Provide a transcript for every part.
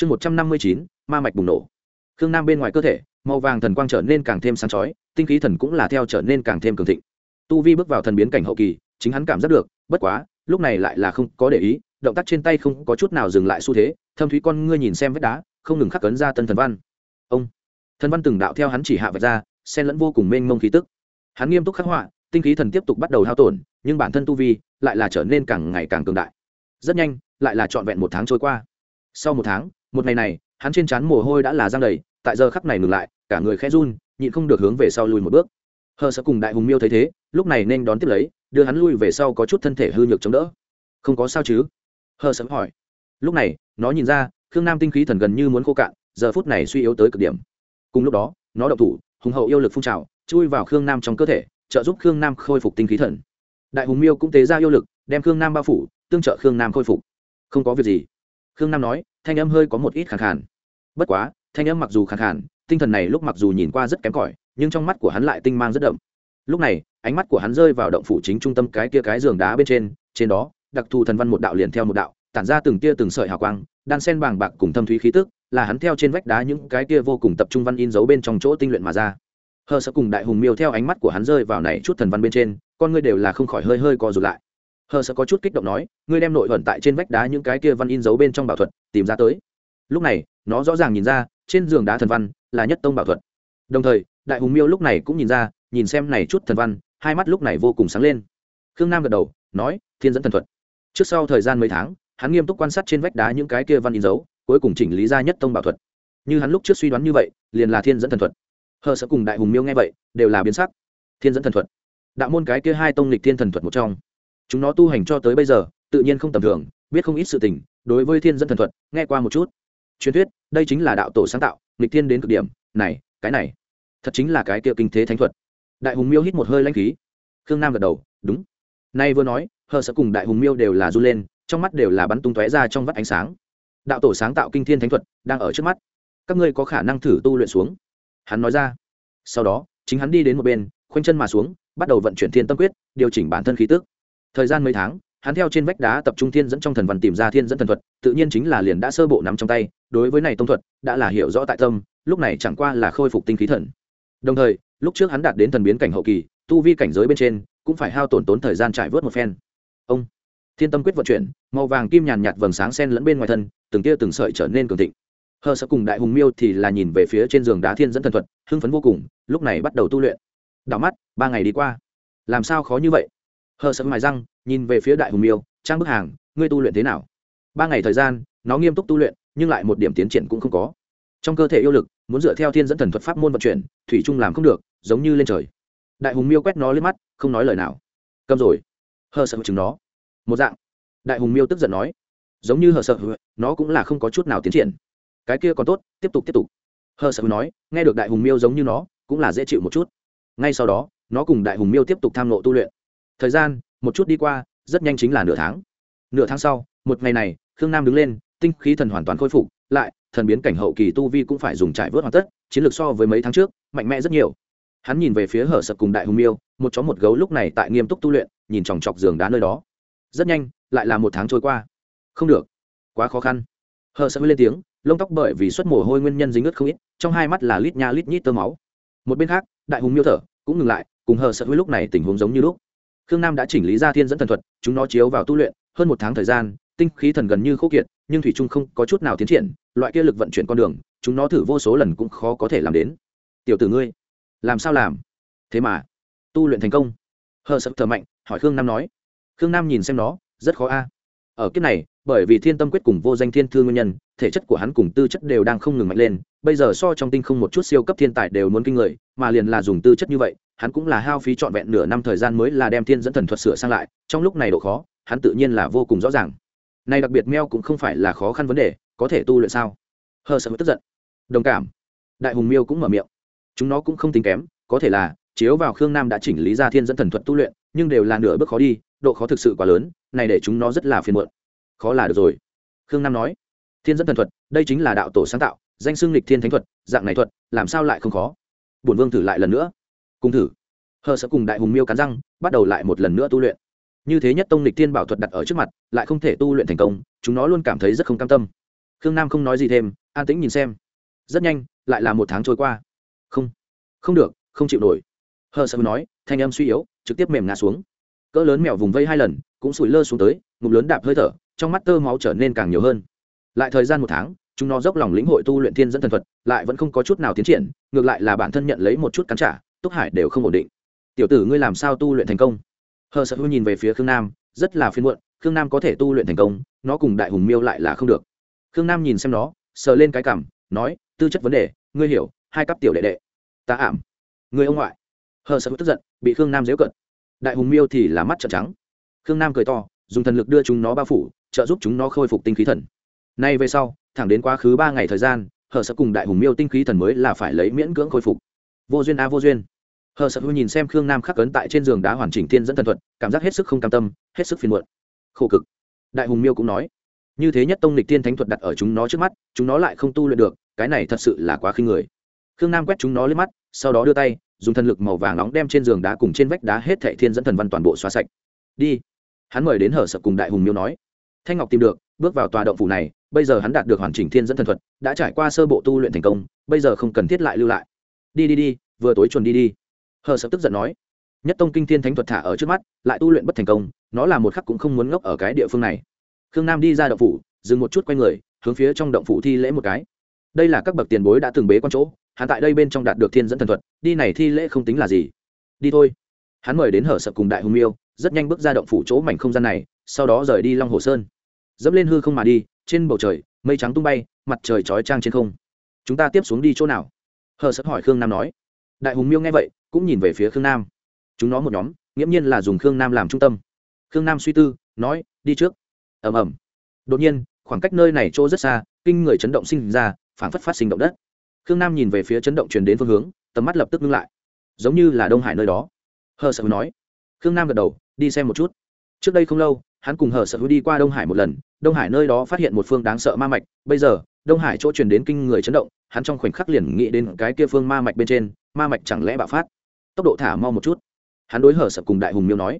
chương một trăm năm mươi chín, ma mạch bùng nổ. Khương nam bên ngoài cơ thể, màu vàng thần quang trở nên càng thêm sáng chói, tinh khí thần cũng là theo trở nên càng thêm cường thịnh. Tu vi bước vào thần biến cảnh hậu kỳ, chính hắn cảm giác được, bất quá, lúc này lại là không có để ý, động tác trên tay không có chút nào dừng lại xu thế, thâm thúy con ngươi nhìn xem vết đá, không ngừng khắc cấn ra tân thần văn. Ông! Thần văn từng đạo theo hắn chỉ hạ vạch ra, xen lẫn vô cùng mênh mông khí tức. Hắn nghiêm túc khắc họa, tinh khí thần tiếp tục bắt đầu hao tổn, nhưng bản thân tu vi lại là trở nên càng ngày càng cường đại. Rất nhanh, lại là trọn vẹn một tháng trôi qua. Sau một tháng một ngày này, hắn trên trán mồ hôi đã là giang đầy, tại giờ khắc này ngừng lại, cả người khẽ run, nhịn không được hướng về sau lùi một bước. Hờ sợ cùng đại hùng miêu thấy thế, lúc này nên đón tiếp lấy, đưa hắn lui về sau có chút thân thể hư nhược chống đỡ. Không có sao chứ? Hờ sợ hỏi. Lúc này, nó nhìn ra, khương nam tinh khí thần gần như muốn khô cạn, giờ phút này suy yếu tới cực điểm. Cùng lúc đó, nó động thủ, hùng hậu yêu lực phun trào, chui vào khương nam trong cơ thể, trợ giúp khương nam khôi phục tinh khí thần. Đại hùng miêu cũng tế ra yêu lực, đem khương nam bao phủ, tương trợ khương nam khôi phục. Không có việc gì. Khương nam nói thanh âm hơi có một ít khàn khàn. Bất quá, thanh âm mặc dù khàn khàn, tinh thần này lúc mặc dù nhìn qua rất kém cỏi, nhưng trong mắt của hắn lại tinh mang rất đậm. Lúc này, ánh mắt của hắn rơi vào động phủ chính trung tâm cái kia cái giường đá bên trên trên đó, đặc thù thần văn một đạo liền theo một đạo, tản ra từng tia từng sợi hào quang, đan sen bàng bạc cùng thâm thúy khí tức, là hắn theo trên vách đá những cái kia vô cùng tập trung văn in dấu bên trong chỗ tinh luyện mà ra. Hờ sợ cùng đại hùng miêu theo ánh mắt của hắn rơi vào này chút thần văn bên trên, con ngươi đều là không khỏi hơi hơi co rụt lại hờ sợ có chút kích động nói, ngươi đem nội vận tại trên vách đá những cái kia văn in dấu bên trong bảo thuật tìm ra tới. Lúc này, nó rõ ràng nhìn ra, trên giường đá thần văn là nhất tông bảo thuật. Đồng thời, đại hùng miêu lúc này cũng nhìn ra, nhìn xem này chút thần văn, hai mắt lúc này vô cùng sáng lên. Khương nam gật đầu, nói, thiên dẫn thần thuật. Trước sau thời gian mấy tháng, hắn nghiêm túc quan sát trên vách đá những cái kia văn in dấu cuối cùng chỉnh lý ra nhất tông bảo thuật. Như hắn lúc trước suy đoán như vậy, liền là thiên dẫn thần thuật. Hờ sợ cùng đại hùng miêu nghe vậy, đều là biến sắc. Thiên dẫn thần thuật. Đạo môn cái kia hai tông lịch thiên thần thuật một trong chúng nó tu hành cho tới bây giờ, tự nhiên không tầm thường, biết không ít sự tình, đối với thiên dẫn thần thuật, nghe qua một chút. Truyền thuyết, đây chính là đạo tổ sáng tạo, nghịch thiên đến cực điểm, này, cái này, thật chính là cái kia kinh thế thánh thuật. Đại hùng miêu hít một hơi lanh khí. Khương nam gật đầu, đúng. Nay vừa nói, hờ sợ cùng đại hùng miêu đều là r u lên, trong mắt đều là bắn tung tóe ra trong vắt ánh sáng. Đạo tổ sáng tạo kinh thiên thánh thuật, đang ở trước mắt. Các ngươi có khả năng thử tu luyện xuống. Hắn nói ra. Sau đó, chính hắn đi đến một bên, khoanh chân mà xuống, bắt đầu vận chuyển thiên tâm quyết, điều chỉnh bản thân khí tức thời gian mấy tháng, hắn theo trên vách đá tập trung thiên dẫn trong thần văn tìm ra thiên dẫn thần thuật, tự nhiên chính là liền đã sơ bộ nắm trong tay, đối với này tông thuật, đã là hiểu rõ tại tâm, lúc này chẳng qua là khôi phục tinh khí thần. Đồng thời, lúc trước hắn đạt đến thần biến cảnh hậu kỳ, tu vi cảnh giới bên trên, cũng phải hao tổn tốn thời gian trải vớt một phen. Ông, thiên tâm quyết vận chuyển, màu vàng kim nhàn nhạt vầng sáng sen lẫn bên ngoài thân, từng tia từng sợi trở nên cường thịnh. Hờ sợ cùng đại hùng miêu thì là nhìn về phía trên giường đá thiên dẫn thần thuật, hưng phấn vô cùng, lúc này bắt đầu tu luyện. Đảo mắt, ba ngày đi qua. Làm sao khó như vậy? Hờ sợ mài răng, nhìn về phía đại hùng miêu, trang bức hàng, ngươi tu luyện thế nào? Ba ngày thời gian, nó nghiêm túc tu luyện, nhưng lại một điểm tiến triển cũng không có. Trong cơ thể yêu lực, muốn dựa theo thiên dẫn thần thuật pháp môn vận chuyển, thủy trung làm không được, giống như lên trời. Đại hùng miêu quét nó lên mắt, không nói lời nào. Cầm rồi. Hờ sợ chừng nó. Một dạng. Đại hùng miêu tức giận nói. Giống như hờ sợ nó cũng là không có chút nào tiến triển. Cái kia còn tốt, tiếp tục tiếp tục. Hờ sợ nói, nghe được đại hùng miêu giống như nó, cũng là dễ chịu một chút. Ngay sau đó, nó cùng đại hùng miêu tiếp tục tham nộ tu luyện thời gian, một chút đi qua, rất nhanh chính là nửa tháng. Nửa tháng sau, một ngày này, khương nam đứng lên, tinh khí thần hoàn toàn khôi phục, lại, thần biến cảnh hậu kỳ tu vi cũng phải dùng trải vớt hoàn tất, chiến lược so với mấy tháng trước, mạnh mẽ rất nhiều. Hắn nhìn về phía hở sập cùng đại hùng miêu, một chó một gấu lúc này tại nghiêm túc tu luyện, nhìn chòng chọc giường đá nơi đó. Rất nhanh, lại là một tháng trôi qua. Không được. Quá khó khăn. Hờ sợ lên tiếng, lông tóc bởi vì xuất mồ hôi nguyên nhân dính ướt không ít, trong hai mắt là lít nha lít nhít tơ máu. Một bên khác, đại hùng miêu thở, cũng ngừng lại, cùng hờ sợ với lúc này tình huống giống như lúc khương nam đã chỉnh lý ra thiên dẫn thần thuật, chúng nó chiếu vào tu luyện, hơn một tháng thời gian, tinh khí thần gần như khô kiệt, nhưng thủy trung không có chút nào tiến triển, loại kia lực vận chuyển con đường, chúng nó thử vô số lần cũng khó có thể làm đến. Tiểu tử ngươi, làm sao làm? Thế mà, tu luyện thành công. Hờ sập thở mạnh, hỏi khương nam nói. Khương nam nhìn xem nó, rất khó a. Ở kiếp này, bởi vì thiên tâm quyết cùng vô danh thiên thư nguyên nhân, thể chất của hắn cùng tư chất đều đang không ngừng mạnh lên, bây giờ so trong tinh không một chút siêu cấp thiên tài đều muốn kinh người, mà liền là dùng tư chất như vậy hắn cũng là hao phí trọn vẹn nửa năm thời gian mới là đem thiên dẫn thần thuật sửa sang lại, trong lúc này độ khó, hắn tự nhiên là vô cùng rõ ràng. Này đặc biệt meo cũng không phải là khó khăn vấn đề, có thể tu luyện sao? Hờ sợ tức giận. Đồng cảm. Đại hùng miêu cũng mở miệng. Chúng nó cũng không tính kém, có thể là, chiếu vào khương nam đã chỉnh lý ra thiên dẫn thần thuật tu luyện, nhưng đều là nửa bước khó đi, độ khó thực sự quá lớn, này để chúng nó rất là phiền muộn. Khó là được rồi. Khương nam nói. Thiên dẫn thần thuật, đây chính là đạo tổ sáng tạo, danh xưng lịch thiên thánh thuật, dạng này thuật, làm sao lại không khó? Bổn vương thử lại lần nữa cùng thử. Hờ sợ cùng đại hùng miêu cắn răng, bắt đầu lại một lần nữa tu luyện. Như thế nhất tông lịch thiên bảo thuật đặt ở trước mặt, lại không thể tu luyện thành công, chúng nó luôn cảm thấy rất không cam tâm. Khương nam không nói gì thêm, an tĩnh nhìn xem. Rất nhanh, lại là một tháng trôi qua. Không không được, không chịu nổi. Hờ sợ nói, thanh âm suy yếu, trực tiếp mềm ngã xuống. Cỡ lớn mèo vùng vây hai lần, cũng sủi lơ xuống tới, ngụm lớn đạp hơi thở, trong mắt tơ máu trở nên càng nhiều hơn. Lại thời gian một tháng, chúng nó dốc lòng lĩnh hội tu luyện thiên dẫn thần thuật, lại vẫn không có chút nào tiến triển, ngược lại là bản thân nhận lấy một chút cắn trả túc hải đều không ổn định. Tiểu tử ngươi làm sao tu luyện thành công? Hờ sợ hư nhìn về phía khương nam, rất là phiên muộn, khương nam có thể tu luyện thành công, nó cùng đại hùng miêu lại là không được. Khương nam nhìn xem nó, sờ lên cái cảm nói, tư chất vấn đề, ngươi hiểu, hai cấp tiểu đệ đệ. Ta ảm. Người ông ngoại. Hờ sợ tức giận, bị khương nam dễu cận. Đại hùng miêu thì là mắt trợn trắng. Khương nam cười to, dùng thần lực đưa chúng nó bao phủ, trợ giúp chúng nó khôi phục tinh khí thần. Nay về sau, thẳng đến quá khứ ba ngày thời gian, hờ sợ cùng đại hùng miêu tinh khí thần mới là phải lấy miễn cưỡng khôi phục vô duyên a, vô duyên. Hờ sợ hư nhìn xem khương nam khắc cấn tại trên giường đá hoàn chỉnh tiên dẫn thần thuật, cảm giác hết sức không cam tâm, hết sức phiền muộn. Khổ cực. Đại hùng miêu cũng nói, như thế nhất tông lịch tiên thánh thuật đặt ở chúng nó trước mắt, chúng nó lại không tu luyện được, cái này thật sự là quá khinh người. Khương nam quét chúng nó lên mắt, sau đó đưa tay, dùng thần lực màu vàng nóng đem trên giường đá cùng trên vách đá hết thệ thiên dẫn thần văn toàn bộ xóa sạch. Đi. Hắn mời đến hở sợ cùng đại hùng miêu nói, thanh ngọc tìm được, bước vào tòa động phủ này, bây giờ hắn đạt được hoàn chỉnh thiên dẫn thần thuật, đã trải qua sơ bộ tu luyện thành công, bây giờ không cần thiết lại lưu lại đi đi đi, vừa tối chuẩn đi đi. Hờ sợ tức giận nói, nhất tông kinh thiên thánh thuật thả ở trước mắt, lại tu luyện bất thành công, nó là một khắc cũng không muốn ngốc ở cái địa phương này. Khương nam đi ra động phủ, dừng một chút quay người, hướng phía trong động phủ thi lễ một cái. Đây là các bậc tiền bối đã từng bế quan chỗ, hắn tại đây bên trong đạt được thiên dẫn thần thuật, đi này thi lễ không tính là gì. Đi thôi. Hắn mời đến hở sập cùng đại hùng miêu, rất nhanh bước ra động phủ chỗ mảnh không gian này, sau đó rời đi long hồ sơn. Dẫm lên hư không mà đi, trên bầu trời, mây trắng tung bay, mặt trời chói trang trên không. Chúng ta tiếp xuống đi chỗ nào? Hờ sợ hỏi khương nam nói. Đại hùng miêu nghe vậy, cũng nhìn về phía khương nam. Chúng nó một nhóm, nghiễm nhiên là dùng khương nam làm trung tâm. Khương nam suy tư, nói, đi trước. Ầm ầm. Đột nhiên, khoảng cách nơi này chỗ rất xa, kinh người chấn động sinh ra, phảng phất phát sinh động đất. Khương nam nhìn về phía chấn động truyền đến phương hướng, tầm mắt lập tức ngưng lại. Giống như là đông hải nơi đó. Hờ sợ nói. Khương nam gật đầu, đi xem một chút. Trước đây không lâu, hắn cùng hờ sợ đi qua đông hải một lần đông hải nơi đó phát hiện một phương đáng sợ ma mạch, bây giờ, đông hải chỗ truyền đến kinh người chấn động, hắn trong khoảnh khắc liền nghĩ đến cái kia phương ma mạch bên trên, ma mạch chẳng lẽ bạo phát? Tốc độ thả mau một chút. Hắn đối hở sập cùng đại hùng miêu nói,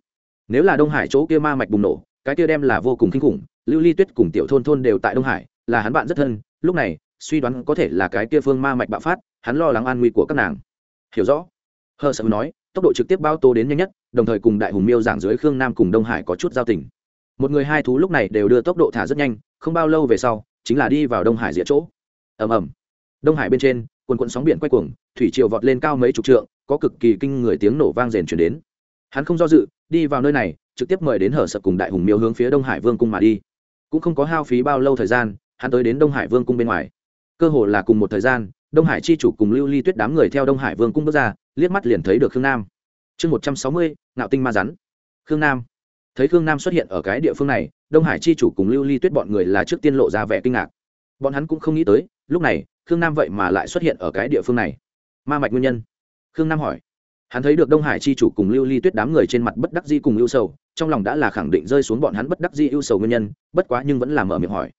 nếu là đông hải chỗ kia ma mạch bùng nổ, cái kia đem là vô cùng kinh khủng, lưu ly tuyết cùng tiểu thôn thôn đều tại đông hải, là hắn bạn rất thân, lúc này, suy đoán có thể là cái kia phương ma mạch bạo phát, hắn lo lắng an nguy của các nàng. Hiểu rõ. Hờ sợ nói, tốc độ trực tiếp bao tô đến nhanh nhất, đồng thời cùng đại hùng miêu giảng dưới khương nam cùng đông hải có chút giao tình một người hai thú lúc này đều đưa tốc độ thả rất nhanh, không bao lâu về sau, chính là đi vào đông hải diện chỗ. Ầm ầm. Đông hải bên trên, quần quận sóng biển quay cuồng, thủy triều vọt lên cao mấy chục trượng, có cực kỳ kinh người tiếng nổ vang rền chuyển đến. Hắn không do dự, đi vào nơi này, trực tiếp mời đến hở sập cùng đại hùng miêu hướng phía đông hải vương cung mà đi. Cũng không có hao phí bao lâu thời gian, hắn tới đến đông hải vương cung bên ngoài. Cơ hồ là cùng một thời gian, đông hải chi chủ cùng lưu ly tuyết đám người theo đông hải vương cung bước ra, liếc mắt liền thấy được khương nam. Chương một trăm sáu mươi, ngạo tinh ma rắn. Khương nam thấy khương nam xuất hiện ở cái địa phương này, đông hải chi chủ cùng lưu ly tuyết bọn người là trước tiên lộ ra vẻ kinh ngạc. Bọn hắn cũng không nghĩ tới, lúc này, khương nam vậy mà lại xuất hiện ở cái địa phương này. Ma mạch nguyên nhân. Khương nam hỏi. Hắn thấy được đông hải chi chủ cùng lưu ly tuyết đám người trên mặt bất đắc di cùng ưu sầu, trong lòng đã là khẳng định rơi xuống bọn hắn bất đắc di ưu sầu nguyên nhân, bất quá nhưng vẫn làm mở miệng hỏi.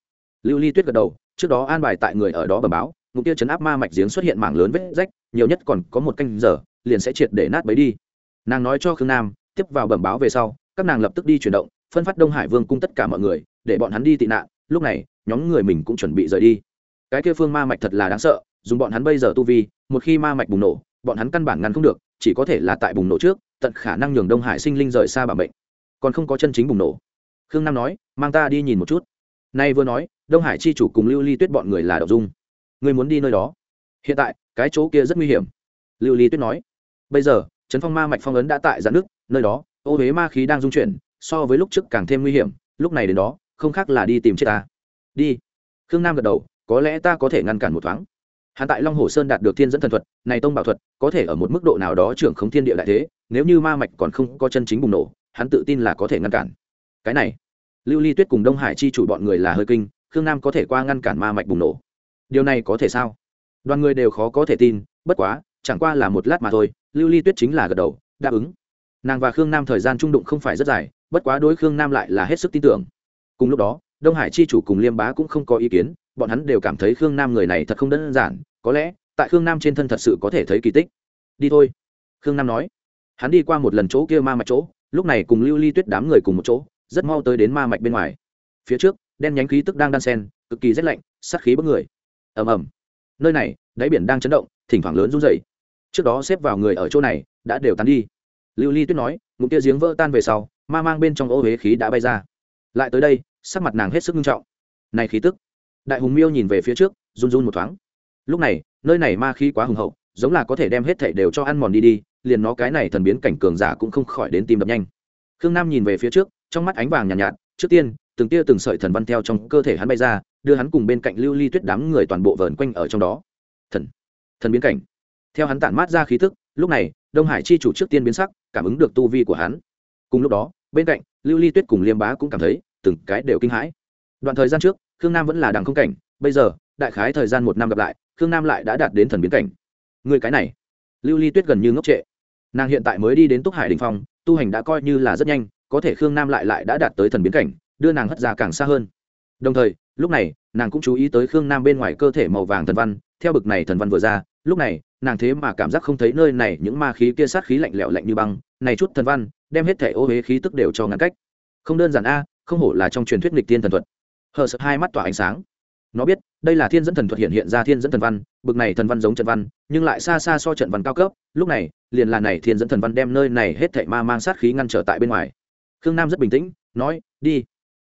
Lưu ly tuyết gật đầu, trước đó an bài tại người ở đó bẩm báo, ngục tiêu chấn áp ma mạch giếng xuất hiện mảng lớn vết rách, nhiều nhất còn có một canh giờ, liền sẽ triệt để nát bấy đi. Nàng nói cho khương nam, tiếp vào bẩm báo về sau các nàng lập tức đi chuyển động, phân phát đông hải vương cung tất cả mọi người, để bọn hắn đi tị nạn. Lúc này, nhóm người mình cũng chuẩn bị rời đi. Cái kia phương ma mạch thật là đáng sợ, dùng bọn hắn bây giờ tu vi, một khi ma mạch bùng nổ, bọn hắn căn bản ngăn không được, chỉ có thể là tại bùng nổ trước, tận khả năng nhường đông hải sinh linh rời xa bảo mệnh. Còn không có chân chính bùng nổ. Khương nam nói, mang ta đi nhìn một chút. Nay vừa nói, đông hải chi chủ cùng lưu ly tuyết bọn người là đậu dung. Người muốn đi nơi đó? Hiện tại, cái chỗ kia rất nguy hiểm. Lưu ly tuyết nói. Bây giờ, trấn phong ma mạch phong ấn đã tại giãn nước, nơi đó ô huế ma khí đang dung chuyển, so với lúc trước càng thêm nguy hiểm, lúc này đến đó, không khác là đi tìm chết ta. Đi. Khương nam gật đầu, có lẽ ta có thể ngăn cản một thoáng. Hắn tại long hồ sơn đạt được thiên dẫn thần thuật, này tông bảo thuật, có thể ở một mức độ nào đó trưởng không thiên địa đại thế, nếu như ma mạch còn không có chân chính bùng nổ, hắn tự tin là có thể ngăn cản. Cái này, lưu ly tuyết cùng đông hải chi chủ bọn người là hơi kinh, khương nam có thể qua ngăn cản ma mạch bùng nổ. Điều này có thể sao? Đoàn người đều khó có thể tin, bất quá, chẳng qua là một lát mà thôi, lưu ly tuyết chính là gật đầu, đáp ứng nàng và khương nam thời gian trung đụng không phải rất dài, bất quá đối khương nam lại là hết sức tin tưởng. Cùng lúc đó, đông hải chi chủ cùng liêm bá cũng không có ý kiến, bọn hắn đều cảm thấy khương nam người này thật không đơn giản, có lẽ, tại khương nam trên thân thật sự có thể thấy kỳ tích. Đi thôi, khương nam nói. Hắn đi qua một lần chỗ kia ma mạch chỗ, lúc này cùng lưu ly tuyết đám người cùng một chỗ, rất mau tới đến ma mạch bên ngoài. Phía trước, đen nhánh khí tức đang đan sen, cực kỳ rét lạnh, sát khí bức người. Ầm ầm. Nơi này, đáy biển đang chấn động, thỉnh thoảng lớn run rẩy. Trước đó xếp vào người ở chỗ này, đã đều tán đi lưu ly tuyết nói ngụm tia giếng vỡ tan về sau ma mang bên trong ô huế khí đã bay ra. Lại tới đây sắc mặt nàng hết sức nghiêm trọng. Này khí tức. Đại hùng miêu nhìn về phía trước run run một thoáng. Lúc này nơi này ma khí quá hùng hậu giống là có thể đem hết thảy đều cho ăn mòn đi đi liền nó cái này thần biến cảnh cường giả cũng không khỏi đến tim đập nhanh. Khương nam nhìn về phía trước trong mắt ánh vàng nhàn nhạt, nhạt trước tiên từng tia từng sợi thần văn theo trong cơ thể hắn bay ra đưa hắn cùng bên cạnh lưu ly tuyết đám người toàn bộ vờn quanh ở trong đó. Thần. Thần biến cảnh. Theo hắn tản mát ra khí tức lúc này, đông hải chi chủ trước tiên biến sắc, cảm ứng được tu vi của hắn. Cùng lúc đó, bên cạnh, lưu ly tuyết cùng liêm bá cũng cảm thấy từng cái đều kinh hãi. Đoạn thời gian trước, khương nam vẫn là đằng không cảnh, bây giờ, đại khái thời gian một năm gặp lại, khương nam lại đã đạt đến thần biến cảnh. Người cái này, lưu ly tuyết gần như ngốc trệ. Nàng hiện tại mới đi đến túc hải đình phong, tu hành đã coi như là rất nhanh, có thể khương nam lại lại đã đạt tới thần biến cảnh, đưa nàng hất ra càng xa hơn. Đồng thời, lúc này, nàng cũng chú ý tới khương nam bên ngoài cơ thể màu vàng thần văn, theo bực này thần văn vừa ra, lúc này nàng thế mà cảm giác không thấy nơi này những ma khí kia sát khí lạnh lẽo lạnh như băng, này chút thần văn, đem hết thể ô huế khí tức đều cho ngăn cách. Không đơn giản a, không hổ là trong truyền thuyết nghịch tiên thần thuật. Hờ sợ hai mắt tỏa ánh sáng. Nó biết, đây là thiên dẫn thần thuật hiện hiện ra thiên dẫn thần văn, bực này thần văn giống trận văn, nhưng lại xa xa so trận văn cao cấp, lúc này, liền là này thiên dẫn thần văn đem nơi này hết thảy ma mang sát khí ngăn trở tại bên ngoài. Khương nam rất bình tĩnh, nói, đi.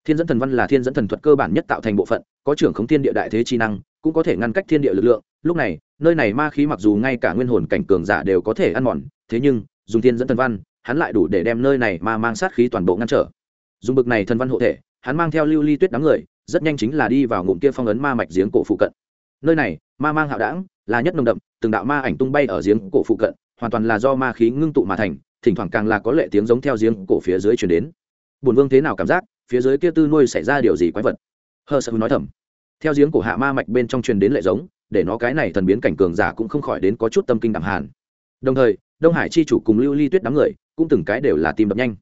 Thiên dẫn thần văn là thiên dẫn thần thuật cơ bản nhất tạo thành bộ phận, có trưởng khống thiên địa đại thế chi năng, cũng có thể ngăn cách thiên địa lực lượng lúc này, nơi này ma khí mặc dù ngay cả nguyên hồn cảnh cường giả đều có thể ăn mòn, thế nhưng, dùng thiên dẫn thần văn, hắn lại đủ để đem nơi này ma mang sát khí toàn bộ ngăn trở. Dùng bực này thần văn hộ thể, hắn mang theo lưu ly tuyết đám người, rất nhanh chính là đi vào ngụm kia phong ấn ma mạch giếng cổ phụ cận. Nơi này, ma mang hạo đảng, là nhất nồng đậm, từng đạo ma ảnh tung bay ở giếng cổ phụ cận, hoàn toàn là do ma khí ngưng tụ mà thành, thỉnh thoảng càng là có lệ tiếng giống theo giếng cổ phía dưới chuyển đến. Bùn vương thế nào cảm giác, phía dưới kia tư nuôi xảy ra điều gì quái vật? Hờ sợ nói thầm. Theo giếng cổ hạ ma mạch bên trong truyền đến lệ giống để nó cái này thần biến cảnh cường giả cũng không khỏi đến có chút tâm kinh đẳng hàn. Đồng thời, đông hải chi chủ cùng lưu ly tuyết đám người cũng từng cái đều là tim đập nhanh.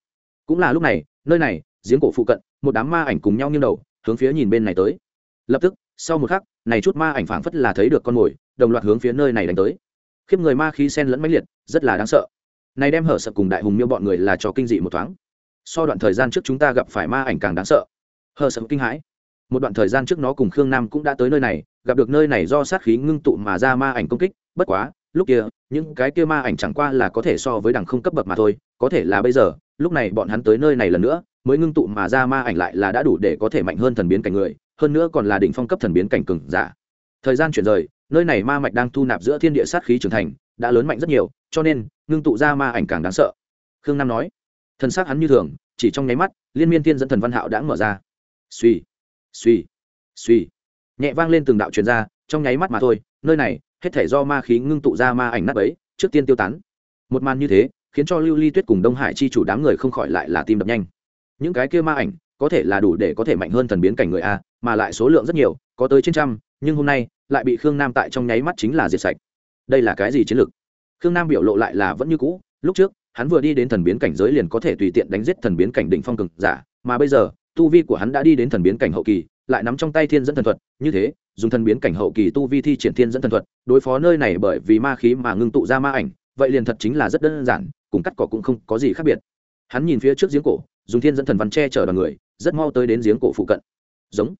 Cũng là lúc này, nơi này, giếng cổ phụ cận, một đám ma ảnh cùng nhau nghiêng đầu, hướng phía nhìn bên này tới. Lập tức, sau một khắc, này chút ma ảnh phảng phất là thấy được con mồi, đồng loạt hướng phía nơi này đánh tới. Khiếp người ma khí sen lẫn mãnh liệt, rất là đáng sợ. Này đem hở sợ cùng đại hùng miêu bọn người là cho kinh dị một thoáng. So đoạn thời gian trước chúng ta gặp phải ma ảnh càng đáng sợ. Hờ sợ kinh hãi. Một đoạn thời gian trước nó cùng khương nam cũng đã tới nơi này gặp được nơi này do sát khí ngưng tụ mà ra ma ảnh công kích, bất quá, lúc kia, những cái kia ma ảnh chẳng qua là có thể so với đẳng không cấp bậc mà thôi, có thể là bây giờ, lúc này bọn hắn tới nơi này lần nữa, mới ngưng tụ mà ra ma ảnh lại là đã đủ để có thể mạnh hơn thần biến cảnh người, hơn nữa còn là đỉnh phong cấp thần biến cảnh cường giả. Thời gian chuyển rời, nơi này ma mạch đang thu nạp giữa thiên địa sát khí trưởng thành, đã lớn mạnh rất nhiều, cho nên, ngưng tụ ra ma ảnh càng đáng sợ. Khương nam nói, thần xác hắn như thường, chỉ trong nháy mắt, liên miên tiên dẫn thần văn hạo đã mở ra. Suy suy suy nhẹ vang lên từng đạo truyền ra, trong nháy mắt mà thôi, nơi này, hết thể do ma khí ngưng tụ ra ma ảnh nát ấy, trước tiên tiêu tán. Một màn như thế, khiến cho lưu ly tuyết cùng đông hải chi chủ đám người không khỏi lại là tim đập nhanh. Những cái kia ma ảnh, có thể là đủ để có thể mạnh hơn thần biến cảnh người a, mà lại số lượng rất nhiều, có tới trên trăm, nhưng hôm nay, lại bị khương nam tại trong nháy mắt chính là diệt sạch. Đây là cái gì chiến lược? Khương nam biểu lộ lại là vẫn như cũ, lúc trước, hắn vừa đi đến thần biến cảnh giới liền có thể tùy tiện đánh giết thần biến cảnh đỉnh phong cực giả, mà bây giờ, tu vi của hắn đã đi đến thần biến cảnh hậu kỳ lại nắm trong tay thiên dẫn thần thuật, như thế, dùng thần biến cảnh hậu kỳ tu vi thi triển thiên dẫn thần thuật, đối phó nơi này bởi vì ma khí mà ngưng tụ ra ma ảnh, vậy liền thật chính là rất đơn giản, cùng cắt cỏ cũng không có gì khác biệt. Hắn nhìn phía trước giếng cổ, dùng thiên dẫn thần văn che chở đoàn người, rất mau tới đến giếng cổ phụ cận. Giống.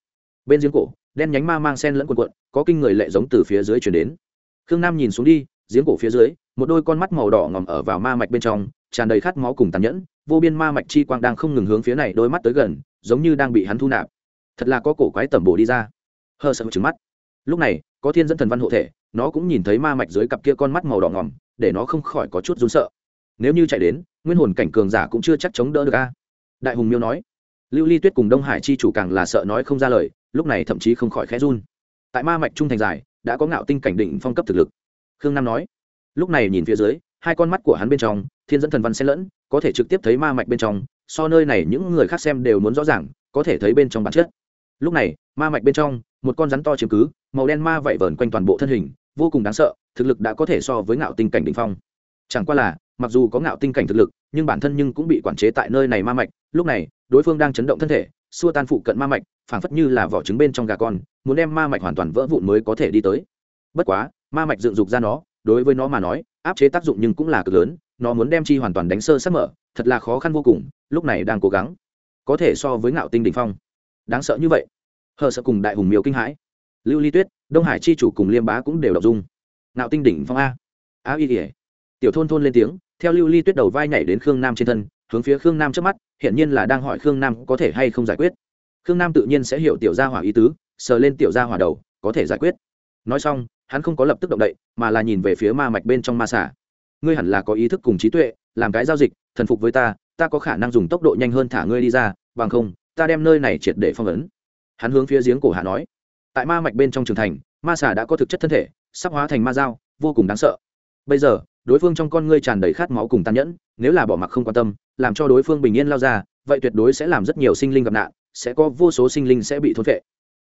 Bên giếng cổ, đen nhánh ma mang sen lẫn quần quận có kinh người lệ giống từ phía dưới chuyển đến. Khương nam nhìn xuống đi, giếng cổ phía dưới, một đôi con mắt màu đỏ ngòm ở vào ma mạch bên trong, tràn đầy khát máu cùng tàn nhẫn, vô biên ma mạch chi quang đang không ngừng hướng phía này đôi mắt tới gần, giống như đang bị hắn thu nạp thật là có cổ quái tẩm bổ đi ra. Hờ sợ trứng mắt. Lúc này, có thiên dẫn thần văn hộ thể, nó cũng nhìn thấy ma mạch dưới cặp kia con mắt màu đỏ ngòm để nó không khỏi có chút run sợ. Nếu như chạy đến, nguyên hồn cảnh cường giả cũng chưa chắc chống đỡ được a. Đại hùng miêu nói. Lưu ly tuyết cùng đông hải chi chủ càng là sợ nói không ra lời, lúc này thậm chí không khỏi khẽ run. Tại ma mạch trung thành dài, đã có ngạo tinh cảnh định phong cấp thực lực. Khương nam nói. Lúc này nhìn phía dưới, hai con mắt của hắn bên trong, thiên dẫn thần văn xen lẫn, có thể trực tiếp thấy ma mạch bên trong, so nơi này những người khác xem đều muốn rõ ràng, có thể thấy bên trong bản chất lúc này, ma mạch bên trong, một con rắn to chiếm cứ, màu đen ma vẩy vờn quanh toàn bộ thân hình, vô cùng đáng sợ, thực lực đã có thể so với ngạo tinh cảnh đ ỉ n h phong. Chẳng qua là, mặc dù có ngạo tinh cảnh thực lực, nhưng bản thân nhưng cũng bị quản chế tại nơi này ma mạch. Lúc này, đối phương đang chấn động thân thể, xua tan phụ cận ma mạch, phảng phất như là vỏ trứng bên trong gà con, muốn đem ma mạch hoàn toàn vỡ vụn mới có thể đi tới. Bất quá, ma mạch dựng dục ra nó, đối với nó mà nói, áp chế tác dụng nhưng cũng là cực lớn, nó muốn đem chi hoàn toàn đánh sơ sắc mở, thật là khó khăn vô cùng, lúc này đang cố gắng, có thể so với ngạo tinh đ ỉ n h phong đáng sợ như vậy. Hờ sợ cùng đại hùng miêu kinh hãi. Lưu ly tuyết, đông hải chi chủ cùng liêm bá cũng đều đọc dung. Nạo tinh đỉnh phong a. A y ỉa tiểu thôn thôn lên tiếng, theo lưu ly tuyết đầu vai nhảy đến khương nam trên thân, hướng phía khương nam trước mắt hiện nhiên là đang hỏi khương nam có thể hay không giải quyết. Khương nam tự nhiên sẽ hiểu tiểu gia hỏa ý tứ, sờ lên tiểu gia hỏa đầu, có thể giải quyết. Nói xong, hắn không có lập tức động đậy, mà là nhìn về phía ma mạch bên trong ma xả ngươi hẳn là có ý thức cùng trí tuệ, làm cái giao dịch, thần phục với ta ta có khả năng dùng tốc độ nhanh hơn thả ngươi đi ra, bằng không ta đem nơi này triệt để phong ấn. Hắn hướng phía giếng cổ hạ nói. Tại ma mạch bên trong trường thành, ma xà đã có thực chất thân thể, sắp hóa thành ma dao, vô cùng đáng sợ. Bây giờ, đối phương trong con ngươi tràn đầy khát máu cùng tàn nhẫn, nếu là bỏ mặc không quan tâm, làm cho đối phương bình yên lao ra, vậy tuyệt đối sẽ làm rất nhiều sinh linh gặp nạn, sẽ có vô số sinh linh sẽ bị thôn vệ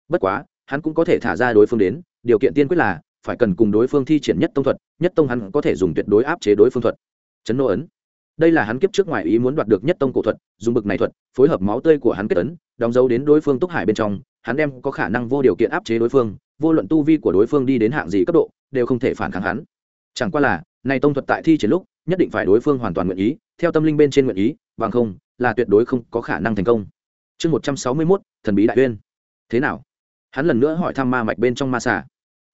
bất quá, hắn cũng có thể thả ra đối phương đến, điều kiện tiên quyết là, phải cần cùng đối phương thi triển nhất tông thuật, nhất tông hắn có thể dùng tuyệt đối áp chế đối phương thuật. Chấn nô ấn đây là hắn kiếp trước ngoài ý muốn đoạt được nhất tông cổ thuật, dùng bực này thuật, phối hợp máu tươi của hắn kết ấn, đóng dấu đến đối phương túc hải bên trong, hắn đem có khả năng vô điều kiện áp chế đối phương, vô luận tu vi của đối phương đi đến hạng gì cấp độ, đều không thể phản kháng hắn. Chẳng qua là, này tông thuật tại thi triển lúc, nhất định phải đối phương hoàn toàn nguyện ý, theo tâm linh bên trên nguyện ý, bằng không, là tuyệt đối không có khả năng thành công. Chương một trăm sáu mươi mốt, thần bí đại uyên. Thế nào? Hắn lần nữa hỏi thăm ma mạch bên trong ma xà.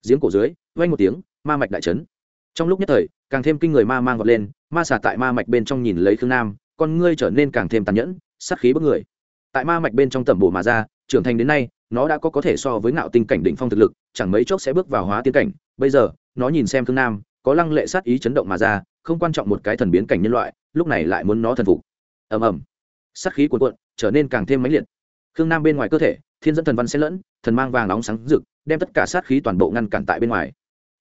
Giếng cổ dưới, vang một tiếng, ma mạch đại trấn trong lúc nhất thời, càng thêm kinh người ma mang vọt lên ma xà tại ma mạch bên trong nhìn lấy khương nam, con ngươi trở nên càng thêm tàn nhẫn, sát khí bức người. Tại ma mạch bên trong tẩm bổ mà ra, trưởng thành đến nay, nó đã có có thể so với ngạo tinh cảnh đỉnh phong thực lực, chẳng mấy chốc sẽ bước vào hóa tiên cảnh. Bây giờ, nó nhìn xem khương nam, có lăng lệ sát ý chấn động mà ra, không quan trọng một cái thần biến cảnh nhân loại, lúc này lại muốn nó thần phục. Ầm ầm. Sát khí cuồn cuộn, trở nên càng thêm mãnh liệt. Khương nam bên ngoài cơ thể, thiên dẫn thần văn xen lẫn, thần mang vàng nóng sáng rực, đem tất cả sát khí toàn bộ ngăn cản tại bên ngoài.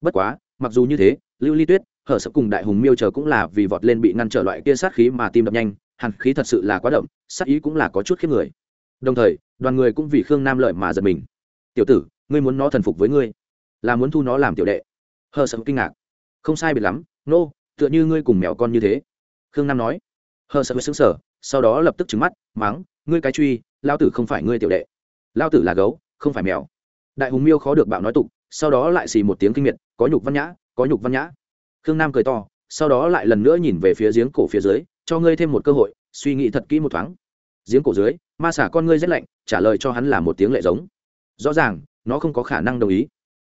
Bất quá, mặc dù như thế, lưu ly tuyết hở sập cùng đại hùng miêu chờ cũng là vì vọt lên bị ngăn trở loại kia sát khí mà tim đập nhanh hàn khí thật sự là quá đậm sát ý cũng là có chút khiếp người. Đồng thời đoàn người cũng vì khương nam lợi mà giật mình. Tiểu tử ngươi muốn nó thần phục với ngươi là muốn thu nó làm tiểu đệ. Hờ sập kinh ngạc. Không sai biệt lắm nô、no, tựa như ngươi cùng mèo con như thế. Khương nam nói. Hờ sập xứng sở sau đó lập tức trứng mắt mắng ngươi cái truy lao tử không phải ngươi tiểu đệ. Lao tử là gấu không phải mèo. Đại hùng miêu khó được bạo nói tục sau đó lại xì một tiếng kinh miệt có nhục văn nhã có nhục văn nhã khương nam cười to, sau đó lại lần nữa nhìn về phía giếng cổ phía dưới, cho ngươi thêm một cơ hội, suy nghĩ thật kỹ một thoáng. Giếng cổ dưới, ma xả con ngươi rét lạnh, trả lời cho hắn là một tiếng lệ giống. Rõ ràng, nó không có khả năng đồng ý.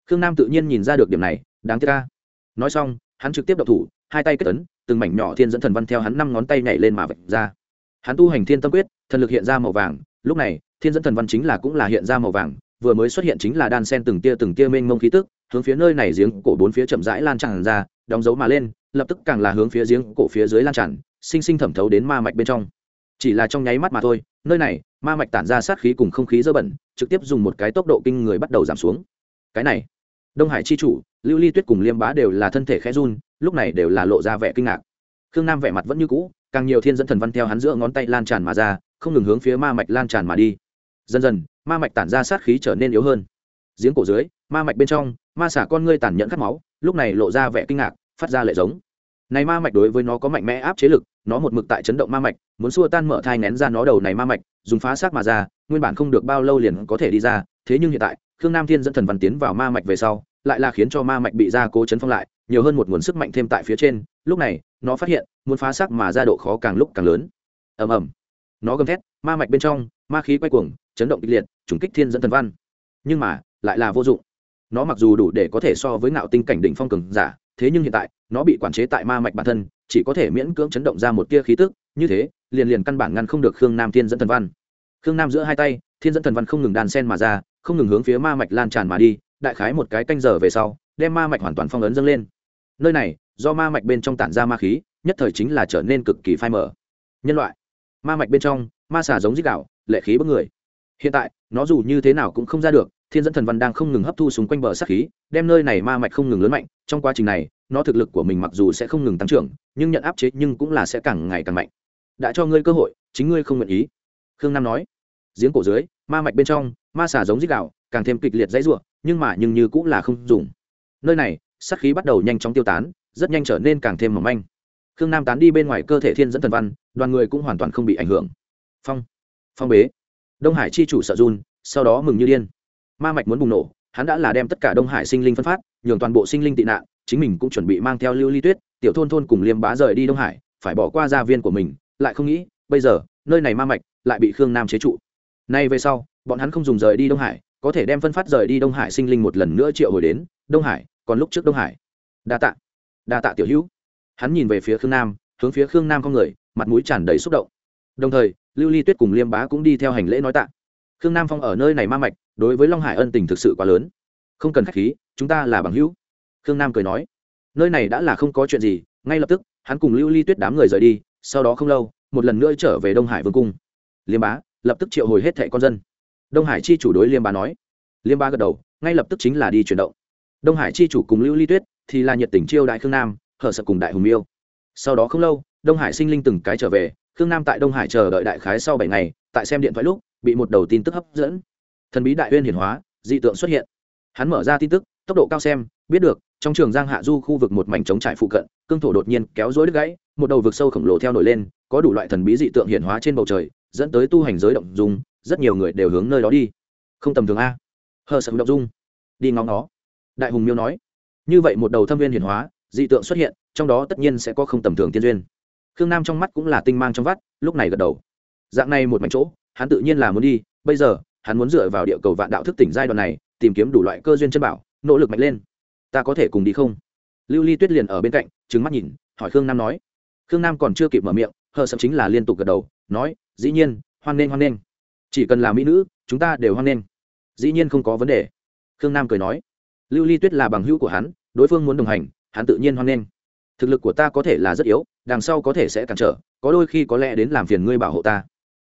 Khương nam tự nhiên nhìn ra được điểm này, đáng tiếc ca nói xong, hắn trực tiếp đậu thủ, hai tay kết tấn từng mảnh nhỏ thiên dẫn thần văn theo hắn năm ngón tay nhảy lên mà vạch ra. Hắn tu hành thiên tâm quyết, thần lực hiện ra màu vàng, lúc này, thiên dẫn thần văn chính là cũng là hiện ra màu vàng, vừa mới xuất hiện chính là đan sen từng tia từng tia mênh mông khí tức hướng phía nơi này giếng cổ bốn phía chậm rãi lan tràn ra, đóng dấu mà lên, lập tức càng là hướng phía giếng cổ phía dưới lan tràn, sinh sinh thẩm thấu đến ma mạch bên trong. Chỉ là trong nháy mắt mà thôi, nơi này, ma mạch tản ra sát khí cùng không khí dơ bẩn, trực tiếp dùng một cái tốc độ kinh người bắt đầu giảm xuống. Cái này, đông hải chi chủ, lưu ly tuyết cùng liêm bá đều là thân thể khẽ run, lúc này đều là lộ ra vẻ kinh ngạc. Khương nam vẻ mặt vẫn như cũ, càng nhiều thiên dẫn thần văn theo hắn giữa ngón tay lan tràn mà ra, không ngừng hướng phía ma mạch lan tràn mà đi. Dần dần, ma mạch tản ra sát khí trở nên yếu hơn. Giếng cổ dưới, ma mạch bên trong ma xả con ngươi tàn nhẫn cắt máu, lúc này lộ ra vẻ kinh ngạc, phát ra lệ giống. Này ma mạch đối với nó có mạnh mẽ áp chế lực, nó một mực tại chấn động ma mạch, muốn xua tan mở thai nén ra nó đầu này ma mạch, dùng phá xác mà ra, nguyên bản không được bao lâu liền có thể đi ra, thế nhưng hiện tại, khương nam thiên dẫn thần văn tiến vào ma mạch về sau, lại là khiến cho ma mạch bị ra cố chấn phong lại, nhiều hơn một nguồn sức mạnh thêm tại phía trên, lúc này, nó phát hiện, muốn phá xác mà ra độ khó càng lúc càng lớn. Ầm ầm. Nó gầm thét, ma mạch bên trong, ma khí quay cuồng, chấn động kịch liệt, trùng kích thiên dẫn thần văn. Nhưng mà, lại là vô dụng nó mặc dù đủ để có thể so với ngạo tinh cảnh đỉnh phong cường giả, thế nhưng hiện tại, nó bị quản chế tại ma mạch bản thân, chỉ có thể miễn cưỡng chấn động ra một tia khí tức, như thế, liền liền căn bản ngăn không được khương nam thiên dẫn thần văn. Khương nam giữa hai tay, thiên dẫn thần văn không ngừng đàn sen mà ra, không ngừng hướng phía ma mạch lan tràn mà đi, đại khái một cái canh giờ về sau, đem ma mạch hoàn toàn phong ấn dâng lên. Nơi này, do ma mạch bên trong tản ra ma khí, nhất thời chính là trở nên cực kỳ phai mở nhân loại, ma mạch bên trong, ma xà giống dích đạo, lệ khí bất người. Hiện tại, nó dù như thế nào cũng không ra được thiên dẫn thần văn đang không ngừng hấp thu xung quanh bờ sát khí, đem nơi này ma mạch không ngừng lớn mạnh. Trong quá trình này, nó thực lực của mình mặc dù sẽ không ngừng tăng trưởng, nhưng nhận áp chế nhưng cũng là sẽ càng ngày càng mạnh. Đã cho ngươi cơ hội, chính ngươi không nguyện ý. Khương nam nói, giếng cổ dưới, ma mạch bên trong, ma xả giống dích đạo càng thêm kịch liệt dãy ruộng nhưng mà nhưng như cũng là không dùng. Nơi này, sát khí bắt đầu nhanh chóng tiêu tán, rất nhanh trở nên càng thêm mỏng manh. Khương nam tán đi bên ngoài cơ thể thiên dẫn thần văn, đoàn người cũng hoàn toàn không bị ảnh hưởng. Phong phong bế. Đông hải chi chủ sợ run, sau đó mừng như điên ma mạch muốn bùng nổ, hắn đã là đem tất cả đông hải sinh linh phân phát, nhường toàn bộ sinh linh tị nạn, chính mình cũng chuẩn bị mang theo lưu ly tuyết, tiểu thôn thôn cùng liêm bá rời đi đông hải, phải bỏ qua gia viên của mình, lại không nghĩ, bây giờ, nơi này ma mạch lại bị khương nam chế trụ. Nay về sau, bọn hắn không dùng rời đi đông hải, có thể đem phân phát rời đi đông hải sinh linh một lần nữa triệu hồi đến đông hải, còn lúc trước đông hải. Đa tạ đa tạ tiểu hữu. Hắn nhìn về phía khương nam, hướng phía khương nam con người, mặt mũi tràn đầy xúc động. Đồng thời, lưu ly tuyết cùng liêm bá cũng đi theo hành lễ nói tạ khương nam phong ở nơi này ma mạch, đối với long hải ân tình thực sự quá lớn. Không cần k h á c h khí, chúng ta là bằng hữu. Khương nam cười nói. Nơi này đã là không có chuyện gì, ngay lập tức, hắn cùng lưu ly tuyết đám người rời đi, sau đó không lâu, một lần nữa trở về đông hải vương cung. Liêm bá, lập tức triệu hồi hết thệ con dân. Đông hải chi chủ đối liêm bá nói. Liêm bá gật đầu, ngay lập tức chính là đi chuyển động. Đông hải chi chủ cùng lưu ly tuyết thì là nhiệt tình chiêu đại khương nam, hở sợ cùng đại hùng miêu. Sau đó không lâu, đông hải sinh linh từng cái trở về, khương nam tại đông hải chờ đợi đại khái sau bảy ngày, tại xem điện thoại lúc bị một đầu tin tức hấp dẫn. Thần bí đại uyên hiển hóa, dị tượng xuất hiện. Hắn mở ra tin tức, tốc độ cao xem, biết được, trong trường giang hạ du khu vực một mảnh trống trải phụ cận, cương thổ đột nhiên kéo rối đứt gãy, một đầu vực sâu khổng lồ theo nổi lên, có đủ loại thần bí dị tượng hiển hóa trên bầu trời, dẫn tới tu hành giới động dung, rất nhiều người đều hướng nơi đó đi. Không tầm thường a. Hờ sợ động dung. Đi ngóng nó đại hùng miêu nói. Như vậy một đầu thâm viên hiển hóa, dị tượng xuất hiện, trong đó tất nhiên sẽ có không tầm thường tiên duyên. Khương nam trong mắt cũng là tinh mang trong vắt, lúc này gật đầu. Dạng này một mảnh chỗ hắn tự nhiên là muốn đi, bây giờ, hắn muốn dựa vào địa cầu vạn đạo thức tỉnh giai đoạn này, tìm kiếm đủ loại cơ duyên chân bảo, nỗ lực mạnh lên. Ta có thể cùng đi không? Lưu ly tuyết liền ở bên cạnh trứng mắt nhìn, hỏi khương nam nói. Khương nam còn chưa kịp mở miệng, hờ sậm chính là liên tục gật đầu, nói, dĩ nhiên, hoan nghênh hoan nghênh. Chỉ cần là mỹ nữ, chúng ta đều hoan nghênh. Dĩ nhiên không có vấn đề. Khương nam cười nói. Lưu ly tuyết là bằng hữu của hắn, đối phương muốn đồng hành, hắn tự nhiên hoan nghênh. Thực lực của ta có thể là rất yếu, đằng sau có thể sẽ cản trở, có đôi khi có lẽ đến làm phiền ngươi bảo hộ ta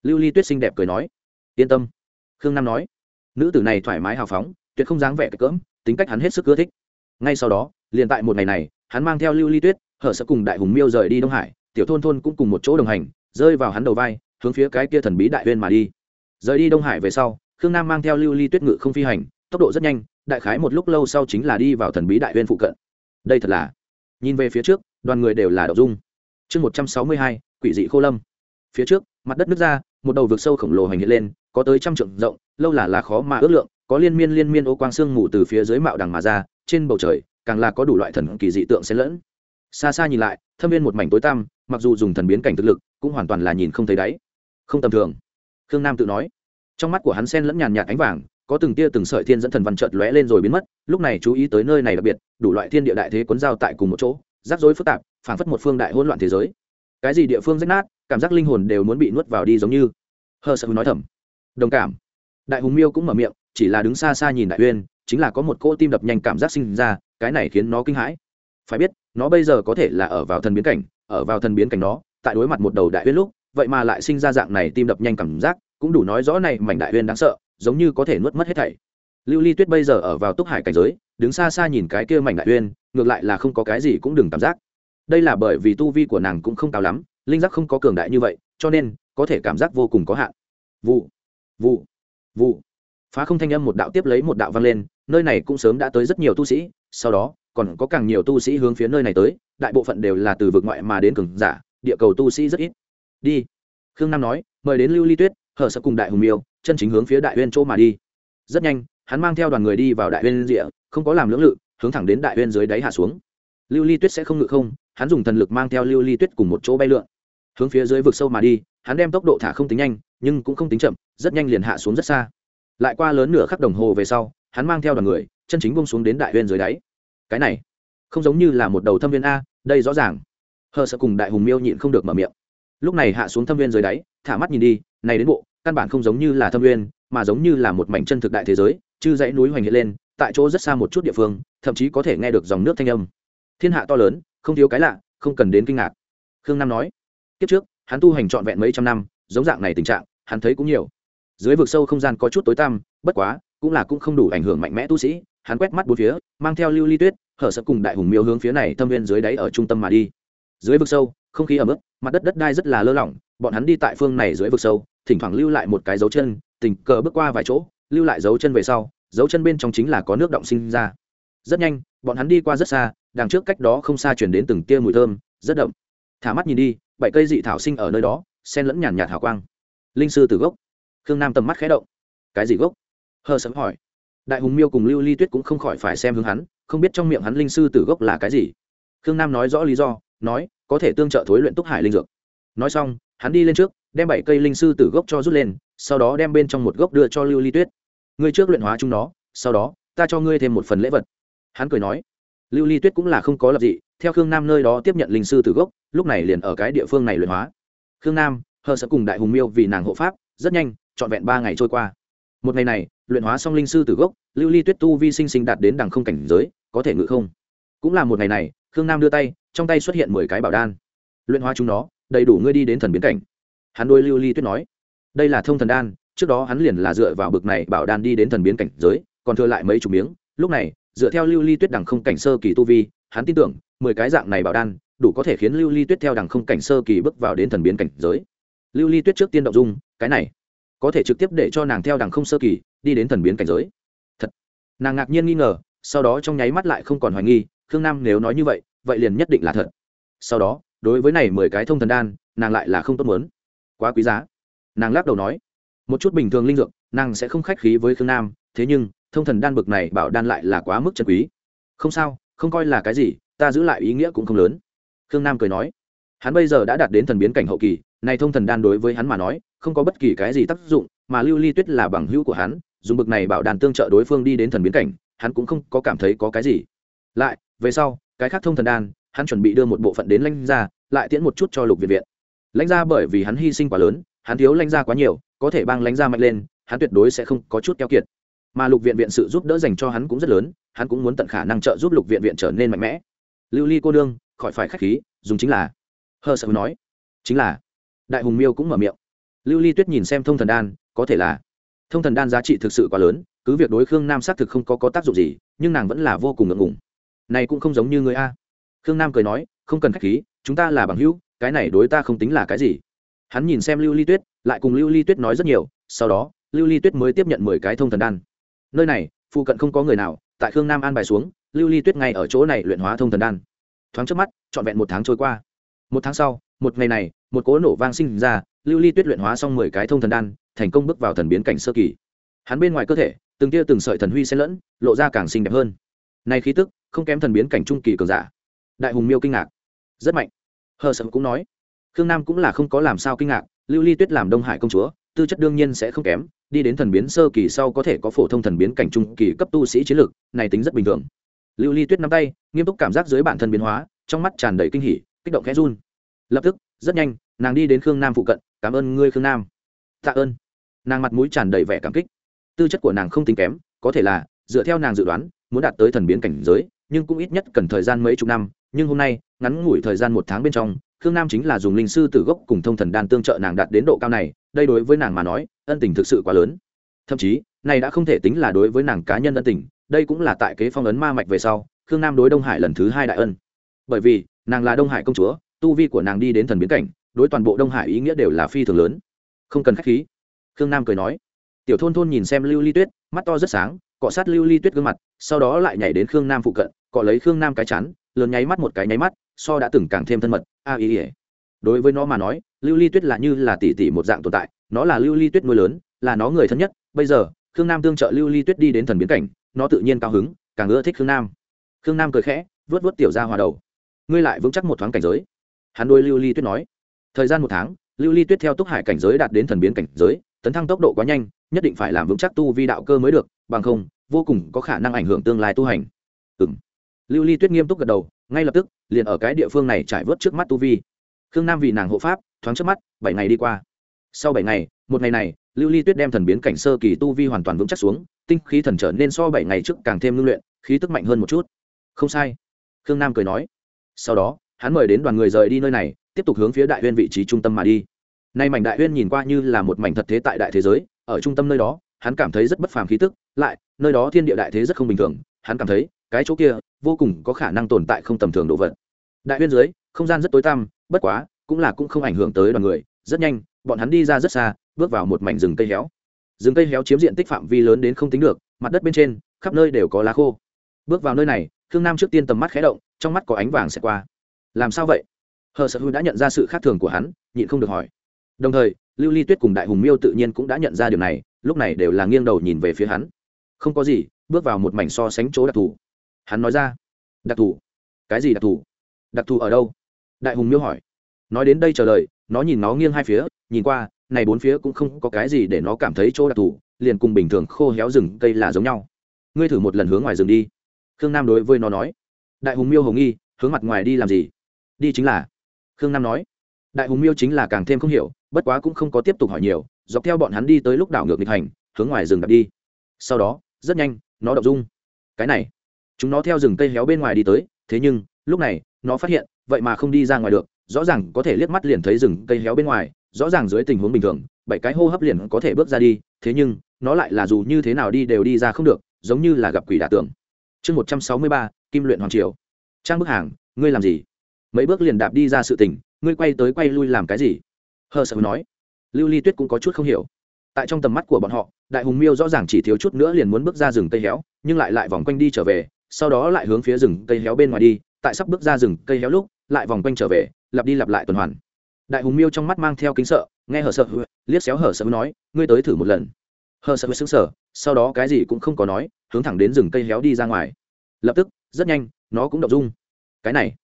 lưu ly tuyết xinh đẹp cười nói, yên tâm. Khương nam nói, nữ tử này thoải mái hào phóng, tuyệt không dáng vẻ cỡm, tính cách hắn hết sức ưa thích. Ngay sau đó, liền tại một ngày này, hắn mang theo lưu ly tuyết, hở sẽ cùng đại hùng miêu rời đi đông hải, tiểu thôn thôn cũng cùng một chỗ đồng hành, rơi vào hắn đầu vai, hướng phía cái kia thần bí đại huyên mà đi. Rời đi đông hải về sau, khương nam mang theo lưu ly tuyết ngự không phi hành, tốc độ rất nhanh, đại khái một lúc lâu sau chính là đi vào thần bí đại huyên phụ cận. Đây thật là, nhìn về phía trước, đoàn người đều là đậu dung. Chương một trăm sáu mươi hai, quỷ dị khô lâm. Phía trước mặt đất nước ra, một đầu vực sâu khổng lồ hành hiện lên, có tới trăm trượng rộng, lâu là là khó mà ước lượng, có liên miên liên miên ô quang sương mù từ phía dưới mạo đằng mà ra, trên bầu trời, càng là có đủ loại thần kỳ dị tượng xen lẫn. Xa xa nhìn lại, thâm viên một mảnh tối tăm, mặc dù dùng thần biến cảnh thực lực, cũng hoàn toàn là nhìn không thấy đáy. Không tầm thường. Khương nam tự nói. Trong mắt của hắn sen lẫn nhàn nhạt ánh vàng, có từng tia từng sợi thiên dẫn thần văn trợt lóe lên rồi biến mất, lúc này chú ý tới nơi này đặc biệt, đủ loại thiên địa đại thế cuốn giao tại cùng một chỗ, rắc rối phức tạp phản phất một phương đại hỗn loạn thế giới. Cái gì địa phương rách nát cảm giác linh hồn đều muốn bị nuốt vào đi giống như. Hờ sợ nói thầm. Đồng cảm. Đại hùng miêu cũng mở miệng, chỉ là đứng xa xa nhìn đại uyên, chính là có một cỗ tim đập nhanh cảm giác sinh ra, cái này khiến nó kinh hãi. Phải biết, nó bây giờ có thể là ở vào thần biến cảnh, ở vào thần biến cảnh nó tại đối mặt một đầu đại uyên lúc, vậy mà lại sinh ra dạng này tim đập nhanh cảm giác, cũng đủ nói rõ này mảnh đại uyên đáng sợ, giống như có thể nuốt mất hết thảy. Lưu ly tuyết bây giờ ở vào túc hải cảnh giới, đứng xa xa nhìn cái kia mảnh đại uyên, ngược lại là không có cái gì cũng đừng cảm giác. Đây là bởi vì tu vi của nàng cũng không cao lắm linh giác không có cường đại như vậy, cho nên, có thể cảm giác vô cùng có hạn. Vụ vụ vụ. Phá không thanh âm một đạo tiếp lấy một đạo vang lên, nơi này cũng sớm đã tới rất nhiều tu sĩ, sau đó, còn có càng nhiều tu sĩ hướng phía nơi này tới, đại bộ phận đều là từ vực ngoại mà đến cường giả, địa cầu tu sĩ rất ít. Đi. Khương nam nói, mời đến lưu ly tuyết, hở sợ cùng đại hùng miêu, chân chính hướng phía đại huyên chỗ mà đi. Rất nhanh, hắn mang theo đoàn người đi vào đại huyên rịa không có làm lưỡng lự, hướng thẳng đến đại huyên dưới đáy hạ xuống. Lưu ly tuyết sẽ không ngự không, hắn dùng thần lực mang theo lưu ly tuyết cùng một chỗ bay lượn hướng phía dưới vực sâu mà đi, hắn đem tốc độ thả không tính nhanh, nhưng cũng không tính chậm, rất nhanh liền hạ xuống rất xa. Lại qua lớn nửa khắc đồng hồ về sau, hắn mang theo đoàn người, chân chính bông xuống đến đại huyên dưới đáy. Cái này, không giống như là một đầu thâm viên a, đây rõ ràng. Hờ sợ cùng đại hùng miêu nhịn không được mở miệng. Lúc này hạ xuống thâm viên dưới đáy, thả mắt nhìn đi, này đến bộ, căn bản không giống như là thâm viên, mà giống như là một mảnh chân thực đại thế giới, chư dãy núi hoành hiện lên, tại chỗ rất xa một chút địa phương, thậm chí có thể nghe được dòng nước thanh âm. Thiên hạ to lớn, không thiếu cái lạ, không cần đến kinh ngạc. Khương nam nói kiếp trước, hắn tu hành trọn vẹn mấy trăm năm, giống dạng này tình trạng, hắn thấy cũng nhiều. Dưới vực sâu không gian có chút tối tăm, bất quá, cũng là cũng không đủ ảnh hưởng mạnh mẽ tu sĩ. Hắn quét mắt bốn phía, mang theo lưu ly tuyết, hở sợ cùng đại hùng miêu hướng phía này thâm viên dưới đáy ở trung tâm mà đi. Dưới vực sâu, không khí ẩm ướt, mặt đất đất đai rất là lơ lỏng, bọn hắn đi tại phương này dưới vực sâu, thỉnh thoảng lưu lại một cái dấu chân, tình cờ bước qua vài chỗ, lưu lại dấu chân về sau, dấu chân bên trong chính là có nước động sinh ra. Rất nhanh, bọn hắn đi qua rất xa, đằng trước cách đó không xa chuyển đến từng tia mùi thơm, rất đậm. Thả mắt nhìn đi bảy cây dị thảo sinh ở nơi đó sen lẫn nhàn nhạt hào quang. Linh sư từ gốc. Khương nam tầm mắt khé động. Cái gì gốc? Hờ sấm hỏi. Đại hùng miêu cùng lưu ly tuyết cũng không khỏi phải xem hướng hắn, không biết trong miệng hắn linh sư từ gốc là cái gì. Khương nam nói rõ lý do, nói, có thể tương trợ thối luyện túc hải linh dược. Nói xong, hắn đi lên trước, đem bảy cây linh sư từ gốc cho rút lên, sau đó đem bên trong một gốc đưa cho lưu ly tuyết. Ngươi trước luyện hóa chúng nó, sau đó, ta cho ngươi thêm một phần lễ vật. Hắn cười nói. Lưu ly tuyết cũng là không có lập dị theo khương nam nơi đó tiếp nhận linh sư từ gốc, lúc này liền ở cái địa phương này luyện hóa. Khương nam, hờ sẽ cùng đại hùng miêu vì nàng hộ pháp, rất nhanh, trọn vẹn ba ngày trôi qua. Một ngày này, luyện hóa xong linh sư từ gốc, lưu ly tuyết tu vi sinh sinh đạt đến đằng không cảnh giới, có thể ngự không? Cũng là một ngày này, khương nam đưa tay, trong tay xuất hiện mười cái bảo đan. Luyện hóa chúng nó, đầy đủ ngươi đi đến thần biến cảnh. Hắn đôi lưu ly tuyết nói, đây là thông thần đan, trước đó hắn liền là dựa vào bực này bảo đan đi đến thần biến cảnh giới, còn thừa lại mấy chục miếng, lúc này, dựa theo lưu ly tuyết đằng không cảnh sơ kỳ tu vi hắn tin tưởng, mười cái dạng này bảo đan, đủ có thể khiến lưu ly tuyết theo đằng không cảnh sơ kỳ bước vào đến thần biến cảnh giới. Lưu ly tuyết trước tiên động dung, cái này, có thể trực tiếp để cho nàng theo đằng không sơ kỳ, đi đến thần biến cảnh giới. Thật. Nàng ngạc nhiên nghi ngờ, sau đó trong nháy mắt lại không còn hoài nghi, khương nam nếu nói như vậy vậy liền nhất định là thật. Sau đó, đối với này mười cái thông thần đan, nàng lại là không tốt muốn. Quá quý giá. Nàng lắc đầu nói, một chút bình thường linh dược, nàng sẽ không khách khí với khương nam, thế nhưng, thông thần đan bực này bảo đan lại là quá mức chân quý. Không sao không coi là cái gì, ta giữ lại ý nghĩa cũng không lớn. Khương nam cười nói. Hắn bây giờ đã đạt đến thần biến cảnh hậu kỳ, này thông thần đan đối với hắn mà nói, không có bất kỳ cái gì tác dụng, mà lưu ly tuyết là bằng hữu của hắn, dùng bực này bảo đàn tương trợ đối phương đi đến thần biến cảnh, hắn cũng không có cảm thấy có cái gì. Lại, về sau, cái khác thông thần đan, hắn chuẩn bị đưa một bộ phận đến lãnh gia, lại tiễn một chút cho lục viện viện. Lãnh gia bởi vì hắn hy sinh quá lớn, hắn thiếu lãnh gia quá nhiều, có thể bang lãnh gia mạnh lên, hắn tuyệt đối sẽ không có chút keo kiệt. Mà lục viện viện sự giúp đỡ dành cho hắn cũng rất lớn hắn cũng muốn tận khả năng trợ giúp lục viện viện trở nên mạnh mẽ. Lưu ly cô đương khỏi phải khách khí dùng chính là. Hờ sợ nói. Chính là. Đại hùng miêu cũng mở miệng. Lưu ly tuyết nhìn xem thông thần đan có thể là. Thông thần đan giá trị thực sự quá lớn cứ việc đối khương nam xác thực không có, có tác dụng gì nhưng nàng vẫn là vô cùng ngượng ngùng. Này cũng không giống như người a. Khương nam cười nói không cần khách khí chúng ta là bằng hữu cái này đối ta không tính là cái gì. Hắn nhìn xem lưu ly tuyết lại cùng lưu ly tuyết nói rất nhiều sau đó lưu ly tuyết mới tiếp nhận mười cái thông thần đan. Nơi này phụ cận không có người nào tại khương nam an bài xuống, lưu ly tuyết ngay ở chỗ này luyện hóa thông thần đan. Thoáng trước mắt, trọn vẹn một tháng trôi qua. Một tháng sau, một ngày này, một cỗ nổ vang sinh ra, lưu ly tuyết luyện hóa xong mười cái thông thần đan, thành công bước vào thần biến cảnh sơ kỳ. Hắn bên ngoài cơ thể, từng tia từng sợi thần huy xen lẫn, lộ ra càng xinh đẹp hơn. Nay khí tức, không kém thần biến cảnh trung kỳ cường giả. Đại hùng miêu kinh ngạc. Rất mạnh. Hờ sợ cũng nói. Khương nam cũng là không có làm sao kinh ngạc, lưu ly tuyết làm đông hải công chúa, tư chất đương nhiên sẽ không kém đi đến thần biến sơ kỳ sau có thể có phổ thông thần biến cảnh trung kỳ cấp tu sĩ chiến lược, này tính rất bình thường. Lưu ly tuyết nắm tay, nghiêm túc cảm giác dưới bản thân biến hóa, trong mắt tràn đầy kinh hỉ, kích động khẽ run. Lập tức, rất nhanh, nàng đi đến khương nam phụ cận, cảm ơn ngươi khương nam. Tạ ơn. Nàng mặt mũi tràn đầy vẻ cảm kích. Tư chất của nàng không tính kém, có thể là, dựa theo nàng dự đoán, muốn đạt tới thần biến cảnh giới, nhưng cũng ít nhất cần thời gian mấy chục năm, nhưng hôm nay, ngắn ngủi thời gian một tháng bên trong, khương nam chính là dùng linh sư từ gốc cùng thông thần đan tương trợ nàng đạt đến độ cao này, đây đối với nàng mà nói ân tình thực sự quá lớn. Thậm chí, này đã không thể tính là đối với nàng cá nhân ân tình, đây cũng là tại kế phong ấn ma mạch về sau, khương nam đối đông hải lần thứ hai đại ân. Bởi vì, nàng là đông hải công chúa, tu vi của nàng đi đến thần biến cảnh, đối toàn bộ đông hải ý nghĩa đều là phi thường lớn. Không cần k h á c h khí. Khương nam cười nói. Tiểu thôn thôn nhìn xem lưu ly tuyết, mắt to rất sáng, cọ sát lưu ly tuyết gương mặt, sau đó lại nhảy đến khương nam phụ cận, cọ lấy khương nam cái chắn lớn nháy mắt một cái nháy mắt, so đã từng càng thêm thân mật. A ý ỉa đối với nó mà nói, lưu ly tuyết là như là tỷ tỷ một dạng tồn tại nó là lưu ly tuyết nuôi lớn, là nó người thân nhất. Bây giờ, khương nam tương trợ lưu ly tuyết đi đến thần biến cảnh, nó tự nhiên cao hứng, càng ưa thích khương nam. Khương nam cười khẽ vớt vớt tiểu ra hòa đầu. Ngươi lại vững chắc một thoáng cảnh giới. Hắn đôi lưu ly tuyết nói. Thời gian một tháng, lưu ly tuyết theo túc hải cảnh giới đạt đến thần biến cảnh giới, tấn thăng tốc độ quá nhanh, nhất định phải làm vững chắc tu vi đạo cơ mới được, bằng không, vô cùng có khả năng ảnh hưởng tương lai tu hành. Ừ m lưu ly tuyết nghiêm túc gật đầu, ngay lập tức, liền ở cái địa phương này trải vớt trước mắt tu vi. Khương nam vì nàng hộ pháp, thoáng trước mắt, bảy ngày đi qua sau bảy ngày, một ngày này, lưu ly tuyết đem thần biến cảnh sơ kỳ tu vi hoàn toàn vững chắc xuống, tinh khí thần trở nên so bảy ngày trước càng thêm ngưng luyện, khí tức mạnh hơn một chút. Không sai, khương nam cười nói. Sau đó, hắn mời đến đoàn người rời đi nơi này, tiếp tục hướng phía đại huyên vị trí trung tâm mà đi. Nay mảnh đại huyên nhìn qua như là một mảnh thật thế tại đại thế giới, ở trung tâm nơi đó, hắn cảm thấy rất bất phàm khí tức, lại, nơi đó thiên địa đại thế rất không bình thường, hắn cảm thấy, cái chỗ kia, vô cùng có khả năng tồn tại không tầm thường độ vật. Đại huyên dưới, không gian rất tối tăm, bất quá, cũng là cũng không ảnh hưởng tới đoàn người, rất nhanh bọn hắn đi ra rất xa, bước vào một mảnh rừng cây héo. Rừng cây héo chiếm diện tích phạm vi lớn đến không tính được, mặt đất bên trên, khắp nơi đều có lá khô. Bước vào nơi này, khương nam trước tiên tầm mắt khé động, trong mắt có ánh vàng xẹt qua. Làm sao vậy? Hờ sợ hư đã nhận ra sự khác thường của hắn, nhịn không được hỏi. Đồng thời, lưu ly tuyết cùng đại hùng miêu tự nhiên cũng đã nhận ra điều này, lúc này đều là nghiêng đầu nhìn về phía hắn. Không có gì, bước vào một mảnh so sánh chỗ đặc thù. Hắn nói ra, đặc thù? Cái gì đặc thù? Đặc thù ở đâu? Đại hùng miêu hỏi. Nói đến đây chờ lời nó nhìn nó nghiêng hai phía, nhìn qua, này bốn phía cũng không có cái gì để nó cảm thấy chỗ đặc thù, liền cùng bình thường khô héo rừng cây là giống nhau. Ngươi thử một lần hướng ngoài rừng đi. Khương nam đối với nó nói. Đại hùng miêu hồng nghi, hướng mặt ngoài đi làm gì? Đi chính là. Khương nam nói. Đại hùng miêu chính là càng thêm không hiểu, bất quá cũng không có tiếp tục hỏi nhiều, dọc theo bọn hắn đi tới lúc đảo ngược nghịch hành, hướng ngoài rừng đặt đi. Sau đó, rất nhanh, nó đậu dung. Cái này, chúng nó theo rừng cây héo bên ngoài đi tới, thế nhưng, lúc này, nó phát hiện, vậy mà không đi ra ngoài được rõ ràng có thể liếc mắt liền thấy rừng cây héo bên ngoài, rõ ràng dưới tình huống bình thường, bảy cái hô hấp liền có thể bước ra đi, thế nhưng, nó lại là dù như thế nào đi đều đi ra không được, giống như là gặp quỷ đả tưởng chương một trăm sáu mươi ba, kim luyện hoàng triều. Trang bức hàng, ngươi làm gì? Mấy bước liền đạp đi ra sự tình, ngươi quay tới quay lui làm cái gì? Hờ sợ nói. Lưu ly tuyết cũng có chút không hiểu. Tại trong tầm mắt của bọn họ, đại hùng miêu rõ ràng chỉ thiếu chút nữa liền muốn bước ra rừng cây héo, nhưng lại lại vòng quanh đi trở về, sau đó lại hướng phía rừng cây héo bên ngoài đi tại sắp bước ra rừng cây héo lúc, lại vòng quanh trở về, lặp đi lặp lại tuần hoàn. Đại hùng miêu trong mắt mang theo kính sợ, nghe hờ sợ liếc xéo hờ sợ nói, ngươi tới thử một lần. Hờ sợ xứng sở sau đó cái gì cũng không có nói, hướng thẳng đến rừng cây héo đi ra ngoài. Lập tức, rất nhanh, nó cũng đậu dung. Cái này,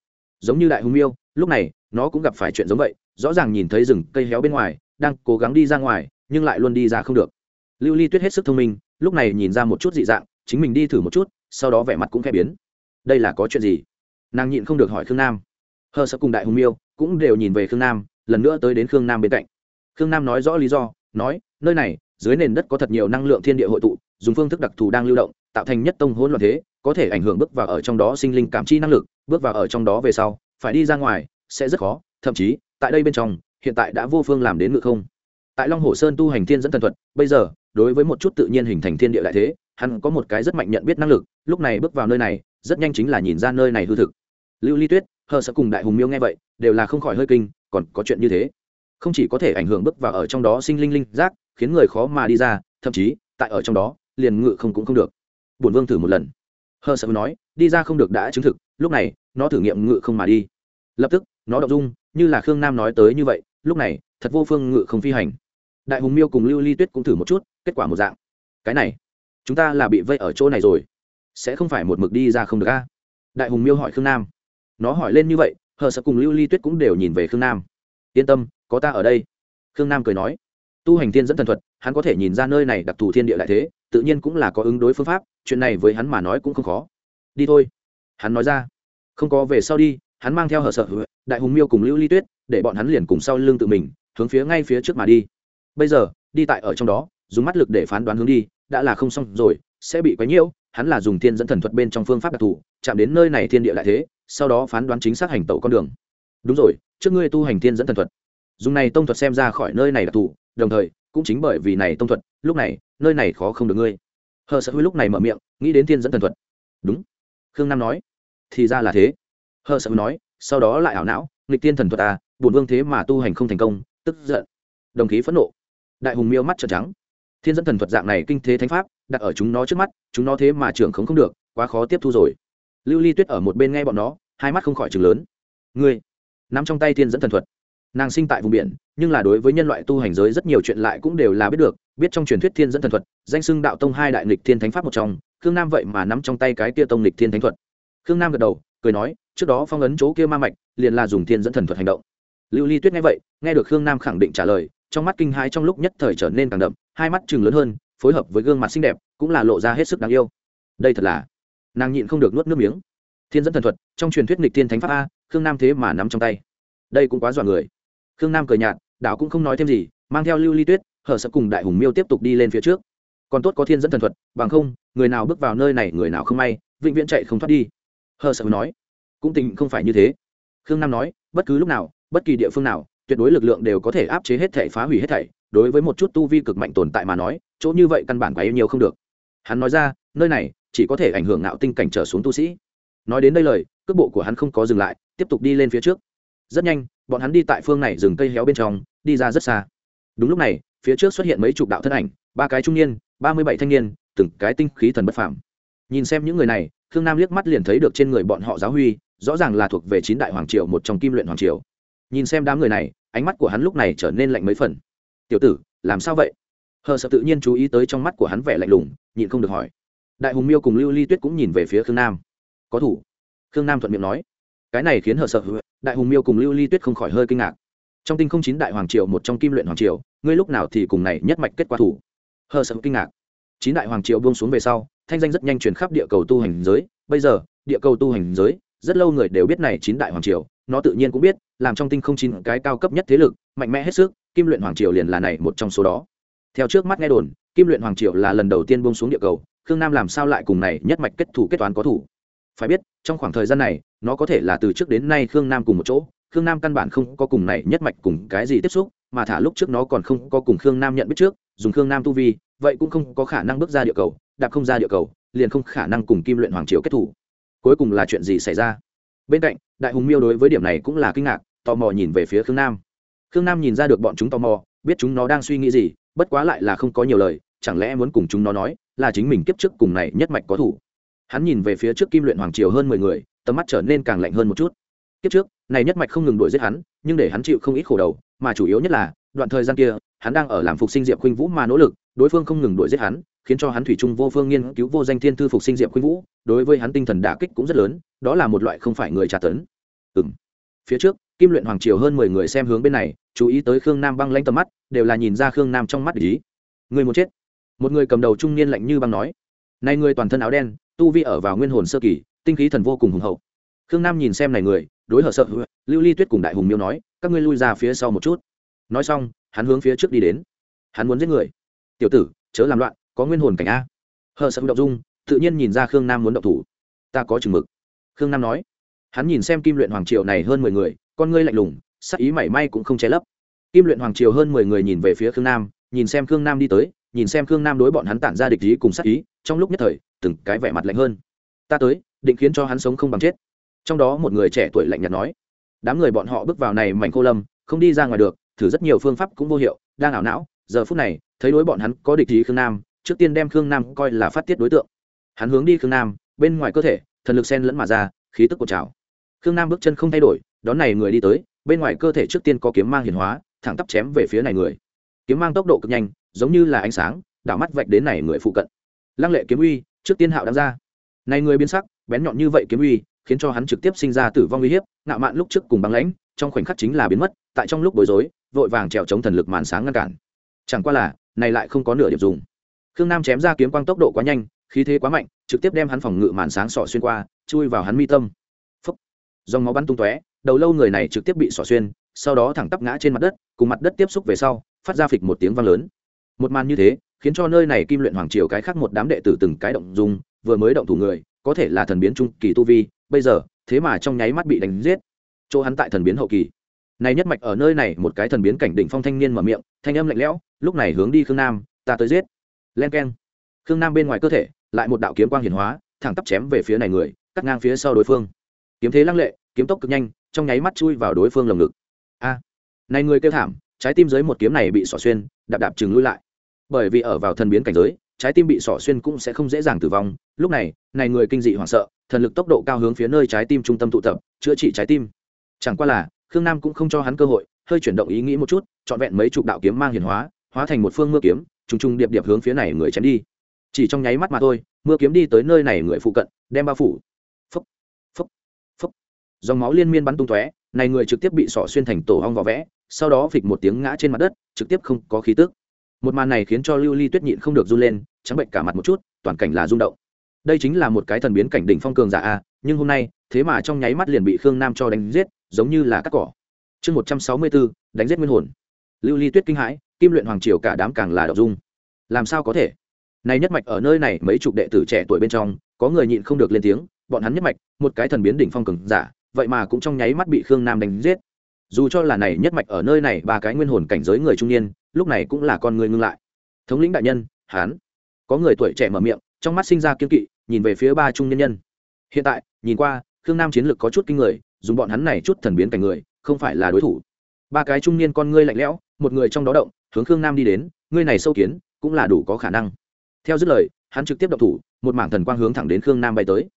giống như đại hùng miêu, lúc này, nó cũng gặp phải chuyện giống vậy, rõ ràng nhìn thấy rừng cây héo bên ngoài, đang cố gắng đi ra ngoài, nhưng lại luôn đi ra không được. Lưu ly tuyết hết sức thông minh, lúc này nhìn ra một chút dị dạng, chính mình đi thử một chút, sau đó vẻ mặt cũng khẽ biến. Đây là có chuyện gì? Nàng nhịn không được hỏi khương nam. Hờ sợ cùng đại hùng miêu cũng đều nhìn về khương nam, lần nữa tới đến khương nam bên cạnh. Khương nam nói rõ lý do, nói, nơi này, dưới nền đất có thật nhiều năng lượng thiên địa hội tụ, dùng phương thức đặc thù đang lưu động, tạo thành nhất tông hỗn loạn thế, có thể ảnh hưởng bước vào ở trong đó sinh linh cảm chi năng lực, bước vào ở trong đó về sau, phải đi ra ngoài, sẽ rất khó, thậm chí, tại đây bên trong, hiện tại đã vô phương làm đến ngự không. Tại long hồ sơn tu hành thiên dẫn thần thuật, bây giờ, đối với một chút tự nhiên hình thành thiên địa đại thế, hắn có một cái rất mạnh nhận biết năng lực, lúc này bước vào nơi này, rất nhanh chính là nhìn ra nơi này hư thực lưu ly tuyết, hờ sợ cùng đại hùng miêu nghe vậy, đều là không khỏi hơi kinh, còn có chuyện như thế. Không chỉ có thể ảnh hưởng bước vào ở trong đó sinh linh linh giác, khiến người khó mà đi ra, thậm chí, tại ở trong đó, liền ngự không cũng không được. Bổn vương thử một lần. Hờ sợ nói, đi ra không được đã chứng thực, lúc này, nó thử nghiệm ngự không mà đi. Lập tức, nó đọc dung, như là khương nam nói tới như vậy, lúc này, thật vô phương ngự không phi hành. Đại hùng miêu cùng lưu ly tuyết cũng thử một chút, kết quả một dạng. Cái này, chúng ta là bị vây ở chỗ này rồi. Sẽ không phải một mực đi ra không được a? Đại hùng miêu hỏi khương nam nó hỏi lên như vậy, hờ sợ cùng lưu ly tuyết cũng đều nhìn về khương nam. Yên tâm, có ta ở đây. Khương nam cười nói. Tu hành thiên dẫn thần thuật, hắn có thể nhìn ra nơi này đặc thù thiên địa đại thế, tự nhiên cũng là có ứng đối phương pháp, chuyện này với hắn mà nói cũng không khó. Đi thôi. Hắn nói ra. Không có về sau đi, hắn mang theo hờ sợ đại hùng miêu cùng lưu ly tuyết, để bọn hắn liền cùng sau lưng tự mình, hướng phía ngay phía trước mà đi. Bây giờ, đi tại ở trong đó, dùng mắt lực để phán đoán hướng đi, đã là không xong rồi, sẽ bị quấy nhiễu hắn là dùng thiên dẫn thần thuật bên trong phương pháp đặc thù, chạm đến nơi này thiên địa lại thế, sau đó phán đoán chính xác hành tẩu con đường. Đúng rồi, trước ngươi tu hành thiên dẫn thần thuật. Dùng này tông thuật xem ra khỏi nơi này đặc thù, đồng thời, cũng chính bởi vì này tông thuật, lúc này, nơi này khó không được ngươi. Hờ sợ huy lúc này mở miệng, nghĩ đến thiên dẫn thần thuật. Đúng. Khương nam nói. Thì ra là thế. Hờ sợ huy nói, sau đó lại ảo não, nghịch tiên thần thuật à bổn vương thế mà tu hành không thành công, tức giận. Đồng khí phẫn nộ. Đại hùng miêu mắt trợn trắng thiên dẫn thần thuật dạng này kinh thế thánh pháp, đặt ở chúng nó trước mắt, chúng nó thế mà trưởng không không được, quá khó tiếp thu rồi. Lưu ly tuyết ở một bên nghe bọn nó, hai mắt không khỏi chừng lớn. Ngươi, nắm trong tay thiên dẫn thần thuật. Nàng sinh tại vùng biển, nhưng là đối với nhân loại tu hành giới rất nhiều chuyện lại cũng đều là biết được, biết trong truyền thuyết thiên dẫn thần thuật, danh xưng đạo tông hai đại nghịch thiên thánh pháp một trong, khương nam vậy mà nắm trong tay cái kia tông nghịch thiên thánh thuật. Khương nam gật đầu, cười nói, trước đó phong ấn chỗ kia ma mạch, liền là dùng thiên dẫn thần thuật hành động. Lưu ly tuyết nghe vậy, nghe được khương nam khẳng định trả lời, trong mắt kinh hãi trong lúc nhất thời trở nên càng đậm hai mắt chừng lớn hơn, phối hợp với gương mặt xinh đẹp, cũng là lộ ra hết sức đáng yêu. Đây thật là, nàng nhịn không được nuốt nước miếng. Thiên dẫn thần thuật, trong truyền thuyết nghịch thiên thánh pháp a, khương nam thế mà nắm trong tay. Đây cũng quá dọa người. Khương nam cười nhạt, đảo cũng không nói thêm gì, mang theo lưu ly tuyết, hở sợ cùng đại hùng miêu tiếp tục đi lên phía trước. Còn tốt có thiên dẫn thần thuật, bằng không, người nào bước vào nơi này, người nào không may, vĩnh viễn chạy không thoát đi. Hờ sợ nói, cũng tình không phải như thế. Khương nam nói, bất cứ lúc nào, bất kỳ địa phương nào, tuyệt đối lực lượng đều có thể áp chế hết thể phá hủy hết thảy đối với một chút tu vi cực mạnh tồn tại mà nói, chỗ như vậy căn bản quá yêu nhiều không được. Hắn nói ra, nơi này chỉ có thể ảnh hưởng nạo tinh cảnh trở xuống tu sĩ. Nói đến đây lời, cước bộ của hắn không có dừng lại, tiếp tục đi lên phía trước. Rất nhanh, bọn hắn đi tại phương này rừng cây héo bên trong, đi ra rất xa. Đúng lúc này, phía trước xuất hiện mấy chục đạo thân ảnh, ba cái trung niên, ba mươi bảy thanh niên, từng cái tinh khí thần bất phàm. Nhìn xem những người này, khương nam liếc mắt liền thấy được trên người bọn họ giáo huy, rõ ràng là thuộc về chín đại hoàng triều, một trong kim luyện hoàng triều. Nhìn xem đám người này, ánh mắt của hắn lúc này trở nên lạnh mấy phần tiểu tử, làm sao vậy? Hờ sợ tự nhiên chú ý tới trong mắt của hắn vẻ lạnh lùng, nhịn không được hỏi. Đại hùng miêu cùng lưu ly tuyết cũng nhìn về phía khương nam. Có thủ. Khương nam thuận miệng nói. Cái này khiến hờ sợ đại hùng miêu cùng lưu ly tuyết không khỏi hơi kinh ngạc. Trong tinh không chín đại hoàng triều, một trong kim luyện hoàng triều, ngươi lúc nào thì cùng này nhất mạch kết quả thủ? Hờ sợ kinh ngạc. Chín đại hoàng triều buông xuống về sau, thanh danh rất nhanh truyền khắp địa cầu tu hành giới. Bây giờ, địa cầu tu hành giới, rất lâu người đều biết này chín đại hoàng triều nó tự nhiên cũng biết, làm trong tinh không chín cái cao cấp nhất thế lực, mạnh mẽ hết sức, kim luyện hoàng triều liền là này một trong số đó. Theo trước mắt nghe đồn, kim luyện hoàng triều là lần đầu tiên buông xuống địa cầu, khương nam làm sao lại cùng này nhất mạch kết thủ kết toán có thủ? Phải biết, trong khoảng thời gian này, nó có thể là từ trước đến nay khương nam cùng một chỗ, khương nam căn bản không có cùng này nhất mạch cùng cái gì tiếp xúc, mà thả lúc trước nó còn không có cùng khương nam nhận biết trước, dùng khương nam tu vi, vậy cũng không có khả năng bước ra địa cầu, đạp không ra địa cầu, liền không khả năng cùng kim luyện hoàng triều kết thủ. Cuối cùng là chuyện gì xảy ra? Bên cạnh, đại hùng miêu đối với điểm này cũng là kinh ngạc, tò mò nhìn về phía khương nam. Khương nam nhìn ra được bọn chúng tò mò, biết chúng nó đang suy nghĩ gì, bất quá lại là không có nhiều lời, chẳng lẽ muốn cùng chúng nó nói, là chính mình kiếp trước cùng này nhất mạch có thủ. Hắn nhìn về phía trước kim luyện hoàng triều hơn mười người, tầm mắt trở nên càng lạnh hơn một chút. Kiếp trước, này nhất mạch không ngừng đuổi giết hắn, nhưng để hắn chịu không ít khổ đầu, mà chủ yếu nhất là, đoạn thời gian kia, hắn đang ở làm phục sinh diệp khuynh vũ mà nỗ lực, đối phương không ngừng đuổi giết hắn khiến cho hắn thủy chung vô phương nghiên cứu vô danh thiên thư phục sinh diệp khuynh vũ, đối với hắn tinh thần đả kích cũng rất lớn, đó là một loại không phải người tra tấn. Ừng phía trước, kim luyện hoàng triều hơn mười người xem hướng bên này, chú ý tới khương nam băng lanh tầm mắt, đều là nhìn ra khương nam trong mắt ý. Người muốn chết. Một người cầm đầu trung niên lạnh như băng nói. Này người toàn thân áo đen, tu vi ở vào nguyên hồn sơ kỳ, tinh khí thần vô cùng hùng hậu. Khương nam nhìn xem này người, đối hở sợ, lưu ly tuyết cùng đại hùng miêu nói, các ngươi lui ra phía sau một chút. Nói xong, hắn hướng phía trước đi đến. Hắn muốn giết người. Tiểu tử, chớ làm loạn có nguyên hồn cảnh a. Hờ sợ động dung, tự nhiên nhìn ra khương nam muốn động thủ. Ta có chừng mực. Khương nam nói. Hắn nhìn xem kim luyện hoàng triều này hơn mười người, con ngươi lạnh lùng, sắc ý mảy may cũng không che lấp. Kim luyện hoàng triều hơn mười người nhìn về phía khương nam, nhìn xem khương nam đi tới, nhìn xem khương nam đối bọn hắn tản ra địch ý cùng sắc ý, trong lúc nhất thời, từng cái vẻ mặt lạnh hơn. Ta tới, định khiến cho hắn sống không bằng chết. Trong đó một người trẻ tuổi lạnh nhạt nói. Đám người bọn họ bước vào này mảnh cô lâm, không đi ra ngoài được, thử rất nhiều phương pháp cũng vô hiệu, đang ảo não, giờ phút này, thấy đối bọn hắn có địch ý khương nam trước tiên đem khương nam coi là phát tiết đối tượng. Hắn hướng đi khương nam, bên ngoài cơ thể, thần lực sen lẫn mà ra, khí tức cột trào. Khương nam bước chân không thay đổi, đón này người đi tới, bên ngoài cơ thể trước tiên có kiếm mang hiển hóa, thẳng tắp chém về phía này người. Kiếm mang tốc độ cực nhanh, giống như là ánh sáng, đảo mắt vạch đến này người phụ cận. Lăng lệ kiếm uy, trước tiên hạo đáng ra. Này người biến sắc, bén nhọn như vậy kiếm uy, khiến cho hắn trực tiếp sinh ra tử vong uy hiếp, ngạo mạn lúc trước cùng băng lãnh, trong khoảnh khắc chính là biến mất, tại trong lúc bối rối, vội vàng trèo chống thần lực màn sáng ngăn cản. Chẳng qua là, này lại không có nửa điểm dùng khương nam chém ra kiếm quang tốc độ quá nhanh, khí thế quá mạnh, trực tiếp đem hắn phòng ngự màn sáng sọ xuyên qua, chui vào hắn mi tâm. Phấp dòng máu bắn tung tóe, đầu lâu người này trực tiếp bị sọ xuyên, sau đó thẳng tắp ngã trên mặt đất, cùng mặt đất tiếp xúc về sau, phát ra phịch một tiếng vang lớn. Một màn như thế, khiến cho nơi này kim luyện hoàng triều cái khác một đám đệ tử từng cái động dung, vừa mới động thủ người, có thể là thần biến trung kỳ tu vi, bây giờ, thế mà trong nháy mắt bị đánh giết. Chỗ hắn tại thần biến hậu kỳ. Này nhất mạch ở nơi này, một cái thần biến cảnh đỉnh phong thanh niên mở miệng, thanh âm lạnh lẽo, lúc này hướng đi khương nam, ta tới giết len keng. Khương nam bên ngoài cơ thể, lại một đạo kiếm quang hiển hóa, thẳng tắp chém về phía này người, cắt ngang phía sau đối phương. Kiếm thế lăng lệ, kiếm tốc cực nhanh, trong nháy mắt chui vào đối phương lồng ngực. A! Này người kêu thảm, trái tim dưới một kiếm này bị xỏ xuyên, đạp đạp chừng lui lại. Bởi vì ở vào thần biến cảnh giới, trái tim bị xỏ xuyên cũng sẽ không dễ dàng tử vong. Lúc này này người kinh dị hoảng sợ, thần lực tốc độ cao hướng phía nơi trái tim trung tâm tụ tập, chữa trị trái tim. Chẳng qua là, khương nam cũng không cho hắn cơ hội, hơi chuyển động ý nghĩ một chút, trọn vẹn mấy chục đạo kiếm mang hiền hóa hóa thành một phương mưa kiếm trùng trùng điệp điệp hướng phía này người chém đi. Chỉ trong nháy mắt mà thôi, mưa kiếm đi tới nơi này người phụ cận, đem bao phủ. Phấp phấp phấp dòng máu liên miên bắn tung tóe, này người trực tiếp bị sỏ xuyên thành tổ hong vỏ vẽ, sau đó phịch một tiếng ngã trên mặt đất, trực tiếp không có khí tức. Một màn này khiến cho lưu ly tuyết nhịn không được run lên, trắng bệnh cả mặt một chút, toàn cảnh là rung động. Đây chính là một cái thần biến cảnh đỉnh phong cường giả a, nhưng hôm nay, thế mà trong nháy mắt liền bị khương nam cho đánh giết, giống như là cắt cỏ. Chương một trăm sáu mươi bốn đánh giết nguyên hồn. Lưu ly tuyết kinh hãi kim luyện hoàng triều cả đám càng là đậu dung. Làm sao có thể? Này nhất mạch ở nơi này mấy chục đệ tử trẻ tuổi bên trong, có người nhịn không được lên tiếng, bọn hắn nhất mạch, một cái thần biến đỉnh phong cường giả, vậy mà cũng trong nháy mắt bị khương nam đánh giết. Dù cho là này nhất mạch ở nơi này ba cái nguyên hồn cảnh giới người trung niên, lúc này cũng là con người ngưng lại. Thống lĩnh đại nhân, hán. Có người tuổi trẻ mở miệng, trong mắt sinh ra kiên kỵ, nhìn về phía ba trung nhân nhân. Hiện tại, nhìn qua, khương nam chiến lược có chút kinh người, dùng bọn hắn này chút thần biến cảnh người, không phải là đối thủ. Ba cái trung niên con ngươi lạnh lẽo, một người trong đó động hướng khương nam đi đến, ngươi này sâu kiến, cũng là đủ có khả năng. Theo dứt lời, hắn trực tiếp động thủ, một mảng thần quang hướng thẳng đến khương nam bay tới.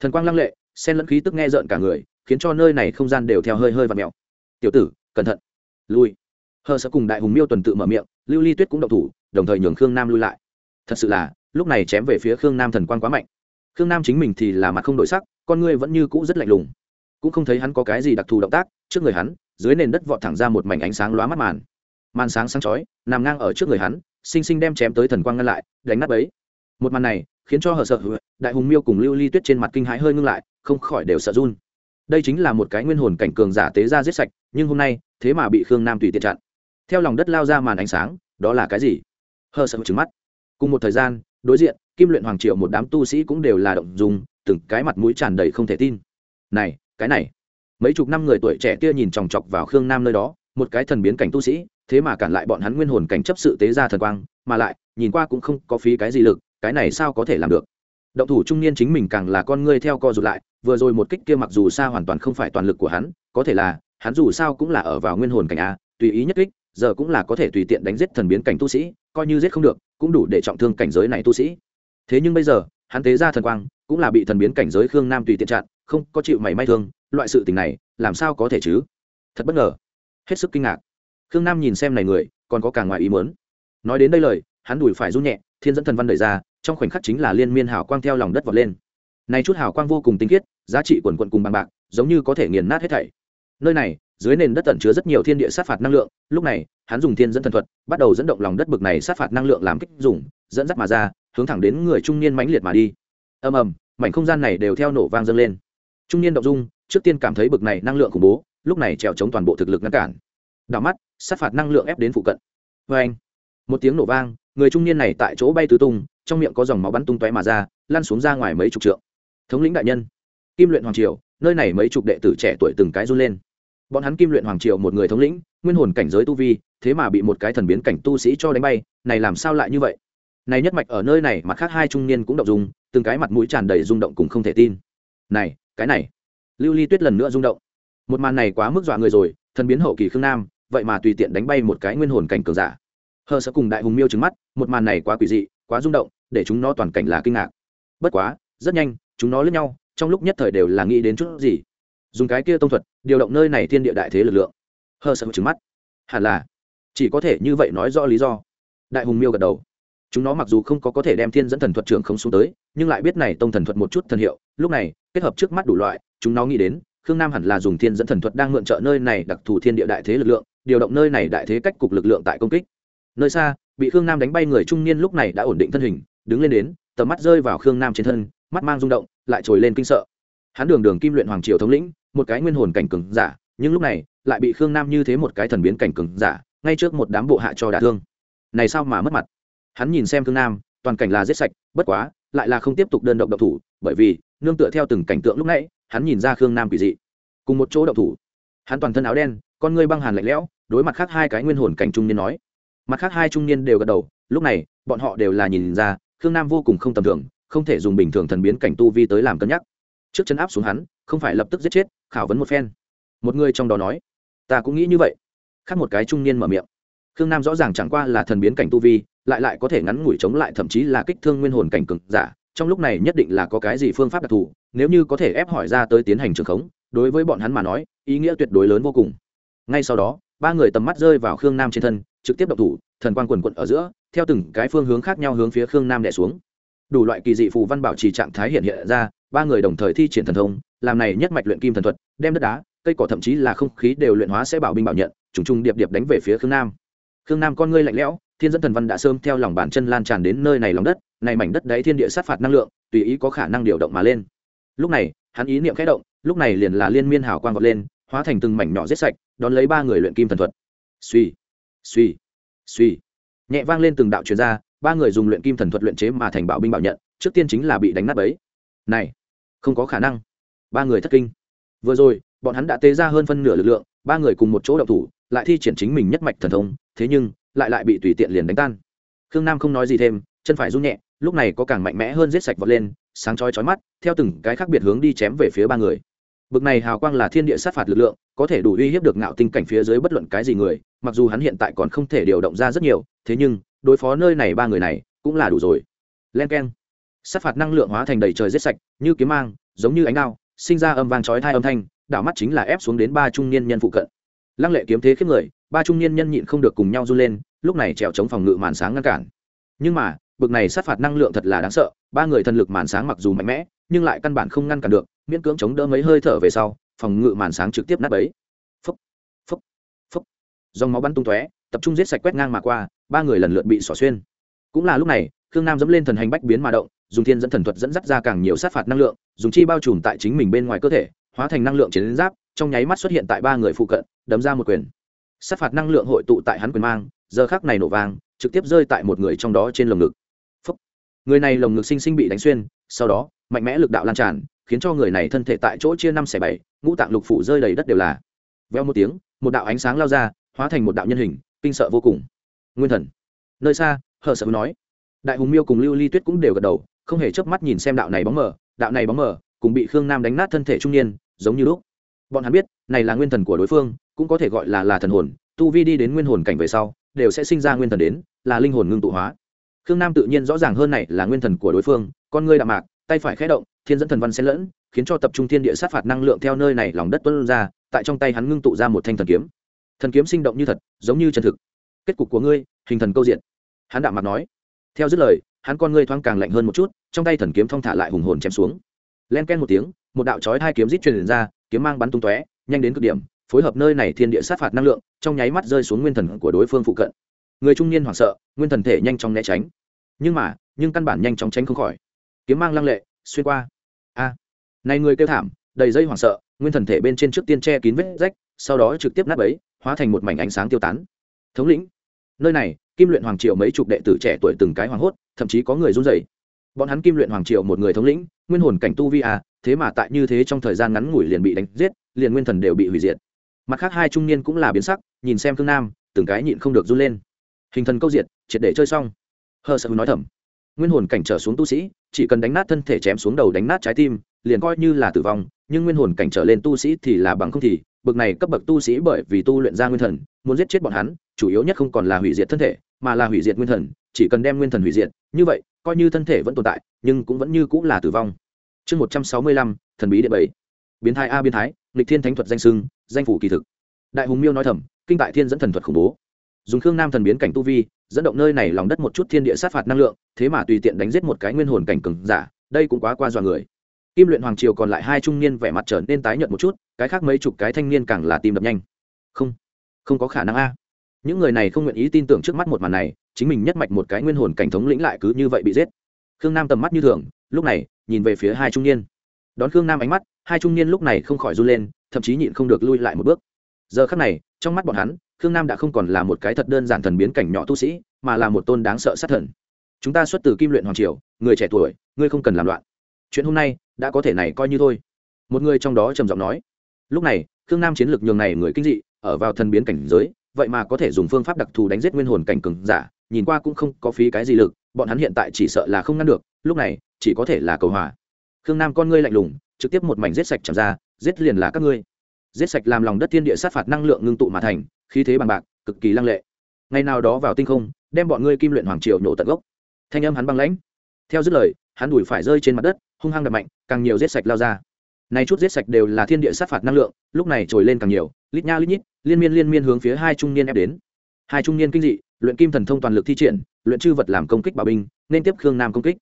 Thần quang lăng lệ sen lẫn khí tức nghe rợn cả người, khiến cho nơi này không gian đều theo hơi hơi và mèo. Tiểu tử, cẩn thận. Lui. Hờ sợ cùng đại hùng miêu tuần tự mở miệng, lưu ly tuyết cũng động thủ, đồng thời nhường khương nam lui lại. Thật sự là, lúc này chém về phía khương nam thần quang quá mạnh. Khương nam chính mình thì là mặt không đổi sắc, con ngươi vẫn như cũ rất lạnh lùng. Cũng không thấy hắn có cái gì đặc thù động tác, trước người hắn, dưới nền đất vọt thẳng ra một mảnh ánh sáng lóa mắt màn màn sáng sáng chói, nằm ngang ở trước người hắn sinh sinh đem chém tới thần quang ngăn lại, đánh nắp ấy một màn này, khiến cho hờ sợ đại hùng miêu cùng lưu ly tuyết trên mặt kinh hãi hơi ngưng lại, không khỏi đều sợ run. Đây chính là một cái nguyên hồn cảnh cường giả tế ra giết sạch, nhưng hôm nay, thế mà bị khương nam tùy tiện chặn. Theo lòng đất lao ra màn ánh sáng, đó là cái gì? Hờ sợ trứng mắt. Cùng một thời gian, đối diện, kim luyện hoàng triệu một đám tu sĩ cũng đều là động dùng từng cái mặt mũi tràn đầy không thể tin. Này, cái này. Mấy chục năm người tuổi trẻ kia nhìn chòng chọc vào khương nam nơi đó, một cái thần biến cảnh tu sĩ thế mà cản lại bọn hắn nguyên hồn cảnh chấp sự tế ra thần quang, mà lại, nhìn qua cũng không có phí cái gì lực, cái này sao có thể làm được? Động thủ trung niên chính mình càng là con ngươi theo co rụt lại, vừa rồi một kích kia mặc dù xa hoàn toàn không phải toàn lực của hắn, có thể là, hắn dù sao cũng là ở vào nguyên hồn cảnh a, tùy ý nhất kích, giờ cũng là có thể tùy tiện đánh giết thần biến cảnh tu sĩ, coi như giết không được, cũng đủ để trọng thương cảnh giới này tu sĩ. Thế nhưng bây giờ, hắn tế ra thần quang, cũng là bị thần biến cảnh giới khương nam tùy tiện chặn, không có chịu mảy may thương, loại sự tình này, làm sao có thể chứ? Thật bất ngờ. Hết sức kinh ngạc khương nam nhìn xem này người, còn có cả ngoài ý muốn. Nói đến đây lời, hắn đùi phải run nhẹ, thiên dẫn thần văn đẩy ra, trong khoảnh khắc chính là liên miên hào quang theo lòng đất vọt lên. Này chút hào quang vô cùng tinh khiết, giá trị quần quận cùng bằng bạc, giống như có thể nghiền nát hết thảy. Nơi này, dưới nền đất tẩn chứa rất nhiều thiên địa sát phạt năng lượng, lúc này, hắn dùng thiên dẫn thần thuật, bắt đầu dẫn động lòng đất bực này sát phạt năng lượng làm kích dùng, dẫn dắt mà ra, hướng thẳng đến người trung niên mãnh liệt mà đi. Ầm ầm, mảnh không gian này đều theo nổ vang dâng lên. Trung niên động dung, trước tiên cảm thấy bực này năng lượng khủng bố, lúc này trèo chống toàn bộ thực lực ngăn cản. Đảo mắt sát phạt năng lượng ép đến phụ cận. Vê anh, một tiếng nổ vang, người trung niên này tại chỗ bay tứ tung, trong miệng có dòng máu bắn tung tóe mà ra, lăn xuống ra ngoài mấy chục trượng. Thống lĩnh đại nhân, kim luyện hoàng triều, nơi này mấy chục đệ tử trẻ tuổi từng cái run lên. Bọn hắn kim luyện hoàng triều một người thống lĩnh, nguyên hồn cảnh giới tu vi, thế mà bị một cái thần biến cảnh tu sĩ cho đánh bay, này làm sao lại như vậy? Này nhất mạch ở nơi này mà khác hai trung niên cũng động dung, từng cái mặt mũi tràn đầy rung động cùng không thể tin. Này, cái này. Lưu ly tuyết lần nữa rung động. Một màn này quá mức dọa người rồi, thần biến hậu kỳ khương nam vậy mà tùy tiện đánh bay một cái nguyên hồn cảnh cường giả. Hờ sợ cùng đại hùng miêu trứng mắt, một màn này quá quỷ dị, quá rung động, để chúng nó toàn cảnh là kinh ngạc. Bất quá, rất nhanh, chúng nó lướt nhau, trong lúc nhất thời đều là nghĩ đến chút gì. Dùng cái kia tông thuật, điều động nơi này thiên địa đại thế lực lượng. Hờ sợ trứng mắt. Hẳn là, chỉ có thể như vậy nói rõ lý do. Đại hùng miêu gật đầu. Chúng nó mặc dù không có có thể đem thiên dẫn thần thuật trưởng không xuống tới, nhưng lại biết này tông thần thuật một chút thần hiệu. Lúc này, kết hợp trước mắt đủ loại, chúng nó nghĩ đến, khương nam hẳn là dùng thiên dẫn thần thuật đang mượn trợ nơi này đặc thù thiên địa đại thế lực lượng điều động nơi này đại thế cách cục lực lượng tại công kích. Nơi xa, bị khương nam đánh bay người trung niên lúc này đã ổn định thân hình, đứng lên đến, tầm mắt rơi vào khương nam trên thân, mắt mang rung động, lại trồi lên kinh sợ. Hắn đường đường kim luyện hoàng triều thống lĩnh, một cái nguyên hồn cảnh cường giả, nhưng lúc này, lại bị khương nam như thế một cái thần biến cảnh cường giả, ngay trước một đám bộ hạ cho đả thương. Này sao mà mất mặt? Hắn nhìn xem khương nam, toàn cảnh là giết sạch, bất quá, lại là không tiếp tục đơn độc độc thủ, bởi vì, nương tựa theo từng cảnh tượng lúc nãy, hắn nhìn ra khương nam quỷ dị. Cùng một chỗ độc thủ. Hắn toàn thân áo đen, con ngươi băng hàn lạnh lẽo đối mặt khác hai cái nguyên hồn cảnh trung niên nói. Mặt khác hai trung niên đều gật đầu, lúc này, bọn họ đều là nhìn ra, khương nam vô cùng không tầm thường, không thể dùng bình thường thần biến cảnh tu vi tới làm cân nhắc. Trước chân áp xuống hắn, không phải lập tức giết chết, khảo vấn một phen. Một người trong đó nói, ta cũng nghĩ như vậy. Khác một cái trung niên mở miệng. Khương nam rõ ràng chẳng qua là thần biến cảnh tu vi, lại lại có thể ngắn ngủi chống lại, thậm chí là kích thương nguyên hồn cảnh cực giả, trong lúc này nhất định là có cái gì phương pháp đặc thù, nếu như có thể ép hỏi ra tới tiến hành trường khống, đối với bọn hắn mà nói, ý nghĩa tuyệt đối lớn vô cùng. Ngay sau đó ba người tầm mắt rơi vào khương nam trên thân, trực tiếp độc thủ, thần quang quần quận ở giữa, theo từng cái phương hướng khác nhau hướng phía khương nam đẻ xuống. Đủ loại kỳ dị phù văn bảo trì trạng thái hiện hiện ra, ba người đồng thời thi triển thần thông, làm này nhất mạch luyện kim thần thuật, đem đất đá, cây cỏ thậm chí là không khí đều luyện hóa sẽ bảo binh bảo nhận, trùng trùng điệp điệp đánh về phía khương nam. Khương nam con ngươi lạnh lẽo, thiên dẫn thần văn đã sơm theo lòng bàn chân lan tràn đến nơi này lòng đất, này mảnh đất đáy thiên địa sát phạt năng lượng, tùy ý có khả năng điều động mà lên. Lúc này, hắn ý niệm khẽ động, lúc này liền là liên miên hào quang vọt lên hóa thành từng mảnh nhỏ giết sạch, đón lấy ba người luyện kim thần thuật. Suy suy suy nhẹ vang lên từng đạo truyền ra, ba người dùng luyện kim thần thuật luyện chế mà thành bảo binh bảo nhận, trước tiên chính là bị đánh nát ấy này, không có khả năng. Ba người thất kinh. Vừa rồi, bọn hắn đã tế ra hơn phân nửa lực lượng, ba người cùng một chỗ đậu thủ, lại thi triển chính mình nhất mạch thần thông, thế nhưng, lại lại bị tùy tiện liền đánh tan. Khương nam không nói gì thêm, chân phải run nhẹ, lúc này có càng mạnh mẽ hơn giết sạch vọt lên, sáng chói chói mắt, theo từng cái khác biệt hướng đi chém về phía ba người bực này hào quang là thiên địa sát phạt lực lượng, có thể đủ uy hiếp được ngạo tinh cảnh phía dưới bất luận cái gì người, mặc dù hắn hiện tại còn không thể điều động ra rất nhiều, thế nhưng, đối phó nơi này ba người này cũng là đủ rồi. Len k e n sát phạt năng lượng hóa thành đầy trời giết sạch, như kiếm mang, giống như ánh đao, sinh ra âm vang chói thai âm thanh, đảo mắt chính là ép xuống đến ba trung niên nhân phụ cận. Lăng lệ kiếm thế khiếp người, ba trung niên nhân nhịn không được cùng nhau run lên, lúc này trèo chống phòng ngự màn sáng ngăn cản. Nhưng mà, bực này sát phạt năng lượng thật là đáng sợ, ba người thần lực màn sáng mặc dù mạnh mẽ, nhưng lại căn bản không ngăn cản được miễn cưỡng chống đỡ mấy hơi thở về sau, phòng ngự màn sáng trực tiếp nát ấy phấp phấp phấp dòng máu bắn tung tóe, tập trung giết sạch quét ngang mà qua, ba người lần lượt bị xỏ xuyên. Cũng là lúc này, khương nam dẫm lên thần hành bách biến mà động, dùng thiên dẫn thần thuật dẫn dắt ra càng nhiều sát phạt năng lượng, dùng chi bao trùm tại chính mình bên ngoài cơ thể, hóa thành năng lượng chiến giáp, trong nháy mắt xuất hiện tại ba người phụ cận, đấm ra một quyền. Sát phạt năng lượng hội tụ tại hắn quyền mang, giờ khắc này nổ vang, trực tiếp rơi tại một người trong đó trên lồng ngực. Phúc. người này lồng ngực sinh sinh bị đánh xuyên, sau đó, mạnh mẽ lực đạo lan tràn khiến cho người này thân thể tại chỗ chia năm xẻ bảy, ngũ tạng lục phủ rơi đầy đất đều là. Veo một tiếng, một đạo ánh sáng lao ra, hóa thành một đạo nhân hình, kinh sợ vô cùng. Nguyên thần. Nơi xa, hờ sợ nói. Đại hùng miêu cùng lưu ly tuyết cũng đều gật đầu, không hề chớp mắt nhìn xem đạo này bóng mờ, đạo này bóng mờ, cùng bị khương nam đánh nát thân thể trung niên, giống như lúc. Bọn hắn biết, này là nguyên thần của đối phương, cũng có thể gọi là là thần hồn, tu vi đi đến nguyên hồn cảnh về sau, đều sẽ sinh ra nguyên thần đến, là linh hồn ngưng tụ hóa. Khương nam tự nhiên rõ ràng hơn này là nguyên thần của đối phương, con ngươi đạm mạc, tay phải khẽ động thiên dẫn thần văn xen lẫn, khiến cho tập trung thiên địa sát phạt năng lượng theo nơi này lòng đất tuân ra, tại trong tay hắn ngưng tụ ra một thanh thần kiếm. Thần kiếm sinh động như thật, giống như chân thực. Kết cục của ngươi, hình thần câu diện. Hắn đạm mặt nói. Theo dứt lời, hắn con ngươi thoáng càng lạnh hơn một chút, trong tay thần kiếm thong thả lại hùng hồn chém xuống. Len ken một tiếng, một đạo chói hai kiếm rít truyền ra, kiếm mang bắn tung tóe, nhanh đến cực điểm, phối hợp nơi này thiên địa sát phạt năng lượng, trong nháy mắt rơi xuống nguyên thần của đối phương phụ cận. Người trung niên hoảng sợ, nguyên thần thể nhanh chóng né tránh. Nhưng mà, nhưng căn bản nhanh chóng tránh không khỏi. Kiếm mang lăng lệ, xuyên qua này người kêu thảm, đầy dây hoảng sợ, nguyên thần thể bên trên trước tiên che kín vết rách, sau đó trực tiếp nát ấy hóa thành một mảnh ánh sáng tiêu tán. Thống lĩnh, nơi này, kim luyện hoàng triều mấy chục đệ tử trẻ tuổi từng cái hoàng hốt, thậm chí có người run rẩy. Bọn hắn kim luyện hoàng triều một người thống lĩnh, nguyên hồn cảnh tu vi à thế mà tại như thế trong thời gian ngắn ngủi liền bị đánh giết, liền nguyên thần đều bị hủy diệt. Mặt khác hai trung niên cũng là biến sắc, nhìn xem thương nam, từng cái nhịn không được run lên. Hình thần câu diệt, triệt để chơi xong. Hờ sợ nói thầm. Nguyên hồn cảnh trở xuống tu sĩ, chỉ cần đánh nát thân thể chém xuống đầu đánh nát trái tim liền coi như là tử vong, nhưng nguyên hồn cảnh trở lên tu sĩ thì là bằng không thì bậc này cấp bậc tu sĩ bởi vì tu luyện ra nguyên thần, muốn giết chết bọn hắn, chủ yếu nhất không còn là hủy diệt thân thể, mà là hủy diệt nguyên thần, chỉ cần đem nguyên thần hủy diệt. Như vậy, coi như thân thể vẫn tồn tại, nhưng cũng vẫn như cũng là tử vong. Chương một trăm sáu mươi lăm, thần bí địa bảy biến thái a biến thái lịch thiên thánh thuật danh sưng danh phủ kỳ thực. Đại hùng miêu nói thầm, kinh tại thiên dẫn thần thuật khủng bố. Dùng khương nam thần biến cảnh tu vi, dẫn động nơi này lòng đất một chút thiên địa sát phạt năng lượng, thế mà tùy tiện đánh giết một cái nguyên hồn cảnh cừng giả, đây cũng quá qua dọa người kim luyện hoàng triều còn lại hai trung niên vẻ mặt trở nên tái nhợt một chút, cái khác mấy chục cái thanh niên càng là tim đập nhanh. Không không có khả năng a. Những người này không nguyện ý tin tưởng trước mắt một màn này, chính mình nhất mạch một cái nguyên hồn cảnh thống lĩnh lại cứ như vậy bị giết. Khương nam tầm mắt như thường, lúc này, nhìn về phía hai trung niên. Đón khương nam ánh mắt, hai trung niên lúc này không khỏi run lên, thậm chí nhịn không được lui lại một bước. Giờ khắc này, trong mắt bọn hắn, khương nam đã không còn là một cái thật đơn giản thần biến cảnh nhỏ tu sĩ, mà là một tôn đáng sợ sát thần. Chúng ta xuất từ kim luyện hoàng triều, người trẻ tuổi, ngươi không cần làm loạn chuyện hôm nay đã có thể này coi như thôi. Một người trong đó trầm giọng nói, lúc này, khương nam chiến lược nhường này người kinh dị, ở vào thần biến cảnh giới, vậy mà có thể dùng phương pháp đặc thù đánh giết nguyên hồn cảnh cường giả, nhìn qua cũng không có phí cái gì lực, bọn hắn hiện tại chỉ sợ là không ngăn được, lúc này, chỉ có thể là cầu hòa. Khương nam con ngươi lạnh lùng, trực tiếp một mảnh giết sạch chạm ra, giết liền là các ngươi. Giết sạch làm lòng đất thiên địa sát phạt năng lượng ngưng tụ mà thành, khí thế bằng bạc, cực kỳ lăng lệ. Ngày nào đó vào tinh không, đem bọn ngươi kim luyện hoàng triều nhổ tận gốc. Thanh âm hắn băng lãnh. Theo dứt lời hắn đùi phải rơi trên mặt đất, hung hăng đập mạnh, càng nhiều giết sạch lao ra. Này chút giết sạch đều là thiên địa sát phạt năng lượng, lúc này trồi lên càng nhiều, lít nha lít nhít, liên miên liên miên hướng phía hai trung niên ép đến. Hai trung niên kinh dị, luyện kim thần thông toàn lực thi triển, luyện chư vật làm công kích bảo binh, nên tiếp khương nam công kích.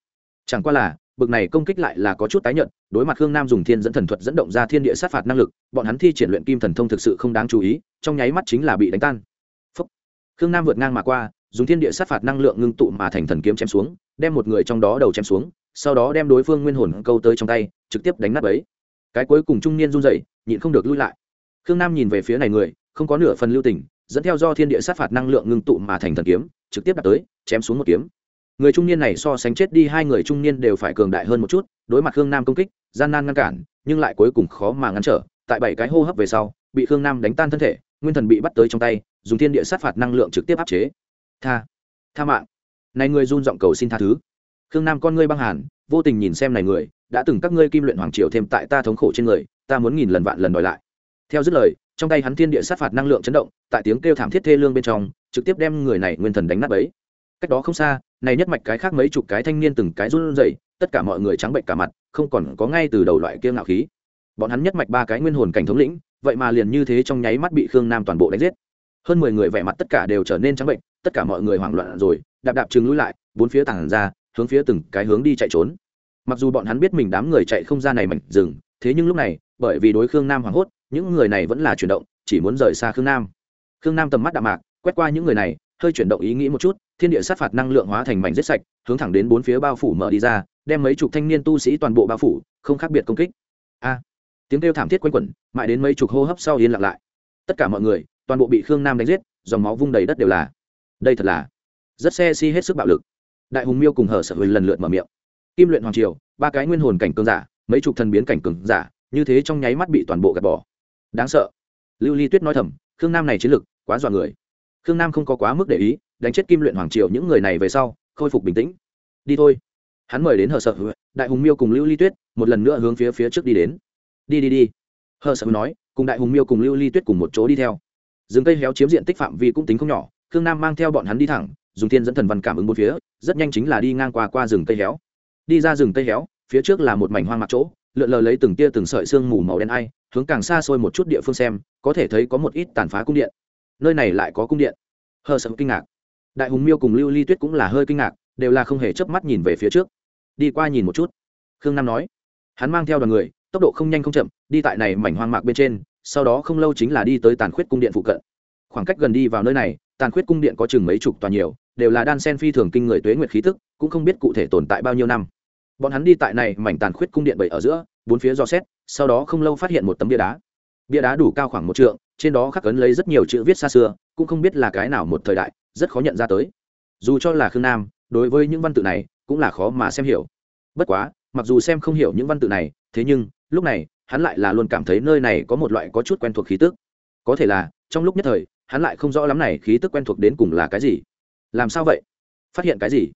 Chẳng qua là, bực này công kích lại là có chút tái nhận đối mặt khương nam dùng thiên dẫn thần thuật dẫn động ra thiên địa sát phạt năng lực, bọn hắn thi triển luyện kim thần thông thực sự không đáng chú ý, trong nháy mắt chính là bị đánh tan. Phúc. khương nam vượt ngang mà qua, dùng thiên địa sát phạt năng lượng ngưng tụ mà thành thần kiếm chém xuống, đem một người trong đó đầu chém xuống sau đó đem đối phương nguyên hồn câu tới trong tay, trực tiếp đánh nát ấy. Cái cuối cùng trung niên run dậy nhịn không được lui lại. Khương nam nhìn về phía này người, không có nửa phần lưu tình, dẫn theo do thiên địa sát phạt năng lượng ngưng tụ mà thành thần kiếm, trực tiếp đặt tới, chém xuống một kiếm. Người trung niên này so sánh chết đi hai người trung niên đều phải cường đại hơn một chút, đối mặt khương nam công kích, gian nan ngăn cản, nhưng lại cuối cùng khó mà ngăn trở. Tại bảy cái hô hấp về sau, bị khương nam đánh tan thân thể, nguyên thần bị bắt tới trong tay, dùng thiên địa sát phạt năng lượng trực tiếp áp chế. Tha tha mạng. Này người run giọng cầu xin tha thứ khương nam con ngươi băng hàn, vô tình nhìn xem này người, đã từng các ngươi kim luyện hoàng triều thêm tại ta thống khổ trên người, ta muốn nghìn lần vạn lần đòi lại. Theo dứt lời, trong tay hắn thiên địa sát phạt năng lượng chấn động, tại tiếng kêu thảm thiết thê lương bên trong, trực tiếp đem người này nguyên thần đánh nát ấy cách đó không xa, này nhất mạch cái khác mấy chục cái thanh niên từng cái run rẩy, tất cả mọi người trắng bệnh cả mặt, không còn có ngay từ đầu loại kia ngạo khí. Bọn hắn nhất mạch ba cái nguyên hồn cảnh thống lĩnh, vậy mà liền như thế trong nháy mắt bị khương nam toàn bộ đánh giết. Hơn mười người vẻ mặt tất cả đều trở nên trắng bệnh, tất cả mọi người hoảng loạn rồi, đạp đạp chừng lui lại, bốn phía tảng ra hướng phía từng cái hướng đi chạy trốn. Mặc dù bọn hắn biết mình đám người chạy không ra này mảnh rừng, thế nhưng lúc này, bởi vì đối khương nam hoảng hốt, những người này vẫn là chuyển động, chỉ muốn rời xa khương nam. Khương nam tầm mắt đạm mạc, quét qua những người này, hơi chuyển động ý nghĩ một chút, thiên địa sát phạt năng lượng hóa thành mảnh giết sạch, hướng thẳng đến bốn phía bao phủ mở đi ra, đem mấy chục thanh niên tu sĩ toàn bộ bao phủ, không khác biệt công kích. A! Tiếng kêu thảm thiết quanh quẩn, mãi đến mấy chục hô hấp sau yên lặng lại. Tất cả mọi người, toàn bộ bị khương nam đánh giết, dòng máu vung đầy đất đều là. Đây thật là rất xe si hết sức bạo lực đại hùng miêu cùng hở sợ hồi lần lượt mở miệng. Kim luyện hoàng triều, ba cái nguyên hồn cảnh cường giả, mấy chục thần biến cảnh cường giả, như thế trong nháy mắt bị toàn bộ gạt bỏ. Đáng sợ. Lưu ly tuyết nói thầm, khương nam này chiến lực, quá dọa người. Khương nam không có quá mức để ý, đánh chết kim luyện hoàng triều những người này về sau, khôi phục bình tĩnh. Đi thôi. Hắn mời đến hờ sợ đại hùng miêu cùng lưu ly tuyết, một lần nữa hướng phía phía trước đi đến. Đi đi đi. Hờ sợ nói, cùng đại hùng miêu cùng lưu ly tuyết cùng một chỗ đi theo. Rừng cây héo chiếm diện tích phạm vi cũng tính không nhỏ, khương nam mang theo bọn hắn đi thẳng dùng thiên dẫn thần văn cảm ứng bốn phía, rất nhanh chính là đi ngang qua qua rừng cây héo. Đi ra rừng cây héo, phía trước là một mảnh hoang mạc chỗ, lượn lờ lấy từng tia từng sợi xương mù màu đen ai, hướng càng xa xôi một chút địa phương xem, có thể thấy có một ít tàn phá cung điện. Nơi này lại có cung điện. Hờ sợ kinh ngạc. Đại hùng miêu cùng lưu ly tuyết cũng là hơi kinh ngạc, đều là không hề chớp mắt nhìn về phía trước. Đi qua nhìn một chút. Khương nam nói, hắn mang theo đoàn người, tốc độ không nhanh không chậm, đi tại này mảnh hoang mạc bên trên, sau đó không lâu chính là đi tới tàn khuyết cung điện phụ cận. Khoảng cách gần đi vào nơi này, tàn khuyết cung điện có chừng mấy chục tòa nhiều đều là đan sen phi thường kinh người tuế nguyệt khí tức, cũng không biết cụ thể tồn tại bao nhiêu năm. Bọn hắn đi tại này mảnh tàn khuyết cung điện bảy ở giữa, bốn phía do xét, sau đó không lâu phát hiện một tấm bia đá. Bia đá đủ cao khoảng một trượng, trên đó khắc ấn lấy rất nhiều chữ viết xa xưa, cũng không biết là cái nào một thời đại, rất khó nhận ra tới. Dù cho là khương nam, đối với những văn tự này cũng là khó mà xem hiểu. Bất quá, mặc dù xem không hiểu những văn tự này, thế nhưng, lúc này, hắn lại là luôn cảm thấy nơi này có một loại có chút quen thuộc khí tức. Có thể là, trong lúc nhất thời, hắn lại không rõ lắm này khí tức quen thuộc đến cùng là cái gì làm sao vậy? Phát hiện cái gì?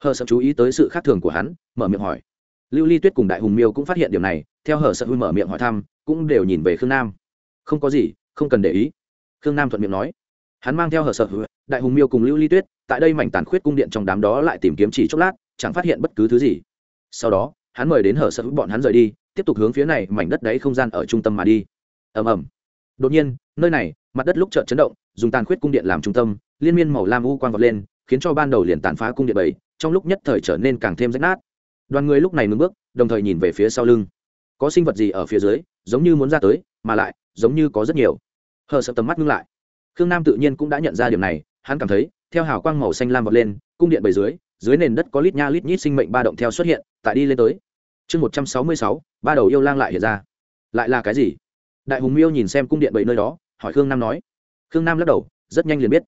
Hờ sợ chú ý tới sự khác thường của hắn, mở miệng hỏi. Lưu ly tuyết cùng đại hùng miêu cũng phát hiện điều này, theo hờ sợ huy mở miệng hỏi thăm, cũng đều nhìn về khương nam. Không có gì, không cần để ý. Khương nam thuận miệng nói. Hắn mang theo hờ sợ đại hùng miêu cùng lưu ly tuyết, tại đây mảnh tàn khuyết cung điện trong đám đó lại tìm kiếm chỉ chốc lát, chẳng phát hiện bất cứ thứ gì. Sau đó, hắn mời đến hở sợ bọn hắn rời đi, tiếp tục hướng phía này mảnh đất đấy không gian ở trung tâm mà đi. Ầm ầm. Đột nhiên, nơi này, mặt đất lúc chợt chấn động, dùng tàn khuyết cung điện làm trung tâm liên miên màu lam u quang vọt lên, khiến cho ban đầu liền tàn phá cung điện bảy, trong lúc nhất thời trở nên càng thêm rách nát. Đoàn người lúc này ngừng bước, đồng thời nhìn về phía sau lưng. Có sinh vật gì ở phía dưới, giống như muốn ra tới, mà lại, giống như có rất nhiều. Hờ sợ tầm mắt ngưng lại. Khương nam tự nhiên cũng đã nhận ra điểm này, hắn cảm thấy, theo hào quang màu xanh lam vọt lên, cung điện bầy dưới dưới nền đất có lít nha lít nhít sinh mệnh ba động theo xuất hiện, tại đi lên tới. Chương một trăm sáu mươi sáu, ba đầu yêu lang lại hiện ra. Lại là cái gì? Đại hùng miêu nhìn xem cung điện bầy nơi đó, hỏi khương nam nói. Khương nam lắc đầu, rất nhanh liền biết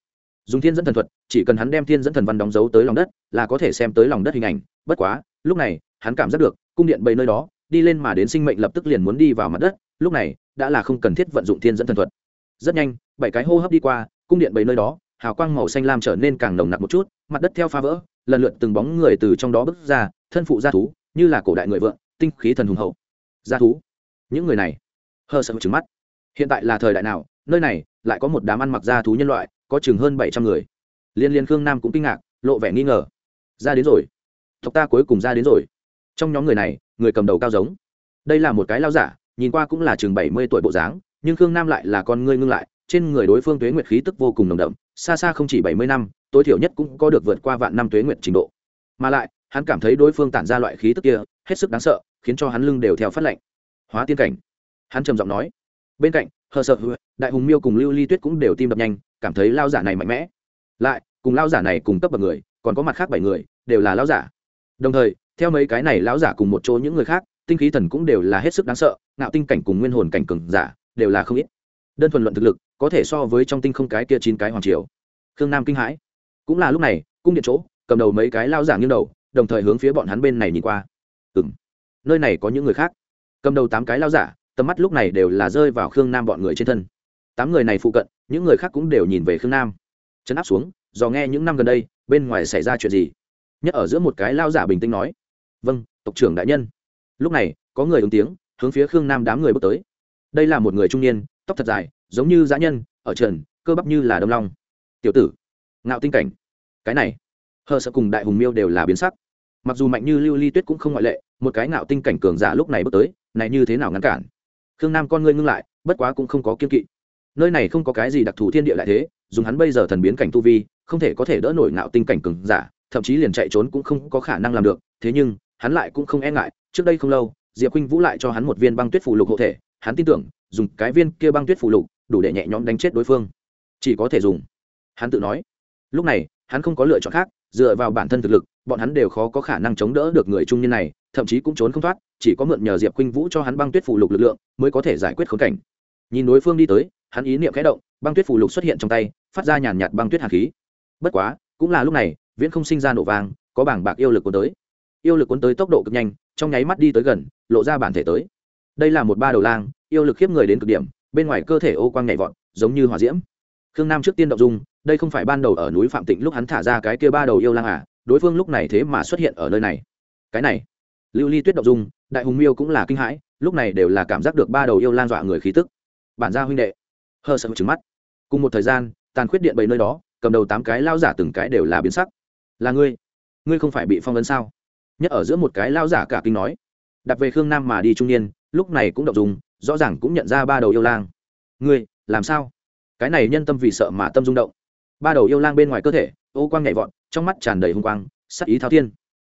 dùng thiên dẫn thần thuật, chỉ cần hắn đem thiên dẫn thần văn đóng dấu tới lòng đất, là có thể xem tới lòng đất hình ảnh. Bất quá, lúc này, hắn cảm giác được, cung điện bầy nơi đó, đi lên mà đến sinh mệnh lập tức liền muốn đi vào mặt đất, lúc này, đã là không cần thiết vận dụng thiên dẫn thần thuật. Rất nhanh, bảy cái hô hấp đi qua, cung điện bầy nơi đó, hào quang màu xanh lam trở nên càng nồng nặc một chút, mặt đất theo phá vỡ, lần lượt từng bóng người từ trong đó bước ra, thân phụ gia thú, như là cổ đại người vượng, tinh khí thần hùng hậu. Gia thú? Những người này? Hờ sợ trứng mắt. Hiện tại là thời đại nào? Nơi này, lại có một đám ăn mặc gia thú nhân loại có chừng hơn bảy trăm người. Liên liên khương nam cũng kinh ngạc, lộ vẻ nghi ngờ. Ra đến rồi. Tộc ta cuối cùng ra đến rồi. Trong nhóm người này, người cầm đầu cao giống. Đây là một cái lao giả, nhìn qua cũng là chừng bảy mươi tuổi bộ dáng, nhưng khương nam lại là con ngươi ngưng lại, trên người đối phương tuế nguyệt khí tức vô cùng nồng đậm, xa xa không chỉ bảy mươi năm, tối thiểu nhất cũng có được vượt qua vạn năm tuế nguyệt trình độ. Mà lại, hắn cảm thấy đối phương tản ra loại khí tức kia, hết sức đáng sợ, khiến cho hắn lưng đều theo phát lệnh hóa tiên cảnh. Hắn trầm giọng nói. Bên cạnh, hờ sợ đại hùng miêu cùng lưu ly tuyết cũng đều tim đập nhanh cảm thấy lao giả này mạnh mẽ. Lại, cùng lao giả này cùng cấp bậc người, còn có mặt khác bảy người, đều là lao giả. Đồng thời, theo mấy cái này lão giả cùng một chỗ những người khác, tinh khí thần cũng đều là hết sức đáng sợ, ngạo tinh cảnh cùng nguyên hồn cảnh cường giả, đều là không ít. Đơn thuần luận thực lực, có thể so với trong tinh không cái kia chín cái hoàng triều. Khương nam kinh hãi. Cũng là lúc này, cung điện chỗ, cầm đầu mấy cái lao giả nghiêng đầu, đồng thời hướng phía bọn hắn bên này nhìn qua. Ừ m nơi này có những người khác. Cầm đầu tám cái lao giả, tầm mắt lúc này đều là rơi vào khương nam bọn người trên thân. Tám người này phụ cận những người khác cũng đều nhìn về khương nam. Chấn áp xuống do nghe những năm gần đây, bên ngoài xảy ra chuyện gì? Nhất ở giữa một cái lao giả bình tĩnh nói vâng tộc trưởng đại nhân. Lúc này, có người ứng tiếng, hướng phía khương nam đám người bước tới. Đây là một người trung niên, tóc thật dài, giống như dã nhân, ở trần, cơ bắp như là đông long. Tiểu tử, ngạo tinh cảnh. Cái này, hờ sợ cùng đại hùng miêu đều là biến sắc. Mặc dù mạnh như lưu ly tuyết cũng không ngoại lệ, một cái ngạo tinh cảnh cường giả lúc này bước tới, này như thế nào ngăn cản? Khương nam con ngươi ngưng lại, bất quá cũng không có kiên kỵ nơi này không có cái gì đặc thù thiên địa lại thế, dùng hắn bây giờ thần biến cảnh tu vi, không thể có thể đỡ nổi ngạo tinh cảnh cường giả, thậm chí liền chạy trốn cũng không có khả năng làm được, thế nhưng, hắn lại cũng không e ngại, trước đây không lâu, diệp khuynh vũ lại cho hắn một viên băng tuyết phù lục hộ thể, hắn tin tưởng, dùng cái viên kia băng tuyết phù lục, đủ để nhẹ nhõm đánh chết đối phương. Chỉ có thể dùng. Hắn tự nói. Lúc này, hắn không có lựa chọn khác, dựa vào bản thân thực lực, bọn hắn đều khó có khả năng chống đỡ được người trung niên này, thậm chí cũng trốn không thoát, chỉ có mượn nhờ diệp khuynh vũ cho hắn băng tuyết phù lục lực lượng, mới có thể giải quyết khốn cảnh. Nhìn đối phương đi tới hắn ý niệm khẽ động, băng tuyết phù lục xuất hiện trong tay, phát ra nhàn nhạt băng tuyết hạt khí. Bất quá, cũng là lúc này, viễn không sinh ra nổ vàng có bảng bạc yêu lực cuốn tới. Yêu lực cuốn tới tốc độ cực nhanh, trong nháy mắt đi tới gần, lộ ra bản thể tới. Đây là một ba đầu lang, yêu lực khiếp người đến cực điểm, bên ngoài cơ thể ô quang nhảy vọt, giống như hỏa diễm. Khương nam trước tiên động dung, đây không phải ban đầu ở núi phạm tịnh lúc hắn thả ra cái kia ba đầu yêu lang à đối phương lúc này thế mà xuất hiện ở nơi này. Cái này, lưu ly tuyết động dung, đại hùng miêu cũng là kinh hãi, lúc này đều là cảm giác được ba đầu yêu lang dọa người khí tức. Bản gia huynh đệ hờ sợ trứng mắt. Cùng một thời gian, tàn khuyết điện bảy nơi đó, cầm đầu tám cái lao giả từng cái đều là biến sắc. Là ngươi? Ngươi không phải bị phong vấn sao? Nhất ở giữa một cái lao giả cả kinh nói. Đặt về khương nam mà đi trung niên, lúc này cũng động dùng rõ ràng cũng nhận ra ba đầu yêu lang. Ngươi, làm sao? Cái này nhân tâm vì sợ mà tâm rung động. Ba đầu yêu lang bên ngoài cơ thể, ô quang nhảy vọt, trong mắt tràn đầy hung quang, sắc ý thao thiên.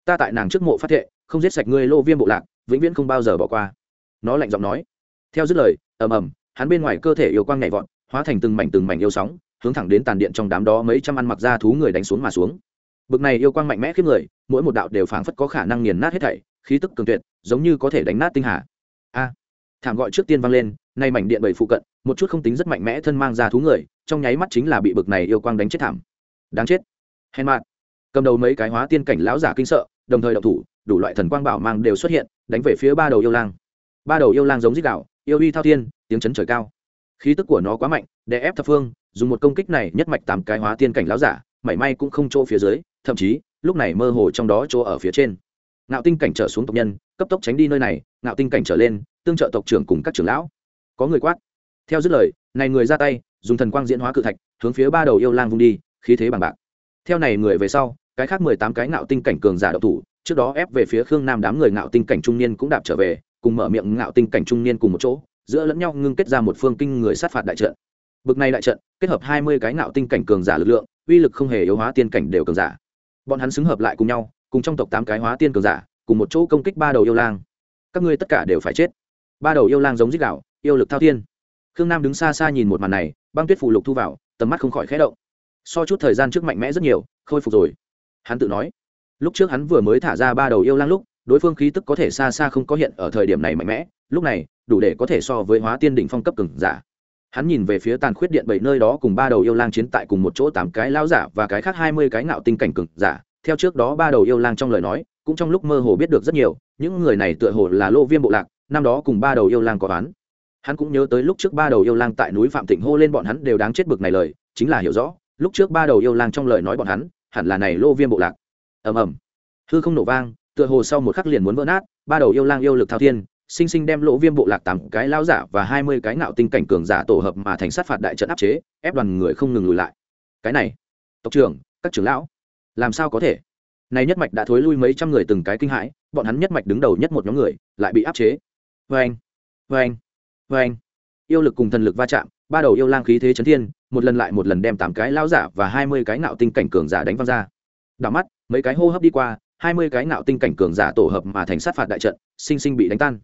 Ta tại nàng trước mộ phát thệ, không giết sạch ngươi lô viêm bộ lạc, vĩnh viễn không bao giờ bỏ qua. Nó lạnh giọng nói. Theo dứt lời, ầm ầm hắn bên ngoài cơ thể yêu quang nhảy vọt, hóa thành từng mảnh từng mảnh yêu sóng, hướng thẳng đến tàn điện trong đám đó mấy trăm ăn mặc ra thú người đánh xuống mà xuống. Bực này yêu quang mạnh mẽ khiếp người, mỗi một đạo đều phảng phất có khả năng nghiền nát hết thảy, khí tức cường tuyệt, giống như có thể đánh nát tinh hà. A! Thảm gọi trước tiên vang lên, nay mảnh điện bảy phụ cận, một chút không tính rất mạnh mẽ thân mang ra thú người, trong nháy mắt chính là bị bực này yêu quang đánh chết thảm. Đáng chết! Hèn mạn cầm đầu mấy cái hóa tiên cảnh lão giả kinh sợ, đồng thời động thủ, đủ loại thần quang bảo mang đều xuất hiện, đánh về phía ba đầu yêu lang. Ba đầu yêu lang giống dích đạo yêu uy thao thiên tiếng chấn trời cao. Khí tức của nó quá mạnh để ép thập phương, dùng một công kích này nhất mạch tám cái hóa tiên cảnh lão giả, mảy may cũng không chỗ phía dưới, thậm chí, lúc này mơ hồ trong đó chỗ ở phía trên. Ngạo tinh cảnh trở xuống tộc nhân, cấp tốc tránh đi nơi này, ngạo tinh cảnh trở lên, tương trợ tộc trưởng cùng các trưởng lão. Có người quát. Theo dứt lời, này người ra tay, dùng thần quang diễn hóa cự thạch, hướng phía ba đầu yêu lang vung đi, khí thế bằng bạc. Theo này người về sau, cái khác mười tám cái ngạo tinh cảnh cường giả độc thủ, trước đó ép về phía khương nam đám người ngạo tinh cảnh trung niên cũng đạp trở về, cùng mở miệng ngạo tinh cảnh trung niên cùng một chỗ giữa lẫn nhau ngưng kết ra một phương kinh người sát phạt đại trận. Bực này đại trận, kết hợp hai mươi cái ngạo tinh cảnh cường giả lực lượng, uy lực không hề yếu hóa tiên cảnh đều cường giả. Bọn hắn xứng hợp lại cùng nhau, cùng trong tộc tám cái hóa tiên cường giả, cùng một chỗ công kích ba đầu yêu lang. Các ngươi tất cả đều phải chết. Ba đầu yêu lang giống dích đạo yêu lực thao thiên. Khương nam đứng xa xa nhìn một màn này, băng tuyết phủ lục thu vào, tầm mắt không khỏi khẽ động. So chút thời gian trước mạnh mẽ rất nhiều, khôi phục rồi. Hắn tự nói, lúc trước hắn vừa mới thả ra ba đầu yêu lang lúc, đối phương khí tức có thể xa xa không có hiện ở thời điểm này mạnh mẽ, lúc này đủ để có thể so với hóa tiên đỉnh phong cấp cường giả. Hắn nhìn về phía tàn khuyết điện bảy nơi đó cùng ba đầu yêu lang chiến tại cùng một chỗ tám cái lao giả và cái khác hai mươi cái ngạo tinh cảnh cường giả. Theo trước đó ba đầu yêu lang trong lời nói, cũng trong lúc mơ hồ biết được rất nhiều, những người này tựa hồ là lô viêm bộ lạc, năm đó cùng ba đầu yêu lang có oán. Hắn cũng nhớ tới lúc trước ba đầu yêu lang tại núi phạm tịnh hô lên bọn hắn đều đáng chết bực này lời, chính là hiểu rõ, lúc trước ba đầu yêu lang trong lời nói bọn hắn, hẳn là này lô viêm bộ lạc. Ầm ầm. Hư không nổ vang, tựa hồ sau một khắc liền muốn vỡ nát, ba đầu yêu lang yêu lực thao thiên sinh sinh đem lỗ viêm bộ lạc tám cái lao giả và hai mươi cái ngạo tinh cảnh cường giả tổ hợp mà thành sát phạt đại trận áp chế, ép đoàn người không ngừng lùi lại. Cái này, tộc trưởng, các trưởng lão, làm sao có thể? Này nhất mạch đã thối lui mấy trăm người từng cái kinh hãi, bọn hắn nhất mạch đứng đầu nhất một nhóm người, lại bị áp chế. Vê anh vê anh vê anh yêu lực cùng thần lực va chạm, ba đầu yêu lang khí thế chấn thiên, một lần lại một lần đem tám cái lao giả và hai mươi cái nạo tinh cảnh cường giả đánh văng ra. Đảo mắt, mấy cái hô hấp đi qua, hai mươi cái nạo tinh cảnh cường giả tổ hợp mà thành sát phạt đại trận, sinh sinh bị đánh tan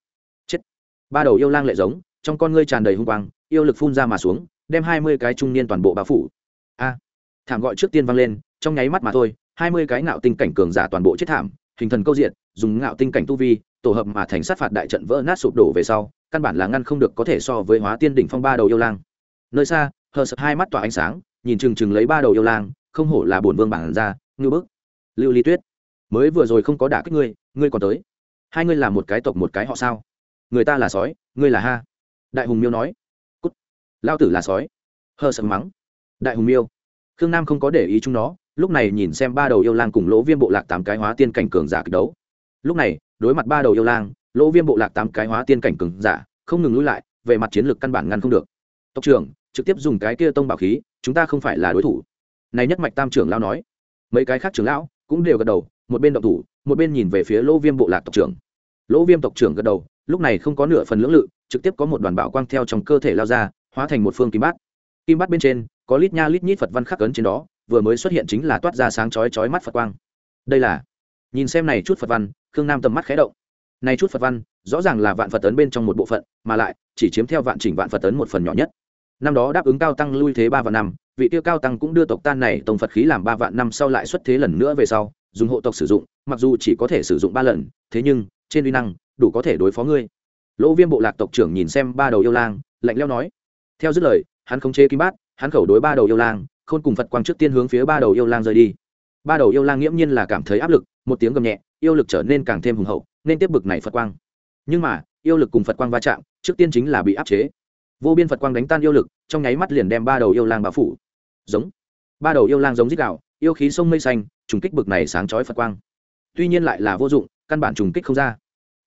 ba đầu yêu lang lệ giống, trong con ngươi tràn đầy hung quang, yêu lực phun ra mà xuống, đem hai mươi cái trung niên toàn bộ bao phủ. A! Thảm gọi trước tiên vang lên, trong nháy mắt mà thôi, hai mươi cái ngạo tinh cảnh cường giả toàn bộ chết thảm, hình thần câu diện dùng ngạo tinh cảnh tu vi, tổ hợp mà thành sát phạt đại trận vỡ nát sụp đổ về sau, căn bản là ngăn không được có thể so với hóa tiên đỉnh phong ba đầu yêu lang. Nơi xa, hờ sập hai mắt tỏa ánh sáng, nhìn chừng chừng lấy ba đầu yêu lang, không hổ là bổn vương bản ra ngư bức. Lưu ly tuyết, mới vừa rồi không có đả kích ngươi ngươi còn tới. Hai ngươi là một cái tộc một cái họ sao? Người ta là sói, ngươi là ha. Đại hùng miêu nói. Cút. Lao tử là sói. Hờ sầm mắng. Đại hùng miêu. Khương nam không có để ý chúng nó, lúc này nhìn xem ba đầu yêu lang cùng lỗ viêm bộ lạc tám cái hóa tiên cảnh cường giả kịch đấu. Lúc này, đối mặt ba đầu yêu lang, lỗ viêm bộ lạc tám cái hóa tiên cảnh cường giả, không ngừng lui lại, về mặt chiến lược căn bản ngăn không được. Tộc trưởng, trực tiếp dùng cái kia tông bảo khí, chúng ta không phải là đối thủ. Này nhất mạch tam trưởng lao nói. Mấy cái khác trưởng lão cũng đều gật đầu, một bên động thủ, một bên nhìn về phía lỗ viêm bộ lạc tộc trưởng. Lỗ viêm tộc trưởng gật đầu lúc này không có nửa phần lưỡng lự, trực tiếp có một đoàn bảo quang theo trong cơ thể lao ra, hóa thành một phương kim bát. Kim bát bên trên, có lít nha lít nhít phật văn khắc cấn trên đó, vừa mới xuất hiện chính là toát ra sáng chói chói mắt phật quang. Đây là, nhìn xem này chút phật văn, khương nam tầm mắt khé động. Này chút phật văn, rõ ràng là vạn phật tấn bên trong một bộ phận, mà lại, chỉ chiếm theo vạn chỉnh vạn phật tấn một phần nhỏ nhất. Năm đó đáp ứng cao tăng lui thế ba vạn năm, vị tiêu cao tăng cũng đưa tộc tan này tổng phật khí làm ba vạn năm sau lại xuất thế lần nữa về sau, dùng hộ tộc sử dụng, mặc dù chỉ có thể sử dụng ba lần, thế nhưng, trên uy năng đủ có thể đối phó ngươi. Lỗ viêm bộ lạc tộc trưởng nhìn xem ba đầu yêu lang, lạnh leo nói. Theo dứt lời, hắn không chế kim bát, hắn khẩu đối ba đầu yêu lang, khôn cùng phật quang trước tiên hướng phía ba đầu yêu lang rời đi. Ba đầu yêu lang nghiễm nhiên là cảm thấy áp lực, một tiếng gầm nhẹ, yêu lực trở nên càng thêm hùng hậu, nên tiếp bực này phật quang. Nhưng mà, yêu lực cùng phật quang va chạm, trước tiên chính là bị áp chế. Vô biên phật quang đánh tan yêu lực, trong nháy mắt liền đem ba đầu yêu lang bao phủ. Giống. Ba đầu yêu lang giống dít đạo yêu khí sông mây xanh, trùng kích bực này sáng chói phật quang. Tuy nhiên lại là vô dụng, căn bản trùng kích không ra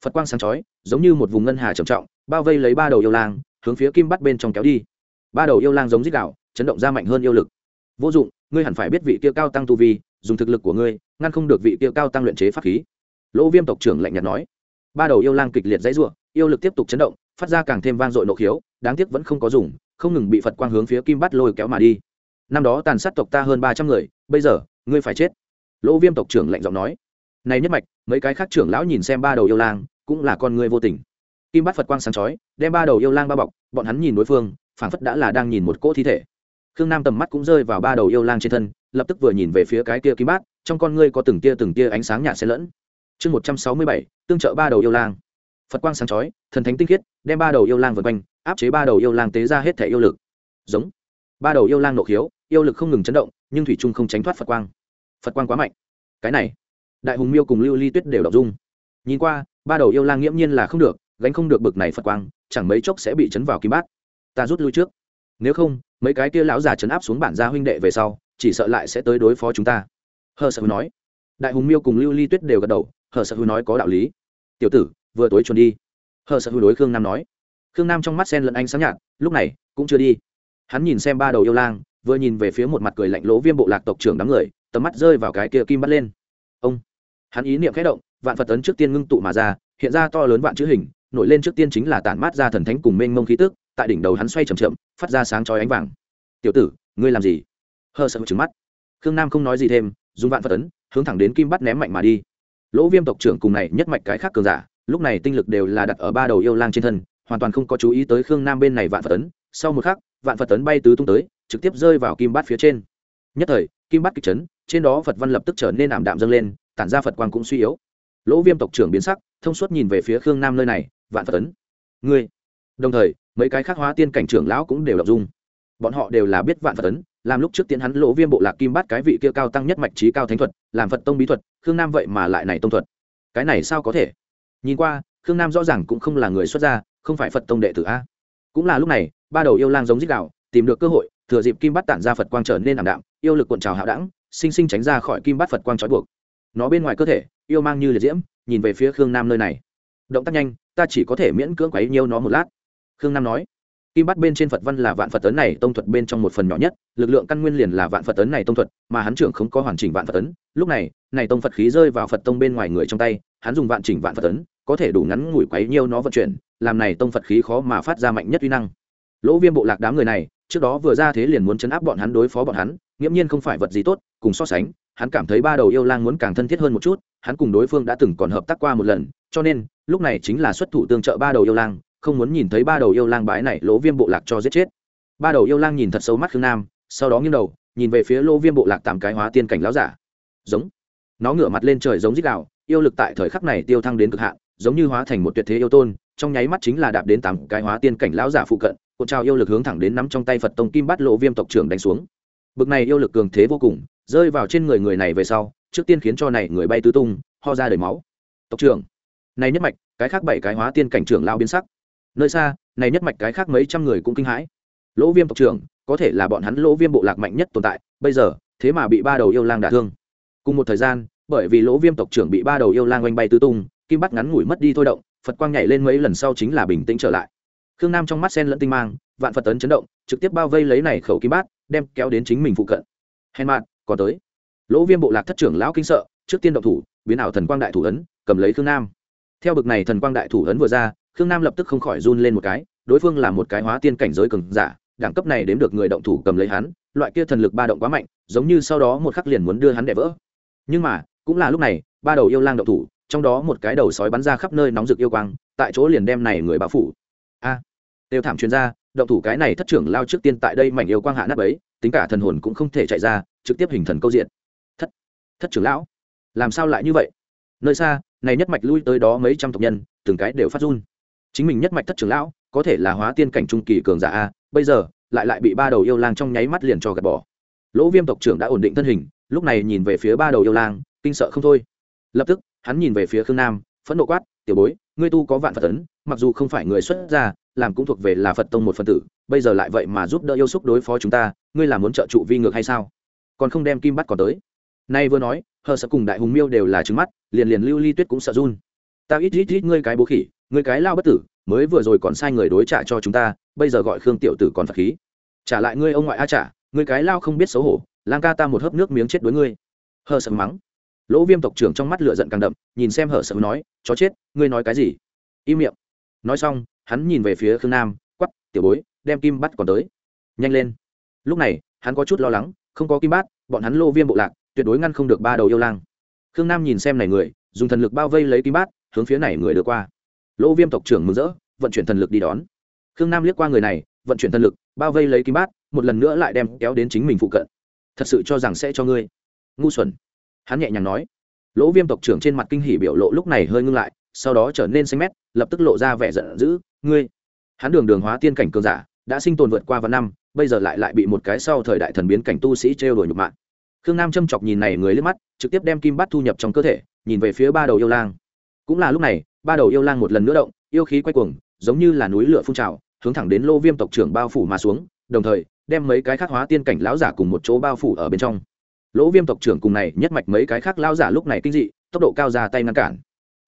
phật quang sáng chói, giống như một vùng ngân hà trầm trọng, bao vây lấy ba đầu yêu lang, hướng phía kim bắt bên trong kéo đi. Ba đầu yêu lang giống dít đạo chấn động ra mạnh hơn yêu lực. Vô dụng, ngươi hẳn phải biết vị kia cao tăng tu vi, dùng thực lực của ngươi, ngăn không được vị kia cao tăng luyện chế pháp khí. Lỗ viêm tộc trưởng lạnh nhạt nói. Ba đầu yêu lang kịch liệt dãy r u ộ yêu lực tiếp tục chấn động, phát ra càng thêm vang dội nộ khiếu, đáng tiếc vẫn không có dùng, không ngừng bị phật quang hướng phía kim bắt lôi kéo mà đi. Năm đó tàn sát tộc ta hơn ba trăm người, bây giờ, ngươi phải chết. Lỗ viêm tộc trưởng lạnh giọng nói này nhất mạch, mấy cái khác trưởng lão nhìn xem ba đầu yêu lang, cũng là con người vô tình. Kim Bát phật quang sáng chói, đem ba đầu yêu lang bao bọc, bọn hắn nhìn đối phương, phảng phất đã là đang nhìn một cỗ thi thể. Khương nam tầm mắt cũng rơi vào ba đầu yêu lang trên thân, lập tức vừa nhìn về phía cái kia kim bát, trong con ngươi có từng tia từng tia ánh sáng nhạt xen lẫn. Chương một trăm sáu mươi bảy, tương trợ ba đầu yêu lang. Phật quang sáng chói, thần thánh tinh khiết, đem ba đầu yêu lang vượt quanh, áp chế ba đầu yêu lang tế ra hết thể yêu lực. Giống. Ba đầu yêu lang nộ khiếu, yêu lực không ngừng chấn động, nhưng thủy trung không tránh thoát phật quang. Phật quang quá mạnh. Cái này đại hùng miêu cùng lưu ly tuyết đều đọc dung nhìn qua ba đầu yêu lang nghiễm nhiên là không được gánh không được bực này phật quang chẳng mấy chốc sẽ bị chấn vào kim bát ta rút lui trước nếu không mấy cái kia lão già chấn áp xuống bản gia huynh đệ về sau chỉ sợ lại sẽ tới đối phó chúng ta hờ sợ hư nói đại hùng miêu cùng lưu ly tuyết đều gật đầu hờ sợ hư nói có đạo lý tiểu tử vừa tối chuồn đi hờ sợ hư đối khương nam nói khương nam trong mắt sen lẫn ánh sáng nhạt lúc này cũng chưa đi hắn nhìn xem ba đầu yêu lang vừa nhìn về phía một mặt cười lạnh lỗ viêm bộ lạc tộc trưởng đám người tầm mắt rơi vào cái kia kim bắt lên ông hắn ý niệm khẽ động, vạn phật tấn trước tiên ngưng tụ mà ra, hiện ra to lớn vạn chữ hình, nổi lên trước tiên chính là tản mát ra thần thánh cùng mênh mông khí tức, tại đỉnh đầu hắn xoay chậm chậm, phát ra sáng chói ánh vàng. Tiểu tử, ngươi làm gì? Hơ sợ trứng mắt. Khương nam không nói gì thêm, dùng vạn phật tấn hướng thẳng đến kim bắt ném mạnh mà đi. Lỗ viêm tộc trưởng cùng này nhất mạch cái khác cường giả, lúc này tinh lực đều là đặt ở ba đầu yêu lang trên thân, hoàn toàn không có chú ý tới khương nam bên này vạn phật tấn sau một khắc, vạn phật tấn bay tứ tung tới, trực tiếp rơi vào kim bát phía trên. Nhất thời, kim bát kịch chấn, trên đó phật văn lập tức trở nên ảm đạm dâng lên tản ra phật quang cũng suy yếu. Lỗ viêm tộc trưởng biến sắc, thông suốt nhìn về phía khương nam nơi này, vạn phật tấn ngươi. Đồng thời, mấy cái khác hóa tiên cảnh trưởng lão cũng đều đọc dung. Bọn họ đều là biết vạn phật tấn làm lúc trước tiến hắn lỗ viêm bộ lạc kim bát cái vị kia cao tăng nhất mạch trí cao thánh thuật, làm phật tông bí thuật, khương nam vậy mà lại này tông thuật. Cái này sao có thể? Nhìn qua, khương nam rõ ràng cũng không là người xuất gia, không phải phật tông đệ tử a. Cũng là lúc này, ba đầu yêu lang giống dích đạo tìm được cơ hội, thừa dịp kim bắt tản ra phật quang trở nên ảm đạm, yêu lực cuộn trào hạo đẳng, sinh sinh tránh ra khỏi kim bắt phật quang trói buộc nó bên ngoài cơ thể, yêu mang như liệt diễm, nhìn về phía khương nam nơi này. Động tác nhanh, ta chỉ có thể miễn cưỡng quấy nhiêu nó một lát. Khương nam nói. Kim bắt bên trên phật văn là vạn phật tấn này, tông thuật bên trong một phần nhỏ nhất, lực lượng căn nguyên liền là vạn phật tấn này tông thuật, mà hắn trưởng không có hoàn chỉnh vạn phật tấn. Lúc này này tông phật khí rơi vào phật tông bên ngoài người trong tay, hắn dùng vạn chỉnh vạn phật tấn, có thể đủ ngắn ngủi quấy nhiêu nó vận chuyển, làm này tông phật khí khó mà phát ra mạnh nhất uy năng lỗ viêm bộ lạc đám người này, trước đó vừa ra thế liền muốn chấn áp bọn hắn đối phó bọn hắn, nghiễm nhiên không phải vật gì tốt, cùng so sánh, hắn cảm thấy ba đầu yêu lang muốn càng thân thiết hơn một chút, hắn cùng đối phương đã từng còn hợp tác qua một lần, cho nên, lúc này chính là xuất thủ tương trợ ba đầu yêu lang, không muốn nhìn thấy ba đầu yêu lang bãi này lỗ viêm bộ lạc cho giết chết. Ba đầu yêu lang nhìn thật sâu mắt khương nam, sau đó nghiêng đầu, nhìn về phía lỗ viêm bộ lạc tám cái hóa tiên cảnh láo giả. Giống. Nó ngửa mặt lên trời giống dích đạo yêu lực tại thời khắc này tiêu thăng đến cực hạn, giống như hóa thành một tuyệt thế yêu tôn, trong nháy mắt chính là đạp đến tám cái hóa tiên cảnh lão giả phụ cận cuộn trào yêu lực hướng thẳng đến nắm trong tay phật tông kim bát lộ viêm tộc trưởng đánh xuống. Bực này yêu lực cường thế vô cùng, rơi vào trên người người này về sau, trước tiên khiến cho này người bay tứ tung, ho ra đầy máu. Tộc trưởng, này nhất mạch, cái khác bảy cái hóa tiên cảnh trưởng lao biến sắc. Nơi xa, này nhất mạch cái khác mấy trăm người cũng kinh hãi. Lỗ viêm tộc trưởng, có thể là bọn hắn lỗ viêm bộ lạc mạnh nhất tồn tại, bây giờ, thế mà bị ba đầu yêu lang đả thương. Cùng một thời gian, bởi vì lỗ viêm tộc trưởng bị ba đầu yêu lang oanh bay tứ tung, kim bắt ngắn ngủi mất đi thôi động, phật quang nhảy lên mấy lần sau chính là bình tĩnh trở lại khương nam trong mắt sen lẫn tinh mang, vạn phật tấn chấn động, trực tiếp bao vây lấy này khẩu kim bát, đem kéo đến chính mình phụ cận. Hèn mạn có tới. Lỗ viêm bộ lạc thất trưởng lão kinh sợ, trước tiên động thủ, biến ảo thần quang đại thủ ấn, cầm lấy khương nam. Theo bực này thần quang đại thủ ấn vừa ra, khương nam lập tức không khỏi run lên một cái, đối phương là một cái hóa tiên cảnh giới cường giả, đẳng cấp này đếm được người động thủ cầm lấy hắn, loại kia thần lực ba động quá mạnh, giống như sau đó một khắc liền muốn đưa hắn đẻ vỡ. Nhưng mà, cũng là lúc này, ba đầu yêu lang động thủ, trong đó một cái đầu sói bắn ra khắp nơi nóng rực yêu quang, tại chỗ liền đem này người bao phủ a. À, đều thảm chuyên gia động thủ cái này thất trưởng lao trước tiên tại đây mảnh yêu quang hạ nắp ấy tính cả thần hồn cũng không thể chạy ra trực tiếp hình thần câu diện. Thất thất trưởng lão làm sao lại như vậy? Nơi xa này nhất mạch lui tới đó mấy trăm tộc nhân từng cái đều phát run. Chính mình nhất mạch thất trưởng lão có thể là hóa tiên cảnh trung kỳ cường giả a bây giờ lại lại bị ba đầu yêu lang trong nháy mắt liền cho gạt bỏ. Lỗ viêm tộc trưởng đã ổn định thân hình lúc này nhìn về phía ba đầu yêu lang kinh sợ không thôi. Lập tức hắn nhìn về phía khương nam phẫn nộ quát tiểu bối ngươi tu có vạn phật tấn mặc dù không phải người xuất gia, làm cũng thuộc về là phật tông một phân tử, bây giờ lại vậy mà giúp đỡ yêu xúc đối phó chúng ta, ngươi là muốn trợ trụ vi ngược hay sao? Còn không đem kim bắt còn tới. Nay vừa nói, hờ sợ cùng đại hùng miêu đều là trứng mắt, liền liền lưu ly tuyết cũng sợ run. Ta ít ít ít ngươi cái bố khỉ, ngươi cái lao bất tử, mới vừa rồi còn sai người đối trả cho chúng ta, bây giờ gọi khương tiểu tử còn phật khí. Trả lại ngươi ông ngoại a trả, ngươi cái lao không biết xấu hổ, lang ca ta một hớp nước miếng chết đối ngươi. Hờ sợ mắng. Lỗ viêm tộc trưởng trong mắt lửa giận càng đậm, nhìn xem hờ sợ nói, chó chết, ngươi nói cái gì? Im miệng nói xong, hắn nhìn về phía khương nam quắp tiểu bối, đem kim bắt còn tới. Nhanh lên. Lúc này, hắn có chút lo lắng, không có kim bát, bọn hắn lô viêm bộ lạc, tuyệt đối ngăn không được ba đầu yêu lang. Khương nam nhìn xem này người, dùng thần lực bao vây lấy kim bát, hướng phía này người đưa qua. Lô viêm tộc trưởng mừng rỡ, vận chuyển thần lực đi đón. Khương nam liếc qua người này, vận chuyển thần lực, bao vây lấy kim bát, một lần nữa lại đem kéo đến chính mình phụ cận. Thật sự cho rằng sẽ cho ngươi. Ngu xuẩn. Hắn nhẹ nhàng nói. Lỗ viêm tộc trưởng trên mặt kinh hỉ biểu lộ lúc này hơi ngưng lại sau đó trở nên xanh mét, lập tức lộ ra vẻ giận dữ, ngươi, hắn đường đường hóa tiên cảnh cường giả, đã sinh tồn vượt qua vài năm, bây giờ lại lại bị một cái sau thời đại thần biến cảnh tu sĩ trêu đuổi nhục mạng khương nam châm chọc nhìn này người liếc mắt, trực tiếp đem kim bát thu nhập trong cơ thể, nhìn về phía ba đầu yêu lang. Cũng là lúc này, ba đầu yêu lang một lần nữa động, yêu khí quay cuồng, giống như là núi lửa phun trào, hướng thẳng đến lô viêm tộc trưởng bao phủ mà xuống, đồng thời, đem mấy cái khác hóa tiên cảnh lão giả cùng một chỗ bao phủ ở bên trong. Lỗ viêm tộc trưởng cùng này nhất mạch mấy cái khác lão giả lúc này kinh dị, tốc độ cao ra tay ngăn cản.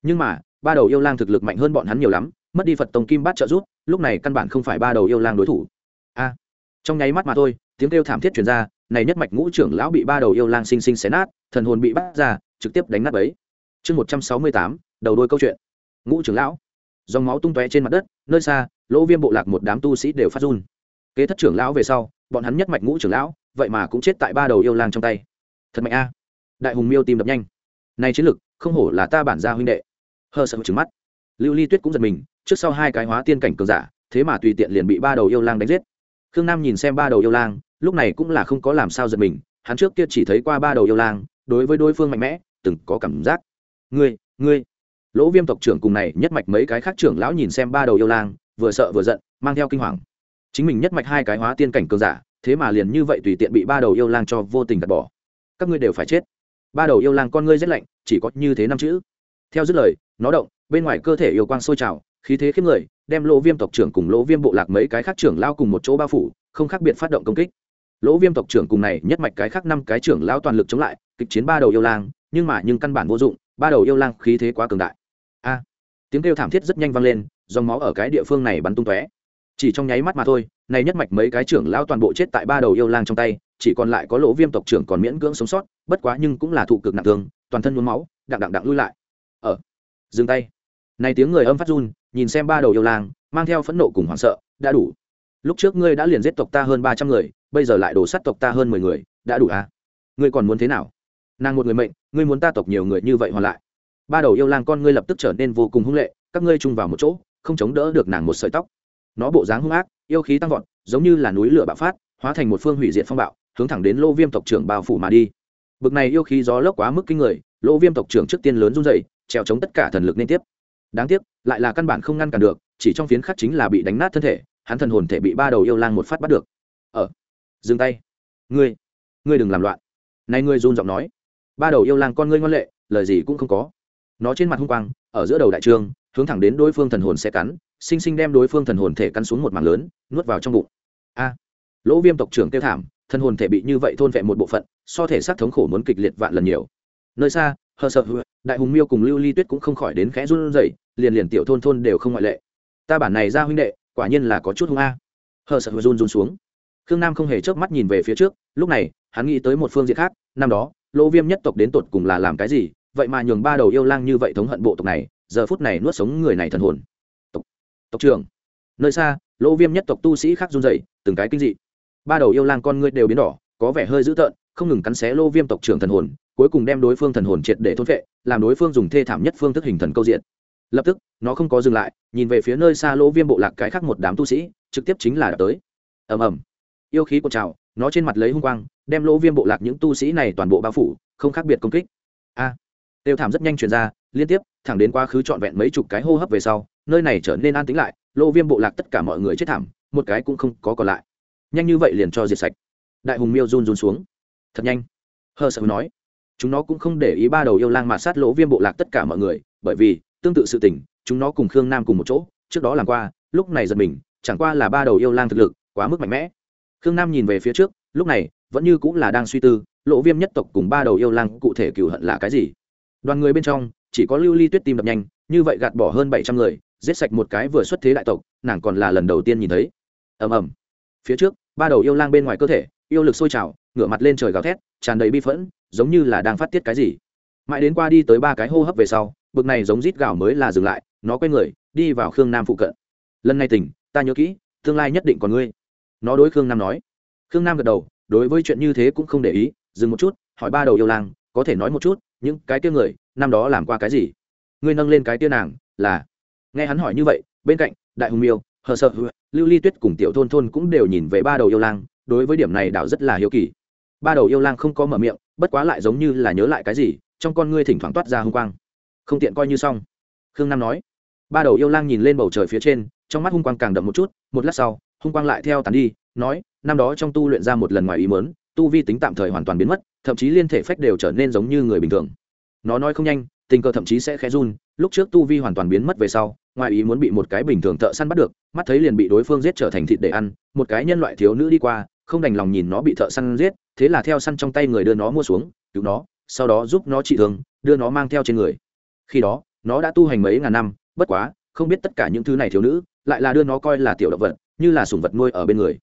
Nhưng mà ba đầu yêu lang thực lực mạnh hơn bọn hắn nhiều lắm, mất đi phật tông kim bát trợ giúp, lúc này căn bản không phải ba đầu yêu lang đối thủ. A, trong nháy mắt mà thôi, tiếng kêu thảm thiết truyền ra, này nhất mạch ngũ trưởng lão bị ba đầu yêu lang sinh sinh xé nát, thần hồn bị bắt ra, trực tiếp đánh nát ấy chương một trăm sáu mươi tám, đầu đôi câu chuyện. Ngũ trưởng lão. Dòng máu tung tóe trên mặt đất, nơi xa, lỗ viêm bộ lạc một đám tu sĩ đều phát run. Kế thất trưởng lão về sau, bọn hắn nhất mạch ngũ trưởng lão, vậy mà cũng chết tại ba đầu yêu lang trong tay. Thật mạnh a. Đại hùng miêu tìm đập nhanh. Này chiến lực, không hổ là ta bản gia huynh đệ hờ sợ trứng mắt. Lưu ly tuyết cũng giật mình, trước sau hai cái hóa tiên cảnh cường giả, thế mà tùy tiện liền bị ba đầu yêu lang đánh giết. Khương nam nhìn xem ba đầu yêu lang, lúc này cũng là không có làm sao giật mình, hắn trước kia chỉ thấy qua ba đầu yêu lang, đối với đối phương mạnh mẽ, từng có cảm giác. Ngươi ngươi. Lỗ viêm tộc trưởng cùng này nhất mạch mấy cái khác trưởng lão nhìn xem ba đầu yêu lang, vừa sợ vừa giận, mang theo kinh hoàng. Chính mình nhất mạch hai cái hóa tiên cảnh cường giả, thế mà liền như vậy tùy tiện bị ba đầu yêu lang cho vô tình gạt bỏ. Các ngươi đều phải chết. Ba đầu yêu lang con ngươi rét lạnh, chỉ có như thế năm chữ theo dứt lời, nó động, bên ngoài cơ thể yêu quang sôi trào, khí thế khiếp người, đem lỗ viêm tộc trưởng cùng lỗ viêm bộ lạc mấy cái khác trưởng lao cùng một chỗ bao phủ, không khác biệt phát động công kích. Lỗ viêm tộc trưởng cùng này, nhất mạch cái khác năm cái trưởng lao toàn lực chống lại, kịch chiến ba đầu yêu lang, nhưng mà nhưng căn bản vô dụng, ba đầu yêu lang khí thế quá cường đại. A! Tiếng kêu thảm thiết rất nhanh vang lên, dòng máu ở cái địa phương này bắn tung tóe. Chỉ trong nháy mắt mà thôi, này nhất mạch mấy cái trưởng lao toàn bộ chết tại ba đầu yêu lang trong tay, chỉ còn lại có lỗ viêm tộc trưởng còn miễn cưỡng sống sót, bất quá nhưng cũng là thụ cực nặng thương, toàn thân nhuốm máu, đặng đặng đặng lui lại ở. Dừng tay. Này tiếng người âm phát run, nhìn xem ba đầu yêu lang, mang theo phẫn nộ cùng hoảng sợ, đã đủ. Lúc trước ngươi đã liền giết tộc ta hơn ba trăm người, bây giờ lại đổ sát tộc ta hơn mười người, đã đủ à? Ngươi còn muốn thế nào? Nàng một người mệnh, ngươi muốn ta tộc nhiều người như vậy hoàn lại. Ba đầu yêu lang con ngươi lập tức trở nên vô cùng hung lệ, các ngươi chung vào một chỗ, không chống đỡ được nàng một sợi tóc. Nó bộ dáng hung ác, yêu khí tăng vọt, giống như là núi lửa bạo phát, hóa thành một phương hủy diệt phong bạo, hướng thẳng đến lô viêm tộc trưởng bao phủ mà đi. Bực này yêu khí gió lốc quá mức kinh người, lô viêm tộc trưởng trước tiên lớn run dày trèo chống tất cả thần lực liên tiếp. Đáng tiếc, lại là căn bản không ngăn cản được, chỉ trong phiến khắc chính là bị đánh nát thân thể, hắn thần hồn thể bị ba đầu yêu lang một phát bắt được. Ở dừng tay. Ngươi ngươi đừng làm loạn. Này ngươi run giọng nói. Ba đầu yêu lang con ngươi ngoan lệ, lời gì cũng không có. Nó trên mặt hung quang, ở giữa đầu đại trương, hướng thẳng đến đối phương thần hồn sẽ cắn, sinh sinh đem đối phương thần hồn thể cắn xuống một mảng lớn, nuốt vào trong bụng. A, lỗ viêm tộc trưởng kêu thảm, thần hồn thể bị như vậy thôn vẹn một bộ phận, so thể xác thống khổ muốn kịch liệt vạn lần nhiều. Nơi xa hờ sợ đại hùng miêu cùng lưu ly tuyết cũng không khỏi đến khẽ run rẩy, liền liền tiểu thôn thôn đều không ngoại lệ. Ta bản này ra huynh đệ, quả nhiên là có chút hung a. Hờ sợ run run xuống. Khương nam không hề chớp mắt nhìn về phía trước, lúc này, hắn nghĩ tới một phương diện khác, năm đó, lỗ viêm nhất tộc đến tột cùng là làm cái gì, vậy mà nhường ba đầu yêu lang như vậy thống hận bộ tộc này, giờ phút này nuốt sống người này thần hồn. Tộc tộc trưởng. Nơi xa, lỗ viêm nhất tộc tu sĩ khác run rẩy, từng cái kinh dị. Ba đầu yêu lang con ngươi đều biến đỏ, có vẻ hơi dữ tợn, không ngừng cắn xé lô viêm tộc trưởng thần hồn cuối cùng đem đối phương thần hồn triệt để thôn vệ làm đối phương dùng thê thảm nhất phương thức hình thần câu diện. Lập tức nó không có dừng lại nhìn về phía nơi xa lỗ viêm bộ lạc cái khác một đám tu sĩ trực tiếp chính là tới. Ầm ầm. Yêu khí của trào nó trên mặt lấy hung quang đem lỗ viêm bộ lạc những tu sĩ này toàn bộ bao phủ không khác biệt công kích. A. À, tiêu thảm rất nhanh truyền ra liên tiếp thẳng đến quá khứ trọn vẹn mấy chục cái hô hấp về sau nơi này trở nên an tĩnh lại lỗ viêm bộ lạc tất cả mọi người chết thảm một cái cũng không có còn lại. Nhanh như vậy liền cho diệt sạch. Đại hùng miêu run run xuống. Thật nhanh. Hờ sợ nói chúng nó cũng không để ý ba đầu yêu lang mà sát lỗ viêm bộ lạc tất cả mọi người, bởi vì, tương tự sự tình, chúng nó cùng khương nam cùng một chỗ, trước đó làm qua, lúc này giật mình, chẳng qua là ba đầu yêu lang thực lực quá mức mạnh mẽ. Khương nam nhìn về phía trước, lúc này, vẫn như cũng là đang suy tư, lỗ viêm nhất tộc cùng ba đầu yêu lang cụ thể cựu hận là cái gì? Đoàn người bên trong, chỉ có lưu ly tuyết tim đập nhanh, như vậy gạt bỏ hơn bảy trăm người, giết sạch một cái vừa xuất thế đại tộc, nàng còn là lần đầu tiên nhìn thấy. Ầm ầm. Phía trước, ba đầu yêu lang bên ngoài cơ thể, yêu lực sôi trào, ngửa mặt lên trời gào thét, tràn đầy bi phẫn giống như là đang phát tiết cái gì. Mãi đến qua đi tới ba cái hô hấp về sau, bực này giống rít gào mới là dừng lại, nó quay người, đi vào khương nam phụ cận. Lần này tỉnh, ta nhớ kỹ, tương lai nhất định còn ngươi. Nó đối khương nam nói. Khương nam gật đầu, đối với chuyện như thế cũng không để ý, dừng một chút, hỏi ba đầu yêu lang, có thể nói một chút, những cái tia người, năm đó làm qua cái gì? Ngươi nâng lên cái tia nàng, là? Nghe hắn hỏi như vậy, bên cạnh, đại hùng miêu, hờ sợ lưu ly tuyết cùng tiểu thôn thôn cũng đều nhìn về ba đầu yêu lang, đối với điểm này đảo rất là hiếu kỳ. Ba đầu yêu lang không có mở miệng bất quá lại giống như là nhớ lại cái gì, trong con ngươi thỉnh thoảng toát ra hung quang. Không tiện coi như xong. Khương nam nói. Ba đầu yêu lang nhìn lên bầu trời phía trên, trong mắt hung quang càng đậm một chút, một lát sau, hung quang lại theo tàn đi, nói, năm đó trong tu luyện ra một lần ngoài ý mớn tu vi tính tạm thời hoàn toàn biến mất, thậm chí liên thể phách đều trở nên giống như người bình thường. Nó nói không nhanh, tình cờ thậm chí sẽ khẽ run, lúc trước tu vi hoàn toàn biến mất về sau, ngoài ý muốn bị một cái bình thường thợ săn bắt được, mắt thấy liền bị đối phương giết trở thành thịt để ăn, một cái nhân loại thiếu nữ đi qua, không đành lòng nhìn nó bị thợ săn giết thế là theo săn trong tay người đưa nó mua xuống, cứu nó, sau đó giúp nó trị thương, đưa nó mang theo trên người. Khi đó, nó đã tu hành mấy ngàn năm, bất quá, không biết tất cả những thứ này thiếu nữ, lại là đưa nó coi là tiểu động vật, như là sủng vật nuôi ở bên người.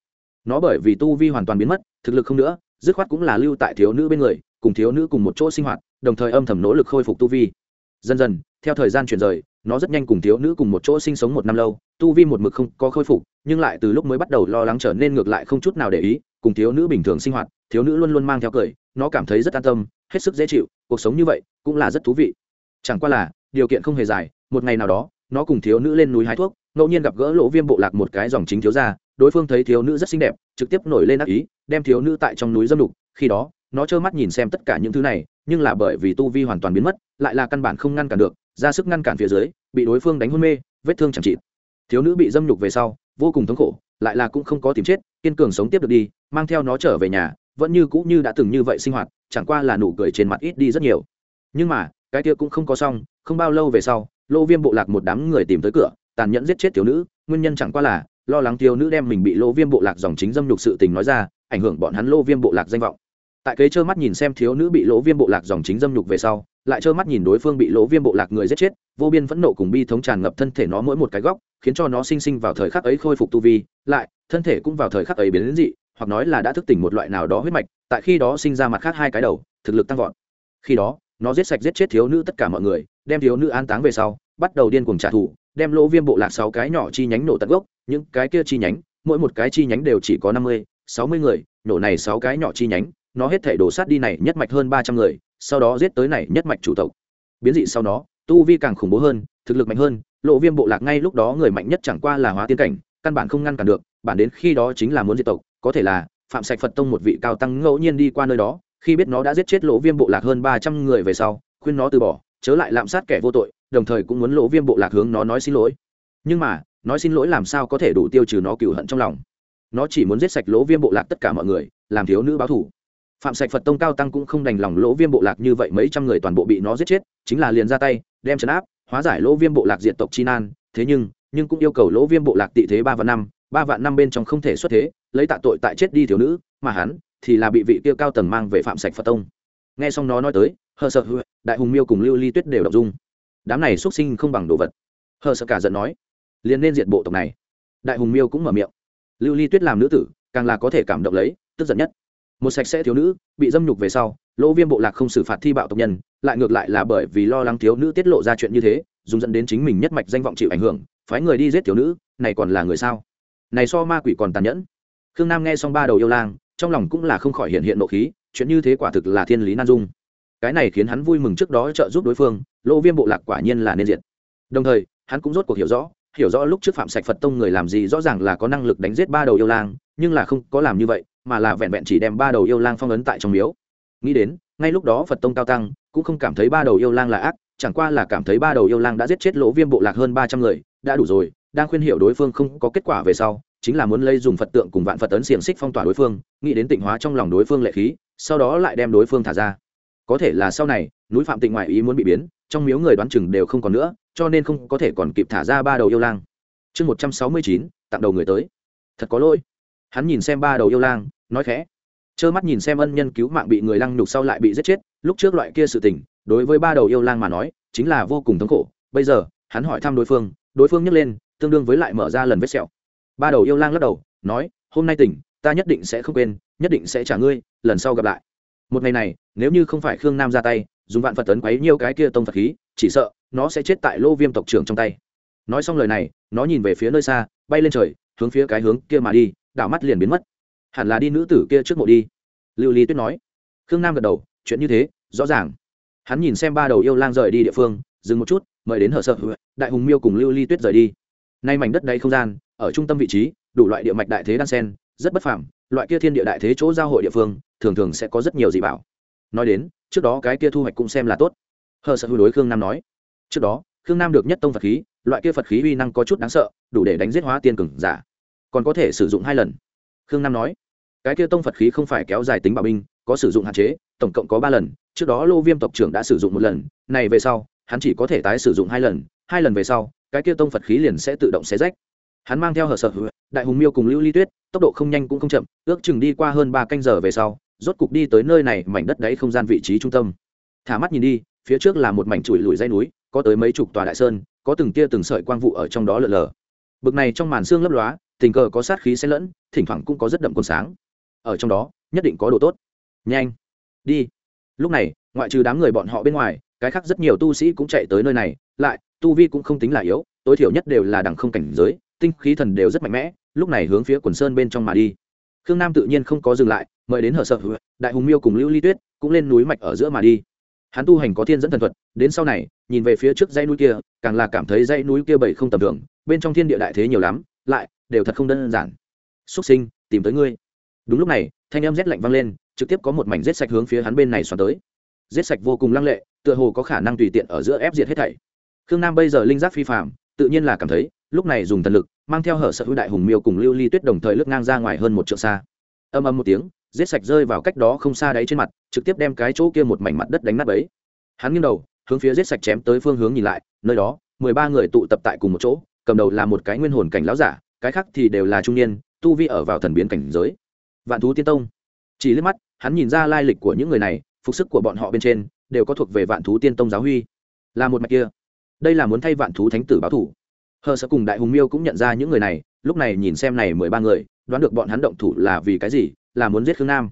Nó bởi vì tu vi hoàn toàn biến mất, thực lực không nữa, dứt khoát cũng là lưu tại thiếu nữ bên người, cùng thiếu nữ cùng một chỗ sinh hoạt, đồng thời âm thầm nỗ lực khôi phục tu vi. Dần dần, theo thời gian chuyển rời, nó rất nhanh cùng thiếu nữ cùng một chỗ sinh sống một năm lâu, tu vi một mực không có khôi phục, nhưng lại từ lúc mới bắt đầu lo lắng trở nên ngược lại không chút nào để ý, cùng thiếu nữ bình thường sinh hoạt thiếu nữ luôn luôn mang theo cười, nó cảm thấy rất an tâm, hết sức dễ chịu, cuộc sống như vậy cũng là rất thú vị. Chẳng qua là, điều kiện không hề dài, một ngày nào đó, nó cùng thiếu nữ lên núi hái thuốc, ngẫu nhiên gặp gỡ lỗ viêm bộ lạc một cái dòng chính thiếu gia, đối phương thấy thiếu nữ rất xinh đẹp, trực tiếp nổi lên ác ý, đem thiếu nữ tại trong núi dâm đục, khi đó, nó trơ mắt nhìn xem tất cả những thứ này, nhưng là bởi vì tu vi hoàn toàn biến mất, lại là căn bản không ngăn cản được, ra sức ngăn cản phía dưới, bị đối phương đánh hôn mê, vết thương chẳng trị thiếu nữ bị dâm nhục về sau, vô cùng thống khổ, lại là cũng không có tìm chết, kiên cường sống tiếp được đi, mang theo nó trở về nhà vẫn như cũ như đã từng như vậy sinh hoạt, chẳng qua là nụ cười trên mặt ít đi rất nhiều. Nhưng mà, cái kia cũng không có xong, không bao lâu về sau, lô viêm bộ lạc một đám người tìm tới cửa, tàn nhẫn giết chết thiếu nữ, nguyên nhân chẳng qua là, lo lắng thiếu nữ đem mình bị lô viêm bộ lạc dòng chính dâm nhục sự tình nói ra, ảnh hưởng bọn hắn lô viêm bộ lạc danh vọng. Tại kế trơ mắt nhìn xem thiếu nữ bị lỗ viêm bộ lạc dòng chính dâm nhục về sau, lại trơ mắt nhìn đối phương bị lỗ viêm bộ lạc người giết chết, vô biên phẫn nộ cùng bi thống tràn ngập thân thể nó mỗi một cái góc, khiến cho nó sinh sinh vào thời khắc ấy khôi phục tu vi, lại, thân thể cũng vào thời khắc ấy biến đến dị hoặc nói là đã thức tỉnh một loại nào đó huyết mạch, tại khi đó sinh ra mặt khác hai cái đầu, thực lực tăng vọt. Khi đó, nó giết sạch giết chết thiếu nữ tất cả mọi người, đem thiếu nữ an táng về sau, bắt đầu điên cuồng trả thù, đem lỗ viêm bộ lạc sáu cái nhỏ chi nhánh nổ tận gốc, những cái kia chi nhánh, mỗi một cái chi nhánh đều chỉ có năm mươi, sáu mươi người, nổ này sáu cái nhỏ chi nhánh, nó hết thể đổ sát đi này nhất mạch hơn ba trăm người, sau đó giết tới này nhất mạch chủ tộc. Biến dị sau đó tu vi càng khủng bố hơn, thực lực mạnh hơn lộ viêm bộ lạc ngay lúc đó người mạnh nhất chẳng qua là hóa tiên cảnh, căn bản không ngăn cản được, bản đến khi đó chính là muốn diệt tộc có thể là, phạm sạch phật tông một vị cao tăng ngẫu nhiên đi qua nơi đó, khi biết nó đã giết chết lỗ viêm bộ lạc hơn ba trăm người về sau, khuyên nó từ bỏ, chớ lại lạm sát kẻ vô tội, đồng thời cũng muốn lỗ viêm bộ lạc hướng nó nói xin lỗi. Nhưng mà, nói xin lỗi làm sao có thể đủ tiêu trừ nó cựu hận trong lòng? Nó chỉ muốn giết sạch lỗ viêm bộ lạc tất cả mọi người, làm thiếu nữ báo thủ phạm sạch phật tông cao tăng cũng không đành lòng lỗ viêm bộ lạc như vậy mấy trăm người toàn bộ bị nó giết chết, chính là liền ra tay, đem trấn áp, hóa giải lỗ viêm bộ lạc diện tộc chi nan. Thế nhưng nhưng cũng yêu cầu lỗ viêm bộ lạc tị thế ba vạn năm, ba vạn năm bên trong không thể xuất thế lấy tạ tội tại chết đi thiếu nữ, mà hắn thì là bị vị kia cao tầng mang về phạm sạch phật tông. Nghe xong nó nói tới, hờ sợ hư đại hùng miêu cùng lưu ly tuyết đều đọc dung. Đám này xuất sinh không bằng đồ vật. Hờ sợ cả giận nói, liền nên diện bộ tộc này. Đại hùng miêu cũng mở miệng. Lưu ly tuyết làm nữ tử, càng là có thể cảm động lấy, tức giận nhất. Một sạch sẽ thiếu nữ, bị dâm nhục về sau, lỗ viêm bộ lạc không xử phạt thi bạo tộc nhân, lại ngược lại là bởi vì lo lắng thiếu nữ tiết lộ ra chuyện như thế, dùng dẫn đến chính mình nhất mạch danh vọng chịu ảnh hưởng, phái người đi giết thiếu nữ, này còn là người sao? Này so ma quỷ còn tàn nhẫn khương nam nghe xong ba đầu yêu lang, trong lòng cũng là không khỏi hiện hiện nộ khí, chuyện như thế quả thực là thiên lý nan dung. Cái này khiến hắn vui mừng trước đó trợ giúp đối phương, lỗ viêm bộ lạc quả nhiên là nên diện đồng thời, hắn cũng rốt cuộc hiểu rõ hiểu rõ lúc trước phạm sạch phật tông người làm gì rõ ràng là có năng lực đánh giết ba đầu yêu lang, nhưng là không có làm như vậy, mà là vẹn vẹn chỉ đem ba đầu yêu lang phong ấn tại trong miếu. Nghĩ đến, ngay lúc đó phật tông cao tăng, cũng không cảm thấy ba đầu yêu lang là ác, chẳng qua là cảm thấy ba đầu yêu lang đã giết chết lỗ viêm bộ lạc hơn ba trăm người, đã đủ rồi, đang khuyên hiểu đối phương không có kết quả về sau chính là muốn lây dùng phật tượng cùng vạn phật tấn xiềng xích phong tỏa đối phương, nghĩ đến tịnh hóa trong lòng đối phương lệ khí, sau đó lại đem đối phương thả ra. Có thể là sau này, núi phạm tịnh ngoại ý muốn bị biến, trong miếu người đoán chừng đều không còn nữa, cho nên không có thể còn kịp thả ra ba đầu yêu lang. Chương một trăm sáu mươi chín, tặng đầu người tới. Thật có lỗi. Hắn nhìn xem ba đầu yêu lang, nói khẽ. Trơ mắt nhìn xem ân nhân cứu mạng bị người lăng nhục sau lại bị giết chết, lúc trước loại kia sự tình, đối với ba đầu yêu lang mà nói, chính là vô cùng thống khổ. Bây giờ, hắn hỏi thăm đối phương đối phương nhấc lên, tương đương với lại mở ra lần vết sẹo ba đầu yêu lang lắc đầu, nói, hôm nay tỉnh, ta nhất định sẽ không quên, nhất định sẽ trả ngươi, lần sau gặp lại. Một ngày này, nếu như không phải khương nam ra tay, dùng vạn phật tấn quấy nhiêu cái kia tông phật khí, chỉ sợ nó sẽ chết tại lô viêm tộc trưởng trong tay. Nói xong lời này, nó nhìn về phía nơi xa, bay lên trời, hướng phía cái hướng kia mà đi, đảo mắt liền biến mất. Hẳn là đi nữ tử kia trước mộ đi. Lưu ly tuyết nói. Khương nam gật đầu, chuyện như thế, rõ ràng. Hắn nhìn xem ba đầu yêu lang rời đi địa phương, dừng một chút, mời đến hở sợ, đại hùng miêu cùng lưu ly tuyết rời đi nay mảnh đất đây không gian, ở trung tâm vị trí, đủ loại địa mạch đại thế đan sen, rất bất phẳng loại kia thiên địa đại thế chỗ giao hội địa phương, thường thường sẽ có rất nhiều dị bảo. Nói đến, trước đó cái kia thu hoạch cũng xem là tốt. Hờ sợ hư đối khương nam nói, trước đó, khương nam được nhất tông phật khí, loại kia phật khí uy năng có chút đáng sợ, đủ để đánh giết hóa tiên cừng giả. Còn có thể sử dụng hai lần. Khương nam nói, cái kia tông phật khí không phải kéo dài tính bảo binh, có sử dụng hạn chế, tổng cộng có ba lần, trước đó lô viêm tộc trưởng đã sử dụng một lần, này về sau, hắn chỉ có thể tái sử dụng hai lần hai lần về sau, cái kia tông phật khí liền sẽ tự động xé rách. Hắn mang theo hở sợ, đại hùng miêu cùng lưu ly tuyết, tốc độ không nhanh cũng không chậm, ước chừng đi qua hơn ba canh giờ về sau, rốt cục đi tới nơi này, mảnh đất đấy không gian vị trí trung tâm. Thả mắt nhìn đi, phía trước là một mảnh chùi lùi dây núi, có tới mấy chục tòa đại sơn, có từng tia từng sợi quang vụ ở trong đó lờ lờ. Bực này trong màn xương lấp lóa, tình cờ có sát khí xen lẫn, thỉnh thoảng cũng có rất đậm cồn sáng. Ở trong đó, nhất định có đồ tốt. Nhanh, đi. Lúc này, ngoại trừ đám người bọn họ bên ngoài, cái khác rất nhiều tu sĩ cũng chạy tới nơi này lại, tu vi cũng không tính là yếu, tối thiểu nhất đều là đẳng không cảnh giới, tinh khí thần đều rất mạnh mẽ, lúc này hướng phía quần sơn bên trong mà đi. Khương nam tự nhiên không có dừng lại, mời đến hở sợ đại hùng miêu cùng lưu ly tuyết cũng lên núi mạch ở giữa mà đi. Hắn tu hành có thiên dẫn thần thuật, đến sau này, nhìn về phía trước dãy núi kia, càng là cảm thấy dãy núi kia bảy không tầm thường, bên trong thiên địa đại thế nhiều lắm, lại đều thật không đơn giản. Xuất sinh, tìm tới ngươi. Đúng lúc này, thanh âm rét lạnh vang lên, trực tiếp có một mảnh rết sạch hướng phía hắn bên này xoắn tới. Rết sạch vô cùng lăng lệ, tựa hồ có khả năng tùy tiện ở giữa ép diệt hết thảy khương nam bây giờ linh giác phi phạm tự nhiên là cảm thấy, lúc này dùng thần lực, mang theo hở sợ hữu đại hùng miêu cùng lưu ly tuyết đồng thời lướt ngang ra ngoài hơn một trượng xa. Âm âm một tiếng, giết sạch rơi vào cách đó không xa đáy trên mặt, trực tiếp đem cái chỗ kia một mảnh mặt đất đánh nát ấy hắn nghiêng đầu, hướng phía giết sạch chém tới phương hướng nhìn lại, nơi đó, mười ba người tụ tập tại cùng một chỗ, cầm đầu là một cái nguyên hồn cảnh láo giả, cái khác thì đều là trung niên, tu vi ở vào thần biến cảnh giới. Vạn thú tiên tông. Chỉ liếc mắt, hắn nhìn ra lai lịch của những người này, phục sức của bọn họ bên trên, đều có thuộc về vạn thú tiên tông giáo huy. Là một mạch kia đây là muốn thay vạn thú thánh tử báo thủ. Hờ sợ cùng đại hùng miêu cũng nhận ra những người này, lúc này nhìn xem này mười ba người, đoán được bọn hắn động thủ là vì cái gì, là muốn giết khương nam.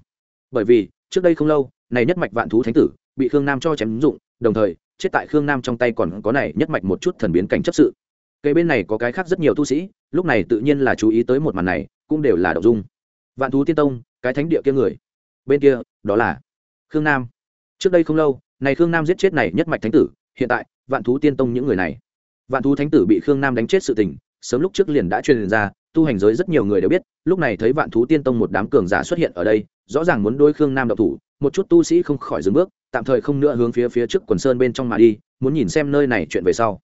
Bởi vì, trước đây không lâu, này nhất mạch vạn thú thánh tử, bị khương nam cho chém dụng, đồng thời, chết tại khương nam trong tay còn có này nhất mạch một chút thần biến cảnh chấp sự. Cây bên này có cái khác rất nhiều tu sĩ, lúc này tự nhiên là chú ý tới một màn này, cũng đều là động dung. Vạn thú tiên tông, cái thánh địa kia người. Bên kia, đó là khương nam. Trước đây không lâu, này khương nam giết chết này nhất mạch thánh tử, hiện tại vạn thú tiên tông những người này. Vạn thú thánh tử bị khương nam đánh chết sự tình, sớm lúc trước liền đã truyền ra, tu hành giới rất nhiều người đều biết, lúc này thấy vạn thú tiên tông một đám cường giả xuất hiện ở đây, rõ ràng muốn đôi khương nam độc thủ, một chút tu sĩ không khỏi dừng bước, tạm thời không nữa hướng phía phía trước quần sơn bên trong mà đi, muốn nhìn xem nơi này chuyện về sau.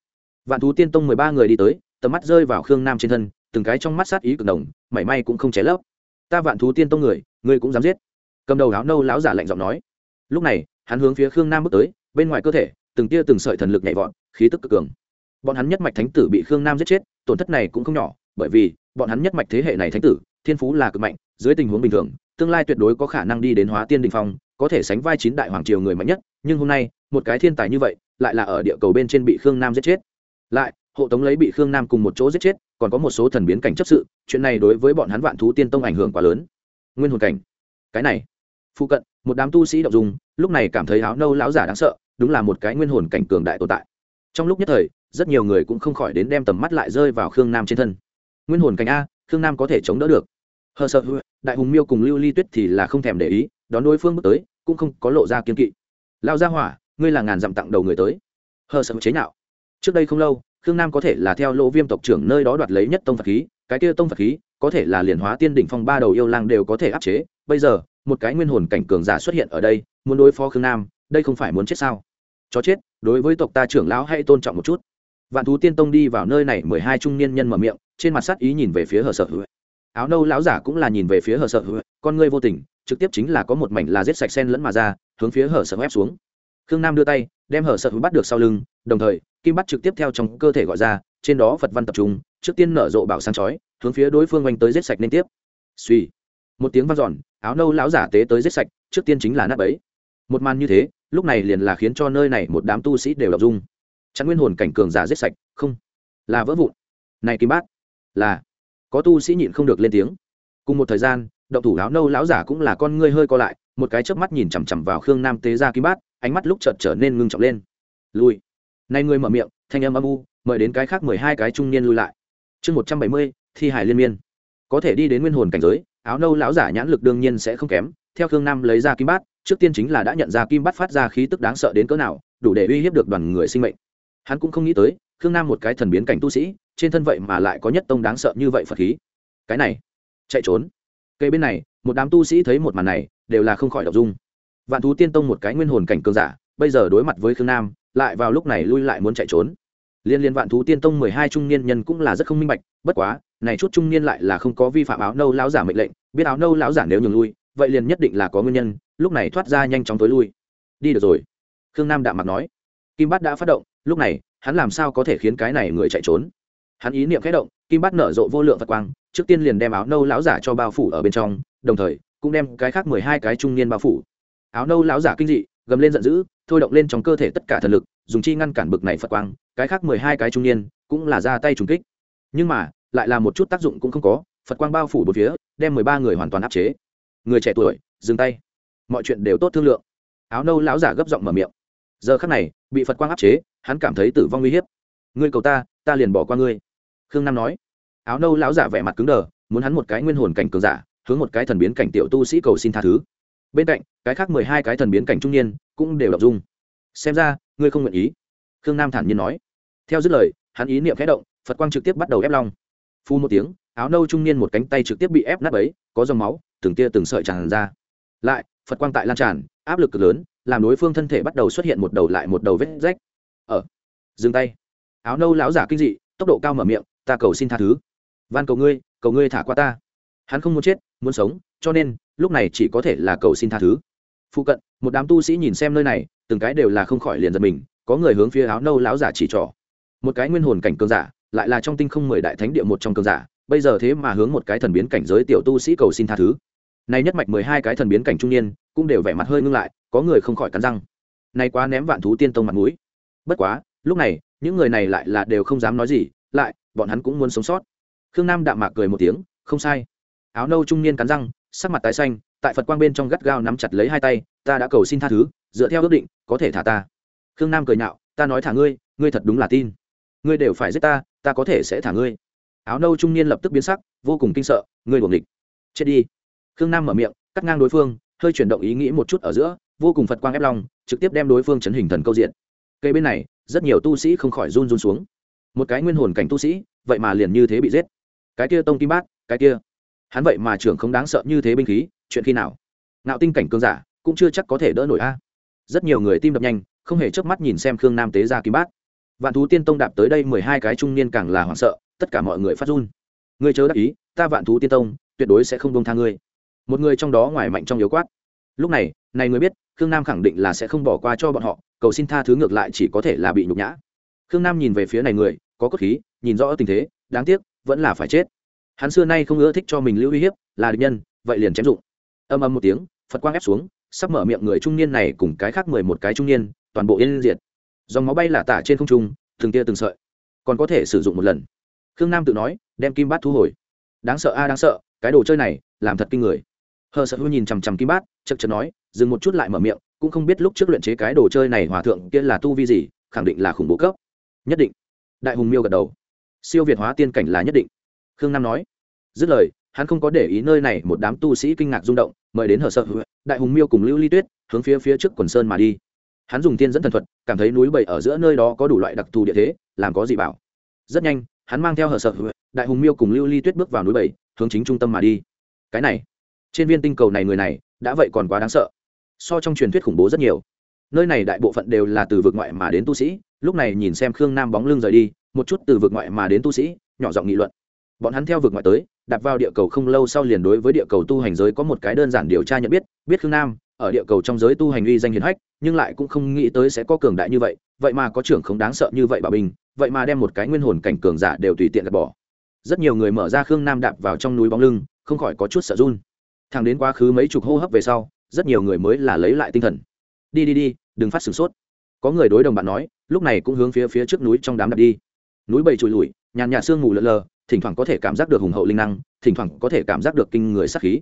Vạn thú tiên tông mười ba người đi tới, tầm mắt rơi vào khương nam trên thân, từng cái trong mắt sát ý cực đồng mảy may cũng không cháy lấp. Ta vạn thú tiên tông người người cũng dám giết? Cầm đầu áo nâu lão giả lạnh giọng nói. Lúc này, hắn hướng phía khương nam bước tới, bên ngoài cơ thể từng tia từng sợi thần lực nhảy vọt, khí tức cực cường. Bọn hắn nhất mạch thánh tử bị khương nam giết chết, tổn thất này cũng không nhỏ, bởi vì, bọn hắn nhất mạch thế hệ này thánh tử, thiên phú là cực mạnh, dưới tình huống bình thường, tương lai tuyệt đối có khả năng đi đến hóa tiên đình phong, có thể sánh vai chín đại hoàng triều người mạnh nhất, nhưng hôm nay, một cái thiên tài như vậy, lại là ở địa cầu bên trên bị khương nam giết chết. Lại, hộ tống lấy bị khương nam cùng một chỗ giết chết, còn có một số thần biến cảnh chấp sự, chuyện này đối với bọn hắn vạn thú tiên tông ảnh hưởng quá lớn. Nguyên hồn cảnh. Cái này. Phụ cận, một đám tu sĩ đậu dùng lúc này cảm thấy áo nâu lão giả đáng sợ đúng là một cái nguyên hồn cảnh cường đại tồn tại. Trong lúc nhất thời, rất nhiều người cũng không khỏi đến đem tầm mắt lại rơi vào khương nam trên thân. Nguyên hồn cảnh a, khương nam có thể chống đỡ được. Hờ sợ đại hùng miêu cùng lưu ly tuyết thì là không thèm để ý, đón đối phương bước tới, cũng không có lộ ra kiên kỵ. Lao ra hỏa, ngươi là ngàn dặm tặng đầu người tới. Hờ sợ chế nhạo. Trước đây không lâu, khương nam có thể là theo lỗ viêm tộc trưởng nơi đó đoạt lấy nhất tông phật khí, cái kia tông phật khí, có thể là liền hóa tiên đỉnh phong ba đầu yêu lang đều có thể áp chế. Bây giờ, một cái nguyên hồn cảnh cường giả xuất hiện ở đây, muốn đối phó khương nam, đây không phải muốn chết sao? Chó chết, đối với tộc ta trưởng lão hãy tôn trọng một chút. Vạn thú tiên tông đi vào nơi này mười hai trung niên nhân mở miệng, trên mặt sắt ý nhìn về phía hờ sợ hữu áo nâu lão giả cũng là nhìn về phía hờ sợ hữu con ngươi vô tình, trực tiếp chính là có một mảnh là giết sạch sen lẫn mà ra, hướng phía hờ sợ ép xuống. Khương nam đưa tay, đem hờ sợ hữu bắt được sau lưng, đồng thời, kim bắt trực tiếp theo trong cơ thể gọi ra, trên đó phật văn tập trung, trước tiên nở rộ bảo sáng chói, hướng phía đối phương oanh tới giết sạch liên tiếp. Suy một tiếng vang dọn, áo nâu lão giả tế tới giết sạch, trước tiên chính là nát ấy một màn như thế lúc này liền là khiến cho nơi này một đám tu sĩ đều đọc dung. Chắn nguyên hồn cảnh cường giả giết sạch, không, là vỡ vụn. Này kim bát, là, có tu sĩ nhịn không được lên tiếng. Cùng một thời gian, động thủ áo nâu lão giả cũng là con ngươi hơi co lại, một cái chớp mắt nhìn chằm chằm vào khương nam tế ra kim bát, ánh mắt lúc chợt trở nên ngưng trọng lên. Lui. Nay ngươi mở miệng, thanh âm âm u, mời đến cái khác mười hai cái trung niên lui lại. Chương một trăm bảy mươi, thi hải liên miên. Có thể đi đến nguyên hồn cảnh giới, áo nâu lão giả nhãn lực đương nhiên sẽ không kém, theo khương nam lấy ra kim bát trước tiên chính là đã nhận ra kim bát phát ra khí tức đáng sợ đến cỡ nào, đủ để uy hiếp được đoàn người sinh mệnh. Hắn cũng không nghĩ tới, khương nam một cái thần biến cảnh tu sĩ, trên thân vậy mà lại có nhất tông đáng sợ như vậy phật khí. Cái này, chạy trốn. Cây bên này, một đám tu sĩ thấy một màn này, đều là không khỏi đọc dung vạn thú tiên tông một cái nguyên hồn cảnh cường giả, bây giờ đối mặt với khương nam, lại vào lúc này lui lại muốn chạy trốn. Liên liên vạn thú tiên tông mười hai trung niên nhân cũng là rất không minh bạch, bất quá, này chút trung niên lại là không có vi phạm áo nâu lão giả mệnh lệnh, biết áo nâu lão giả nếu nhường lui vậy liền nhất định là có nguyên nhân, lúc này thoát ra nhanh chóng tối lui. Đi được rồi. Khương nam đạm mặt nói. Kim bát đã phát động, lúc này, hắn làm sao có thể khiến cái này người chạy trốn? Hắn ý niệm khẽ động, kim bát nở rộ vô lượng phật quang, trước tiên liền đem áo nâu lão giả cho bao phủ ở bên trong, đồng thời, cũng đem cái khác mười hai cái trung niên bao phủ. Áo nâu lão giả kinh dị, gầm lên giận dữ, thôi động lên trong cơ thể tất cả thần lực, dùng chi ngăn cản bực này phật quang, cái khác mười hai cái trung niên, cũng là ra tay trùng kích. Nhưng mà, lại là một chút tác dụng cũng không có, phật quang bao phủ bốn phía, đem mười ba người hoàn toàn áp chế người trẻ tuổi, dừng tay. Mọi chuyện đều tốt thương lượng. Áo nâu lão giả gấp giọng mở miệng. Giờ khắc này, bị phật quang áp chế, hắn cảm thấy tử vong uy hiếp. Ngươi cầu ta ta liền bỏ qua ngươi. Khương nam nói. Áo nâu lão giả vẻ mặt cứng đờ, muốn hắn một cái nguyên hồn cảnh cường giả, hướng một cái thần biến cảnh tiểu tu sĩ cầu xin tha thứ. Bên cạnh, cái khác mười hai cái thần biến cảnh trung niên cũng đều đọc dung. Xem ra, ngươi không nguyện ý. Khương nam thản nhiên nói. Theo dứt lời, hắn ý niệm khẽ động, phật quang trực tiếp bắt đầu ép long. Phu một tiếng, áo nâu trung niên một cánh tay trực tiếp bị ép nát ấy có dòng máu từng tia từng sợi tràn ra. Lại, phật quang tại lan tràn, áp lực cực lớn, làm đối phương thân thể bắt đầu xuất hiện một đầu lại một đầu vết rách. Ở dừng tay. Áo nâu lão giả kinh dị, tốc độ cao mở miệng, ta cầu xin tha thứ. Van cầu ngươi cầu ngươi thả qua ta. Hắn không muốn chết, muốn sống, cho nên, lúc này chỉ có thể là cầu xin tha thứ. Phụ cận, một đám tu sĩ nhìn xem nơi này, từng cái đều là không khỏi liền giật mình, có người hướng phía áo nâu lão giả chỉ trỏ. Một cái nguyên hồn cảnh cường giả, lại là trong tinh không mười đại thánh địa một trong cường giả, bây giờ thế mà hướng một cái thần biến cảnh giới tiểu tu sĩ cầu xin tha thứ nay nhất mạch mười hai cái thần biến cảnh trung niên, cũng đều vẻ mặt hơi ngưng lại, có người không khỏi cắn răng. Nay quá ném vạn thú tiên tông mặt mũi. Bất quá, lúc này, những người này lại là đều không dám nói gì, lại, bọn hắn cũng muốn sống sót. Khương nam đạm mạc cười một tiếng, không sai. Áo nâu trung niên cắn răng, sắc mặt tái xanh, tại phật quang bên trong gắt gao nắm chặt lấy hai tay, ta đã cầu xin tha thứ, dựa theo ước định, có thể thả ta. Khương nam cười nhạo, ta nói thả ngươi ngươi thật đúng là tin. Ngươi đều phải giết ta ta có thể sẽ thả ngươi. Áo nâu trung niên lập tức biến sắc, vô cùng kinh sợ, ngươi buồng địch chết đi khương nam mở miệng, cắt ngang đối phương, hơi chuyển động ý nghĩ một chút ở giữa, vô cùng phật quang ép long, trực tiếp đem đối phương chấn hình thần câu diện. Cây bên này, rất nhiều tu sĩ không khỏi run run xuống. Một cái nguyên hồn cảnh tu sĩ, vậy mà liền như thế bị giết. Cái kia tông kim bát, cái kia. Hắn vậy mà trưởng không đáng sợ như thế binh khí, chuyện khi nào? Ngạo tinh cảnh cương giả, cũng chưa chắc có thể đỡ nổi a. Rất nhiều người tim đập nhanh, không hề chớp mắt nhìn xem khương nam tế ra kim bát. Vạn thú tiên tông đạp tới đây mười hai cái trung niên càng là hoảng sợ, tất cả mọi người phát run. Ngươi chớ đắc ý, ta vạn thú tiên tông, tuyệt đối sẽ không bông tha ngươi một người trong đó ngoài mạnh trong yếu quát. Lúc này này người biết, khương nam khẳng định là sẽ không bỏ qua cho bọn họ, cầu xin tha thứ ngược lại chỉ có thể là bị nhục nhã. Khương nam nhìn về phía này người, có cốt khí, nhìn rõ tình thế, đáng tiếc, vẫn là phải chết. Hắn xưa nay không ưa thích cho mình lưu uy hiếp, là địch nhân, vậy liền chém dụng. Âm âm một tiếng, phật quang ép xuống, sắp mở miệng người trung niên này cùng cái khác mười một cái trung niên, toàn bộ yên diệt. Dòng máu bay là tả trên không trung, từng tia từng sợi, còn có thể sử dụng một lần. Khương nam tự nói, đem kim bát thu hồi. Đáng sợ a, đáng sợ, cái đồ chơi này, làm thật kinh người hờ sợ hư nhìn chằm chằm kim bát chật chật nói, dừng một chút lại mở miệng, cũng không biết lúc trước luyện chế cái đồ chơi này hòa thượng kia là tu vi gì, khẳng định là khủng bố cấp. Nhất định. Đại hùng miêu gật đầu. Siêu việt hóa tiên cảnh là nhất định. Khương nam nói. Dứt lời, hắn không có để ý nơi này một đám tu sĩ kinh ngạc rung động, mời đến hở sợ đại hùng miêu cùng lưu ly tuyết, hướng phía phía trước quần sơn mà đi. Hắn dùng tiên dẫn thần thuật, cảm thấy núi bầy ở giữa nơi đó có đủ loại đặc thù địa thế, làm có gì bảo. Rất nhanh, hắn mang theo hở sợ đại hùng miêu cùng lưu ly tuyết bước vào núi bầy, hướng chính trung tâm mà đi. Cái này trên viên tinh cầu này người này, đã vậy còn quá đáng sợ. So trong truyền thuyết khủng bố rất nhiều. Nơi này đại bộ phận đều là từ vực ngoại mà đến tu sĩ, lúc này nhìn xem khương nam bóng lưng rời đi, một chút từ vực ngoại mà đến tu sĩ, nhỏ giọng nghị luận. Bọn hắn theo vực ngoại tới đặt vào địa cầu không lâu sau liền đối với địa cầu tu hành giới có một cái đơn giản điều tra nhận biết biết khương nam, ở địa cầu trong giới tu hành uy danh hiền hách, nhưng lại cũng không nghĩ tới sẽ có cường đại như vậy vậy mà có trưởng không đáng sợ như vậy bà bình, vậy mà đem một cái nguyên hồn cảnh cường giả đều tùy tiện gạt bỏ. Rất nhiều người mở ra khương nam đạp vào trong núi bóng lưng, không khỏi có chút sợ run thằng đến quá khứ mấy chục hô hấp về sau, rất nhiều người mới là lấy lại tinh thần. Đi đi đi, đừng phát sửng sốt. Có người đối đồng bạn nói, lúc này cũng hướng phía phía trước núi trong đám đạp đi. Núi bầy trụi lùi, nhàn nhạt sương mù lờ lờ, thỉnh thoảng có thể cảm giác được hùng hậu linh năng, thỉnh thoảng có thể cảm giác được kinh người sắc khí.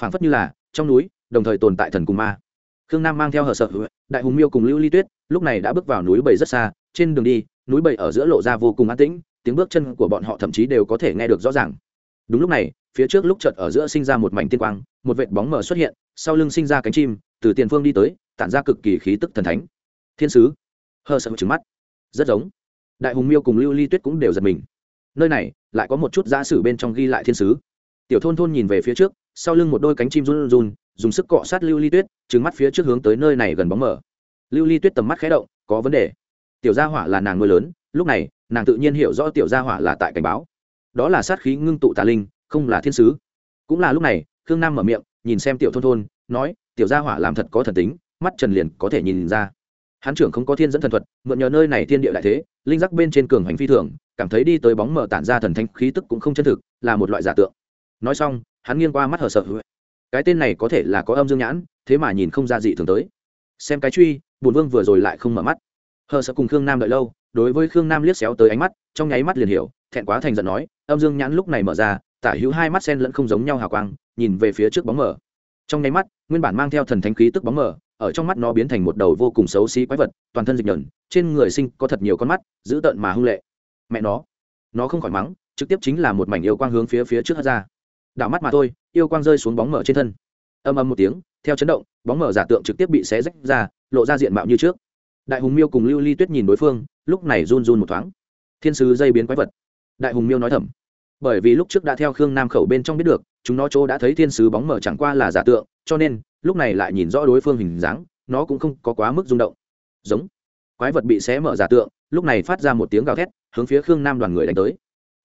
Phảng phất như là, trong núi, đồng thời tồn tại thần cùng ma. Khương nam mang theo hờ sợ, đại hùng miêu cùng lưu ly tuyết, lúc này đã bước vào núi bầy rất xa, trên đường đi, núi bầy ở giữa lộ ra vô cùng an tĩnh, tiếng bước chân của bọn họ thậm chí đều có thể nghe được rõ ràng. Đúng lúc này phía trước lúc chợt ở giữa sinh ra một mảnh tiên quang, một vệt bóng mờ xuất hiện, sau lưng sinh ra cánh chim, từ tiền phương đi tới, tản ra cực kỳ khí tức thần thánh. Thiên sứ. Hờ sợ trừng mắt. Rất giống. Đại hùng miêu cùng lưu ly tuyết cũng đều giật mình. Nơi này, lại có một chút giả sử bên trong ghi lại thiên sứ. Tiểu thôn thôn nhìn về phía trước, sau lưng một đôi cánh chim run run, dùng sức cọ sát lưu ly tuyết, trừng mắt phía trước hướng tới nơi này gần bóng mờ. lưu ly tuyết tầm mắt khẽ động, có vấn đề. Tiểu gia hỏa là nàng nuôi lớn, lúc này, nàng tự nhiên hiểu rõ tiểu gia hỏa là tại cảnh báo. Đó là sát khí ngưng tụ tà linh không là thiên sứ. Cũng là lúc này, khương nam mở miệng, nhìn xem tiểu thôn thôn, nói, tiểu gia hỏa làm thật có thần tính, mắt trần liền có thể nhìn ra. Hán trưởng không có thiên dẫn thần thuật, mượn nhờ nơi này thiên địa lại thế, linh giác bên trên cường hành phi thường, cảm thấy đi tới bóng mở tản ra thần thanh khí tức cũng không chân thực, là một loại giả tượng. Nói xong, hắn nghiêng qua mắt hờ sợ. Cái tên này có thể là có âm dương nhãn, thế mà nhìn không ra gì thường tới. Xem cái truy, bùn vương vừa rồi lại không mở mắt. Hờ sợ cùng khương nam đợi lâu, đối với khương nam liếc xéo tới ánh mắt, trong nháy mắt liền hiểu, thẹn quá thành giận nói, âm dương nhãn lúc này mở ra tả hữu hai mắt sen lẫn không giống nhau hào quang, nhìn về phía trước bóng mở trong nháy mắt, nguyên bản mang theo thần thánh khí tức bóng mở ở trong mắt nó biến thành một đầu vô cùng xấu xí quái vật, toàn thân dịch nhờn, trên người sinh có thật nhiều con mắt, dữ tợn mà hung lệ. Mẹ nó nó không khỏi mắng, trực tiếp chính là một mảnh yêu quang hướng phía phía trước hất ra. Đảo mắt mà thôi, yêu quang rơi xuống bóng mở trên thân. Âm âm một tiếng, theo chấn động, bóng mở giả tượng trực tiếp bị xé rách ra, lộ ra diện mạo như trước. Đại hùng miêu cùng lưu ly tuyết nhìn đối phương, lúc này run run một thoáng. Thiên sứ dây biến quái vật. Đại hùng miêu nói thầm bởi vì lúc trước đã theo khương nam khẩu bên trong biết được, chúng nó chỗ đã thấy thiên sứ bóng mở chẳng qua là giả tượng, cho nên, lúc này lại nhìn rõ đối phương hình dáng, nó cũng không có quá mức rung động. Giống. Quái vật bị xé mở giả tượng, lúc này phát ra một tiếng gào thét, hướng phía khương nam đoàn người đánh tới.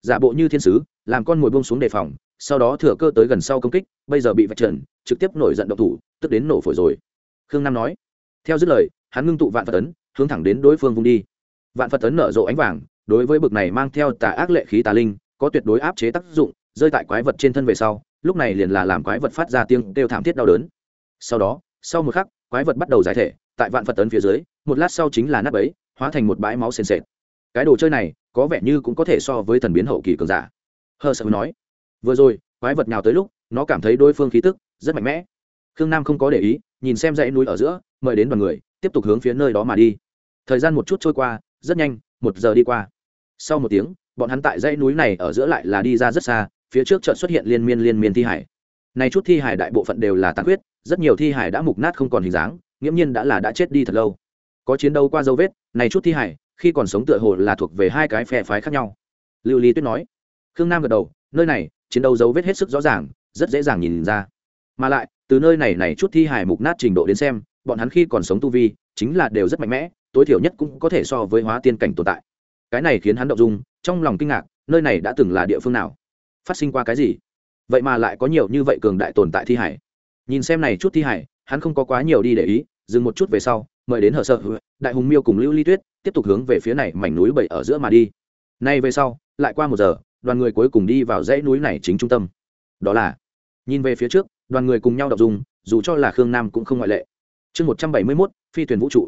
Giả bộ như thiên sứ, làm con mồi bông xuống đề phòng, sau đó thừa cơ tới gần sau công kích, bây giờ bị vạch trần, trực tiếp nổi giận động thủ, tức đến nổ phổi rồi. Khương nam nói. Theo dứt lời, hắn ngưng tụ vạn phật tấn hướng thẳng đến đối phương vung đi. Vạn phật tấn nở rộ ánh vàng, đối với bực này mang theo tà ác lệ khí tà linh có tuyệt đối áp chế tác dụng, rơi tại quái vật trên thân về sau, lúc này liền là làm quái vật phát ra tiếng kêu thảm thiết đau đớn. Sau đó, sau một khắc, quái vật bắt đầu giải thể, tại vạn phật tấn phía dưới, một lát sau chính là nắp ấy hóa thành một bãi máu sền sệt. Cái đồ chơi này, có vẻ như cũng có thể so với thần biến hậu kỳ cường giả. Hờ sợ nói, vừa rồi, quái vật nào tới lúc, nó cảm thấy đối phương khí tức rất mạnh mẽ. Khương nam không có để ý, nhìn xem dãy núi ở giữa, mời đến đoàn người, tiếp tục hướng phía nơi đó mà đi. Thời gian một chút trôi qua, rất nhanh, một giờ đi qua. Sau một tiếng bọn hắn tại dãy núi này ở giữa lại là đi ra rất xa, phía trước chợt xuất hiện liên miên liên miên thi hải. Này chút thi hải đại bộ phận đều là tàn huyết rất nhiều thi hải đã mục nát không còn hình dáng, nghiễm nhiên đã là đã chết đi thật lâu. Có chiến đấu qua dấu vết, này chút thi hải, khi còn sống tựa hồ là thuộc về hai cái phe phái khác nhau. Lưu ly tuyết nói. Khương nam gật đầu, nơi này, chiến đấu dấu vết hết sức rõ ràng, rất dễ dàng nhìn ra. Mà lại, từ nơi này này chút thi hải mục nát trình độ đến xem, bọn hắn khi còn sống tu vi, chính là đều rất mạnh mẽ, tối thiểu nhất cũng có thể so với hóa tiên cảnh tồn tại. Cái này khiến hắn động dung trong lòng kinh ngạc, nơi này đã từng là địa phương nào? Phát sinh qua cái gì? Vậy mà lại có nhiều như vậy cường đại tồn tại thi hải. Nhìn xem này chút thi hải, hắn không có quá nhiều đi để ý, dừng một chút về sau, mời đến hở sợ, đại hùng miêu cùng lưu ly tuyết, tiếp tục hướng về phía này mảnh núi bảy ở giữa mà đi. Nay về sau, lại qua một giờ, đoàn người cuối cùng đi vào dãy núi này chính trung tâm. Đó là, nhìn về phía trước, đoàn người cùng nhau đọc dùng, dù cho là khương nam cũng không ngoại lệ. Chương một trăm bảy mươi mốt, phi thuyền vũ trụ.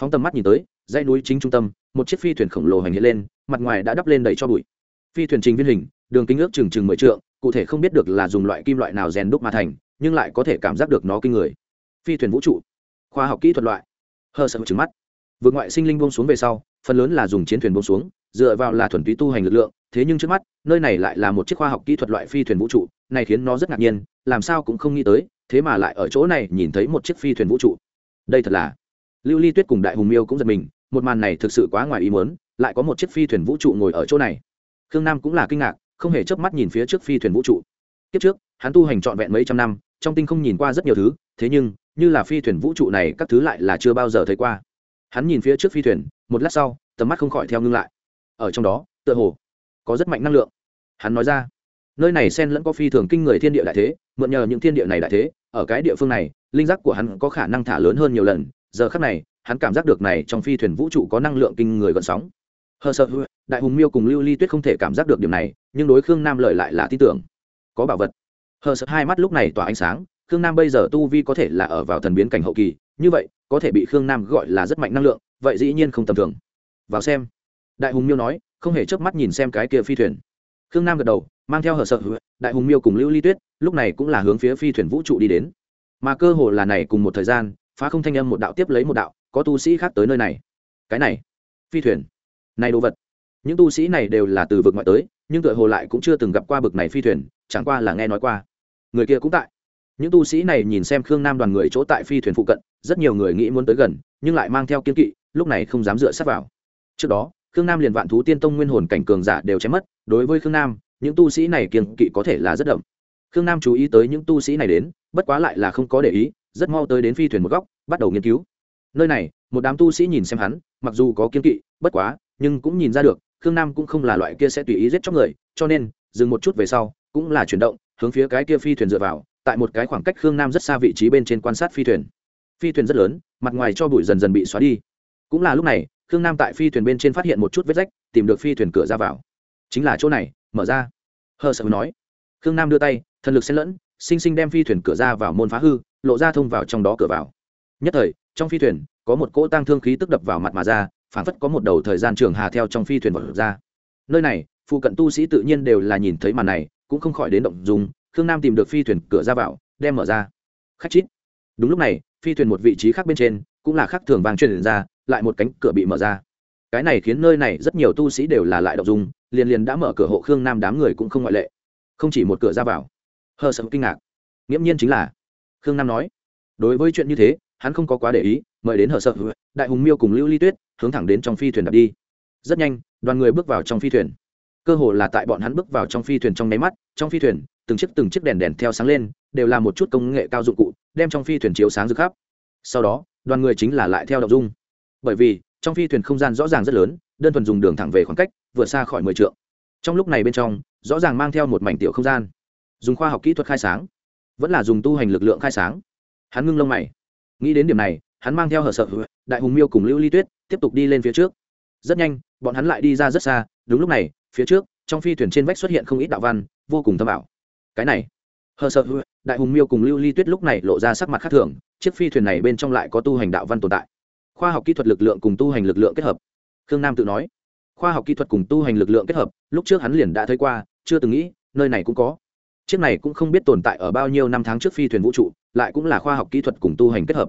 Phóng tầm mắt nhìn tới dãy núi chính trung tâm, một chiếc phi thuyền khổng lồ hành hiện lên, mặt ngoài đã đắp lên đầy cho bụi. Phi thuyền trình viên hình, đường kính ước chừng chừng mười trượng, cụ thể không biết được là dùng loại kim loại nào rèn đúc mà thành, nhưng lại có thể cảm giác được nó kinh người. Phi thuyền vũ trụ, khoa học kỹ thuật loại. Hờ sợ trứng mắt. Vượt ngoại sinh linh buông xuống về sau, phần lớn là dùng chiến thuyền buông xuống, dựa vào là thuần túy tu hành lực lượng, thế nhưng trước mắt, nơi này lại là một chiếc khoa học kỹ thuật loại phi thuyền vũ trụ, này khiến nó rất ngạc nhiên, làm sao cũng không nghĩ tới, thế mà lại ở chỗ này nhìn thấy một chiếc phi thuyền vũ trụ. Đây thật là, lưu ly tuyết cùng đại hùng miêu cũng giật mình một màn này thực sự quá ngoài ý muốn, lại có một chiếc phi thuyền vũ trụ ngồi ở chỗ này. Khương nam cũng là kinh ngạc, không hề chớp mắt nhìn phía trước phi thuyền vũ trụ. Kiếp trước, hắn tu hành trọn vẹn mấy trăm năm, trong tinh không nhìn qua rất nhiều thứ, thế nhưng, như là phi thuyền vũ trụ này, các thứ lại là chưa bao giờ thấy qua. Hắn nhìn phía trước phi thuyền, một lát sau, tầm mắt không khỏi theo ngưng lại. Ở trong đó, tựa hồ, có rất mạnh năng lượng. Hắn nói ra, nơi này sen lẫn có phi thường kinh người thiên địa đại thế, mượn nhờ những thiên địa này đại thế, ở cái địa phương này, linh giác của hắn có khả năng thả lớn hơn nhiều lần, giờ khắc này hắn cảm giác được này trong phi thuyền vũ trụ có năng lượng kinh người gợn sóng. Hờ sợ đại hùng miêu cùng lưu ly tuyết không thể cảm giác được điểm này, nhưng đối khương nam lợi lại là tin tưởng. Có bảo vật. Hờ sợ hai mắt lúc này tỏa ánh sáng, khương nam bây giờ tu vi có thể là ở vào thần biến cảnh hậu kỳ, như vậy, có thể bị khương nam gọi là rất mạnh năng lượng, vậy dĩ nhiên không tầm thường. Vào xem. Đại hùng miêu nói, không hề chớp mắt nhìn xem cái kia phi thuyền. Khương nam gật đầu, mang theo hờ sợ đại hùng miêu cùng lưu ly tuyết, lúc này cũng là hướng phía phi thuyền vũ trụ đi đến. Mà cơ hồ là này cùng một thời gian, phá không thanh âm một đạo tiếp lấy một đạo có tu sĩ khác tới nơi này. Cái này, phi thuyền, này đồ vật. Những tu sĩ này đều là từ vực ngoại tới, nhưng tựa hồ lại cũng chưa từng gặp qua bực này phi thuyền, chẳng qua là nghe nói qua. Người kia cũng tại. Những tu sĩ này nhìn xem khương nam đoàn người chỗ tại phi thuyền phụ cận, rất nhiều người nghĩ muốn tới gần, nhưng lại mang theo kiên kỵ, lúc này không dám dựa sát vào. Trước đó, khương nam liền vạn thú tiên tông nguyên hồn cảnh cường giả đều chém mất, đối với khương nam, những tu sĩ này kiên kỵ có thể là rất đậm. Khương nam chú ý tới những tu sĩ này đến, bất quá lại là không có để ý, rất mau tới đến phi thuyền một góc, bắt đầu nghiên cứu nơi này, một đám tu sĩ nhìn xem hắn, mặc dù có kiên kỵ, bất quá, nhưng cũng nhìn ra được, khương nam cũng không là loại kia sẽ tùy ý giết chóc người, cho nên, dừng một chút về sau, cũng là chuyển động, hướng phía cái kia phi thuyền dựa vào, tại một cái khoảng cách khương nam rất xa vị trí bên trên quan sát phi thuyền. Phi thuyền rất lớn, mặt ngoài cho bụi dần dần bị xóa đi. Cũng là lúc này, khương nam tại phi thuyền bên trên phát hiện một chút vết rách, tìm được phi thuyền cửa ra vào. Chính là chỗ này, mở ra. Hờ sợ nói. Khương nam đưa tay, thần lực xen lẫn, sinh sinh đem phi thuyền cửa ra vào môn phá hư, lộ ra thông vào trong đó cửa vào. Nhất thời trong phi thuyền, có một cỗ tăng thương khí tức đập vào mặt mà ra phản phất có một đầu thời gian trường hà theo trong phi thuyền vật ra. Nơi này, phụ cận tu sĩ tự nhiên đều là nhìn thấy màn này, cũng không khỏi đến động dùng khương nam tìm được phi thuyền cửa ra vào, đem mở ra. Khách chít. Đúng lúc này, phi thuyền một vị trí khác bên trên, cũng là khác thường vàng truyền ra, lại một cánh cửa bị mở ra. Cái này khiến nơi này rất nhiều tu sĩ đều là lại động dùng liền liền đã mở cửa hộ khương nam đám người cũng không ngoại lệ. Không chỉ một cửa ra vào. Hờ sợ kinh ngạc. Nghiễm nhiên chính là, khương nam nói, đối với chuyện như thế hắn không có quá để ý, mời đến hờ sợ đại hùng miêu cùng lưu ly tuyết, hướng thẳng đến trong phi thuyền đập đi. Rất nhanh, đoàn người bước vào trong phi thuyền. Cơ hồ là tại bọn hắn bước vào trong phi thuyền trong nháy mắt, trong phi thuyền, từng chiếc từng chiếc đèn đèn theo sáng lên, đều là một chút công nghệ cao dụng cụ, đem trong phi thuyền chiếu sáng rực khắp. Sau đó, đoàn người chính là lại theo đ dung. Bởi vì, trong phi thuyền không gian rõ ràng rất lớn, đơn thuần dùng đường thẳng về khoảng cách, vượt xa khỏi mười t trong lúc này bên trong, rõ ràng mang theo một mảnh tiểu không gian. Dùng khoa học kỹ thuật khai sáng. Vẫn là dùng tu hành lực lượng khai sáng. Hắn ngưng lông mày nghĩ đến điểm này, hắn mang theo hở sợ, đại hùng miêu cùng lưu ly tuyết tiếp tục đi lên phía trước. Rất nhanh, bọn hắn lại đi ra rất xa, đúng lúc này, phía trước, trong phi thuyền trên vách xuất hiện không ít đạo văn, vô cùng thâm ảo. Cái này hờ sợ, đại hùng miêu cùng lưu ly tuyết lúc này lộ ra sắc mặt khác thường, chiếc phi thuyền này bên trong lại có tu hành đạo văn tồn tại. Khoa học kỹ thuật lực lượng cùng tu hành lực lượng kết hợp. Khương nam tự nói, khoa học kỹ thuật cùng tu hành lực lượng kết hợp, lúc trước hắn liền đã thấy qua, chưa từng nghĩ, nơi này cũng có chiếc này cũng không biết tồn tại ở bao nhiêu năm tháng trước phi thuyền vũ trụ, lại cũng là khoa học kỹ thuật cùng tu hành kết hợp.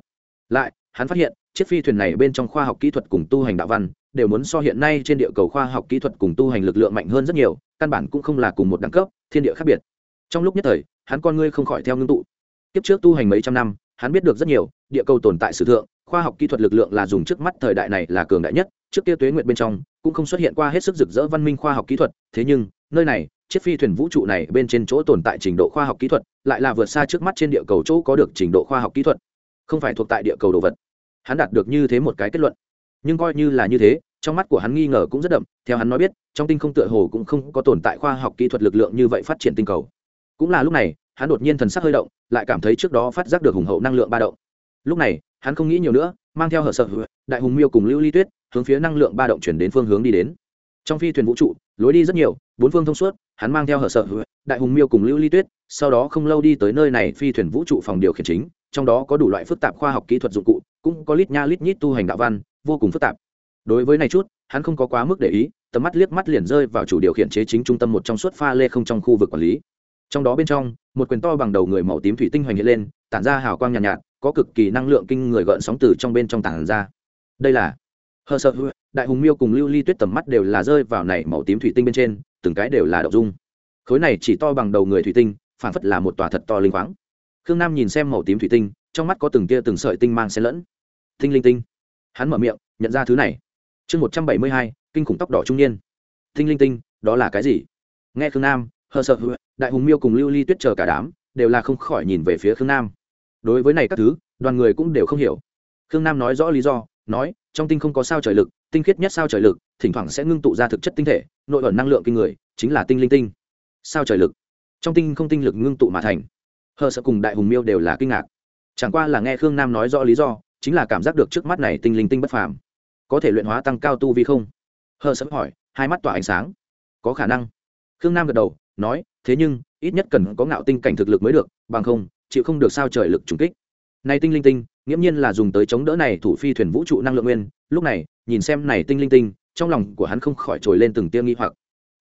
Lại, hắn phát hiện, chiếc phi thuyền này bên trong khoa học kỹ thuật cùng tu hành đạo văn, đều muốn so hiện nay trên địa cầu khoa học kỹ thuật cùng tu hành lực lượng mạnh hơn rất nhiều, căn bản cũng không là cùng một đẳng cấp, thiên địa khác biệt. Trong lúc nhất thời, hắn con ngươi không khỏi theo ngưng tụ. Kiếp trước tu hành mấy trăm năm, hắn biết được rất nhiều, địa cầu tồn tại sử thượng, khoa học kỹ thuật lực lượng là dùng trước mắt thời đại này là cường đại nhất, trước kia tuế nguyện bên trong, cũng không xuất hiện qua hết sức rực rỡ văn minh khoa học kỹ thuật, thế nhưng, nơi này chiếc phi thuyền vũ trụ này bên trên chỗ tồn tại trình độ khoa học kỹ thuật, lại là vượt xa trước mắt trên địa cầu chỗ có được trình độ khoa học kỹ thuật. Không phải thuộc tại địa cầu đồ vật. Hắn đạt được như thế một cái kết luận. Nhưng coi như là như thế, trong mắt của hắn nghi ngờ cũng rất đậm, theo hắn nói biết, trong tinh không tựa hồ cũng không có tồn tại khoa học kỹ thuật lực lượng như vậy phát triển tinh cầu. Cũng là lúc này, hắn đột nhiên thần sắc hơi động, lại cảm thấy trước đó phát giác được hùng hậu năng lượng ba động. Lúc này, hắn không nghĩ nhiều nữa, mang theo hở sợ, đại hùng miêu cùng lưu ly tuyết, hướng phía năng lượng ba động chuyển đến phương hướng đi đến. Trong phi thuyền vũ trụ, lối đi rất nhiều, bốn phương thông suốt hắn mang theo hở sợ đại hùng miêu cùng lưu ly tuyết sau đó không lâu đi tới nơi này phi thuyền vũ trụ phòng điều khiển chính trong đó có đủ loại phức tạp khoa học kỹ thuật dụng cụ cũng có lít nha lít nhít tu hành đạo văn vô cùng phức tạp. Đối với này chút hắn không có quá mức để ý tầm mắt liếc mắt liền rơi vào chủ điều khiển chế chính trung tâm một trong suốt pha lê không trong khu vực quản lý. Trong đó bên trong một quyền to bằng đầu người màu tím thủy tinh hoành hiện lên tản ra hào quang nhàn nhạt, nhạt có cực kỳ năng lượng kinh người gợn sóng từ trong bên trong tản ra. Đây là hờ sợ đại hùng miêu cùng lưu ly tuyết tầm mắt đều là rơi vào này màu tím thủy tinh bên trên từng cái đều là đậu dung. Khối này chỉ to bằng đầu người thủy tinh phản phất là một tòa thật to linh khoáng. Khương nam nhìn xem màu tím thủy tinh, trong mắt có từng tia từng sợi tinh mang xen lẫn. Tinh linh tinh. Hắn mở miệng, nhận ra thứ này. Chương một trăm bảy mươi hai, kinh khủng tóc đỏ trung niên. Tinh linh tinh, đó là cái gì? Nghe khương nam, hờ sợ đại hùng miêu cùng lưu ly tuyết chờ cả đám, đều là không khỏi nhìn về phía khương nam. Đối với này các thứ, đoàn người cũng đều không hiểu. Khương nam nói rõ lý do, nói trong tinh không có sao trời lực, tinh khiết nhất sao trời lực, thỉnh thoảng sẽ ngưng tụ ra thực chất tinh thể, nội ẩn năng lượng kinh người, chính là tinh linh tinh. Sao trời lực. Trong tinh không tinh lực ngưng tụ mà thành. Hờ sợ cùng đại hùng miêu đều là kinh ngạc. Chẳng qua là nghe khương nam nói rõ lý do, chính là cảm giác được trước mắt này tinh linh tinh bất phàm. Có thể luyện hóa tăng cao tu vi không? Hờ sợ hỏi, hai mắt tỏa ánh sáng. Có khả năng. Khương nam gật đầu, nói, thế nhưng, ít nhất cần có ngạo tinh cảnh thực lực mới được, bằng không, chịu không được sao trời lực trùng kích. Này tinh linh tinh nghiễm nhiên là dùng tới chống đỡ này thủ phi thuyền vũ trụ năng lượng nguyên. Lúc này, nhìn xem này tinh linh tinh, trong lòng của hắn không khỏi trồi lên từng tiêm nghi hoặc.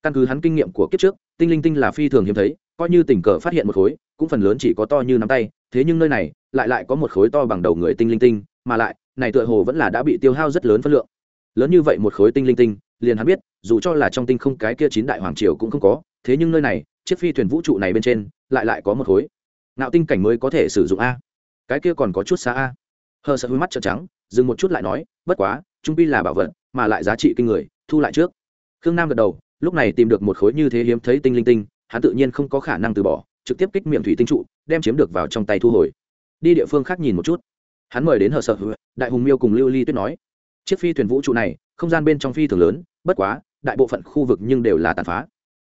Căn cứ hắn kinh nghiệm của kiếp trước, tinh linh tinh là phi thường hiếm thấy, coi như tình cờ phát hiện một khối, cũng phần lớn chỉ có to như nắm tay. Thế nhưng nơi này, lại lại có một khối to bằng đầu người tinh linh tinh, mà lại, này tựa hồ vẫn là đã bị tiêu hao rất lớn phân lượng. Lớn như vậy một khối tinh linh tinh, liền hắn biết, dù cho là trong tinh không cái kia chín đại hoàng triều cũng không có, thế nhưng nơi này, chiếc phi thuyền vũ trụ này bên trên, lại lại có một khối. Nạo tinh cảnh mới có thể sử dụng a cái kia còn có chút xa a. Hờ sợ hối mắt trợn trắng, dừng một chút lại nói, bất quá, trung pi là bảo vật, mà lại giá trị kinh người, thu lại trước. Khương nam gật đầu, lúc này tìm được một khối như thế hiếm thấy tinh linh tinh, hắn tự nhiên không có khả năng từ bỏ, trực tiếp kích miệng thủy tinh trụ, đem chiếm được vào trong tay thu hồi. Đi địa phương khác nhìn một chút. Hắn mời đến hờ sợ đại hùng miêu cùng lưu ly tuyết nói, chiếc phi thuyền vũ trụ này, không gian bên trong phi thường lớn, bất quá, đại bộ phận khu vực nhưng đều là tàn phá.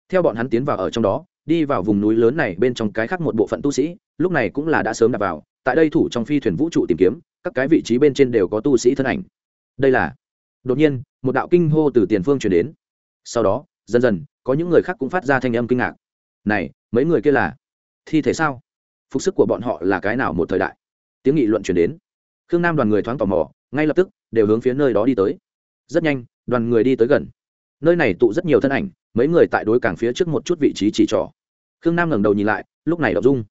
Theo bọn hắn tiến vào ở trong đó, đi vào vùng núi lớn này bên trong cái khác một bộ phận tu sĩ, lúc này cũng là đã sớm đặt vào tại đây thủ trong phi thuyền vũ trụ tìm kiếm, các cái vị trí bên trên đều có tu sĩ thân ảnh. Đây là, đột nhiên, một đạo kinh hô từ tiền phương chuyển đến. Sau đó, dần dần, có những người khác cũng phát ra thanh âm kinh ngạc. Này, mấy người kia là thi thể sao? Phục sức của bọn họ là cái nào một thời đại? Tiếng nghị luận chuyển đến. Khương nam đoàn người thoáng tò mò, ngay lập tức, đều hướng phía nơi đó đi tới. Rất nhanh, đoàn người đi tới gần. Nơi này tụ rất nhiều thân ảnh, mấy người tại đối cảng phía trước một chút vị trí chỉ trỏ. Khương nam ngẩng đầu nhìn lại, lúc này đọc dung.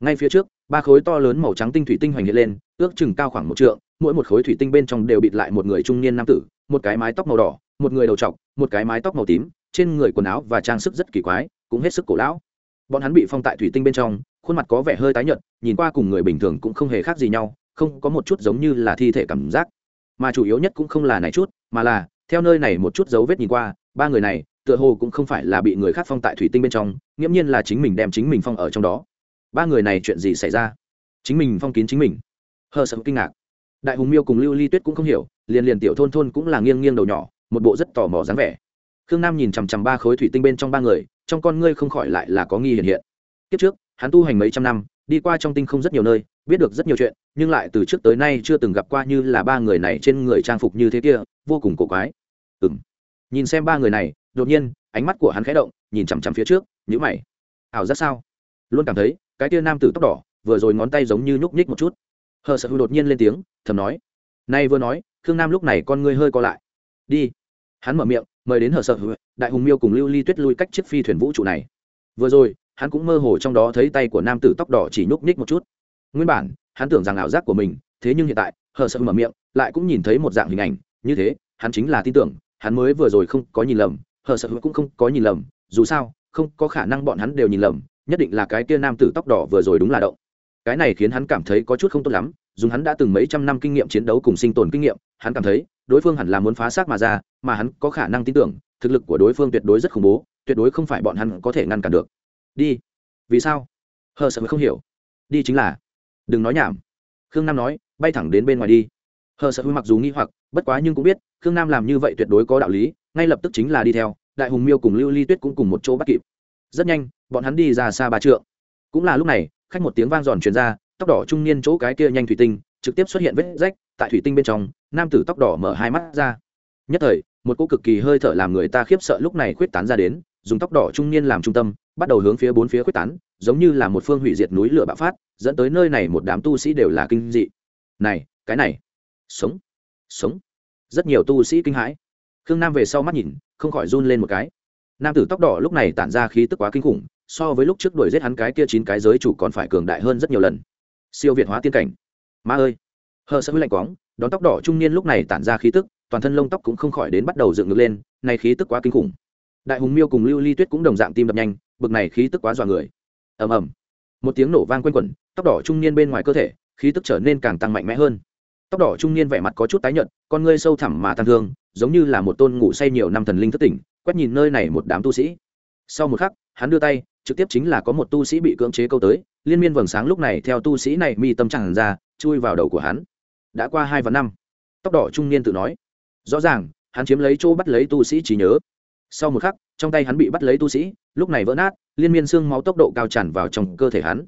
Ngay phía trước ba khối to lớn màu trắng tinh thủy tinh hoành hiện lên, ước chừng cao khoảng một trượng, mỗi một khối thủy tinh bên trong đều bịt lại một người trung niên nam tử, một cái mái tóc màu đỏ, một người đầu trọc, một cái mái tóc màu tím, trên người quần áo và trang sức rất kỳ quái, cũng hết sức cổ lão. Bọn hắn bị phong tại thủy tinh bên trong, khuôn mặt có vẻ hơi tái nhợt, nhìn qua cùng người bình thường cũng không hề khác gì nhau, không có một chút giống như là thi thể cảm giác. Mà chủ yếu nhất cũng không là này chút, mà là, theo nơi này một chút dấu vết nhìn qua, ba người này, tựa hồ cũng không phải là bị người khác phong tại thủy tinh bên trong, nghiễm nhiên là chính mình đem chính mình phong ở trong đó ba người này chuyện gì xảy ra? Chính mình phong kín chính mình. Hờ sợ kinh ngạc. Đại hùng miêu cùng lưu ly tuyết cũng không hiểu, liền liền tiểu thôn thôn cũng là nghiêng nghiêng đầu nhỏ, một bộ rất tò mò dáng vẻ. Khương nam nhìn chằm chằm ba khối thủy tinh bên trong ba người, trong con ngươi không khỏi lại là có nghi hiện hiện. Kiếp trước, hắn tu hành mấy trăm năm, đi qua trong tinh không rất nhiều nơi, biết được rất nhiều chuyện, nhưng lại từ trước tới nay chưa từng gặp qua như là ba người này trên người trang phục như thế kia, vô cùng cổ quái. Ừ m nhìn xem ba người này, đột nhiên, ánh mắt của hắn khẽ động, nhìn chằm chằm phía trước nhữ mày. Ảo ra sao? Luôn cảm thấy cái tia nam tử tóc đỏ, vừa rồi ngón tay giống như nhúc nhích một chút. Hờ sợ hư đột nhiên lên tiếng, thầm nói, nay vừa nói, khương nam lúc này con ngươi hơi co lại. Đi. Hắn mở miệng, mời đến hờ sợ hư đại hùng miêu cùng lưu ly tuyết lui cách chiếc phi thuyền vũ trụ này. Vừa rồi, hắn cũng mơ hồ trong đó thấy tay của nam tử tóc đỏ chỉ nhúc nhích một chút. Nguyên bản, hắn tưởng rằng ảo giác của mình, thế nhưng hiện tại, hờ sợ mở miệng, lại cũng nhìn thấy một dạng hình ảnh, như thế, hắn chính là tin tưởng, hắn mới vừa rồi không có nhìn lầm, hờ sợ cũng không có nhìn lầm, dù sao, không có khả năng bọn hắn đều nhìn lầm nhất định là cái kia nam tử tóc đỏ vừa rồi đúng là động. Cái này khiến hắn cảm thấy có chút không tốt lắm, dùng hắn đã từng mấy trăm năm kinh nghiệm chiến đấu cùng sinh tồn kinh nghiệm, hắn cảm thấy, đối phương hẳn là muốn phá xác mà ra, mà hắn có khả năng tin tưởng, thực lực của đối phương tuyệt đối rất khủng bố, tuyệt đối không phải bọn hắn có thể ngăn cản được. Đi. Vì sao? Hờ sợ không hiểu. Đi chính là. Đừng nói nhảm. Khương nam nói, bay thẳng đến bên ngoài đi. Hờ sợ mặc dù nghi hoặc, bất quá nhưng cũng biết, khương nam làm như vậy tuyệt đối có đạo lý, ngay lập tức chính là đi theo, đại hùng miêu cùng lưu ly tuyết cũng cùng một chỗ bắt kịp rất nhanh, bọn hắn đi ra xa ba trượng. Cũng là lúc này, khách một tiếng vang giòn truyền ra, tóc đỏ trung niên chỗ cái kia nhanh thủy tinh, trực tiếp xuất hiện vết rách tại thủy tinh bên trong, nam tử tóc đỏ mở hai mắt ra. Nhất thời, một cô cực kỳ hơi thở làm người ta khiếp sợ lúc này khuyết tán ra đến, dùng tóc đỏ trung niên làm trung tâm, bắt đầu hướng phía bốn phía khuyết tán, giống như là một phương hủy diệt núi lửa bạo phát, dẫn tới nơi này một đám tu sĩ đều là kinh dị. Này, cái này. Sống. Sống. Rất nhiều tu sĩ kinh hãi. Khương nam về sau mắt nhìn, không khỏi run lên một cái nam tử tóc đỏ lúc này tản ra khí tức quá kinh khủng, so với lúc trước đuổi giết hắn cái kia chín cái giới chủ còn phải cường đại hơn rất nhiều lần. Siêu việt hóa tiên cảnh. Ma ơi. Hờ sợ lạnh quáng, đón tóc đỏ trung niên lúc này tản ra khí tức, toàn thân lông tóc cũng không khỏi đến bắt đầu dựng ngược lên này khí tức quá kinh khủng. Đại hùng miêu cùng lưu ly tuyết cũng đồng dạng tim đập nhanh, bực này khí tức quá dọa người. Ầm ầm. Một tiếng nổ vang quanh quẩn, tóc đỏ trung niên bên ngoài cơ thể, khí tức trở nên càng tăng mạnh mẽ hơn. Tóc đỏ trung niên vẻ mặt có chút tái nhợt, con ngươi sâu thẳm mà tăng thương, giống như là một tôn ngủ say nhiều năm thần linh thất tỉnh quét nhìn nơi này một đám tu sĩ. Sau một khắc, hắn đưa tay, trực tiếp chính là có một tu sĩ bị cưỡng chế câu tới, liên miên vầng sáng lúc này theo tu sĩ này mi tâm chẳng ra, chui vào đầu của hắn. Đã qua hai và năm, tóc đỏ trung niên tự nói. Rõ ràng, hắn chiếm lấy chỗ bắt lấy tu sĩ trí nhớ. Sau một khắc, trong tay hắn bị bắt lấy tu sĩ, lúc này vỡ nát, liên miên xương máu tốc độ cao tràn vào trong cơ thể hắn.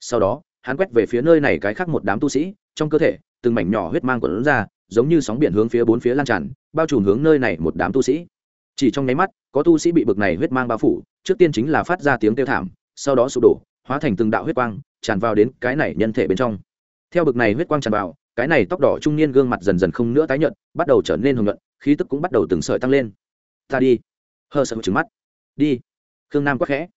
Sau đó, hắn quét về phía nơi này cái khác một đám tu sĩ, trong cơ thể, từng mảnh nhỏ huyết mang cuộn ra, giống như sóng biển hướng phía bốn phía lan tràn, bao trùm hướng nơi này một đám tu sĩ chỉ trong nháy mắt, có tu sĩ bị bực này huyết mang bao phủ, trước tiên chính là phát ra tiếng kêu thảm, sau đó sụp đổ, hóa thành từng đạo huyết quang, tràn vào đến cái này nhân thể bên trong. Theo bực này huyết quang tràn vào, cái này tóc đỏ trung niên gương mặt dần dần không nữa tái nhợt, bắt đầu trở nên hồng nhuận, khí tức cũng bắt đầu từng sợi tăng lên. Ta đi. Hơ sợ trứng mắt. Đi. Khương nam quắc khẽ.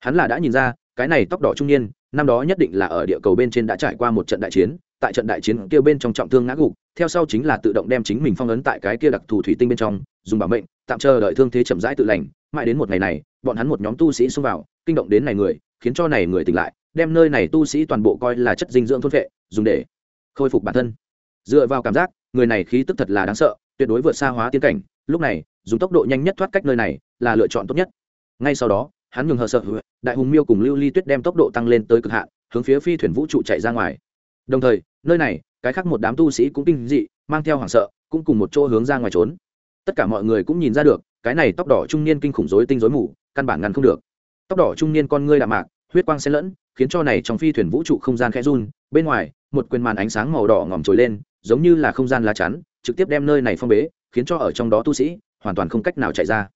Hắn là đã nhìn ra, cái này tóc đỏ trung niên, năm đó nhất định là ở địa cầu bên trên đã trải qua một trận đại chiến, tại trận đại chiến kia bên trong trọng thương ngã gục, theo sau chính là tự động đem chính mình phong ấn tại cái kia đặc thù thủy tinh bên trong dùng bảo mệnh, tạm chờ đợi thương thế chậm rãi tự lành, mãi đến một ngày này, bọn hắn một nhóm tu sĩ xông vào, kinh động đến này người, khiến cho này người tỉnh lại, đem nơi này tu sĩ toàn bộ coi là chất dinh dưỡng thôn vệ, dùng để khôi phục bản thân. Dựa vào cảm giác, người này khí tức thật là đáng sợ, tuyệt đối vượt xa hóa tiến cảnh, lúc này, dùng tốc độ nhanh nhất thoát cách nơi này, là lựa chọn tốt nhất. Ngay sau đó, hắn nhường hờ sợ, đại hùng miêu cùng lưu ly tuyết đem tốc độ tăng lên tới cực hạn, hướng phía phi thuyền vũ trụ chạy ra ngoài. Đồng thời, nơi này, cái khác một đám tu sĩ cũng kinh dị, mang theo hoảng sợ, cũng cùng một chỗ hướng ra ngoài trốn tất cả mọi người cũng nhìn ra được, cái này tóc đỏ trung niên kinh khủng rối tinh rối mù, căn bản ngăn không được. Tóc đỏ trung niên con ngươi đạm mạc, huyết quang xen lẫn, khiến cho này trong phi thuyền vũ trụ không gian khẽ run. Bên ngoài, một quyền màn ánh sáng màu đỏ ngòm trồi lên, giống như là không gian lá chắn, trực tiếp đem nơi này phong bế, khiến cho ở trong đó tu sĩ hoàn toàn không cách nào chạy ra.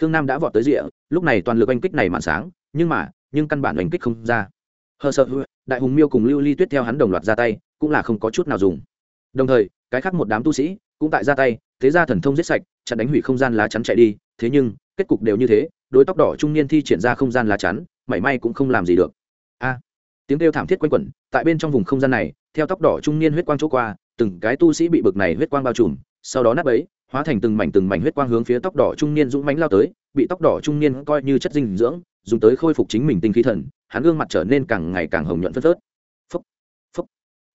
Khương nam đã vọt tới rìa, lúc này toàn lực oanh kích này màn sáng, nhưng mà, nhưng căn bản oanh kích không ra. Hờ sợ, đại hùng miêu cùng lưu ly tuyết theo hắn đồng loạt ra tay, cũng là không có chút nào dùng. Đồng thời, cái khác một đám tu sĩ cũng tại ra tay, thế ra thần thông giết sạch chặn đánh hủy không gian lá chắn chạy đi, thế nhưng, kết cục đều như thế, đối tóc đỏ trung niên thi triển ra không gian lá chắn, mảy may cũng không làm gì được. A, tiếng kêu thảm thiết quanh quẩn, tại bên trong vùng không gian này, theo tóc đỏ trung niên huyết quang chỗ qua, từng cái tu sĩ bị bực này huyết quang bao trùm, sau đó nắp ấy hóa thành từng mảnh từng mảnh huyết quang hướng phía tóc đỏ trung niên dũng mánh lao tới, bị tóc đỏ trung niên coi như chất dinh dưỡng, dùng tới khôi phục chính mình tinh khí thần, hắn gương mặt trở nên càng ngày càng hồng nhuận phất phớt. Phấp phấp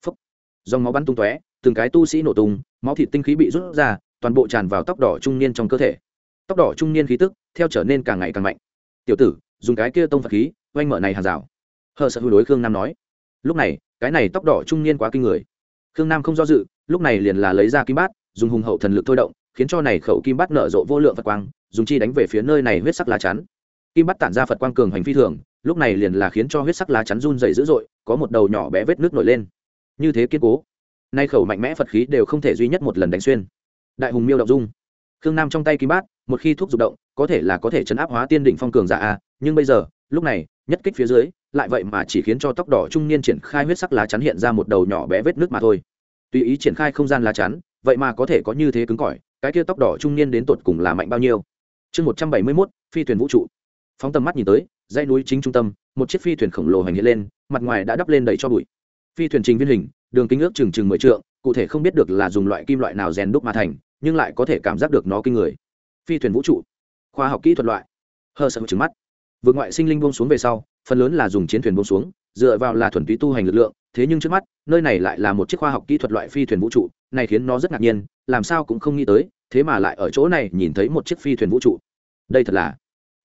phấp dòng máu bắn tung tóe, từng cái tu sĩ nổ tung, máu thịt tinh khí bị rút ra toàn bộ tràn vào tóc đỏ trung niên trong cơ thể. Tóc đỏ trung niên khí tức theo trở nên càng ngày càng mạnh. Tiểu tử, dùng cái kia tông phật khí, oanh mở này hàng rào. Hờ sợ hư đối khương nam nói. Lúc này, cái này tóc đỏ trung niên quá kinh người. Khương nam không do dự, lúc này liền là lấy ra kim bát, dùng hùng hậu thần lực thôi động, khiến cho này khẩu kim bát nở rộ vô lượng phật quang, dùng chi đánh về phía nơi này huyết sắc lá chắn. Kim bát tản ra phật quang cường hành phi thường, lúc này liền là khiến cho huyết sắc lá chắn run dày dữ dội, có một đầu nhỏ bé vết nước nổi lên. Như thế kiên cố. Nay khẩu mạnh mẽ phật khí đều không thể duy nhất một lần đánh xuyên đại hùng miêu động dung. Khương nam trong tay kim bát, một khi thuốc dục động, có thể là có thể chấn áp hóa tiên đỉnh phong cường giả a, nhưng bây giờ, lúc này, nhất kích phía dưới, lại vậy mà chỉ khiến cho tóc đỏ trung niên triển khai huyết sắc lá chắn hiện ra một đầu nhỏ bé vết nước mà thôi. Tùy ý triển khai không gian lá chắn, vậy mà có thể có như thế cứng cỏi, cái kia tóc đỏ trung niên đến tột cùng là mạnh bao nhiêu? Chương một trăm bảy mươi mốt, phi thuyền vũ trụ. Phóng tầm mắt nhìn tới, dãy núi chính trung tâm, một chiếc phi thuyền khổng lồ hành hiện lên, mặt ngoài đã đắp lên đầy cho bụi. Phi thuyền trình viên hình, đường kính ước chừng chừng mười trượng, cụ thể không biết được là dùng loại kim loại nào rèn đúc mà thành nhưng lại có thể cảm giác được nó kinh người. Phi thuyền vũ trụ, khoa học kỹ thuật loại. Hơ sợ trứng mắt. Vượt ngoại sinh linh buông xuống về sau, phần lớn là dùng chiến thuyền buông xuống, dựa vào là thuần túy tu hành lực lượng, thế nhưng trước mắt, nơi này lại là một chiếc khoa học kỹ thuật loại phi thuyền vũ trụ, này khiến nó rất ngạc nhiên, làm sao cũng không nghĩ tới, thế mà lại ở chỗ này nhìn thấy một chiếc phi thuyền vũ trụ. Đây thật là,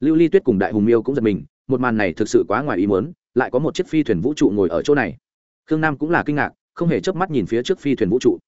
lưu ly tuyết cùng đại hùng miêu cũng giật mình, một màn này thực sự quá ngoài ý muốn, lại có một chiếc phi thuyền vũ trụ ngồi ở chỗ này. Khương nam cũng là kinh ngạc, không hề chớp mắt nhìn phía trước phi thuyền vũ trụ.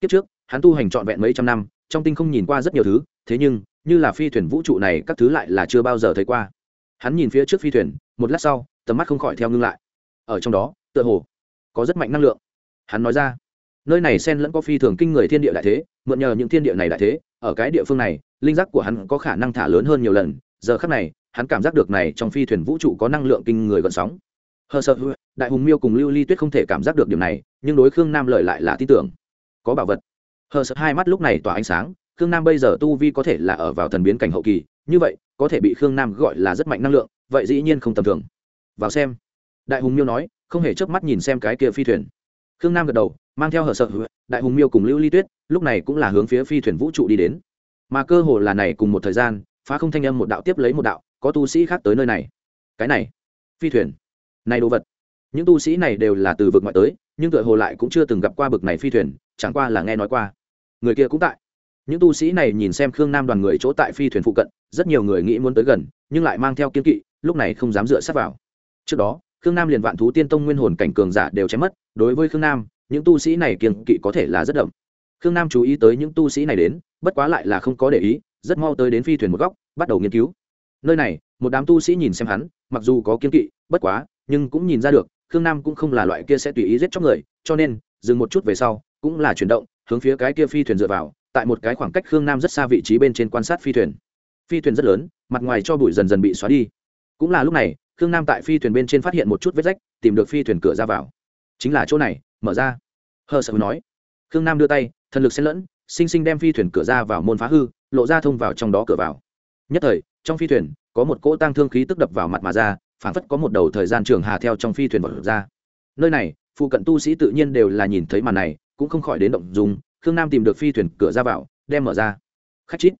Kiếp trước, hắn tu hành trọn vẹn mấy trăm năm trong tinh không nhìn qua rất nhiều thứ, thế nhưng, như là phi thuyền vũ trụ này, các thứ lại là chưa bao giờ thấy qua. Hắn nhìn phía trước phi thuyền, một lát sau, tầm mắt không khỏi theo ngưng lại. Ở trong đó, tựa hồ, có rất mạnh năng lượng. Hắn nói ra, nơi này sen lẫn có phi thường kinh người thiên địa đại thế, mượn nhờ những thiên địa này đại thế, ở cái địa phương này, linh giác của hắn có khả năng thả lớn hơn nhiều lần. Giờ khắc này, hắn cảm giác được này trong phi thuyền vũ trụ có năng lượng kinh người gần sóng. Hờ sợ, đại hùng miêu cùng lưu ly tuyết không thể cảm giác được điểm này, nhưng đối khương nam lợi lại là tin tưởng. Có bảo vật hờ sợ hai mắt lúc này tỏa ánh sáng, khương nam bây giờ tu vi có thể là ở vào thần biến cảnh hậu kỳ, như vậy, có thể bị khương nam gọi là rất mạnh năng lượng, vậy dĩ nhiên không tầm thường. Vào xem. Đại hùng miêu nói, không hề chớp mắt nhìn xem cái kia phi thuyền. Khương nam gật đầu, mang theo hờ sợ, đại hùng miêu cùng lưu ly tuyết, lúc này cũng là hướng phía phi thuyền vũ trụ đi đến. Mà cơ hồ là này cùng một thời gian, phá không thanh âm một đạo tiếp lấy một đạo, có tu sĩ khác tới nơi này. Cái này, phi thuyền, này đồ vật. Những tu sĩ này đều là từ vực ngoại tới, nhưng tựa hồ lại cũng chưa từng gặp qua bực này phi thuyền, chẳng qua là nghe nói qua người kia cũng tại. Những tu sĩ này nhìn xem khương nam đoàn người chỗ tại phi thuyền phụ cận, rất nhiều người nghĩ muốn tới gần, nhưng lại mang theo kiên kỵ, lúc này không dám dựa sát vào. Trước đó, khương nam liền vạn thú tiên tông nguyên hồn cảnh cường giả đều chém mất, đối với khương nam, những tu sĩ này kiên kỵ có thể là rất đậm. Khương nam chú ý tới những tu sĩ này đến, bất quá lại là không có để ý, rất mau tới đến phi thuyền một góc, bắt đầu nghiên cứu. Nơi này, một đám tu sĩ nhìn xem hắn, mặc dù có kiên kỵ, bất quá, nhưng cũng nhìn ra được, khương nam cũng không là loại kia sẽ tùy ý giết chóc người, cho nên, dừng một chút về sau cũng là chuyển động, hướng phía cái kia phi thuyền dựa vào, tại một cái khoảng cách khương nam rất xa vị trí bên trên quan sát phi thuyền. Phi thuyền rất lớn, mặt ngoài cho bụi dần dần bị xóa đi. Cũng là lúc này, khương nam tại phi thuyền bên trên phát hiện một chút vết rách, tìm được phi thuyền cửa ra vào. Chính là chỗ này, mở ra. Hờ sợ nói. Khương nam đưa tay, thần lực xen lẫn, sinh sinh đem phi thuyền cửa ra vào môn phá hư, lộ ra thông vào trong đó cửa vào. Nhất thời, trong phi thuyền, có một cỗ tăng thương khí tức đập vào mặt mà ra phản phất có một đầu thời gian trường hà theo trong phi thuyền vật ra. Nơi này, phụ cận tu sĩ tự nhiên đều là nhìn thấy màn này cũng không khỏi đến động dùng khương nam tìm được phi thuyền cửa ra vào, đem mở ra. Khách chít.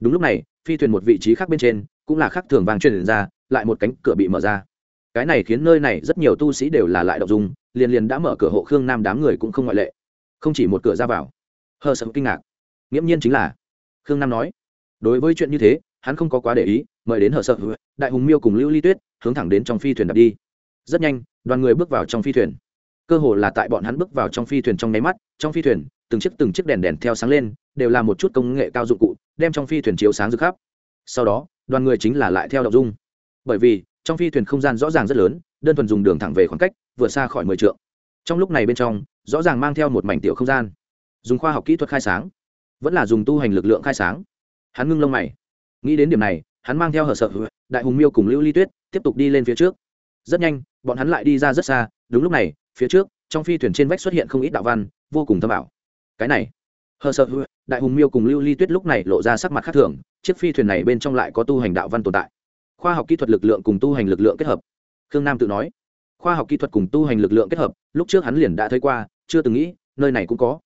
Đúng lúc này, phi thuyền một vị trí khác bên trên, cũng là khác thường vàng truyền ra, lại một cánh cửa bị mở ra. Cái này khiến nơi này rất nhiều tu sĩ đều là lại động dùng liền liền đã mở cửa hộ khương nam đám người cũng không ngoại lệ. Không chỉ một cửa ra vào. Hờ sợ kinh ngạc. Nghiễm nhiên chính là, khương nam nói, đối với chuyện như thế, hắn không có quá để ý, mời đến hờ sợ. Đại hùng miêu cùng lưu ly tuyết hướng thẳng đến trong phi thuyền đặt đi. Rất nhanh, đoàn người bước vào trong phi thuyền cơ hồ là tại bọn hắn bước vào trong phi thuyền trong nháy mắt, trong phi thuyền, từng chiếc từng chiếc đèn đèn theo sáng lên, đều là một chút công nghệ cao dụng cụ, đem trong phi thuyền chiếu sáng rực khắp. Sau đó, đoàn người chính là lại theo đọc dung. Bởi vì, trong phi thuyền không gian rõ ràng rất lớn, đơn thuần dùng đường thẳng về khoảng cách, vừa xa khỏi mười trượng. Trong lúc này bên trong, rõ ràng mang theo một mảnh tiểu không gian. Dùng khoa học kỹ thuật khai sáng. Vẫn là dùng tu hành lực lượng khai sáng. Hắn ngưng lông mày. Nghĩ đến điểm này, hắn mang theo hở sợ, đại hùng miêu cùng lưu ly tuyết, tiếp tục đi lên phía trước. Rất nhanh, bọn hắn lại đi ra rất xa, đúng lúc này phía trước, trong phi thuyền trên vách xuất hiện không ít đạo văn, vô cùng thâm ảo. Cái này, hờ sợ đại hùng miêu cùng lưu ly tuyết lúc này lộ ra sắc mặt khác thường, chiếc phi thuyền này bên trong lại có tu hành đạo văn tồn tại. Khoa học kỹ thuật lực lượng cùng tu hành lực lượng kết hợp. Khương nam tự nói, khoa học kỹ thuật cùng tu hành lực lượng kết hợp, lúc trước hắn liền đã thấy qua, chưa từng nghĩ, nơi này cũng có.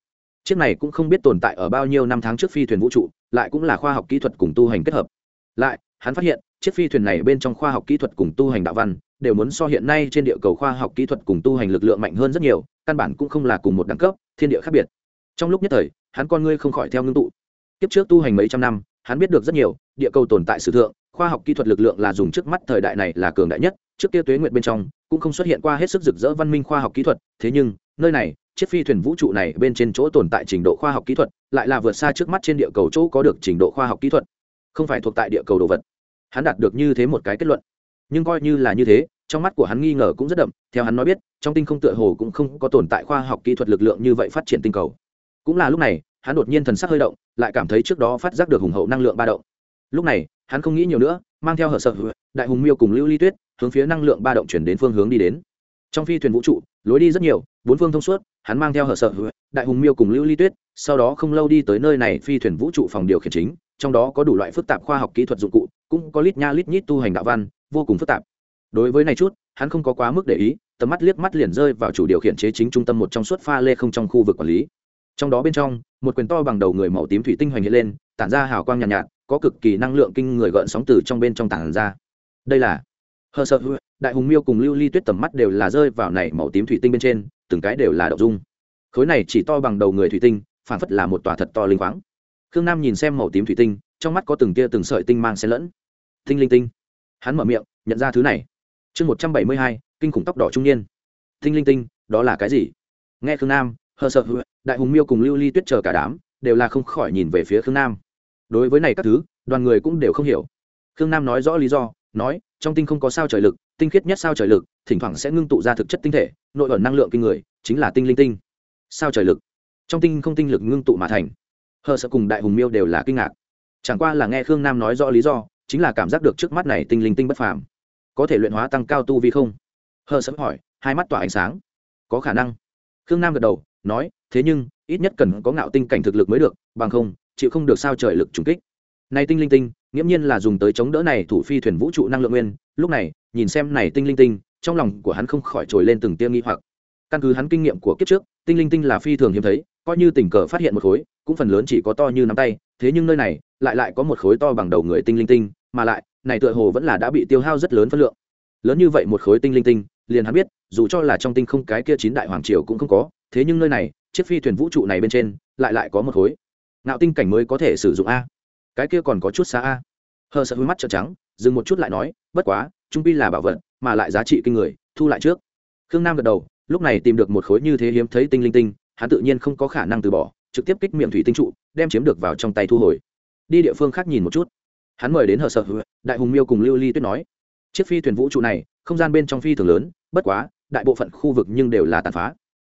Chiếc này cũng không biết tồn tại ở bao nhiêu năm tháng trước phi thuyền vũ trụ, lại cũng là khoa học kỹ thuật cùng tu hành kết hợp. Lại, hắn phát hiện chiếc phi thuyền này bên trong khoa học kỹ thuật cùng tu hành đạo văn đều muốn so hiện nay trên địa cầu khoa học kỹ thuật cùng tu hành lực lượng mạnh hơn rất nhiều, căn bản cũng không là cùng một đẳng cấp, thiên địa khác biệt. Trong lúc nhất thời, hắn con ngươi không khỏi theo ngưng tụ. Kiếp trước tu hành mấy trăm năm, hắn biết được rất nhiều, địa cầu tồn tại sử thượng, khoa học kỹ thuật lực lượng là dùng trước mắt thời đại này là cường đại nhất, trước kia tuế nguyện bên trong, cũng không xuất hiện qua hết sức rực rỡ văn minh khoa học kỹ thuật, thế nhưng, nơi này, chiếc phi thuyền vũ trụ này bên trên chỗ tồn tại trình độ khoa học kỹ thuật, lại là vượt xa trước mắt trên địa cầu chỗ có được trình độ khoa học kỹ thuật. Không phải thuộc tại địa cầu đồ vật hắn đạt được như thế một cái kết luận. Nhưng coi như là như thế, trong mắt của hắn nghi ngờ cũng rất đậm, theo hắn nói biết, trong tinh không tựa hồ cũng không có tồn tại khoa học kỹ thuật lực lượng như vậy phát triển tinh cầu. Cũng là lúc này, hắn đột nhiên thần sắc hơi động, lại cảm thấy trước đó phát giác được hùng hậu năng lượng ba động. Lúc này, hắn không nghĩ nhiều nữa, mang theo hở sợ đại hùng miêu cùng lưu ly tuyết, hướng phía năng lượng ba động chuyển đến phương hướng đi đến. Trong phi thuyền vũ trụ, lối đi rất nhiều, bốn phương thông suốt, hắn mang theo hở sợ đại hùng miêu cùng lưu ly tuyết, sau đó không lâu đi tới nơi này phi thuyền vũ trụ phòng điều khiển chính trong đó có đủ loại phức tạp khoa học kỹ thuật dụng cụ cũng có lít nha lít nhít tu hành đạo văn vô cùng phức tạp. Đối với này chút hắn không có quá mức để ý tầm mắt liếc mắt liền rơi vào chủ điều khiển chế chính trung tâm một trong suốt pha lê không trong khu vực quản lý. Trong đó bên trong một quyền to bằng đầu người màu tím thủy tinh hoành hiện lên tản ra hào quang nhàn nhạt, nhạt có cực kỳ năng lượng kinh người gợn sóng từ trong bên trong tản ra. Đây là hờ sợ đại hùng miêu cùng lưu ly tuyết tầm mắt đều là rơi vào này màu tím thủy tinh bên trên từng cái đều là đậu dung. Khối này chỉ to bằng đầu người thủy tinh phản phất là một tòa thật to linh khoáng khương nam nhìn xem màu tím thủy tinh, trong mắt có từng tia từng sợi tinh mang xen lẫn. Tinh linh tinh. Hắn mở miệng, nhận ra thứ này. Chương một trăm bảy mươi hai, kinh khủng tóc đỏ trung niên. Tinh linh tinh, đó là cái gì? Nghe khương nam, hờ sợ đại hùng miêu cùng lưu ly tuyết chờ cả đám, đều là không khỏi nhìn về phía khương nam. Đối với này các thứ, đoàn người cũng đều không hiểu. Khương nam nói rõ lý do, nói, trong tinh không có sao trời lực, tinh khiết nhất sao trời lực, thỉnh thoảng sẽ ngưng tụ ra thực chất tinh thể, nội ẩn năng lượng kinh người, chính là tinh linh tinh. Sao trời lực. Trong tinh không tinh lực ngưng tụ mà thành hờ sợ cùng đại hùng miêu đều là kinh ngạc. Chẳng qua là nghe khương nam nói rõ lý do, chính là cảm giác được trước mắt này tinh linh tinh bất phàm. Có thể luyện hóa tăng cao tu vi không? Hờ sợ hỏi, hai mắt tỏa ánh sáng. Có khả năng. Khương nam gật đầu, nói, thế nhưng, ít nhất cần có ngạo tinh cảnh thực lực mới được, bằng không, chịu không được sao trời lực trùng kích. Này tinh linh tinh, nghiễm nhiên là dùng tới chống đỡ này thủ phi thuyền vũ trụ năng lượng nguyên, lúc này, nhìn xem này tinh linh tinh, trong lòng của hắn không khỏi trồi lên từng tia nghi hoặc. Căn cứ hắn kinh nghiệm của kiếp trước, tinh linh tinh là phi thường hiếm thấy coi như tình cờ phát hiện một khối, cũng phần lớn chỉ có to như nắm tay, thế nhưng nơi này, lại lại có một khối to bằng đầu người tinh linh tinh, mà lại, này tựa hồ vẫn là đã bị tiêu hao rất lớn phân lượng. Lớn như vậy một khối tinh linh tinh, liền hắn biết, dù cho là trong tinh không cái kia chín đại hoàng triều cũng không có, thế nhưng nơi này, chiếc phi thuyền vũ trụ này bên trên, lại lại có một khối. Ngạo tinh cảnh mới có thể sử dụng a. Cái kia còn có chút xa a. Hờ sợ hối mắt trợn trắng, dừng một chút lại nói, bất quá, trung pi là bảo vật, mà lại giá trị kinh người, thu lại trước. Khương nam gật đầu, lúc này tìm được một khối như thế hiếm thấy tinh linh tinh hắn tự nhiên không có khả năng từ bỏ, trực tiếp kích miệng thủy tinh trụ, đem chiếm được vào trong tay thu hồi. Đi địa phương khác nhìn một chút. Hắn mời đến hờ sợ đại hùng miêu cùng lưu ly tuyết nói, chiếc phi thuyền vũ trụ này, không gian bên trong phi thường lớn, bất quá, đại bộ phận khu vực nhưng đều là tàn phá.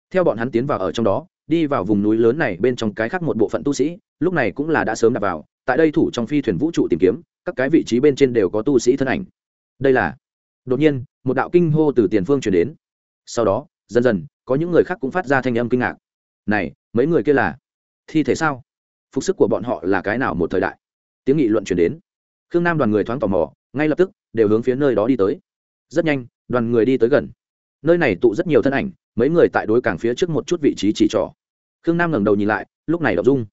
Theo bọn hắn tiến vào ở trong đó, đi vào vùng núi lớn này bên trong cái khác một bộ phận tu sĩ, lúc này cũng là đã sớm đặt vào, tại đây thủ trong phi thuyền vũ trụ tìm kiếm, các cái vị trí bên trên đều có tu sĩ thân ảnh. Đây là, đột nhiên, một đạo kinh hô từ tiền phương chuyển đến. Sau đó, dần dần, có những người khác cũng phát ra thanh âm kinh ngạc này, mấy người kia là thi thể sao? Phục sức của bọn họ là cái nào một thời đại? Tiếng nghị luận chuyển đến. Khương nam đoàn người thoáng tò mò, ngay lập tức đều hướng phía nơi đó đi tới. Rất nhanh, đoàn người đi tới gần. Nơi này tụ rất nhiều thân ảnh, mấy người tại đối cảng phía trước một chút vị trí chỉ trỏ. Khương nam ngẩng đầu nhìn lại, lúc này đọc dung.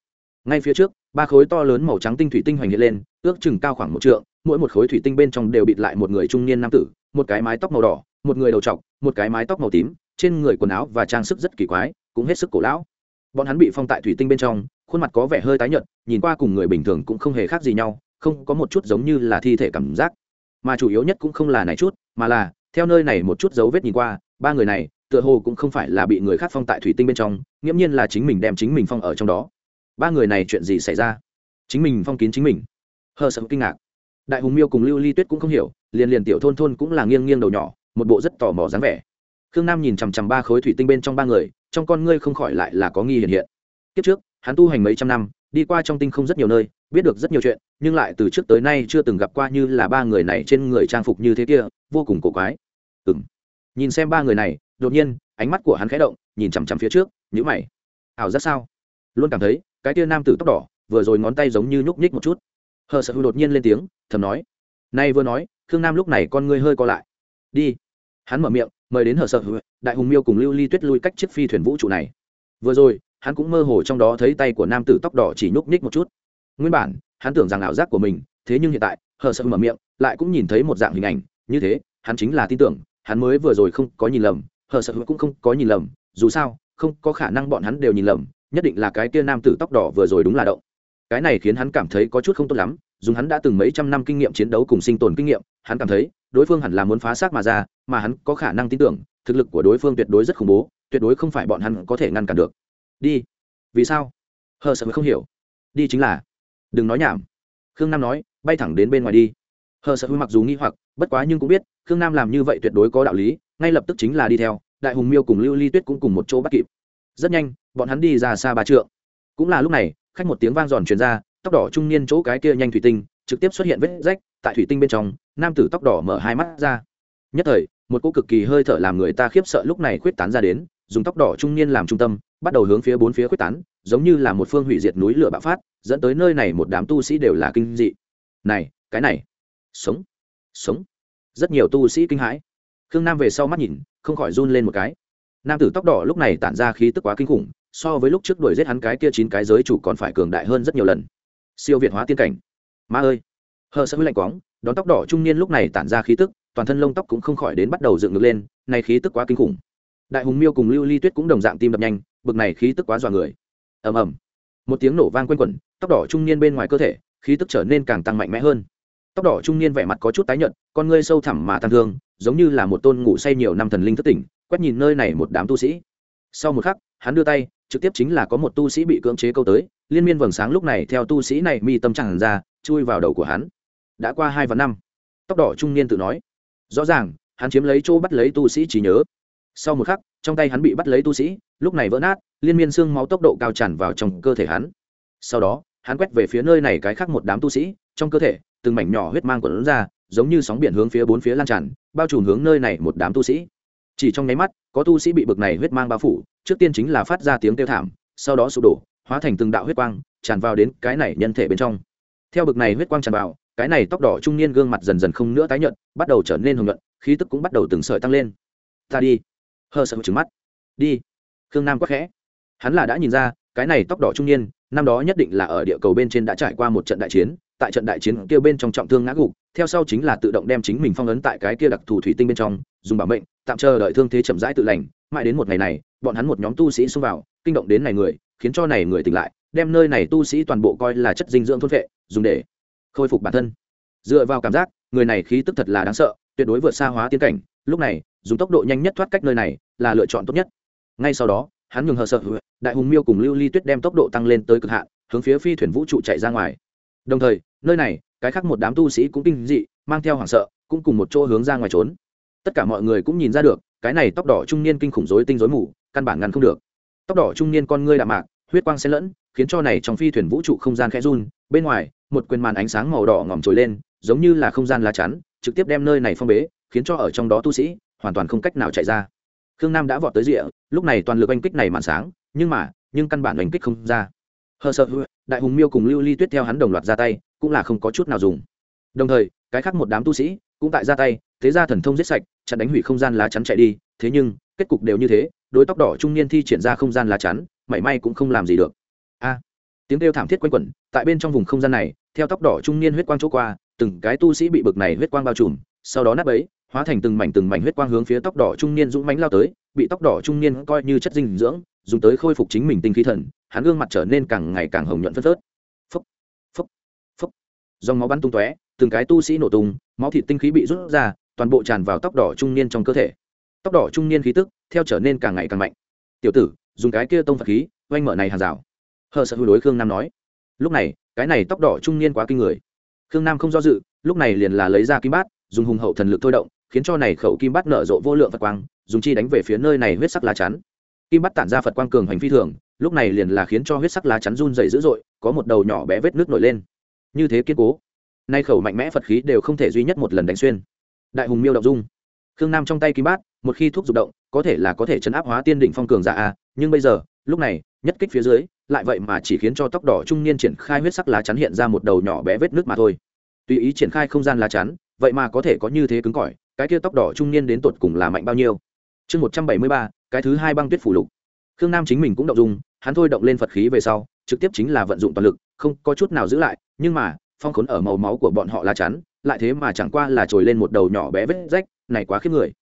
Ngay phía trước, ba khối to lớn màu trắng tinh thủy tinh hoành hiện lên, ước chừng cao khoảng một trượng, mỗi một khối thủy tinh bên trong đều bịt lại một người trung niên nam tử, một cái mái tóc màu đỏ, một người đầu trọc, một cái mái tóc màu tím, trên người quần áo và trang sức rất kỳ quái cũng hết sức cổ lão. Bọn hắn bị phong tại thủy tinh bên trong, khuôn mặt có vẻ hơi tái nhợt, nhìn qua cùng người bình thường cũng không hề khác gì nhau, không có một chút giống như là thi thể cảm giác. Mà chủ yếu nhất cũng không là này chút, mà là, theo nơi này một chút dấu vết nhìn qua, ba người này, tựa hồ cũng không phải là bị người khác phong tại thủy tinh bên trong, nghiễm nhiên là chính mình đem chính mình phong ở trong đó. Ba người này chuyện gì xảy ra? Chính mình phong kín chính mình. Hờ sợ kinh ngạc. Đại hùng miêu cùng lưu ly tuyết cũng không hiểu, liền liền tiểu thôn thôn cũng là nghiêng nghiêng đầu nhỏ, một bộ rất tò mò dáng vẻ. Khương nam nhìn chằm chằm ba khối thủy tinh bên trong ba người trong con ngươi không khỏi lại là có nghi hiện hiện. Kiếp trước, hắn tu hành mấy trăm năm, đi qua trong tinh không rất nhiều nơi, biết được rất nhiều chuyện, nhưng lại từ trước tới nay chưa từng gặp qua như là ba người này trên người trang phục như thế kia, vô cùng cổ quái. Ừ m nhìn xem ba người này, đột nhiên, ánh mắt của hắn khẽ động, nhìn chằm chằm phía trước nhữ mày. Ảo giác sao? Luôn cảm thấy, cái tia nam tử tóc đỏ, vừa rồi ngón tay giống như nhúc nhích một chút. Hờ sợ hư đột nhiên lên tiếng, thầm nói. Nay vừa nói, khương nam lúc này con ngươi hơi co lại. Đi. Hắn mở miệng mời đến hờ sợ đại hùng miêu cùng lưu ly tuyết lui cách chiếc phi thuyền vũ trụ này. Vừa rồi, hắn cũng mơ hồ trong đó thấy tay của nam tử tóc đỏ chỉ nhúc nhích một chút. Nguyên bản, hắn tưởng rằng ảo giác của mình, thế nhưng hiện tại hờ sợ mở miệng, lại cũng nhìn thấy một dạng hình ảnh, như thế, hắn chính là tin tưởng, hắn mới vừa rồi không có nhìn lầm hờ sợ cũng không có nhìn lầm, dù sao, không có khả năng bọn hắn đều nhìn lầm, nhất định là cái kia nam tử tóc đỏ vừa rồi đúng là động. Cái này khiến hắn cảm thấy có chút không tốt lắm, dùng hắn đã từng mấy trăm năm kinh nghiệm chiến đấu cùng sinh tồn kinh nghiệm, hắn cảm thấy đối phương hẳn là muốn phá xác mà ra, mà hắn có khả năng tin tưởng, thực lực của đối phương tuyệt đối rất khủng bố, tuyệt đối không phải bọn hắn có thể ngăn cản được. Đi. Vì sao? Hờ sợ không hiểu. Đi chính là, đừng nói nhảm. Khương nam nói, bay thẳng đến bên ngoài đi. Hờ sợ mặc dù nghi hoặc, bất quá nhưng cũng biết, khương nam làm như vậy tuyệt đối có đạo lý, ngay lập tức chính là đi theo, đại hùng miêu cùng lưu ly tuyết cũng cùng một chỗ bắt kịp. Rất nhanh, bọn hắn đi ra xa ba trượng. Cũng là lúc này, khách một tiếng vang giòn truyền ra, tóc đỏ trung niên chỗ cái kia nhanh thủy tinh trực tiếp xuất hiện vết rách tại thủy tinh bên trong, nam tử tóc đỏ mở hai mắt ra. Nhất thời, một cô cực kỳ hơi thở làm người ta khiếp sợ lúc này khuyết tán ra đến, dùng tóc đỏ trung niên làm trung tâm, bắt đầu hướng phía bốn phía khuyết tán, giống như là một phương hủy diệt núi lửa bạo phát, dẫn tới nơi này một đám tu sĩ đều là kinh dị. Này, cái này. Sống. Sống. Rất nhiều tu sĩ kinh hãi. Khương nam về sau mắt nhìn, không khỏi run lên một cái. Nam tử tóc đỏ lúc này tản ra khí tức quá kinh khủng, so với lúc trước đuổi giết hắn cái kia chín cái giới chủ còn phải cường đại hơn rất nhiều lần. Siêu việt hóa tiên cảnh ma ơi! Hờ sợ lạnh quóng đón tóc đỏ trung niên lúc này tản ra khí tức, toàn thân lông tóc cũng không khỏi đến bắt đầu dựng ngược lên này khí tức quá kinh khủng. Đại hùng miêu cùng lưu ly tuyết cũng đồng dạng tim đập nhanh, bực này khí tức quá dọa người. Ầm ầm. Một tiếng nổ vang quanh quẩn, tóc đỏ trung niên bên ngoài cơ thể, khí tức trở nên càng tăng mạnh mẽ hơn. Tóc đỏ trung niên vẻ mặt có chút tái nhợt, con ngươi sâu thẳm mà tăng thương, giống như là một tôn ngủ say nhiều năm thần linh thất tỉnh, quét nhìn nơi này một đám tu sĩ. Sau một khắc, hắn đưa tay trực tiếp chính là có một tu sĩ bị cưỡng chế câu tới, liên miên vầng sáng lúc này theo tu sĩ này mi tâm chẳng ra, chui vào đầu của hắn. Đã qua hai và năm, tóc đỏ trung niên tự nói. Rõ ràng, hắn chiếm lấy chỗ bắt lấy tu sĩ trí nhớ. Sau một khắc, trong tay hắn bị bắt lấy tu sĩ, lúc này vỡ nát, liên miên xương máu tốc độ cao tràn vào trong cơ thể hắn. Sau đó, hắn quét về phía nơi này cái khác một đám tu sĩ, trong cơ thể, từng mảnh nhỏ huyết mang quần ra, giống như sóng biển hướng phía bốn phía lan tràn, bao trùm hướng nơi này một đám tu sĩ chỉ trong nháy mắt, có tu sĩ bị bực này huyết mang bao phủ, trước tiên chính là phát ra tiếng kêu thảm, sau đó sụp đổ, hóa thành từng đạo huyết quang, tràn vào đến cái này nhân thể bên trong. Theo bực này huyết quang tràn vào, cái này tóc đỏ trung niên gương mặt dần dần không nữa tái nhợt, bắt đầu trở nên hồng nhuận, khí tức cũng bắt đầu từng sợi tăng lên. Ta đi. Hờ sợ trứng mắt. Đi. Khương nam quắc khẽ. Hắn là đã nhìn ra, cái này tóc đỏ trung niên, năm đó nhất định là ở địa cầu bên trên đã trải qua một trận đại chiến, tại trận đại chiến kia bên trong trọng thương ngã gục theo sau chính là tự động đem chính mình phong ấn tại cái kia đặc thù thủy tinh bên trong, dùng bảo mệnh, tạm chờ đợi thương thế chậm rãi tự lành. Mãi đến một ngày này, bọn hắn một nhóm tu sĩ xông vào, kinh động đến này người, khiến cho này người tỉnh lại, đem nơi này tu sĩ toàn bộ coi là chất dinh dưỡng thôn vệ, dùng để khôi phục bản thân. Dựa vào cảm giác, người này khí tức thật là đáng sợ, tuyệt đối vượt xa hóa tiên cảnh. Lúc này, dùng tốc độ nhanh nhất thoát cách nơi này, là lựa chọn tốt nhất. Ngay sau đó, hắn nhường hờ sợ, đại hùng miêu cùng lưu ly tuyết đem tốc độ tăng lên tới cực hạn, hướng phía phi thuyền vũ trụ chạy ra ngoài. Đồng thời, nơi này cái khác một đám tu sĩ cũng kinh dị, mang theo hoảng sợ, cũng cùng một chỗ hướng ra ngoài trốn. Tất cả mọi người cũng nhìn ra được, cái này tóc đỏ trung niên kinh khủng rối tinh rối mù, căn bản ngăn không được. Tóc đỏ trung niên con ngươi đạm mạc, huyết quang xen lẫn, khiến cho này trong phi thuyền vũ trụ không gian khẽ run. Bên ngoài, một quyền màn ánh sáng màu đỏ ngòm trồi lên, giống như là không gian lá chắn, trực tiếp đem nơi này phong bế, khiến cho ở trong đó tu sĩ hoàn toàn không cách nào chạy ra. Khương nam đã vọt tới rìa, lúc này toàn lực oanh kích này màn sáng, nhưng mà, nhưng căn bản oanh kích không ra hờ sợ đại hùng miêu cùng lưu ly tuyết theo hắn đồng loạt ra tay, cũng là không có chút nào dùng. Đồng thời, cái khác một đám tu sĩ cũng tại ra tay, thế ra thần thông giết sạch, chặn đánh hủy không gian lá chắn chạy đi, thế nhưng, kết cục đều như thế đối tóc đỏ trung niên thi triển ra không gian lá chắn, mảy may cũng không làm gì được. A à, tiếng kêu thảm thiết quanh quẩn, tại bên trong vùng không gian này, theo tóc đỏ trung niên huyết quang chỗ qua, từng cái tu sĩ bị bực này huyết quang bao trùm, sau đó nắp ấy hóa thành từng mảnh từng mảnh huyết quang hướng phía tóc đỏ trung niên dũng mánh lao tới, bị tóc đỏ trung niên coi như chất dinh dưỡng dùng tới khôi phục chính mình tinh khí thần, hắn gương mặt trở nên càng ngày càng hồng nhuận phân phớt. Phấp phấp phấp dòng máu bắn tung tóe, từng cái tu sĩ nổ tung, máu thịt tinh khí bị rút ra, toàn bộ tràn vào tóc đỏ trung niên trong cơ thể. Tóc đỏ trung niên khí tức theo trở nên càng ngày càng mạnh. Tiểu tử, dùng cái kia tông phật khí, oanh mở này hàng rào. Hờ sợ hư đối khương nam nói. Lúc này, cái này tóc đỏ trung niên quá kinh người. Khương nam không do dự, lúc này liền là lấy ra kim bát, dùng hùng hậu thần lực thôi động, khiến cho này khẩu kim bát nở rộ vô lượng phật quang, dùng chi đánh về phía nơi này huyết sắc lá chắn kim bát tản ra phật quang cường hành phi thường, lúc này liền là khiến cho huyết sắc lá chắn run dày dữ dội, có một đầu nhỏ bé vết nước nổi lên. Như thế kiên cố. Nay khẩu mạnh mẽ phật khí đều không thể duy nhất một lần đánh xuyên. Đại hùng miêu động dung. Khương nam trong tay kim bát, một khi thuốc dục động, có thể là có thể chấn áp hóa tiên đỉnh phong cường giả a, nhưng bây giờ, lúc này, nhất kích phía dưới, lại vậy mà chỉ khiến cho tóc đỏ trung niên triển khai huyết sắc lá chắn hiện ra một đầu nhỏ bé vết nước mà thôi. Tùy ý triển khai không gian lá chắn, vậy mà có thể có như thế cứng cỏi, cái kia tóc đỏ trung niên đến tột cùng là mạnh bao nhiêu? Chương một trăm bảy mươi ba cái thứ hai băng tuyết phủ lục. Khương nam chính mình cũng động dung, hắn thôi động lên phật khí về sau, trực tiếp chính là vận dụng toàn lực, không có chút nào giữ lại, nhưng mà, phong khốn ở màu máu của bọn họ lá chắn, lại thế mà chẳng qua là trồi lên một đầu nhỏ bé vết rách, này quá khiếp người.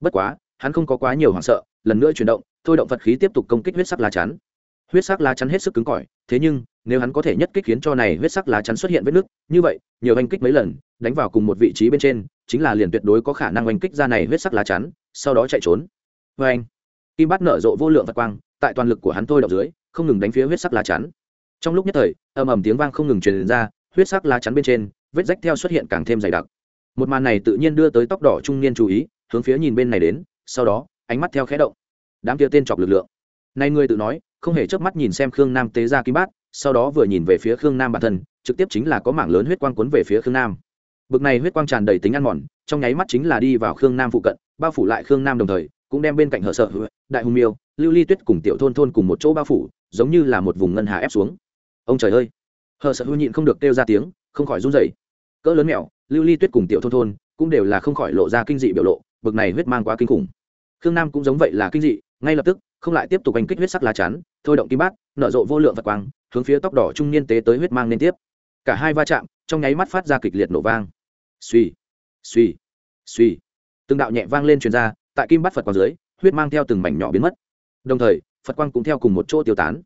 Bất quá, hắn không có quá nhiều hoảng sợ, lần nữa chuyển động, thôi động phật khí tiếp tục công kích huyết sắc lá chắn. Huyết sắc lá chắn hết sức cứng cỏi, thế nhưng, nếu hắn có thể nhất kích khiến cho này huyết sắc lá chắn xuất hiện vết nứt, như vậy, nhiều oanh kích mấy lần, đánh vào cùng một vị trí bên trên, chính là liền tuyệt đối có khả năng oanh kích ra này huyết sắc lá chắn, sau đó chạy trốn. Vê anh kim bát nở rộ vô lượng vật quang, tại toàn lực của hắn thôi động dưới, không ngừng đánh phía huyết sắc lá chắn. Trong lúc nhất thời, ầm ầm tiếng vang không ngừng truyền ra, huyết sắc lá chắn bên trên, vết rách theo xuất hiện càng thêm dày đặc. Một màn này tự nhiên đưa tới tóc đỏ trung niên chú ý, hướng phía nhìn bên này đến, sau đó, ánh mắt theo khẽ động. Đám kia tên chọc lực lượng. Nay ngươi tự nói, không hề chớp mắt nhìn xem khương nam tế ra kim bát, sau đó vừa nhìn về phía khương nam bản thân, trực tiếp chính là có mảng lớn huyết quang cuốn về phía khương nam. Bực này huyết quang tràn đầy tính ăn mòn, trong nháy mắt chính là đi vào khương nam phụ cận, bao phủ lại khương nam đồng thời cũng đem bên cạnh hở sợ, đại hùng miêu, lưu ly tuyết cùng tiểu thôn thôn cùng một chỗ bao phủ, giống như là một vùng ngân hà ép xuống. Ông trời ơi! Hờ sợ hư nhịn không được kêu ra tiếng, không khỏi run rẩy. Cỡ lớn mèo lưu ly tuyết cùng tiểu thôn thôn cũng đều là không khỏi lộ ra kinh dị biểu lộ, bực này huyết mang quá kinh khủng. Khương nam cũng giống vậy là kinh dị, ngay lập tức, không lại tiếp tục hành kích huyết sắc lá chắn, thôi động kim bát, nở rộ vô lượng vật quang, hướng phía tóc đỏ trung niên tế tới huyết mang liên tiếp. Cả hai va chạm, trong nháy mắt phát ra kịch liệt nổ vang. Suy suy suy từng đạo nhẹ vang lên truyền ra tại kim bát phật quang dưới, huyết mang theo từng mảnh nhỏ biến mất. Đồng thời, phật quang cũng theo cùng một chỗ tiêu tán.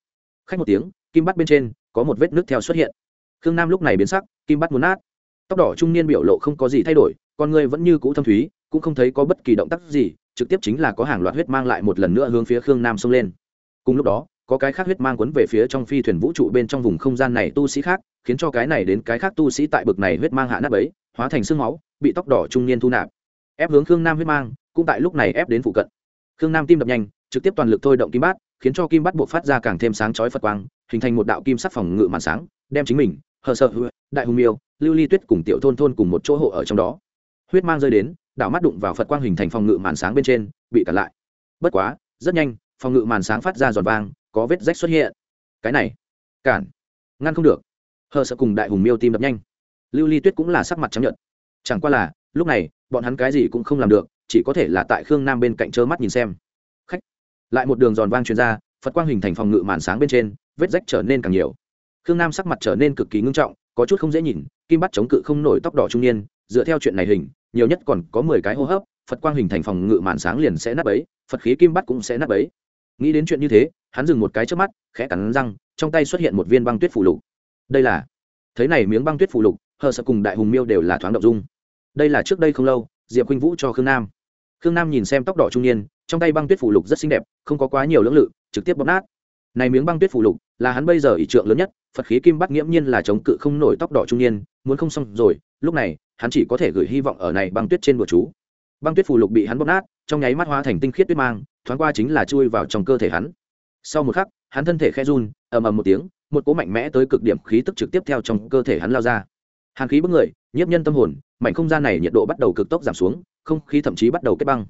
Khách một tiếng, kim bát bên trên có một vết nước theo xuất hiện. Khương nam lúc này biến sắc, kim bát muốn nát. Tóc đỏ trung niên biểu lộ không có gì thay đổi, con người vẫn như cũ thâm thúy, cũng không thấy có bất kỳ động tác gì, trực tiếp chính là có hàng loạt huyết mang lại một lần nữa hướng phía khương nam xông lên. Cùng lúc đó, có cái khác huyết mang quấn về phía trong phi thuyền vũ trụ bên trong vùng không gian này tu sĩ khác, khiến cho cái này đến cái khác tu sĩ tại bực này huyết mang hạ nắp ấy hóa thành sương máu, bị tóc đỏ trung niên thu nạp ép hướng khương nam huyết mang, cũng tại lúc này ép đến phụ cận. Khương nam tim đập nhanh, trực tiếp toàn lực thôi động kim bát, khiến cho kim bát buộc phát ra càng thêm sáng chói phật quang, hình thành một đạo kim sắc phòng ngự màn sáng, đem chính mình, hờ sợ đại hùng miêu, lưu ly tuyết cùng tiểu thôn thôn cùng một chỗ hộ ở trong đó. Huyết mang rơi đến, đạo mắt đụng vào phật quang hình thành phòng ngự màn sáng bên trên, bị cản lại. Bất quá, rất nhanh, phòng ngự màn sáng phát ra giòn vang, có vết rách xuất hiện. Cái này, cản, ngăn không được. Hờ sợ cùng đại hùng miêu tim đập nhanh. Lưu ly tuyết cũng là sắc mặt chấp nhận chẳng qua là, lúc này bọn hắn cái gì cũng không làm được, chỉ có thể là tại khương nam bên cạnh trơ mắt nhìn xem. Khách. Lại một đường giòn vang truyền ra, phật quang hình thành phòng ngự màn sáng bên trên, vết rách trở nên càng nhiều. Khương nam sắc mặt trở nên cực kỳ ngưng trọng, có chút không dễ nhìn, kim bắt chống cự không nổi tóc đỏ trung niên, dựa theo chuyện này hình, nhiều nhất còn có mười cái hô hấp, phật quang hình thành phòng ngự màn sáng liền sẽ nắp ấy phật khí kim bắt cũng sẽ nắp ấy nghĩ đến chuyện như thế, hắn dừng một cái trước mắt, khẽ cắn răng, trong tay xuất hiện một viên băng tuyết phủ lục. Đây là. Thấy này miếng băng tuyết phủ lục, hờ sợ cùng đại hùng miêu đều là thoáng động dung đây là trước đây không lâu, diệp khuynh vũ cho khương nam. Khương nam nhìn xem tóc đỏ trung niên, trong tay băng tuyết phủ lục rất xinh đẹp, không có quá nhiều lưỡng lự, trực tiếp bóp nát. Này miếng băng tuyết phủ lục, là hắn bây giờ ỷ trượng lớn nhất, phật khí kim bắt nghiễm nhiên là chống cự không nổi tóc đỏ trung niên, muốn không xong rồi, lúc này, hắn chỉ có thể gửi hy vọng ở này băng tuyết trên bờ chú. Băng tuyết phủ lục bị hắn bóp nát, trong nháy mắt hóa thành tinh khiết tuyết mang, thoáng qua chính là chui vào trong cơ thể hắn. Sau một khắc, hắn thân thể khe run, ầm ầm một tiếng, một cỗ mạnh mẽ tới cực điểm khí tức trực tiếp theo trong cơ thể hắn lao ra. Hàn khí bức người, nhiếp nhân tâm hồn mảnh không gian này nhiệt độ bắt đầu cực tốc giảm xuống, không khí thậm chí bắt đầu kết băng.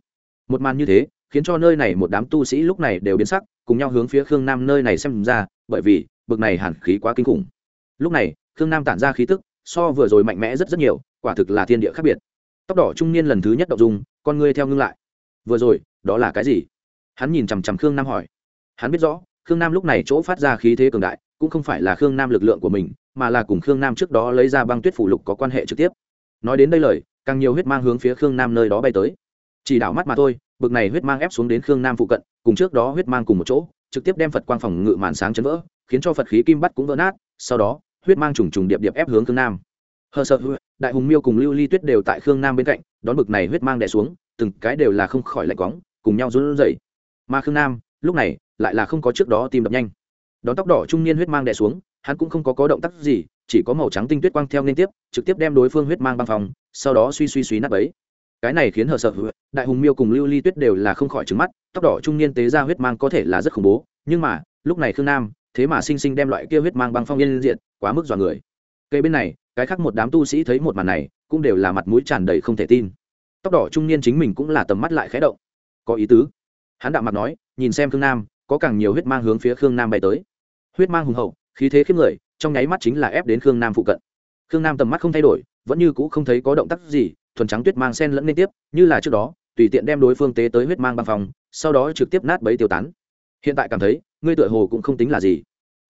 Một màn như thế, khiến cho nơi này một đám tu sĩ lúc này đều biến sắc, cùng nhau hướng phía khương nam nơi này xem ra, bởi vì, bực này hàn khí quá kinh khủng. Lúc này, khương nam tản ra khí tức, so vừa rồi mạnh mẽ rất rất nhiều, quả thực là thiên địa khác biệt. Tóc đỏ trung niên lần thứ nhất đậu dung, con ngươi theo ngưng lại. Vừa rồi, đó là cái gì? Hắn nhìn chằm chằm khương nam hỏi. Hắn biết rõ, khương nam lúc này chỗ phát ra khí thế cường đại, cũng không phải là khương nam lực lượng của mình, mà là cùng khương nam trước đó lấy ra băng tuyết phủ lục có quan hệ trực tiếp nói đến đây lời, càng nhiều huyết mang hướng phía khương nam nơi đó bay tới. Chỉ đảo mắt mà thôi, bực này huyết mang ép xuống đến khương nam phụ cận, cùng trước đó huyết mang cùng một chỗ, trực tiếp đem phật quang phòng ngự màn sáng chấn vỡ, khiến cho phật khí kim bắt cũng vỡ nát, sau đó, huyết mang trùng trùng điệp điệp ép hướng khương nam. Hờ sợ đại hùng miêu cùng lưu ly tuyết đều tại khương nam bên cạnh, đón bực này huyết mang đè xuống, từng cái đều là không khỏi lạnh quóng cùng nhau run rẩy. Mà khương nam, lúc này, lại là không có trước đó tim đập nhanh. Đón tóc đỏ trung niên huyết mang đè xuống hắn cũng không có có động tác gì, chỉ có màu trắng tinh tuyết quang theo liên tiếp, trực tiếp đem đối phương huyết mang băng phòng sau đó suy suy suy nát bấy. Cái này khiến hờ sợ đại hùng miêu cùng lưu ly tuyết đều là không khỏi trứng mắt, tóc đỏ trung niên tế ra huyết mang có thể là rất khủng bố, nhưng mà, lúc này khương nam, thế mà sinh sinh đem loại kia huyết mang băng phong yên diện quá mức dọa người. Cây bên này, cái khác một đám tu sĩ thấy một màn này, cũng đều là mặt mũi tràn đầy không thể tin. Tóc đỏ trung niên chính mình cũng là tầm mắt lại khẽ động. Có ý tứ. Hắn đạo mặt nói, nhìn xem khương nam, có càng nhiều huyết mang hướng phía khương nam bay tới. Huyết mang hùng hậu khí thế khiếp người, trong nháy mắt chính là ép đến khương nam phụ cận. Khương nam tầm mắt không thay đổi, vẫn như cũ không thấy có động tác gì, thuần trắng tuyết mang sen lẫn liên tiếp, như là trước đó, tùy tiện đem đối phương tế tới huyết mang băng phòng, sau đó trực tiếp nát bấy tiêu tán. Hiện tại cảm thấy, ngươi tựa hồ cũng không tính là gì.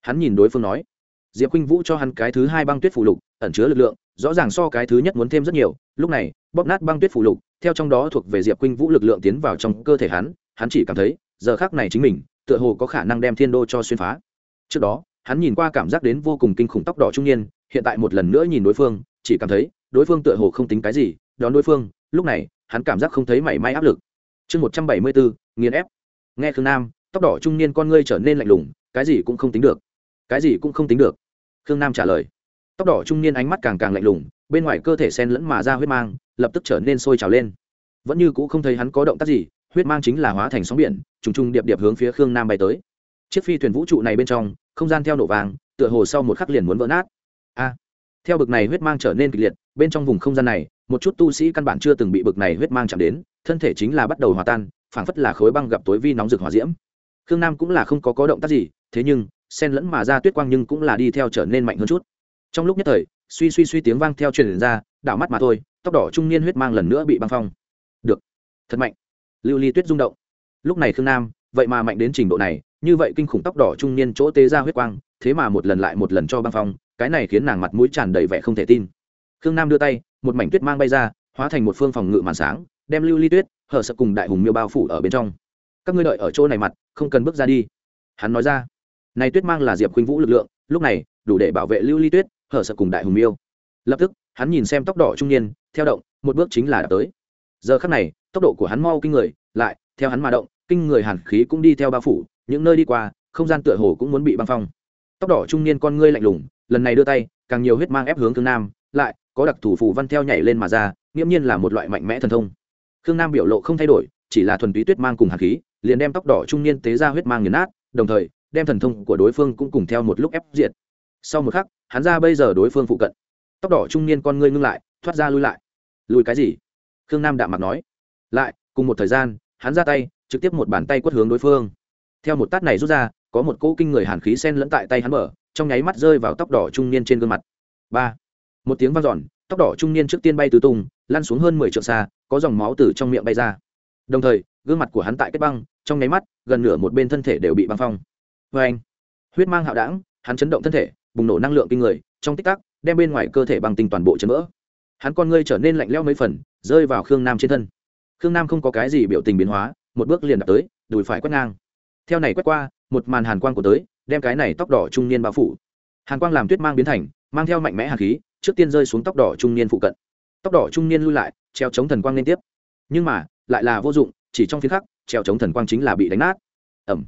Hắn nhìn đối phương nói, diệp khuynh vũ cho hắn cái thứ hai băng tuyết phủ lục, ẩn chứa lực lượng, rõ ràng so cái thứ nhất muốn thêm rất nhiều. Lúc này, bóp nát băng tuyết phủ lục, theo trong đó thuộc về diệp khuynh vũ lực lượng tiến vào trong cơ thể hắn hắn chỉ cảm thấy, giờ khác này chính mình, tựa hồ có khả năng đem thiên đô cho xuyên phá. Trước đó hắn nhìn qua cảm giác đến vô cùng kinh khủng tóc đỏ trung niên, hiện tại một lần nữa nhìn đối phương, chỉ cảm thấy, đối phương tựa hồ không tính cái gì, đón đối phương, lúc này, hắn cảm giác không thấy mảy may áp lực. Chương một trăm bảy mươi bốn, nghiền ép. Nghe khương nam, tóc đỏ trung niên con ngươi trở nên lạnh lùng, cái gì cũng không tính được. Cái gì cũng không tính được. Khương nam trả lời. Tóc đỏ trung niên ánh mắt càng càng lạnh lùng, bên ngoài cơ thể sen lẫn mà ra huyết mang, lập tức trở nên sôi trào lên. Vẫn như c ũ không thấy hắn có động tác gì, huyết mang chính là hóa thành sóng biển, trùng trùng điệp điệp hướng phía khương nam bay tới. Chiếc phi thuyền vũ trụ này bên trong không gian theo nổ vàng, tựa hồ sau một khắc liền muốn vỡ nát. A, theo bực này huyết mang trở nên kịch liệt, bên trong vùng không gian này, một chút tu sĩ căn bản chưa từng bị bực này huyết mang chạm đến, thân thể chính là bắt đầu hòa tan, phảng phất là khối băng gặp tối vi nóng rực hòa diễm. Khương nam cũng là không có có động tác gì, thế nhưng, sen lẫn mà ra tuyết quang nhưng cũng là đi theo trở nên mạnh hơn chút. Trong lúc nhất thời, suy suy suy tiếng vang theo truyền ra, đảo mắt mà thôi, tóc đỏ trung niên huyết mang lần nữa bị băng phong. Được. Thật mạnh. Lưu ly tuyết rung động. Lúc này khương nam, vậy mà mạnh đến trình độ này như vậy kinh khủng tóc đỏ trung niên chỗ tế ra huyết quang, thế mà một lần lại một lần cho băng phong, cái này khiến nàng mặt mũi tràn đầy vẻ không thể tin. Khương nam đưa tay, một mảnh tuyết mang bay ra, hóa thành một phương phòng ngự màn sáng, đem lưu ly tuyết hở sợ cùng đại hùng miêu bao phủ ở bên trong. Các ngươi đợi ở chỗ này mặt, không cần bước ra đi. Hắn nói ra, này tuyết mang là diệp khuynh vũ lực lượng, lúc này đủ để bảo vệ lưu ly tuyết hở sợ cùng đại hùng miêu. Lập tức, hắn nhìn xem tóc đỏ trung niên, theo động, một bước chính là đã tới. Giờ khắc này, tốc độ của hắn mau kinh người, lại, theo hắn mà động, kinh người hàn khí cũng đi theo bao phủ những nơi đi qua, không gian tựa hồ cũng muốn bị băng phong. Tóc đỏ trung niên con ngươi lạnh lùng, lần này đưa tay, càng nhiều huyết mang ép hướng thương nam, lại có đặc thủ phù văn theo nhảy lên mà ra, nghiễm nhiên là một loại mạnh mẽ thần thông. Khương nam biểu lộ không thay đổi, chỉ là thuần túy tuyết mang cùng hạt khí, liền đem tóc đỏ trung niên tế ra huyết mang nghiền nát, đồng thời, đem thần thông của đối phương cũng cùng theo một lúc ép diệt. Sau một khắc, hắn ra bây giờ đối phương phụ cận. Tóc đỏ trung niên con ngươi ngưng lại, thoát ra lui lại. Lùi cái gì? Khương nam đạm mặt nói. Lại, cùng một thời gian, hắn ra tay, trực tiếp một bàn tay quất hướng đối phương theo một tát này rút ra, có một cỗ kinh người hàn khí sen lẫn tại tay hắn mở trong nháy mắt rơi vào tóc đỏ trung niên trên gương mặt. Ba. Một tiếng vang dọn, tóc đỏ trung niên trước tiên bay tứ tung, lăn xuống hơn mười trượng xa, có dòng máu từ trong miệng bay ra. Đồng thời, gương mặt của hắn tại kết băng, trong nháy mắt, gần nửa một bên thân thể đều bị băng phong. Vê anh, huyết mang hạo đảng hắn chấn động thân thể, bùng nổ năng lượng kinh người, trong tích tắc, đem bên ngoài cơ thể băng tinh toàn bộ chấn vỡ. Hắn con ngươi trở nên lạnh lẽo mấy phần, rơi vào khương nam trên thân. Khương nam không có cái gì biểu tình biến hóa, một bước liền đạp tới, đùi phải quét ngang theo này quét qua, một màn hàn quang của tới, đem cái này tóc đỏ trung niên bao phủ. Hàn quang làm tuyết mang biến thành, mang theo mạnh mẽ hàn khí, trước tiên rơi xuống tóc đỏ trung niên phụ cận. Tóc đỏ trung niên lui lại, treo chống thần quang liên tiếp. Nhưng mà, lại là vô dụng, chỉ trong phía khắc, treo chống thần quang chính là bị đánh nát. Ẩm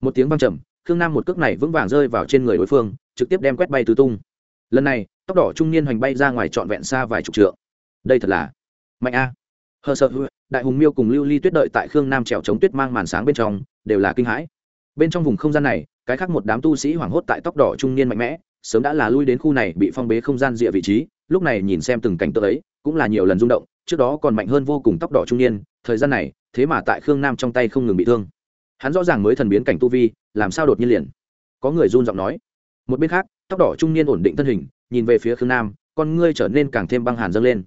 một tiếng văng trầm, khương nam một cước này vững vàng rơi vào trên người đối phương, trực tiếp đem quét bay tứ tung. Lần này, tóc đỏ trung niên hoành bay ra ngoài trọn vẹn xa vài chục trượng. Đây thật là mạnh a. Hờ sợ hữu đại hùng miêu cùng lưu ly tuyết đợi tại khương nam trèo chống tuyết mang màn sáng bên trong đều là kinh hãi. Bên trong vùng không gian này, cái khác một đám tu sĩ hoảng hốt tại tóc đỏ trung niên mạnh mẽ, sớm đã là lui đến khu này bị phong bế không gian địa vị trí, lúc này nhìn xem từng cảnh tượng ấy, cũng là nhiều lần rung động, trước đó còn mạnh hơn vô cùng tóc đỏ trung niên, thời gian này, thế mà tại khương nam trong tay không ngừng bị thương. Hắn rõ ràng mới thần biến cảnh tu vi, làm sao đột nhiên liền? Có người run giọng nói. Một bên khác, tóc đỏ trung niên ổn định thân hình, nhìn về phía khương nam, con ngươi trở nên càng thêm băng hàn dâng lên.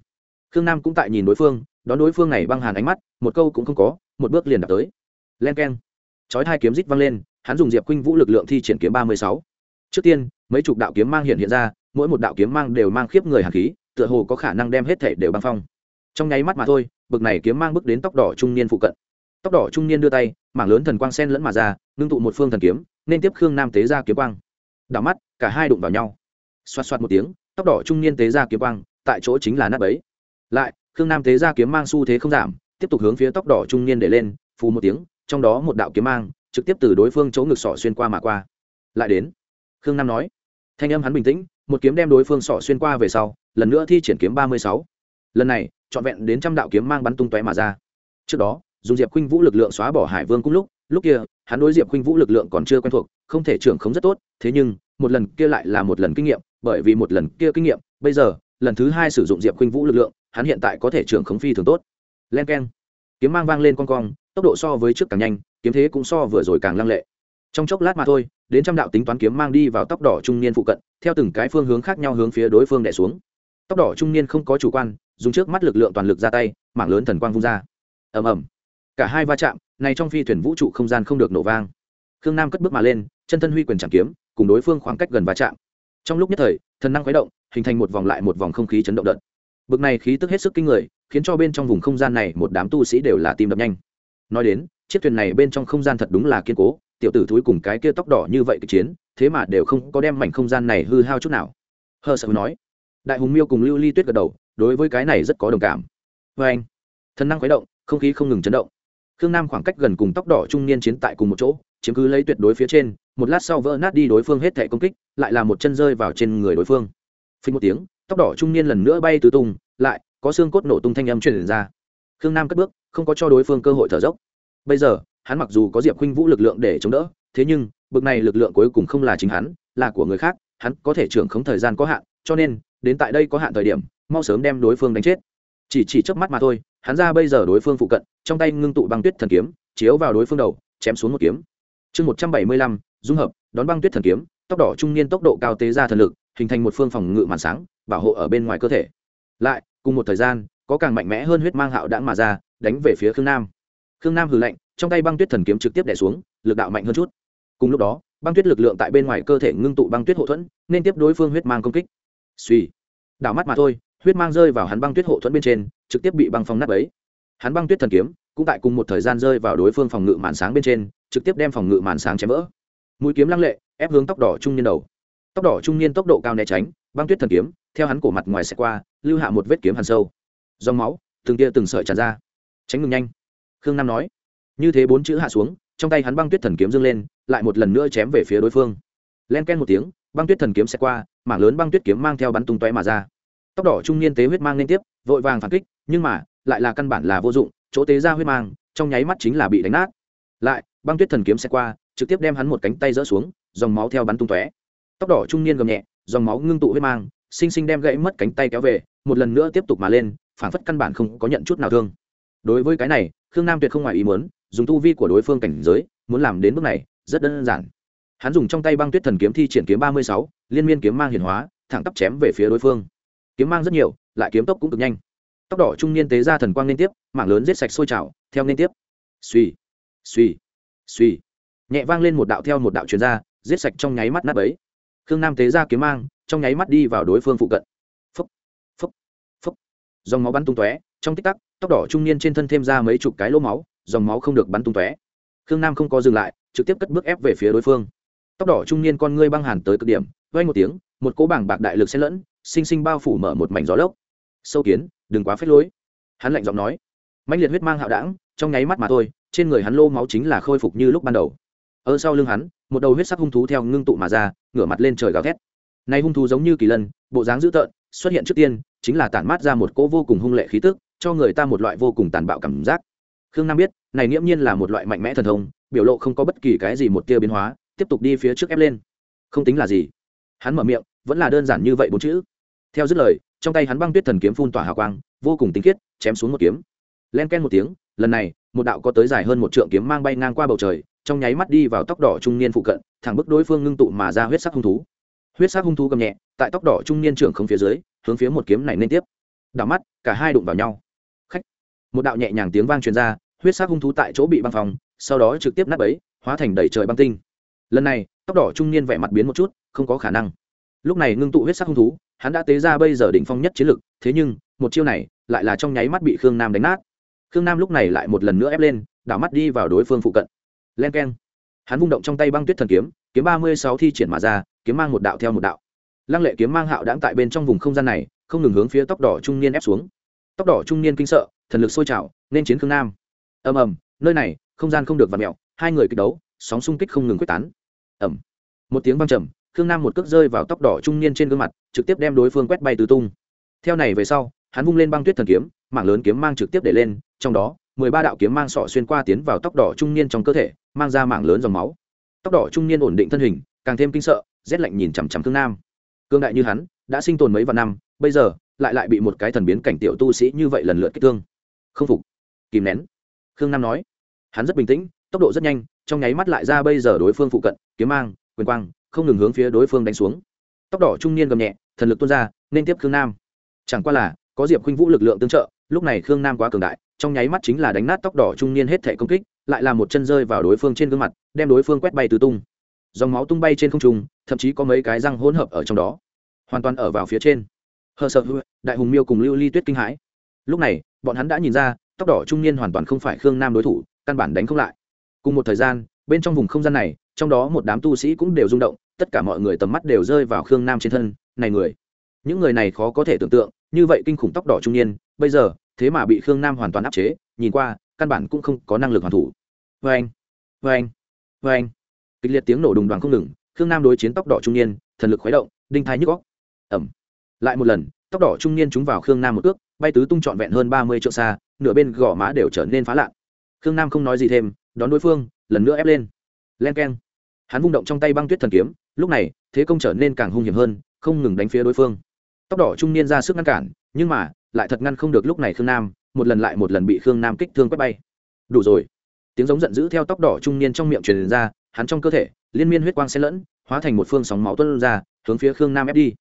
Khương nam cũng tại nhìn đối phương, đón đối phương này băng hàn ánh mắt, một câu cũng không có, một bước liền đạp tới. Len k e n chói hai kiếm rít văng lên, hắn dùng diệp khuynh vũ lực lượng thi triển kiếm ba mươi sáu. Trước tiên, mấy chục đạo kiếm mang hiện hiện ra, mỗi một đạo kiếm mang đều mang khiếp người hàn khí, tựa hồ có khả năng đem hết thể đều băng phong. Trong nháy mắt mà thôi, bực này kiếm mang bước đến tóc đỏ trung niên phụ cận. Tóc đỏ trung niên đưa tay, mảng lớn thần quang sen lẫn mà ra, ngưng tụ một phương thần kiếm, nên tiếp khương nam tế ra kiếm quang. Đảo mắt, cả hai đụng vào nhau. Xoạt xoạt một tiếng, tóc đỏ trung niên tế ra kiếm quang, tại chỗ chính là nắp ấy lại, khương nam tế ra kiếm mang xu thế không giảm, tiếp tục hướng phía tóc đỏ trung niên để lên, phù một tiếng trong đó một đạo kiếm mang, trực tiếp từ đối phương chỗ ngực sỏ xuyên qua mà qua. Lại đến, khương nam nói, thanh âm hắn bình tĩnh, một kiếm đem đối phương sỏ xuyên qua về sau, lần nữa thi triển kiếm ba mươi sáu. Lần này, trọn vẹn đến trăm đạo kiếm mang bắn tung tóe mà ra. Trước đó, dùng diệp khuynh vũ lực lượng xóa bỏ hải vương cùng lúc lúc kia, hắn đối diệp khuynh vũ lực lượng còn chưa quen thuộc, không thể trưởng khống rất tốt, thế nhưng, một lần kia lại là một lần kinh nghiệm, bởi vì một lần kia kinh nghiệm, bây giờ, lần thứ hai sử dụng diệp khuynh vũ lực lượng, hắn hiện tại có thể trưởng khống phi thường tốt. Len k e n kiếm mang vang lên con cong tốc độ so với trước càng nhanh, kiếm thế cũng so vừa rồi càng lăng lệ. Trong chốc lát mà thôi, đến trăm đạo tính toán kiếm mang đi vào tóc đỏ trung niên phụ cận, theo từng cái phương hướng khác nhau hướng phía đối phương đẻ xuống. Tóc đỏ trung niên không có chủ quan, dùng trước mắt lực lượng toàn lực ra tay, mảng lớn thần quang vung ra. Ầm ầm. Cả hai va chạm, này trong phi thuyền vũ trụ không gian không được nổ vang. Khương nam cất bước mà lên, chân thân huy quyền chẳng kiếm, cùng đối phương khoảng cách gần va chạm. Trong lúc nhất thời, thần năng khuấy động, hình thành một vòng lại một vòng không khí chấn động đợt. Bực này khí tức hết sức kinh người, khiến cho bên trong vùng không gian này một đám tu sĩ đều là tim đập nhanh nói đến, chiếc thuyền này bên trong không gian thật đúng là kiên cố, tiểu tử thúi cùng cái kia tóc đỏ như vậy kịch chiến, thế mà đều không có đem mảnh không gian này hư hao chút nào. Hờ sợ nói. Đại hùng miêu cùng lưu ly tuyết gật đầu, đối với cái này rất có đồng cảm. Vê anh, thần năng khuấy động, không khí không ngừng chấn động. Khương nam khoảng cách gần cùng tóc đỏ trung niên chiến tại cùng một chỗ, chiếm cứ lấy tuyệt đối phía trên, một lát sau vỡ nát đi đối phương hết thẻ công kích, lại là một chân rơi vào trên người đối phương. Phình một tiếng, tóc đỏ trung niên lần nữa bay tứ tung, lại có xương cốt nổ tung thanh âm truyền ra khương nam cất bước, không có cho đối phương cơ hội thở dốc. Bây giờ, hắn mặc dù có diệp khuynh vũ lực lượng để chống đỡ, thế nhưng, bực này lực lượng cuối cùng không là chính hắn, là của người khác, hắn có thể trưởng không thời gian có hạn, cho nên, đến tại đây có hạn thời điểm, mau sớm đem đối phương đánh chết. Chỉ chỉ trước mắt mà thôi, hắn ra bây giờ đối phương phụ cận, trong tay ngưng tụ băng tuyết thần kiếm, chiếu vào đối phương đầu, chém xuống một kiếm. Chương một trăm bảy mươi lăm, dung hợp, đón băng tuyết thần kiếm tóc đỏ trung niên tốc độ cao tế ra thần lực, hình thành một phương phòng ngự màn sáng, bảo hộ ở bên ngoài cơ thể. Lại, cùng một thời gian có càng mạnh mẽ hơn huyết mang hạo đãng mà ra, đánh về phía khương nam. Khương nam hừ lạnh, trong tay băng tuyết thần kiếm trực tiếp đẻ xuống, lực đạo mạnh hơn chút. Cùng lúc đó, băng tuyết lực lượng tại bên ngoài cơ thể ngưng tụ băng tuyết hộ thuẫn, nên tiếp đối phương huyết mang công kích. Suy đảo mắt mà thôi, huyết mang rơi vào hắn băng tuyết hộ thuẫn bên trên, trực tiếp bị băng phong nát ấy hắn băng tuyết thần kiếm cũng tại cùng một thời gian rơi vào đối phương phòng ngự màn sáng bên trên, trực tiếp đem phòng ngự màn sáng chém vỡ. Mũi kiếm lăng lệ, ép hướng tóc đỏ trung niên đầu. Tóc đỏ trung niên tốc độ cao né tránh, băng tuyết thần kiếm, theo hắn cổ mặt ngoài xe qua, lưu hạ một vết kiếm hàn sâu dòng máu, từng tia từng sợi tràn ra. Tránh ngừng nhanh. Khương nam nói. Như thế bốn chữ hạ xuống, trong tay hắn băng tuyết thần kiếm dâng lên, lại một lần nữa chém về phía đối phương. Len ken một tiếng, băng tuyết thần kiếm sẽ qua, mảng lớn băng tuyết kiếm mang theo bắn tung toé mà ra. Tóc đỏ trung niên tế huyết mang liên tiếp, vội vàng phản kích, nhưng mà, lại là căn bản là vô dụng, chỗ tế ra huyết mang, trong nháy mắt chính là bị đánh nát. Lại, băng tuyết thần kiếm sẽ qua, trực tiếp đem hắn một cánh tay rỡ xuống, dòng máu theo bắn tung tóe. Tóc đỏ trung niên gầm nhẹ, dòng máu ngưng tụ huyết mang sinh sinh đem gãy mất cánh tay kéo về, một lần nữa tiếp tục mà lên phản phất căn bản không có nhận chút nào thương. Đối với cái này khương nam tuyệt không ngoài ý muốn dùng tu vi của đối phương cảnh giới muốn làm đến bước này rất đơn giản. Hắn dùng trong tay băng tuyết thần kiếm thi triển kiếm ba mươi sáu liên miên kiếm mang hiển hóa thẳng tắp chém về phía đối phương. Kiếm mang rất nhiều lại kiếm tốc cũng cực nhanh. Tốc độ trung niên tế ra thần quang liên tiếp mảng lớn giết sạch sôi trào theo liên tiếp. Suy suy suy nhẹ vang lên một đạo theo một đạo chuyên ra, giết sạch trong nháy mắt nát ấy khương nam tế ra kiếm mang trong nháy mắt đi vào đối phương phụ cận dòng máu bắn tung tóe, trong tích tắc, tóc đỏ trung niên trên thân thêm ra mấy chục cái lỗ máu, dòng máu không được bắn tung tóe. Khương nam không có dừng lại, trực tiếp cất bước ép về phía đối phương. Tóc đỏ trung niên con ngươi băng hàn tới cực điểm vay một tiếng, một cỗ bảng bạc đại lực xen lẫn, sinh sinh bao phủ mở một mảnh gió lốc. Sâu kiến, đừng quá phết lối. Hắn lạnh giọng nói. Mạnh liệt huyết mang hạo đảng trong nháy mắt mà thôi, trên người hắn lô máu chính là khôi phục như lúc ban đầu. Ở sau lưng hắn, một đầu huyết sắc hung thú theo ngưng tụ mà ra, ngửa mặt lên trời gào thét. Nay hung thú giống như kỳ lân, bộ dáng dữ tợn xuất hiện trước tiên chính là tản mát ra một cỗ vô cùng hung lệ khí tức, cho người ta một loại vô cùng tàn bạo cảm giác. Khương nam biết, này nghiễm nhiên là một loại mạnh mẽ thần thông, biểu lộ không có bất kỳ cái gì một tia biến hóa, tiếp tục đi phía trước ép lên. Không tính là gì. Hắn mở miệng, vẫn là đơn giản như vậy bốn chữ. Theo dứt lời, trong tay hắn băng tuyết thần kiếm phun tỏa hào quang, vô cùng tinh khiết, chém xuống một kiếm. Len ken một tiếng, lần này, một đạo có tới dài hơn một trượng kiếm mang bay ngang qua bầu trời, trong nháy mắt đi vào tóc đỏ trung niên phụ cận, thẳng bức đối phương ngưng tụ mà ra huyết sắc hung thú huyết sắc hung thú cầm nhẹ, tại tóc đỏ trung niên trưởng không phía dưới, hướng phía một kiếm này nên tiếp. Đảo mắt, cả hai đụng vào nhau. Khách. Một đạo nhẹ nhàng tiếng vang truyền ra, huyết sắc hung thú tại chỗ bị băng phòng, sau đó trực tiếp nát bấy, hóa thành đầy trời băng tinh. Lần này, tóc đỏ trung niên vẻ mặt biến một chút, không có khả năng. Lúc này ngưng tụ huyết sắc hung thú, hắn đã tế ra bây giờ đỉnh phong nhất chiến lực, thế nhưng, một chiêu này, lại là trong nháy mắt bị khương nam đánh nát. Khương nam lúc này lại một lần nữa ép lên, đảo mắt đi vào đối phương phụ cận. Len k e n hắn vung động trong tay băng tuyết thần kiếm kiếm ba mươi sáu thi triển mà ra kiếm mang một đạo theo một đạo. Lăng lệ kiếm mang hạo đãng tại bên trong vùng không gian này không ngừng hướng phía tóc đỏ trung niên ép xuống. Tóc đỏ trung niên kinh sợ thần lực sôi trào nên chiến khương nam. Ầm ầm nơi này không gian không được v ặ mẹo hai người kịch đấu sóng xung kích không ngừng quyết tán. Ầm, một tiếng văng trầm khương nam một cước rơi vào tóc đỏ trung niên trên gương mặt trực tiếp đem đối phương quét bay tứ tung. Theo này về sau hắn vung lên băng tuyết thần kiếm mảng lớn kiếm mang trực tiếp để lên trong đó mười ba đạo kiếm mang sọ xuyên qua tiến vào tóc đỏ trung niên trong cơ thể mang ra mảng lớn dòng máu. Tóc đỏ trung niên ổn định thân hình càng thêm kinh sợ rét lạnh nhìn chằm chằm thương nam. Cương đại như hắn, đã sinh tồn mấy vạn năm, bây giờ, lại lại bị một cái thần biến cảnh tiểu tu sĩ như vậy lần lượt kích thương. Không phục. Kìm nén. Khương nam nói. Hắn rất bình tĩnh, tốc độ rất nhanh, trong nháy mắt lại ra bây giờ đối phương phụ cận, kiếm mang, quyền quang, không ngừng hướng phía đối phương đánh xuống. Tóc đỏ trung niên gầm nhẹ, thần lực tuôn ra, nên tiếp khương nam. Chẳng qua là, có diệp khuynh vũ lực lượng tương trợ, lúc này khương nam quá cường đại, trong nháy mắt chính là đánh nát tóc đỏ trung niên hết thể công kích, lại là một chân rơi vào đối phương trên gương mặt, đem đối phương quét bay tứ tung dòng máu tung bay trên không trung, thậm chí có mấy cái răng hỗn hợp ở trong đó, hoàn toàn ở vào phía trên. Hờ sợ hư, đại hùng miêu cùng lưu ly tuyết kinh hãi. Lúc này, bọn hắn đã nhìn ra, tóc đỏ trung niên hoàn toàn không phải khương nam đối thủ, căn bản đánh không lại. Cùng một thời gian, bên trong vùng không gian này, trong đó một đám tu sĩ cũng đều rung động, tất cả mọi người tầm mắt đều rơi vào khương nam trên thân. Này người, những người này khó có thể tưởng tượng, như vậy kinh khủng tóc đỏ trung niên, bây giờ, thế mà bị khương nam hoàn toàn áp chế, nhìn qua, căn bản cũng không có năng lực hoàn thủ. Vê anh vê anh vê anh kịch liệt tiếng nổ đùng đoàn không ngừng, khương nam đối chiến tóc đỏ trung niên, thần lực khuấy động, đinh thái nhức góc ẩm lại một lần, tóc đỏ trung niên trúng vào khương nam một ước bay tứ tung trọn vẹn hơn ba mươi triệu xa, nửa bên gò má đều trở nên phá lạ. Khương nam không nói gì thêm, đón đối phương, lần nữa ép lên. Len k e n hắn vung động trong tay băng tuyết thần kiếm, lúc này, thế công trở nên càng hung hiểm hơn, không ngừng đánh phía đối phương. Tóc đỏ trung niên ra sức ngăn cản, nhưng mà, lại thật ngăn không được lúc này khương nam, một lần lại một lần bị khương nam kích thương quét bay. Đủ rồi. Tiếng giống giận dữ theo tóc đỏ trung niên trong miệng truyền ra hắn trong cơ thể, liên miên huyết quang xen lẫn, hóa thành một phương sóng máu tuân ra, hướng phía khương nam ép đi.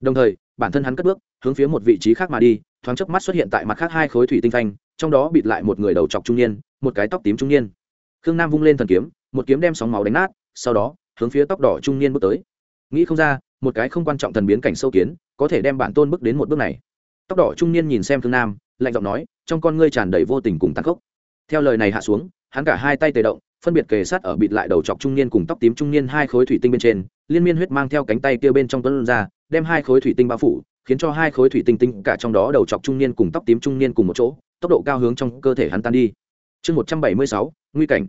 Đồng thời, bản thân hắn cất bước, hướng phía một vị trí khác mà đi, thoáng chớp mắt xuất hiện tại mặt khác hai khối thủy tinh phanh, trong đó bịt lại một người đầu chọc trung niên, một cái tóc tím trung niên. Khương nam vung lên thần kiếm, một kiếm đem sóng máu đánh nát, sau đó, hướng phía tóc đỏ trung niên bước tới. Nghĩ không ra, một cái không quan trọng thần biến cảnh sâu kiến, có thể đem bản tôn bước đến một bước này. Tóc đỏ trung niên nhìn xem Khương nam, lạnh giọng nói, trong con ngươi tràn đầy vô tình cùng tăng khốc. Theo lời này hạ xuống hắn cả hai tay tề động, phân biệt kề sát ở bịt lại đầu chọc trung niên cùng tóc tím trung niên hai khối thủy tinh bên trên, liên miên huyết mang theo cánh tay kia bên trong tuấn ra, đem hai khối thủy tinh bao phủ, khiến cho hai khối thủy tinh tinh cả trong đó đầu chọc trung niên cùng tóc tím trung niên cùng một chỗ, tốc độ cao hướng trong cơ thể hắn tan đi. Chương một trăm bảy mươi sáu, nguy cảnh.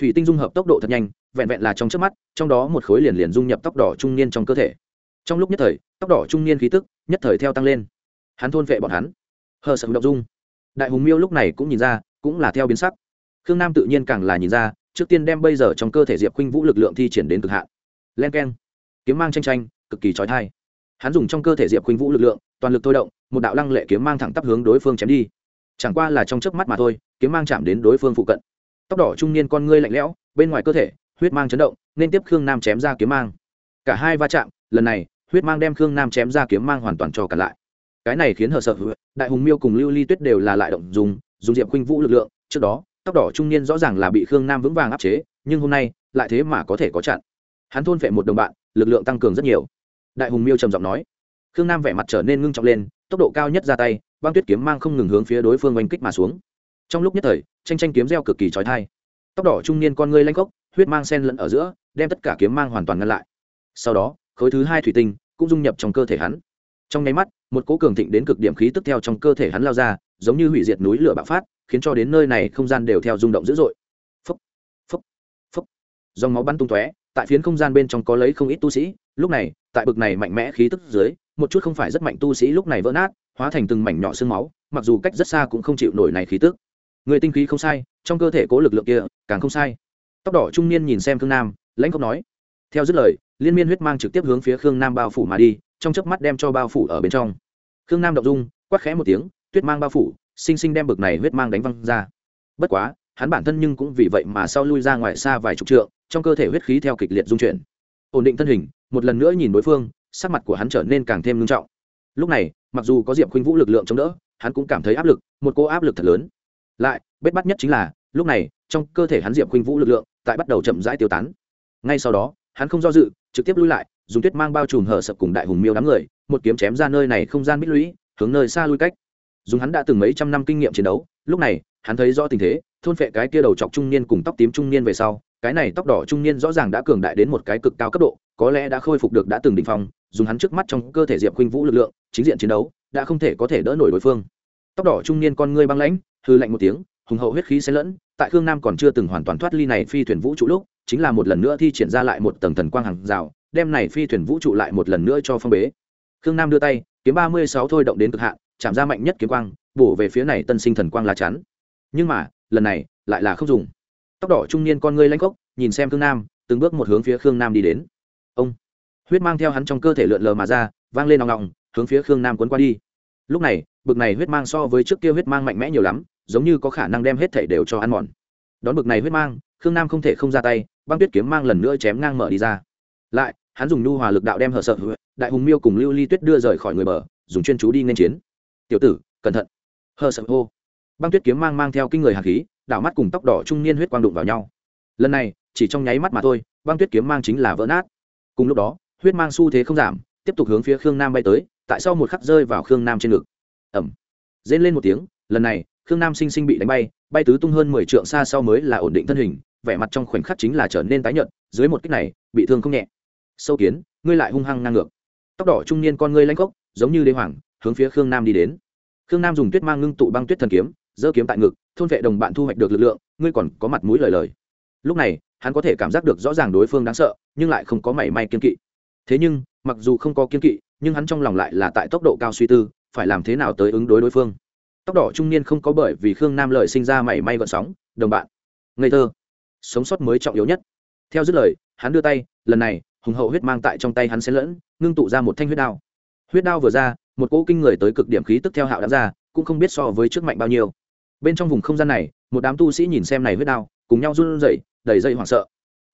Thủy tinh dung hợp tốc độ thật nhanh, vẹn vẹn là trong trước mắt, trong đó một khối liền liền dung nhập tóc đỏ trung niên trong cơ thể. Trong lúc nhất thời, tóc đỏ trung niên khí tức nhất thời theo tăng lên. Hắn thôn vệ bọn hắn. Hờ sợ động dung. Đại hùng miêu lúc này cũng nhìn ra, cũng là theo biến sắc khương nam tự nhiên càng là nhìn ra, trước tiên đem bây giờ trong cơ thể diệp khuynh vũ lực lượng thi triển đến cực hạn. Len k e n kiếm mang tranh tranh cực kỳ trói thai hắn dùng trong cơ thể diệp khuynh vũ lực lượng, toàn lực thôi động, một đạo lăng lệ kiếm mang thẳng tắp hướng đối phương chém đi. Chẳng qua là trong chớp mắt mà thôi, kiếm mang chạm đến đối phương phụ cận. Tóc đỏ trung niên con ngươi lạnh lẽo, bên ngoài cơ thể, huyết mang chấn động, nên tiếp khương nam chém ra kiếm mang. Cả hai va chạm, lần này, huyết mang đem khương nam chém ra kiếm mang hoàn toàn cho cả lại. Cái này khiến hờ sợ đại hùng miêu cùng lưu ly tuyết đều là lại động dùng dùng diệp khuynh vũ lực lượng, trước đó tóc đỏ trung niên rõ ràng là bị khương nam vững vàng áp chế, nhưng hôm nay, lại thế mà có thể có chặn. Hắn thôn vệ một đồng bạn, lực lượng tăng cường rất nhiều. Đại hùng miêu trầm giọng nói. Khương nam vẻ mặt trở nên ngưng trọng lên, tốc độ cao nhất ra tay, băng tuyết kiếm mang không ngừng hướng phía đối phương oanh kích mà xuống. Trong lúc nhất thời, tranh tranh kiếm reo cực kỳ trói thai tóc đỏ trung niên con ngươi lanh cốc huyết mang sen lẫn ở giữa, đem tất cả kiếm mang hoàn toàn ngăn lại. Sau đó, khối thứ hai thủy tinh cũng dung nhập trong cơ thể hắn. Trong nháy mắt, một cỗ cường thịnh đến cực điểm khí tức theo trong cơ thể hắn lao ra, giống như hủy diệt núi lửa bạo phát khiến cho đến nơi này không gian đều theo rung động dữ dội. Phấp phấp phấp dòng máu bắn tung tóe, tại phiến không gian bên trong có lấy không ít tu sĩ. Lúc này, tại bực này mạnh mẽ khí tức dưới, một chút không phải rất mạnh tu sĩ lúc này vỡ nát, hóa thành từng mảnh nhỏ xương máu, mặc dù cách rất xa cũng không chịu nổi này khí tức. Người tinh khí không sai, trong cơ thể cố lực lượng kia càng không sai. Tóc đỏ trung niên nhìn xem khương nam, lãnh không nói, theo dứt lời, liên miên huyết mang trực tiếp hướng phía khương nam bao phủ mà đi, trong chớp mắt đem cho bao phủ ở bên trong. Khương nam động dung, quát khẽ một tiếng, tuyết mang bao phủ sinh sinh đem bực này huyết mang đánh văng ra. Bất quá, hắn bản thân nhưng cũng vì vậy mà sau lui ra ngoài xa vài chục trượng, trong cơ thể huyết khí theo kịch liệt dung chuyển. Ổn định thân hình, một lần nữa nhìn đối phương, sắc mặt của hắn trở nên càng thêm nghiêm trọng. Lúc này, mặc dù có diệp khuynh vũ lực lượng chống đỡ, hắn cũng cảm thấy áp lực, một cô áp lực thật lớn. Lại, bết bắt nhất chính là, lúc này, trong cơ thể hắn diệp khuynh vũ lực lượng tại bắt đầu chậm rãi tiêu tán. Ngay sau đó, hắn không do dự, trực tiếp lui lại, dùng tuyết mang bao trùm hở sập cùng đại hùng miêu đám người, một kiếm chém ra nơi này không gian bích lũy, hướng nơi xa lui cách dùng hắn đã từng mấy trăm năm kinh nghiệm chiến đấu, lúc này, hắn thấy rõ tình thế, thôn phệ cái kia đầu chọc trung niên cùng tóc tím trung niên về sau, cái này tóc đỏ trung niên rõ ràng đã cường đại đến một cái cực cao cấp độ, có lẽ đã khôi phục được đã từng đỉnh phong, dùng hắn trước mắt trong cơ thể diệp khuynh vũ lực lượng, chính diện chiến đấu, đã không thể có thể đỡ nổi đối phương. Tóc đỏ trung niên con ngươi băng lãnh hư lạnh một tiếng, hùng hậu huyết khí xen lẫn, tại khương nam còn chưa từng hoàn toàn thoát ly này phi thuyền vũ trụ lúc, chính là một lần nữa thi triển ra lại một tầng thần quang hàng rào, đem này phi thuyền vũ trụ lại một lần nữa cho phong bế. Khương nam đưa tay, kiếm ba mươi sáu thôi động đến cực hạn chạm ra mạnh nhất kiếm quang, bổ về phía này tân sinh thần quang lá chắn. Nhưng mà, lần này, lại là không dùng. Tóc đỏ trung niên con ngươi lanh cốc nhìn xem khương nam, từng bước một hướng phía khương nam đi đến. Ông! Huyết mang theo hắn trong cơ thể lượn lờ mà ra, vang lên nòng nòng hướng phía khương nam cuốn qua đi. Lúc này, bực này huyết mang so với trước kia huyết mang mạnh mẽ nhiều lắm, giống như có khả năng đem hết thể đều cho ăn mòn. Đón bực này huyết mang, khương nam không thể không ra tay, băng tuyết kiếm mang lần nữa chém ngang mở đi ra. Lại, hắn dùng nhu hòa lực đạo đem hở sợ, đại hùng miêu cùng lưu ly tuyết đưa rời khỏi người bờ, dùng chuyên chú đi nên chiến tiểu tử, cẩn thận. Hờ sợ hô. Băng tuyết kiếm mang mang theo kinh người hạt khí, đảo mắt cùng tóc đỏ trung niên huyết quang đụng vào nhau. Lần này, chỉ trong nháy mắt mà thôi, băng tuyết kiếm mang chính là vỡ nát. Cùng lúc đó, huyết mang xu thế không giảm, tiếp tục hướng phía khương nam bay tới, tại sau một khắc rơi vào khương nam trên ngực. Ẩm Rên lên một tiếng, lần này, khương nam sinh sinh bị đánh bay bay tứ tung hơn mười trượng xa sau mới là ổn định thân hình, vẻ mặt trong khoảnh khắc chính là trở nên tái nhợt, dưới một kích này, bị thương không nhẹ. Sâu kiến, ngươi lại hung hăng ngang ngược. Tóc đỏ trung niên con ngươi lanh cốc giống như đế hoàng hướng phía khương nam đi đến. Khương nam dùng tuyết mang ngưng tụ băng tuyết thần kiếm, giơ kiếm tại ngực, thôn vệ đồng bạn thu hoạch được lực lượng, ngươi còn có mặt mũi lời lời. Lúc này, hắn có thể cảm giác được rõ ràng đối phương đáng sợ, nhưng lại không có mảy may kiên kỵ. Thế nhưng, mặc dù không có kiên kỵ, nhưng hắn trong lòng lại là tại tốc độ cao suy tư, phải làm thế nào tới ứng đối đối phương. Tóc đỏ trung niên không có bởi vì khương nam lợi sinh ra mảy may gợn sóng, đồng bạn, ngây thơ, sống sót mới trọng yếu nhất. Theo dứt lời, hắn đưa tay, lần này, hùng hậu huyết mang tại trong tay hắn xen lẫn, ngưng tụ ra một thanh huyết đao. Huyết đao vừa ra một cỗ kinh người tới cực điểm khí tức theo hạo đã ra, cũng không biết so với trước mạnh bao nhiêu. Bên trong vùng không gian này, một đám tu sĩ nhìn xem này huyết đao, cùng nhau run rẩy, đầy dây hoảng sợ.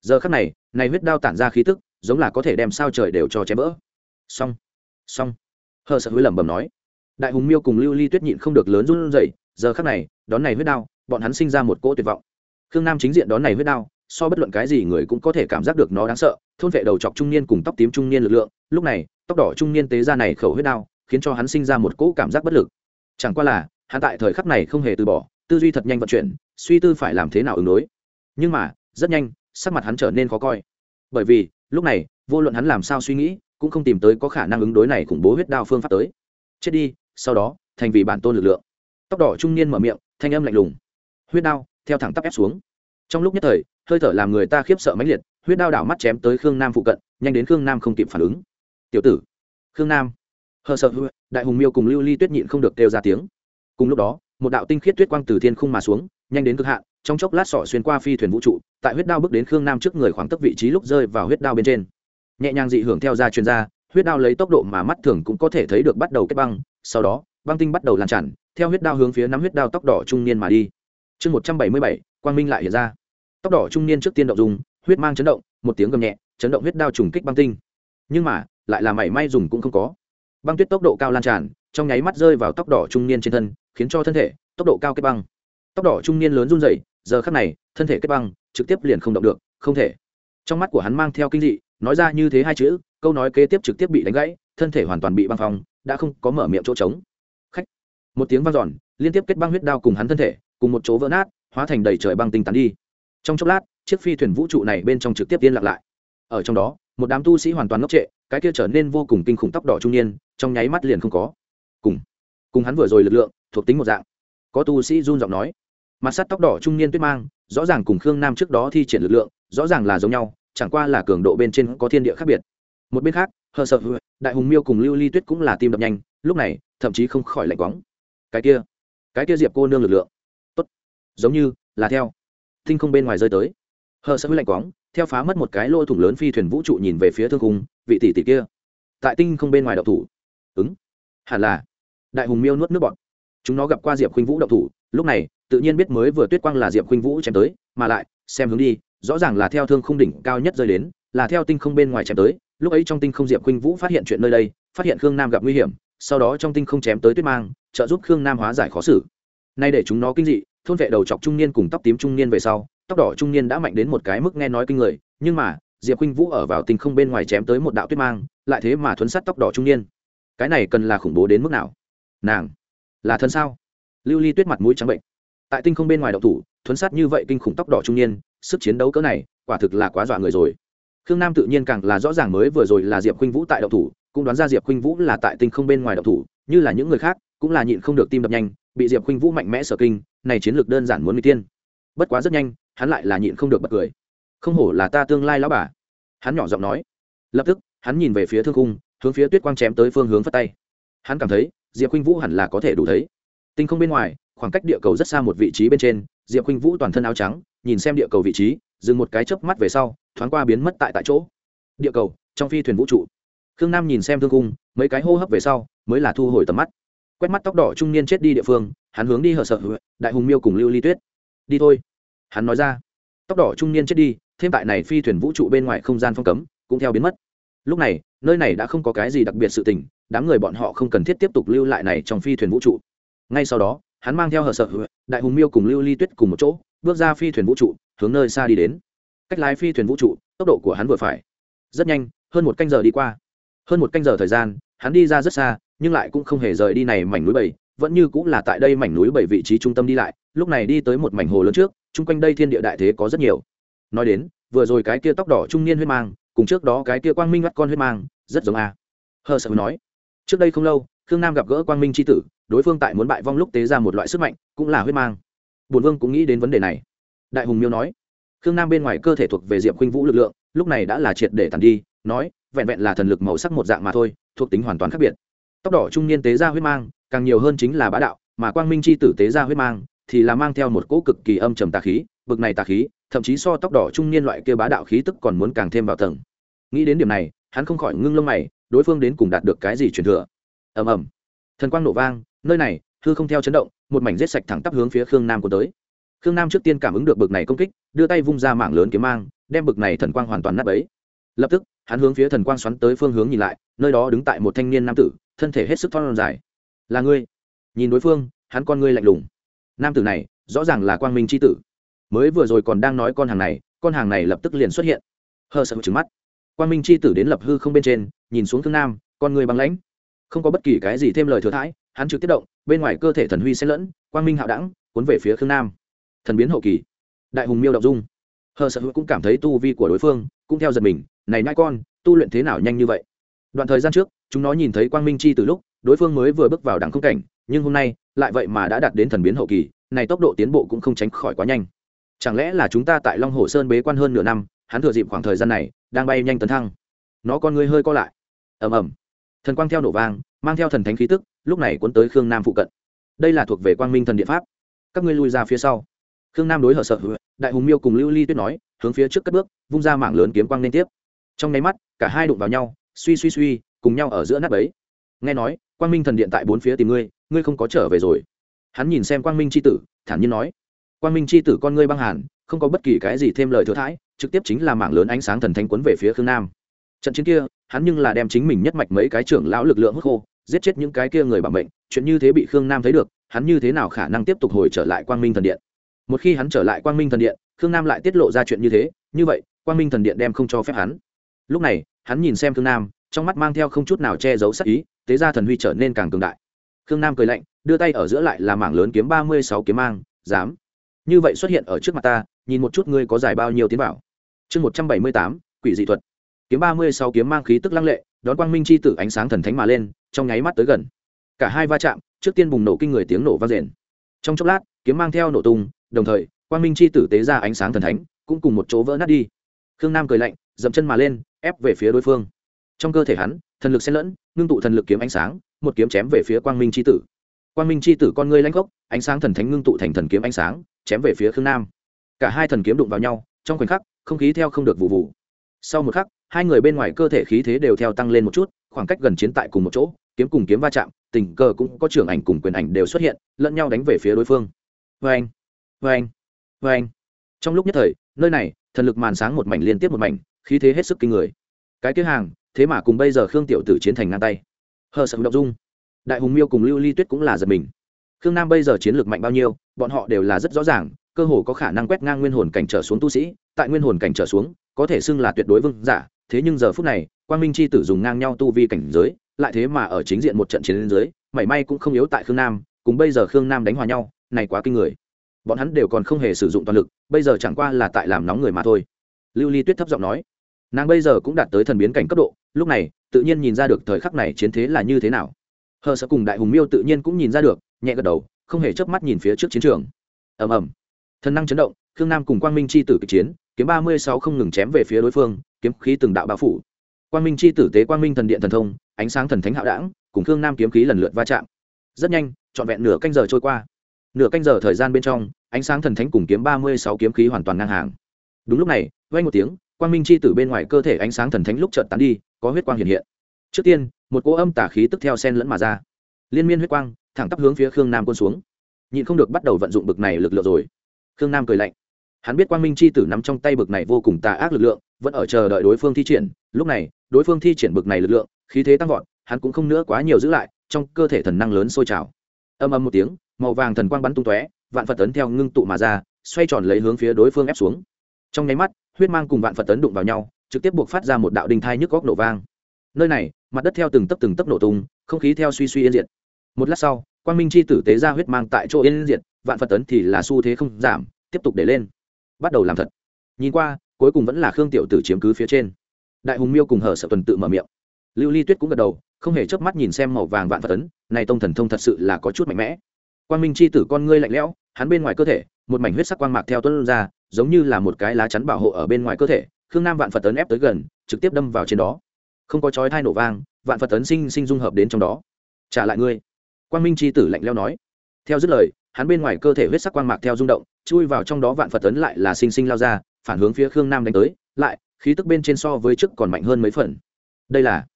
Giờ khắc này này huyết đao tản ra khí tức, giống là có thể đem sao trời đều cho chém vỡ xong xong. Hờ sợ hối lẩm bẩm nói. Đại hùng miêu cùng lưu ly tuyết nhịn không được lớn run rẩy, giờ khắc này, đón này huyết đao, bọn hắn sinh ra một cỗ tuyệt vọng. Khương nam chính diện đón này huyết đao, so bất luận cái gì người cũng có thể cảm giác được nó đáng sợ, thôn vệ đầu chọc trung niên cùng tóc tím trung niên lực lượng, lúc này, tóc đỏ trung niên tế ra này khẩu huyết đao khiến cho hắn sinh ra một cỗ cảm giác bất lực. Chẳng qua là, hắn tại thời khắc này không hề từ bỏ, tư duy thật nhanh vận chuyển, suy tư phải làm thế nào ứng đối. Nhưng mà, rất nhanh, sắc mặt hắn trở nên khó coi. Bởi vì, lúc này, vô luận hắn làm sao suy nghĩ, cũng không tìm tới có khả năng ứng đối này khủng bố huyết đao phương pháp tới. Chết đi, sau đó, thành vì bản tôn lực lượng. Tóc đỏ trung niên mở miệng, thanh âm lạnh lùng. Huyết đao, theo thẳng tắp ép xuống. Trong lúc nhất thời, hơi thở làm người ta khiếp sợ mãnh liệt, huyết đao đảo mắt chém tới khương nam phụ cận, nhanh đến khương nam không kịp phản ứng. Tiểu tử, khương nam hờ sợ hư đại hùng miêu cùng lưu ly tuyết nhịn không được kêu ra tiếng. Cùng lúc đó, một đạo tinh khiết tuyết quang từ thiên khung mà xuống, nhanh đến cực hạn, trong chốc lát sỏ xuyên qua phi thuyền vũ trụ, tại huyết đao bước đến khương nam trước người khoảng tấc vị trí lúc rơi vào huyết đao bên trên. Nhẹ nhàng dị hưởng theo ra chuyên gia huyết đao lấy tốc độ mà mắt thường cũng có thể thấy được bắt đầu kết băng, sau đó, băng tinh bắt đầu lan tràn, theo huyết đao hướng phía nắm huyết đao tóc đỏ trung niên mà đi. Chương một trăm bảy mươi bảy, quang minh lại hiện ra. Tóc đỏ trung niên trước tiên động dùng, huyết mang chấn động, một tiếng gầm nhẹ, chấn động huyết đao trùng kích băng tinh. Nhưng mà, lại là mảy may dùng cũng không có băng tuyết tốc độ cao lan tràn, trong nháy mắt rơi vào tóc đỏ trung niên trên thân, khiến cho thân thể tốc độ cao kết băng. Tóc đỏ trung niên lớn run rẩy, giờ khắc này, thân thể kết băng, trực tiếp liền không động được, không thể. Trong mắt của hắn mang theo kinh dị, nói ra như thế hai chữ, câu nói kế tiếp trực tiếp bị đánh gãy, thân thể hoàn toàn bị băng phong, đã không có mở miệng chỗ trống. Khách. Một tiếng vang giòn liên tiếp kết băng huyết đao cùng hắn thân thể, cùng một chỗ vỡ nát, hóa thành đầy trời băng tinh tán đi. Trong chốc lát, chiếc phi thuyền vũ trụ này bên trong trực tiếp yên lặng lại. Ở trong đó, một đám tu sĩ hoàn toàn ngốc trệ cái kia trở nên vô cùng kinh khủng tóc đỏ trung niên, trong nháy mắt liền không có. Cùng cùng hắn vừa rồi lực lượng, thuộc tính một dạng. Có tu sĩ run giọng nói, mặt sắt tóc đỏ trung niên tuyết mang, rõ ràng cùng khương nam trước đó thi triển lực lượng, rõ ràng là giống nhau, chẳng qua là cường độ bên trên có thiên địa khác biệt. Một bên khác, hờ sợ đại hùng miêu cùng lưu ly tuyết cũng là tim đập nhanh, lúc này, thậm chí không khỏi lạnh quóng cái kia cái kia diệp cô nương lực lượng. Tốt, giống như là theo. Tinh không bên ngoài rơi tới. Hờ sợ lạnh quóng theo phá mất một cái lỗ thủng lớn phi thuyền vũ trụ nhìn về phía thương khung, vị tỷ tỷ kia. Tại tinh không bên ngoài đậu thủ. Ứng. Hẳn là. Đại hùng miêu nuốt nước bọt. Chúng nó gặp qua diệp khuynh vũ đậu thủ, lúc này, tự nhiên biết mới vừa tuyết quang là diệp khuynh vũ chém tới, mà lại, xem hướng đi, rõ ràng là theo thương không đỉnh cao nhất rơi đến, là theo tinh không bên ngoài chém tới. Lúc ấy trong tinh không diệp khuynh vũ phát hiện chuyện nơi đây, phát hiện khương nam gặp nguy hiểm, sau đó trong tinh không chém tới tuyết mang, trợ giúp khương nam hóa giải khó xử. Nay để chúng nó kinh dị, thôn vệ đầu chọc trung niên cùng tóc tím trung niên về sau tóc đỏ trung niên đã mạnh đến một cái mức nghe nói kinh người, nhưng mà, diệp khinh vũ ở vào tinh không bên ngoài chém tới một đạo tuyết mang, lại thế mà thuấn sắt tóc đỏ trung niên. Cái này cần là khủng bố đến mức nào? Nàng, là thân sao? Lưu ly tuyết mặt mũi trắng bệnh. Tại tinh không bên ngoài đậu thủ, thuấn sát như vậy kinh khủng tóc đỏ trung niên, sức chiến đấu cỡ này, quả thực là quá dọa người rồi. Khương nam tự nhiên càng là rõ ràng mới vừa rồi là diệp khuynh vũ tại đậu thủ, cũng đoán ra diệp khuynh vũ là tại tinh không bên ngoài đậu thủ, như là những người khác, cũng là nhịn không được tim đập nhanh, bị diệp khuynh vũ mạnh mẽ sở kinh, này chiến lược đơn giản muốn n tiên. Bất quá rất nhanh hắn lại là nhịn không được bật cười. Không hổ là ta tương lai lão bà. Hắn nhỏ giọng nói. Lập tức, hắn nhìn về phía thương cung hướng phía tuyết quang chém tới phương hướng phất tay. Hắn cảm thấy, diệp khuynh vũ hẳn là có thể đủ thấy. Tinh không bên ngoài, khoảng cách địa cầu rất xa một vị trí bên trên, diệp khuynh vũ toàn thân áo trắng, nhìn xem địa cầu vị trí, dừng một cái chớp mắt về sau, thoáng qua biến mất tại tại chỗ. Địa cầu, trong phi thuyền vũ trụ. Khương nam nhìn xem thương cung mấy cái hô hấp về sau, mới là thu hồi tầm mắt. Quét mắt tóc đỏ trung niên chết đi địa phương, hắn hướng đi hở sợ, đại hùng miêu cùng lưu ly tuyết. Đi thôi hắn nói ra, tóc đỏ trung niên chết đi, thêm tại này phi thuyền vũ trụ bên ngoài không gian phong cấm, cũng theo biến mất. Lúc này, nơi này đã không có cái gì đặc biệt sự tình, đám người bọn họ không cần thiết tiếp tục lưu lại này trong phi thuyền vũ trụ. Ngay sau đó, hắn mang theo hờ sợ, đại hùng miêu cùng lưu ly tuyết cùng một chỗ, bước ra phi thuyền vũ trụ, hướng nơi xa đi đến. Cách lái phi thuyền vũ trụ, tốc độ của hắn vừa phải. Rất nhanh, hơn một canh giờ đi qua. Hơn một canh giờ thời gian, hắn đi ra rất xa, nhưng lại cũng không hề rời đi này mảnh núi bảy, vẫn như cũng là tại đây mảnh núi bảy vị trí trung tâm đi lại, lúc này đi tới một mảnh hồ lớn trước chung quanh đây thiên địa đại thế có rất nhiều. Nói đến, vừa rồi cái kia tóc đỏ trung niên huyết mang, cùng trước đó cái kia quang minh mắt con huyết mang, rất giống a. Hờ sợ nói, trước đây không lâu, khương nam gặp gỡ quang minh c h i tử, đối phương tại muốn bại vong lúc tế ra một loại sức mạnh, cũng là huyết mang. Bùn vương cũng nghĩ đến vấn đề này. Đại hùng miêu nói, khương nam bên ngoài cơ thể thuộc về diệp khuynh vũ lực lượng, lúc này đã là triệt để tàn đi, nói, vẹn vẹn là thần lực màu sắc một dạng mà thôi, thuộc tính hoàn toàn khác biệt. Tóc đỏ trung niên tế ra huyết mang, càng nhiều hơn chính là bá đạo, mà quang minh c h i tử tế ra huyết mang thì là mang theo một cỗ cực kỳ âm trầm tà khí, bực này tà khí, thậm chí so tóc đỏ trung niên loại kia bá đạo khí tức còn muốn càng thêm vào tầng. Nghĩ đến điểm này, hắn không khỏi ngưng lông mày, đối phương đến cùng đạt được cái gì truyền thừa? Ầm ầm. Thần quang nổ vang, nơi này, hư không theo chấn động, một mảnh rết sạch thẳng tắp hướng phía khương nam của tới. Khương nam trước tiên cảm ứng được bực này công kích, đưa tay vung ra mảng lớn kiếm mang, đem bực này thần quang hoàn toàn nắp ấy lập tức, hắn hướng phía thần quang xoắn tới phương hướng nhìn lại, nơi đó đứng tại một thanh niên nam tử, thân thể hết sức thon dài. Là ngươi. Nhìn đối phương, hắn con ngươi lạnh lùng nam tử này rõ ràng là quang minh c h i tử. Mới vừa rồi còn đang nói con hàng này, con hàng này lập tức liền xuất hiện. Hờ sợ trứng mắt. Quang minh c h i tử đến lập hư không bên trên, nhìn xuống thương nam, con người băng lãnh. Không có bất kỳ cái gì thêm lời thừa thãi, hắn trực tiếp động, bên ngoài cơ thể thần huy xen lẫn, quang minh hạo đẳng, cuốn về phía khương nam. Thần biến hậu kỳ. Đại hùng miêu động dung. Hờ sợ hữu cũng cảm thấy tu vi của đối phương cũng theo giật mình, này nhai con, tu luyện thế nào nhanh như vậy? Đoạn thời gian trước, chúng nó nhìn thấy quang minh chi từ lúc, đối phương mới vừa bước vào đẳng không cảnh nhưng hôm nay lại vậy mà đã đạt đến thần biến hậu kỳ, này tốc độ tiến bộ cũng không tránh khỏi quá nhanh. Chẳng lẽ là chúng ta tại long hồ sơn bế quan hơn nửa năm, hắn thừa dịp khoảng thời gian này đang bay nhanh tấn thăng. Nó con người hơi co lại. Ầm ầm. Thần quang theo nổ vang, mang theo thần thánh khí tức, lúc này cuốn tới khương nam phụ cận. Đây là thuộc về quang minh thần địa pháp. Các ngươi lui ra phía sau. Khương nam đối hở sợ, đại hùng miêu cùng lưu ly tuyết nói, hướng phía trước cất bước, vung ra mạng lớn kiếm quang liên tiếp. Trong nháy mắt, cả hai đụng vào nhau, suy suy suy, cùng nhau ở giữa nắp ấy. Nghe nói, quang minh thần điện tại bốn phía tìm ngươi ngươi không có trở về rồi. Hắn nhìn xem quang minh c h i tử, thản nhiên nói, quang minh c h i tử con ngươi băng hàn, không có bất kỳ cái gì thêm lời thừa thãi, trực tiếp chính là mảng lớn ánh sáng thần thánh quấn về phía khương nam. Trận chiến kia, hắn nhưng là đem chính mình nhất mạch mấy cái trưởng lão lực lượng hút khô, giết chết những cái kia người bằng bệnh chuyện như thế bị khương nam thấy được, hắn như thế nào khả năng tiếp tục hồi trở lại quang minh thần điện? Một khi hắn trở lại quang minh thần điện, khương nam lại tiết lộ ra chuyện như thế, như vậy, quang minh thần điện đem không cho phép hắn. Lúc này, hắn nhìn xem khương nam, trong mắt mang theo không chút nào che giấu sắc ý tế ra thần huy trở nên càng cường đại khương nam cười lạnh, đưa tay ở giữa lại là mảng lớn kiếm ba mươi sáu kiếm mang, dám. Như vậy xuất hiện ở trước mặt ta, nhìn một chút ngươi có dài bao nhiêu tiến bảo. Chương một trăm bảy mươi tám, quỷ dị thuật. Kiếm ba mươi sáu kiếm mang khí tức lăng lệ, đón quang minh c h i tử ánh sáng thần thánh mà lên, trong nháy mắt tới gần. Cả hai va chạm, trước tiên bùng nổ kinh người tiếng nổ vang rền trong chốc lát, kiếm mang theo nổ tung, đồng thời, quang minh c h i tử tế ra ánh sáng thần thánh, cũng cùng một chỗ vỡ nát đi. Khương nam cười lạnh, dậm chân mà lên, ép về phía đối phương. Trong cơ thể hắn, thần lực xen lẫn, ngưng tụ thần lực kiếm ánh sáng một kiếm chém về phía quang minh c tử. Quang minh c tử con ngươi lanh gốc, ánh sáng thần thánh ngưng tụ thành thần kiếm ánh sáng, chém về phía khương nam. Cả hai thần kiếm đụng vào nhau, trong khoảnh khắc, không khí theo không được vụ vụ. Sau một khắc, hai người bên ngoài cơ thể khí thế đều theo tăng lên một chút, khoảng cách gần chiến tại cùng một chỗ, kiếm cùng kiếm va chạm, tình cờ cũng có trưởng ảnh cùng quyền ảnh đều xuất hiện, lẫn nhau đánh về phía đối phương. Vê anh vê anh vê anh trong lúc nhất thời, nơi này, thần lực màn sáng một mảnh liên tiếp một mảnh, khí thế hết sức kinh người. Cái kế hàng, thế mà cùng bây giờ khương tiểu tử chiến thành ngang tay hờ sầm động dung. Đại hùng miêu cùng lưu ly tuyết cũng là giật mình. Khương nam bây giờ chiến lược mạnh bao nhiêu, bọn họ đều là rất rõ ràng, cơ hồ có khả năng quét ngang nguyên hồn cảnh trở xuống tu sĩ, tại nguyên hồn cảnh trở xuống, có thể xưng là tuyệt đối vương giả. Thế nhưng giờ phút này, quang minh c h i tử dùng ngang nhau tu vi cảnh giới, lại thế mà ở chính diện một trận chiến lên dưới, mảy may cũng không yếu tại khương nam, cùng bây giờ khương nam đánh hòa nhau, này quá kinh người. Bọn hắn đều còn không hề sử dụng toàn lực, bây giờ chẳng qua là tại làm nóng người mà thôi. Lưu ly tuyết thấp giọng nói, nàng bây giờ cũng đạt tới thần biến cảnh cấp độ, lúc này tự nhiên nhìn ra được thời khắc này chiến thế là như thế nào. Hờ sợ cùng đại hùng miêu tự nhiên cũng nhìn ra được, nhẹ gật đầu, không hề chớp mắt nhìn phía trước chiến trường. Ầm ầm. Thần năng chấn động, khương nam cùng quang minh c h i tử kịch chiến, kiếm ba mươi sáu không ngừng chém về phía đối phương, kiếm khí từng đạo bao phủ. Quang minh c h i tử tế quang minh thần điện thần thông, ánh sáng thần thánh hạo đảng, cùng khương nam kiếm khí lần lượt va chạm. Rất nhanh, trọn vẹn nửa canh giờ trôi qua. Nửa canh giờ thời gian bên trong, ánh sáng thần thánh cùng kiếm ba mươi sáu kiếm khí hoàn toàn ngang hàng. Đúng lúc này vay một tiếng, quang minh c h i tử bên ngoài cơ thể ánh sáng thần thánh lúc chợt tán đi có huyết quang hiện hiện. Trước tiên, một cỗ âm tả khí tức theo sen lẫn mà ra. Liên miên huyết quang, thẳng tắp hướng phía khương nam quân xuống. Nhịn không được bắt đầu vận dụng bực này lực lượng rồi. Khương nam cười lạnh. Hắn biết quang minh c h i tử nắm trong tay bực này vô cùng tà ác lực lượng, vẫn ở chờ đợi đối phương thi triển. Lúc này, đối phương thi triển bực này lực lượng, khí thế tăng vọt, hắn cũng không nữa quá nhiều giữ lại, trong cơ thể thần năng lớn sôi trào. Âm âm một tiếng, màu vàng thần quang bắn tung tóe, vạn phật tấn theo ngưng tụ mà ra, xoay tròn lấy hướng phía đối phương ép xuống. Trong nháy mắt, huyết mang cùng vạn phật tấn đụng vào nhau trực tiếp buộc phát ra một đạo đình thai nhức góc nổ vang. Nơi này, mặt đất theo từng tấc từng tấc nổ tung, không khí theo suy suy yên diệt. Một lát sau Quan minh c h i tử tế ra huyết mang tại chỗ yên diệt, vạn phật tấn thì là xu thế không giảm, tiếp tục để lên. Bắt đầu làm thật. Nhìn qua, cuối cùng vẫn là khương tiểu tử chiếm cứ phía trên. Đại hùng miêu cùng hở sợ tuần tự mở miệng. Lưu ly tuyết cũng gật đầu, không hề chớp mắt nhìn xem màu vàng vạn phật tấn, này tông thần thông thật sự là có chút mạnh mẽ. Quan minh Chi tử con ngươi lạnh lẽo, hắn bên ngoài cơ thể, một mảnh huyết sắc quang mạc theo tuấn ra, giống như là một cái lá chắn bảo hộ ở bên ngoài cơ thể khương nam vạn phật tấn ép tới gần, trực tiếp đâm vào trên đó. Không có chói thai nổ vang, vạn phật tấn sinh sinh dung hợp đến trong đó. Trả lại ngươi. Quang minh c h i tử lạnh leo nói. Theo dứt lời, hắn bên ngoài cơ thể huyết sắc quang mạc theo rung động, chui vào trong đó vạn phật tấn lại là sinh sinh lao ra, phản hướng phía khương nam đánh tới, lại, khí tức bên trên so với trước còn mạnh hơn mấy phần. Đây là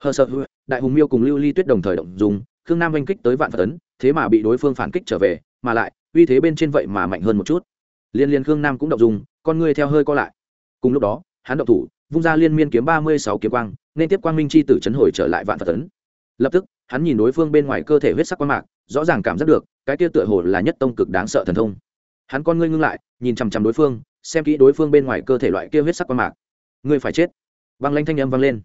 hờ sợ đại hùng miêu cùng lưu ly tuyết đồng thời động dùng khương nam oanh kích tới vạn phật tấn thế mà bị đối phương phản kích trở về, mà lại, uy thế bên trên vậy mà mạnh hơn một chút. Liên liên khương nam cũng động dùng con ngươi theo hơi co lại cùng lúc đó, hắn động thủ, vung ra liên miên kiếm ba mươi sáu kiếm quang, nên tiếp quang minh chi tử chấn hồi trở lại vạn phật tấn. Lập tức, hắn nhìn đối phương bên ngoài cơ thể huyết sắc quang mạc, rõ ràng cảm giác được, cái kia tựa hồ là nhất tông cực đáng sợ thần thông. Hắn con ngươi ngưng lại, nhìn chằm chằm đối phương, xem kỹ đối phương bên ngoài cơ thể loại kia huyết sắc quang mạc. Ngươi phải chết. Văng lanh thanh âm vang lên.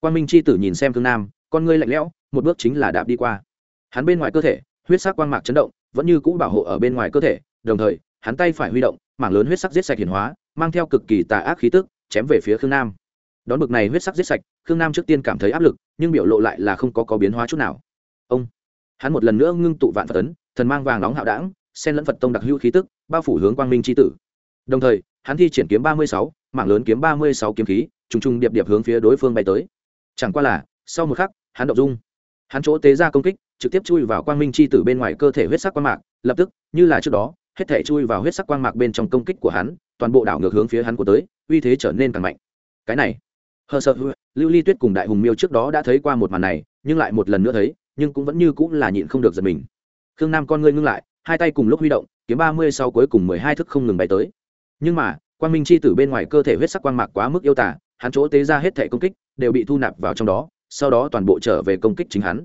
Quang minh c h i tử nhìn xem thương nam, con ngươi lạnh lẽo, một bước chính là đạp đi qua. Hắn bên ngoài cơ thể, huyết sắc quang mạc chấn động, vẫn như cũ bảo hộ ở bên ngoài cơ thể, đồng thời, hắn tay phải huy động, mảng lớn huyết sắc giết sạch hiển hóa mang theo cực kỳ tà ác khí tức, chém về phía khương nam. Đón bực này huyết sắc giết sạch, khương nam trước tiên cảm thấy áp lực, nhưng biểu lộ lại là không có có biến hóa chút nào. Ông, hắn một lần nữa ngưng tụ vạn phật tấn thần mang vàng nóng hạo đảng xen lẫn phật tông đặc hữu khí tức, bao phủ hướng quang minh Chi tử. Đồng thời, hắn thi triển kiếm ba mươi sáu mạng lớn kiếm ba mươi sáu kiếm khí, trùng trùng điệp điệp hướng phía đối phương bay tới. Chẳng qua là, sau một khắc, hắn động dung. Hắn chỗ tế ra công kích, trực tiếp chui vào quang minh chi tử bên ngoài cơ thể huyết sắc quang mạc, lập tức, như là trước đó, hết thể chui vào huyết sắc quang mạc bên trong công kích của hắn toàn bộ đảo ngược hướng phía hắn của tới, uy thế trở nên càng mạnh. Cái này hờ sợ lưu ly tuyết cùng đại hùng miêu trước đó đã thấy qua một màn này, nhưng lại một lần nữa thấy, nhưng cũng vẫn như cũng là nhịn không được giật mình. Khương nam con ngươi ngưng lại, hai tay cùng lúc huy động, kiếm ba mươi sau cuối cùng mười hai thức không ngừng bay tới. Nhưng mà, quang minh chi tử bên ngoài cơ thể huyết sắc quang mạc quá mức yêu tả hắn chỗ tế ra hết thể công kích, đều bị thu nạp vào trong đó, sau đó toàn bộ trở về công kích chính hắn.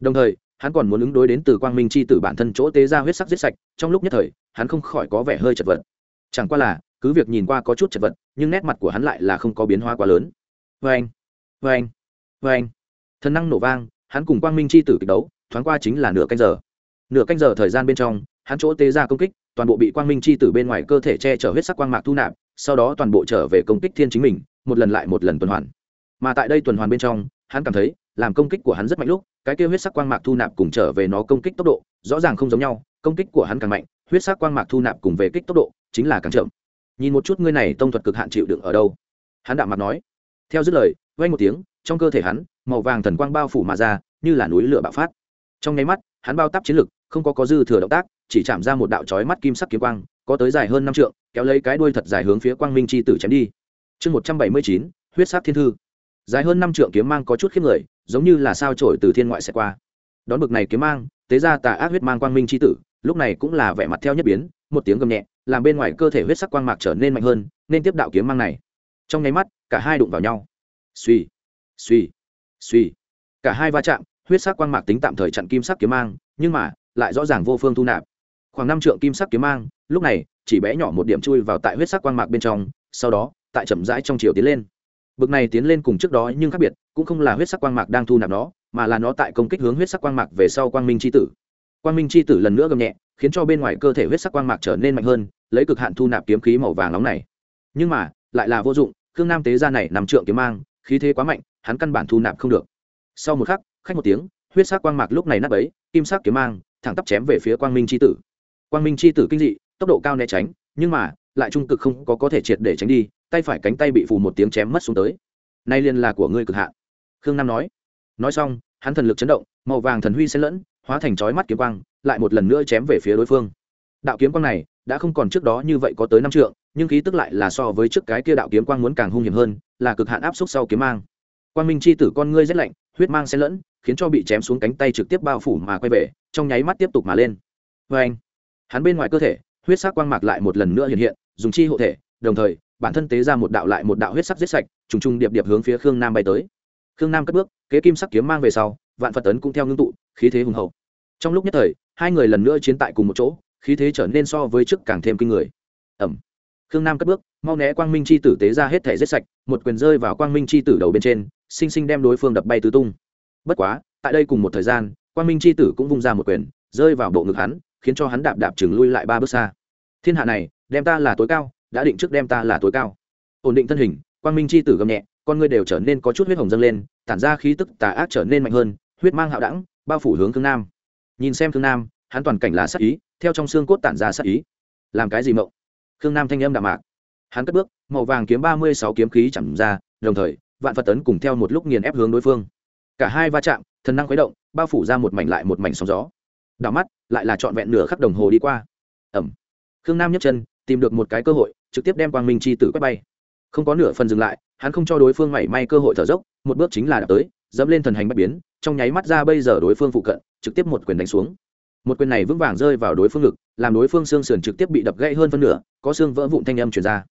Đồng thời, hắn còn muốn ứng đối đến từ quang minh chi tử bản thân chỗ tế ra huyết sắc giết sạch, trong lúc nhất thời, hắn không khỏi có vẻ hơi chật vật. Chẳng qua là cứ việc nhìn qua có chút chật vật, nhưng nét mặt của hắn lại là không có biến hóa quá lớn. Vê anh vê anh vê anh thần năng nổ vang, hắn cùng quang minh chi tử kịch đấu, thoáng qua chính là nửa canh giờ. Nửa canh giờ thời gian bên trong, hắn chỗ tế ra công kích, toàn bộ bị quang minh chi tử bên ngoài cơ thể che chở huyết sắc quang mạc thu nạp, sau đó toàn bộ trở về công kích thiên chính mình, một lần lại một lần tuần hoàn. Mà tại đây tuần hoàn bên trong, hắn cảm thấy, làm công kích của hắn rất mạnh lúc, cái kia huyết sắc quang mạc thu nạp cùng trở về nó công kích tốc độ, rõ ràng không giống nhau, công kích của hắn càng mạnh, huyết sắc quang mạc thu nạp cùng về kích tốc độ, chính là càng chậm nhìn một chút ngươi này tông thuật cực hạn chịu đựng ở đâu. Hắn đạm mặt nói. Theo dứt lời vay một tiếng, trong cơ thể hắn, màu vàng thần quang bao phủ mà ra, như là núi lửa bạo phát. Trong nháy mắt, hắn bao tắp chiến lực, không có có dư thừa động tác, chỉ chạm ra một đạo chói mắt kim sắc kiếm quang, có tới dài hơn năm trượng, kéo lấy cái đuôi thật dài hướng phía quang minh chi tử chém đi. Chương một trăm bảy mươi chín, huyết sát thiên thư. Dài hơn năm trượng kiếm mang có chút khiếp người, giống như là sao trổi từ thiên ngoại sẽ qua. Đón bực này kiếm mang, tế ra tà ác huyết mang quang minh chi tử, lúc này cũng là vẻ mặt theo nhất biến, một tiếng gầm nhẹ làm bên ngoài cơ thể huyết sắc quang mạc trở nên mạnh hơn, nên tiếp đạo kiếm mang này. Trong nháy mắt, cả hai đụng vào nhau. Suy suy suy cả hai va chạm, huyết sắc quang mạc tính tạm thời chặn kim sắc kiếm mang, nhưng mà, lại rõ ràng vô phương thu nạp. Khoảng năm trượng kim sắc kiếm mang, lúc này, chỉ bé nhỏ một điểm chui vào tại huyết sắc quang mạc bên trong, sau đó, tại chậm rãi trong chiều tiến lên. Bực này tiến lên cùng trước đó nhưng khác biệt, cũng không là huyết sắc quang mạc đang thu nạp nó, mà là nó tại công kích hướng huyết sắc quang mạc về sau quang minh c h i tử. Quang minh c h i tử lần nữa gầm nhẹ, khiến cho bên ngoài cơ thể huyết sắc quang mạc trở nên mạnh hơn lấy cực hạn thu nạp kiếm khí màu vàng nóng này. Nhưng mà, lại là vô dụng, khương nam tế ra này nằm trượng kiếm mang, khí thế quá mạnh, hắn căn bản thu nạp không được. Sau một khắc, khách một tiếng, huyết sắc quang mạc lúc này nắp ấy kim sắc kiếm mang, thẳng tắp chém về phía quang minh c h i tử. Quang minh c h i tử kinh dị, tốc độ cao né tránh, nhưng mà, lại trung cực không có có thể triệt để tránh đi, tay phải cánh tay bị phù một tiếng chém mất xuống tới. Nay liền là của ngươi cực hạn. Khương nam nói. Nói xong, hắn thần lực chấn động, màu vàng thần huy xen lẫn, hóa thành chói mắt kiếm quang, lại một lần nữa chém về phía đối phương đạo kiếm quang này đã không còn trước đó như vậy có tới năm trượng, nhưng khí tức lại là so với trước cái kia đạo kiếm quang muốn càng hung hiểm hơn, là cực hạn áp suất sau kiếm mang. Quang minh c h i tử con ngươi rét lạnh, huyết mang xen lẫn, khiến cho bị chém xuống cánh tay trực tiếp bao phủ mà quay về, trong nháy mắt tiếp tục mà lên. Vê anh, hắn bên ngoài cơ thể, huyết sắc quang mạc lại một lần nữa hiện hiện, dùng chi hộ thể, đồng thời, bản thân tế ra một đạo lại một đạo huyết sắc giết sạch, trùng trùng điệp điệp hướng phía khương nam bay tới. Khương nam cất bước, kế kim sắc kiếm mang về sau, vạn phật tấn cũng theo ngưng tụ, khí thế hùng hậu. Trong lúc nhất thời, hai người lần nữa chiến tại cùng một chỗ khí thế trở nên so với trước càng thêm kinh người. Ẩm. Khương nam cất bước, mau né quang minh c h i tử tế ra hết thể rết sạch, một quyền rơi vào quang minh c h i tử đầu bên trên xinh xinh đem đối phương đập bay tứ tung. Bất quá, tại đây cùng một thời gian, quang minh c h i tử cũng vung ra một quyền, rơi vào bộ ngực hắn, khiến cho hắn đạp đạp chừng lui lại ba bước xa. Thiên hạ này, đem ta là tối cao, đã định trước đem ta là tối cao. Ổn định thân hình, quang minh c h i tử gầm nhẹ, con ngươi đều trở nên có chút huyết hồng dâng lên, tản ra khí tức tà ác trở nên mạnh hơn, huyết mang hạo đẳng, bao phủ hướng thương nam. Nhìn xem thương nam hắn toàn cảnh là sát ý, theo trong xương cốt tản ra sát ý. Làm cái gì mộng? Khương nam thanh âm đạm mạc. Hắn cất bước, màu vàng kiếm ba mươi sáu kiếm khí chẳng ra, đồng thời, vạn phật tấn cùng theo một lúc nghiền ép hướng đối phương. Cả hai va chạm, thần năng khuấy động, bao phủ ra một mảnh lại một mảnh sóng gió. Đảo mắt, lại là trọn vẹn nửa khắc đồng hồ đi qua. Ẩm. Khương nam nhấc chân, tìm được một cái cơ hội, trực tiếp đem quang minh c h i tử quét bay. Không có nửa phần dừng lại, hắn không cho đối phương mảy may cơ hội thở dốc, một bước chính là đạp tới, dẫm lên thần hành bất biến, trong nháy mắt ra bây giờ đối phương phụ cận, trực tiếp một quyền đánh xuống một quyền này vững vàng rơi vào đối phương ngực, làm đối phương xương sườn trực tiếp bị đập gãy hơn phân nửa, có xương vỡ vụn thanh âm chuyển ra.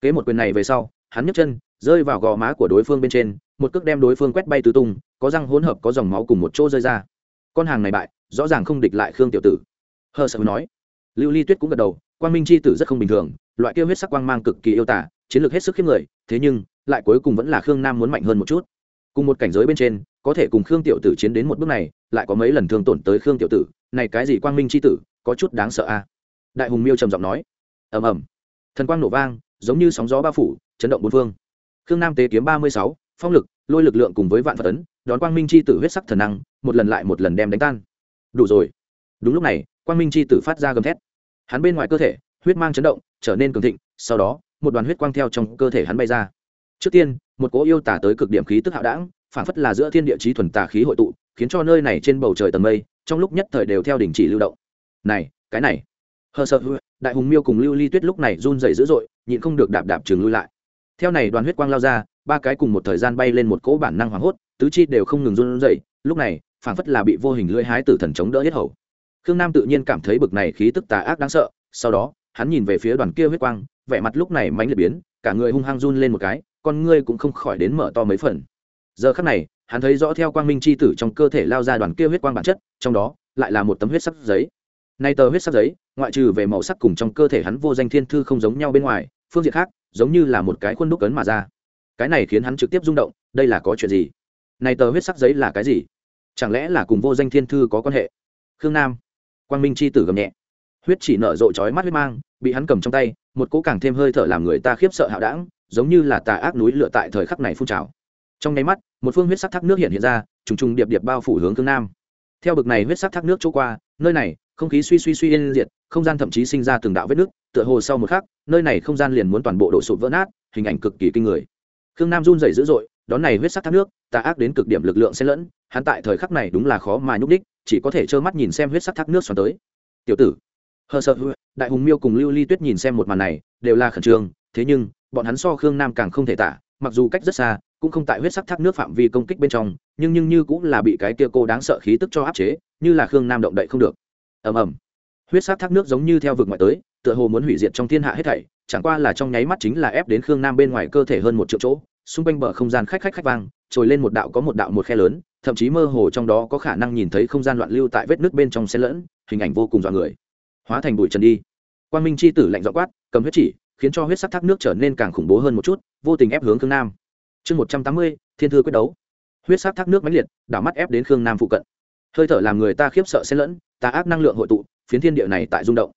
Kế một quyền này về sau, hắn nhấc chân, rơi vào gò má của đối phương bên trên, một cước đem đối phương quét bay tứ tung, có răng hỗn hợp, có dòng máu cùng một chỗ rơi ra. Con hàng này bại, rõ ràng không địch lại khương tiểu tử. Hờ sợ nói. Lưu ly tuyết cũng gật đầu, quang minh c h i tử rất không bình thường, loại kêu huyết sắc quang mang cực kỳ yêu tả, chiến lược hết sức khiếp người, thế nhưng, lại cuối cùng vẫn là khương nam muốn mạnh hơn một chút. Cùng một cảnh giới bên trên, có thể cùng khương tiểu tử chiến đến một bước này, lại có mấy lần thương tổn tới khương tiểu tử này cái gì quang minh c h i tử, có chút đáng sợ a à? đại hùng miêu trầm giọng nói. Ầm ầm. Thần quang nổ vang, giống như sóng gió bao phủ, chấn động bốn phương. Khương nam tế kiếm ba mươi sáu, phong lực, lôi lực lượng cùng với vạn phật tấn đón quang minh c h i tử huyết sắc thần năng, một lần lại một lần đem đánh tan. Đủ rồi. Đúng lúc này, quang minh c h i tử phát ra gầm thét. Hắn bên ngoài cơ thể, huyết mang chấn động, trở nên cường thịnh, sau đó, một đoàn huyết quang theo trong cơ thể hắn bay ra. Trước tiên, một cỗ yêu tả tới cực điểm khí tức hạo đảng, phản phất là giữa thiên địa chí thuần tà khí hội tụ, khiến cho nơi này trên bầu trời tầng mây trong lúc nhất thời đều theo đình chỉ lưu động. Này, cái này. Hờ sợ hư, đại hùng miêu cùng lưu ly tuyết lúc này run rẩy dữ dội, nhịn không được đạp đạp trường lui lại. Theo này đoàn huyết quang lao ra, ba cái cùng một thời gian bay lên một cỗ bản năng hoảng hốt, tứ chi đều không ngừng run rẩy, lúc này, phảng phất là bị vô hình lưỡi hái tử thần chống đỡ hết hầu. Khương nam tự nhiên cảm thấy bực này khí tức tà ác đáng sợ, sau đó, hắn nhìn về phía đoàn kia huyết quang, vẻ mặt lúc này mánh liệt biến, cả người hung hăng run lên một cái, con ngươi cũng không khỏi đến mở to mấy phần. Giờ khắc này hắn thấy rõ theo quang minh c h i tử trong cơ thể lao ra đoàn kia huyết quang bản chất, trong đó lại là một tấm huyết sắc giấy. Nay tờ huyết sắc giấy, ngoại trừ về màu sắc cùng trong cơ thể hắn vô danh thiên thư không giống nhau bên ngoài, phương diện khác, giống như là một cái khuôn đúc ấn mà ra. Cái này khiến hắn trực tiếp rung động, đây là có chuyện gì? Này tờ huyết sắc giấy là cái gì? Chẳng lẽ là cùng vô danh thiên thư có quan hệ? Khương nam, quang minh c h i tử gầm nhẹ. Huyết chỉ nở rộ trói mắt huyết mang, bị hắn cầm trong tay, một cỗ càng thêm hơi thở làm người ta khiếp sợ hạo đảng giống như là tà ác núi lửa tại thời khắc này phun trào trong nháy mắt, một phương huyết sắc thác nước hiện hiện ra, trùng trùng điệp điệp bao phủ hướng thương nam. Theo bực này huyết sắc thác nước chỗ qua, nơi này, không khí suy suy suy yên diệt, không gian thậm chí sinh ra từng đạo vết nước, tựa hồ sau một khắc, nơi này không gian liền muốn toàn bộ đổ sụp vỡ nát, hình ảnh cực kỳ kinh người. Khương nam run rẩy dữ dội, đón này huyết sắc thác nước, tà ác đến cực điểm lực lượng xen lẫn, hắn tại thời khắc này đúng là khó mà nhúc đích chỉ có thể trơ mắt nhìn xem huyết sắc thác nước xoắn tới. Tiểu tử. Hờ sợ đại hùng miêu cùng lưu ly tuyết nhìn xem một màn này, đều là khẩn trương, thế nhưng, bọn hắn so khương nam càng không thể tả, mặc dù cách rất xa cũng không tại huyết sắc thác nước phạm vi công kích bên trong, nhưng nhưng như cũng là bị cái kia cô đáng sợ khí tức cho áp chế, như là khương nam động đậy không được. Ầm ầm. Huyết sắc thác nước giống như theo vực ngoại tới, tựa hồ muốn hủy diệt trong thiên hạ hết thảy, chẳng qua là trong nháy mắt chính là ép đến khương nam bên ngoài cơ thể hơn một triệu chỗ, xung quanh bờ không gian khách khách khách vang, trồi lên một đạo có một đạo một khe lớn, thậm chí mơ hồ trong đó có khả năng nhìn thấy không gian loạn lưu tại vết nước bên trong xen lẫn, hình ảnh vô cùng dọa người. Hóa thành bụi trần đi. Quan minh c h i tử lạnh dọ quát, cầm huyết chỉ, khiến cho huyết sắc thác nước trở nên càng khủng bố hơn một chút, vô tình ép hướng khương nam chương một trăm tám mươi, thiên thư quyết đấu. Huyết sắc thác nước mãnh liệt, đảo mắt ép đến khương nam phụ cận. Hơi thở làm người ta khiếp sợ xen lẫn, tà ác năng lượng hội tụ, phiến thiên địa này tại rung động.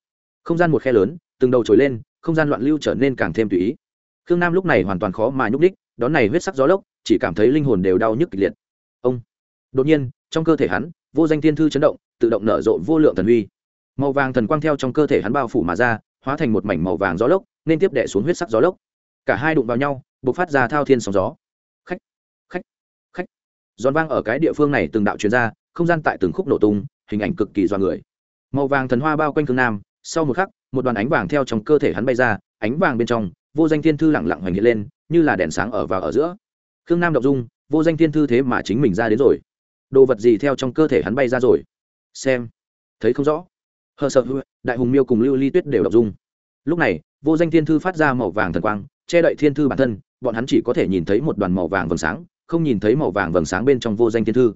Không gian một khe lớn, từng đầu trồi lên, không gian loạn lưu trở nên càng thêm tùy ý. Khương nam lúc này hoàn toàn khó mà nhúc đích đón này huyết sắc gió lốc, chỉ cảm thấy linh hồn đều đau nhức kịch liệt. Ông! Đột nhiên, trong cơ thể hắn, vô danh thiên thư chấn động, tự động nở rộ vô lượng thần huy. Màu vàng thần quang theo trong cơ thể hắn bao phủ mà ra, hóa thành một mảnh màu vàng gió lốc, nên tiếp đẻ xuống huyết sắc gió lốc. Cả hai đụng vào nhau b ộ c phát ra thao thiên sóng gió. Khách khách khách. Giòn vang ở cái địa phương này từng đạo chuyên gia không gian tại từng khúc nổ tung, hình ảnh cực kỳ do người. Màu vàng thần hoa bao quanh cương nam, sau một khắc, một đoàn ánh vàng theo trong cơ thể hắn bay ra, ánh vàng bên trong, vô danh thiên thư lẳng lặng hoành hiện lên, như là đèn sáng ở và ở giữa. Khương nam đọc dung, vô danh thiên thư thế mà chính mình ra đến rồi. Đồ vật gì theo trong cơ thể hắn bay ra rồi? Xem, thấy không rõ. Hờ sợ hư đại hùng miêu cùng lưu ly tuyết đều đọc dung. Lúc này, vô danh thiên thư phát ra màu vàng thần quang, che đậy thiên thư bản thân bọn hắn chỉ có thể nhìn thấy một đoàn màu vàng vầng sáng, không nhìn thấy màu vàng vầng sáng bên trong vô danh thiên thư.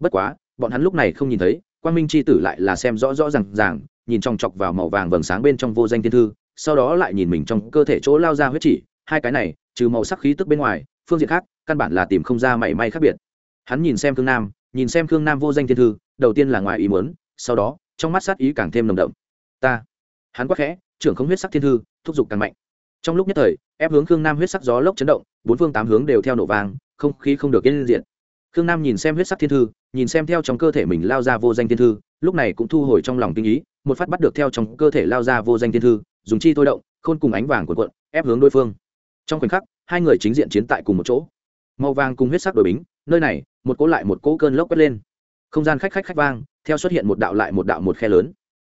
Bất quá, bọn hắn lúc này không nhìn thấy, quang minh c h i tử lại là xem rõ rõ r à n g ràng, nhìn chòng chọc vào màu vàng vầng sáng bên trong vô danh thiên thư, sau đó lại nhìn mình trong cơ thể chỗ lao ra huyết chỉ, hai cái này, trừ màu sắc khí tức bên ngoài, phương diện khác, căn bản là tìm không ra mảy may khác biệt. Hắn nhìn xem khương nam, nhìn xem khương nam vô danh thiên thư, đầu tiên là ngoài ý muốn, sau đó, trong mắt sát ý càng thêm nồng đậm. Ta, hắn quắc khẽ, trưởng không huyết sắc thiên thư, thúc giục càng mạnh trong lúc nhất thời ép hướng khương nam huyết sắc gió lốc chấn động bốn phương tám hướng đều theo nổ vàng không khí không được yên diện khương nam nhìn xem huyết sắc thiên thư nhìn xem theo trong cơ thể mình lao ra vô danh thiên thư lúc này cũng thu hồi trong lòng kinh ý một phát bắt được theo trong cơ thể lao ra vô danh thiên thư dùng chi thôi động khôn cùng ánh vàng cuộn cuộn, ép hướng đối phương. Trong khoảnh khắc hai người chính diện chiến tại cùng một chỗ. Màu vàng cùng huyết sắc đổi bính nơi này một cỗ lại một cỗ cơn lốc quét lên. Không gian khách khách khách vang theo xuất hiện một đạo lại một đạo một khe lớn.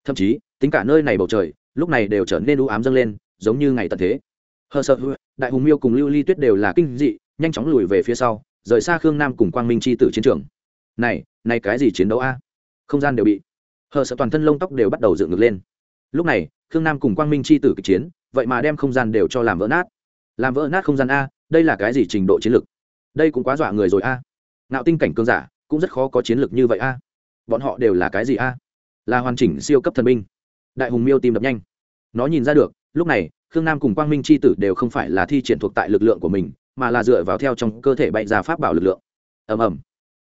Thậm chí tính cả nơi này bầu trời lúc này đều trở nên u ám dâng lên giống như ngày tận thế. Hờ sợ đại hùng miêu cùng lưu ly tuyết đều là kinh dị, nhanh chóng lùi về phía sau, rời xa khương nam cùng quang minh c h i tử chiến trường. Này này cái gì chiến đấu a? Không gian đều bị hờ sợ toàn thân lông tóc đều bắt đầu dựng ngược lên. Lúc này, khương nam cùng quang minh c h i tử kịch chiến, vậy mà đem không gian đều cho làm vỡ nát. Làm vỡ nát không gian a, đây là cái gì trình độ chiến lược? Đây cũng quá dọa người rồi a. Nạo tinh cảnh cương giả, cũng rất khó có chiến lược như vậy a. Bọn họ đều là cái gì a? Là hoàn chỉnh siêu cấp thần binh. Đại hùng miêu tìm đập nhanh. Nó nhìn ra được lúc này, khương nam cùng quang minh c h i tử đều không phải là thi triển thuộc tại lực lượng của mình, mà là dựa vào theo trong cơ thể bậy ra pháp bảo lực lượng. Ầm ầm.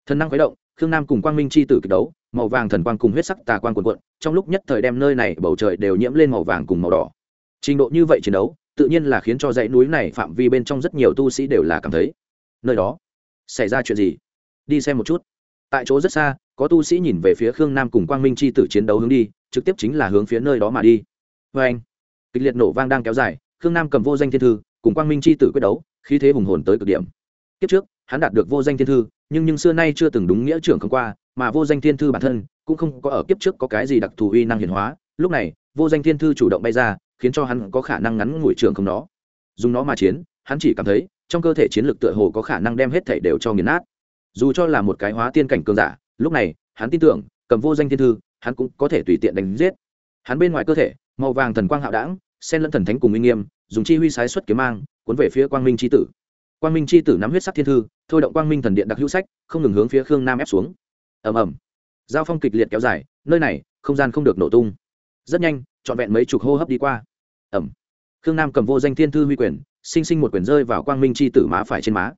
Thần năng khuấy động, khương nam cùng quang minh chi tử kịch đấu, màu vàng thần quang cùng huyết sắc tà quang cuồn cuộn, trong lúc nhất thời đem nơi này bầu trời đều nhiễm lên màu vàng cùng màu đỏ. Trình độ như vậy chiến đấu, tự nhiên là khiến cho dãy núi này phạm vi bên trong rất nhiều tu sĩ đều là cảm thấy, nơi đó xảy ra chuyện gì? Đi xem một chút. Tại chỗ rất xa, có tu sĩ nhìn về phía khương nam cùng quang minh chi tử chiến đấu hướng đi, trực tiếp chính là hướng phía nơi đó mà đi. Vê anh kịch liệt nổ vang đang kéo dài, khương nam cầm vô danh thiên thư, cùng quang minh chi tử quyết đấu, khí thế hùng hồn tới cực điểm. Kiếp trước, hắn đạt được vô danh thiên thư, nhưng nhưng xưa nay chưa từng đúng nghĩa trưởng không qua, mà vô danh thiên thư bản thân cũng không có ở kiếp trước có cái gì đặc thù uy năng hiển hóa. Lúc này, vô danh thiên thư chủ động bay ra, khiến cho hắn có khả năng ngắn ngủi trường không nó. Dùng nó mà chiến, hắn chỉ cảm thấy trong cơ thể chiến lược tựa hồ có khả năng đem hết thể đều cho nghiền nát. Dù cho là một cái hóa tiên cảnh cường giả, lúc này, hắn tin tưởng, cầm vô danh thiên thư, hắn cũng có thể tùy tiện đánh giết. Hắn bên ngoài cơ thể, màu vàng thần quang hạo đảng xen lẫn thần thánh cùng minh nghiêm, dùng chi huy sái xuất kiếm mang, cuốn về phía quang minh c h i tử. Quang minh c h i tử nắm huyết sắc thiên thư, thôi động quang minh thần điện đặc hữu sách, không ngừng hướng phía khương nam ép xuống. Ầm ầm. Giao phong kịch liệt kéo dài, nơi này, không gian không được nổ tung. Rất nhanh, trọn vẹn mấy chục hô hấp đi qua. Ẩm khương nam cầm vô danh thiên thư huy quyền, sinh sinh một quyền rơi vào quang minh c h i tử má phải trên má.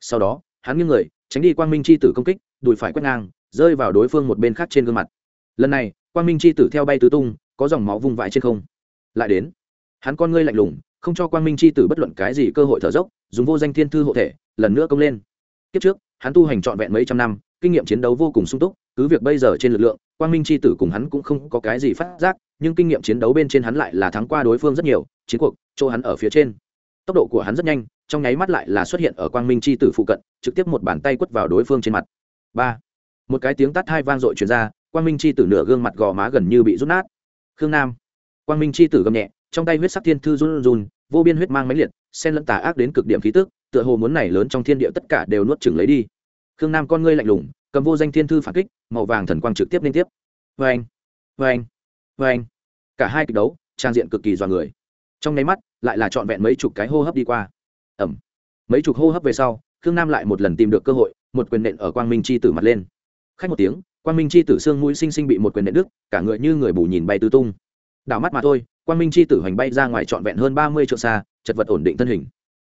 Sau đó, hắn nghiêng người, tránh đi quang minh c h i tử công kích, đùi phải quét ngang, rơi vào đối phương một bên khác trên gương mặt. Lần này, quang minh c h i tử theo bay tứ tung, có dòng máu vung vãi trên không. Lại đến hắn con ngươi lạnh lùng, không cho quang minh c h i tử bất luận cái gì cơ hội thở dốc, dùng vô danh thiên thư hộ thể, lần nữa công lên. Kiếp trước, hắn tu hành trọn vẹn mấy trăm năm, kinh nghiệm chiến đấu vô cùng sung túc, cứ việc bây giờ trên lực lượng, quang minh c h i tử cùng hắn cũng không có cái gì phát giác, nhưng kinh nghiệm chiến đấu bên trên hắn lại là thắng qua đối phương rất nhiều, chiến cuộc, chỗ hắn ở phía trên. Tốc độ của hắn rất nhanh, trong nháy mắt lại là xuất hiện ở quang minh c h i tử phụ cận, trực tiếp một bàn tay quất vào đối phương trên mặt. Ba. Một cái tiếng tắt hai vang dội chuyển ra, quang minh c h i tử nửa gương mặt gò má gần như bị rút nát. Khương nam. Quang minh c h i tử gầm nhẹ trong tay huyết sắc thiên thư run run, vô biên huyết mang máy liệt, sen lẫn tà ác đến cực điểm khí tức, tựa hồ muốn này lớn trong thiên địa tất cả đều nuốt chừng lấy đi. Khương nam con ngươi lạnh lùng, cầm vô danh thiên thư phản kích, màu vàng thần quang trực tiếp liên tiếp. Vê anh vê anh vê anh cả hai kịch đấu, trang diện cực kỳ dọa người. Trong nháy mắt, lại là trọn vẹn mấy chục cái hô hấp đi qua. Ẩm. Mấy chục hô hấp về sau, khương nam lại một lần tìm được cơ hội, một quyền nện ở quang minh c h i tử mặt lên. Khách một tiếng, quang minh c h i tử xương mũi sinh sinh bị một quyền nện đức cả người như người bù nhìn bay tứ tung. Đảo mắt mà thôi quang minh Chi tử hoành bay ra ngoài trọn vẹn hơn ba mươi triệu xa, chật vật ổn định thân hình.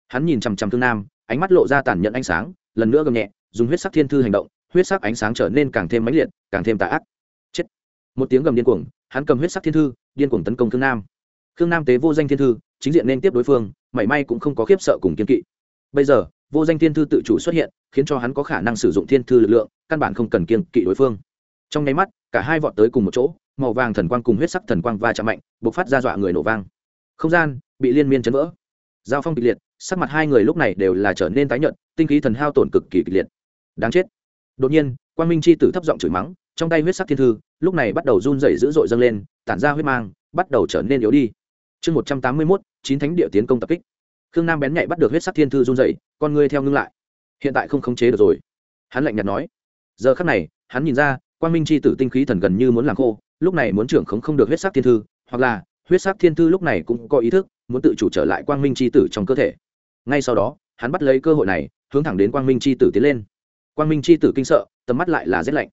Hắn nhìn chằm chằm thương nam, ánh mắt lộ ra tàn nhẫn ánh sáng, lần nữa gầm nhẹ, dùng huyết sắc thiên thư hành động, huyết sắc ánh sáng trở nên càng thêm mãnh liệt, càng thêm tà ác. Chết! Một tiếng gầm điên cuồng, hắn cầm huyết sắc thiên thư, điên cuồng tấn công Thương nam. Thương nam tế vô danh thiên thư, chính diện nên tiếp đối phương, mảy may cũng không có khiếp sợ cùng kiên kỵ. Bây giờ, vô danh thiên thư tự chủ xuất hiện, khiến cho hắn có khả năng sử dụng thiên thư lực lượng, căn bản không cần kiên kỵ đối phương. Trong nháy mắt, cả hai vọt tới cùng một chỗ màu vàng thần quang cùng huyết sắc thần quang va chạm mạnh, bộc phát ra dọa người nổ vang. Không gian bị liên miên chấn vỡ. Giao phong kịch liệt, sắc mặt hai người lúc này đều là trở nên tái nhợt, tinh khí thần hao tổn cực kỳ kịch liệt. Đáng chết. Đột nhiên, quang minh c h i tử thấp giọng chửi mắng, trong tay huyết sắc thiên thư, lúc này bắt đầu run rẩy dữ dội dâng lên, tản ra huyết mang, bắt đầu trở nên yếu đi. Chương một trăm tám mươi mốt, chín thánh địa tiến công tập kích. Khương nam bén nhạy bắt được huyết sắc thiên thư run rẩy, con ngươi theo ngưng lại. Hiện tại không khống chế được rồi. Hắn lạnh nhạt nói. Giờ khắc này, hắn nhìn ra, quang minh c h i tử tinh khí thần gần như muốn làm khô lúc này muốn trưởng khống không được huyết sắc thiên thư, hoặc là, huyết sắc thiên thư lúc này cũng có ý thức, muốn tự chủ trở lại quang minh c h i tử trong cơ thể. Ngay sau đó, hắn bắt lấy cơ hội này, hướng thẳng đến quang minh c h i tử tiến lên. Quang minh c h i tử kinh sợ, tầm mắt lại là rét lạnh.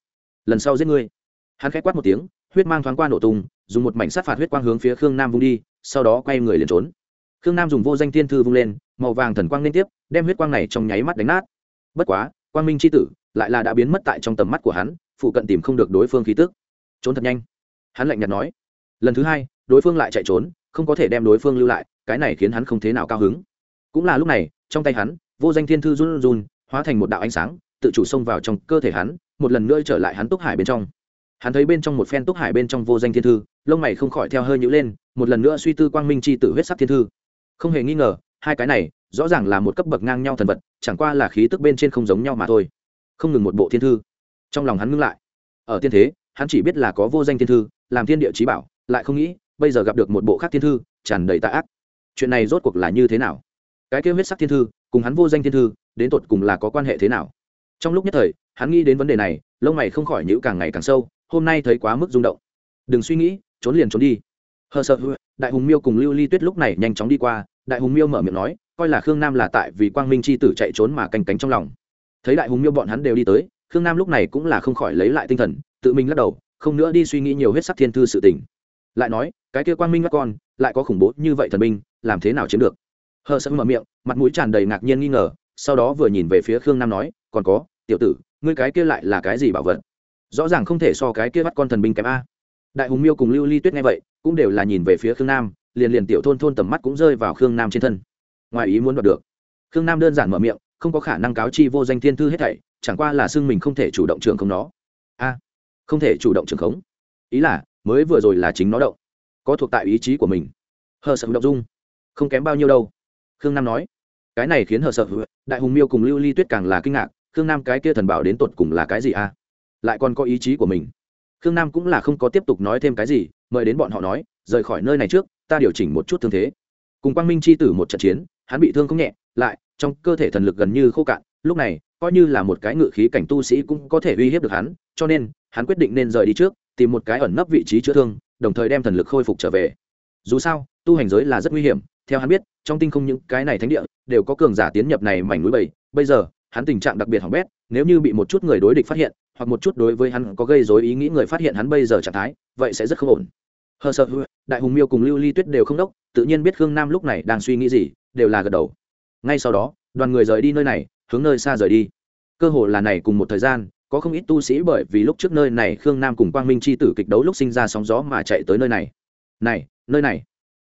Lần sau giết ngươi. Hắn k h á quát một tiếng, huyết mang thoáng qua nổ tung, dùng một mảnh sát phạt huyết quang hướng phía khương nam vung đi, sau đó quay người liền trốn. Khương nam dùng vô danh thiên thư vung lên, màu vàng thần quang liên tiếp, đem huyết quang này trong nháy mắt đánh nát. Bất quá, quang minh c h i tử lại là đã biến mất tại trong tầm mắt của hắn, phụ cận tìm không được đối phương khí tức. Trốn thật nhanh hắn lạnh nhạt nói, lần thứ hai, đối phương lại chạy trốn, không có thể đem đối phương lưu lại, cái này khiến hắn không thế nào cao hứng. Cũng là lúc này, trong tay hắn, vô danh thiên thư run run hóa thành một đạo ánh sáng, tự chủ xông vào trong cơ thể hắn, một lần nữa trở lại hắn túc hải bên trong. Hắn thấy bên trong một phen túc hải bên trong vô danh thiên thư, lông mày không khỏi theo hơi nhữ lên, một lần nữa suy tư quang minh c h i tử huyết sắc thiên thư. Không hề nghi ngờ, hai cái này, rõ ràng là một cấp bậc ngang nhau thần vật, chẳng qua là khí tức bên trên không giống nhau mà thôi. Không ngừng một bộ thiên thư. Trong lòng hắn ngưng lại. Ở tiên thế hắn chỉ biết là có vô danh thiên thư, làm thiên địa trí bảo, lại không nghĩ, bây giờ gặp được một bộ khác thiên thư, tràn đầy tạ ác. Chuyện này rốt cuộc là như thế nào? Cái kêu huyết sắc thiên thư, cùng hắn vô danh thiên thư, đến tột cùng là có quan hệ thế nào? Trong lúc nhất thời, hắn nghĩ đến vấn đề này, lông mày không khỏi nhữ càng ngày càng sâu, hôm nay thấy quá mức rung động. Đừng suy nghĩ, trốn liền trốn đi. Hờ sợ, đại hùng miêu cùng lưu ly tuyết lúc này nhanh chóng đi qua, đại hùng miêu mở miệng nói, coi là khương nam là tại vì quang minh c h i tử chạy trốn mà canh cánh trong lòng. Thấy đại hùng miêu bọn hắn đều đi tới khương nam lúc này cũng là không khỏi lấy lại tinh thần, tự mình lắc đầu, không nữa đi suy nghĩ nhiều huyết sắc thiên thư sự tình. Lại nói, cái kia quang minh các con, lại có khủng bố như vậy thần minh làm thế nào chiếm được? Hờ sợ mở miệng, mặt mũi tràn đầy ngạc nhiên nghi ngờ, sau đó vừa nhìn về phía khương nam nói, còn có, tiểu tử, ngươi cái kia lại là cái gì bảo vật? Rõ ràng không thể so cái kia bắt con thần binh kém a. Đại hùng miêu cùng lưu ly tuyết nghe vậy, cũng đều là nhìn về phía khương nam, liền liền tiểu thôn thôn tầm mắt cũng rơi vào khương nam trên thân. Ngoài ý muốn đoạt được. Khương nam đơn giản mở miệng không có khả năng cáo chi vô danh thiên thư hết thảy, chẳng qua là xưng mình không thể chủ động trường không nó. A, không thể chủ động trường khống. Ý là, mới vừa rồi là chính nó động, có thuộc tại ý chí của mình. Hờ sợ động dung, không kém bao nhiêu đâu. Khương nam nói, cái này khiến hờ sợ đại hùng miêu cùng lưu ly tuyết càng là kinh ngạc, khương nam cái kia thần bảo đến tột cùng là cái gì a? Lại còn có ý chí của mình. Khương nam cũng là không có tiếp tục nói thêm cái gì, mời đến bọn họ nói, rời khỏi nơi này trước, ta điều chỉnh một chút thương thế. Cùng quang minh c h i tử một trận chiến, hắn bị thương không nhẹ, lại trong cơ thể thần lực gần như khô cạn, lúc này, coi như là một cái ngự khí cảnh tu sĩ cũng có thể uy hiếp được hắn, cho nên, hắn quyết định nên rời đi trước, tìm một cái ẩn nấp vị trí chữa thương, đồng thời đem thần lực khôi phục trở về. Dù sao, tu hành giới là rất nguy hiểm, theo hắn biết, trong tinh không những cái này thánh địa, đều có cường giả tiến nhập này mảnh núi bầy bây giờ, hắn tình trạng đặc biệt hỏng bét, nếu như bị một chút người đối địch phát hiện, hoặc một chút đối với hắn có gây dối ý nghĩ người phát hiện hắn bây giờ trạng thái, vậy sẽ rất không ổn. Hờ sợ, đại hùng miêu cùng lưu ly tuyết đều không đốc, tự nhiên biết khương nam lúc này đang suy nghĩ gì, đều là gật đầu ngay sau đó, đoàn người rời đi nơi này, hướng nơi xa rời đi. Cơ hồ là này cùng một thời gian, có không ít tu sĩ bởi vì lúc trước nơi này khương nam cùng quang minh c h i tử kịch đấu lúc sinh ra sóng gió mà chạy tới nơi này. Này, nơi này,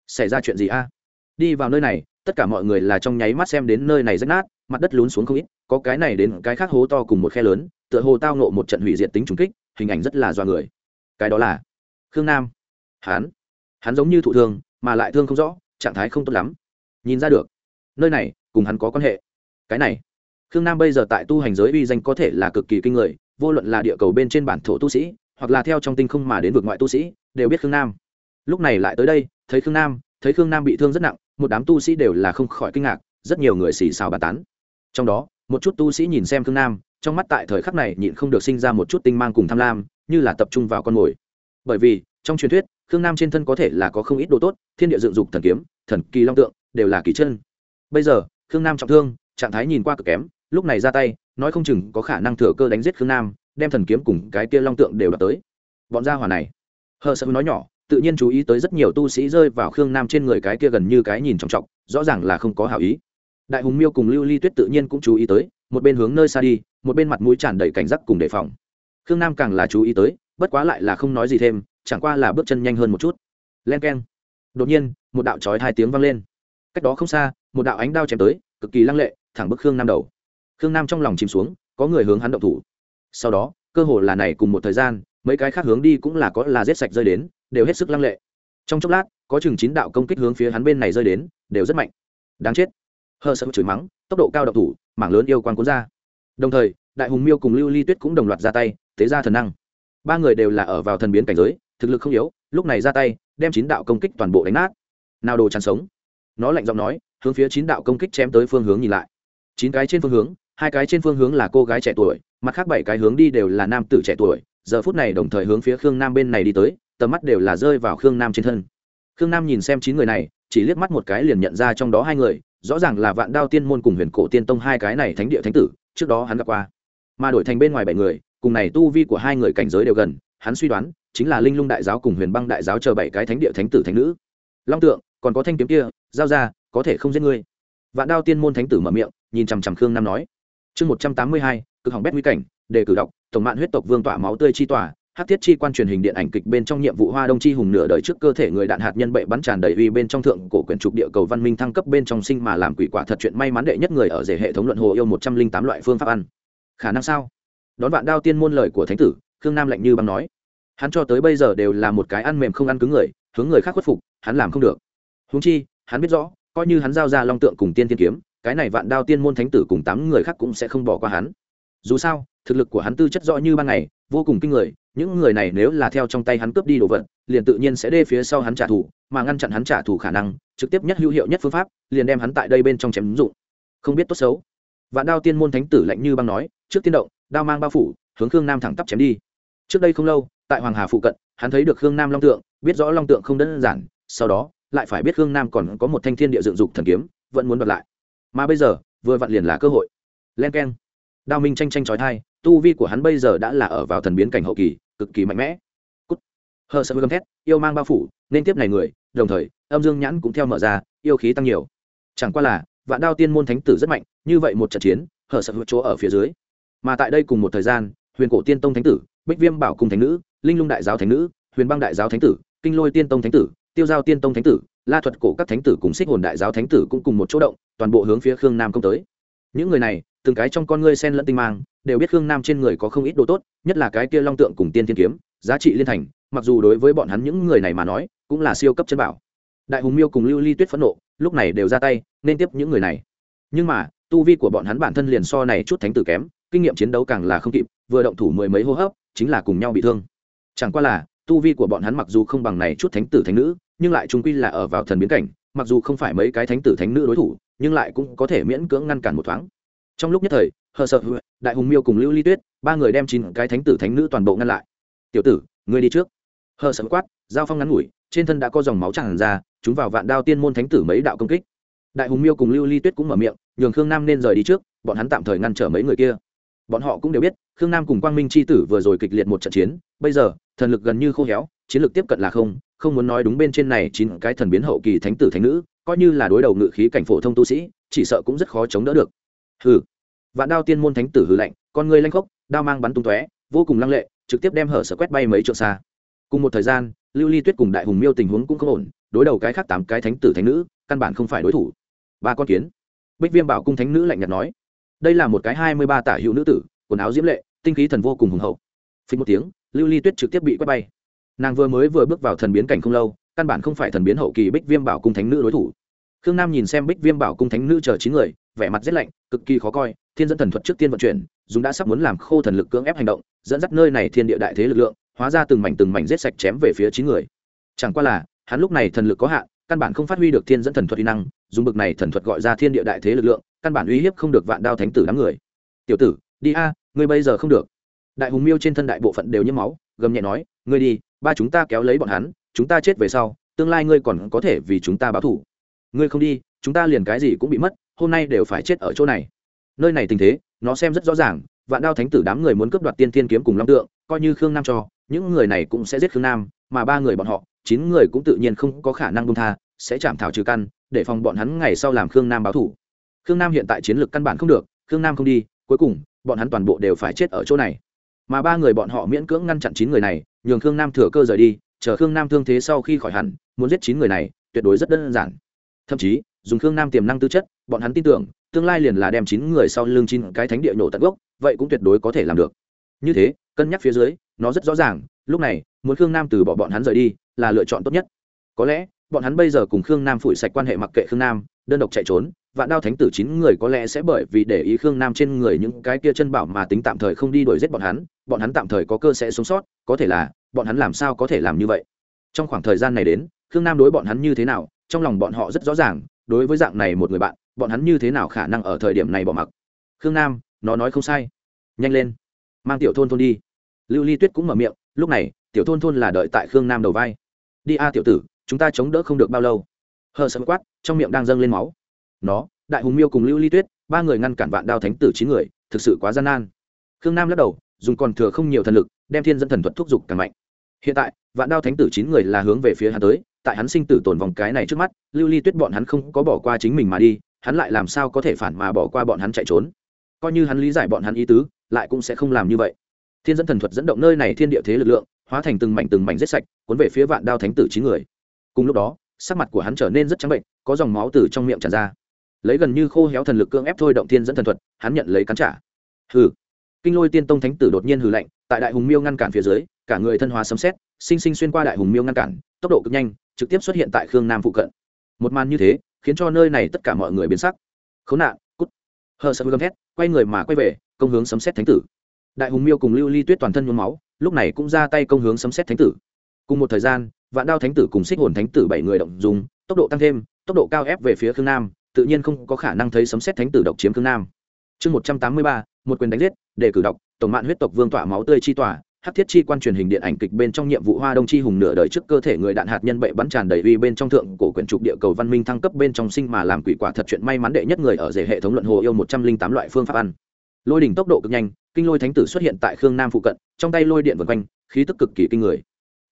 xảy ra chuyện gì a? Đi vào nơi này, tất cả mọi người là trong nháy mắt xem đến nơi này rách nát, mặt đất lún xuống không ít, có cái này đến cái khác hố to cùng một khe lớn, tựa hồ tao nộ một trận hủy diệt tính trùng kích, hình ảnh rất là do người. Cái đó là khương nam. Hắn hắn giống như thụ thương, mà lại thương không rõ, trạng thái không tốt lắm. Nhìn ra được, nơi này cùng hắn có quan hệ. Cái này, khương nam bây giờ tại tu hành giới uy danh có thể là cực kỳ kinh người, vô luận là địa cầu bên trên bản thổ tu sĩ, hoặc là theo trong tinh không mà đến vực ngoại tu sĩ, đều biết khương nam. Lúc này lại tới đây, thấy khương nam, thấy khương nam bị thương rất nặng, một đám tu sĩ đều là không khỏi kinh ngạc, rất nhiều người xì xào bàn tán. Trong đó, một chút tu sĩ nhìn xem khương nam, trong mắt tại thời khắc này nhịn không được sinh ra một chút tinh mang cùng tham lam, như là tập trung vào con mồi. Bởi vì, trong truyền thuyết, khương nam trên thân có thể là có không ít đồ tốt, thiên địa dựng dục thần kiếm, thần kỳ long tượng, đều là kỳ chân. Bây giờ khương nam trọng thương, trạng thái nhìn qua cực kém, lúc này ra tay, nói không chừng có khả năng thừa cơ đánh giết khương nam, đem thần kiếm cùng cái kia long tượng đều đập tới. Bọn gia hỏa này, hờ sợ nói nhỏ, tự nhiên chú ý tới rất nhiều tu sĩ rơi vào khương nam trên người cái kia gần như cái nhìn trọng trọng rõ ràng là không có hảo ý. Đại hùng miêu cùng lưu ly tuyết tự nhiên cũng chú ý tới, một bên hướng nơi xa đi, một bên mặt mũi tràn đầy cảnh giác cùng đề phòng. Khương nam càng là chú ý tới, bất quá lại là không nói gì thêm, chẳng qua là bước chân nhanh hơn một chút. Len k e n đột nhiên, một đạo trói hai tiếng vang lên. Cách đó không xa một đạo ánh đao chém tới, cực kỳ lăng lệ, thẳng bức khương nam đầu. Khương nam trong lòng chìm xuống, có người hướng hắn động thủ. Sau đó, cơ hồ là này cùng một thời gian, mấy cái khác hướng đi cũng là có là rết sạch rơi đến, đều hết sức lăng lệ. Trong chốc lát, có chừng chín đạo công kích hướng phía hắn bên này rơi đến, đều rất mạnh. Đáng chết. Hờ sợ chửi mắng, tốc độ cao độc thủ, mảng lớn yêu quan cuốn ra. Đồng thời, đại hùng miêu cùng lưu ly tuyết cũng đồng loạt ra tay tế ra thần năng. Ba người đều là ở vào thần biến cảnh giới, thực lực không yếu, lúc này ra tay, đem chín đạo công kích toàn bộ đánh nát. Nào đồ chăn sống nó lạnh giọng nói, hướng phía chín đạo công kích chém tới phương hướng nhìn lại. Chín cái trên phương hướng, hai cái trên phương hướng là cô gái trẻ tuổi, mặt khác bảy cái hướng đi đều là nam tử trẻ tuổi. Giờ phút này đồng thời hướng phía khương nam bên này đi tới, tầm mắt đều là rơi vào khương nam trên thân. Khương nam nhìn xem chín người này, chỉ liếc mắt một cái liền nhận ra trong đó hai người, rõ ràng là vạn đao tiên môn cùng huyền cổ tiên tông hai cái này thánh địa thánh tử, trước đó hắn gặp qua. Mà đổi thành bên ngoài bảy người, cùng này tu vi của hai người cảnh giới đều gần, hắn suy đoán, chính là linh lung đại giáo cùng huyền băng đại giáo chờ bảy cái thánh địa thánh tử thánh nữ. Long tượng còn có thanh kiếm kia, giao ra, có thể không giết ngươi. Vạn đao tiên môn thánh tử mở miệng, nhìn chằm chằm khương nam nói. Chương một trăm tám mươi hai, cực hỏng bét nguy cảnh đề cử đọc tổng mạng huyết tộc vương tỏa máu tươi chi tỏa, hát thiết chi quan truyền hình điện ảnh kịch bên trong nhiệm vụ hoa đông chi hùng nửa đời trước cơ thể người đạn hạt nhân bậy bắn tràn đầy uy bên trong thượng cổ quyển trục địa cầu văn minh thăng cấp bên trong sinh mà làm quỷ quả thật chuyện may mắn đệ nhất người ở rể hệ thống luận hồ yêu một trăm linh tám loại phương pháp ăn. Khả năng sao? Đón vạn đao tiên môn lời của thánh tử, khương nam lạnh như băng nói. Hắn cho tới bây giờ đều là một cái ăn mềm không ăn cứng người, hướng người khác khuất phục, hắn làm không được húng chi, hắn biết rõ, coi như hắn giao ra long tượng cùng tiên tiên kiếm, cái này vạn đao tiên môn thánh tử cùng tám người khác cũng sẽ không bỏ qua hắn. Dù sao, thực lực của hắn tư chất rõ như ban ngày, vô cùng kinh người, những người này nếu là theo trong tay hắn cướp đi đồ vật, liền tự nhiên sẽ đê phía sau hắn trả thù, mà ngăn chặn hắn trả thù khả năng, trực tiếp nhất hữu hiệu nhất phương pháp, liền đem hắn tại đây bên trong chém ứng dụng. Không biết tốt xấu. Vạn đao tiên môn thánh tử lạnh như băng nói, trước tiên động, đao mang bao phủ, hướng khương nam thẳng tắp chém đi. Trước đây không lâu, tại hoàng hà phụ cận, hắn thấy được khương nam long tượng, biết rõ long tượng không đơn giản, sau đó lại phải biết khương nam còn có một thanh thiên địa dựng dục thần kiếm, vẫn muốn bật lại. Mà bây giờ, vừa vặn liền là cơ hội. Len k e n đao minh tranh tranh trói thai, tu vi của hắn bây giờ đã là ở vào thần biến cảnh hậu kỳ, cực kỳ mạnh mẽ. Cút. Hờ sợ gầm thét, yêu mang bao phủ, nên tiếp này người, đồng thời, âm dương nhãn cũng theo mở ra, yêu khí tăng nhiều. Chẳng qua là, vạn đao tiên môn thánh tử rất mạnh, như vậy một trận chiến, hờ sợ chỗ ở phía dưới. Mà tại đây cùng một thời gian, huyền cổ tiên tông thánh tử, bích viêm bảo cung thánh nữ, linh lung đại giáo thánh nữ, huyền băng đại giáo thánh tử, kinh lôi tiên tông thánh tử tiêu giao tiên tông thánh tử, la thuật cổ các thánh tử cùng xích hồn đại giáo thánh tử cũng cùng một chỗ động, toàn bộ hướng phía khương nam công tới. Những người này, từng cái trong con ngươi sen lẫn tinh mang, đều biết khương nam trên người có không ít đồ tốt, nhất là cái kia long tượng cùng tiên thiên kiếm, giá trị liên thành, mặc dù đối với bọn hắn những người này mà nói, cũng là siêu cấp chân bảo. Đại hùng miêu cùng lưu ly tuyết phẫn nộ, lúc này đều ra tay, nên tiếp những người này. Nhưng mà, tu vi của bọn hắn bản thân liền so này chút thánh tử kém, kinh nghiệm chiến đấu càng là không kịp, vừa động thủ mười mấy hô hấp, chính là cùng nhau bị thương. Chẳng qua là tu vi của bọn hắn mặc dù không bằng này chút thánh tử thánh nữ, nhưng lại trung quy là ở vào thần biến cảnh, mặc dù không phải mấy cái thánh tử thánh nữ đối thủ, nhưng lại cũng có thể miễn cưỡng ngăn cản một thoáng. Trong lúc nhất thời, hờ sợ, đại hùng miêu cùng lưu ly tuyết, ba người đem chín cái thánh tử thánh nữ toàn bộ ngăn lại. Tiểu tử, ngươi đi trước. Hờ sợ quát, giao phong ngắn ngủi, trên thân đã có dòng máu tràn ra, chúng vào vạn đao tiên môn thánh tử mấy đạo công kích. Đại hùng miêu cùng lưu ly tuyết cũng mở miệng, nhường khương nam nên rời đi trước, bọn hắn tạm thời ngăn trở mấy người kia. Bọn họ cũng đều biết khương nam cùng quang minh c h i tử vừa rồi kịch liệt một trận chiến, bây giờ, thần lực gần như khô héo, chiến lược tiếp cận là không không muốn nói đúng bên trên này chín cái thần biến hậu kỳ thánh tử thánh nữ, coi như là đối đầu ngự khí cảnh phổ thông tu sĩ, chỉ sợ cũng rất khó chống đỡ được. Hừ. Vạn đao tiên môn thánh tử hư lạnh, con người lanh khốc, đao mang bắn tung tóe, vô cùng lăng lệ, trực tiếp đem hở sở quét bay mấy trượng xa. Cùng một thời gian, lưu ly tuyết cùng đại hùng miêu tình huống cũng không ổn, đối đầu cái khác tám cái thánh tử thánh nữ, căn bản không phải đối thủ. Ba con kiến. Bích viêm bảo cung thánh nữ lạnh nhạt nói, đây là một cái hai mươi ba tả hữu nữ tử, quần áo diễm lệ tinh khí thần vô cùng hùng hậu. Phí một tiếng, lưu ly tuyết trực tiếp bị quét bay. Nàng vừa mới vừa bước vào thần biến cảnh không lâu, căn bản không phải thần biến hậu kỳ bích viêm bảo cung thánh nữ đối thủ. Khương nam nhìn xem bích viêm bảo cung thánh nữ chờ chín người, vẻ mặt rét lạnh, cực kỳ khó coi, thiên dẫn thần thuật trước tiên vận chuyển, dùng đã sắp muốn làm khô thần lực cưỡng ép hành động, dẫn dắt nơi này thiên địa đại thế lực lượng, hóa ra từng mảnh từng mảnh rết sạch chém về phía chín người. Chẳng qua là, hắn lúc này thần lực có hạn, căn bản không phát huy được thiên dẫn thần thuật uy năng, dùng bực này thần thuật gọi ra thiên địa đại thế lực lượng, căn bản uy hiếp không được vạn đao thánh tử đám người. Tiểu tử, đi a ngươi bây giờ không được. Đại hùng miêu trên thân đại bộ phận đều nhiễm máu, gầm nhẹ nói, ngươi đi, ba chúng ta kéo lấy bọn hắn, chúng ta chết về sau, tương lai ngươi còn có thể vì chúng ta báo thủ ngươi không đi, chúng ta liền cái gì cũng bị mất, hôm nay đều phải chết ở chỗ này. Nơi này tình thế, nó xem rất rõ ràng, vạn đao thánh tử đám người muốn cướp đoạt tiên thiên kiếm cùng long tượng, coi như khương nam cho, những người này cũng sẽ giết khương nam, mà ba người bọn họ, chín người cũng tự nhiên không có khả năng bông tha, sẽ chạm thảo trừ căn, để phòng bọn hắn ngày sau làm khương nam báo thủ khương nam hiện tại chiến lược căn bản không được, khương nam không đi, cuối cùng bọn hắn toàn bộ đều phải chết ở chỗ này. Mà ba người bọn họ miễn cưỡng ngăn chặn chín người này, nhường khương nam thừa cơ rời đi, chờ khương nam thương thế sau khi khỏi hẳn, muốn giết chín người này, tuyệt đối rất đơn giản. Thậm chí, dùng khương nam tiềm năng tư chất, bọn hắn tin tưởng, tương lai liền là đem chín người sau lưng chín cái thánh địa nổ tận gốc, vậy cũng tuyệt đối có thể làm được. Như thế, cân nhắc phía dưới, nó rất rõ ràng, lúc này, muốn khương nam từ bỏ bọn hắn rời đi, là lựa chọn tốt nhất. Có lẽ, bọn hắn bây giờ cùng khương nam phủi sạch quan hệ mặc kệ khương nam, đơn độc chạy trốn vạn đao thánh tử chín người có lẽ sẽ bởi vì để ý khương nam trên người những cái kia chân bảo mà tính tạm thời không đi đuổi giết bọn hắn bọn hắn tạm thời có cơ sẽ sống sót, có thể là, bọn hắn làm sao có thể làm như vậy? Trong khoảng thời gian này đến, khương nam đối bọn hắn như thế nào, trong lòng bọn họ rất rõ ràng, đối với dạng này một người bạn, bọn hắn như thế nào khả năng ở thời điểm này bỏ mặc? Khương nam, nó nói không sai. Nhanh lên, mang tiểu thôn thôn đi. Lưu ly tuyết cũng mở miệng, lúc này, tiểu thôn thôn là đợi tại khương nam đầu vai. Đi a, tiểu tử, chúng ta chống đỡ không được bao lâu. Hờ sấm quát, trong miệng đang dâng lên máu nó, đại hùng miêu cùng lưu ly tuyết, ba người ngăn cản vạn đao thánh tử chín người, thực sự quá gian nan. Khương nam lắc đầu, dùng còn thừa không nhiều thần lực, đem thiên dẫn thần thuật thúc giục càng mạnh. Hiện tại, vạn đao thánh tử chín người là hướng về phía hắn tới, tại hắn sinh tử tồn vòng cái này trước mắt, lưu ly tuyết bọn hắn không có bỏ qua chính mình mà đi, hắn lại làm sao có thể phản mà bỏ qua bọn hắn chạy trốn? Coi như hắn lý giải bọn hắn ý tứ, lại cũng sẽ không làm như vậy. Thiên dẫn thần thuật dẫn động nơi này thiên địa thế lực lượng, hóa thành từng mảnh từng mảnh rết sạch, cuốn về phía vạn đao thánh tử chín người. Cùng lúc đó, sắc mặt của hắn trở nên rất trắng bệnh, có dòng máu từ trong miệng tràn ra lấy gần như khô héo thần lực cưỡng ép thôi động thiên dẫn thần thuật, hắn nhận lấy cắn trả. Hừ. Kinh lôi tiên tông thánh tử đột nhiên hừ lạnh, tại đại hùng miêu ngăn cản phía dưới, cả người thân hóa sấm xét sinh sinh xuyên qua đại hùng miêu ngăn cản, tốc độ cực nhanh, trực tiếp xuất hiện tại khương nam phụ cận. Một màn như thế, khiến cho nơi này tất cả mọi người biến sắc. Khốn nạn, cút. Hờ sợ gầm thét, quay người mà quay về, công hướng sấm xét thánh tử. Đại hùng miêu cùng lưu ly tuyết toàn thân nhuốm máu, lúc này cũng ra tay công hướng sấm xét thánh tử. Cùng một thời gian, vạn đao thánh tử cùng xích hồn thánh tử bảy người động dùng, tốc độ tăng thêm, tốc độ cao ép về phía khương nam tự nhiên không có khả năng thấy sấm xét thánh tử độc chiếm Cương nam. Chương một trăm tám mươi ba, một quyền đánh giết, để cử đọc tổng mạng huyết tộc vương tỏa máu tươi chi tỏa, hắc thiết chi quan truyền hình điện ảnh kịch bên trong nhiệm vụ hoa đông chi hùng nửa đời trước cơ thể người đạn hạt nhân bệ bắn tràn đầy uy bên trong thượng cổ quyển trục địa cầu văn minh thăng cấp bên trong sinh mà làm quỷ quả thật chuyện may mắn đệ nhất người ở rể hệ thống luận hồ yêu một trăm linh tám loại phương pháp ăn. Lôi đỉnh tốc độ cực nhanh, kinh lôi thánh tử xuất hiện tại khương nam phụ cận, trong tay lôi điện vượt quanh, khí tức cực kỳ kinh người.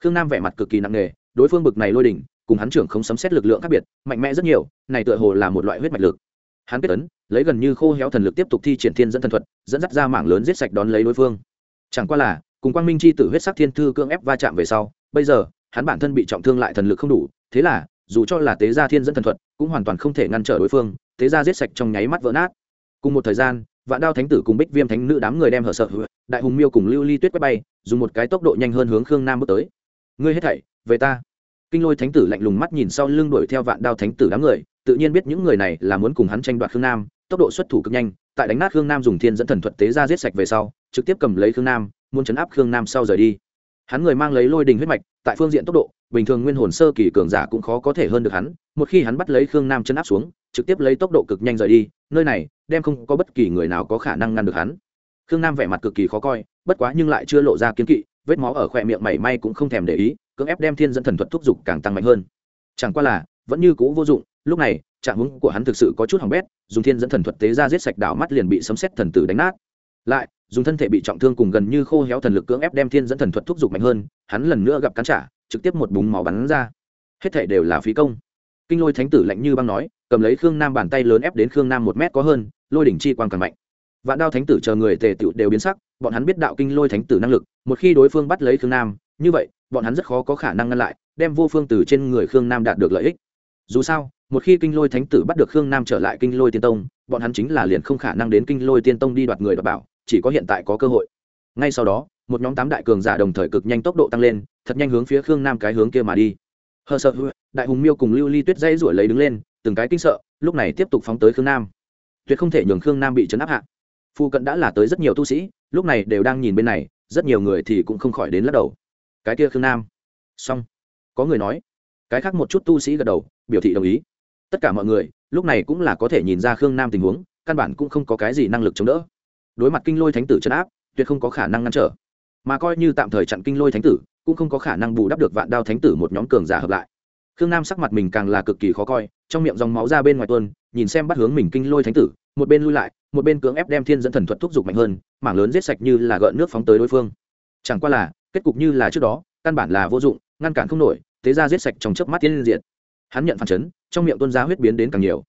Khương nam vẻ mặt cực kỳ nặng nề, đối phương bực này lôi đỉnh cùng hắn trưởng không sấm xét lực lượng khác biệt, mạnh mẽ rất nhiều, này tựa hồ là một loại huyết mạch lực. Hắn kết ấn, lấy gần như khô héo thần lực tiếp tục thi triển thiên dẫn thần thuật, dẫn dắt ra mảng lớn giết sạch đón lấy đối phương. Chẳng qua là, cùng quang minh chi tử huyết sắc thiên thư cưỡng ép va chạm về sau, bây giờ, hắn bản thân bị trọng thương lại thần lực không đủ, thế là, dù cho là tế gia thiên dẫn thần thuật, cũng hoàn toàn không thể ngăn trở đối phương, tế gia giết sạch trong nháy mắt vỡ nát. Cùng một thời gian, vạn đao thánh tử cùng bích viêm thánh nữ đám người đem hở sợ đại hùng miêu cùng lưu ly tuyết quét bay, dùng một cái tốc độ nhanh hơn hướng khương nam bước tới. Ngươi hết thảy, về ta kinh lôi thánh tử lạnh lùng mắt nhìn sau lưng đuổi theo vạn đao thánh tử đám người, tự nhiên biết những người này là muốn cùng hắn tranh đoạt khương nam, tốc độ xuất thủ cực nhanh, tại đánh nát khương nam dùng thiên dẫn thần thuật tế ra giết sạch về sau, trực tiếp cầm lấy khương nam, muốn chấn áp khương nam sau rời đi. Hắn người mang lấy lôi đình huyết mạch, tại phương diện tốc độ, bình thường nguyên hồn sơ kỳ cường giả cũng khó có thể hơn được hắn, một khi hắn bắt lấy khương nam chấn áp xuống, trực tiếp lấy tốc độ cực nhanh rời đi, nơi này đem không có bất kỳ người nào có khả năng ngăn được hắn. Khương nam vẻ mặt cực kỳ khó coi, bất quá nhưng lại chưa lộ ra kiến kỵ, vết máu ở khỏe miệng mảy may cũng không thèm để ý cưỡng ép đem thiên dẫn thần thuật thúc giục càng tăng mạnh hơn. Chẳng qua là, vẫn như cũ vô dụng, lúc này, trạng hướng của hắn thực sự có chút hỏng bét, dùng thiên dẫn thần thuật tế ra giết sạch đảo mắt liền bị sấm xét thần tử đánh nát. Lại, dùng thân thể bị trọng thương cùng gần như khô héo thần lực cưỡng ép đem thiên dẫn thần thuật thúc giục mạnh hơn, hắn lần nữa gặp cắn trả, trực tiếp một búng máu bắn ra. Hết thể đều là phí công. Kinh lôi thánh tử lạnh như băng nói, cầm lấy khương nam bàn tay lớn ép đến khương nam một mét có hơn, lôi đỉnh chi quang càng mạnh. Vạn đao thánh tử chờ người tề tựu đều biến sắc, bọn hắn biết đạo kinh lôi thánh tử năng lực, một khi đối phương bắt lấy khương nam như vậy, bọn hắn rất khó có khả năng ngăn lại, đem vô phương từ trên người khương nam đạt được lợi ích. Dù sao, một khi kinh lôi thánh tử bắt được khương nam trở lại kinh lôi tiên tông, bọn hắn chính là liền không khả năng đến kinh lôi tiên tông đi đoạt người đoạt bảo, chỉ có hiện tại có cơ hội. Ngay sau đó, một nhóm tám đại cường giả đồng thời cực nhanh tốc độ tăng lên, thật nhanh hướng phía khương nam cái hướng kia mà đi. Hờ sợ đại hùng miêu cùng lưu ly tuyết dây rủi lấy đứng lên, từng cái kinh sợ, lúc này tiếp tục phóng tới khương nam. Tuyệt không thể nhường khương nam bị chấn áp hạ. Phụ cận đã là tới rất nhiều tu sĩ, lúc này đều đang nhìn bên này, rất nhiều người thì cũng không khỏi đến lắc đầu cái kia khương nam xong có người nói cái khác một chút tu sĩ gật đầu biểu thị đồng ý tất cả mọi người lúc này cũng là có thể nhìn ra khương nam tình huống căn bản cũng không có cái gì năng lực chống đỡ đối mặt kinh lôi thánh tử chấn áp tuyệt không có khả năng ngăn trở mà coi như tạm thời chặn kinh lôi thánh tử cũng không có khả năng bù đắp được vạn đao thánh tử một nhóm cường giả hợp lại khương nam sắc mặt mình càng là cực kỳ khó coi trong miệng dòng máu ra bên ngoài tuôn nhìn xem bắt hướng mình kinh lôi thánh tử một bên lui lại một bên cưỡng ép đem thiên dẫn thần thuật thúc giục mạnh hơn mảng lớn giết sạch như là gợn nước phóng tới đối phương chẳng qua là kết cục như là trước đó, căn bản là vô dụng, ngăn cản không nổi, thế ra giết sạch trong chớp mắt tiên diện hắn nhận phản chấn, trong miệng tuôn ra huyết biến đến càng nhiều.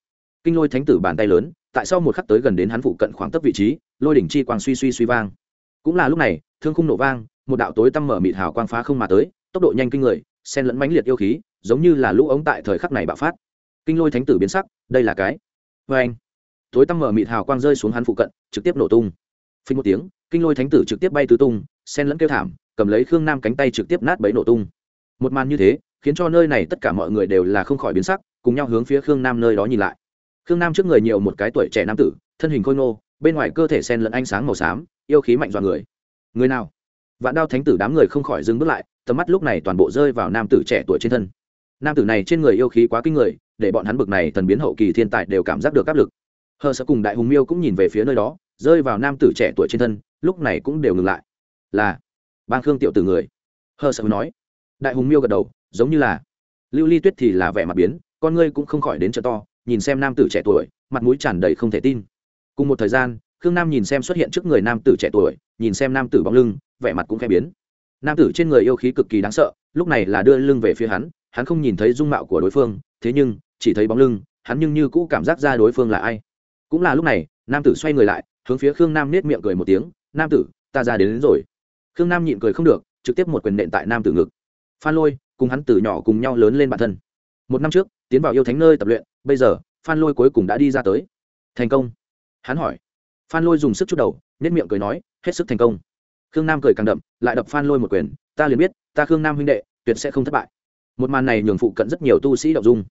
Kinh lôi thánh tử bàn tay lớn, tại sao một khắc tới gần đến hắn phụ cận khoảng tấp vị trí, lôi đỉnh chi quang suy suy suy vang. Cũng là lúc này, thương khung nổ vang, một đạo tối tăm mở mịt hào quang phá không mà tới, tốc độ nhanh kinh người sen lẫn mãnh liệt yêu khí, giống như là lũ ống tại thời khắc này bạo phát. Kinh lôi thánh tử biến sắc, đây là cái. Vê anh. Tối tăm mở mịt hào quang rơi xuống hắn phụ cận, trực tiếp nổ tung. Phình một tiếng, kinh lôi thánh tử trực tiếp bay tứ tung sen lẫn kêu thảm cầm lấy khương nam cánh tay trực tiếp nát bấy nổ tung. Một màn như thế, khiến cho nơi này tất cả mọi người đều là không khỏi biến sắc, cùng nhau hướng phía khương nam nơi đó nhìn lại. Khương nam trước người nhiều một cái tuổi trẻ nam tử, thân hình khôi ngô, bên ngoài cơ thể sen lẫn ánh sáng màu xám, yêu khí mạnh dọa người. Người nào? Vạn đao thánh tử đám người không khỏi dừng bước lại, tầm mắt lúc này toàn bộ rơi vào nam tử trẻ tuổi trên thân. Nam tử này trên người yêu khí quá kinh người, để bọn hắn bực này thần biến hậu kỳ thiên tài đều cảm giác được áp lực. Hờ sợ cùng đại hùng miêu cũng nhìn về phía nơi đó, rơi vào nam tử trẻ tuổi trên thân, lúc này cũng đều ngừng lại. Là bang khương tiểu tử người. Hờ sợ nói. Đại hùng miêu gật đầu giống như là. Lưu ly tuyết thì là vẻ mặt biến con ngươi cũng không khỏi đến chợ to nhìn xem nam tử trẻ tuổi mặt mũi tràn đầy không thể tin. Cùng một thời gian khương nam nhìn xem xuất hiện trước người nam tử trẻ tuổi nhìn xem nam tử bóng lưng vẻ mặt cũng khẽ biến. Nam tử trên người yêu khí cực kỳ đáng sợ lúc này là đưa lưng về phía hắn hắn không nhìn thấy dung mạo của đối phương thế nhưng chỉ thấy bóng lưng hắn nhưng như cũ cảm giác ra đối phương là ai. Cũng là lúc này nam tử xoay người lại hướng phía khương nam nết miệng cười một tiếng nam tử ta ra đến, đến rồi khương nam nhịn cười không được, trực tiếp một quyền nện tại nam tử ngực. Phan lôi cùng hắn từ nhỏ cùng nhau lớn lên bản thân. Một năm trước, tiến vào yêu thánh nơi tập luyện, bây giờ, phan lôi cuối cùng đã đi ra tới. Thành công. Hắn hỏi. Phan lôi dùng sức chút đầu nết miệng cười nói, hết sức thành công. Khương nam cười càng đậm, lại đập phan lôi một quyền, ta liền biết, ta khương nam huynh đệ, tuyệt sẽ không thất bại. Một màn này nhường phụ cận rất nhiều tu sĩ đậu dung.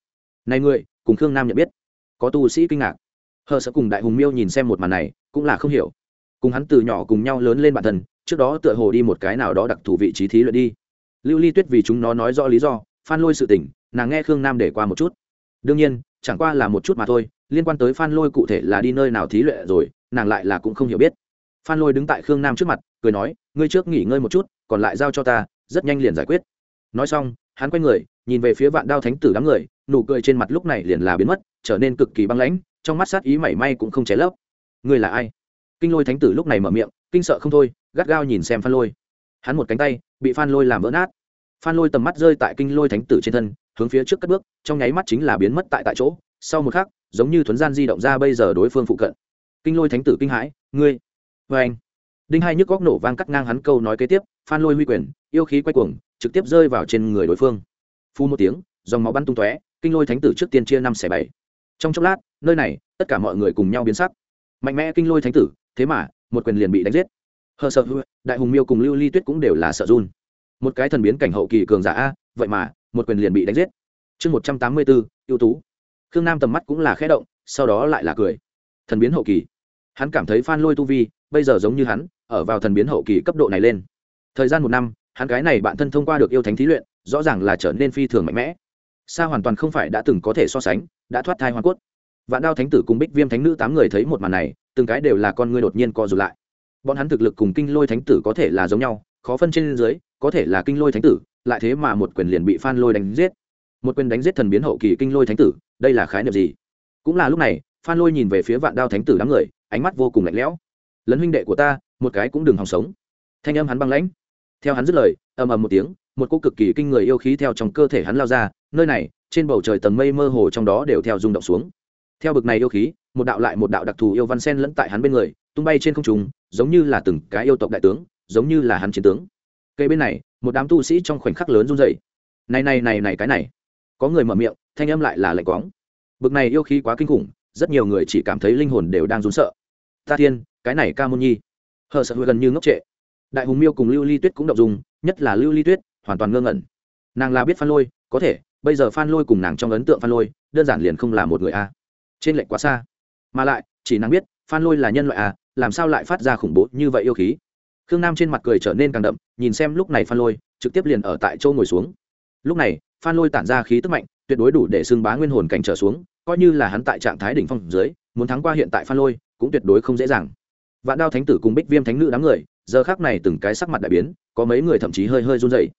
Này người, cùng khương nam nhận biết. Có tu sĩ kinh ngạc. Hờ sợ cùng đại hùng miêu nhìn xem một màn này, cũng là không hiểu. Cùng hắn từ nhỏ cùng nhau lớn lên bản thân trước đó tựa hồ đi một cái nào đó đặc thù vị trí thí luyện đi. Lưu ly tuyết vì chúng nó nói rõ lý do, phan lôi sự tình, nàng nghe khương nam để qua một chút. Đương nhiên, chẳng qua là một chút mà thôi, liên quan tới phan lôi cụ thể là đi nơi nào thí luyện rồi, nàng lại là cũng không hiểu biết. Phan lôi đứng tại khương nam trước mặt, cười nói, ngươi trước nghỉ ngơi một chút, còn lại giao cho ta, rất nhanh liền giải quyết. Nói xong, hắn quay người, nhìn về phía vạn đao thánh tử đám người, nụ cười trên mặt lúc này liền là biến mất, trở nên cực kỳ băng lãnh, trong mắt sát ý mảy may cũng không cháy lấp. Ngươi là ai? Kinh lôi thánh tử lúc này mở miệng, kinh sợ không thôi gắt gao nhìn xem phan lôi. Hắn một cánh tay, bị phan lôi làm vỡ nát. Phan lôi tầm mắt rơi tại kinh lôi thánh tử trên thân, hướng phía trước cất bước, trong nháy mắt chính là biến mất tại tại chỗ. Sau một khắc, giống như thuấn gian di động ra bây giờ đối phương phụ cận. Kinh lôi thánh tử kinh hãi, ngươi vê anh đinh hai nhức góc nổ vang cắt ngang hắn câu nói kế tiếp, phan lôi huy quyền, yêu khí quay cuồng, trực tiếp rơi vào trên người đối phương. Phu một tiếng, dòng máu bắn tung tóe, kinh lôi thánh tử trước tiên chia năm xẻ bảy. Trong chốc lát, nơi này, tất cả mọi người cùng nhau biến sắc. Mạnh mẽ kinh lôi thánh tử, thế mà, một quyền liền bị đánh giết hờ sợ đại hùng miêu cùng lưu ly tuyết cũng đều là sợ run. Một cái thần biến cảnh hậu kỳ cường giả a, vậy mà, một quyền liền bị đánh giết. Chương một trăm tám mươi bốn ưu tú. Khương nam tầm mắt cũng là khẽ động, sau đó lại là cười. Thần biến hậu kỳ. Hắn cảm thấy phan lôi tu vi, bây giờ giống như hắn, ở vào thần biến hậu kỳ cấp độ này lên. Thời gian một năm, hắn gái này bạn thân thông qua được yêu thánh thí luyện, rõ ràng là trở nên phi thường mạnh mẽ. Xa hoàn toàn không phải đã từng có thể so sánh, đã thoát thai hoa cốt. Vạn đao thánh tử cùng bích viêm thánh nữ tám người thấy một màn này, từng cái đều là con ngươi đột nhiên co rụt lại bọn hắn thực lực cùng kinh lôi thánh tử có thể là giống nhau, khó phân trên dưới, có thể là kinh lôi thánh tử, lại thế mà một quyền liền bị phan lôi đánh giết. Một quyền đánh giết thần biến hậu kỳ kinh lôi thánh tử, đây là khái niệm gì? Cũng là lúc này, phan lôi nhìn về phía vạn đao thánh tử đám người, ánh mắt vô cùng lạnh lẽo. Lấn huynh đệ của ta, một cái cũng đừng hòng sống. Thanh âm hắn băng lãnh. Theo hắn dứt lời, ầm ầm một tiếng, một cô cực kỳ kinh người yêu khí theo trong cơ thể hắn lao ra, nơi này, trên bầu trời tầng mây mơ hồ trong đó đều theo rung động xuống. Theo bực này yêu khí, một đạo lại một đạo đặc thù yêu văn sen lẫn tại hắn bên người tung bay trên không trung, giống như là từng cái yêu tộc đại tướng, giống như là hắn chiến tướng. Cây bên này, một đám tu sĩ trong khoảnh khắc lớn run dậy này này này này, cái này. Có người mở miệng, thanh âm lại là lạnh quáng. Bực này yêu khí quá kinh khủng, rất nhiều người chỉ cảm thấy linh hồn đều đang run sợ. Ta thiên, cái này ca môn nhi. Hờ sợ hụi gần như ngốc trệ. Đại hùng miêu cùng lưu ly tuyết cũng động dùng nhất là lưu ly tuyết, hoàn toàn ngơ ngẩn. Nàng là biết phan lôi, có thể, bây giờ phan lôi cùng nàng trong ấn tượng phan lôi, đơn giản liền không là một người a. Trên lệnh quá xa. Mà lại, chỉ nàng biết phan lôi là nhân loại à? làm sao lại phát ra khủng bố như vậy yêu khí? Khương nam trên mặt cười trở nên càng đậm, nhìn xem lúc này phan lôi, trực tiếp liền ở tại châu ngồi xuống. Lúc này, phan lôi tản ra khí tức mạnh, tuyệt đối đủ để xưng bá nguyên hồn cảnh trở xuống, coi như là hắn tại trạng thái đỉnh phong dưới, muốn thắng qua hiện tại phan lôi, cũng tuyệt đối không dễ dàng. Vạn đao thánh tử cùng bích viêm thánh nữ đám người, giờ khác này từng cái sắc mặt đại biến, có mấy người thậm chí hơi hơi run dậy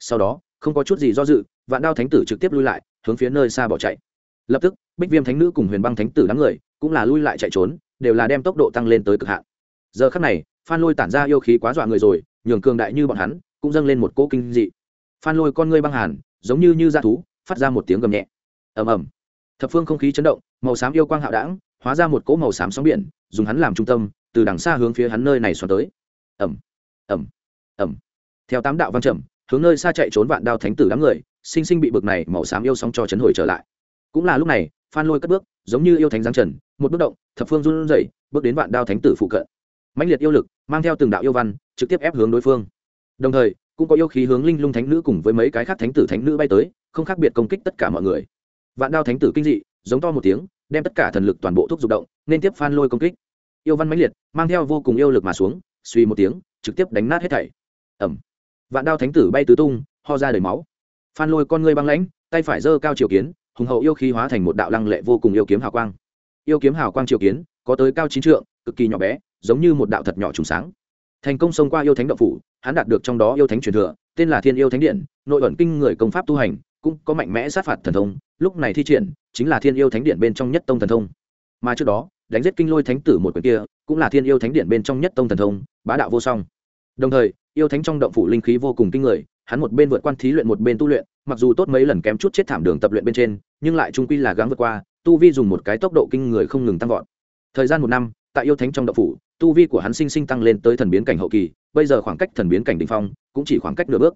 sau đó, không có chút gì do dự, vạn đao thánh tử trực tiếp lui lại, hướng phía nơi xa bỏ chạy. Lập tức, bích viêm thánh nữ cùng huyền băng thánh tử đám người, cũng là lui lại chạy trốn đều là đem tốc độ tăng lên tới cực hạn giờ khắc này, phan lôi tản ra yêu khí quá dọa người rồi, nhường cường đại như bọn hắn, cũng dâng lên một cỗ kinh dị phan lôi con ngươi băng hàn, giống như như da thú, phát ra một tiếng gầm nhẹ ầm ầm thập phương không khí chấn động, màu xám yêu quang hạo đảng hóa ra một cỗ màu xám sóng biển, dùng hắn làm trung tâm, từ đằng xa hướng phía hắn nơi này xoắn tới ầm. ầm. ầm. theo tám đạo văn trầm, hướng nơi xa chạy trốn vạn đao thánh tử đám người, sinh sinh bị bực này màu xám yêu sóng cho chấn hồi trở lại cũng là lúc này phan lôi cất bước, giống như yêu thánh giáng trần, một bước động, thập phương run rẩy, bước đến vạn đao thánh tử phụ cận. Mãnh liệt yêu lực, mang theo từng đạo yêu văn, trực tiếp ép hướng đối phương. Đồng thời, cũng có yêu khí hướng linh lung thánh nữ cùng với mấy cái khác thánh tử thánh nữ bay tới, không khác biệt công kích tất cả mọi người. Vạn đao thánh tử kinh dị, giống to một tiếng, đem tất cả thần lực toàn bộ thuốc dục động, nên tiếp phan lôi công kích. Yêu văn mãnh liệt, mang theo vô cùng yêu lực mà xuống, suy một tiếng, trực tiếp đánh nát hết thảy. Ẩm vạn đao thánh tử bay tứ tung, ho ra đầy máu. Phan lôi con ngươi băng lãnh, tay phải giơ cao chiều kiến hùng hậu yêu khí hóa thành một đạo lăng lệ vô cùng yêu kiếm hào quang. Yêu kiếm hào quang triều kiến, có tới cao chín trượng, cực kỳ nhỏ bé, giống như một đạo thật nhỏ trùng sáng. Thành công xông qua yêu thánh động phủ, hắn đạt được trong đó yêu thánh truyền thừa, tên là thiên yêu thánh điện, nội ẩn kinh người công pháp tu hành, cũng có mạnh mẽ sát phạt thần thông, lúc này thi triển, chính là thiên yêu thánh điện bên trong nhất tông thần thông. Mà trước đó, đánh giết kinh lôi thánh tử một quyền kia, cũng là thiên yêu thánh điện bên trong nhất tông thần thông, bá đạo vô song. Đồng thời, yêu thánh trong động phủ linh khí vô cùng kinh người, hắn một bên vượt quan thí luyện một bên tu luyện mặc dù tốt mấy lần kém chút chết thảm đường tập luyện bên trên, nhưng lại trung quy là gắng vượt qua, tu vi dùng một cái tốc độ kinh người không ngừng tăng vọt. Thời gian một năm, tại yêu thánh trong động phủ, tu vi của hắn sinh sinh tăng lên tới thần biến cảnh hậu kỳ, bây giờ khoảng cách thần biến cảnh đ ỉ n h phong cũng chỉ khoảng cách nửa bước.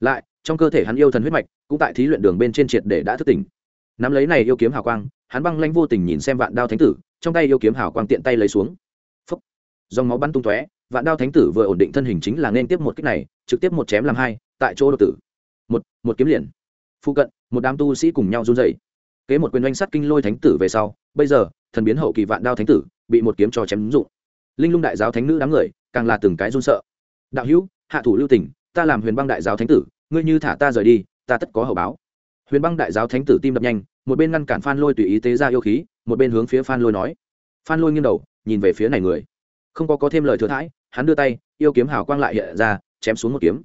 Lại, trong cơ thể hắn yêu thần huyết mạch cũng tại thí luyện đường bên trên triệt để đã thức tỉnh. Nắm lấy này yêu kiếm hào quang, hắn băng lanh vô tình nhìn xem vạn đao thánh tử, trong tay yêu kiếm hào quang tiện tay lấy xuống. Phấp dòng máu bắn tung tóe, vạn đao thánh tử vừa ổn định thân hình chính là nên tiếp một cách này, trực tiếp một chém làm hai, tại chỗ đột tử một một kiếm liền. Phụ cận, một đám tu sĩ cùng nhau run dậy kế một quyền oanh sắt kinh lôi thánh tử về sau, bây giờ, thần biến hậu kỳ vạn đao thánh tử, bị một kiếm cho chém dụng. Linh lung đại giáo thánh nữ đám người, càng là từng cái run sợ. Đạo hữu, hạ thủ lưu tỉnh ta làm huyền băng đại giáo thánh tử, ngươi như thả ta rời đi, ta tất có hậu báo. Huyền băng đại giáo thánh tử tim đập nhanh, một bên ngăn cản phan lôi tùy ý tế ra yêu khí, một bên hướng phía phan lôi nói. Phan lôi nghiêng đầu, nhìn về phía này người. Không có có thêm lời thừa thãi, hắn đưa tay, yêu kiếm hào quang lại hiện ra, chém xuống một kiếm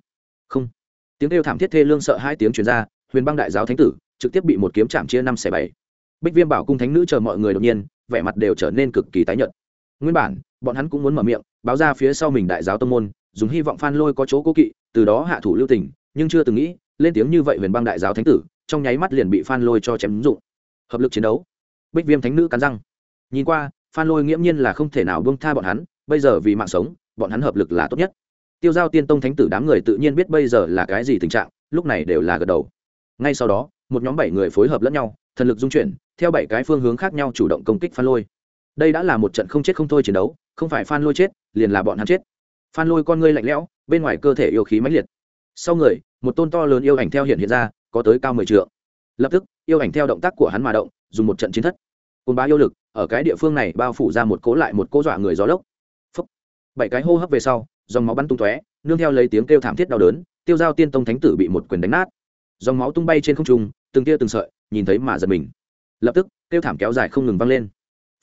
tiếng kêu thảm thiết thê lương sợ hai tiếng truyền ra, huyền băng đại giáo thánh tử trực tiếp bị một kiếm chạm chia năm xẻ bảy. Bích viêm bảo cung thánh nữ chờ mọi người đột nhiên, vẻ mặt đều trở nên cực kỳ tái nhợt. Nguyên bản, bọn hắn cũng muốn mở miệng, báo ra phía sau mình đại giáo tông môn, dùng hy vọng phan lôi có chỗ cố kỵ, từ đó hạ thủ lưu tình, nhưng chưa từng nghĩ, lên tiếng như vậy huyền băng đại giáo thánh tử, trong nháy mắt liền bị phan lôi cho chém dụng. Hợp lực chiến đấu. Bích viêm thánh nữ cắn răng. Nhìn qua, phan lôi nghiễm nhiên là không thể nào bông tha bọn hắn, bây giờ vì mạng sống, bọn hắn hợp lực là tốt nhất tiêu giao tiên tông thánh tử đám người tự nhiên biết bây giờ là cái gì tình trạng, lúc này đều là gật đầu. Ngay sau đó, một nhóm bảy người phối hợp lẫn nhau, thần lực dung chuyển, theo bảy cái phương hướng khác nhau chủ động công kích phan lôi. Đây đã là một trận không chết không thôi chiến đấu, không phải phan lôi chết, liền là bọn hắn chết. Phan lôi con ngươi lạnh lẽo, bên ngoài cơ thể yêu khí mãnh liệt. Sau người, một tôn to lớn yêu ảnh theo hiện hiện ra, có tới cao mười t lập tức, yêu ảnh theo động tác của hắn mà động, dùng một trận chiến thất. Côn bá yêu lực, ở cái địa phương này bao phủ ra một cố lại một cố dọa người gió lốc. Phúc. bảy cái hô hấp về sau dòng máu bắn tung tóe, nương theo lấy tiếng kêu thảm thiết đau đớn, tiêu giao tiên tông thánh tử bị một quyền đánh nát. Dòng máu tung bay trên không trung, từng tia từng sợi, nhìn thấy mà giật mình. Lập tức, kêu thảm kéo dài không ngừng vang lên.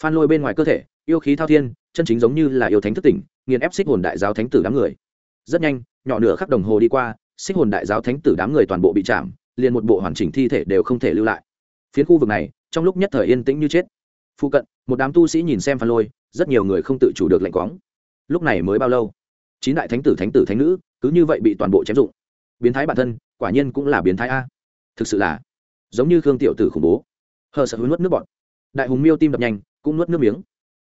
Phan lôi bên ngoài cơ thể, yêu khí thao thiên, chân chính giống như là yêu thánh thức tỉnh, nghiền ép xích hồn đại giáo thánh tử đám người. Rất nhanh, nhỏ nửa khắc đồng hồ đi qua, xích hồn đại giáo thánh tử đám người toàn bộ bị chạm, liền một bộ hoàn chỉnh thi thể đều không thể lưu lại. Phiến khu vực này, trong lúc nhất thời yên tĩnh như chết. Phụ cận, một đám tu sĩ nhìn xem phan lôi, rất nhiều người không tự chủ được lạnh quáng. Lúc này mới bao lâu? Chín đại thánh tử thánh tử thánh nữ, cứ như vậy bị toàn bộ chém dụng. Biến thái bản thân, quả nhiên cũng là biến thái a. Thực sự là, giống như khương tiểu tử khủng bố. Hờ sợ hứa nuốt nước bọt. Đại hùng miêu tim đập nhanh, cũng nuốt nước miếng.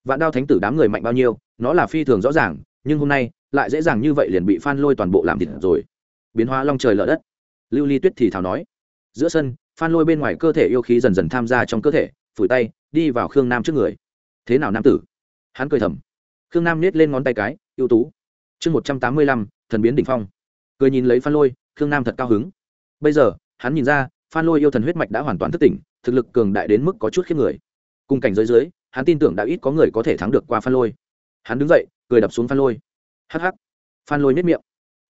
Vạn đao thánh tử đám người mạnh bao nhiêu, nó là phi thường rõ ràng, nhưng hôm nay, lại dễ dàng như vậy liền bị phan lôi toàn bộ làm thịt rồi. Biến hóa long trời lở đất. Lưu ly tuyết thì thào nói. Giữa sân, phan lôi bên ngoài cơ thể yêu khí dần dần tham gia trong cơ thể, phủi tay, đi vào khương nam trước người. Thế nào nam tử? Hắn cười thầm. Khương nam nết lên ngón tay cái, ưu tú chương một trăm tám mươi lăm, thần biến đỉnh phong. Cười nhìn lấy phan lôi, khương nam thật cao hứng. Bây giờ, hắn nhìn ra, phan lôi yêu thần huyết mạch đã hoàn toàn thức tỉnh, thực lực cường đại đến mức có chút khiếp người. Cùng cảnh giới dưới, hắn tin tưởng đã ít có người có thể thắng được qua phan lôi. Hắn đứng dậy, cười đập xuống phan lôi. Hắc hắc. Phan lôi nếp miệng.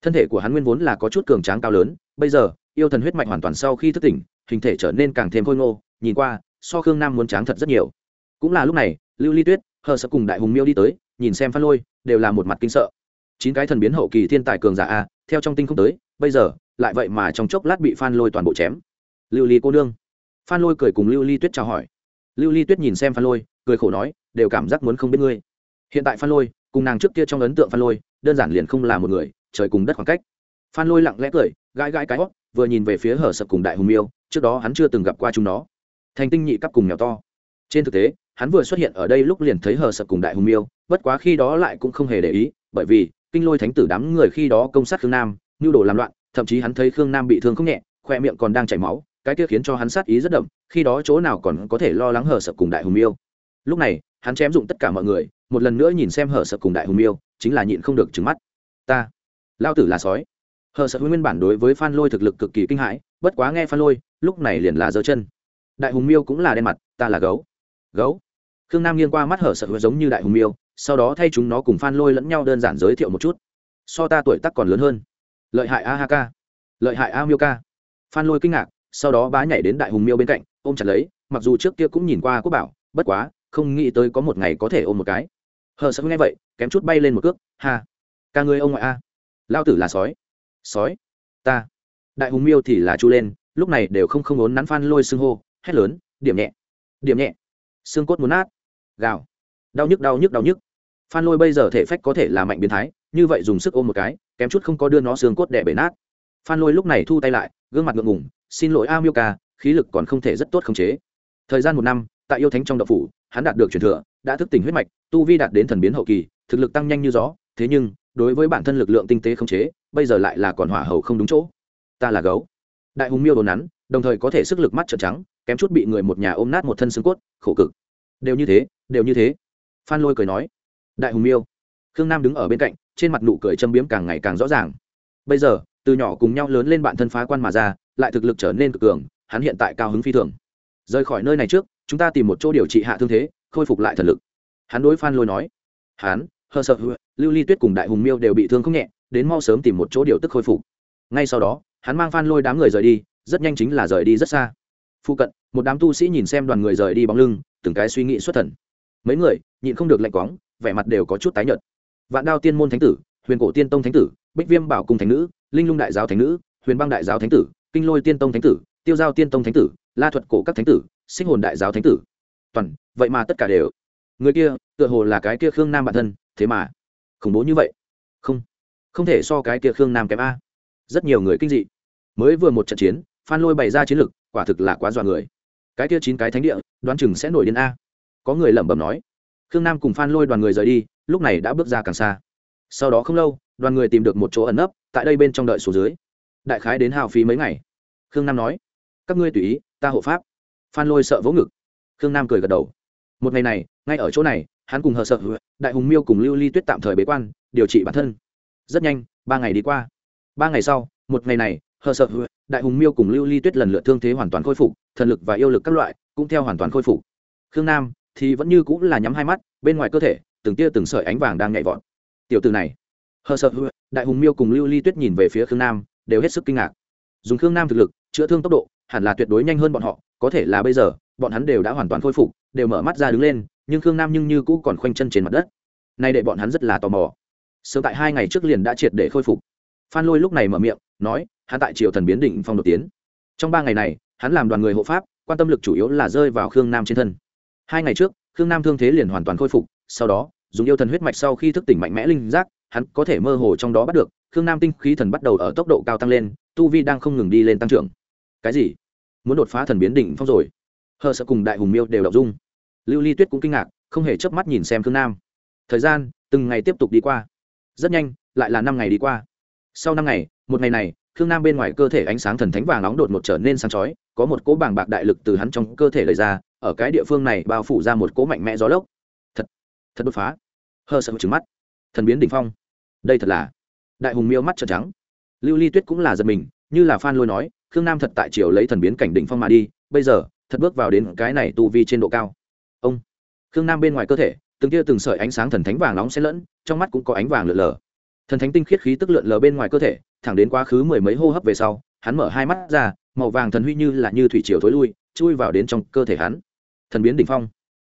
Thân thể của hắn nguyên vốn là có chút cường tráng cao lớn, bây giờ, yêu thần huyết mạch hoàn toàn sau khi thức tỉnh, hình thể trở nên càng thêm khôi ngô, nhìn qua, so khương nam muốn tráng thật rất nhiều. Cũng là lúc này, lưu ly tuyết, hờ sợ cùng đại hùng miêu đi tới, nhìn xem phan lôi, đều là một mặt kinh sợ chín cái thần biến hậu kỳ thiên tài cường giả a, theo trong tinh không tới, bây giờ, lại vậy mà trong chốc lát bị phan lôi toàn bộ chém. Lưu ly cô nương. Phan lôi cười cùng lưu ly tuyết chào hỏi. Lưu ly tuyết nhìn xem phan lôi, cười khổ nói, đều cảm giác muốn không biết ngươi. Hiện tại phan lôi, cùng nàng trước kia trong ấn tượng phan lôi, đơn giản liền không là một người, trời cùng đất khoảng cách. Phan lôi lặng lẽ cười, gãi gãi cái hót, vừa nhìn về phía hở sập cùng đại hùng miêu, trước đó hắn chưa từng gặp qua chúng nó. Thành tinh nhị cấp cùng nhỏ to. Trên thực tế, hắn vừa xuất hiện ở đây lúc liền thấy hờ sập cùng đại hùng miêu, bất quá khi đó lại cũng không hề để ý, bởi vì kinh lôi thánh tử đám người khi đó công sát khương nam, nhu đồ làm loạn, thậm chí hắn thấy khương nam bị thương không nhẹ, khoe miệng còn đang chảy máu, cái kia khiến cho hắn sát ý rất đậm, khi đó chỗ nào còn có thể lo lắng hờ sợ cùng đại hùng miêu. Lúc này, hắn chém dụng tất cả mọi người, một lần nữa nhìn xem hờ sợ cùng đại hùng miêu, chính là nhịn không được trứng mắt. Ta, lao tử là sói. Hờ sợ nguyên bản đối với phan lôi thực lực cực kỳ kinh hãi, bất quá nghe phan lôi, lúc này liền là giơ chân. Đại hùng miêu cũng là đen mặt, ta là gấu. Gấu? Khương nam nghiêng qua mắt hở sợ giống như đại hùng miêu sau đó thay chúng nó cùng phan lôi lẫn nhau đơn giản giới thiệu một chút. So ta tuổi tắc còn lớn hơn. Lợi hại a ha ca lợi hại a miêu ca phan lôi kinh ngạc, sau đó bá nhảy đến đại hùng miêu bên cạnh, ôm chặt lấy, mặc dù trước kia cũng nhìn qua quốc bảo, bất quá, không nghĩ tới có một ngày có thể ôm một cái. Hờ sợ nghe vậy, kém chút bay lên một cước, ha, ca ngươi ông ngoại a. Lao tử là sói. Sói? Ta. Đại hùng miêu thì là chu lên, lúc này đều không không ốn nắn phan lôi xưng hô, hét lớn, điểm nhẹ. Điểm nhẹ. Xương cốt muốn nát. Gào. Đau nhức đau nhức đau nhức phan lôi bây giờ thể phách có thể là mạnh biến thái, như vậy dùng sức ôm một cái, kém chút không có đưa nó xương cốt đẻ bể nát. Phan lôi lúc này thu tay lại, gương mặt ngượng ngùng, xin lỗi a miêu ca, khí lực còn không thể rất tốt khống chế. Thời gian một năm, tại yêu thánh trong đậu phủ, hắn đạt được truyền thừa, đã thức tỉnh huyết mạch, tu vi đạt đến thần biến hậu kỳ, thực lực tăng nhanh như gió, thế nhưng, đối với bản thân lực lượng tinh tế khống chế, bây giờ lại là còn hỏa hầu không đúng chỗ. Ta là gấu. Đại hùng miêu đồn nắn, đồng thời có thể sức lực mắt trợn trắng, kém chút bị người một nhà ôm nát một thân xương cốt, khổ cực. Đều như thế, đều như thế. Phan lôi cười nói đại hùng miêu. Khương nam đứng ở bên cạnh, trên mặt nụ cười châm biếm càng ngày càng rõ ràng. Bây giờ, từ nhỏ cùng nhau lớn lên bạn thân phá quan mà ra, lại thực lực trở nên cực cường, hắn hiện tại cao hứng phi thường. Rời khỏi nơi này trước, chúng ta tìm một chỗ điều trị hạ thương thế, khôi phục lại thần lực. Hắn đối phan lôi nói. Hắn hờ sợ lưu ly tuyết cùng đại hùng miêu đều bị thương không nhẹ, đến mau sớm tìm một chỗ điều tức khôi phục. Ngay sau đó, hắn mang phan lôi đám người rời đi, rất nhanh chính là rời đi rất xa. Phụ cận, một đám tu sĩ nhìn xem đoàn người rời đi bóng lưng, từng cái suy nghĩ xuất thần. Mấy người, nhịn không được lạnh quóng vẻ mặt đều có chút tái nhợt. Vạn đao tiên môn thánh tử, huyền cổ tiên tông thánh tử, bích viêm bảo cung thánh nữ, linh lung đại giáo thánh nữ, huyền băng đại giáo thánh tử, kinh lôi tiên tông thánh tử, tiêu giao tiên tông thánh tử, la thuật cổ các thánh tử, sinh hồn đại giáo thánh tử. Toàn, vậy mà tất cả đều. Người kia, tựa hồ là cái kia khương nam bản thân, thế mà. Khủng bố như vậy. Không không thể so cái kia khương nam kém a. Rất nhiều người kinh dị. Mới vừa một trận chiến, phan lôi bày ra chiến lực, quả thực là quá dọa người. Cái kia chín cái thánh địa, đoán chừng sẽ nổi điên a. Có người lẩm bẩm nói khương nam cùng phan lôi đoàn người rời đi, lúc này đã bước ra càng xa. Sau đó không lâu, đoàn người tìm được một chỗ ẩn nấp, tại đây bên trong đợi số dưới. Đại khái đến hào phí mấy ngày. Khương nam nói, các ngươi tùy ý, ta hộ pháp. Phan lôi sợ vỗ ngực. Khương nam cười gật đầu. Một ngày này, ngay ở chỗ này, hắn cùng hờ sợ, đại hùng miêu cùng lưu ly tuyết tạm thời bế quan, điều trị bản thân. Rất nhanh, ba ngày đi qua. Ba ngày sau, một ngày này, hờ sợ, đại hùng miêu cùng lưu ly tuyết lần lượt thương thế hoàn toàn khôi phục, thần lực và yêu lực các loại cũng theo hoàn toàn khôi phục. Khương nam thì vẫn như cũng là nhắm hai mắt, bên ngoài cơ thể, từng tia từng sợi ánh vàng đang nhảy vọt. Tiểu từ này. Hờ sợ đại hùng miêu cùng lưu ly tuyết nhìn về phía khương nam, đều hết sức kinh ngạc. Dùng khương nam thực lực, chữa thương tốc độ, hẳn là tuyệt đối nhanh hơn bọn họ, có thể là bây giờ, bọn hắn đều đã hoàn toàn khôi phục, đều mở mắt ra đứng lên, nhưng khương nam nhưng như cũ còn khoanh chân trên mặt đất. Nay để bọn hắn rất là tò mò. Sớm tại hai ngày trước liền đã triệt để khôi phục. Phan lôi lúc này mở miệng, nói, hắn tại triều thần biến định phong đột tiến. Trong ba ngày này, hắn làm đoàn người hộ pháp, quan tâm lực chủ yếu là rơi vào khương nam trên thân hai ngày trước, khương nam thương thế liền hoàn toàn khôi phục, sau đó, dùng yêu thần huyết mạch sau khi thức tỉnh mạnh mẽ linh giác, hắn có thể mơ hồ trong đó bắt được, khương nam tinh khí thần bắt đầu ở tốc độ cao tăng lên, tu vi đang không ngừng đi lên tăng trưởng. Cái gì? Muốn đột phá thần biến đỉnh phong rồi. Hờ sợ cùng đại hùng miêu đều đọc dung. Lưu ly tuyết cũng kinh ngạc, không hề chớp mắt nhìn xem khương nam. Thời gian, từng ngày tiếp tục đi qua. Rất nhanh, lại là năm ngày đi qua. Sau năm ngày, một ngày này, khương nam bên ngoài cơ thể ánh sáng thần thánh vàng nóng đột một trở nên sáng chói, có một cỗ bảng bạc đại lực từ hắn trong cơ thể lấy ra ở cái địa phương này bao phủ ra một cỗ mạnh mẽ gió lốc. Thật thật đột phá. Hơ sợ trứng mắt. Thần biến đỉnh phong. Đây thật là đại hùng miêu mắt trợn trắng. Lưu ly tuyết cũng là giật mình, như là phan lôi nói, khương nam thật tại triều lấy thần biến cảnh đỉnh phong mà đi, bây giờ, thật bước vào đến cái này tu vi trên độ cao. Ông, khương nam bên ngoài cơ thể, từng tia từng sợi ánh sáng thần thánh vàng nóng xen lẫn, trong mắt cũng có ánh vàng lượn lờ. Thần thánh tinh khiết khí tức lượn lờ bên ngoài cơ thể, thẳng đến quá khứ mười mấy hô hấp về sau, hắn mở hai mắt ra, màu vàng thần huy như là như thủy triều thối lui, chui vào đến trong cơ thể hắn thần biến đỉnh phong.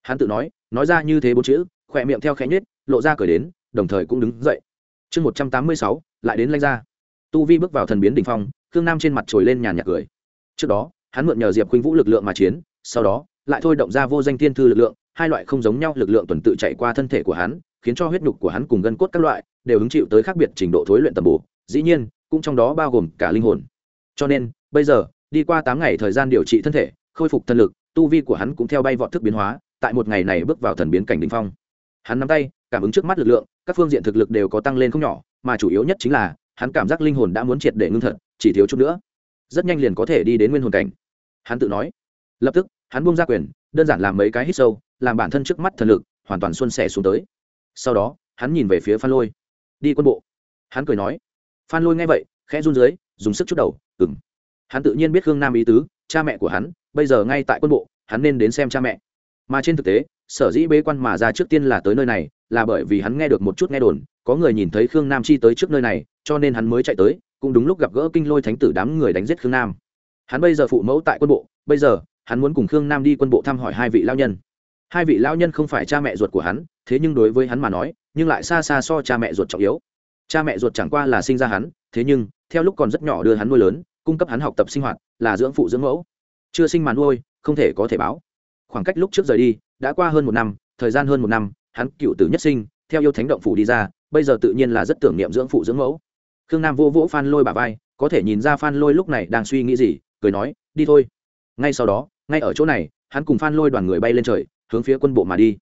Hắn tự nói nói ra như thế bốn chữ, khỏe miệng theo khẽ nhết lộ ra cởi đến, đồng thời cũng đứng dậy. Chương một trăm tám mươi sáu, lại đến lanh ra tu vi bước vào thần biến đỉnh phong, khương nam trên mặt trồi lên nhàn nhạt cười. Trước đó, hắn mượn nhờ diệp khuynh vũ lực lượng mà chiến, sau đó, lại thôi động ra vô danh thiên thư lực lượng, hai loại không giống nhau lực lượng tuần tự chạy qua thân thể của hắn, khiến cho huyết nhục của hắn cùng gân cốt các loại đều hứng chịu tới khác biệt trình độ thối luyện tầm bổ, dĩ nhiên, cũng trong đó bao gồm cả linh hồn. Cho nên, bây giờ, đi qua tám ngày thời gian điều trị thân thể, khôi phục thân lực tu vi của hắn cũng theo bay vọt thức biến hóa, tại một ngày này bước vào thần biến cảnh đ ỉ n h phong. Hắn nắm tay, cảm ứng trước mắt lực lượng, các phương diện thực lực đều có tăng lên không nhỏ, mà chủ yếu nhất chính là, hắn cảm giác linh hồn đã muốn triệt để ngưng thật, chỉ thiếu chút nữa. Rất nhanh liền có thể đi đến nguyên hồn cảnh. Hắn tự nói. Lập tức, hắn buông ra quyền, đơn giản làm mấy cái hít sâu, làm bản thân trước mắt thần lực, hoàn toàn xuân sẻ xuống tới. Sau đó, hắn nhìn về phía phan lôi. Đi quân bộ. Hắn cười nói. Phan lôi nghe vậy, khẽ run dưới, dùng sức chút đầu ừng hắn tự nhiên biết khương nam ý tứ cha mẹ của hắn, bây giờ ngay tại quân bộ, hắn nên đến xem cha mẹ. Mà trên thực tế, sở dĩ bế quan mà ra trước tiên là tới nơi này, là bởi vì hắn nghe được một chút nghe đồn, có người nhìn thấy khương nam chi tới trước nơi này, cho nên hắn mới chạy tới, cũng đúng lúc gặp gỡ kinh lôi thánh tử đám người đánh giết khương nam. Hắn bây giờ phụ mẫu tại quân bộ, bây giờ, hắn muốn cùng khương nam đi quân bộ thăm hỏi hai vị lao nhân. Hai vị lao nhân không phải cha mẹ ruột của hắn, thế nhưng đối với hắn mà nói, nhưng lại xa xa so cha mẹ ruột trọng yếu. Cha mẹ ruột chẳng qua là sinh ra hắn, thế nhưng, theo lúc còn rất nhỏ đưa hắn nuôi lớn cung cấp hắn học tập sinh hoạt là dưỡng phụ dưỡng mẫu. Chưa sinh màn nuôi, không thể có thể báo. Khoảng cách lúc trước rời đi, đã qua hơn một năm, thời gian hơn một năm, hắn cựu tử nhất sinh, theo yêu thánh động phủ đi ra, bây giờ tự nhiên là rất tưởng niệm dưỡng phụ dưỡng mẫu. Khương nam vô vỗ phan lôi bà vai, có thể nhìn ra phan lôi lúc này đang suy nghĩ gì, cười nói, đi thôi. Ngay sau đó, ngay ở chỗ này, hắn cùng phan lôi đoàn người bay lên trời, hướng phía quân bộ mà đi.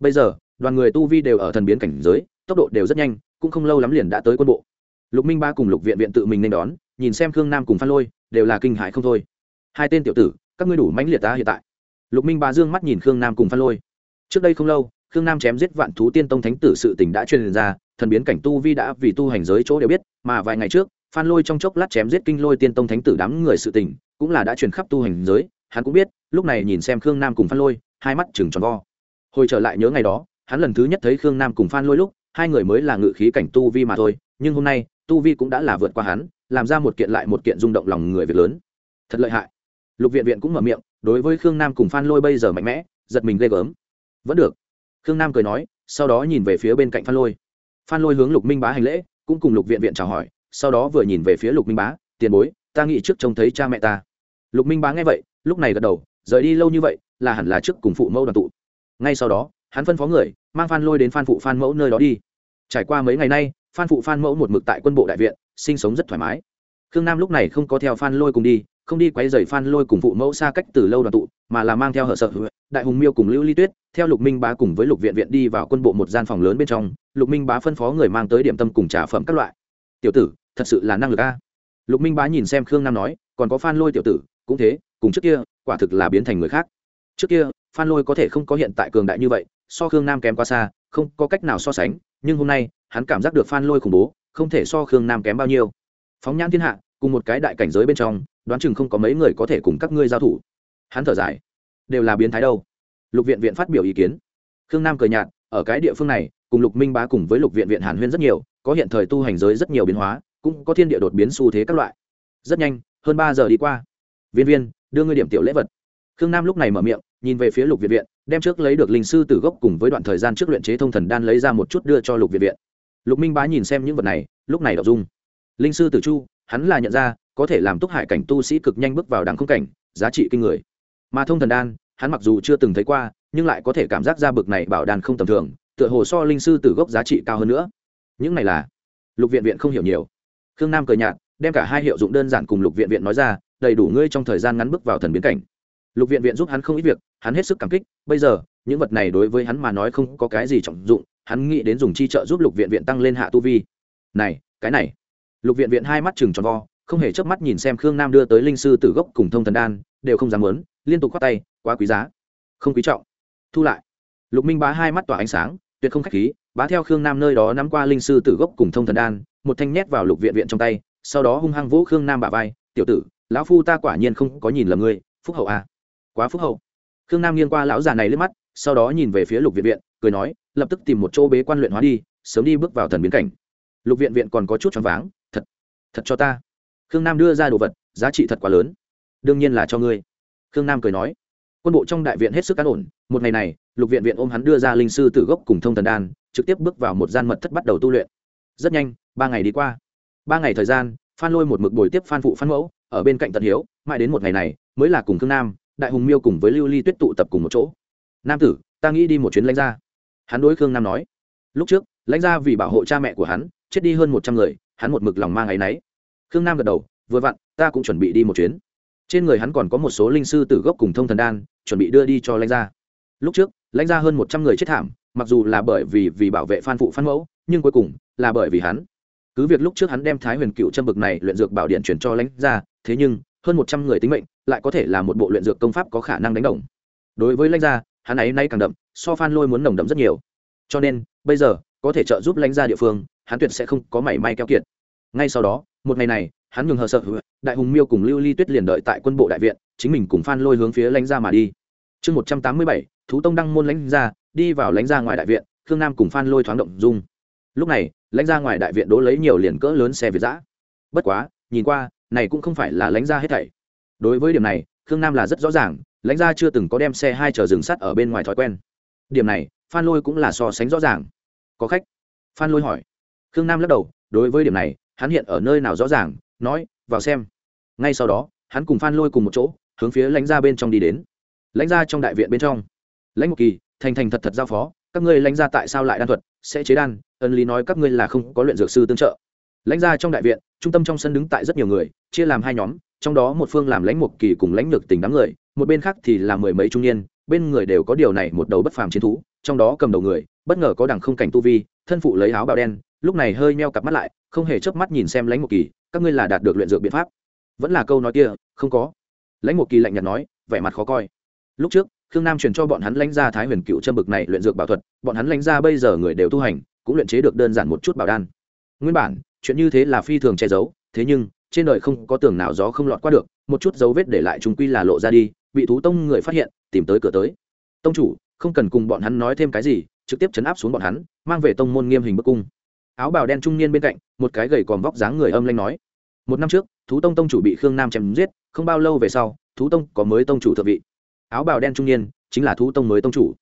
Bây giờ, đoàn người tu vi đều ở thần biến cảnh giới, tốc độ đều rất nhanh, cũng không lâu lắm liền đã tới quân bộ. Lục minh ba cùng lục viện viện tự mình nên đón nhìn xem khương nam cùng phan lôi, đều là kinh hại không thôi. Hai tên tiểu tử, các ngươi đủ mãnh liệt ta hiện tại. Lục minh ba dương mắt nhìn khương nam cùng phan lôi. Trước đây không lâu, khương nam chém giết vạn thú tiên tông thánh tử sự tình đã truyền ra, thần biến cảnh tu vi đã vì tu hành giới chỗ đều biết, mà vài ngày trước, phan lôi trong chốc lát chém giết kinh lôi tiên tông thánh tử đám người sự tình, cũng là đã truyền khắp tu hành giới, hắn cũng biết, lúc này nhìn xem khương nam cùng phan lôi, hai mắt chừng tròn vo. Hồi trở lại nhớ ngày đó, hắn lần thứ nhất thấy khương nam cùng phan lôi lúc, hai người mới là ngự khí cảnh tu vi mà thôi, nhưng hôm nay tu vi cũng đã là vượt qua hắn, làm ra một kiện lại một kiện rung động lòng người việc lớn. Thật lợi hại. Lục viện viện cũng mở miệng, đối với khương nam cùng phan lôi bây giờ mạnh mẽ, giật mình ghê gớm. Vẫn được. Khương nam cười nói, sau đó nhìn về phía bên cạnh phan lôi. Phan lôi hướng lục minh bá hành lễ, cũng cùng lục viện viện chào hỏi, sau đó vừa nhìn về phía lục minh bá, tiền bối, ta nghĩ trước trông thấy cha mẹ ta. Lục minh bá nghe vậy, lúc này gật đầu, rời đi lâu như vậy, là hẳn là trước cùng phụ mẫu đoàn tụ. Ngay sau đó, hắn phân phó người, mang phan lôi đến phan phụ phan mẫu nơi đó đi. Trải qua mấy ngày nay phan phụ phan mẫu một mực tại quân bộ đại viện, sinh sống rất thoải mái. Khương nam lúc này không có theo phan lôi cùng đi, không đi quấy rầy phan lôi cùng phụ mẫu xa cách từ lâu đoàn tụ, mà là mang theo hở sợ đại hùng miêu cùng lưu ly tuyết, theo lục minh bá cùng với lục viện viện đi vào quân bộ một gian phòng lớn bên trong, lục minh bá phân phó người mang tới điểm tâm cùng trà phẩm các loại. Tiểu tử, thật sự là năng lực a. Lục minh bá nhìn xem khương nam nói, còn có phan lôi tiểu tử, cũng thế, cùng trước kia, quả thực là biến thành người khác. Trước kia, phan lôi có thể không có hiện tại cường đại như vậy, so khương nam kém quá xa, không có cách nào so sánh, nhưng hôm nay hắn cảm giác được phan lôi khủng bố, không thể so khương nam kém bao nhiêu. Phóng nhãn thiên hạ, cùng một cái đại cảnh giới bên trong, đoán chừng không có mấy người có thể cùng các ngươi giao thủ. Hắn thở dài. Đều là biến thái đâu? Lục viện viện phát biểu ý kiến. Khương nam cười nhạt, ở cái địa phương này, cùng lục minh bá cùng với lục viện viện hàn huyên rất nhiều, có hiện thời tu hành giới rất nhiều biến hóa, cũng có thiên địa đột biến xu thế các loại. Rất nhanh, hơn ba giờ đi qua. Viên viên, đưa ngươi điểm tiểu lễ vật. Khương nam lúc này mở miệng, nhìn về phía lục viện viện, đem trước lấy được linh sư từ gốc cùng với đoạn thời gian trước luyện chế thông thần đan lấy ra một chút đưa cho lục viện viện lục minh bá nhìn xem những vật này, lúc này đọc dung. Linh sư tử chu, hắn là nhận ra, có thể làm túc hải cảnh tu sĩ cực nhanh bước vào đẳng không cảnh, giá trị kinh người. Mà thông thần đan, hắn mặc dù chưa từng thấy qua, nhưng lại có thể cảm giác ra bực này bảo đàn không tầm thường, tựa hồ so linh sư tử gốc giá trị cao hơn nữa. Những này là, lục viện viện không hiểu nhiều. Khương nam cười nhạt, đem cả hai hiệu dụng đơn giản cùng lục viện viện nói ra, đầy đủ ngươi trong thời gian ngắn bước vào thần biến cảnh. Lục viện viện giúp hắn không ít việc, hắn hết sức cảm kích, bây giờ, những vật này đối với hắn mà nói không có cái gì trọng dụng hắn nghĩ đến dùng chi trợ giúp lục viện viện tăng lên hạ tu vi. Này, cái này. Lục viện viện hai mắt chừng tròn vo, không hề chớp mắt nhìn xem khương nam đưa tới linh sư tử gốc cùng thông thần đan, đều không dám muốn, liên tục khoát tay, quá quý giá. Không quý trọng. Thu lại. Lục minh bá hai mắt tỏa ánh sáng, tuyệt không khách khí, bá theo khương nam nơi đó nắm qua linh sư tử gốc cùng thông thần đan, một thanh nhét vào lục viện viện trong tay, sau đó hung hăng vũ khương nam bả vai, tiểu tử, lão phu ta quả nhiên không có nhìn lầm ngươi, phúc hậu à. quá phúc hậu. Khương nam nghiêng qua lão già này lướt mắt sau đó nhìn về phía lục viện viện, cười nói, lập tức tìm một chỗ bế quan luyện hóa đi, sớm đi bước vào thần biến cảnh. Lục viện viện còn có chút choáng váng, thật thật cho ta. Khương nam đưa ra đồ vật, giá trị thật quá lớn. Đương nhiên là cho ngươi. Khương nam cười nói. Quân bộ trong đại viện hết sức cán ổn, một ngày này, lục viện viện ôm hắn đưa ra linh sư tử gốc cùng thông thần đan, trực tiếp bước vào một gian mật thất bắt đầu tu luyện. Rất nhanh, ba ngày đi qua. Ba ngày thời gian, phan lôi một mực bồi tiếp phan phụ phan mẫu, ở bên cạnh tận hiếu, mãi đến một ngày này, mới là cùng khương nam, đại hùng miêu cùng với lưu ly tuyết tụ tập cùng một chỗ nam tử, ta nghĩ đi một chuyến lãnh gia. Hắn đối khương nam nói. Lúc trước, lãnh gia vì bảo hộ cha mẹ của hắn, chết đi hơn một trăm người, hắn một mực lòng mang áy náy. Khương nam gật đầu, vừa vặn, ta cũng chuẩn bị đi một chuyến. Trên người hắn còn có một số linh sư tử gốc cùng thông thần đan, chuẩn bị đưa đi cho lãnh gia. Lúc trước, lãnh gia hơn một trăm người chết thảm, mặc dù là bởi vì vì bảo vệ phan phụ phan mẫu, nhưng cuối cùng là bởi vì hắn. Cứ việc lúc trước hắn đem thái huyền cựu châm bực này luyện dược bảo điện chuyển cho lãnh gia, thế nhưng, hơn một trăm người tính mệnh, lại có thể là một bộ luyện dược công pháp có khả năng đánh đồng. Đối với lãnh gia hắn ấy nay càng đậm, so phan lôi muốn nồng đậm rất nhiều. Cho nên, bây giờ, có thể trợ giúp lãnh gia địa phương, hắn tuyệt sẽ không có mảy may keo kiệt. Ngay sau đó, một ngày này, hắn nhường hờ sợ đại hùng miêu cùng lưu ly tuyết liền đợi tại quân bộ đại viện, chính mình cùng phan lôi hướng phía lãnh gia mà đi. Chương một trăm tám mươi bảy, thú tông đăng môn lãnh gia, đi vào lãnh gia ngoài đại viện, khương nam cùng phan lôi thoáng động dung. Lúc này, lãnh gia ngoài đại viện đỗ lấy nhiều liền cỡ lớn xe việt giã. Bất quá, nhìn qua, này cũng không phải là lãnh gia hết thảy. Đối với điểm này, khương nam là rất rõ ràng lãnh gia chưa từng có đem xe hai chờ dừng sắt ở bên ngoài thói quen. Điểm này, phan lôi cũng là so sánh rõ ràng. Có khách? Phan lôi hỏi. Khương nam lắc đầu, đối với điểm này, hắn hiện ở nơi nào rõ ràng, nói, vào xem. Ngay sau đó, hắn cùng phan lôi cùng một chỗ, hướng phía lãnh gia bên trong đi đến. Lãnh gia trong đại viện bên trong. Lãnh một kỳ, thành thành thật thật giao phó, các ngươi lãnh gia tại sao lại đan thuật, sẽ chế đan, ân lý nói các ngươi là không có luyện dược sư tương trợ. Lãnh gia trong đại viện, trung tâm trong sân đứng tại rất nhiều người, chia làm hai nhóm, trong đó một phương làm lãnh một kỳ cùng lãnh lược tình đám người một bên khác thì là mười mấy trung niên, bên người đều có điều này một đầu bất phàm chiến thú, trong đó cầm đầu người, bất ngờ có đằng không cảnh tu vi, thân phụ lấy áo bào đen, lúc này hơi meo cặp mắt lại, không hề chớp mắt nhìn xem lãnh một kỳ, các ngươi là đạt được luyện dược biện pháp. Vẫn là câu nói kia, không có. Lãnh một kỳ lạnh nhạt nói, vẻ mặt khó coi. Lúc trước, khương nam truyền cho bọn hắn lãnh gia thái huyền cựu châm bực này luyện dược bảo thuật, bọn hắn lãnh gia bây giờ người đều tu hành, cũng luyện chế được đơn giản một chút bảo đan. Nguyên bản, chuyện như thế là phi thường che giấu, thế nhưng, trên đời không có tường nào gió không lọt qua được, một chút dấu vết để lại chúng quy là lộ ra đi bị thú tông người phát hiện, tìm tới cửa tới. Tông chủ, không cần cùng bọn hắn nói thêm cái gì, trực tiếp chấn áp xuống bọn hắn, mang về tông môn nghiêm hình bức cung. Áo bào đen trung niên bên cạnh, một cái gầy còm vóc dáng người âm lanh nói, một năm trước, thú tông tông chủ bị khương nam chém giết, không bao lâu về sau, thú tông có mới tông chủ thượng vị. Áo bào đen trung niên, chính là thú tông mới tông chủ.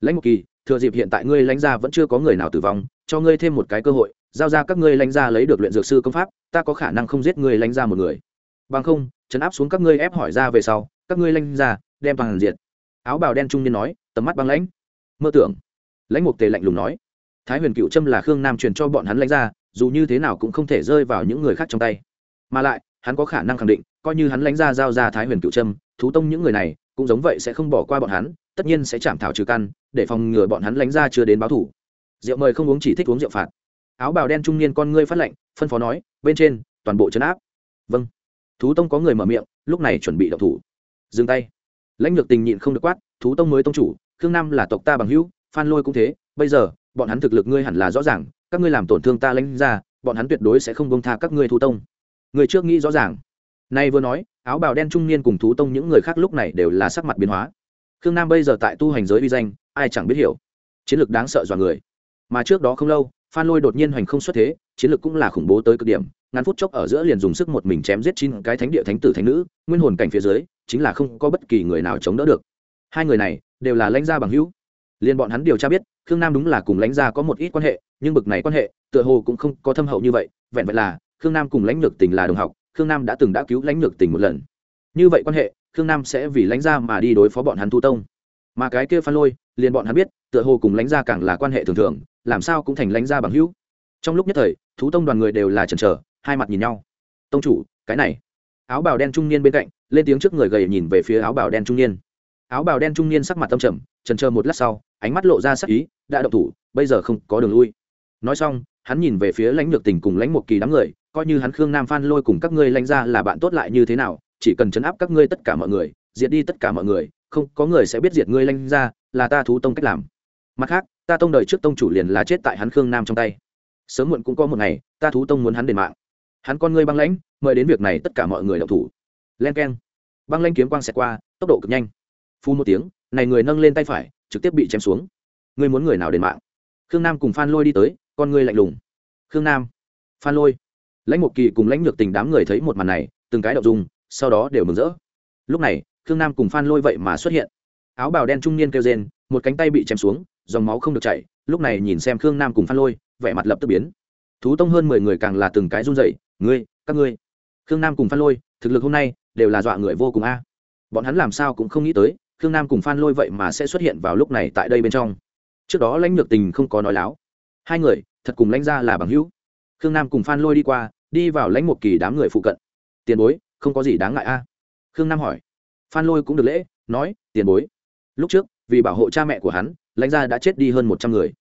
Lãnh một kỳ, thừa dịp hiện tại ngươi lãnh gia vẫn chưa có người nào tử vong, cho ngươi thêm một cái cơ hội, giao ra các ngươi lãnh gia lấy được luyện dược sư công pháp, ta có khả năng không giết ngươi lãnh gia một người. Bằng không, chấn áp xuống các ngươi ép hỏi ra về sau các ngươi lãnh ra, đem toàn diện áo bào đen trung niên nói tầm mắt băng lãnh. Mơ tưởng. Lãnh mục tề lạnh lùng nói. Thái huyền cựu trâm là khương nam truyền cho bọn hắn lãnh ra, dù như thế nào cũng không thể rơi vào những người khác trong tay. Mà lại hắn có khả năng khẳng định coi như hắn lãnh ra giao ra thái huyền cựu trâm thú tông những người này cũng giống vậy sẽ không bỏ qua bọn hắn tất nhiên sẽ chạm thảo trừ căn để phòng ngừa bọn hắn lãnh ra chưa đến báo thủ. Rượu mời không uống chỉ thích uống rượu phạt. Áo bào đen trung niên con ngươi phát lệnh phân phó nói bên trên toàn bộ chấn áp. Vâng. Thú tông có người mở miệng lúc này chuẩn bị đậu thủ dừng tay. Lãnh lược tình nhịn không được quát, thú tông mới tông chủ, khương nam là tộc ta bằng hữu, phan lôi cũng thế, bây giờ, bọn hắn thực lực ngươi hẳn là rõ ràng, các ngươi làm tổn thương ta lãnh ra, bọn hắn tuyệt đối sẽ không bông tha các ngươi thú tông. Người trước nghĩ rõ ràng. Nay vừa nói, áo bào đen trung niên cùng thú tông những người khác lúc này đều là sắc mặt biến hóa. Khương nam bây giờ tại tu hành giới uy danh, ai chẳng biết hiểu. Chiến lược đáng sợ dọa người. Mà trước đó không lâu, phan lôi đột nhiên hoành không xuất thế, chiến lược cũng là khủng bố tới cực điểm ngắn phút chốc ở giữa liền dùng sức một mình chém giết chín cái thánh địa thánh tử thánh nữ, nguyên hồn cảnh phía dưới, chính là không có bất kỳ người nào chống đỡ được. Hai người này đều là lãnh gia bằng hữu. Liền bọn hắn điều tra biết, khương nam đúng là cùng lãnh gia có một ít quan hệ, nhưng bực này quan hệ, tựa hồ cũng không có thâm hậu như vậy, vẹn vẹn là khương nam cùng lãnh lược tình là đồng học, khương nam đã từng đã cứu lãnh lược tình một lần. Như vậy quan hệ, khương nam sẽ vì lãnh gia mà đi đối phó bọn hắn thu tông. Mà cái kia phan lôi, liền bọn hắn biết, tựa hồ cùng lãnh gia càng là quan hệ thường thường, làm sao cũng thành lãnh gia bằng hữu. Trong lúc nhất thời, thú tông đoàn người đều là chần chờ hai mặt nhìn nhau. Tông chủ, cái này. Áo bào đen trung niên bên cạnh, lên tiếng trước người gầy nhìn về phía áo bào đen trung niên. Áo bào đen trung niên sắc mặt tâm trầm, trần chờ một lát sau, ánh mắt lộ ra sắc ý, đã động thủ, bây giờ không có đường lui. Nói xong, hắn nhìn về phía lãnh lược tình cùng lãnh một kỳ đám người, coi như hắn khương nam phan lôi cùng các ngươi lãnh ra là bạn tốt lại như thế nào, chỉ cần chấn áp các ngươi tất cả mọi người, diệt đi tất cả mọi người, không, có người sẽ biết diệt ngươi lãnh ra là ta thú tông cách làm. Mặt khác, ta tông đời trước tông chủ liền là chết tại hắn khương nam trong tay. Sớm muộn cũng có một ngày, ta thú tông muốn hắn đền mạng hắn con ngươi băng lãnh, mời đến việc này tất cả mọi người đọc thủ. Len k e n băng lãnh kiếm quang xẹt qua, tốc độ cực nhanh. Phu một tiếng, này người nâng lên tay phải, trực tiếp bị chém xuống. Ngươi muốn người nào đền mạng? Khương nam cùng phan lôi đi tới, con ngươi lạnh lùng. Khương nam, phan lôi. Lãnh một kỳ cùng lãnh ngược tình đám người thấy một màn này, từng cái đậu dùng sau đó đều mừng rỡ. Lúc này, khương nam cùng phan lôi vậy mà xuất hiện. Áo bào đen trung niên kêu rên, một cánh tay bị chém xuống, dòng máu không được chảy. Lúc này nhìn xem khương nam cùng phan lôi, vẻ mặt lập tức biến. Thú tông hơn mười người càng là từng cái run dậy ngươi, các ngươi. Khương nam cùng phan lôi, thực lực hôm nay đều là dọa người vô cùng a. Bọn hắn làm sao cũng không nghĩ tới, khương nam cùng phan lôi vậy mà sẽ xuất hiện vào lúc này tại đây bên trong. Trước đó lãnh lược tình không có nói láo. Hai người thật cùng lãnh ra là bằng hữu. Khương nam cùng phan lôi đi qua, đi vào lãnh một kỳ đám người phụ cận. Tiền bối, không có gì đáng ngại a. Khương nam hỏi. Phan lôi cũng được lễ, nói, tiền bối, lúc trước, vì bảo hộ cha mẹ của hắn, lãnh gia đã chết đi hơn một trăm người.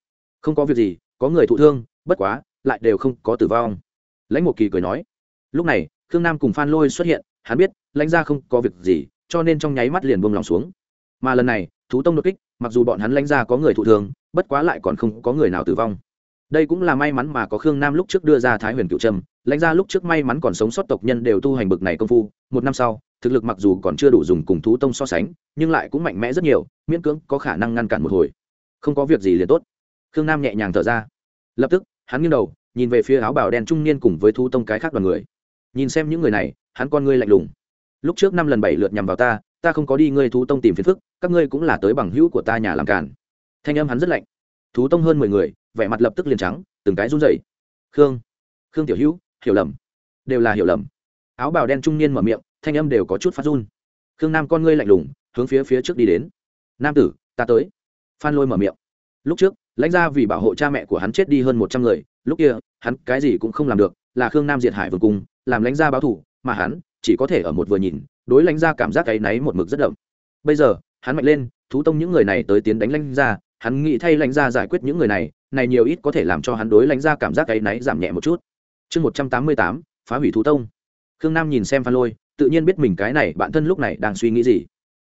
Không có việc gì, có người thụ thương, bất quá, lại đều không có tử vong lãnh một kỳ cười nói, lúc này, khương nam cùng phan lôi xuất hiện, hắn biết, lãnh gia không có việc gì, cho nên trong nháy mắt liền buông lòng xuống. Mà lần này, thú tông đột kích, mặc dù bọn hắn lãnh gia có người thụ thương, bất quá lại còn không có người nào tử vong. Đây cũng là may mắn mà có khương nam lúc trước đưa ra thái huyền cựu trâm lãnh gia lúc trước may mắn còn sống sót tộc nhân đều tu hành bực này công phu, một năm sau, thực lực mặc dù còn chưa đủ dùng cùng thú tông so sánh, nhưng lại cũng mạnh mẽ rất nhiều, miễn cưỡng có khả năng ngăn cản một hồi. Không có việc gì liền tốt. Khương nam nhẹ nhàng thở ra. Lập tức, hắn nghiêng đầu nhìn về phía áo bào đen trung niên cùng với thú tông cái khác đoàn người. Nhìn xem những người này, hắn con ngươi lạnh lùng. Lúc trước năm lần bảy lượt nhằm vào ta ta không có đi ngươi thú tông tìm phiền phức, các ngươi cũng là tới bằng hữu của ta nhà làm cản thanh âm hắn rất lạnh. Thú tông hơn mười người, vẻ mặt lập tức liền trắng, từng cái run rẩy. Khương khương tiểu hữu, hiểu lầm. Đều là hiểu lầm. Áo bào đen trung niên mở miệng, thanh âm đều có chút phát run. Khương nam con ngươi lạnh lùng, hướng phía phía trước đi đến. Nam tử, ta tới. Phan lôi mở miệng. Lúc trước, lãnh ra vì bảo hộ cha mẹ của hắn chết đi hơn một trăm người lúc kia, hắn cái gì cũng không làm được, là khương nam diệt hải vương cung, làm lãnh gia báo thủ, mà hắn chỉ có thể ở một vừa nhìn, đối lãnh gia cảm giác cái náy một mực rất đậm. Bây giờ, hắn mạnh lên, thú tông những người này tới tiến đánh lãnh gia, hắn nghĩ thay lãnh gia giải quyết những người này này nhiều ít có thể làm cho hắn đối lãnh gia cảm giác cái náy giảm nhẹ một chút. Chương một trăm tám mươi tám, phá hủy thú tông. Khương nam nhìn xem phan lôi, tự nhiên biết mình cái này bản thân lúc này đang suy nghĩ gì.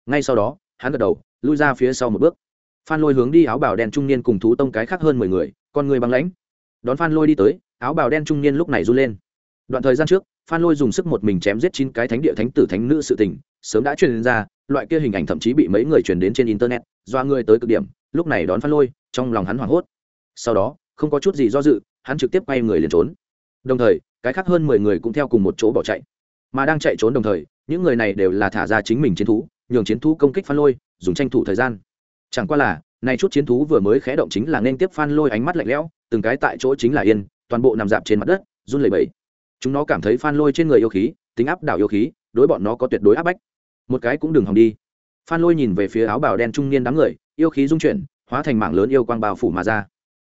Ngay sau đó, hắn gật đầu, lui ra phía sau một bước. Phan lôi hướng đi áo bảo đen trung niên cùng thú tông cái khác hơn mười người, con người băng lãnh đón phan lôi đi tới, áo bào đen trung niên lúc này run lên. Đoạn thời gian trước, phan lôi dùng sức một mình chém giết chín cái thánh địa thánh tử thánh nữ sự tình, sớm đã truyền ra, loại kia hình ảnh thậm chí bị mấy người truyền đến trên internet do người tới cực điểm, lúc này đón phan lôi, trong lòng hắn hoảng hốt. Sau đó, không có chút gì do dự, hắn trực tiếp quay người liền trốn. Đồng thời, cái khác hơn mười người cũng theo cùng một chỗ bỏ chạy. Mà đang chạy trốn đồng thời, những người này đều là thả ra chính mình chiến thú, nhường chiến thú công kích phan lôi, dùng tranh thủ thời gian. Chẳng qua là này chút chiến thú vừa mới khé động chính là nên tiếp phan lôi ánh mắt lạnh lẽo, từng cái tại chỗ chính là yên, toàn bộ nằm dạp trên mặt đất, run lẩy bẩy. Chúng nó cảm thấy phan lôi trên người yêu khí, tính áp đảo yêu khí, đối bọn nó có tuyệt đối áp bách. Một cái cũng đừng hòng đi. Phan lôi nhìn về phía áo bào đen trung niên đám người, yêu khí dung chuyển, hóa thành mảng lớn yêu quang bao phủ mà ra.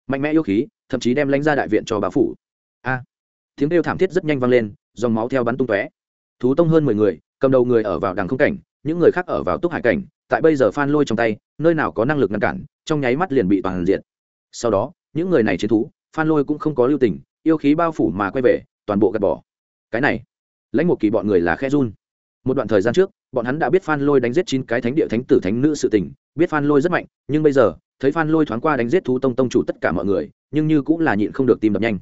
Mạnh mẽ yêu khí, thậm chí đem lãnh ra đại viện cho bao phủ. A! Tiếng kêu thảm thiết rất nhanh vang lên, dòng máu theo bắn tung tóe. Thú tông hơn mười người, cầm đầu người ở vào đằng không cảnh, những người khác ở vào túc hải cảnh tại bây giờ phan lôi trong tay, nơi nào có năng lực ngăn cản, trong nháy mắt liền bị toàn diện sau đó, những người này chiến thú, phan lôi cũng không có lưu tình, yêu khí bao phủ mà quay về, toàn bộ gạt bỏ. Cái này, lãnh một kỳ bọn người là khe run. Một đoạn thời gian trước, bọn hắn đã biết phan lôi đánh giết chín cái thánh địa thánh tử thánh nữ sự tình, biết phan lôi rất mạnh, nhưng bây giờ, thấy phan lôi thoáng qua đánh giết thú tông tông chủ tất cả mọi người, nhưng như cũng là nhịn không được tìm đập nhanh.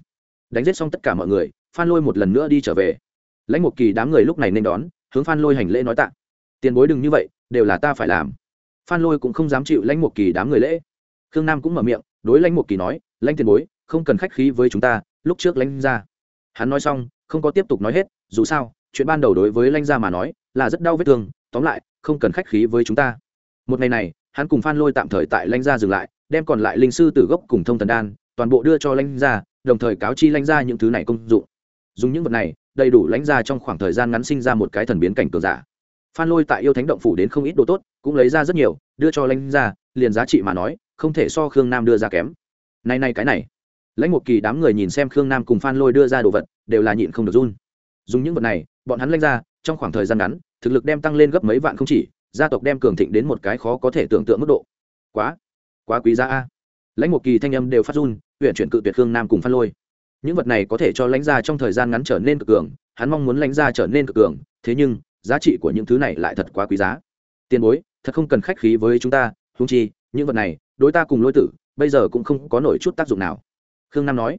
Đánh giết xong tất cả mọi người, phan lôi một lần nữa đi trở về. Lãnh một kỳ đám người lúc này nên đón, hướng phan lôi hành lễ nói tạ tiền bối đừng như vậy, đều là ta phải làm. Phan lôi cũng không dám chịu lãnh một kỳ đám người lễ. Khương nam cũng mở miệng, đối lãnh một kỳ nói, lãnh tiền bối, không cần khách khí với chúng ta, lúc trước lãnh ra. Hắn nói xong, không có tiếp tục nói hết, dù sao, chuyện ban đầu đối với lãnh gia mà nói, là rất đau vết thương, tóm lại, không cần khách khí với chúng ta. Một ngày này, hắn cùng phan lôi tạm thời tại lãnh gia dừng lại, đem còn lại linh sư từ gốc cùng thông thần đan, toàn bộ đưa cho lãnh gia đồng thời cáo chi lãnh gia những thứ này công dụng. Dùng những vật này, đầy đủ lãnh gia trong khoảng thời gian ngắn sinh ra một cái thần biến cảnh cường giả phan lôi tại yêu thánh động phủ đến không ít đồ tốt, cũng lấy ra rất nhiều, đưa cho lãnh gia, liền giá trị mà nói, không thể so khương nam đưa ra kém. Nay nay cái này. Lãnh một kỳ đám người nhìn xem khương nam cùng phan lôi đưa ra đồ vật, đều là nhịn không được run. Dùng những vật này, bọn hắn lãnh ra trong khoảng thời gian ngắn, thực lực đem tăng lên gấp mấy vạn không chỉ, gia tộc đem cường thịnh đến một cái khó có thể tưởng tượng mức độ. Quá quá quý giá a. Lãnh một kỳ thanh âm đều phát run huyện chuyển cự tuyệt khương nam cùng phan lôi. Những vật này có thể cho lãnh gia trong thời gian ngắn trở nên cực cường, hắn mong muốn lãnh gia trở nên cực cường, thế nhưng giá trị của những thứ này lại thật quá quý giá. Tiền bối, thật không cần khách khí với chúng ta húng chi, những vật này, đối ta cùng lôi tử, bây giờ cũng không có nổi chút tác dụng nào. Khương nam nói.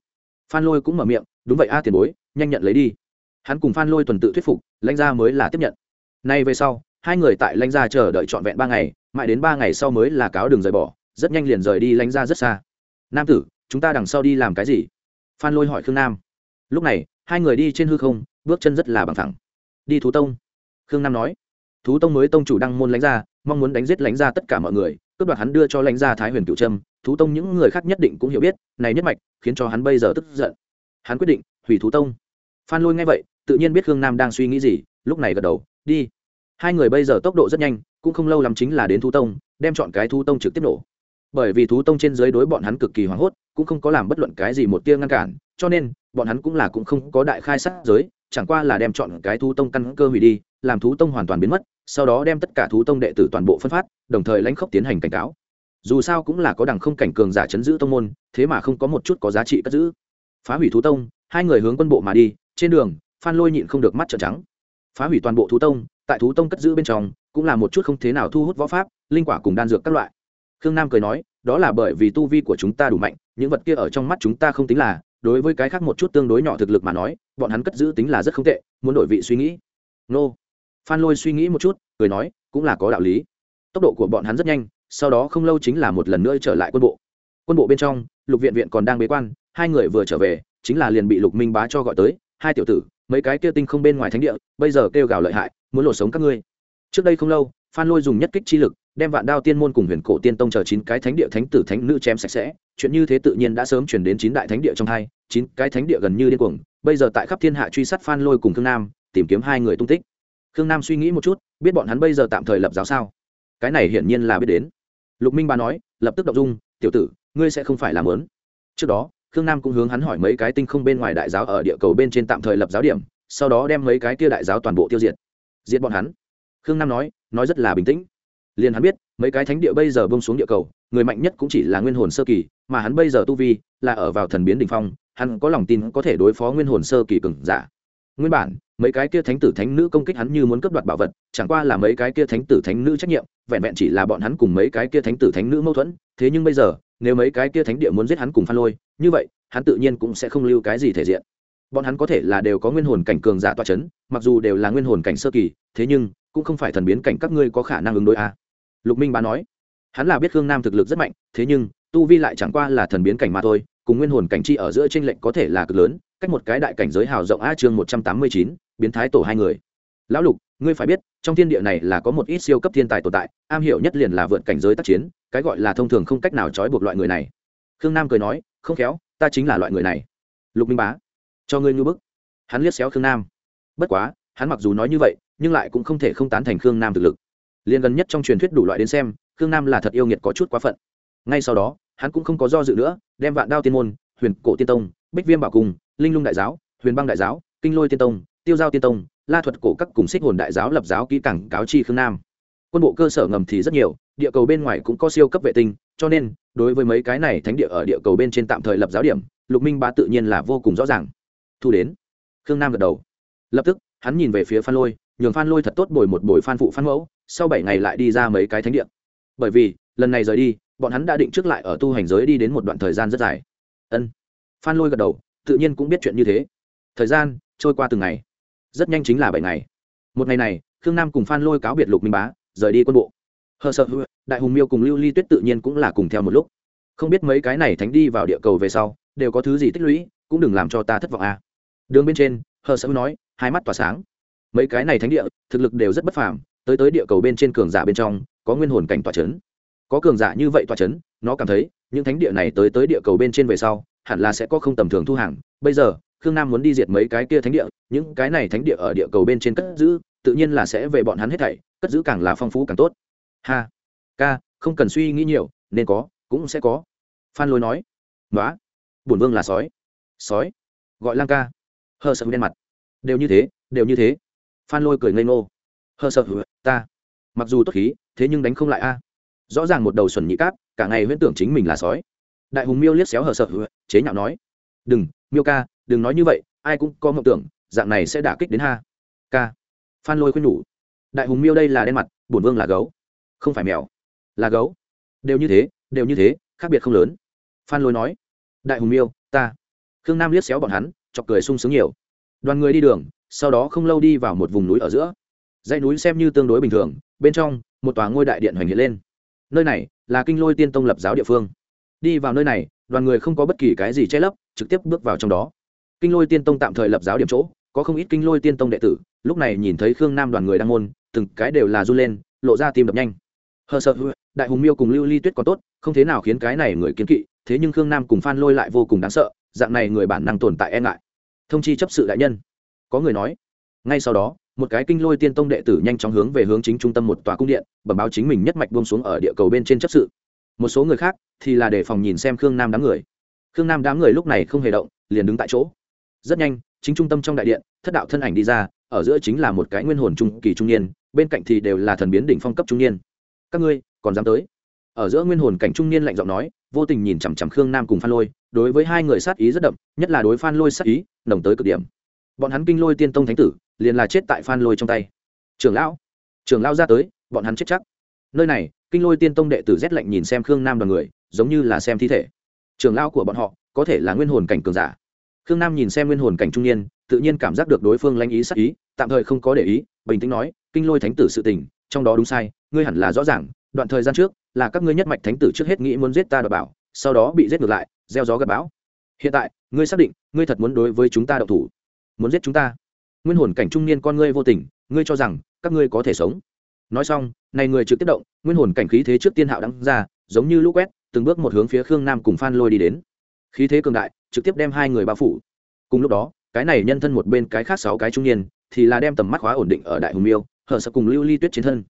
Phan lôi cũng mở miệng, đúng vậy a, tiền bối, nhanh nhận lấy đi. Hắn cùng phan lôi tuần tự thuyết phục, lãnh gia mới là tiếp nhận. Nay về sau, hai người tại lãnh gia chờ đợi trọn vẹn ba ngày, mãi đến ba ngày sau mới là cáo đường rời bỏ, rất nhanh liền rời đi lãnh gia rất xa. Nam tử, chúng ta đằng sau đi làm cái gì? Phan lôi hỏi khương nam. Lúc này, hai người đi trên hư không, bước chân rất là bằng thẳng đi thú tông khương nam nói, thú tông mới tông chủ đăng môn lãnh gia, mong muốn đánh giết lãnh gia tất cả mọi người, cướp đoạt hắn đưa cho lãnh gia thái huyền cựu trâm. Thú tông những người khác nhất định cũng hiểu biết, này nhất mạch khiến cho hắn bây giờ tức giận. Hắn quyết định hủy thú tông. Phan lôi nghe vậy, tự nhiên biết khương nam đang suy nghĩ gì, lúc này gật đầu, đi. Hai người bây giờ tốc độ rất nhanh, cũng không lâu lắm chính là đến thú tông, đem chọn cái thú tông trực tiếp nổ. Bởi vì thú tông trên dưới đối bọn hắn cực kỳ hoảng hốt, cũng không có làm bất luận cái gì một tia ngăn cản, cho nên, bọn hắn cũng là cũng không có đại khai sát giới, chẳng qua là đem chọn cái thú tông căn cơ hủy đi làm thú tông hoàn toàn biến mất, sau đó đem tất cả thú tông đệ tử toàn bộ phân phát, đồng thời lãnh khốc tiến hành cảnh cáo. Dù sao cũng là có đằng không cảnh cường giả chấn giữ tông môn, thế mà không có một chút có giá trị cất giữ. Phá hủy thú tông, hai người hướng quân bộ mà đi, trên đường, phan lôi nhịn không được mắt trợn trắng. Phá hủy toàn bộ thú tông, tại thú tông cất giữ bên trong, cũng là một chút không thế nào thu hút võ pháp, linh quả cùng đan dược các loại. Khương nam cười nói, đó là bởi vì tu vi của chúng ta đủ mạnh, những vật kia ở trong mắt chúng ta không tính là, đối với cái khác một chút tương đối nhỏ thực lực mà nói, bọn hắn cất giữ tính là rất không tệ, muốn đổi vị suy nghĩ. Nô phan lôi suy nghĩ một chút, cười nói, cũng là có đạo lý. Tốc độ của bọn hắn rất nhanh, sau đó không lâu chính là một lần nữa trở lại quân bộ. Quân bộ bên trong, lục viện viện còn đang bế quan, hai người vừa trở về, chính là liền bị lục minh bá cho gọi tới, hai tiểu tử, mấy cái kia tinh không bên ngoài thánh địa, bây giờ kêu gào lợi hại, muốn lột sống các ngươi. Trước đây không lâu, phan lôi dùng nhất kích chi lực, đem vạn đao tiên môn cùng huyền cổ tiên tông chờ chín cái thánh địa thánh tử thánh nữ chém sạch sẽ, chuyện như thế tự nhiên đã sớm chuyển đến chín đại thánh địa trong hai, chín cái thánh địa gần như điên cuồng, bây giờ tại khắp thiên hạ truy sát phan lôi cùng khương nam, tìm kiếm hai người tung tích khương nam suy nghĩ một chút, biết bọn hắn bây giờ tạm thời lập giáo sao? Cái này hiển nhiên là biết đến. Lục minh ba nói, lập tức đ ộ n g dung, tiểu tử, ngươi sẽ không phải làm lớn. Trước đó, khương nam cũng hướng hắn hỏi mấy cái tinh không bên ngoài đại giáo ở địa cầu bên trên tạm thời lập giáo điểm, sau đó đem mấy cái kia đại giáo toàn bộ tiêu diệt. Diệt bọn hắn. Khương nam nói nói rất là bình tĩnh. Liền hắn biết, mấy cái thánh địa bây giờ bông xuống địa cầu, người mạnh nhất cũng chỉ là nguyên hồn sơ kỳ, mà hắn bây giờ tu vi là ở vào thần biến đ ỉ n h phong, hắn có lòng tin có thể đối phó nguyên hồn sơ kỳ cừng giả. Nguyên bản mấy cái kia thánh tử thánh nữ công kích hắn như muốn cướp đoạt bảo vật, chẳng qua là mấy cái kia thánh tử thánh nữ trách nhiệm, vẹn vẹn chỉ là bọn hắn cùng mấy cái kia thánh tử thánh nữ mâu thuẫn thế nhưng bây giờ, nếu mấy cái kia thánh địa muốn giết hắn cùng phan lôi, như vậy, hắn tự nhiên cũng sẽ không lưu cái gì thể diện bọn hắn có thể là đều có nguyên hồn cảnh cường giả toa c h ấ n mặc dù đều là nguyên hồn cảnh sơ kỳ, thế nhưng, cũng không phải thần biến cảnh các ngươi có khả năng ứng đối a à. lục minh bá nói, hắn là biết khương nam thực lực rất mạnh, thế nhưng, tu vi lại chẳng qua là thần biến cảnh mà thôi, cùng nguyên hồn cảnh chi ở giữa t r ê n lệnh có thể là cực lớn cách một cái đại cảnh giới hào rộng a chương một trăm tám mươi chín, biến thái tổ hai người. Lão lục, ngươi phải biết, trong thiên địa này là có một ít siêu cấp thiên tài tồn tại, am hiểu nhất liền là vượt cảnh giới tác chiến, cái gọi là thông thường không cách nào trói buộc loại người này. Khương nam cười nói, không khéo, ta chính là loại người này. Lục minh bá, cho ngươi ngư bức. Hắn liếc xéo khương nam. Bất quá, hắn mặc dù nói như vậy, nhưng lại cũng không thể không tán thành khương nam thực lực. Liền gần nhất trong truyền thuyết đủ loại đến xem, khương nam là thật yêu nghiệt có chút quá phận. Ngay sau đó, hắn cũng không có do dự nữa, đem vạn đao tiên môn, huyền cổ tiên tông, bích viêm bảo cung linh lung đại giáo, huyền băng đại giáo, kinh lôi tiên tông, tiêu giao tiên tông, la thuật cổ các cùng xích hồn đại giáo lập giáo kỹ cảng cáo chi khương nam. Quân bộ cơ sở ngầm thì rất nhiều, địa cầu bên ngoài cũng có siêu cấp vệ tinh, cho nên, đối với mấy cái này thánh địa ở địa cầu bên trên tạm thời lập giáo điểm, lục minh ba tự nhiên là vô cùng rõ ràng. Thu đến, khương nam gật đầu. Lập tức, hắn nhìn về phía phan lôi, nhường phan lôi thật tốt bồi một bồi phan phụ phan mẫu, sau bảy ngày lại đi ra mấy cái thánh địa. Bởi vì, lần này rời đi, bọn hắn đã định trước lại ở tu hành giới đi đến một đoạn thời gian rất dài. Ân. Phan lôi gật đầu tự nhiên cũng biết chuyện như thế. Thời gian trôi qua từng ngày, rất nhanh chính là bảy ngày. Một ngày này, khương nam cùng phan lôi cáo biệt lục minh bá, rời đi quân bộ. Hờ sợ đại hùng miêu cùng lưu ly tuyết tự nhiên cũng là cùng theo một lúc. Không biết mấy cái này thánh đi vào địa cầu về sau, đều có thứ gì tích lũy, cũng đừng làm cho ta thất vọng à. đường bên trên, hờ sợ nói, hai mắt tỏa sáng. Mấy cái này thánh địa, thực lực đều rất bất phàm, tới tới địa cầu bên trên cường giả bên trong, có nguyên hồn cảnh tỏa chấn. Có cường giả như vậy tỏa chấn, nó cảm thấy, những thánh địa này tới tới địa cầu bên trên về sau hẳn là sẽ có không tầm thường thu hàng. Bây giờ, khương nam muốn đi diệt mấy cái kia thánh địa, những cái này thánh địa ở địa cầu bên trên cất giữ, tự nhiên là sẽ về bọn hắn hết thảy, cất giữ càng là phong phú càng tốt. Ha, ca, không cần suy nghĩ nhiều, nên có, cũng sẽ có. Phan lôi nói. Nói bổn vương là sói. Sói, gọi lang ca. Hờ sợ đen mặt. Đều như thế, đều như thế. Phan lôi cười ngây ngô. Hờ sợ ta. Mặc dù tốt khí, thế nhưng đánh không lại a. Rõ ràng một đầu xuẩn nhị cáp, cả ngày huyễn tưởng chính mình là sói đại hùng miêu liếc xéo hờ sợ, chế nhạo nói, đừng, miêu ca, đừng nói như vậy, ai cũng có mộng tưởng, dạng này sẽ đả kích đến ha. Ca. Phan lôi khuyên nhủ, đại hùng miêu đây là đen mặt, bổn vương là gấu, không phải mèo. Là gấu? Đều như thế, đều như thế, khác biệt không lớn. Phan lôi nói, đại hùng miêu, ta. Khương nam liếc xéo bọn hắn, chọc cười sung sướng nhiều. Đoàn người đi đường, sau đó không lâu đi vào một vùng núi ở giữa. Dãy núi xem như tương đối bình thường, bên trong, một tòa ngôi đại điện hoành hiện lên. Nơi này là kinh lôi tiên tông lập giáo địa phương đi vào nơi này, đoàn người không có bất kỳ cái gì che lấp, trực tiếp bước vào trong đó. Kinh lôi tiên tông tạm thời lập giáo điểm chỗ, có không ít kinh lôi tiên tông đệ tử, lúc này nhìn thấy khương nam đoàn người đang môn từng cái đều là run lên, lộ ra tim đập nhanh. Hờ sợ đại hùng miêu cùng lưu ly tuyết có tốt, không thế nào khiến cái này người kiến kỵ, thế nhưng khương nam cùng phan lôi lại vô cùng đáng sợ, dạng này người bản năng tồn tại e ngại. Thông chi chấp sự đại nhân. Có người nói, ngay sau đó, một cái kinh lôi tiên tông đệ tử nhanh chóng hướng về hướng chính trung tâm một tòa cung điện, bẩm báo chính mình nhất mạch buông xuống ở địa cầu bên trên chấp sự một số người khác thì là để phòng nhìn xem khương nam đám người. Khương nam đám người lúc này không hề động, liền đứng tại chỗ. Rất nhanh, chính trung tâm trong đại điện, thất đạo thân ảnh đi ra, ở giữa chính là một cái nguyên hồn trung kỳ trung niên, bên cạnh thì đều là thần biến đỉnh phong cấp trung niên. Các ngươi, còn dám tới? Ở giữa nguyên hồn cảnh trung niên lạnh giọng nói, vô tình nhìn chằm chằm khương nam cùng phan lôi, đối với hai người sát ý rất đậm, nhất là đối phan lôi sát ý, nồng tới cực điểm. Bọn hắn kinh lôi tiên tông thánh tử, liền là chết tại phan lôi trong tay. Trưởng lão trưởng lão ra tới, bọn hắn chết chắc. Nơi này kinh lôi tiên tông đệ tử rét lạnh nhìn xem khương nam đoàn người, giống như là xem thi thể. Trường lão của bọn họ, có thể là nguyên hồn cảnh cường giả. Khương nam nhìn xem nguyên hồn cảnh trung niên, tự nhiên cảm giác được đối phương lãnh ý sắc ý, tạm thời không có để ý, bình tĩnh nói, kinh lôi thánh tử sự tình, trong đó đúng sai, ngươi hẳn là rõ ràng, đoạn thời gian trước, là các ngươi nhất mạch thánh tử trước hết nghĩ muốn giết ta đ bảo, sau đó bị giết ngược lại, gieo gió gặp bão. Hiện tại, ngươi xác định, ngươi thật muốn đối với chúng ta đậu thủ. Muốn giết chúng ta? Nguyên hồn cảnh trung niên con ngươi vô tình, ngươi cho rằng, các ngươi có thể sống? Nói xong, này người trực tiếp động nguyên hồn cảnh khí thế trước tiên hạo đăng ra, giống như lũ quét, từng bước một hướng phía khương nam cùng phan lôi đi đến. Khí thế cường đại, trực tiếp đem hai người bao phủ. Cùng lúc đó, cái này nhân thân một bên cái khác sáu cái trung niên, thì là đem tầm mắt khóa ổn định ở đại hùng miêu hở sợ cùng lưu ly tuyết trên thân.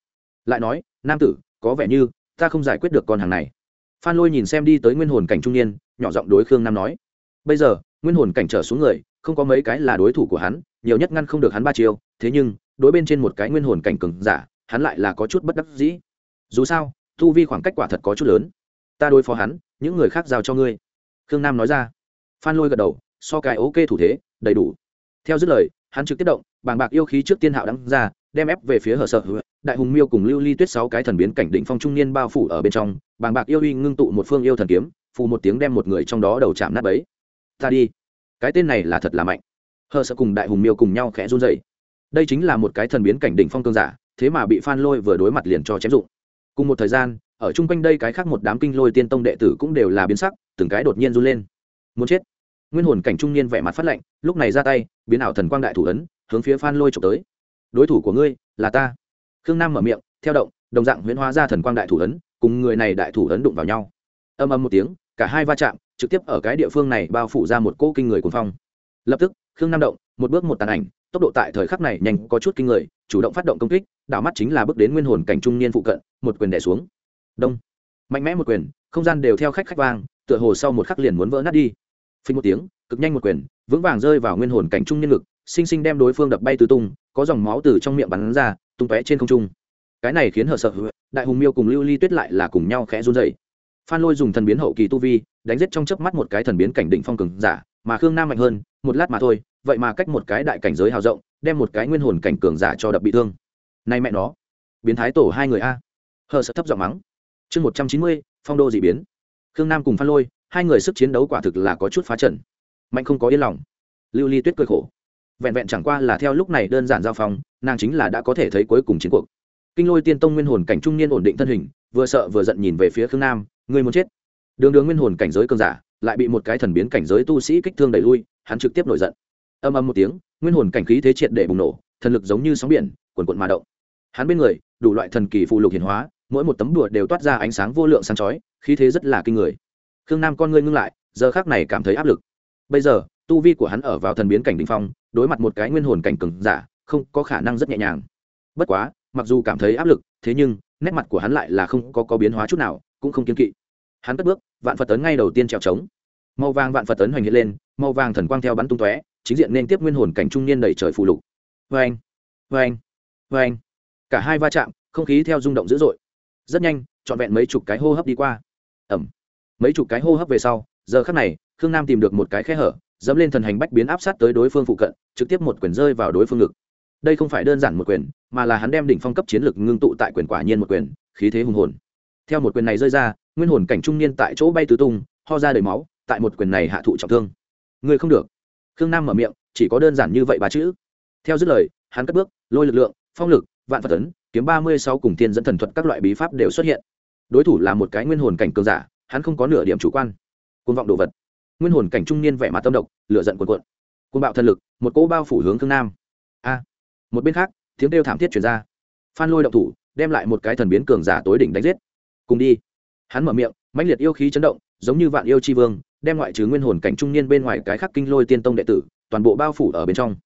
Lại nói, nam tử, có vẻ như ta không giải quyết được con hàng này. Phan lôi nhìn xem đi tới nguyên hồn cảnh trung niên, nhỏ giọng đối khương nam nói, bây giờ, nguyên hồn cảnh trở xuống người, không có mấy cái là đối thủ của hắn, nhiều nhất ngăn không được hắn ba chiêu, thế nhưng, đối bên trên một cái nguyên hồn cảnh cường giả, hắn lại là có chút bất đắc dĩ dù sao thu vi khoảng cách quả thật có chút lớn. Ta đối phó hắn, những người khác giao cho ngươi. Khương nam nói ra. Phan lôi gật đầu, so cái ok thủ thế, đầy đủ. Theo dứt lời, hắn trực tiếp động, bàng bạc yêu khí trước tiên hạo đắng ra, đem ép về phía hở sợ đại hùng miêu cùng lưu ly tuyết sáu cái thần biến cảnh định phong trung niên bao phủ ở bên trong, bàng bạc yêu uy ngưng tụ một phương yêu thần kiếm, phù một tiếng đem một người trong đó đầu chạm nát bấy. Ta đi. Cái tên này là thật là mạnh. Hờ sợ cùng đại hùng miêu cùng nhau khẽ run dậy đây chính là một cái thần biến cảnh đỉnh phong cương giả, thế mà bị phan lôi vừa đối mặt liền cho chém dụng cùng một thời gian, ở chung quanh đây cái khác một đám kinh lôi tiên tông đệ tử cũng đều là biến sắc, từng cái đột nhiên run lên. Muốn chết. Nguyên hồn cảnh trung niên vẻ mặt phát lạnh, lúc này ra tay, biến ảo thần quang đại thủ ấn, hướng phía phan lôi trộm tới. Đối thủ của ngươi là ta. Khương nam mở miệng, theo động, đồng dạng huyễn hóa ra thần quang đại thủ ấn, cùng người này đại thủ ấn đụng vào nhau. Âm âm một tiếng, cả hai va chạm, trực tiếp ở cái địa phương này bao phủ ra một cỗ kinh người cuồng phong. Lập tức, khương nam động, một bước một tàn ảnh tốc độ tại thời khắc này nhanh có chút kinh người, chủ động phát động công kích, đảo mắt chính là bước đến nguyên hồn cảnh trung niên phụ cận, một quyền đẻ xuống. Đông. Mạnh mẽ một quyền, không gian đều theo khách khách vang, tựa hồ sau một khắc liền muốn vỡ nát đi. Phình một tiếng, cực nhanh một quyền, vững vàng rơi vào nguyên hồn cảnh trung niên ngực, sinh sinh đem đối phương đập bay tứ tung, có dòng máu từ trong miệng bắn ra, tung tóe trên không trung. Cái này khiến hờ sợ đại hùng miêu cùng lưu ly tuyết lại là cùng nhau khẽ run dày phan lôi dùng thần biến hậu kỳ tu vi, đánh giết trong chớp mắt một cái thần biến cảnh định phong cường giả, mà khương nam mạnh hơn, một lát mà thôi vậy mà cách một cái đại cảnh giới hào rộng, đem một cái nguyên hồn cảnh cường giả cho đập bị thương. Nay mẹ nó, biến thái tổ hai người a. Hờ sợ thấp giọng mắng. Chương một trăm chín mươi, phong đô dị biến. Khương nam cùng phan lôi, hai người sức chiến đấu quả thực là có chút phá trần mạnh không có yên lòng. Lưu ly tuyết cười khổ. Vẹn vẹn chẳng qua là theo lúc này đơn giản giao phong, nàng chính là đã có thể thấy cuối cùng chiến cuộc. Kinh lôi tiên tông nguyên hồn cảnh trung niên ổn định thân hình, vừa sợ vừa giận nhìn về phía khương nam người muốn chết? Đường đường nguyên hồn cảnh giới cơn giả, lại bị một cái thần biến cảnh giới tu sĩ kích thương đẩy lui, hắn trực tiếp nổi giận âm âm một tiếng nguyên hồn cảnh khí thế triệt để bùng nổ thần lực giống như sóng biển quần quận mà động. Hắn bên người đủ loại thần kỳ phụ lục hiển hóa mỗi một tấm đùa đều toát ra ánh sáng vô lượng sáng chói khí thế rất là kinh người. Khương nam con ngươi ngưng lại giờ khác này cảm thấy áp lực. Bây giờ tu vi của hắn ở vào thần biến cảnh đình phong đối mặt một cái nguyên hồn cảnh cừng giả không có khả năng rất nhẹ nhàng. Bất quá mặc dù cảm thấy áp lực thế nhưng nét mặt của hắn lại là không có, có biến hóa chút nào cũng không kiên kỵ. Hắn cất bước vạn phật tấn ngay đầu tiên trèo trống. Màu vàng vạn phật tấn hoành hiện lên màu vàng thần quang theo bắn tung tóe chính diện nên tiếp nguyên hồn cảnh trung niên đẩy trời phù lục. Vê anh vê anh vê anh cả hai va chạm, không khí theo rung động dữ dội. Rất nhanh, trọn vẹn mấy chục cái hô hấp đi qua. Ẩm. Mấy chục cái hô hấp về sau, giờ khắc này, khương nam tìm được một cái khe hở, dẫm lên thần hành bách biến áp sát tới đối phương phụ cận, trực tiếp một quyền rơi vào đối phương ngực. Đây không phải đơn giản một quyền, mà là hắn đem đỉnh phong cấp chiến lực ngưng tụ tại quyền quả nhiên một quyền, khí thế hùng hồn. Theo một quyền này rơi ra, nguyên hồn cảnh trung niên tại chỗ bay tứ tung, ho ra đầy máu, tại một quyền này hạ thụ trọng thương. Ngươi không được khương nam mở miệng, chỉ có đơn giản như vậy ba chữ. Theo dứt lời, hắn cất bước, lôi lực lượng, phong lực, vạn phật tấn kiếm ba mươi sáu cùng thiên dẫn thần thuật các loại bí pháp đều xuất hiện. Đối thủ là một cái nguyên hồn cảnh cường giả, hắn không có nửa điểm chủ quan. Côn vọng đồ vật. Nguyên hồn cảnh trung niên vẻ mặt tâm độc, lửa giận cuồn cuộn. Côn bạo thần lực, một cỗ bao phủ hướng khương nam. A. Một bên khác, tiếng kêu thảm thiết chuyển ra. Phan lôi động thủ, đem lại một cái thần biến cường giả tối đỉnh đánh giết. Cùng đi. Hắn mở miệng, mãnh liệt yêu khí chấn động, giống như vạn yêu chi vương đem ngoại trừ nguyên hồn cảnh trung niên bên ngoài cái khắc kinh lôi tiên tông đệ tử, toàn bộ bao phủ ở bên trong.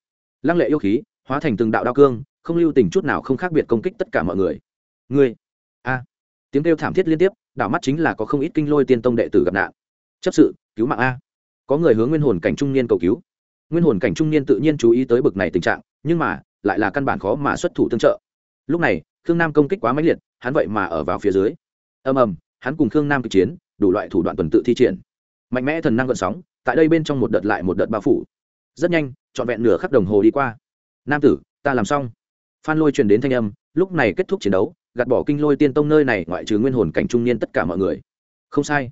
Lăng lệ yêu khí, hóa thành từng đạo đao cương, không lưu tình chút nào không khác biệt công kích tất cả mọi người. Người a, tiếng kêu thảm thiết liên tiếp, đảo mắt chính là có không ít kinh lôi tiên tông đệ tử gặp nạn. Chấp sự, cứu mạng a. Có người hướng nguyên hồn cảnh trung niên cầu cứu. Nguyên hồn cảnh trung niên tự nhiên chú ý tới bực này tình trạng, nhưng mà, lại là căn bản khó mà xuất thủ tương trợ. Lúc này, khương nam công kích quá mãnh liệt, hắn vậy mà ở vào phía dưới. Ầm ầm, hắn cùng khương nam kịch chiến, đủ loại thủ đoạn tuần tự thi triển mạnh mẽ thần năng gợn sóng, tại đây bên trong một đợt lại một đợt bao phủ. Rất nhanh, trọn vẹn nửa khắc đồng hồ đi qua. Nam tử, ta làm xong. Phan lôi truyền đến thanh âm, lúc này kết thúc chiến đấu, gạt bỏ kinh lôi tiên tông nơi này ngoại trừ nguyên hồn cảnh trung niên tất cả mọi người. Không sai.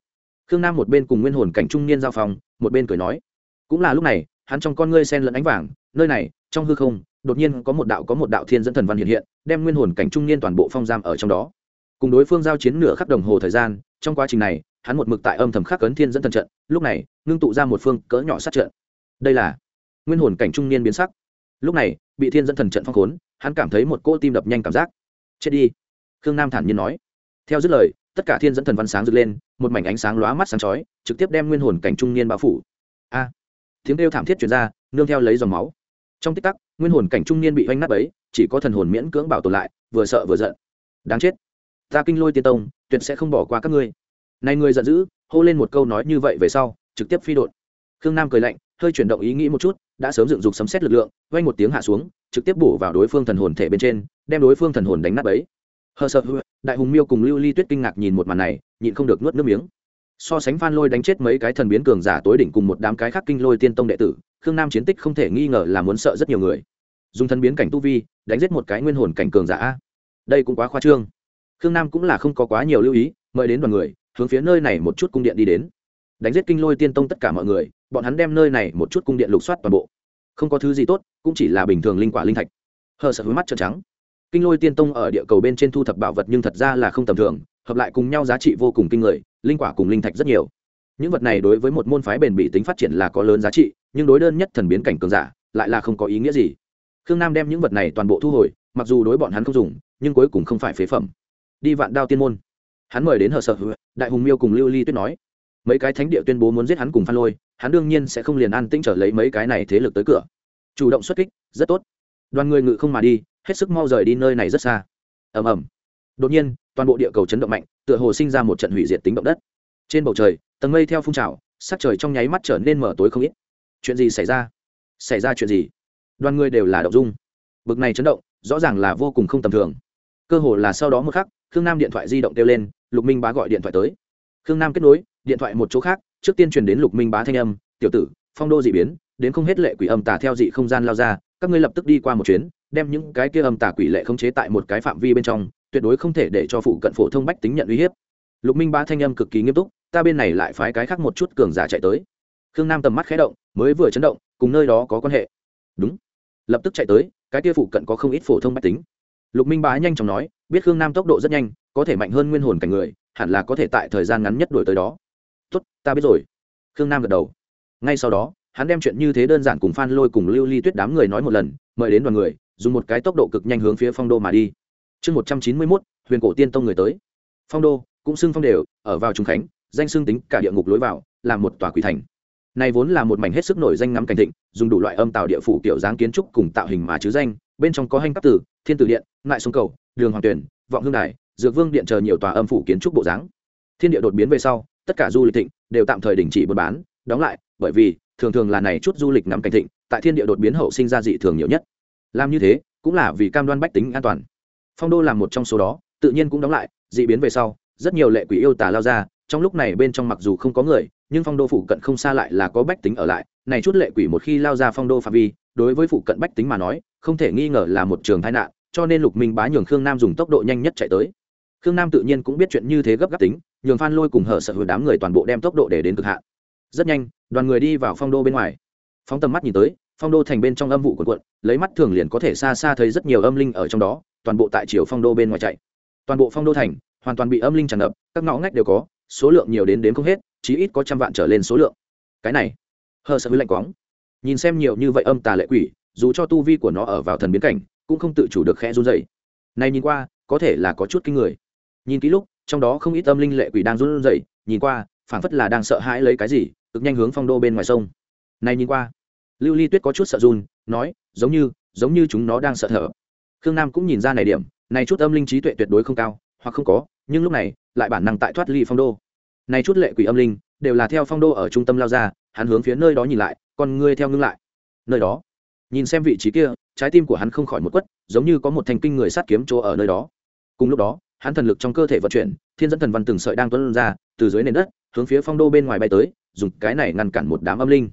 Khương nam một bên cùng nguyên hồn cảnh trung niên giao phòng, một bên cười nói. Cũng là lúc này, hắn trong con ngươi sen lẫn ánh vàng, nơi này, trong hư không, đột nhiên có một đạo có một đạo thiên dẫn thần văn hiện hiện, đem nguyên hồn cảnh trung niên toàn bộ phong giam ở trong đó. Cùng đối phương giao chiến nửa khắc đồng hồ thời gian, trong quá trình này hắn một mực tại âm thầm khắc cấn thiên dẫn thần trận, lúc này, ngưng tụ ra một phương cỡ nhỏ sát trận. Đây là nguyên hồn cảnh trung niên biến sắc. Lúc này, bị thiên dẫn thần trận phong khốn, hắn cảm thấy một cỗ tim đập nhanh cảm giác. Chết đi. Khương nam thản nhiên nói. Theo dứt lời, tất cả thiên dẫn thần văn sáng rực lên, một mảnh ánh sáng lóa mắt sáng chói, trực tiếp đem nguyên hồn cảnh trung niên bao phủ. A. À. Tiếng kêu thảm thiết chuyển ra, nương theo lấy dòng máu. Trong tích tắc, nguyên hồn cảnh trung niên bị oanh nát ấy chỉ có thần hồn miễn cưỡng bảo tồn lại, vừa sợ vừa giận. Đáng chết. Ta kinh lôi tiên tông, tuyệt sẽ không bỏ qua các ngươi này người giận dữ, hô lên một câu nói như vậy về sau, trực tiếp phi đột khương nam cười lạnh, hơi chuyển động ý nghĩ một chút, đã sớm dựng dục sấm xét lực lượng vay một tiếng hạ xuống, trực tiếp bổ vào đối phương thần hồn thể bên trên, đem đối phương thần hồn đánh nát ấy hờ sợ đại hùng miêu cùng lưu ly tuyết kinh ngạc nhìn một màn này, nhịn không được nuốt nước miếng. So sánh phan lôi đánh chết mấy cái thần biến cường giả tối đỉnh cùng một đám cái khác kinh lôi tiên tông đệ tử, khương nam chiến tích không thể nghi ngờ là muốn sợ rất nhiều người. Dùng thần biến cảnh tu vi, đánh giết một cái nguyên hồn cảnh cường giả đây cũng quá khoa trương. Khương nam cũng là không có quá nhiều lưu ý, mời đến đoàn người hướng phía nơi này một chút cung điện đi đến. Đánh giết kinh lôi tiên tông tất cả mọi người, bọn hắn đem nơi này một chút cung điện lục soát toàn bộ. Không có thứ gì tốt, cũng chỉ là bình thường linh quả linh thạch. Hờ sợ hứa mắt trợn trắng. Kinh lôi tiên tông ở địa cầu bên trên thu thập bảo vật nhưng thật ra là không tầm thường, hợp lại cùng nhau giá trị vô cùng kinh người, linh quả cùng linh thạch rất nhiều. Những vật này đối với một môn phái bền bỉ tính phát triển là có lớn giá trị, nhưng đối đơn nhất thần biến cảnh cường giả, lại là không có ý nghĩa gì. Khương nam đem những vật này toàn bộ thu hồi, mặc dù đối bọn hắn không dùng, nhưng cuối cùng không phải phế phẩm. Đi vạn đao tiên môn hắn mời đến hờ sợ đại hùng miêu cùng lưu ly tuyết nói, mấy cái thánh địa tuyên bố muốn giết hắn cùng phan lôi, hắn đương nhiên sẽ không liền an tĩnh trở lấy mấy cái này thế lực tới cửa. Chủ động xuất kích, rất tốt. Đoàn người ngự không mà đi, hết sức mau rời đi nơi này rất xa. Ầm ầm. Đột nhiên, toàn bộ địa cầu chấn động mạnh, tựa hồ sinh ra một trận hủy diệt tính động đất. Trên bầu trời, tầng mây theo phun trào, sắc trời trong nháy mắt trở nên mở tối không ít. Chuyện gì xảy ra? Xảy ra chuyện gì? Đoàn người đều là động dung. Bực này chấn động, rõ ràng là vô cùng không tầm thường. Cơ hồ là sau đó một khắc khương nam điện thoại di động kêu lên, lục minh bá gọi điện thoại tới. Khương nam kết nối, điện thoại một chỗ khác, trước tiên truyền đến lục minh bá thanh âm, tiểu tử, phong đô dị biến, đến không hết lệ quỷ âm tà theo dị không gian lao ra, các ngươi lập tức đi qua một chuyến, đem những cái kia âm tà quỷ lệ khống chế tại một cái phạm vi bên trong, tuyệt đối không thể để cho phụ cận phổ thông bách tính nhận uy hiếp. Lục minh bá thanh âm cực kỳ nghiêm túc, ta bên này lại phái cái khác một chút cường giả chạy tới. Khương nam tầm mắt khé động, mới vừa chấn động, cùng nơi đó có quan hệ. Đúng. Lập tức chạy tới, cái kia phụ cận có không ít phổ thông bách tính lục minh bá nhanh chóng nói, biết khương nam tốc độ rất nhanh, có thể mạnh hơn nguyên hồn cảnh người, hẳn là có thể tại thời gian ngắn nhất đổi tới đó. Tốt, ta biết rồi. Khương nam gật đầu. Ngay sau đó, hắn đem chuyện như thế đơn giản cùng phan lôi cùng lưu ly tuyết đám người nói một lần, mời đến đoàn người, dùng một cái tốc độ cực nhanh hướng phía phong đô mà đi. Chương một trăm chín mươi mốt, huyền cổ tiên tông người tới. Phong đô, cũng xưng phong đều, ở vào trung khánh, danh xưng tính cả địa ngục lối vào, là một tòa quỷ thành. Này vốn là một mảnh hết sức nổi danh ngắm cảnh thịnh, dùng đủ loại âm tạo địa phủ kiểu dáng kiến trúc cùng tạo hình mà chứ danh bên trong có hành cấp tử, thiên tử điện, ngại sông cầu, đường hoàng tuyển, vọng hương đài, dược vương điện chờ nhiều tòa âm phủ kiến trúc bộ dáng. Thiên địa đột biến về sau, tất cả du lịch thịnh đều tạm thời đình chỉ buôn bán. Đóng lại, bởi vì, thường thường là này chút du lịch ngắm cảnh thịnh, tại thiên địa đột biến hậu sinh ra dị thường nhiều nhất. Làm như thế, cũng là vì cam đoan bách tính an toàn. Phong đô là một trong số đó, tự nhiên cũng đóng lại, dị biến về sau, rất nhiều lệ quỷ yêu tà lao ra, trong lúc này bên trong mặc dù không có người, nhưng phong đô phụ cận không xa lại là có bách tính ở lại. Này chút lệ quỷ một khi lao ra phong đô phạm vi, đối với phụ cận bách tính mà nói không thể nghi ngờ là một trường tai nạn cho nên lục minh bá nhường khương nam dùng tốc độ nhanh nhất chạy tới. Khương nam tự nhiên cũng biết chuyện như thế gấp gáp tính nhường phan lôi cùng hở sợ hữu đám người toàn bộ đem tốc độ để đến cực hạn. Rất nhanh đoàn người đi vào phong đô bên ngoài. Phóng tầm mắt nhìn tới phong đô thành bên trong âm vụ cuộn, quận lấy mắt thường liền có thể xa xa thấy rất nhiều âm linh ở trong đó toàn bộ tại chiều phong đô bên ngoài chạy. Toàn bộ phong đô thành hoàn toàn bị âm linh tràn ngập các ngõ ngách đều có số lượng nhiều đến đến không hết chí ít có trăm vạn trở lên số lượng. Cái này hờ sợ với lạnh quáng. Nhìn xem nhiều như vậy âm tà lệ quỷ dù cho tu vi của nó ở vào thần biến cảnh, cũng không tự chủ được khẽ run dậy này nhìn qua, có thể là có chút kinh người. Nhìn kỹ lúc, trong đó không ít âm linh lệ quỷ đang run dậy nhìn qua, phảng phất là đang sợ hãi lấy cái gì, cực nhanh hướng phong đô bên ngoài sông. Này nhìn qua, lưu ly tuyết có chút sợ run, nói, giống như giống như chúng nó đang sợ thở. Khương nam cũng nhìn ra này điểm này chút âm linh trí tuệ tuyệt đối không cao, hoặc không có, nhưng lúc này, lại bản năng tại thoát ly phong đô. Này chút lệ quỷ âm linh, đều là theo phong đô ở trung tâm lao ra, hắn hướng phía nơi đó nhìn lại còn ngươi theo ngưng lại. Nơi đó nhìn xem vị trí kia, trái tim của hắn không khỏi một quất, giống như có một thành kinh người sát kiếm chỗ ở nơi đó. Cùng lúc đó, hắn thần lực trong cơ thể vận chuyển, thiên dẫn thần văn từng sợi đang tuân ra, từ dưới nền đất, hướng phía phong đô bên ngoài bay tới, dùng cái này ngăn cản một đám âm linh.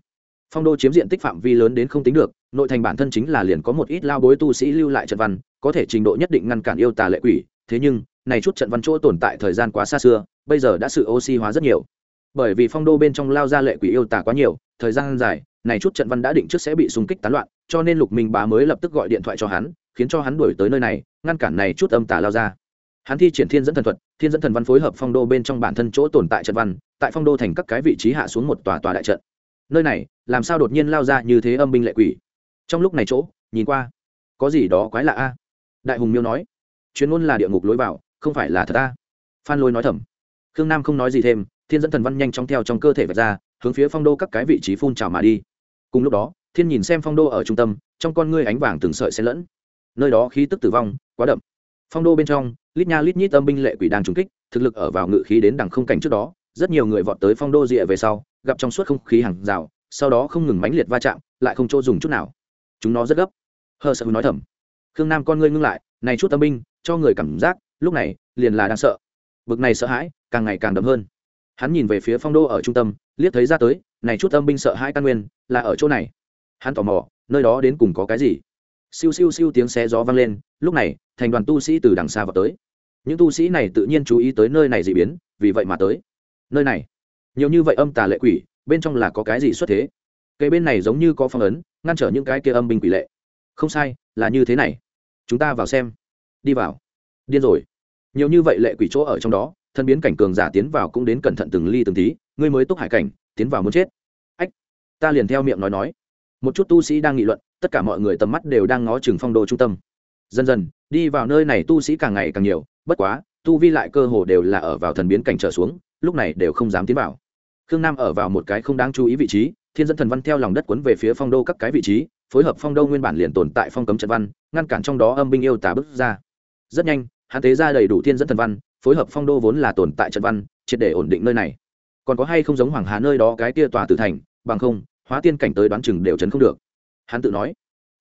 Phong đô chiếm diện tích phạm vi lớn đến không tính được, nội thành bản thân chính là liền có một ít lao bối tu sĩ lưu lại trận văn, có thể trình độ nhất định ngăn cản yêu tà lệ quỷ. Thế nhưng, này chút trận văn chỗ tồn tại thời gian quá xa xưa, bây giờ đã sự oxy hóa rất nhiều bởi vì phong đô bên trong lao ra lệ quỷ yêu tà quá nhiều, thời gian dài, này chút trận văn đã định trước sẽ bị xung kích tán loạn, cho nên lục minh bá mới lập tức gọi điện thoại cho hắn, khiến cho hắn đuổi tới nơi này, ngăn cản này chút âm tà lao ra. Hắn thi triển thiên dẫn thần thuật, thiên dẫn thần văn phối hợp phong đô bên trong bản thân chỗ tồn tại trận văn, tại phong đô thành các cái vị trí hạ xuống một tòa tòa đại trận. Nơi này, làm sao đột nhiên lao ra như thế âm binh lệ quỷ? Trong lúc này chỗ, nhìn qua, có gì đó quái lạ a? Đại hùng miêu nói chuyến ngôn là địa ngục lối vào, không phải là thật a? Phan lôi nói thầm, khương nam không nói gì thêm thiên dẫn thần văn nhanh chóng theo trong cơ thể vạch ra, hướng phía phong đô các cái vị trí phun trào mà đi. Cùng lúc đó, thiên nhìn xem phong đô ở trung tâm, trong con ngươi ánh vàng từng sợi xen lẫn. Nơi đó khí tức tử vong, quá đậm. Phong đô bên trong, lít nha lít nhít âm binh lệ quỷ đang trúng kích, thực lực ở vào ngự khí đến đằng không cảnh trước đó, rất nhiều người vọt tới phong đô rịa về sau, gặp trong suốt không khí hàng rào, sau đó không ngừng mãnh liệt va chạm, lại không chỗ dùng chút nào. Chúng nó rất gấp. Hờ sợ nói thầm. Khương nam con ngươi ngưng lại, này chút âm binh, cho người cảm giác, lúc này, liền là đang sợ. Bực này sợ hãi, càng ngày càng đậm hơn hắn nhìn về phía phong đô ở trung tâm, liếc thấy ra tới, này chút âm binh sợ hai căn nguyên, là ở chỗ này. Hắn tò mò, nơi đó đến cùng có cái gì? Siêu siêu siêu tiếng xé gió vang lên, lúc này, thành đoàn tu sĩ từ đằng xa vào tới. Những tu sĩ này tự nhiên chú ý tới nơi này dị biến, vì vậy mà tới. Nơi này, nhiều như vậy âm tà lệ quỷ, bên trong là có cái gì xuất thế? Cây bên này giống như có phong ấn, ngăn trở những cái kia âm binh quỷ lệ. Không sai, là như thế này. Chúng ta vào xem. Đi vào. Điên rồi. Nhiều như vậy lệ quỷ chỗ ở trong đó thân biến cảnh cường giả tiến vào cũng đến cẩn thận từng ly từng tí, ngươi mới túc hải cảnh, tiến vào muốn chết. Ách, ta liền theo miệng nói nói. Một chút tu sĩ đang nghị luận, tất cả mọi người tầm mắt đều đang ngó chừng phong đô trung tâm. Dần dần, đi vào nơi này tu sĩ càng ngày càng nhiều, bất quá, tu vi lại cơ hồ đều là ở vào thần biến cảnh trở xuống, lúc này đều không dám tiến vào. Khương nam ở vào một cái không đáng chú ý vị trí, thiên dẫn thần văn theo lòng đất cuốn về phía phong đô các cái vị trí, phối hợp phong đô nguyên bản liền tồn tại phong cấm trận văn, ngăn cản trong đó âm binh yêu tả bước ra. Rất nhanh hắn tế ra đầy đủ thiên dẫn thần văn, phối hợp phong đô vốn là tồn tại trận văn, triệt để ổn định nơi này. Còn có hay không giống hoàng hà nơi đó cái tia tòa tử thành, bằng không, hóa tiên cảnh tới đoán chừng đều chấn không được. Hắn tự nói,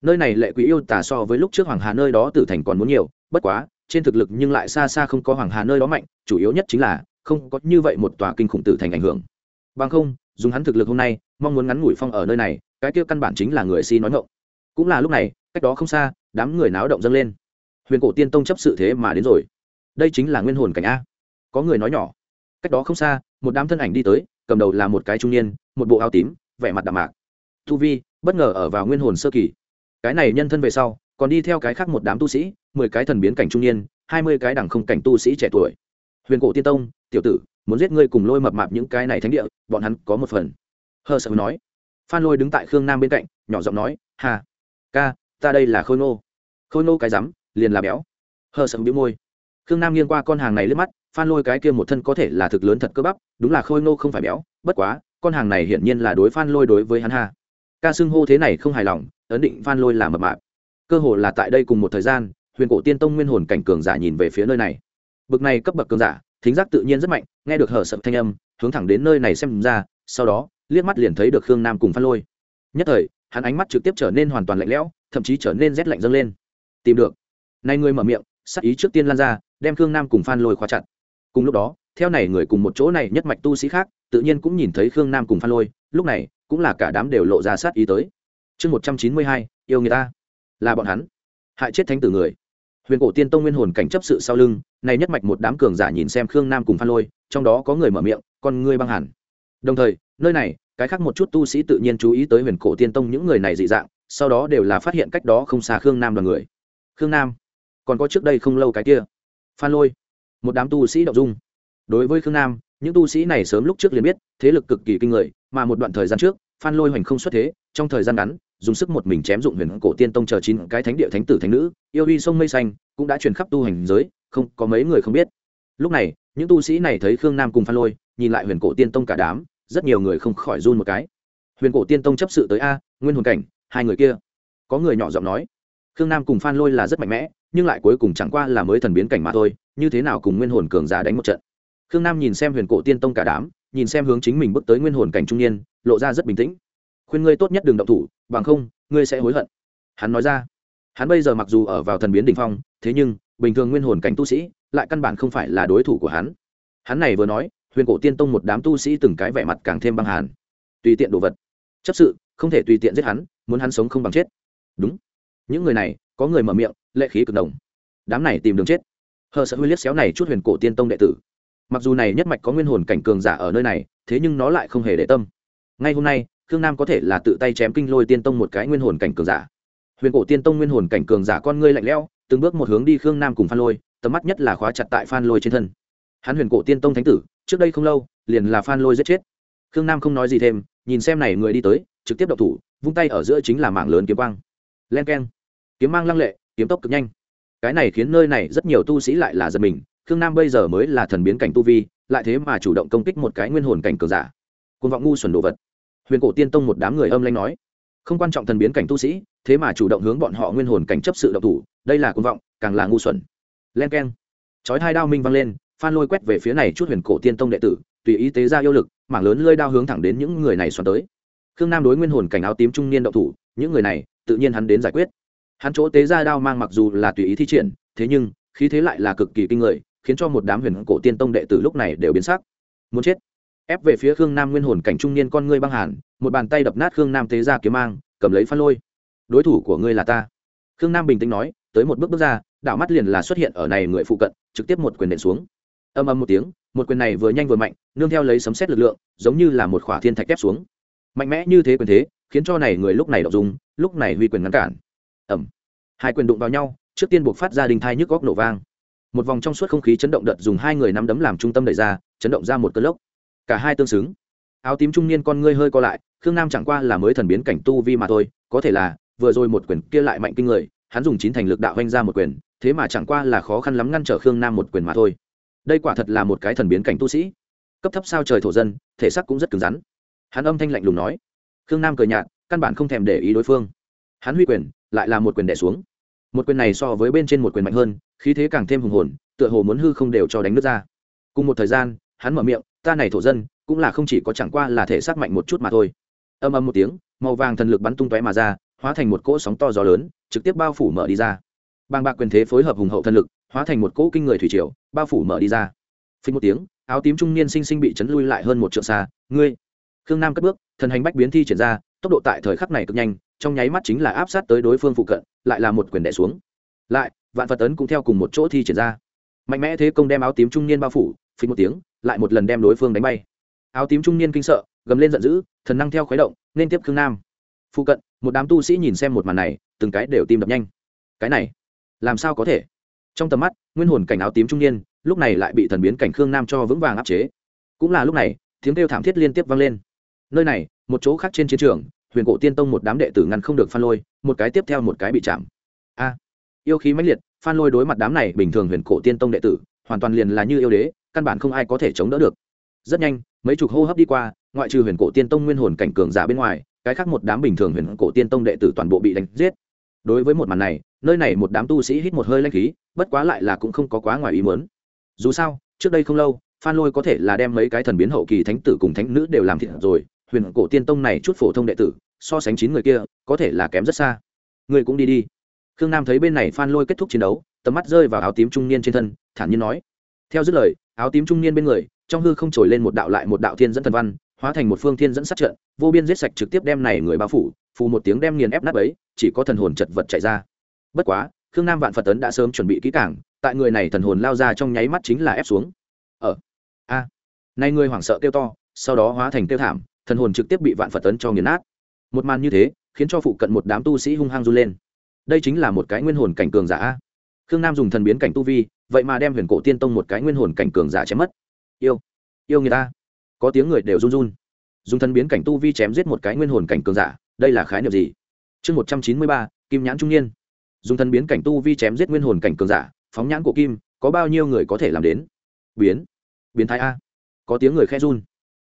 nơi này lệ quý yêu tả so với lúc trước hoàng hà nơi đó tử thành còn muốn nhiều, bất quá, trên thực lực nhưng lại xa xa không có hoàng hà nơi đó mạnh, chủ yếu nhất chính là, không có như vậy một tòa kinh khủng tử thành ảnh hưởng. Bằng không, dùng hắn thực lực hôm nay, mong muốn ngắn ngủi phong ở nơi này, cái kia căn bản chính là người si nói ngộng cũng là lúc này, cách đó không xa, đám người náo động dâng lên huyền cổ tiên tông chấp sự thế mà đến rồi. Đây chính là nguyên hồn cảnh a. Có người nói nhỏ. Cách đó không xa, một đám thân ảnh đi tới, cầm đầu là một cái trung niên, một bộ áo tím, vẻ mặt đạm mạc. Tu vi, bất ngờ ở vào nguyên hồn sơ kỳ. Cái này nhân thân về sau, còn đi theo cái khác một đám tu sĩ, mười cái thần biến cảnh trung niên, hai mươi cái đẳng không cảnh tu sĩ trẻ tuổi. Huyền cổ tiên tông, tiểu tử, muốn giết ngươi cùng lôi mập mạp những cái này thánh địa, bọn hắn có một phần. Hờ sợ nói. Phan lôi đứng tại khương nam bên cạnh, nhỏ giọng nói hà ca, ta đây là khôi nô khôi nô cái rắm liền là béo. Hờ sầm bĩu môi. Khương nam nghiêng qua con hàng này lướt mắt, phan lôi cái kia một thân có thể là thực lớn thật cơ bắp, đúng là khôi nô không phải béo, bất quá, con hàng này hiển nhiên là đối phan lôi đối với hắn ha. ca xưng hô thế này không hài lòng, ấn định phan lôi là mập mạp. Cơ hồ là tại đây cùng một thời gian, huyền cổ tiên tông nguyên hồn cảnh cường giả nhìn về phía nơi này. Bực này cấp bậc cường giả, thính giác tự nhiên rất mạnh, nghe được hở sập thanh âm, hướng thẳng đến nơi này xem ra, sau đó, liếc mắt liền thấy được khương nam cùng phan lôi. Nhất thời, hắn ánh mắt trực tiếp trở nên hoàn toàn lạnh lẽo, thậm chí trở nên rét lạnh dâng lên. Tìm được nay người mở miệng sắc ý trước tiên lan ra, đem khương nam cùng phan lôi khóa chặt. Cùng lúc đó, theo này người cùng một chỗ này nhất mạch tu sĩ khác, tự nhiên cũng nhìn thấy khương nam cùng phan lôi, lúc này, cũng là cả đám đều lộ ra sát ý tới. Chương một trăm chín mươi hai, yêu người ta. Là bọn hắn. Hại chết thánh tử người. Huyền cổ tiên tông nguyên hồn cảnh chấp sự sau lưng, này nhất mạch một đám cường giả nhìn xem khương nam cùng phan lôi, trong đó có người mở miệng, con ngươi băng hẳn. Đồng thời, nơi này, cái khác một chút tu sĩ tự nhiên chú ý tới huyền cổ tiên tông những người này dị dạng, sau đó đều là phát hiện cách đó không xa khương nam đoàn người. Khương nam còn có trước đây không lâu cái kia. Phan lôi, một đám tu sĩ đậu dung. Đối với khương nam, những tu sĩ này sớm lúc trước liền biết, thế lực cực kỳ kinh người, mà một đoạn thời gian trước, phan lôi hoành không xuất thế, trong thời gian ngắn, dùng sức một mình chém dụng huyền cổ tiên tông chờ chín cái thánh địa thánh tử thánh nữ, yêu uy sông mây xanh, cũng đã truyền khắp tu hành giới, không, có mấy người không biết. Lúc này, những tu sĩ này thấy khương nam cùng phan lôi, nhìn lại huyền cổ tiên tông cả đám, rất nhiều người không khỏi run một cái. Huyền cổ tiên tông chấp sự tới a, nguyên hồn cảnh, hai người kia. Có người nhỏ giọng nói khương nam cùng phan lôi là rất mạnh mẽ, nhưng lại cuối cùng chẳng qua là mới thần biến cảnh mà thôi, như thế nào cùng nguyên hồn cường giả đánh một trận. Khương nam nhìn xem huyền cổ tiên tông cả đám, nhìn xem hướng chính mình bước tới nguyên hồn cảnh trung niên, lộ ra rất bình tĩnh. Khuyên ngươi tốt nhất đừng động thủ, bằng không, ngươi sẽ hối hận. Hắn nói ra. Hắn bây giờ mặc dù ở vào thần biến đ ỉ n h phong, thế nhưng, bình thường nguyên hồn cảnh tu sĩ, lại căn bản không phải là đối thủ của hắn. Hắn này vừa nói, huyền cổ tiên tông một đám tu sĩ từng cái vẻ mặt càng thêm băng hàn. Tùy tiện đồ vật. Chấp sự, không thể tùy tiện giết hắn, muốn hắn sống không bằng chết. Đúng những người này, có người mở miệng, lệ khí cực đồng đám này tìm đường chết. Hờ sợ huy liếc xéo này chút huyền cổ tiên tông đệ tử. Mặc dù này nhất mạch có nguyên hồn cảnh cường giả ở nơi này, thế nhưng nó lại không hề để tâm. Ngay hôm nay, khương nam có thể là tự tay chém kinh lôi tiên tông một cái nguyên hồn cảnh cường giả. Huyền cổ tiên tông nguyên hồn cảnh cường giả con ngươi lạnh lẽo, từng bước một hướng đi khương nam cùng phan lôi, tầm mắt nhất là khóa chặt tại phan lôi trên thân. Hắn huyền cổ tiên tông thánh tử, trước đây không lâu, liền là phan lôi giết chết. Khương nam không nói gì thêm, nhìn xem này người đi tới, trực tiếp đậu thủ, vung tay ở giữa chính là mạng lớn kiếm quang. Len k e n kiếm mang lăng lệ, kiếm tốc cực nhanh. Cái này khiến nơi này rất nhiều tu sĩ lại là giật mình, khương nam bây giờ mới là thần biến cảnh tu vi, lại thế mà chủ động công kích một cái nguyên hồn cảnh cường giả. Côn vọng ngu xuẩn đồ vật. Huyền cổ tiên tông một đám người âm lanh nói, không quan trọng thần biến cảnh tu sĩ, thế mà chủ động hướng bọn họ nguyên hồn cảnh chấp sự động thủ, đây là côn vọng, càng là ngu xuẩn. Len k e n chói hai đao minh văng lên, phan lôi quét về phía này chút huyền cổ tiên tông đệ tử, tùy ý tế ra yêu lực, mảng lớn lơi đao hướng thẳng đến những người này xoắn tới. Khương nam đối nguyên hồn cảnh áo tím trung niên động thủ, những người này, tự nhiên hắn đến giải quyết hắn chỗ tế ra đao mang mặc dù là tùy ý thi triển, thế nhưng, khí thế lại là cực kỳ kinh người, khiến cho một đám huyền cổ tiên tông đệ tử lúc này đều biến sắc. Muốn chết. Ép về phía khương nam nguyên hồn cảnh trung niên con ngươi băng hàn, một bàn tay đập nát khương nam tế ra kiếm mang, cầm lấy phan lôi. Đối thủ của ngươi là ta. Khương nam bình tĩnh nói, tới một bước bước ra, đảo mắt liền là xuất hiện ở này người phụ cận, trực tiếp một quyền nện xuống. Âm âm một tiếng, một quyền này vừa nhanh vừa mạnh, nương theo lấy sấm xét lực lượng, giống như là một khỏa thiên thạch ép xuống. Mạnh mẽ như thế quyền thế, khiến cho này người lúc này đọc dùng lúc này huy quyền ngăn cản ẩm. Hai quyền đụng vào nhau, trước tiên buộc phát ra đình thai nhức góc nổ vang. Một vòng trong suốt không khí chấn động đợt dùng hai người nắm đấm làm trung tâm đẩy ra, chấn động ra một cơn lốc. Cả hai tương xứng. Áo tím trung niên con ngươi hơi co lại, khương nam chẳng qua là mới thần biến cảnh tu vi mà thôi, có thể là vừa rồi một quyền kia lại mạnh kinh người, hắn dùng chín thành lực đạo hoanh ra một quyền, thế mà chẳng qua là khó khăn lắm ngăn trở khương nam một quyền mà thôi. Đây quả thật là một cái thần biến cảnh tu sĩ. Cấp thấp sao trời thổ dân, thể sắc cũng rất cứng rắn. Hắn âm thanh lạnh lùng nói. Khương nam cười nhạt, căn bản không thèm để ý đối phương hắn huy quyền, lại là một quyền đẻ xuống. Một quyền này so với bên trên một quyền mạnh hơn, khí thế càng thêm hùng hồn, tựa hồ muốn hư không đều cho đánh nước ra. Cùng một thời gian, hắn mở miệng, ta này thổ dân, cũng là không chỉ có chẳng qua là thể xác mạnh một chút mà thôi. Âm âm một tiếng, màu vàng thần lực bắn tung tóe mà ra, hóa thành một cỗ sóng to gió lớn, trực tiếp bao phủ mở đi ra. Bàng bạc quyền thế phối hợp hùng hậu thần lực, hóa thành một cỗ kinh người thủy triều, bao phủ mở đi ra. Phình một tiếng, áo tím trung niên sinh sinh bị chấn lui lại hơn một trượng xa, ngươi! Khương nam cất bước, thần hành bách biến thi triển ra, tốc độ tại thời khắc này cực nhanh trong nháy mắt chính là áp sát tới đối phương phụ cận, lại là một quyền đẻ xuống. Lại, vạn phật tấn cũng theo cùng một chỗ thi triển ra. Mạnh mẽ thế công đem áo tím trung niên bao phủ phí một tiếng, lại một lần đem đối phương đánh bay. Áo tím trung niên kinh sợ, gầm lên giận dữ, thần năng theo khuấy động, nên tiếp khương nam. Phụ cận, một đám tu sĩ nhìn xem một màn này, từng cái đều tim đập nhanh. Cái này, làm sao có thể? Trong tầm mắt, nguyên hồn cảnh áo tím trung niên, lúc này lại bị thần biến cảnh khương nam cho vững vàng áp chế. Cũng là lúc này, tiếng kêu thảm thiết liên tiếp vang lên. Nơi này, một chỗ khác trên chiến trường huyền cổ tiên tông một đám đệ tử ngăn không được phan lôi, một cái tiếp theo một cái bị chạm. A, yêu khí mãnh liệt, phan lôi đối mặt đám này bình thường huyền cổ tiên tông đệ tử, hoàn toàn liền là như yêu đế, căn bản không ai có thể chống đỡ được. Rất nhanh, mấy chục hô hấp đi qua, ngoại trừ huyền cổ tiên tông nguyên hồn cảnh cường giả bên ngoài, cái khác một đám bình thường huyền cổ tiên tông đệ tử toàn bộ bị đánh giết. Đối với một màn này, nơi này một đám tu sĩ hít một hơi lanh khí, bất quá lại là cũng không có quá ngoài ý muốn. Dù sao, trước đây không lâu, phan lôi có thể là đem mấy cái thần biến hậu kỳ thánh tử cùng thánh nữ đều làm thịt rồi, huyền cổ tiên tông này chút phổ thông đệ tử so sánh chín người kia, có thể là kém rất xa. Người cũng đi đi. Khương nam thấy bên này phan lôi kết thúc chiến đấu, tầm mắt rơi vào áo tím trung niên trên thân, thản nhiên nói. Theo dứt lời, áo tím trung niên bên người, trong hư không trồi lên một đạo lại một đạo thiên dẫn thần văn, hóa thành một phương thiên dẫn sát trận, vô biên giết sạch trực tiếp đem này người bao phủ, phù một tiếng đem nghiền ép nát ấy chỉ có thần hồn chật vật chạy ra. Bất quá, khương nam vạn phật tấn đã sớm chuẩn bị kỹ cảng tại người này thần hồn lao ra trong nháy mắt chính là ép xuống. Ở a. À. nay người hoảng sợ kêu to, sau đó hóa thành kêu thảm, thần hồn trực tiếp bị vạn phật tấn cho nghiền nát một màn như thế, khiến cho phụ cận một đám tu sĩ hung hăng run lên. Đây chính là một cái nguyên hồn cảnh cường giả khương nam dùng thần biến cảnh tu vi, vậy mà đem huyền cổ tiên tông một cái nguyên hồn cảnh cường giả chém mất. Yêu yêu người ta. Có tiếng người đều run run. Dùng thần biến cảnh tu vi chém giết một cái nguyên hồn cảnh cường giả, đây là khái niệm gì? Chương một trăm chín mươi ba, kim nhãn trung niên. Dùng thần biến cảnh tu vi chém giết nguyên hồn cảnh cường giả, phóng nhãn của kim, có bao nhiêu người có thể làm đến? Biến biến thái a. Có tiếng người khe run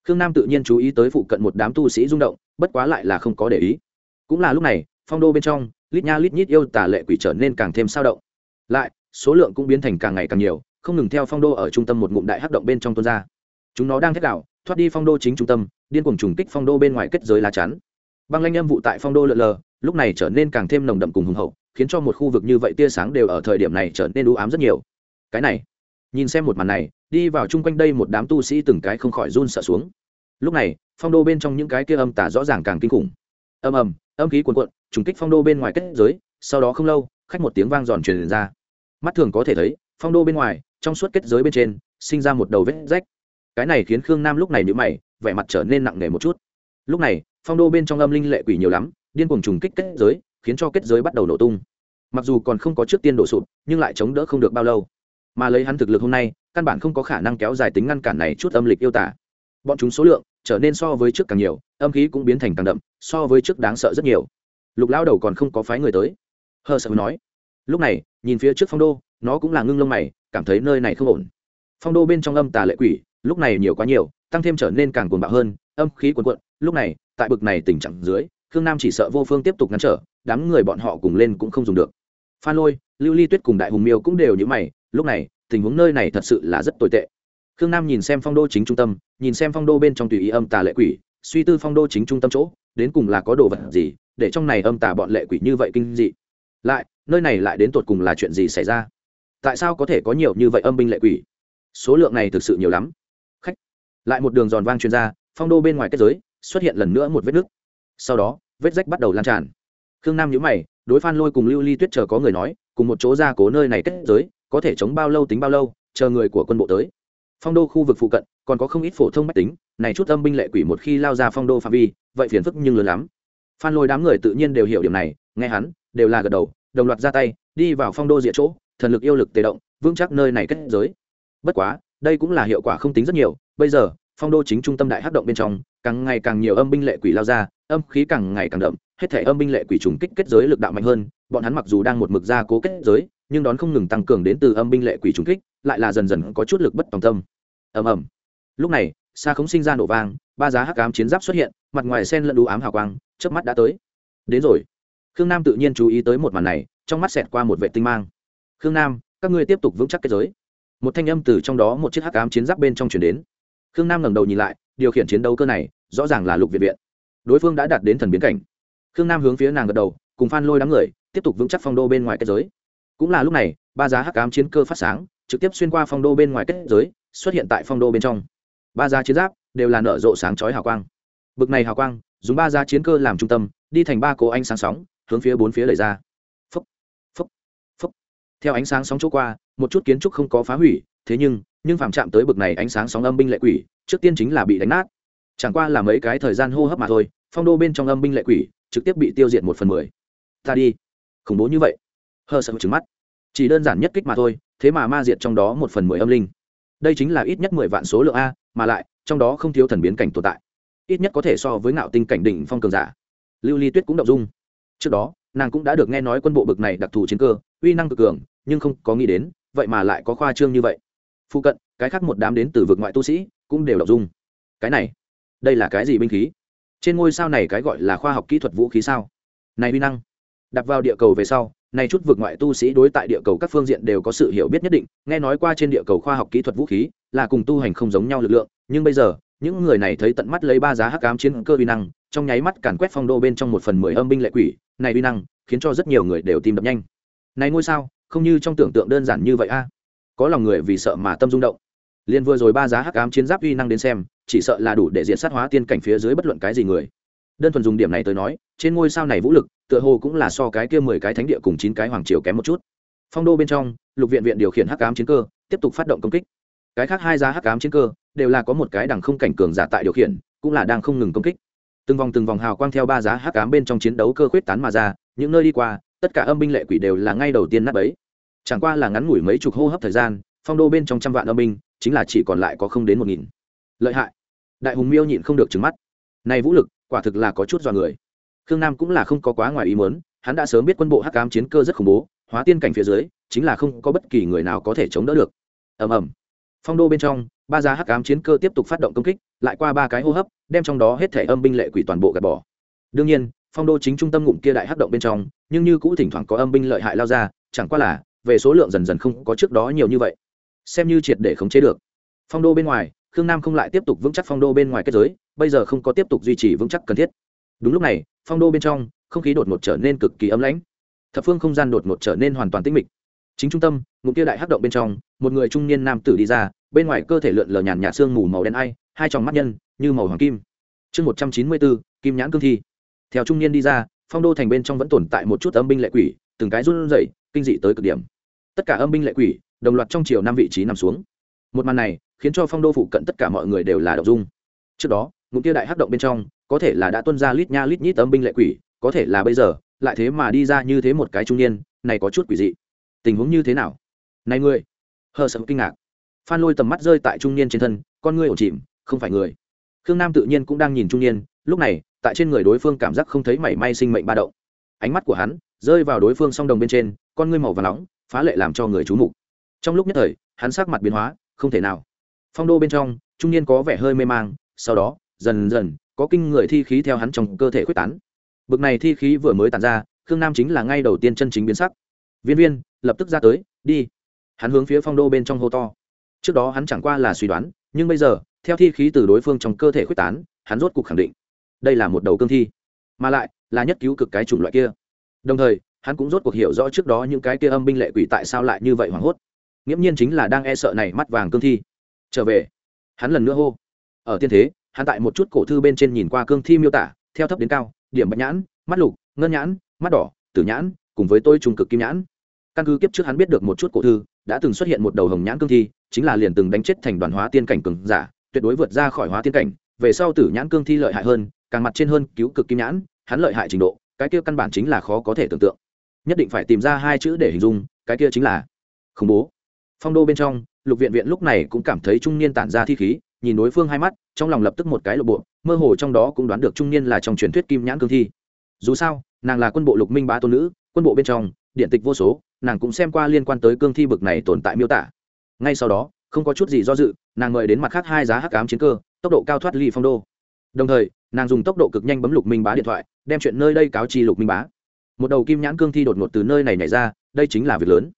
khương nam tự nhiên chú ý tới phụ cận một đám tu sĩ rung động, bất quá lại là không có để ý. Cũng là lúc này, phong đô bên trong, lít nha lít nhít yêu tả lệ quỷ trở nên càng thêm sao động. Lại, số lượng cũng biến thành càng ngày càng nhiều, không ngừng theo phong đô ở trung tâm một ngụm đại hắc động bên trong tuôn ra. Chúng nó đang thét đảo, thoát đi phong đô chính trung tâm, điên cuồng trùng kích phong đô bên ngoài kết giới lá chắn. Băng lanh âm vụ tại phong đô lượn lờ, lúc này trở nên càng thêm nồng đậm cùng hùng hậu, khiến cho một khu vực như vậy tia sáng đều ở thời điểm này trở nên u ám rất nhiều. Cái này, nhìn xem một màn này đi vào chung quanh đây một đám tu sĩ từng cái không khỏi run sợ xuống. Lúc này, phong đô bên trong những cái kia âm tả rõ ràng càng kinh khủng. Âm ầm, âm khí cuồn cuộn, trùng kích phong đô bên ngoài kết giới, sau đó không lâu, khách một tiếng vang giòn truyền ra. Mắt thường có thể thấy, phong đô bên ngoài, trong suốt kết giới bên trên, sinh ra một đầu vết rách. Cái này khiến khương nam lúc này nhữ mày, vẻ mặt trở nên nặng nề một chút. Lúc này, phong đô bên trong âm linh lệ quỷ nhiều lắm, điên cuồng trùng kích kết giới, khiến cho kết giới bắt đầu nổ tung. Mặc dù còn không có trước tiên đổ sụp, nhưng lại chống đỡ không được bao lâu mà lấy hắn thực lực hôm nay, căn bản không có khả năng kéo dài tính ngăn cản này chút âm lịch yêu tả. Bọn chúng số lượng trở nên so với trước càng nhiều, âm khí cũng biến thành càng đậm, so với trước đáng sợ rất nhiều. Lục lao đầu còn không có phái người tới. Hờ sợ nói. Lúc này, nhìn phía trước phong đô, nó cũng là ngưng lông mày, cảm thấy nơi này không ổn. Phong đô bên trong âm tà lệ quỷ, lúc này nhiều quá nhiều, tăng thêm trở nên càng cuồng bạo hơn, âm khí cuồn cuộn, lúc này, tại bực này tình trạng dưới, khương nam chỉ sợ vô phương tiếp tục ngăn trở, đám người bọn họ cùng lên cũng không dùng được. Phan lôi, lưu ly tuyết cùng đại hùng miêu cũng đều như mày lúc này, tình huống nơi này thật sự là rất tồi tệ. Khương nam nhìn xem phong đô chính trung tâm, nhìn xem phong đô bên trong tùy ý âm tà lệ quỷ, suy tư phong đô chính trung tâm chỗ, đến cùng là có đồ vật gì, để trong này âm tà bọn lệ quỷ như vậy kinh dị. Lại, nơi này lại đến tột cùng là chuyện gì xảy ra? Tại sao có thể có nhiều như vậy âm binh lệ quỷ? Số lượng này thực sự nhiều lắm. Khách. Lại một đường giòn vang chuyên gia phong đô bên ngoài kết giới, xuất hiện lần nữa một vết nứt. Sau đó, vết rách bắt đầu lan tràn. Khương nam nhữ mày, đối phan lôi cùng lưu ly tuyết chờ có người nói, cùng một chỗ ra cố nơi này kết giới có thể chống bao lâu tính bao lâu, chờ người của quân bộ tới. Phong đô khu vực phụ cận, còn có không ít phổ thông mách tính, này chút âm binh lệ quỷ một khi lao ra phong đô phạm vi, vậy phiền phức nhưng lớn lắm. Phan lôi đám người tự nhiên đều hiểu điểm này, nghe hắn, đều là gật đầu, đồng loạt ra tay, đi vào phong đô diện chỗ, thần lực yêu lực tề động, vững chắc nơi này kết giới. Bất quá, đây cũng là hiệu quả không tính rất nhiều, bây giờ, phong đô chính trung tâm đại hắc động bên trong, càng ngày càng nhiều âm binh lệ quỷ lao ra, âm khí càng ngày càng đậm, hết thể âm binh lệ quỷ trùng kích kết giới lực đạo mạnh hơn, bọn hắn mặc dù đang một mực ra cố kết giới nhưng đón không ngừng tăng cường đến từ âm binh lệ quỷ trùng kích, lại là dần dần có chút lực bất tòng tâm. Ầm ầm. Lúc này xa không sinh ra nổ vang, ba giá hắc ám chiến giáp xuất hiện, mặt ngoài sen lẫn đủ ám hào quang, chớp mắt đã tới. Đến rồi. Khương nam tự nhiên chú ý tới một màn này, trong mắt xẹt qua một vệ tinh mang. Khương nam, các ngươi tiếp tục vững chắc kết giới. Một thanh âm từ trong đó một chiếc hắc ám chiến giáp bên trong chuyển đến. Khương nam ngẩng đầu nhìn lại, điều khiển chiến đấu cơ này, rõ ràng là lục việt viện. Đối phương đã đạt đến thần biến cảnh. Khương nam hướng phía nàng gật đầu, cùng phan lôi đám người, tiếp tục vững chắc phong đô bên ngoài kết giới cũng là lúc này ba giá hắc ám chiến cơ phát sáng trực tiếp xuyên qua phong đô bên ngoài kết giới xuất hiện tại phong đô bên trong. Ba giá chiến giáp đều là nở rộ sáng chói hào quang. Bực này hào quang dùng ba giá chiến cơ làm trung tâm đi thành ba cố ánh sáng sóng hướng phía bốn phía đẩy ra. Phúc, phúc, phúc. theo ánh sáng sóng chỗ qua một chút kiến trúc không có phá hủy thế nhưng nhưng phạm chạm tới bực này ánh sáng sóng âm binh lệ quỷ trước tiên chính là bị đánh nát. Chẳng qua là mấy cái thời gian hô hấp mà thôi phong đô bên trong âm binh lệ quỷ trực tiếp bị tiêu diệt một phần mười. Ta đi. Khủng bố như vậy hờ sợ trứng mắt. Chỉ đơn giản nhất kích mà thôi, thế mà ma diệt trong đó một phần mười âm linh. Đây chính là ít nhất mười vạn số lượng a, mà lại, trong đó không thiếu thần biến cảnh tồn tại. Ít nhất có thể so với ngạo tinh cảnh đỉnh phong cường giả. Lưu ly tuyết cũng động dung. Trước đó, nàng cũng đã được nghe nói quân bộ bực này đặc thù chiến cơ, uy năng cực cường, nhưng không có nghĩ đến, vậy mà lại có khoa trương như vậy. Phụ cận, cái khác một đám đến từ vực ngoại tu sĩ cũng đều động dung. Cái này, đây là cái gì binh khí? Trên ngôi sao này cái gọi là khoa học kỹ thuật vũ khí sao? Này uy năng. Đặt vào địa cầu về sau này chút vực ngoại tu sĩ đối tại địa cầu các phương diện đều có sự hiểu biết nhất định, nghe nói qua trên địa cầu khoa học kỹ thuật vũ khí là cùng tu hành không giống nhau lực lượng, nhưng bây giờ, những người này thấy tận mắt lấy ba giá hắc ám chiến cơ uy năng, trong nháy mắt càn quét phong đô bên trong một phần mười âm binh lệ quỷ, này uy năng khiến cho rất nhiều người đều tìm đập nhanh. Này ngôi sao, không như trong tưởng tượng đơn giản như vậy a. Có lòng người vì sợ mà tâm rung động. Liền vừa rồi ba giá hắc ám chiến giáp uy năng đến xem, chỉ sợ là đủ để diện sát hóa tiên cảnh phía dưới bất luận cái gì người đơn thuần dùng điểm này tới nói, trên ngôi sao này vũ lực, tựa hồ cũng là so cái kia mười cái thánh địa cùng chín cái hoàng triều kém một chút. Phong đô bên trong, lục viện viện điều khiển hắc ám chiến cơ, tiếp tục phát động công kích. Cái khác hai giá hắc ám chiến cơ, đều là có một cái đằng không cảnh cường giả tại điều khiển, cũng là đang không ngừng công kích. Từng vòng từng vòng hào quang theo ba giá hắc ám bên trong chiến đấu cơ khuyết tán mà ra, những nơi đi qua, tất cả âm binh lệ quỷ đều là ngay đầu tiên nát ấy chẳng qua là ngắn ngủi mấy chục hô hấp thời gian, phong đô bên trong trăm vạn âm binh, chính là chỉ còn lại có không đến một nghìn. Lợi hại. Đại hùng miêu nhịn không được trứng mắt. Này vũ lực quả thực là có chút dọa người. Khương nam cũng là không có quá ngoài ý muốn, hắn đã sớm biết quân bộ hắc cám chiến cơ rất khủng bố, hóa tiên cảnh phía dưới, chính là không có bất kỳ người nào có thể chống đỡ được. Ầm ầm. Phong đô bên trong, ba giá hắc cám chiến cơ tiếp tục phát động công kích, lại qua ba cái hô hấp, đem trong đó hết thể âm binh lệ quỷ toàn bộ gạt bỏ. Đương nhiên, phong đô chính trung tâm ngụm kia đại hắc động bên trong, nhưng như cũ thỉnh thoảng có âm binh lợi hại lao ra, chẳng qua là, về số lượng dần dần không có trước đó nhiều như vậy. Xem như triệt để khống chế được. Phong đô bên ngoài, khương nam không lại tiếp tục vững chắc phong đô bên ngoài kết giới bây giờ không có tiếp tục duy trì vững chắc cần thiết. Đúng lúc này, phong đô bên trong, không khí đột ngột trở nên cực kỳ ấm lãnh. Thập phương không gian đột ngột trở nên hoàn toàn tĩnh mịch. Chính trung tâm, ngụm kia đại hắc động bên trong, một người trung niên nam tử đi ra, bên ngoài cơ thể lượn lờ nhàn nhạt xương mù màu đen ai, hai tròng mắt nhân, như màu hoàng kim. Chương một trăm chín mươi bốn, kim nhãn cương thi. Theo trung niên đi ra, phong đô thành bên trong vẫn tồn tại một chút âm binh lệ quỷ, từng cái run rẩy, kinh dị tới cực điểm. Tất cả âm binh lệ quỷ, đồng loạt trong chiều năm vị trí nằm xuống. Một màn này, khiến cho phong đô phụ cận tất cả mọi người đều là đậu dung. Trước đó ngụm kia đại hắc động bên trong, có thể là đã tuân ra lít nha lít nhít âm binh lệ quỷ, có thể là bây giờ, lại thế mà đi ra như thế một cái trung niên, này có chút quỷ dị. Tình huống như thế nào? Này ngươi! Hờ sợ kinh ngạc. Phan lôi tầm mắt rơi tại trung niên trên thân, con ngươi ổn chìm, không phải người. Khương nam tự nhiên cũng đang nhìn trung niên, lúc này, tại trên người đối phương cảm giác không thấy mảy may sinh mệnh ba động. Ánh mắt của hắn rơi vào đối phương song đồng bên trên, con ngươi màu và nóng, phá lệ làm cho người chú mục. Trong lúc nhất thời, hắn sắc mặt biến hóa, không thể nào. Phong đô bên trong, trung niên có vẻ hơi mê mang, sau đó dần dần, có kinh người thi khí theo hắn trong cơ thể quyết tán. Bực này thi khí vừa mới tàn ra, khương nam chính là ngay đầu tiên chân chính biến sắc. Viên viên, lập tức ra tới, đi. Hắn hướng phía phong đô bên trong hô to. Trước đó hắn chẳng qua là suy đoán, nhưng bây giờ, theo thi khí từ đối phương trong cơ thể quyết tán, hắn rốt cuộc khẳng định. Đây là một đầu cương thi, mà lại là nhất cứu cực cái chủng loại kia. Đồng thời, hắn cũng rốt cuộc hiểu rõ trước đó những cái kia âm binh lệ quỷ tại sao lại như vậy hoảng hốt. Nghiễm nhiên chính là đang e sợ này mắt vàng cương thi. Trở về. Hắn lần nữa hô. Ở tiên thế hắn tại một chút cổ thư bên trên nhìn qua cương thi miêu tả, theo thấp đến cao, điểm bạch nhãn, mắt lục, ngân nhãn, mắt đỏ, tử nhãn, cùng với tôi trung cực kim nhãn. Căn cứ kiếp trước hắn biết được một chút cổ thư, đã từng xuất hiện một đầu hồng nhãn cương thi, chính là liền từng đánh chết thành đoàn hóa tiên cảnh cường giả, tuyệt đối vượt ra khỏi hóa tiên cảnh, về sau tử nhãn cương thi lợi hại hơn, càng mặt trên hơn cứu cực kim nhãn, hắn lợi hại trình độ, cái kia căn bản chính là khó có thể tưởng tượng. Nhất định phải tìm ra hai chữ để hình dung, cái kia chính là khủng bố. Phong đô bên trong, lục viện viện lúc này cũng cảm thấy trung niên tản ra thi khí, nhìn đối phương hai mắt trong lòng lập tức một cái lộ bộ, mơ hồ trong đó cũng đoán được trung niên là trong truyền thuyết kim nhãn cương thi. Dù sao, nàng là quân bộ lục minh bá tôn nữ, quân bộ bên trong, điện tịch vô số, nàng cũng xem qua liên quan tới cương thi bực này tồn tại miêu tả. Ngay sau đó, không có chút gì do dự, nàng mời đến mặt khác hai giá hắc cám chiến cơ, tốc độ cao thoát ly phong đô. Đồng thời, nàng dùng tốc độ cực nhanh bấm lục minh bá điện thoại, đem chuyện nơi đây cáo chi lục minh bá. Một đầu kim nhãn cương thi đột ngột từ nơi này nhảy ra, đây chính là việc lớn.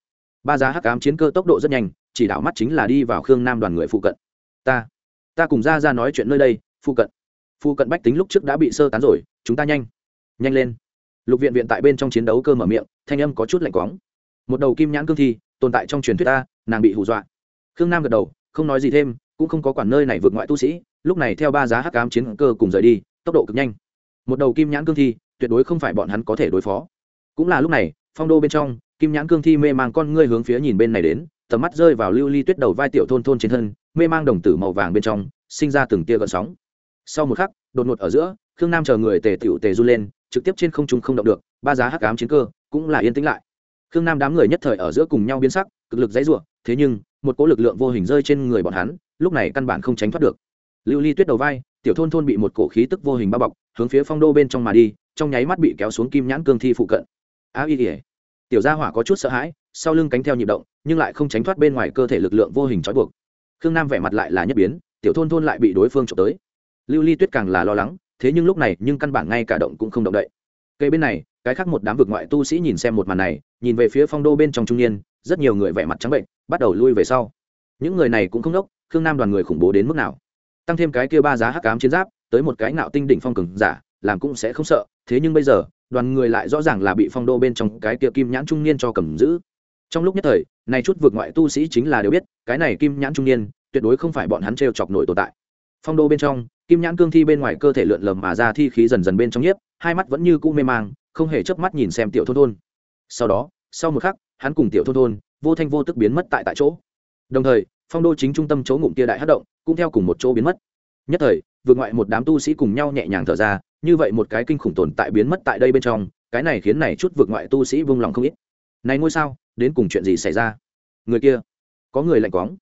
Ba giá hắc cám chiến cơ tốc độ rất nhanh, chỉ đạo mắt chính là đi vào khương nam đoàn người phụ cận. Ta ta cùng ra ra nói chuyện nơi đây phụ cận. Phụ cận bách tính lúc trước đã bị sơ tán rồi, chúng ta nhanh. Nhanh lên. Lục viện viện tại bên trong chiến đấu cơ mở miệng, thanh âm có chút lạnh quóng một đầu kim nhãn cương thi, tồn tại trong truyền thuyết ta, nàng bị hù dọa. Khương nam gật đầu, không nói gì thêm, cũng không có quản nơi này vượt ngoại tu sĩ, lúc này theo ba giá hắc cám chiến cơ cùng rời đi, tốc độ cực nhanh. Một đầu kim nhãn cương thi, tuyệt đối không phải bọn hắn có thể đối phó. Cũng là lúc này, phong đô bên trong, kim nhãn cương thi mê mang con ngươi hướng phía nhìn bên này đến, tầm mắt rơi vào lưu ly tuyết đầu vai tiểu thôn thôn trên thân mê mang đồng tử màu vàng bên trong, sinh ra từng tia gợn sóng. Sau một khắc, đột ngột ở giữa, khương nam chờ người tề tiểu tề du lên, trực tiếp trên không trung không động được, ba giá hắc ám chiến cơ cũng là yên tĩnh lại. Khương nam đám người nhất thời ở giữa cùng nhau biến sắc, cực lực dãy ruộng thế nhưng, một cỗ lực lượng vô hình rơi trên người bọn hắn, lúc này căn bản không tránh thoát được. Lưu ly tuyết đầu vai, tiểu thôn thôn bị một cổ khí tức vô hình bao bọc, hướng phía phong đô bên trong mà đi, trong nháy mắt bị kéo xuống kim nhãn cương thi phụ cận. Á y ỉa tiểu gia hỏa có chút sợ hãi, sau lưng cánh theo nhịp động, nhưng lại không tránh thoát bên ngoài cơ thể lực lượng vô hình trói buộc khương nam vẻ mặt lại là nhất biến, tiểu thôn thôn lại bị đối phương trộm tới. Lưu ly tuyết càng là lo lắng, thế nhưng lúc này nhưng căn bản ngay cả động cũng không động đậy. Cây bên này, cái khác một đám vực ngoại tu sĩ nhìn xem một màn này, nhìn về phía phong đô bên trong trung niên, rất nhiều người vẻ mặt trắng bệnh, bắt đầu lui về sau. Những người này cũng không đốc, khương nam đoàn người khủng bố đến mức nào? Tăng thêm cái kia ba giá hắc cám chiến giáp, tới một cái nạo tinh đỉnh phong cường giả, làm cũng sẽ không sợ, thế nhưng bây giờ, đoàn người lại rõ ràng là bị phong đô bên trong cái kia kim nhãn trung niên cho cầm giữ trong lúc nhất thời này chút vượt ngoại tu sĩ chính là đều biết, cái này kim nhãn trung niên, tuyệt đối không phải bọn hắn t chọc nổi tồn tại. Phong đô bên trong, kim nhãn cương thi bên ngoài cơ thể lượn lờ mà ra thi khí dần dần bên trong nhiếp, hai mắt vẫn như cũ mê mang, không hề chớp mắt nhìn xem tiểu thôn thôn. Sau đó, sau một khắc, hắn cùng tiểu thôn thôn, vô thanh vô tức biến mất tại tại chỗ. Đồng thời, phong đô chính trung tâm chỗ ngụm kia đại hát động, cũng theo cùng một chỗ biến mất. Nhất thời, vượt ngoại một đám tu sĩ cùng nhau nhẹ nhàng thở ra, như vậy một cái kinh khủng tồn tại biến mất tại đây bên trong, cái này khiến này chút vượt ngoại tu sĩ vung lòng không ít này ngôi sao, đến cùng chuyện gì xảy ra? Người kia, có người lạnh quóng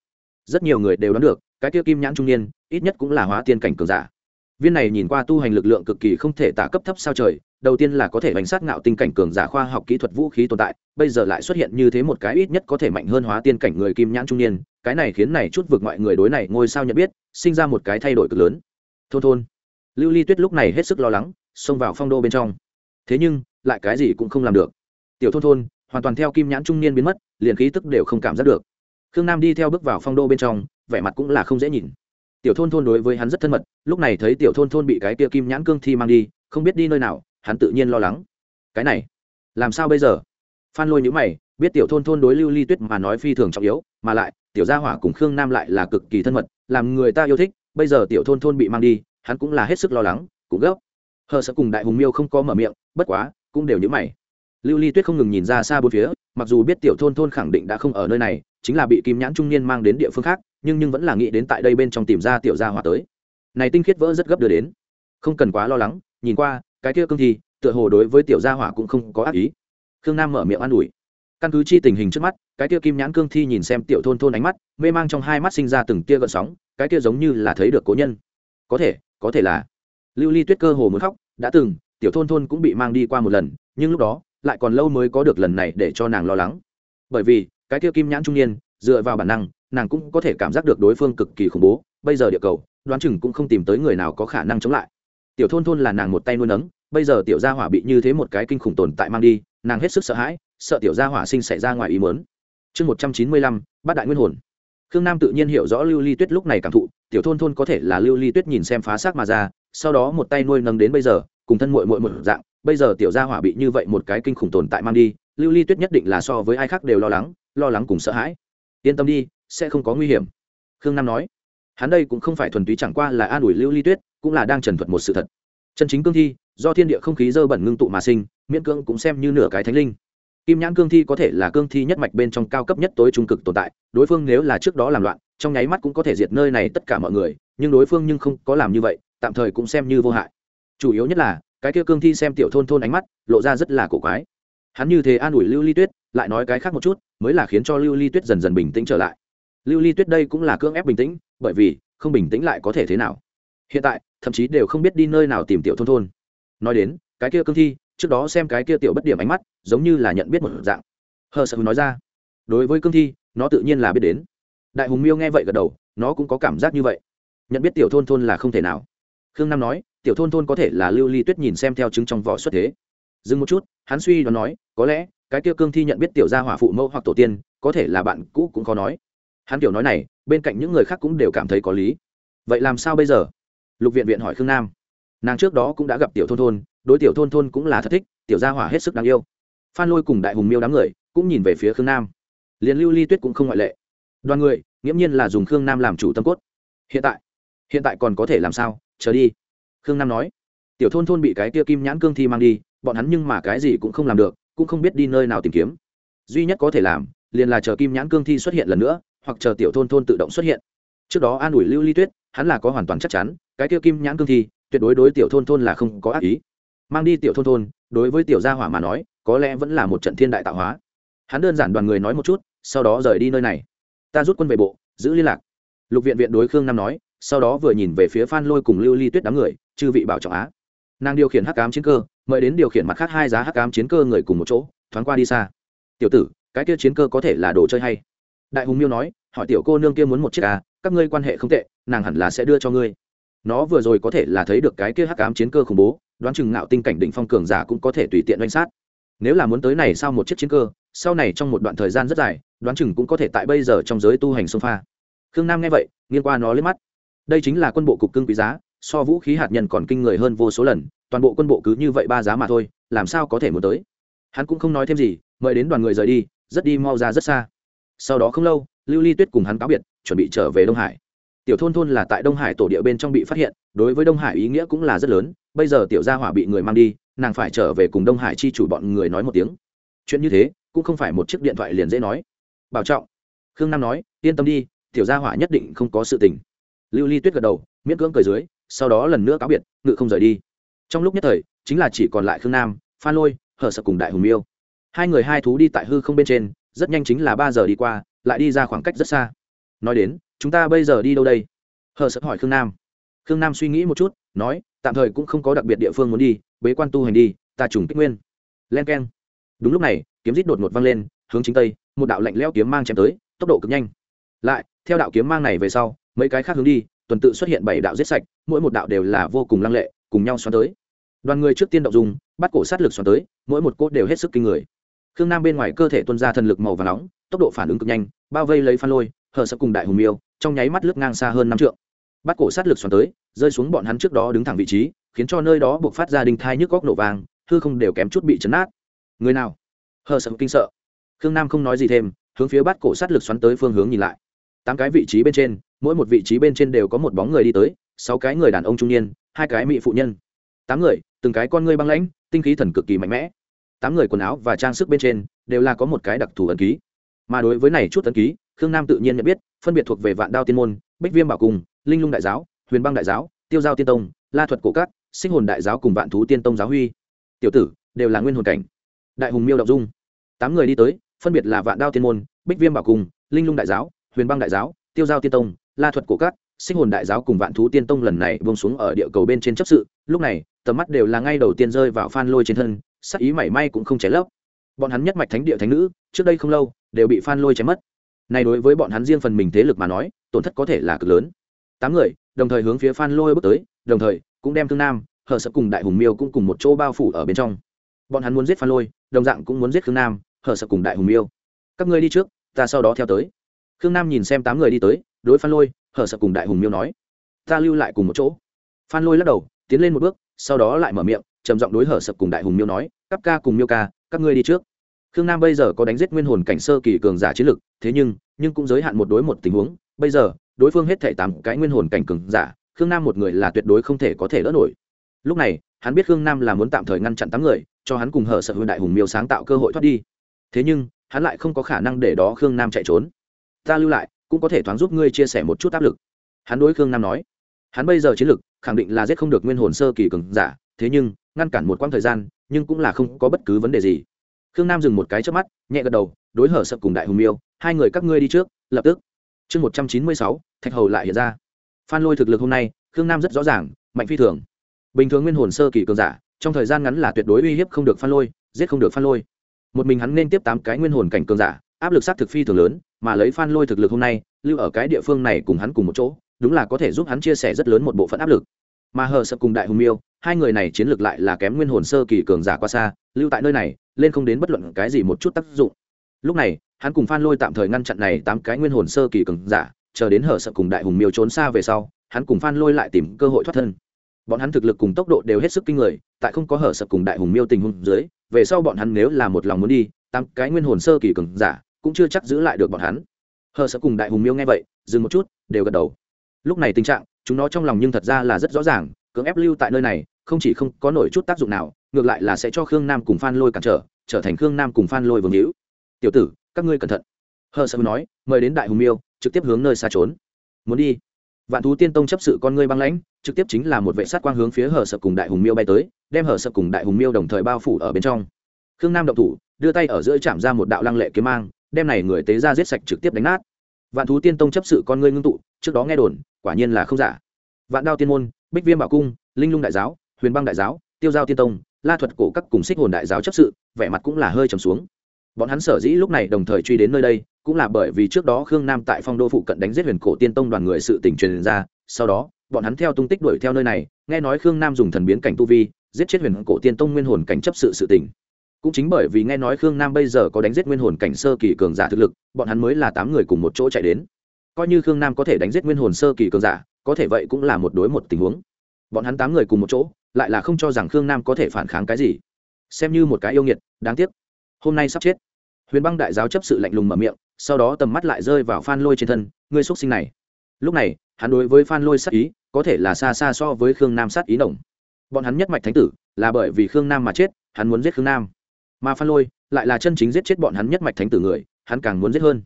rất nhiều người đều đoán được, cái kia kim nhãn trung niên, ít nhất cũng là hóa tiên cảnh cường giả. Viên này nhìn qua tu hành lực lượng cực kỳ không thể tả cấp thấp sao trời, đầu tiên là có thể bánh sát ngạo tinh cảnh cường giả khoa học kỹ thuật vũ khí tồn tại, bây giờ lại xuất hiện như thế một cái ít nhất có thể mạnh hơn hóa tiên cảnh người kim nhãn trung niên, cái này khiến này chút vượt mọi người đối này ngôi sao nhận biết, sinh ra một cái thay đổi cực lớn. Thôn thôn. Lưu ly tuyết lúc này hết sức lo lắng, xông vào phong đô bên trong. Thế nhưng, lại cái gì cũng không làm được. Tiểu thôn thôn hoàn toàn theo kim nhãn trung niên biến mất, liền khí tức đều không cảm giác được. Khương nam đi theo bước vào phong đô bên trong, vẻ mặt cũng là không dễ nhìn. Tiểu thôn thôn đối với hắn rất thân mật, lúc này thấy tiểu thôn thôn bị cái tia kim nhãn cương thi mang đi, không biết đi nơi nào, hắn tự nhiên lo lắng. Cái này, làm sao bây giờ? Phan lôi nhữ mày, biết tiểu thôn thôn đối lưu ly tuyết mà nói phi thường trọng yếu, mà lại, tiểu gia hỏa cùng khương nam lại là cực kỳ thân mật, làm người ta yêu thích, bây giờ tiểu thôn thôn bị mang đi, hắn cũng là hết sức lo lắng, cũng gấp. Hờ sợ cùng đại hùng miêu không có mở miệng, bất quá, cũng đều nhữ mày lưu ly tuyết không ngừng nhìn ra xa bốn phía, mặc dù biết tiểu thôn thôn khẳng định đã không ở nơi này, chính là bị kim nhãn trung niên mang đến địa phương khác, nhưng nhưng vẫn là nghĩ đến tại đây bên trong tìm ra tiểu gia hỏa tới. Này tinh khiết vỡ rất gấp đưa đến. Không cần quá lo lắng, nhìn qua, cái kia cương thi, tựa hồ đối với tiểu gia hỏa cũng không có ác ý. Khương nam mở miệng an ủi. Căn cứ chi tình hình trước mắt, cái kia kim nhãn cương thi nhìn xem tiểu thôn thôn ánh mắt, mê mang trong hai mắt sinh ra từng tia gợn sóng, cái kia giống như là thấy được cố nhân. Có thể có thể là. Lưu ly tuyết cơ hồ muốn khóc, đã từng, tiểu thôn thôn cũng bị mang đi qua một lần, nhưng lúc đó lại còn lâu mới có được lần này để cho nàng lo lắng. Bởi vì, cái kia kim nhãn trung niên, dựa vào bản năng, nàng cũng có thể cảm giác được đối phương cực kỳ khủng bố, bây giờ địa cầu, đoán chừng cũng không tìm tới người nào có khả năng chống lại. Tiểu thôn thôn là nàng một tay nuôi nấng, bây giờ tiểu gia hỏa bị như thế một cái kinh khủng tồn tại mang đi, nàng hết sức sợ hãi, sợ tiểu gia hỏa sinh xảy ra ngoài ý mớn chương một trăm chín mươi lăm, bát đại nguyên hồn. Khương nam tự nhiên hiểu rõ lưu ly tuyết lúc này cảm thụ, tiểu thôn thôn có thể là lưu ly tuyết nhìn xem phá xác mà ra, sau đó một tay nuôi nâng đến bây giờ, cùng thân mội mội một dạng bây giờ tiểu gia hỏa bị như vậy một cái kinh khủng tồn tại mang đi, lưu ly tuyết nhất định là so với ai khác đều lo lắng lo lắng cùng sợ hãi. Yên tâm đi, sẽ không có nguy hiểm. Khương nam nói, hắn đây cũng không phải thuần túy chẳng qua là an ủi lưu ly tuyết, cũng là đang trần thuật một sự thật. Chân chính cương thi, do thiên địa không khí dơ bẩn ngưng tụ mà sinh, miễn cương cũng xem như nửa cái thánh linh. Kim nhãn cương thi có thể là cương thi nhất mạch bên trong cao cấp nhất tối trung cực tồn tại, đối phương nếu là trước đó làm loạn, trong nháy mắt cũng có thể diệt nơi này tất cả mọi người, nhưng đối phương nhưng không có làm như vậy, tạm thời cũng xem như vô hại. Chủ yếu nhất là cái kia cương thi xem tiểu thôn thôn ánh mắt, lộ ra rất là cổ quái. Hắn như thế an ủi lưu ly tuyết, lại nói cái khác một chút, mới là khiến cho lưu ly tuyết dần dần bình tĩnh trở lại. Lưu ly tuyết đây cũng là cưỡng ép bình tĩnh, bởi vì, không bình tĩnh lại có thể thế nào. Hiện tại, thậm chí đều không biết đi nơi nào tìm tiểu thôn thôn. Nói đến, cái kia cương thi, trước đó xem cái kia tiểu bất điểm ánh mắt, giống như là nhận biết một dạng. Hờ sợ nói ra, đối với cương thi, nó tự nhiên là biết đến. Đại hùng miêu nghe vậy gật đầu, nó cũng có cảm giác như vậy. Nhận biết tiểu thôn thôn là không thể nào. Khương nam nói tiểu thôn thôn có thể là lưu ly tuyết nhìn xem theo chứng trong vỏ xuất thế. Dừng một chút, hắn suy đoán nói, có lẽ, cái kia cương thi nhận biết tiểu gia hỏa phụ mẫu hoặc tổ tiên, có thể là bạn cũ cũng khó nói. Hắn kiểu nói này, bên cạnh những người khác cũng đều cảm thấy có lý. Vậy làm sao bây giờ? Lục viện viện hỏi khương nam. Nàng trước đó cũng đã gặp tiểu thôn thôn, đối tiểu thôn thôn cũng là thất thích, tiểu gia hỏa hết sức đáng yêu. Phan lôi cùng đại hùng miêu đám người cũng nhìn về phía khương nam. Liền lưu ly tuyết cũng không ngoại lệ. Đoàn người, nghiễm nhiên là dùng khương nam làm chủ tâm cốt. Hiện tại hiện tại còn có thể làm sao? Chờ đi khương nam nói. Tiểu thôn thôn bị cái tia kim nhãn cương thi mang đi, bọn hắn nhưng mà cái gì cũng không làm được, cũng không biết đi nơi nào tìm kiếm. Duy nhất có thể làm, liền là chờ kim nhãn cương thi xuất hiện lần nữa, hoặc chờ tiểu thôn thôn tự động xuất hiện. Trước đó an ủi lưu ly tuyết, hắn là có hoàn toàn chắc chắn, cái kia kim nhãn cương thi, tuyệt đối đối tiểu thôn thôn là không có ác ý. Mang đi tiểu thôn thôn, đối với tiểu gia hỏa mà nói, có lẽ vẫn là một trận thiên đại tạo hóa. Hắn đơn giản đoàn người nói một chút, sau đó rời đi nơi này. Ta rút quân về bộ, giữ liên lạc. Lục viện viện đối khương nam nói, sau đó vừa nhìn về phía phan lôi cùng lưu ly tuyết đám người chư vị bảo trọng á. Nàng điều khiển hắc cám chiến cơ, mời đến điều khiển mặt khác hai giá hắc cám chiến cơ người cùng một chỗ, thoáng qua đi xa. Tiểu tử, cái kia chiến cơ có thể là đồ chơi hay? Đại hùng miêu nói, hỏi tiểu cô nương kia muốn một chiếc à các ngươi quan hệ không tệ, nàng hẳn là sẽ đưa cho ngươi. Nó vừa rồi có thể là thấy được cái kia hắc ám chiến cơ khủng bố, đoán chừng ngạo tinh cảnh đỉnh phong cường giả cũng có thể tùy tiện doanh sát. Nếu là muốn tới này sau một chiếc chiến cơ, sau này trong một đoạn thời gian rất dài, đoán chừng cũng có thể tại bây giờ trong giới tu hành sông pha. Khương nam nghe vậy, nghiêng qua nó lên mắt. Đây chính là quân bộ cục cưng quý giá so vũ khí hạt nhân còn kinh người hơn vô số lần, toàn bộ quân bộ cứ như vậy ba giá mà thôi, làm sao có thể muốn tới? Hắn cũng không nói thêm gì, mời đến đoàn người rời đi, rất đi mau ra rất xa. Sau đó không lâu, lưu ly tuyết cùng hắn cáo biệt, chuẩn bị trở về đông hải. Tiểu thôn thôn là tại đông hải tổ địa bên trong bị phát hiện, đối với đông hải ý nghĩa cũng là rất lớn, bây giờ tiểu gia hỏa bị người mang đi, nàng phải trở về cùng đông hải chi chủ bọn người nói một tiếng. Chuyện như thế, cũng không phải một chiếc điện thoại liền dễ nói. Bảo trọng, khương nam nói, yên tâm đi, tiểu gia hỏa nhất định không có sự tình. Lưu ly tuyết gật đầu, miễn cưỡng cười dưới sau đó lần nữa cáo biệt, ngự không rời đi. Trong lúc nhất thời, chính là chỉ còn lại khương nam, phan lôi, hở sợ cùng đại hùng miêu. Hai người hai thú đi tại hư không bên trên, rất nhanh chính là ba giờ đi qua, lại đi ra khoảng cách rất xa. Nói đến, chúng ta bây giờ đi đâu đây? Hờ sợ hỏi khương nam. Khương nam suy nghĩ một chút, nói, tạm thời cũng không có đặc biệt địa phương muốn đi, bế quan tu hành đi, ta trùng kích nguyên. Len k e n đúng lúc này, kiếm rít đột ngột văng lên, hướng chính tây, một đạo lạnh leo kiếm mang chém tới, tốc độ cực nhanh. Lại, theo đạo kiếm mang này về sau, mấy cái khác hướng đi tuần tự xuất hiện bảy đạo giết sạch, mỗi một đạo đều là vô cùng lăng lệ, cùng nhau xoắn tới. Đoàn người trước tiên động dùng, bắt cổ sát lực xoắn tới, mỗi một cốt đều hết sức kinh người. Khương nam bên ngoài cơ thể tuân ra thần lực màu và nóng, tốc độ phản ứng cực nhanh, bao vây lấy phan lôi, hờ sợ cùng đại hùng miêu, trong nháy mắt lướt ngang xa hơn năm trượng. Bắt cổ sát lực xoắn tới, rơi xuống bọn hắn trước đó đứng thẳng vị trí, khiến cho nơi đó buộc phát ra đình thai nhức góc nổ vàng hư không đều kém chút bị chấn nát. Người nào? Hờ sợ kinh sợ. Khương nam không nói gì thêm, hướng phía bắt cổ sát lực xoắn tới phương hướng nhìn lại tám cái vị trí bên trên, mỗi một vị trí bên trên đều có một bóng người đi tới, sáu cái người đàn ông trung niên, hai cái mỹ phụ nhân. Tám người, từng cái con ngươi băng lãnh, tinh khí thần cực kỳ mạnh mẽ. Tám người quần áo và trang sức bên trên đều là có một cái đặc thù ấn ký. Mà đối với này chút ấn ký, khương nam tự nhiên nhận biết, phân biệt thuộc về vạn đao tiên môn, bích viêm bảo cung, linh lung đại giáo, huyền băng đại giáo, tiêu giao tiên tông, la thuật cổ cát sinh hồn đại giáo cùng vạn thú tiên tông giáo huy. Tiểu tử, đều là nguyên hồn cảnh. Đại hùng miêu đ dung. Tám người đi tới, phân biệt là vạn đao tiên môn, bích viêm bảo cung, linh lung đại giáo huyền băng đại giáo, tiêu giao tiên tông, la thuật cổ cát sinh hồn đại giáo cùng vạn thú tiên tông lần này bông xuống ở địa cầu bên trên chấp sự. Lúc này, tầm mắt đều là ngay đầu tiên rơi vào phan lôi trên thân, sắc ý mảy may cũng không cháy lấp. Bọn hắn nhất mạch thánh địa thánh nữ, trước đây không lâu, đều bị phan lôi chém mất. Này đối với bọn hắn riêng phần mình thế lực mà nói, tổn thất có thể là cực lớn. Tám người, đồng thời hướng phía phan lôi bước tới, đồng thời cũng đem thương nam, hờ sợ cùng đại hùng miêu cũng cùng một chỗ bao phủ ở bên trong. Bọn hắn muốn giết phan lôi, đồng dạng cũng muốn giết khương nam, hờ sợ cùng đại hùng miêu. Các ngươi đi trước, ta sau đó theo tới khương nam nhìn xem tám người đi tới, đối phan lôi hờ sợ cùng đại hùng miêu nói, ta lưu lại cùng một chỗ. Phan lôi lắc đầu, tiến lên một bước, sau đó lại mở miệng, trầm giọng đối hở sập cùng đại hùng miêu nói cắp ca cùng miêu ca, các ngươi đi trước. Khương nam bây giờ có đánh giết nguyên hồn cảnh sơ kỳ cường giả chiến lực, thế nhưng nhưng cũng giới hạn một đối một tình huống. Bây giờ, đối phương hết thể tám cái nguyên hồn cảnh cường giả, khương nam một người là tuyệt đối không thể có thể đỡ nổi. Lúc này, hắn biết khương nam là muốn tạm thời ngăn chặn tám người, cho hắn cùng hở sợ hư đại hùng miêu sáng tạo cơ hội thoát đi. Thế nhưng, hắn lại không có khả năng để đó khương nam chạy trốn ta lưu lại, cũng có thể thoáng giúp ngươi chia sẻ một chút áp lực. Hắn đối khương nam nói. Hắn bây giờ chiến lực, khẳng định là giết không được nguyên hồn sơ kỳ cường giả, thế nhưng, ngăn cản một quãng thời gian, nhưng cũng là không có bất cứ vấn đề gì. Khương nam dừng một cái trước mắt, nhẹ gật đầu, đối hở sập cùng đại hùng miêu, hai người các ngươi đi trước, lập tức. Chương một trăm chín mươi sáu, thạch hầu lại hiện ra. Phan lôi thực lực hôm nay, khương nam rất rõ ràng, mạnh phi thường. Bình thường nguyên hồn sơ kỳ cường giả, trong thời gian ngắn là tuyệt đối uy hiếp không được phan lôi, giết không được phan lôi. Một mình hắn nên tiếp tám cái nguyên hồn cảnh cường giả, áp lực sát thực phi thường lớn mà lấy phan lôi thực lực hôm nay, lưu ở cái địa phương này cùng hắn cùng một chỗ, đúng là có thể giúp hắn chia sẻ rất lớn một bộ phận áp lực. Mà hờ sập cùng đại hùng miêu, hai người này chiến lược lại là kém nguyên hồn sơ kỳ cường giả qua xa, lưu tại nơi này, lên không đến bất luận cái gì một chút tác dụng. Lúc này, hắn cùng phan lôi tạm thời ngăn chặn này tám cái nguyên hồn sơ kỳ cường giả, chờ đến hở sợ cùng đại hùng miêu trốn xa về sau, hắn cùng phan lôi lại tìm cơ hội thoát thân. Bọn hắn thực lực cùng tốc độ đều hết sức kinh người, tại không có hở sợ cùng đại hùng miêu tình huống dưới, về sau bọn hắn nếu là một lòng muốn đi, tám cái nguyên hồn sơ kỳ cường giả cũng chưa chắc giữ lại được bọn hắn. Hờ sợ cùng đại hùng miêu nghe vậy, dừng một chút, đều gật đầu. Lúc này tình trạng, chúng nó trong lòng nhưng thật ra là rất rõ ràng, cưỡng ép lưu tại nơi này, không chỉ không có nổi chút tác dụng nào, ngược lại là sẽ cho khương nam cùng phan lôi cản trở trở thành khương nam cùng phan lôi vương hữu. Tiểu tử, các ngươi cẩn thận. Hờ sợ nói, mời đến đại hùng miêu, trực tiếp hướng nơi xa trốn. Muốn đi. Vạn thú tiên tông chấp sự con ngươi băng lãnh, trực tiếp chính là một vệ sát quang hướng phía hờ sợ cùng đại hùng miêu bay tới, đem hờ sợ cùng đại hùng miêu đồng thời bao phủ ở bên trong. Khương nam động thủ, đưa tay ở giữa chạm ra một đạo lăng lệ kiếm mang đem này người tế ra giết sạch trực tiếp đánh nát. Vạn thú tiên tông chấp sự con ngươi ngưng tụ, trước đó nghe đồn, quả nhiên là không giả. Vạn đao tiên môn, bích viêm bảo cung, linh lung đại giáo, huyền băng đại giáo, tiêu giao tiên tông, la thuật cổ các cùng xích hồn đại giáo chấp sự, vẻ mặt cũng là hơi trầm xuống. Bọn hắn sở dĩ lúc này đồng thời truy đến nơi đây, cũng là bởi vì trước đó khương nam tại phong đô phụ cận đánh giết huyền cổ tiên tông đoàn người sự tỉnh truyền ra, sau đó, bọn hắn theo tung tích đuổi theo nơi này, nghe nói khương nam dùng thần biến cảnh tu vi, giết chết huyền cổ tiên tông nguyên hồn cảnh chấp sự sự tỉnh cũng chính bởi vì nghe nói khương nam bây giờ có đánh giết nguyên hồn cảnh sơ kỳ cường giả thực lực, bọn hắn mới là tám người cùng một chỗ chạy đến. Coi như khương nam có thể đánh giết nguyên hồn sơ kỳ cường giả, có thể vậy cũng là một đối một tình huống. Bọn hắn tám người cùng một chỗ, lại là không cho rằng khương nam có thể phản kháng cái gì. Xem như một cái yêu nghiệt, đáng tiếc. Hôm nay sắp chết. Huyền băng đại giáo chấp sự lạnh lùng mở miệng, sau đó tầm mắt lại rơi vào phan lôi trên thân, ngươi x sinh này. Lúc này, hắn đối với phan lôi sát ý, có thể là xa xa so với khương nam sát ý nồng. Bọn hắn nhất mạch thánh tử, là bởi vì khương nam mà chết, hắn muốn giết khương nam mà phan lôi lại là chân chính giết chết bọn hắn nhất mạch thánh tử người, hắn càng muốn giết hơn.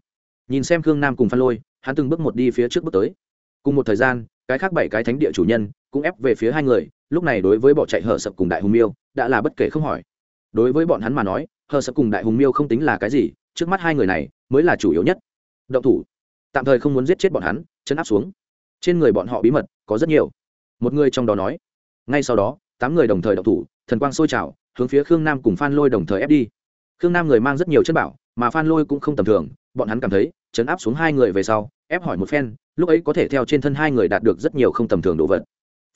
Nhìn xem khương nam cùng phan lôi, hắn từng bước một đi phía trước bước tới. Cùng một thời gian, cái khác bảy cái thánh địa chủ nhân cũng ép về phía hai người, lúc này đối với bỏ chạy hở sập cùng đại hùng miêu đã là bất kể không hỏi. Đối với bọn hắn mà nói, hở sập cùng đại hùng miêu không tính là cái gì, trước mắt hai người này mới là chủ yếu nhất. Động thủ. Tạm thời không muốn giết chết bọn hắn, chân áp xuống. Trên người bọn họ bí mật có rất nhiều. Một người trong đó nói, ngay sau đó, tám người đồng thời động thủ, thần quang sôi trào hướng phía khương nam cùng phan lôi đồng thời ép đi. Khương nam người mang rất nhiều chất bảo, mà phan lôi cũng không tầm thường, bọn hắn cảm thấy chấn áp xuống hai người về sau, ép hỏi một phen, lúc ấy có thể theo trên thân hai người đạt được rất nhiều không tầm thường đồ vật.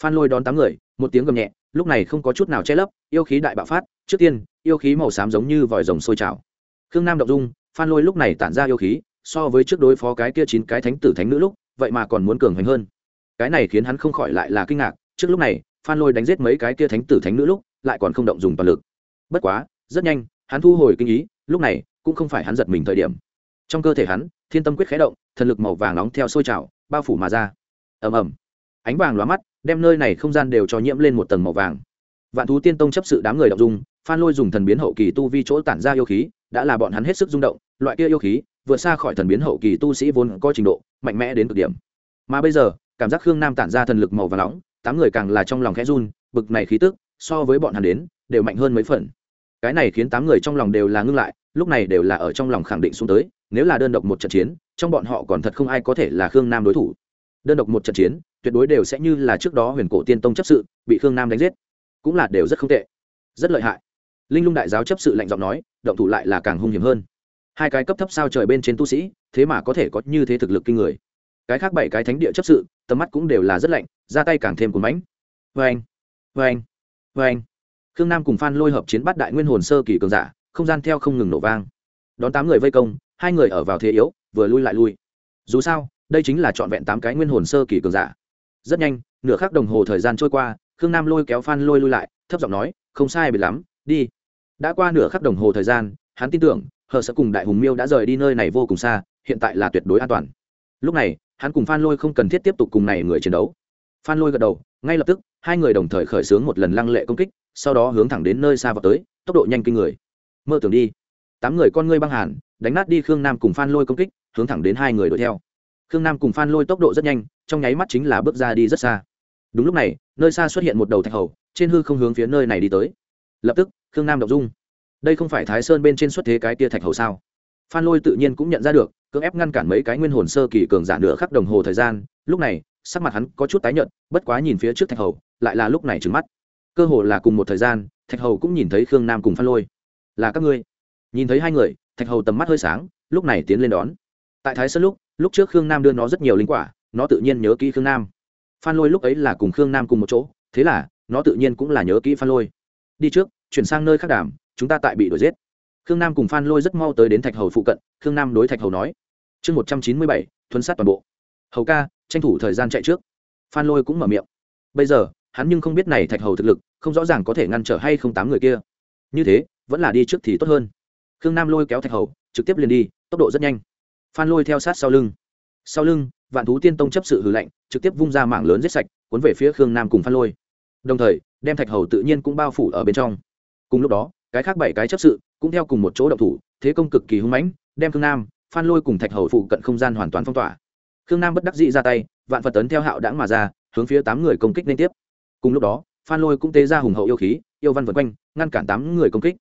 Phan lôi đón tám người, một tiếng gầm nhẹ, lúc này không có chút nào che lấp, yêu khí đại bạo phát, trước tiên, yêu khí màu xám giống như vòi rồng sôi trào. Khương nam động dung, phan lôi lúc này tản ra yêu khí, so với trước đối phó cái kia chín cái thánh tử thánh nữ lúc, vậy mà còn muốn cường hoành hơn. Cái này khiến hắn không khỏi lại là kinh ngạc, trước lúc này, phan lôi đánh giết mấy cái kia thánh tử thánh nữ lúc lại còn không động dùng toàn lực. Bất quá, rất nhanh, hắn thu hồi kinh ý, lúc này, cũng không phải hắn giật mình thời điểm. Trong cơ thể hắn, thiên tâm quyết khé động, thần lực màu vàng nóng theo sôi trào, bao phủ mà ra. Ầm ầm. Ánh vàng lóa mắt, đem nơi này không gian đều cho nhiễm lên một tầng màu vàng. Vạn thú tiên tông chấp sự đám người động dung, phan lôi dùng thần biến hậu kỳ tu vi chỗ tản ra yêu khí, đã là bọn hắn hết sức rung động, loại kia yêu khí, vượt xa khỏi thần biến hậu kỳ tu sĩ vốn có trình độ, mạnh mẽ đến cực điểm. Mà bây giờ, cảm giác khương nam tản ra thần lực màu và nóng, tám người càng là trong lòng khẽ run, bực này khí tức so với bọn hắn đến, đều mạnh hơn mấy phần. Cái này khiến tám người trong lòng đều là ngưng lại, lúc này đều là ở trong lòng khẳng định xuống tới, nếu là đơn độc một trận chiến, trong bọn họ còn thật không ai có thể là khương nam đối thủ. Đơn độc một trận chiến, tuyệt đối đều sẽ như là trước đó huyền cổ tiên tông chấp sự, bị khương nam đánh giết. Cũng là đều rất không tệ, rất lợi hại. Linh lung đại giáo chấp sự lạnh giọng nói, động thủ lại là càng hung hiểm hơn. Hai cái cấp thấp sao trời bên trên tu sĩ, thế mà có thể có như thế thực lực kinh người. Cái khác bảy cái thánh địa chấp sự, tầm mắt cũng đều là rất lạnh, ra tay càng thêm cuốn mãnh. Vê anh vê anh vê anh, khương nam cùng phan lôi hợp chiến bắt đại nguyên hồn sơ kỳ cường giả, không gian theo không ngừng nổ vang. Đón tám người vây công, hai người ở vào thế yếu, vừa lui lại lui. Dù sao, đây chính là trọn vẹn tám cái nguyên hồn sơ kỳ cường giả. Rất nhanh, nửa khắc đồng hồ thời gian trôi qua, khương nam lôi kéo phan lôi lui lại, thấp giọng nói, không sai biệt lắm, đi. Đã qua nửa khắc đồng hồ thời gian, hắn tin tưởng, hờ sẽ cùng đại hùng miêu đã rời đi nơi này vô cùng xa, hiện tại là tuyệt đối an toàn. Lúc này, hắn cùng phan lôi không cần thiết tiếp tục cùng này người chiến đấu phan lôi gật đầu, ngay lập tức, hai người đồng thời khởi xướng một lần lăng lệ công kích, sau đó hướng thẳng đến nơi xa vào tới, tốc độ nhanh kinh người. Mơ tưởng đi. Tám người con ngươi băng hàn, đánh nát đi khương nam cùng phan lôi công kích, hướng thẳng đến hai người đuổi theo. Khương nam cùng phan lôi tốc độ rất nhanh, trong nháy mắt chính là bước ra đi rất xa. Đúng lúc này, nơi xa xuất hiện một đầu thạch hầu, trên hư không hướng phía nơi này đi tới. Lập tức, khương nam đọc dung. Đây không phải thái sơn bên trên xuất thế cái tia thạch hầu sao? Phan lôi tự nhiên cũng nhận ra được, cưỡng ép ngăn cản mấy cái nguyên hồn sơ kỳ cường giả nửa khắc đồng hồ thời gian, lúc này sắc mặt hắn có chút tái nhợt, bất quá nhìn phía trước thạch hầu, lại là lúc này trừng mắt. Cơ hồ là cùng một thời gian, thạch hầu cũng nhìn thấy khương nam cùng phan lôi. Là các ngươi. Nhìn thấy hai người, thạch hầu tầm mắt hơi sáng, lúc này tiến lên đón. Tại thái sơn lúc lúc trước khương nam đưa nó rất nhiều linh quả, nó tự nhiên nhớ kỹ khương nam. Phan lôi lúc ấy là cùng khương nam cùng một chỗ, thế là, nó tự nhiên cũng là nhớ kỹ phan lôi. Đi trước, chuyển sang nơi khác đàm, chúng ta tại bị đuổi giết. Khương nam cùng phan lôi rất mau tới đến thạch hầu phụ cận, khương nam đối thạch hầu nói. Chương một trăm chín mươi bảy thuấn sát toàn bộ. Hầu ca tranh thủ thời gian chạy trước. Phan lôi cũng mở miệng. Bây giờ, hắn nhưng không biết này thạch hầu thực lực, không rõ ràng có thể ngăn trở hay không tám người kia. Như thế, vẫn là đi trước thì tốt hơn. Khương nam lôi kéo thạch hầu, trực tiếp liền đi, tốc độ rất nhanh. Phan lôi theo sát sau lưng. Sau lưng, vạn thú tiên tông chấp sự hư lệnh trực tiếp vung ra mảng lớn giết sạch, cuốn về phía khương nam cùng phan lôi. Đồng thời, đem thạch hầu tự nhiên cũng bao phủ ở bên trong. Cùng lúc đó, cái khác bảy cái chấp sự cũng theo cùng một chỗ động thủ, thế công cực kỳ hung mãnh, đem khương nam, phan lôi cùng thạch hầu phụ cận không gian hoàn toàn phong tỏa khương nam bất đắc dĩ ra tay, vạn phật tấn theo hạo đãng mà ra, hướng phía tám người công kích liên tiếp. Cùng lúc đó, phan lôi cũng tế ra hùng hậu yêu khí, yêu văn vượt quanh, ngăn cản tám người công kích.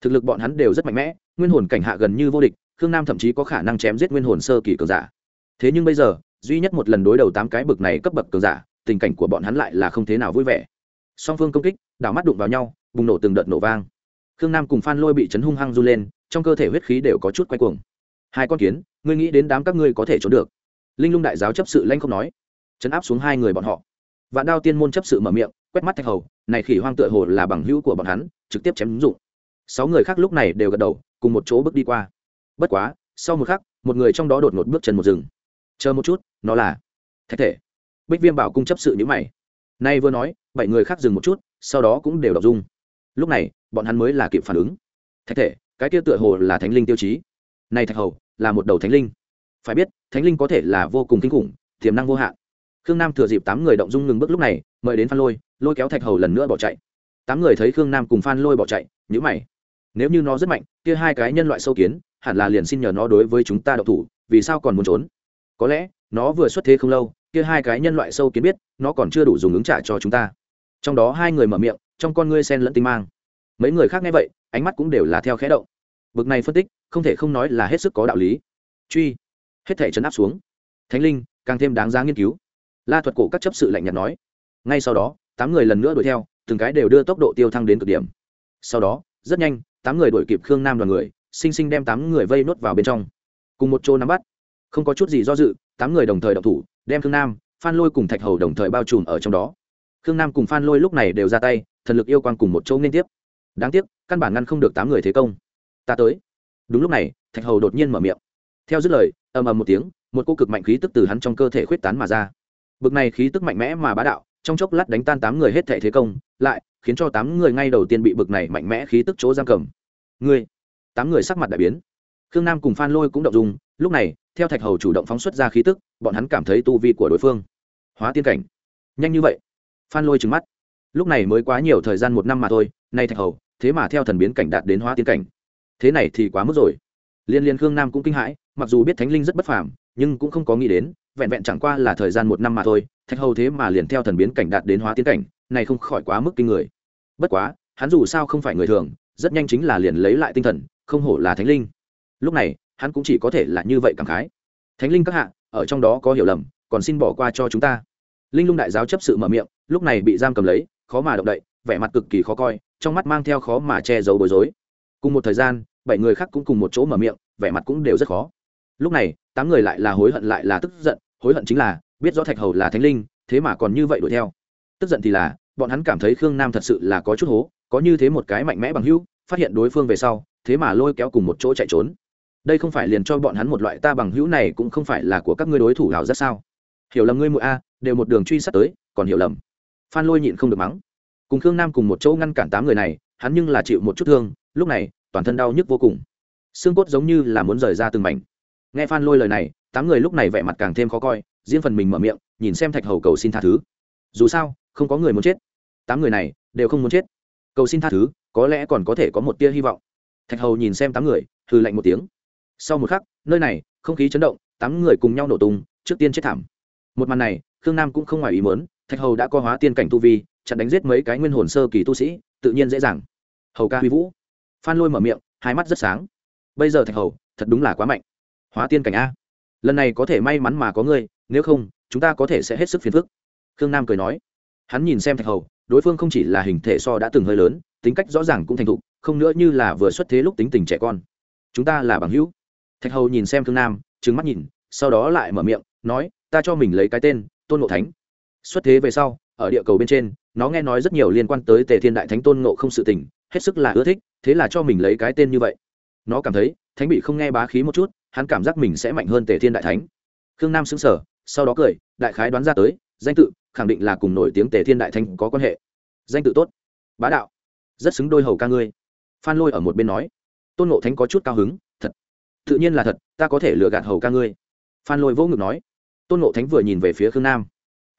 Thực lực bọn hắn đều rất mạnh mẽ, nguyên hồn cảnh hạ gần như vô địch, khương nam thậm chí có khả năng chém giết nguyên hồn sơ kỳ cường giả. Thế nhưng bây giờ, duy nhất một lần đối đầu tám cái bực này cấp bậc cường giả, tình cảnh của bọn hắn lại là không thế nào vui vẻ. Song phương công kích, đảo mắt đụng vào nhau, bùng nổ từng đợt nổ vang. Khương nam cùng phan lôi bị chấn hung hăng run lên, trong cơ thể huyết khí đều có chút quay cuồng. Hai con kiến, ngươi nghĩ đến đám các ngươi có thể trốn được linh lung đại giáo chấp sự lanh không nói, chấn áp xuống hai người bọn họ. Vạn đao tiên môn chấp sự mở miệng, quét mắt thạch hầu, này khỉ hoang tựa hồ là bằng hữu của bọn hắn, trực tiếp chém ứng dụng. Sáu người khác lúc này đều gật đầu, cùng một chỗ bước đi qua. Bất quá, sau một khắc, một người trong đó đột ngột bước chân một rừng chờ một chút, nó là thạch thể. Bích viêm bảo cung chấp sự nhữ mày. Nay vừa nói, bảy người khác dừng một chút, sau đó cũng đều đọc dung. Lúc này, bọn hắn mới là kịp phản ứng. Thạch thể, cái kia tựa hồ là thánh linh tiêu chí. Này thạch hầu, là một đầu thánh linh. Phải biết thánh linh có thể là vô cùng kinh khủng, tiềm năng vô hạn. Khương nam thừa dịp tám người động dung ngừng bước lúc này, mời đến phan lôi lôi kéo thạch hầu lần nữa bỏ chạy. Tám người thấy khương nam cùng phan lôi bỏ chạy nhữ mày. Nếu như nó rất mạnh, kia hai cái nhân loại sâu kiến, hẳn là liền xin nhờ nó đối với chúng ta đậu thủ, vì sao còn muốn trốn? Có lẽ, nó vừa xuất thế không lâu, kia hai cái nhân loại sâu kiến biết, nó còn chưa đủ dùng ứng trả cho chúng ta. Trong đó hai người mở miệng, trong con ngươi sen lẫn tinh mang. Mấy người khác nghe vậy, ánh mắt cũng đều là theo khẽ động. Bực này phân tích, không thể không nói là hết sức có đạo lý. Truy hết thể chấn áp xuống. Thánh linh, càng thêm đáng giá nghiên cứu. La thuật cổ các chấp sự lạnh nhạt nói. Ngay sau đó, tám người lần nữa đuổi theo, từng cái đều đưa tốc độ tiêu thăng đến cực điểm. Sau đó, rất nhanh, tám người đuổi kịp khương nam đoàn người, sinh sinh đem tám người vây nốt vào bên trong. Cùng một chỗ nắm bắt. Không có chút gì do dự, tám người đồng thời đọc thủ, đem khương nam, phan lôi cùng thạch hầu đồng thời bao trùm ở trong đó. Khương nam cùng phan lôi lúc này đều ra tay, thần lực yêu quan cùng một chỗ liên tiếp. Đáng tiếc, căn bản ngăn không được tám người thế công. Ta tới. Đúng lúc này, thạch hầu đột nhiên mở miệng. Theo dứt lời ầm ầm một tiếng, một cô cực mạnh khí tức từ hắn trong cơ thể khuyết tán mà ra. Bực này khí tức mạnh mẽ mà bá đạo, trong chốc lát đánh tan tám người hết thể thế công, lại khiến cho tám người ngay đầu tiên bị bực này mạnh mẽ khí tức chỗ giam cầm. Người, tám người sắc mặt đại biến. Khương nam cùng phan lôi cũng động dùng lúc này, theo thạch hầu chủ động phóng xuất ra khí tức, bọn hắn cảm thấy tu vi của đối phương, hóa tiên cảnh. Nhanh như vậy. Phan lôi trừng mắt. Lúc này mới quá nhiều thời gian một năm mà thôi, nay thạch hầu, thế mà theo thần biến cảnh đạt đến hóa tiên cảnh. Thế này thì quá mức rồi. Liên liên khương nam cũng kinh hãi mặc dù biết thánh linh rất bất phàm, nhưng cũng không có nghĩ đến, vẹn vẹn chẳng qua là thời gian một năm mà thôi, thạch hầu thế mà liền theo thần biến cảnh đạt đến hóa tiến cảnh, này không khỏi quá mức kinh người. Bất quá, hắn dù sao không phải người thường, rất nhanh chính là liền lấy lại tinh thần, không hổ là thánh linh. Lúc này, hắn cũng chỉ có thể là như vậy cảm khái. Thánh linh các hạ, ở trong đó có hiểu lầm, còn xin bỏ qua cho chúng ta. Linh lung đại giáo chấp sự mở miệng, lúc này bị giam cầm lấy, khó mà động đậy, vẻ mặt cực kỳ khó coi, trong mắt mang theo khó mà che giấu bối rối. Cùng một thời gian, bảy người khác cũng cùng một chỗ mở miệng, vẻ mặt cũng đều rất khó lúc này, tám người lại là hối hận lại là tức giận, hối hận chính là, biết rõ thạch hầu là thánh linh, thế mà còn như vậy đuổi theo. Tức giận thì là, bọn hắn cảm thấy khương nam thật sự là có chút hố, có như thế một cái mạnh mẽ bằng hữu, phát hiện đối phương về sau, thế mà lôi kéo cùng một chỗ chạy trốn. Đây không phải liền cho bọn hắn một loại ta bằng hữu này cũng không phải là của các ngươi đối thủ nào rất sao. Hiểu lầm ngươi mũi a, đều một đường truy sát tới, còn hiểu lầm. Phan lôi nhịn không được mắng. Cùng khương nam cùng một chỗ ngăn cản tám người này, hắn nhưng là chịu một chút thương, lúc này, toàn thân đau nhức vô cùng. Xương cốt giống như là muốn rời ra từng mảnh nghe phan lôi lời này, tám người lúc này vẻ mặt càng thêm khó coi, riêng phần mình mở miệng, nhìn xem thạch hầu cầu xin tha thứ. Dù sao, không có người muốn chết. Tám người này đều không muốn chết. Cầu xin tha thứ, có lẽ còn có thể có một tia hy vọng. Thạch hầu nhìn xem tám người hư lạnh một tiếng. Sau một khắc, nơi này, không khí chấn động, tám người cùng nhau nổ tung, trước tiên chết thảm. Một màn này, khương nam cũng không ngoài ý mớn thạch hầu đã co hóa tiên cảnh tu vi, chặn đánh giết mấy cái nguyên hồn sơ kỳ tu sĩ, tự nhiên dễ dàng. Hầu ca huy vũ. Phan lôi mở miệng, hai mắt rất sáng. Bây giờ thạch hầu, thật đúng là quá mạnh hóa tiên cảnh a. Lần này có thể may mắn mà có ngươi, nếu không, chúng ta có thể sẽ hết sức phiền phức. Khương nam cười nói. Hắn nhìn xem thạch hầu, đối phương không chỉ là hình thể so đã từng hơi lớn, tính cách rõ ràng cũng thành thục, không nữa như là vừa xuất thế lúc tính tình trẻ con. Chúng ta là bằng hữu. Thạch hầu nhìn xem khương nam trứng mắt nhìn, sau đó lại mở miệng, nói, ta cho mình lấy cái tên, tôn ngộ thánh. Xuất thế về sau, ở địa cầu bên trên, nó nghe nói rất nhiều liên quan tới tề thiên đại thánh tôn ngộ không sự tình, hết sức là ưa thích, thế là cho mình lấy cái tên như vậy. Nó cảm thấy, thánh bị không nghe bá khí một chút hắn cảm giác mình sẽ mạnh hơn tề thiên đại thánh. Khương nam xứng sở sau đó cười, đại khái đoán ra tới, danh tự, khẳng định là cùng nổi tiếng tề thiên đại thánh có quan hệ. Danh tự tốt. Bá đạo. Rất xứng đôi hầu ca ngươi. Phan lôi ở một bên nói. Tôn ngộ thánh có chút cao hứng, thật. Tự nhiên là thật, ta có thể lừa gạt hầu ca ngươi. Phan lôi vỗ ngực nói. Tôn ngộ thánh vừa nhìn về phía khương nam.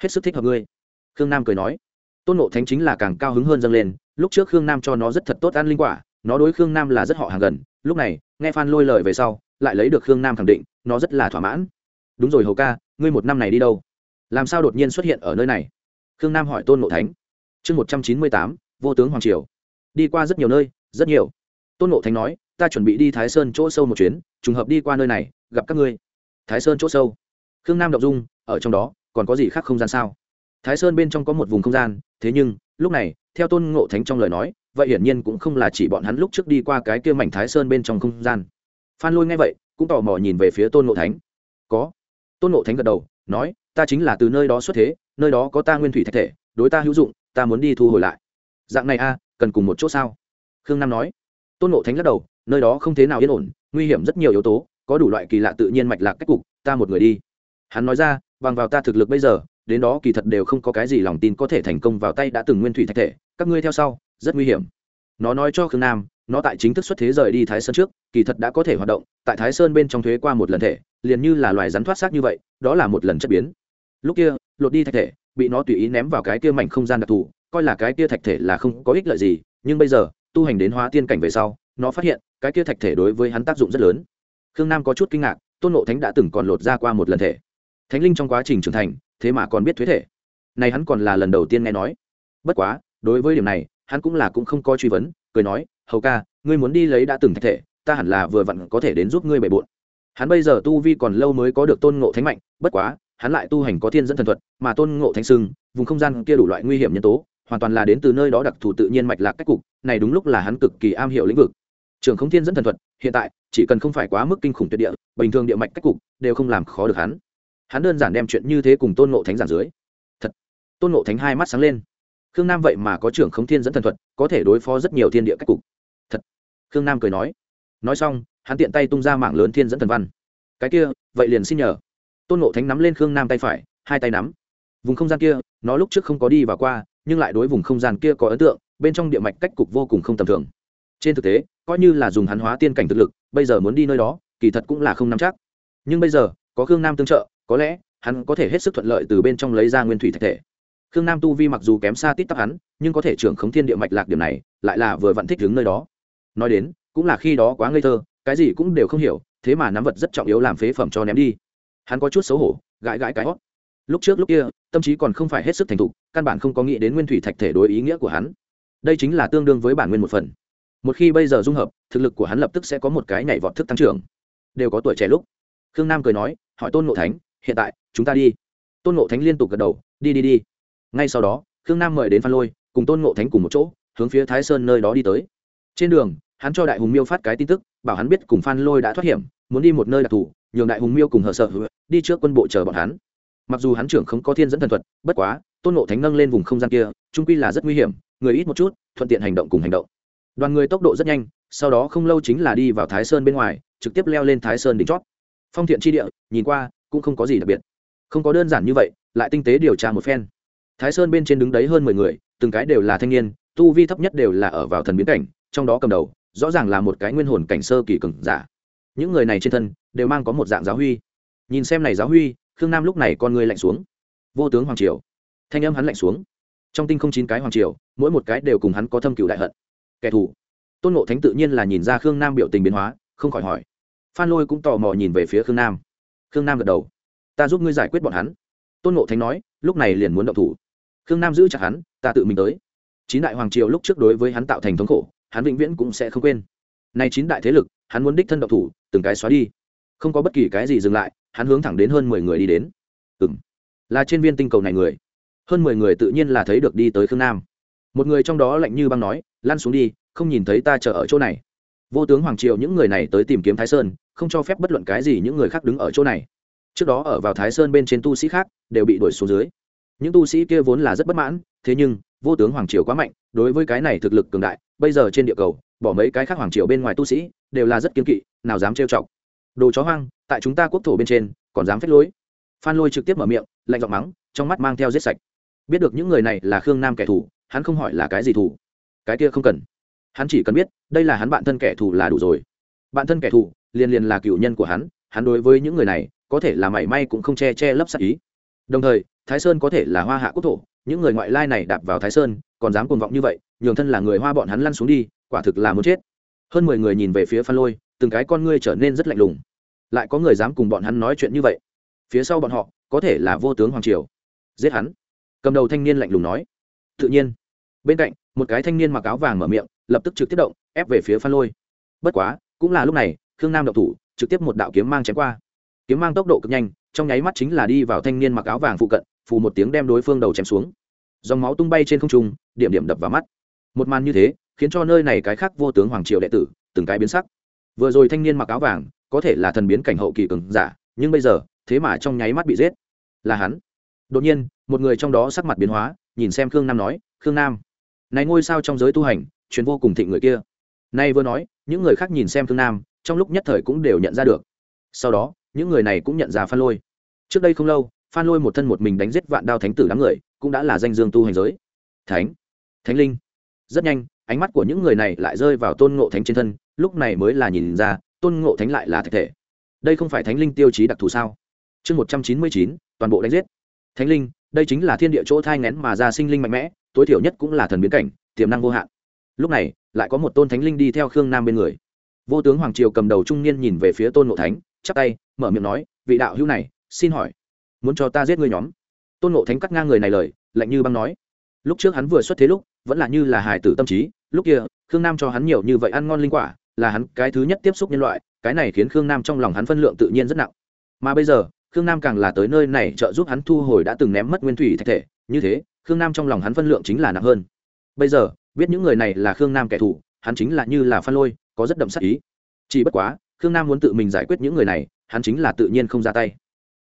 Hết sức thích hợp ngươi. Khương nam cười nói. Tôn ngộ thánh chính là càng cao hứng hơn dâng lên, lúc trước khương nam cho nó rất thật tốt ăn linh quả, nó đối khương nam là rất họ hàng gần. Lúc này, nghe phan lôi lời về sau lại lấy được khương nam khẳng định, nó rất là thỏa mãn. Đúng rồi hầu ca, ngươi một năm này đi đâu? Làm sao đột nhiên xuất hiện ở nơi này? Khương nam hỏi tôn ngộ thánh. Chương một trăm chín mươi tám, vô tướng hoàng triều. Đi qua rất nhiều nơi, rất nhiều. Tôn ngộ thánh nói, ta chuẩn bị đi thái sơn chỗ sâu một chuyến, trùng hợp đi qua nơi này, gặp các ngươi. Thái sơn chỗ sâu. Khương nam đọc dung, ở trong đó, còn có gì khác không gian sao? Thái sơn bên trong có một vùng không gian, thế nhưng, lúc này, theo tôn ngộ thánh trong lời nói, vậy hiển nhiên cũng không là chỉ bọn hắn lúc trước đi qua cái kia mảnh thái sơn bên trong không gian phan lôi nghe vậy, cũng tò mò nhìn về phía tôn ngộ thánh. Có. Tôn ngộ thánh gật đầu, nói, ta chính là từ nơi đó xuất thế, nơi đó có ta nguyên thủy thạch thể, đối ta hữu dụng, ta muốn đi thu hồi lại. Dạng này a cần cùng một chỗ sao? Khương nam nói. Tôn ngộ thánh lắc đầu, nơi đó không thế nào yên ổn, nguy hiểm rất nhiều yếu tố, có đủ loại kỳ lạ tự nhiên mạch lạc cách cục, ta một người đi. Hắn nói ra, bằng vào ta thực lực bây giờ, đến đó kỳ thật đều không có cái gì lòng tin có thể thành công vào tay đã từng nguyên thủy thạch thể, các ngươi theo sau, rất nguy hiểm. Nó nói cho khương nam nó tại chính thức xuất thế rời đi thái sơn trước, kỳ thật đã có thể hoạt động, tại thái sơn bên trong thuế qua một lần thể, liền như là loài rắn thoát xác như vậy, đó là một lần chất biến. Lúc kia, lột đi thạch thể, bị nó tùy ý ném vào cái kia mảnh không gian đặc thù, coi là cái kia thạch thể là không có ích lợi gì, nhưng bây giờ, tu hành đến hóa tiên cảnh về sau, nó phát hiện, cái kia thạch thể đối với hắn tác dụng rất lớn. Khương nam có chút kinh ngạc, tôn ngộ thánh đã từng còn lột ra qua một lần thể. Thánh linh trong quá trình trưởng thành, thế mà còn biết thuế thể. Này hắn còn là lần đầu tiên nghe nói. Bất quá, đối với điểm này, hắn cũng là cũng không có truy vấn, cười nói hầu ca, ngươi muốn đi lấy đã từng thạch thể, ta hẳn là vừa vặn có thể đến giúp ngươi bề bộn. Hắn bây giờ tu vi còn lâu mới có được tôn ngộ thánh mạnh, bất quá, hắn lại tu hành có thiên dẫn thần thuật, mà tôn ngộ thánh sưng vùng không gian kia đủ loại nguy hiểm nhân tố, hoàn toàn là đến từ nơi đó đặc thù tự nhiên mạch lạc cách cục, này đúng lúc là hắn cực kỳ am hiểu lĩnh vực. Trường không thiên dẫn thần thuật, hiện tại, chỉ cần không phải quá mức kinh khủng tuyệt địa, bình thường địa mạch cách cục, đều không làm khó được hắn. Hắn đơn giản đem chuyện như thế cùng tôn ngộ thánh giản dưới. Thật, tôn ngộ thánh hai mắt sáng lên. Khương nam vậy mà có trưởng không thiên dẫn thần thuật, có thể đối phó rất nhiều thiên địa cách cục khương nam cười nói. Nói xong, hắn tiện tay tung ra mạng lớn thiên dẫn thần văn. Cái kia, vậy liền xin nhờ. Tôn ngộ thánh nắm lên khương nam tay phải, hai tay nắm. Vùng không gian kia, nó lúc trước không có đi và qua, nhưng lại đối vùng không gian kia có ấn tượng, bên trong địa mạch cách cục vô cùng không tầm thường. Trên thực tế, coi như là dùng hắn hóa tiên cảnh thực lực, bây giờ muốn đi nơi đó, kỳ thật cũng là không nắm chắc. Nhưng bây giờ, có khương nam tương trợ, có lẽ, hắn có thể hết sức thuận lợi từ bên trong lấy ra nguyên thủy thạch thể. Khương nam tu vi mặc dù kém xa tít tắp hắn, nhưng có thể trưởng khống thiên địa mạch lạc điểm này, lại là vừa vặn thích đứng nơi đó nói đến, cũng là khi đó quá ngây thơ, cái gì cũng đều không hiểu, thế mà nắm vật rất trọng yếu làm phế phẩm cho ném đi. Hắn có chút xấu hổ, gãi gãi cái hót. Lúc trước lúc kia, tâm trí còn không phải hết sức thành thục, căn bản không có nghĩ đến nguyên thủy thạch thể đối ý nghĩa của hắn. Đây chính là tương đương với bản nguyên một phần. Một khi bây giờ dung hợp, thực lực của hắn lập tức sẽ có một cái nhảy vọt thức tăng trưởng. Đều có tuổi trẻ lúc. Khương nam cười nói, hỏi tôn ngộ thánh, hiện tại, chúng ta đi. Tôn ngộ thánh liên tục gật đầu, đi đi đi. Ngay sau đó, khương nam mời đến phan lôi, cùng tôn ngộ thánh cùng một chỗ, hướng phía thái sơn nơi đó đi tới trên đường, hắn cho đại hùng miêu phát cái tin tức, bảo hắn biết cùng phan lôi đã thoát hiểm, muốn đi một nơi đặc thù, nhường đại hùng miêu cùng hờ sợ đi trước quân bộ chờ bọn hắn. Mặc dù hắn trưởng không có thiên dẫn thần thuật, bất quá, tôn nộ thánh nâng lên vùng không gian kia trung quy là rất nguy hiểm, người ít một chút, thuận tiện hành động cùng hành động. Đoàn người tốc độ rất nhanh, sau đó không lâu chính là đi vào thái sơn bên ngoài, trực tiếp leo lên thái sơn đỉnh chót. Phong thiện tri địa, nhìn qua, cũng không có gì đặc biệt. Không có đơn giản như vậy, lại tinh tế điều tra một phen. Thái sơn bên trên đứng đấy hơn mười người, từng cái đều là thanh niên, tu vi thấp nhất đều là ở vào thần biến cảnh trong đó cầm đầu, rõ ràng là một cái nguyên hồn cảnh sơ kỳ cường giả. Những người này trên thân đều mang có một dạng giáo huy. Nhìn xem này giáo huy, khương nam lúc này con người lạnh xuống. Vô tướng hoàng triều. Thanh âm hắn lạnh xuống. Trong tinh không chín cái hoàng triều, mỗi một cái đều cùng hắn có thâm cựu đại hận. Kẻ thù. Tôn ngộ thánh tự nhiên là nhìn ra khương nam biểu tình biến hóa, không khỏi hỏi. Phan lôi cũng tò mò nhìn về phía khương nam. Khương nam gật đầu. Ta giúp ngươi giải quyết bọn hắn. Tôn ngộ thánh nói, lúc này liền muốn động thủ. Khương nam giữ chặt hắn, ta tự mình tới. Chín đại hoàng triều lúc trước đối với hắn tạo thành thống khổ hắn vĩnh viễn cũng sẽ không quên. Nay chín đại thế lực, hắn muốn đích thân động thủ, từng cái xóa đi. Không có bất kỳ cái gì dừng lại, hắn hướng thẳng đến hơn mười người đi đến. Ừ m là trên viên tinh cầu này người. Hơn mười người tự nhiên là thấy được đi tới khương nam. Một người trong đó lạnh như băng nói lăn xuống đi, không nhìn thấy ta chờ ở chỗ này. Vô tướng hoàng triều những người này tới tìm kiếm thái sơn, không cho phép bất luận cái gì những người khác đứng ở chỗ này. Trước đó ở vào thái sơn bên trên tu sĩ khác, đều bị đuổi xuống dưới. Những tu sĩ kia vốn là rất bất mãn, thế nhưng, vô tướng hoàng triều quá mạnh đối với cái này thực lực cường đại, bây giờ trên địa cầu, bỏ mấy cái khác hoàng triều bên ngoài tu sĩ, đều là rất kiên kỵ, nào dám trêu chọc. Đồ chó hoang, tại chúng ta quốc thổ bên trên, còn dám phép lối. Phan lôi trực tiếp mở miệng, lạnh giọng mắng, trong mắt mang theo giết sạch. Biết được những người này là khương nam kẻ thù, hắn không hỏi là cái gì thù. Cái kia không cần. Hắn chỉ cần biết, đây là hắn bạn thân kẻ thù là đủ rồi. Bạn thân kẻ thù, liền liền là cựu nhân của hắn hắn đối với những người này, có thể là mảy may cũng không che che lấp sát ý. Đồng thời, thái sơn có thể là hoa hạ quốc thổ những người ngoại lai này đạp vào thái sơn, còn dám cuồng vọng như vậy, nhường thân là người hoa bọn hắn lăn xuống đi, quả thực là muốn chết. Hơn mười người nhìn về phía phan lôi, từng cái con ngươi trở nên rất lạnh lùng. Lại có người dám cùng bọn hắn nói chuyện như vậy? Phía sau bọn họ, có thể là vô tướng hoàng triều. Giết hắn. Cầm đầu thanh niên lạnh lùng nói. Tự nhiên. Bên cạnh, một cái thanh niên mặc áo vàng mở miệng, lập tức trực tiếp động, ép về phía phan lôi. Bất quá, cũng là lúc này, khương nam độc thủ, trực tiếp một đạo kiếm mang chém qua. Kiếm mang tốc độ cực nhanh, trong nháy mắt chính là đi vào thanh niên mặc áo vàng phụ cận phù một tiếng đem đối phương đầu chém xuống. Dòng máu tung bay trên không trung, điểm điểm đập vào mắt. Một màn như thế, khiến cho nơi này cái khác vô tướng hoàng triều đệ tử, từng cái biến sắc. Vừa rồi thanh niên mặc áo vàng, có thể là thần biến cảnh hậu kỳ cường giả, nhưng bây giờ, thế mà trong nháy mắt bị giết. Là hắn. Đột nhiên, một người trong đó sắc mặt biến hóa, nhìn xem khương nam nói, khương nam, này ngôi sao trong giới tu hành, truyền vô cùng thịnh người kia. Nay vừa nói, những người khác nhìn xem khương nam, trong lúc nhất thời cũng đều nhận ra được. Sau đó, những người này cũng nhận ra phan lôi. Trước đây không lâu phan lôi một thân một mình đánh giết vạn đao thánh tử đám người, cũng đã là danh dương tu hành giới. Thánh thánh linh. Rất nhanh, ánh mắt của những người này lại rơi vào tôn ngộ thánh trên thân, lúc này mới là nhìn ra, tôn ngộ thánh lại là thực thể. Đây không phải thánh linh tiêu chí đặc thù sao? Chương một trăm chín mươi chín, toàn bộ đánh giết. Thánh linh, đây chính là thiên địa chỗ thai ngén mà ra sinh linh mạnh mẽ, tối thiểu nhất cũng là thần biến cảnh, tiềm năng vô hạn. Lúc này, lại có một tôn thánh linh đi theo khương nam bên người. Vô tướng hoàng triều cầm đầu trung niên nhìn về phía tôn ngộ thánh, chắp tay, mở miệng nói, vị đạo hữu này, xin hỏi muốn cho ta giết ngươi nhóm. Tôn ngộ thánh cắt ngang người này lời, lạnh như băng nói. Lúc trước hắn vừa xuất thế lúc, vẫn là như là hài tử tâm trí, lúc kia, khương nam cho hắn nhiều như vậy ăn ngon linh quả, là hắn cái thứ nhất tiếp xúc nhân loại, cái này khiến khương nam trong lòng hắn phân lượng tự nhiên rất nặng. Mà bây giờ, khương nam càng là tới nơi này trợ giúp hắn thu hồi đã từng ném mất nguyên thủy thạch thể, như thế, khương nam trong lòng hắn phân lượng chính là nặng hơn. Bây giờ, biết những người này là khương nam kẻ thù, hắn chính là như là phan lôi, có rất đậm sắc ý. Chỉ bất quá, khương nam muốn tự mình giải quyết những người này, hắn chính là tự nhiên không ra tay.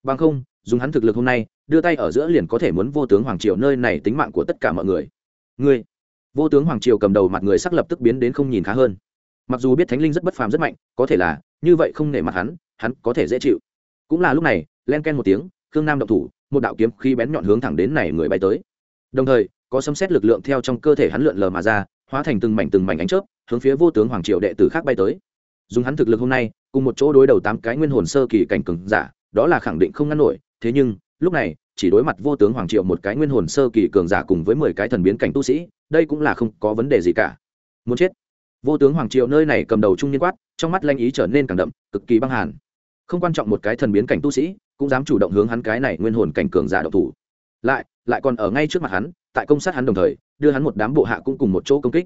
Bằng không dùng hắn thực lực hôm nay, đưa tay ở giữa liền có thể muốn vô tướng hoàng triều nơi này tính mạng của tất cả mọi người. Ngươi, vô tướng hoàng triều cầm đầu mặt người sắc lập tức biến đến không nhìn khá hơn. Mặc dù biết thánh linh rất bất phàm rất mạnh, có thể là, như vậy không nể mặt hắn hắn có thể dễ chịu. Cũng là lúc này, len ken một tiếng, khương nam động thủ, một đạo kiếm khi bén nhọn hướng thẳng đến này người bay tới. Đồng thời, có sấm xét lực lượng theo trong cơ thể hắn lượn lờ mà ra, hóa thành từng mảnh từng mảnh ánh chớp, hướng phía vô tướng hoàng triều đệ tử khác bay tới. Dùng hắn thực lực hôm nay, cùng một chỗ đối đầu tám cái nguyên hồn sơ kỳ cảnh cường giả, đó là khẳng định không ngăn nổi thế nhưng, lúc này, chỉ đối mặt vô tướng hoàng triệu một cái nguyên hồn sơ kỳ cường giả cùng với mười cái thần biến cảnh tu sĩ, đây cũng là không có vấn đề gì cả. Muốn chết. Vô tướng hoàng triệu nơi này cầm đầu trung niên quát, trong mắt lanh ý trở nên càng đậm, cực kỳ băng hàn. Không quan trọng một cái thần biến cảnh tu sĩ, cũng dám chủ động hướng hắn cái này nguyên hồn cảnh cường giả độc thủ. Lại lại còn ở ngay trước mặt hắn, tại công sát hắn đồng thời, đưa hắn một đám bộ hạ cũng cùng một chỗ công kích.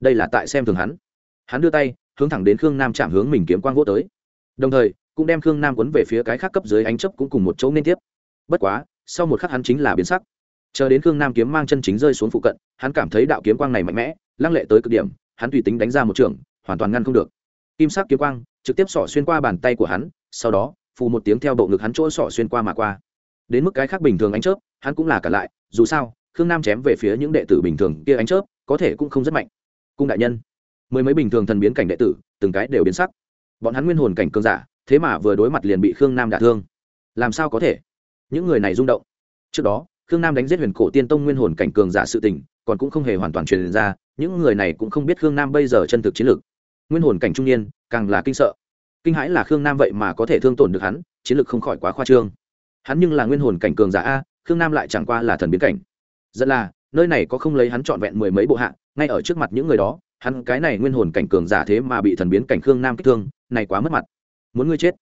Đây là tại xem thường hắn. Hắn đưa tay, hướng thẳng đến khương nam chạm hướng mình kiếm quang vô tới. Đồng thời cũng đem khương nam quấn về phía cái khác cấp dưới ánh chấp cũng cùng một chỗ nên tiếp. Bất quá, sau một khắc hắn chính là biến sắc. Chờ đến khương nam kiếm mang chân chính rơi xuống phụ cận, hắn cảm thấy đạo kiếm quang này mạnh mẽ, lăng lệ tới cực điểm, hắn tùy tính đánh ra một trường, hoàn toàn ngăn không được. Kim sắc kiếm quang, trực tiếp sỏ xuyên qua bàn tay của hắn, sau đó, phù một tiếng theo bộ ngực hắn chỗ sỏ xuyên qua mà qua. Đến mức cái khác bình thường ánh chớp, hắn cũng là cả lại, dù sao, khương nam chém về phía những đệ tử bình thường kia ánh chớp, có thể cũng không rất mạnh. Cung đại nhân, mười mấy bình thường thần biến cảnh đệ tử, từng cái đều biến sắc. Bọn hắn nguyên hồn cảnh cơn giả thế mà vừa đối mặt liền bị khương nam đả thương. Làm sao có thể? Những người này rung động. Trước đó, khương nam đánh giết huyền cổ tiên tông nguyên hồn cảnh cường giả sự tình, còn cũng không hề hoàn toàn truyền ra, những người này cũng không biết khương nam bây giờ chân thực chiến lược. Nguyên hồn cảnh trung niên, càng là kinh sợ. Kinh hãi là khương nam vậy mà có thể thương tổn được hắn, chiến lược không khỏi quá khoa trương. Hắn nhưng là nguyên hồn cảnh cường giả a, khương nam lại chẳng qua là thần biến cảnh. Rất là, nơi này có không lấy hắn trọn vẹn mười mấy bộ hạ, ngay ở trước mặt những người đó, hắn cái này nguyên hồn cảnh cường giả thế mà bị thần biến cảnh khương nam kích thương, này quá mất mặt muốn ngươi chết.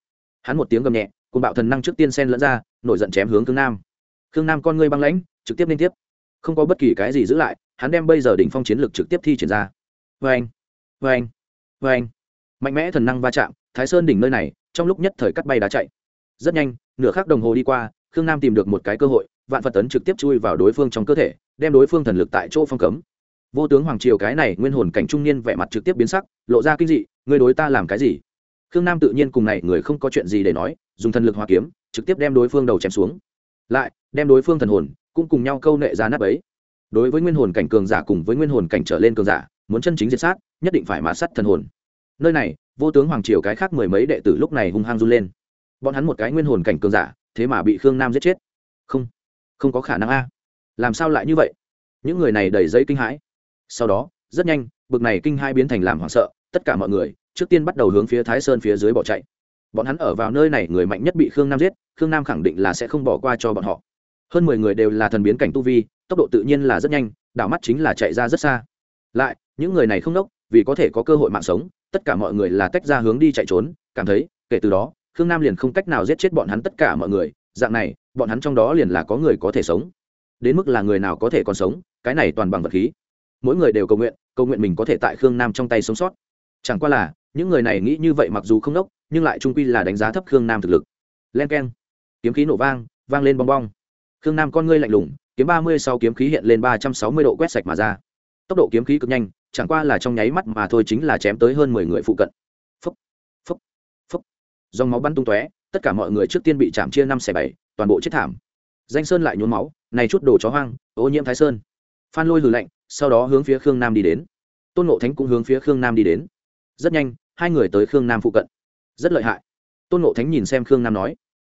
Hắn một tiếng gầm nhẹ cùng bạo thần năng trước tiên sen lẫn ra, nổi giận chém hướng khương nam. Khương nam con ngươi băng lãnh, trực tiếp liên tiếp. Không có bất kỳ cái gì giữ lại, hắn đem bây giờ đỉnh phong chiến lược trực tiếp thi triển ra. Vê anh vê anh vê anh mạnh mẽ thần năng va chạm, thái sơn đỉnh nơi này, trong lúc nhất thời cắt bay đá chạy. Rất nhanh, nửa khắc đồng hồ đi qua, khương nam tìm được một cái cơ hội, vạn phật tấn trực tiếp chui vào đối phương trong cơ thể, đem đối phương thần lực tại chỗ phong cấm. Vô tướng hoàng triều cái này nguyên hồn cảnh trung niên vẻ mặt trực tiếp biến sắc, lộ ra kinh dị người đối ta làm cái gì? Khương nam tự nhiên cùng này người không có chuyện gì để nói, dùng thần lực hoa kiếm, trực tiếp đem đối phương đầu chém xuống. Lại, đem đối phương thần hồn, cũng cùng nhau câu nệ ra nắp ấy đối với nguyên hồn cảnh cường giả cùng với nguyên hồn cảnh trở lên cường giả, muốn chân chính diệt sát, nhất định phải mã sát thần hồn. Nơi này, vô tướng hoàng triều cái khác mười mấy đệ tử lúc này hung hăng run lên. Bọn hắn một cái nguyên hồn cảnh cường giả, thế mà bị khương nam giết chết. Không không có khả năng a. Làm sao lại như vậy? Những người này đầy dây kinh hãi. Sau đó, rất nhanh, bực này kinh hai biến thành làm hoảng sợ, tất cả mọi người trước tiên bắt đầu hướng phía thái sơn phía dưới bỏ chạy. Bọn hắn ở vào nơi này, người mạnh nhất bị khương nam giết, khương nam khẳng định là sẽ không bỏ qua cho bọn họ. Hơn mười người đều là thần biến cảnh tu vi, tốc độ tự nhiên là rất nhanh, đảo mắt chính là chạy ra rất xa. Lại, những người này không đốc vì có thể có cơ hội mạng sống, tất cả mọi người là tách ra hướng đi chạy trốn, cảm thấy, kể từ đó, khương nam liền không cách nào giết chết bọn hắn tất cả mọi người, dạng này, bọn hắn trong đó liền là có người có thể sống. Đến mức là người nào có thể còn sống, cái này toàn bằng vật khí. Mỗi người đều cầu nguyện cầu nguyện mình có thể tại khương nam trong tay sống sót. Chẳng qua là những người này nghĩ như vậy mặc dù không đốc nhưng lại trung quy là đánh giá thấp khương nam thực lực. Len k e n kiếm khí nổ vang vang lên bong bong. Khương nam con ngươi lạnh lùng, kiếm ba mươi sau kiếm khí hiện lên ba trăm sáu mươi độ quét sạch mà ra. Tốc độ kiếm khí cực nhanh, chẳng qua là trong nháy mắt mà thôi chính là chém tới hơn mười người phụ cận. Phúc phúc phúc. Dòng máu bắn tung tóe, tất cả mọi người trước tiên bị chạm chia năm xẻ bảy, toàn bộ chết thảm. Danh sơn lại nhốn máu, này chút đồ chó hoang, ô nhiễm thái sơn. Phan lôi hừ lạnh, sau đó hướng phía khương nam đi đến. Tôn ngộ thánh cũng hướng phía khương nam đi đến rất nhanh hai người tới khương nam phụ cận. Rất lợi hại. Tôn ngộ thánh nhìn xem khương nam nói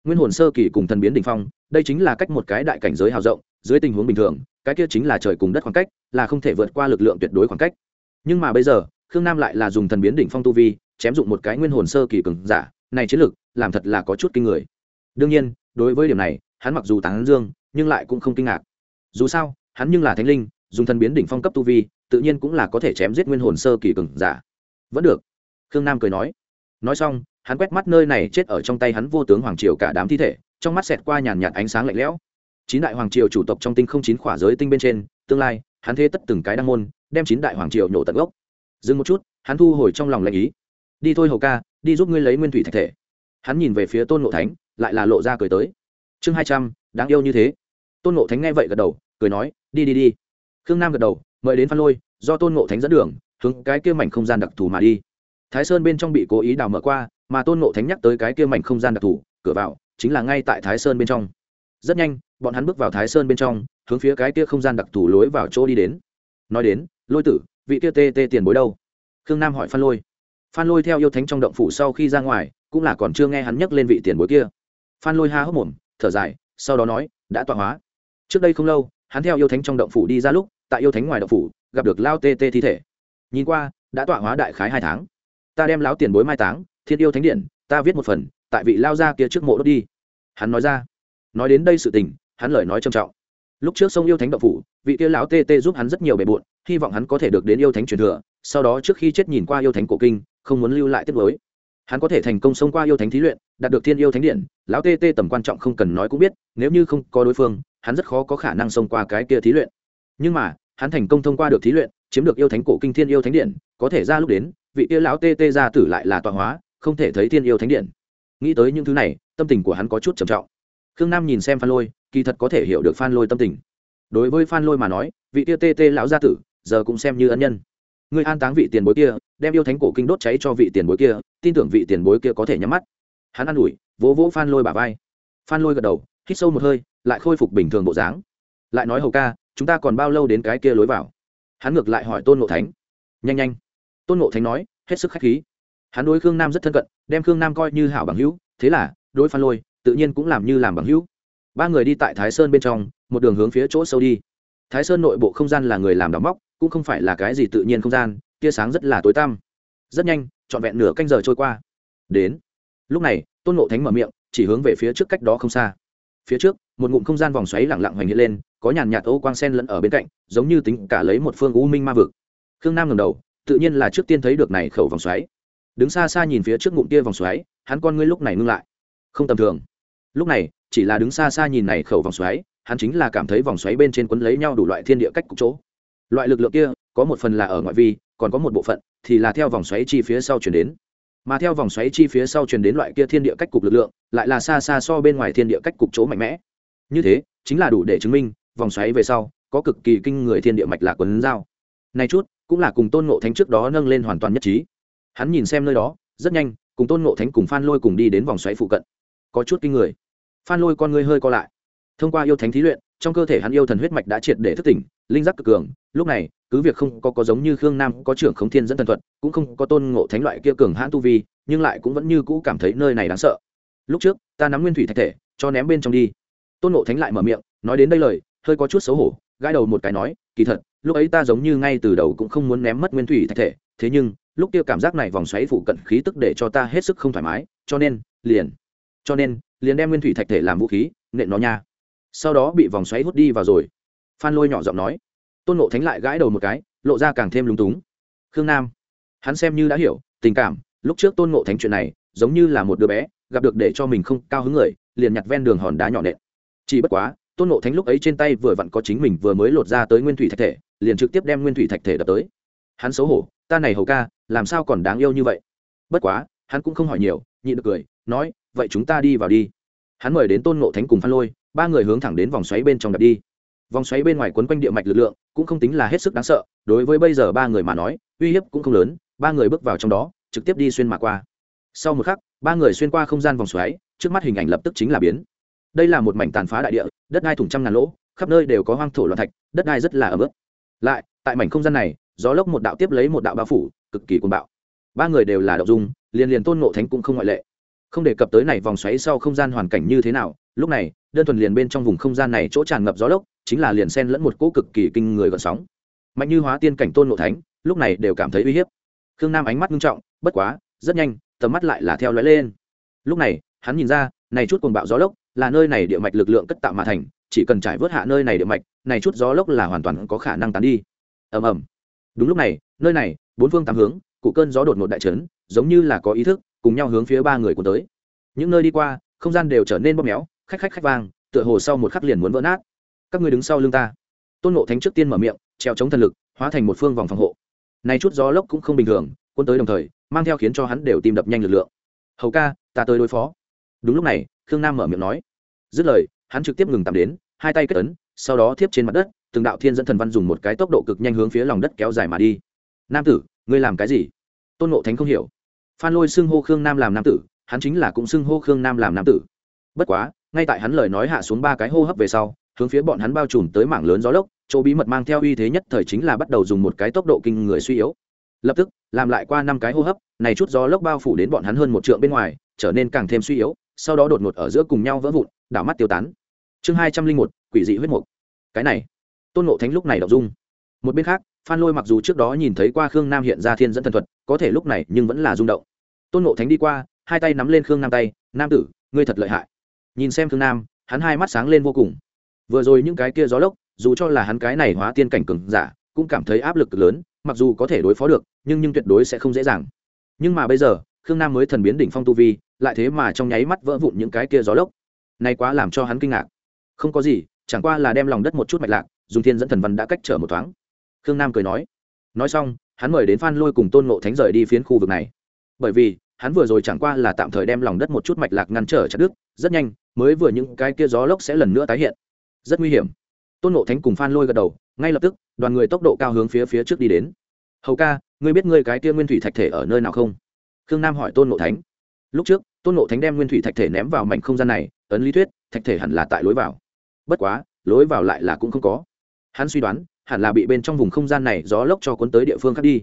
nguyên hồn sơ kỳ cùng thần biến đ ỉ n h phong đây chính là cách một cái đại cảnh giới hào rộng dưới tình huống bình thường cái kia chính là trời cùng đất khoảng cách là không thể vượt qua lực lượng tuyệt đối khoảng cách. Nhưng mà bây giờ khương nam lại là dùng thần biến đỉnh phong tu vi chém dụng một cái nguyên hồn sơ kỳ cường giả này chiến lực, làm thật là có chút kinh người. Đương nhiên đối với điểm này hắn mặc dù tán dương nhưng lại cũng không kinh ngạc. Dù sao hắn nhưng là thánh linh dùng thần biến đỉnh phong cấp tu vi tự nhiên cũng là có thể chém giết nguyên hồn sơ kỳ cường giả vẫn được. Khương nam cười nói. Nói xong, hắn quét mắt nơi này chết ở trong tay hắn vô tướng hoàng triều cả đám thi thể, trong mắt xẹt qua nhàn nhạt ánh sáng lạnh lẽo. Chín đại hoàng triều chủ tộc trong tinh không chín khỏa giới tinh bên trên, tương lai, hắn thế tất từng cái đăng môn, đem chín đại hoàng triều nhổ tận gốc. Dừng một chút, hắn thu hồi trong lòng lệnh ý. Đi thôi hầu ca, đi giúp ngươi lấy nguyên thủy thạch thể. Hắn nhìn về phía tôn ngộ thánh, lại là lộ ra cười tới. Chương hai trăm, đáng yêu như thế. Tôn ngộ thánh nghe vậy gật đầu, cười nói, đi đi đi. Khương nam gật đầu, mời đến phan lôi, do tôn ngộ thánh dẫn đường hướng cái kia mảnh không gian đặc thù mà đi. Thái sơn bên trong bị cố ý đào mở qua, mà tôn ngộ thánh nhắc tới cái kia mảnh không gian đặc thù, cửa vào, chính là ngay tại thái sơn bên trong. Rất nhanh, bọn hắn bước vào thái sơn bên trong, hướng phía cái kia không gian đặc thù lối vào chỗ đi đến. Nói đến, lôi tử, vị kia tê tê tiền bối đâu? Khương nam hỏi phan lôi. Phan lôi theo yêu thánh trong động phủ sau khi ra ngoài, cũng là còn chưa nghe hắn nhắc lên vị tiền bối kia. Phan lôi ha hốc mồm, thở dài, sau đó nói, đã tọa hóa. Trước đây không lâu, hắn theo yêu thánh trong động phủ đi ra lúc, tại yêu thánh ngoài động phủ, gặp được lao tê tê thi thể nhìn qua, đã tọa hóa đại khái hai tháng. Ta đem lão tiền bối mai táng, thiên yêu thánh điện, ta viết một phần, tại vị lao ra kia trước mộ đốt đi. Hắn nói ra. Nói đến đây sự tình, hắn lời nói trầm trọng. Lúc trước sông yêu thánh đậu phủ, vị kia lão tê tê giúp hắn rất nhiều bề bộn, hy vọng hắn có thể được đến yêu thánh truyền thừa, sau đó trước khi chết nhìn qua yêu thánh cổ kinh, không muốn lưu lại tiết mới hắn có thể thành công xông qua yêu thánh thí luyện, đạt được thiên yêu thánh điện, lão tê tê tầm quan trọng không cần nói cũng biết, nếu như không có đối phương, hắn rất khó có khả năng xông qua cái kia thí luyện. Nhưng mà hắn thành công thông qua được thí luyện, chiếm được yêu thánh cổ kinh thiên yêu thánh điện, có thể ra lúc đến, vị yêu lão tê tê ra tử lại là tọa hóa, không thể thấy thiên yêu thánh điện. Nghĩ tới những thứ này, tâm tình của hắn có chút trầm trọng. Khương nam nhìn xem phan lôi, kỳ thật có thể hiểu được phan lôi tâm tình. Đối với phan lôi mà nói, vị kia tê tê lão gia tử, giờ cũng xem như ân nhân. Người an táng vị tiền bối kia, đem yêu thánh cổ kinh đốt cháy cho vị tiền bối kia, tin tưởng vị tiền bối kia có thể nhắm mắt. Hắn an ủi, vỗ vỗ phan lôi bà vai. Phan lôi gật đầu, hít sâu một hơi, lại khôi phục bình thường bộ dáng. Lại nói hầu ca chúng ta còn bao lâu đến cái kia lối vào? Hắn ngược lại hỏi tôn ngộ thánh. Nhanh nhanh. Tôn ngộ thánh nói, hết sức khách khí. Hắn đối khương nam rất thân cận, đem khương nam coi như hảo bằng hữu, thế là, đối phan lôi, tự nhiên cũng làm như làm bằng hữu. Ba người đi tại thái sơn bên trong, một đường hướng phía chỗ sâu đi. Thái sơn nội bộ không gian là người làm đóng móc, cũng không phải là cái gì tự nhiên không gian, tia sáng rất là tối tăm. Rất nhanh, trọn vẹn nửa canh giờ trôi qua. Đến. Lúc này, tôn ngộ thánh mở miệng, chỉ hướng về phía trước cách đó không xa phía trước, một ngụm không gian vòng xoáy lẳng lặng hoành hiện lên, có nhàn nhạt ô quang sen lẫn ở bên cạnh, giống như tính cả lấy một phương u minh ma vực. Khương nam ngầm đầu, tự nhiên là trước tiên thấy được này khẩu vòng xoáy. Đứng xa xa nhìn phía trước ngụm kia vòng xoáy, hắn con ngươi lúc này ngưng lại. Không tầm thường. Lúc này, chỉ là đứng xa xa nhìn này khẩu vòng xoáy, hắn chính là cảm thấy vòng xoáy bên trên quấn lấy nhau đủ loại thiên địa cách cục chỗ. Loại lực lượng kia, có một phần là ở ngoại vi, còn có một bộ phận thì là theo vòng xoáy chi phía sau chuyển đến mà theo vòng xoáy chi phía sau truyền đến loại kia thiên địa cách cục lực lượng, lại là xa xa so bên ngoài thiên địa cách cục chỗ mạnh mẽ. Như thế, chính là đủ để chứng minh, vòng xoáy về sau, có cực kỳ kinh người thiên địa mạch lạc quấn dao này chút, cũng là cùng tôn ngộ thánh trước đó nâng lên hoàn toàn nhất trí. Hắn nhìn xem nơi đó, rất nhanh, cùng tôn ngộ thánh cùng phan lôi cùng đi đến vòng xoáy phụ cận. Có chút kinh người. Phan lôi con ngươi hơi co lại. Thông qua yêu thánh thí luyện, trong cơ thể hắn yêu thần huyết mạch đã triệt để thức tỉnh, linh giác cực cường. Lúc này cứ việc không có có giống như khương nam, có trưởng khống thiên dẫn thần thuật, cũng không có tôn ngộ thánh loại kia cường hãn tu vi, nhưng lại cũng vẫn như cũ cảm thấy nơi này đáng sợ. Lúc trước, ta nắm nguyên thủy thạch thể, cho ném bên trong đi. Tôn ngộ thánh lại mở miệng, nói đến đây lời, hơi có chút xấu hổ, gãi đầu một cái nói, kỳ thật, lúc ấy ta giống như ngay từ đầu cũng không muốn ném mất nguyên thủy thạch thể, thế nhưng, lúc kia cảm giác này vòng xoáy phụ cận khí tức để cho ta hết sức không thoải mái, cho nên, liền, cho nên, liền đem nguyên thủy thạch thể làm vũ khí, nện nó nha. Sau đó bị vòng xoáy hút đi vào rồi. Phan lôi nhỏ giọng nói tôn nộ thánh lại gãi đầu một cái, lộ ra càng thêm lúng túng. Khương nam, hắn xem như đã hiểu, tình cảm, lúc trước tôn nộ thánh chuyện này, giống như là một đứa bé, gặp được để cho mình không cao hứng người, liền nhặt ven đường hòn đá nhỏ nện. Chỉ bất quá, tôn nộ thánh lúc ấy trên tay vừa vặn có chính mình vừa mới lột ra tới nguyên thủy thạch thể, liền trực tiếp đem nguyên thủy thạch thể đập tới. Hắn xấu hổ, ta này hầu ca, làm sao còn đáng yêu như vậy? Bất quá, hắn cũng không hỏi nhiều, nhịn được cười, nói, vậy chúng ta đi vào đi. Hắn mời đến tôn nộ thánh cùng phan lôi, ba người hướng thẳng đến vòng xoáy bên trong đập đi. Vòng xoáy bên ngoài quấn quanh địa mạch lực lượng cũng không tính là hết sức đáng sợ, đối với bây giờ ba người mà nói, uy hiếp cũng không lớn, ba người bước vào trong đó, trực tiếp đi xuyên mà qua. Sau một khắc, ba người xuyên qua không gian vòng xoáy, trước mắt hình ảnh lập tức chính là biến. Đây là một mảnh tàn phá đại địa, đất đai thủng trăm ngàn lỗ, khắp nơi đều có hoang thổ loạn thạch, đất đai rất là ấm ức lại, tại mảnh không gian này, gió lốc một đạo tiếp lấy một đạo bao phủ, cực kỳ cuồng bạo. Ba người đều là đậu dung, liền liền tôn ngộ thánh cũng không ngoại lệ không đề cập tới này vòng xoáy sau không gian hoàn cảnh như thế nào, lúc này, đơn thuần liền bên trong vùng không gian này chỗ tràn ngập gió lốc, chính là liền sen lẫn một cỗ cực kỳ kinh người gợn sóng. Mạnh như hóa tiên cảnh tôn ngộ thánh, lúc này đều cảm thấy uy hiếp. Khương nam ánh mắt nghiêm trọng, bất quá, rất nhanh, tầm mắt lại là theo lóe lên. Lúc này, hắn nhìn ra, này chút cuồng bạo gió lốc là nơi này địa mạch lực lượng cất tạo mà thành, chỉ cần trải vớt hạ nơi này địa mạch, này chút gió lốc là hoàn toàn có khả năng tán đi. Ầm ầm. Đúng lúc này, nơi này, bốn phương tám hướng, cụ cơn gió đột ngột đại trấn giống như là có ý thức cùng nhau hướng phía ba người cuốn tới. Những nơi đi qua, không gian đều trở nên bóp méo, khách khách khách vang, tựa hồ sau một khắc liền muốn vỡ nát. Các người đứng sau lưng ta. Tôn nộ thánh trước tiên mở miệng, treo chống thần lực, hóa thành một phương vòng phòng hộ. Này chút gió lốc cũng không bình thường quân tới đồng thời, mang theo khiến cho hắn đều tìm đập nhanh lực lượng. Hầu ca, ta tới đối phó. Đúng lúc này, khương nam mở miệng nói. Dứt lời, hắn trực tiếp ngừng tạm đến, hai tay kết ấn, sau đó tiếp trên mặt đất, từng đạo thiên dẫn thần văn dùng một cái tốc độ cực nhanh hướng phía lòng đất kéo dài mà đi. Nam tử, ngươi làm cái gì? Tôn ngộ thánh không hiểu phan lôi xưng hô khương nam làm nam tử, hắn chính là cũng xưng hô khương nam làm nam tử. Bất quá, ngay tại hắn lời nói hạ xuống ba cái hô hấp về sau, hướng phía bọn hắn bao trùm tới mảng lớn gió lốc, chỗ bí mật mang theo uy thế nhất thời chính là bắt đầu dùng một cái tốc độ kinh người suy yếu. Lập tức, làm lại qua năm cái hô hấp, này chút gió lốc bao phủ đến bọn hắn hơn một trượng bên ngoài, trở nên càng thêm suy yếu, sau đó đột ngột ở giữa cùng nhau vỡ vụn, đảo mắt tiêu tán. Chương hai trăm linh một, quỷ dị huyết mục. Cái này, tôn nộ thánh lúc này đọc dung. Một bên khác, phan lôi mặc dù trước đó nhìn thấy qua khương nam hiện ra thiên dẫn thần thuật có thể lúc này nhưng vẫn là rung động. Tôn ngộ thánh đi qua, hai tay nắm lên khương nam tay, nam tử, ngươi thật lợi hại. Nhìn xem khương nam, hắn hai mắt sáng lên vô cùng. Vừa rồi những cái kia gió lốc, dù cho là hắn cái này hóa tiên cảnh cường giả, cũng cảm thấy áp lực lớn, mặc dù có thể đối phó được, nhưng nhưng tuyệt đối sẽ không dễ dàng. Nhưng mà bây giờ, khương nam mới thần biến đỉnh phong tu vi, lại thế mà trong nháy mắt vỡ vụn những cái kia gió lốc. Này quá làm cho hắn kinh ngạc. Không có gì, chẳng qua là đem lòng đất một chút mạch lạc, dùng thiên dẫn thần văn đã cách trở một thoáng. Khương nam cười nói. Nói xong hắn mời đến phan lôi cùng tôn ngộ thánh rời đi phiến khu vực này. Bởi vì, hắn vừa rồi chẳng qua là tạm thời đem lòng đất một chút mạch lạc ngăn trở chặt đứt, rất nhanh, mới vừa những cái kia gió lốc sẽ lần nữa tái hiện. Rất nguy hiểm. Tôn ngộ thánh cùng phan lôi gật đầu, ngay lập tức, đoàn người tốc độ cao hướng phía phía trước đi đến. Hầu ca, ngươi biết ngươi cái kia nguyên thủy thạch thể ở nơi nào không? Khương nam hỏi tôn ngộ thánh. Lúc trước, tôn ngộ thánh đem nguyên thủy thạch thể ném vào mảnh không gian này, ấn lý thuyết, thạch thể hẳn là tại lối vào. Bất quá, lối vào lại là cũng không có. Hắn suy đoán hẳn là bị bên trong vùng không gian này gió lốc cho cuốn tới địa phương khác đi.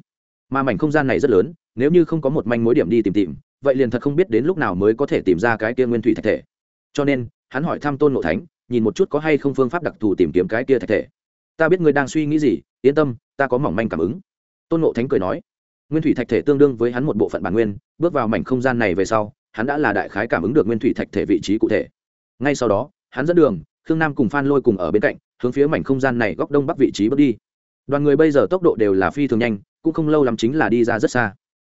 Mà mảnh không gian này rất lớn, nếu như không có một manh mối điểm đi tìm tìm, vậy liền thật không biết đến lúc nào mới có thể tìm ra cái kia nguyên thủy thạch thể. Cho nên, hắn hỏi thăm tôn ngộ thánh, nhìn một chút có hay không phương pháp đặc thù tìm kiếm cái kia thạch thể. Ta biết ngươi đang suy nghĩ gì, yên tâm, ta có mỏng manh cảm ứng. Tôn ngộ thánh cười nói, nguyên thủy thạch thể tương đương với hắn một bộ phận bản nguyên, bước vào mảnh không gian này về sau, hắn đã là đại khái cảm ứng được nguyên thủy thạch thể vị trí cụ thể. Ngay sau đó, hắn dẫn đường, khương nam cùng phan lôi cùng ở bên cạnh hướng phía mảnh không gian này góc đông bắc vị trí bước đi. Đoàn người bây giờ tốc độ đều là phi thường nhanh, cũng không lâu lắm chính là đi ra rất xa.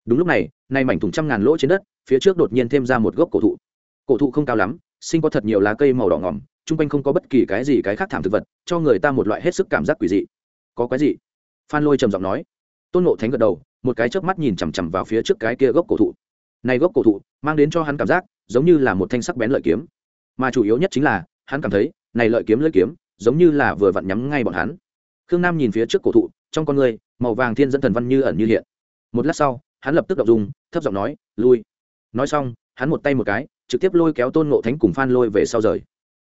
Đúng lúc này, nay mảnh thùng trăm ngàn lỗ trên đất, phía trước đột nhiên thêm ra một gốc cổ thụ. Cổ thụ không cao lắm, sinh có thật nhiều lá cây màu đỏ ngỏm, chung quanh không có bất kỳ cái gì cái khác thảm thực vật, cho người ta một loại hết sức cảm giác quỷ dị. Có cái gì phan lôi trầm giọng nói. Tôn nộ thánh gật đầu, một cái chớp mắt nhìn chằm chằm vào phía trước cái kia gốc cổ thụ. Này gốc cổ thụ, mang đến cho hắn cảm giác, giống như là một thanh sắc bén lợi kiếm. Mà chủ yếu nhất chính là, hắn cảm thấy, này lợi kiếm lợi kiếm giống như là vừa vặn nhắm ngay bọn hắn. Khương nam nhìn phía trước cổ thụ, trong con người, màu vàng thiên dẫn thần văn như ẩn như hiện. Một lát sau, hắn lập tức đọc dùng thấp giọng nói, lui. Nói xong, hắn một tay một cái, trực tiếp lôi kéo tôn ngộ thánh cùng phan lôi về sau rời.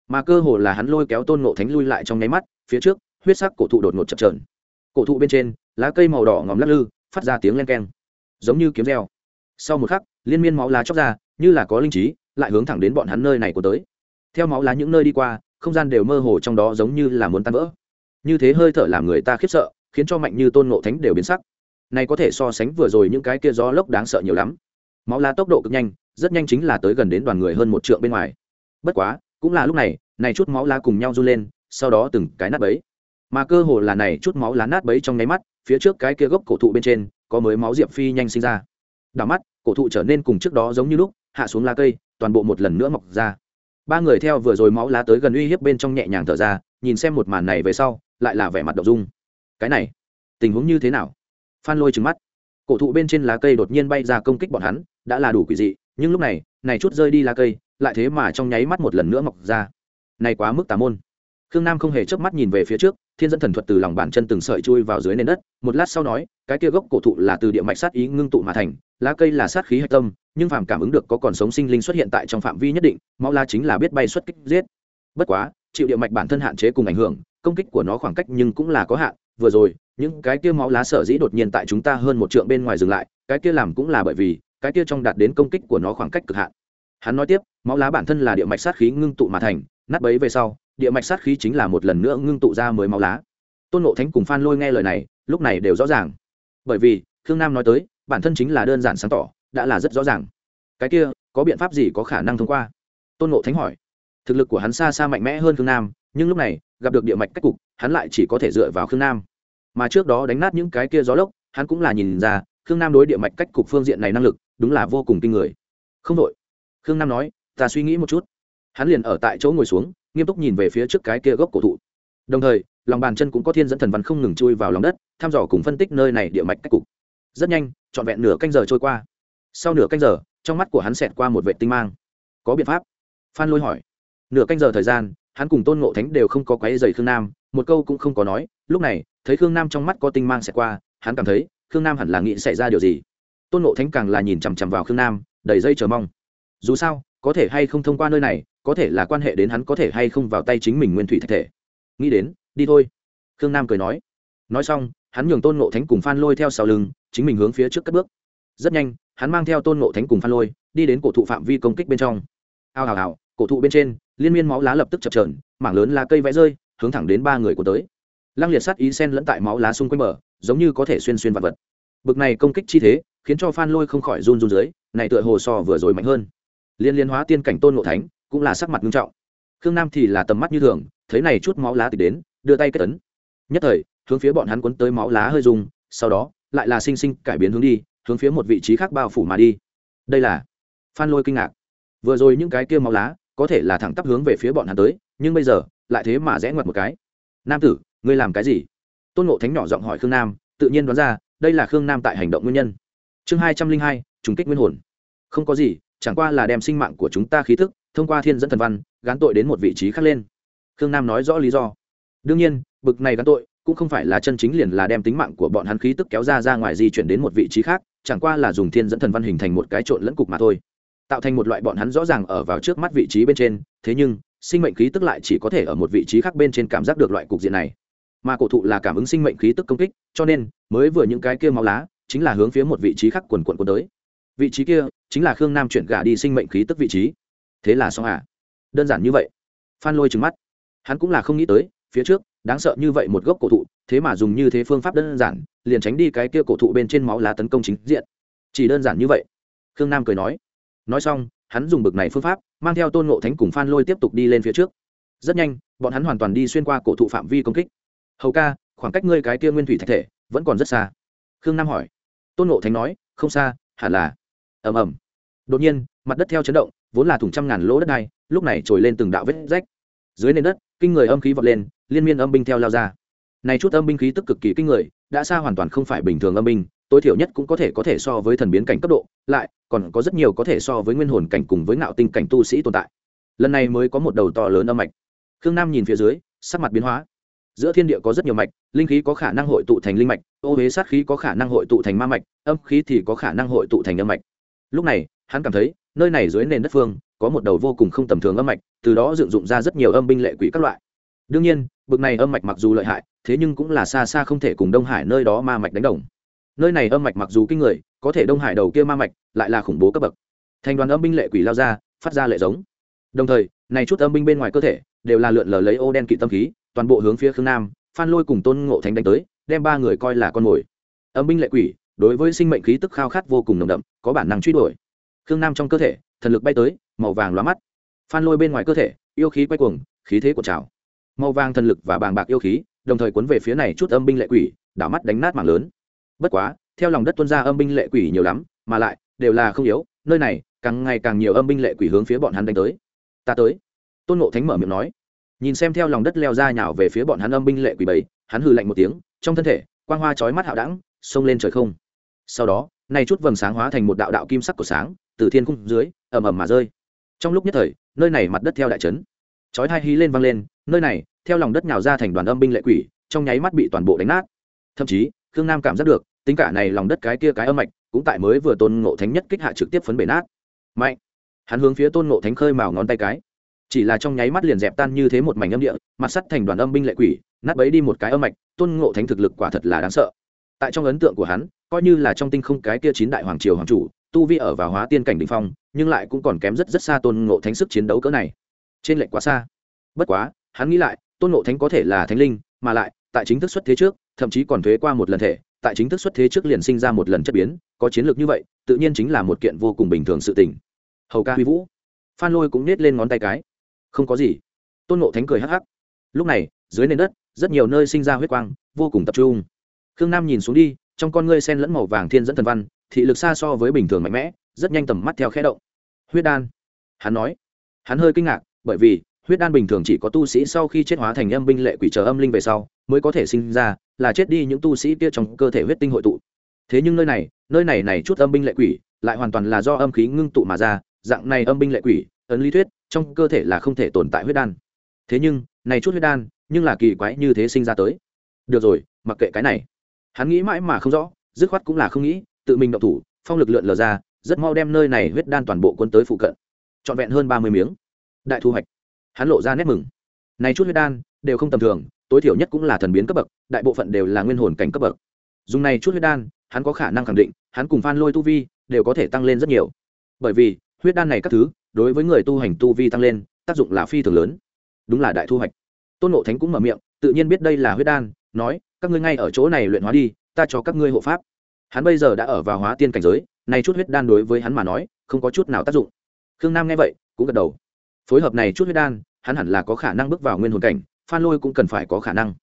Mà cơ hồ là hắn lôi kéo tôn ngộ thánh lui lại trong nháy mắt, phía trước, huyết sắc cổ thụ đột ngột chập trờn cổ thụ bên trên, lá cây màu đỏ ngòm lắc lư, phát ra tiếng len keng. Giống như kiếm reo. Sau một khắc, liên miên máu lá chóc ra, như là có linh trí, lại hướng thẳng đến bọn hắn nơi này của tới. Theo máu lá những nơi đi qua không gian đều mơ hồ trong đó giống như là muốn tan vỡ. Như thế hơi thở làm người ta khiếp sợ, khiến cho mạnh như tôn ngộ thánh đều biến sắc. Này có thể so sánh vừa rồi những cái kia gió lốc đáng sợ nhiều lắm. Máu lá tốc độ cực nhanh, rất nhanh chính là tới gần đến đoàn người hơn một trượng bên ngoài. Bất quá, cũng là lúc này này chút máu lá cùng nhau run lên, sau đó từng cái nát bấy. Mà cơ hồ là này chút máu lá nát bấy trong nháy mắt, phía trước cái kia gốc cổ thụ bên trên, có mới máu diệp phi nhanh sinh ra. Đảo mắt, cổ thụ trở nên cùng trước đó giống như lúc, hạ xuống lá cây, toàn bộ một lần nữa mọc ra ba người theo vừa rồi máu lá tới gần uy hiếp bên trong nhẹ nhàng thở ra, nhìn xem một màn này về sau, lại là vẻ mặt đậu dung. Cái này, tình huống như thế nào? Phan lôi trừng mắt. Cổ thụ bên trên lá cây đột nhiên bay ra công kích bọn hắn, đã là đủ quỷ dị, nhưng lúc này này chút rơi đi lá cây, lại thế mà trong nháy mắt một lần nữa mọc ra. Này quá mức tà môn khương nam không hề chớp mắt nhìn về phía trước, thiên dẫn thần thuật từ lòng bàn chân từng sợi chui vào dưới nền đất, một lát sau nói, cái kia gốc cổ thụ là từ địa mạch sát ý ngưng tụ mà thành, lá cây là sát khí hạch tâm, nhưng phàm cảm ứng được có còn sống sinh linh xuất hiện tại trong phạm vi nhất định, máu la chính là biết bay xuất kích giết. Bất quá, chịu địa mạch bản thân hạn chế cùng ảnh hưởng, công kích của nó khoảng cách nhưng cũng là có hạn, vừa rồi, những cái kia máu lá sở dĩ đột nhiên tại chúng ta hơn một trượng bên ngoài dừng lại, cái kia làm cũng là bởi vì, cái kia trong đạt đến công kích của nó khoảng cách cực hạn. Hắn nói tiếp, máu lá bản thân là địa mạch sát khí ngưng tụ mà thành, nát bấy về sau địa mạch sát khí chính là một lần nữa ngưng tụ ra mới máu lá. Tôn ngộ thánh cùng phan lôi nghe lời này, lúc này đều rõ ràng. Bởi vì, khương nam nói tới, bản thân chính là đơn giản sáng tỏ, đã là rất rõ ràng. Cái kia, có biện pháp gì có khả năng thông qua? Tôn ngộ thánh hỏi. Thực lực của hắn xa xa mạnh mẽ hơn khương nam, nhưng lúc này, gặp được địa mạch cách cục, hắn lại chỉ có thể dựa vào khương nam. Mà trước đó đánh nát những cái kia gió lốc, hắn cũng là nhìn ra, khương nam đối địa mạch cách cục phương diện này năng lực, đúng là vô cùng kinh người. Không đội khương nam nói, ta suy nghĩ một chút hắn liền ở tại chỗ ngồi xuống, nghiêm túc nhìn về phía trước cái kia gốc cổ thụ. Đồng thời, lòng bàn chân cũng có thiên dẫn thần văn không ngừng chui vào lòng đất thăm dò cùng phân tích nơi này địa mạch cách cục. Rất nhanh, trọn vẹn nửa canh giờ trôi qua. Sau nửa canh giờ, trong mắt của hắn xẹt qua một vệ tinh mang. Có biện pháp? Phan lôi hỏi. Nửa canh giờ thời gian, hắn cùng tôn ngộ thánh đều không có quáy dày khương nam, một câu cũng không có nói. Lúc này, thấy khương nam trong mắt có tinh mang xẹt qua, hắn cảm thấy khương nam hẳn là nghĩ xảy ra điều gì. Tôn ngộ thánh càng là nhìn chằm chằm vào khương nam, đầy dây chờ mong. Dù sao có thể hay không thông qua nơi này, có thể là quan hệ đến hắn có thể hay không vào tay chính mình nguyên thủy thạch thể. Nghĩ đến, đi thôi. Khương nam cười nói. Nói xong, hắn nhường tôn ngộ thánh cùng phan lôi theo sau lưng, chính mình hướng phía trước cất bước. Rất nhanh, hắn mang theo tôn ngộ thánh cùng phan lôi, đi đến cổ thụ phạm vi công kích bên trong. Ao hào hào cổ thụ bên trên, liên miên máu lá lập tức chập trờn mảng lớn lá cây vẽ rơi, hướng thẳng đến ba người của tới. Lăng liệt sát ý sen lẫn tại máu lá xung quanh bờ, giống như có thể xuyên xuyên vật vật. Bực này công kích chi thế, khiến cho phan lôi không khỏi run run dưới, này tựa hồ so vừa rồi mạnh hơn liên liên hóa tiên cảnh tôn ngộ thánh, cũng là sắc mặt nghiêm trọng. Khương nam thì là tầm mắt như thường, thấy này chút máu lá tịch đến, đưa tay kết tấn nhất thời, hướng phía bọn hắn cuốn tới máu lá hơi dùng sau đó, lại là sinh sinh cải biến hướng đi, hướng phía một vị trí khác bao phủ mà đi. Đây là phan lôi kinh ngạc. Vừa rồi những cái kia máu lá, có thể là thẳng tắp hướng về phía bọn hắn tới, nhưng bây giờ, lại thế mà rẽ ngoặt một cái. Nam tử, ngươi làm cái gì? Tôn ngộ thánh nhỏ giọng hỏi khương nam, tự nhiên đoán ra, đây là khương nam tại hành động nguyên nhân. Chương hai trăm linh hai, trùng kích nguyên hồn. Không có gì chẳng qua là đem sinh mạng của chúng ta khí thức, thông qua thiên dẫn thần văn, gán tội đến một vị trí khác lên. Khương nam nói rõ lý do. Đương nhiên, bực này gán tội cũng không phải là chân chính liền là đem tính mạng của bọn hắn khí tức kéo ra ra ngoài di chuyển đến một vị trí khác, chẳng qua là dùng thiên dẫn thần văn hình thành một cái trộn lẫn cục mà thôi. Tạo thành một loại bọn hắn rõ ràng ở vào trước mắt vị trí bên trên, thế nhưng, sinh mệnh khí tức lại chỉ có thể ở một vị trí khác bên trên cảm giác được loại cục diện này. Mà cổ thụ là cảm ứng sinh mệnh khí tức công kích, cho nên, mới vừa những cái kia máu lá, chính là hướng phía một vị trí khác quần quần quần tới vị trí kia chính là khương nam chuyển gà đi sinh mệnh khí tức vị trí. Thế là xong à? Đơn giản như vậy. Phan lôi trừng mắt. Hắn cũng là không nghĩ tới, phía trước, đáng sợ như vậy một gốc cổ thụ, thế mà dùng như thế phương pháp đơn giản, liền tránh đi cái kia cổ thụ bên trên máu lá tấn công chính diện. Chỉ đơn giản như vậy. Khương nam cười nói. Nói xong, hắn dùng bực này phương pháp, mang theo tôn ngộ thánh cùng phan lôi tiếp tục đi lên phía trước. Rất nhanh, bọn hắn hoàn toàn đi xuyên qua cổ thụ phạm vi công kích. Hầu ca, khoảng cách ngươi cái kia nguyên thủy thạch thể vẫn còn rất xa. Khương nam hỏi. Tôn ngộ thánh nói, không xa, hẳn là ầm ầm. Đột nhiên, mặt đất theo chấn động, vốn là thủng trăm ngàn lỗ đất này lúc này trồi lên từng đạo vết rách. Dưới nền đất, kinh người âm khí vọt lên, liên miên âm binh theo lao ra. Này chút âm binh khí tức cực kỳ kinh người, đã xa hoàn toàn không phải bình thường âm binh, tối thiểu nhất cũng có thể có thể so với thần biến cảnh cấp độ, lại còn có rất nhiều có thể so với nguyên hồn cảnh cùng với ngạo tinh cảnh tu sĩ tồn tại. Lần này mới có một đầu to lớn âm mạch. Khương nam nhìn phía dưới, sắc mặt biến hóa. Giữa thiên địa có rất nhiều mạch, linh khí có khả năng hội tụ thành linh mạch, ô huế sát khí có khả năng hội tụ thành ma mạch, âm khí thì có khả năng hội tụ thành âm mạch lúc này, hắn cảm thấy, nơi này dưới nền đất phương, có một đầu vô cùng không tầm thường âm mạch, từ đó dựng dụng ra rất nhiều âm binh lệ quỷ các loại. Đương nhiên, bực này âm mạch mặc dù lợi hại, thế nhưng cũng là xa xa không thể cùng đông hải nơi đó ma mạch đánh đồng. Nơi này âm mạch mặc dù kinh người, có thể đông hải đầu kia ma mạch lại là khủng bố cấp bậc. Thành đoàn âm binh lệ quỷ lao ra, phát ra lệ giống. Đồng thời, này chút âm binh bên ngoài cơ thể, đều là lượn lờ lấy ô đen kỵ tâm khí, toàn bộ hướng phía khương nam, phan lôi cùng tôn ngộ thánh đánh tới, đem ba người coi là con mồi. Âm binh lệ quỷ đối với sinh mệnh khí tức khao khát vô cùng nồng đậm, có bản năng truy đuổi. Khương nam trong cơ thể, thần lực bay tới, màu vàng lóa mắt. Phan lôi bên ngoài cơ thể, yêu khí quay cuồng, khí thế của trào. Màu vàng thần lực và bàng bạc yêu khí, đồng thời cuốn về phía này chút âm binh lệ quỷ, đảo mắt đánh nát mảng lớn. Bất quá, theo lòng đất tuân ra âm binh lệ quỷ nhiều lắm, mà lại, đều là không yếu, nơi này, càng ngày càng nhiều âm binh lệ quỷ hướng phía bọn hắn đánh tới. Ta tới. Tôn ngộ thánh mở miệng nói. Nhìn xem theo lòng đất leo ra nhào về phía bọn hắn âm binh lệ quỷ bảy hắn hừ lạnh một tiếng, trong thân thể, quang hoa chói mắt hạo đẳng xông lên trời không sau đó, nay chút vầng sáng hóa thành một đạo đạo kim sắc của sáng, từ thiên cung dưới, ầm ầm mà rơi. Trong lúc nhất thời, nơi này mặt đất theo đại trấn. Chói hai hí lên vang lên, nơi này, theo lòng đất nhào ra thành đoàn âm binh lệ quỷ, trong nháy mắt bị toàn bộ đánh nát. Thậm chí, khương nam cảm giác được, tính cả này lòng đất cái kia cái âm mạch, cũng tại mới vừa tôn ngộ thánh nhất kích hạ trực tiếp phấn bể nát. Mạnh! Hắn hướng phía tôn ngộ thánh khơi mào ngón tay cái. Chỉ là trong nháy mắt liền dẹp tan như thế một mảnh âm địa, mặt sắt thành đoàn âm binh lệ quỷ, nát bấy đi một cái âm mạch, tôn ngộ thánh thực lực quả thật là đáng sợ tại trong ấn tượng của hắn, coi như là trong tinh không cái kia chín đại hoàng triều hoàng chủ, tu vi ở vào hóa tiên cảnh đ ỉ n h phong, nhưng lại cũng còn kém rất rất xa tôn ngộ thánh sức chiến đấu cỡ này. Trên lệnh quá xa. Bất quá, hắn nghĩ lại, tôn ngộ thánh có thể là thánh linh, mà lại, tại chính thức xuất thế trước, thậm chí còn thuế qua một lần thể, tại chính thức xuất thế trước liền sinh ra một lần chất biến, có chiến lược như vậy, tự nhiên chính là một kiện vô cùng bình thường sự tình. Hầu ca huy vũ. Phan lôi cũng nết lên ngón tay cái. Không có gì. Tôn ngộ thánh cười hắc hắc. Lúc này, dưới nền đất, rất nhiều nơi sinh ra huyết quang, vô cùng tập trung khương nam nhìn xuống đi, trong con ngươi sen lẫn màu vàng thiên dẫn thần văn, thị lực xa so với bình thường mạnh mẽ, rất nhanh tầm mắt theo khẽ động. Huyết đan. Hắn nói. Hắn hơi kinh ngạc, bởi vì, huyết đan bình thường chỉ có tu sĩ sau khi chết hóa thành âm binh lệ quỷ chờ âm linh về sau, mới có thể sinh ra, là chết đi những tu sĩ kia trong cơ thể huyết tinh hội tụ. Thế nhưng nơi này nơi này này chút âm binh lệ quỷ, lại hoàn toàn là do âm khí ngưng tụ mà ra, dạng này âm binh lệ quỷ, ấn lý thuyết, trong cơ thể là không thể tồn tại huyết đan. Thế nhưng, này chút huyết đan, nhưng là kỳ quái như thế sinh ra tới. Được rồi, mặc kệ cái này hắn nghĩ mãi mà không rõ, dứt khoát cũng là không nghĩ, tự mình động thủ, phong lực lượn lờ ra, rất mau đem nơi này huyết đan toàn bộ quân tới phụ cận. Trọn vẹn hơn ba mươi miếng. Đại thu hoạch. Hắn lộ ra nét mừng. Này chút huyết đan, đều không tầm thường, tối thiểu nhất cũng là thần biến cấp bậc, đại bộ phận đều là nguyên hồn cảnh cấp bậc. Dùng này chút huyết đan, hắn có khả năng khẳng định, hắn cùng phan lôi tu vi đều có thể tăng lên rất nhiều. Bởi vì, huyết đan này các thứ, đối với người tu hành tu vi tăng lên, tác dụng là phi thường lớn. Đúng là đại thu hoạch. Tôn nộ thánh cũng mở miệng, tự nhiên biết đây là huyết đan nói, các ngươi ngay ở chỗ này luyện hóa đi, ta cho các ngươi hộ pháp. Hắn bây giờ đã ở vào hóa tiên cảnh giới, này chút huyết đan đối với hắn mà nói, không có chút nào tác dụng. Khương nam nghe vậy, cũng gật đầu. Phối hợp này chút huyết đan, hắn hẳn là có khả năng bước vào nguyên hồn cảnh, phan lôi cũng cần phải có khả năng.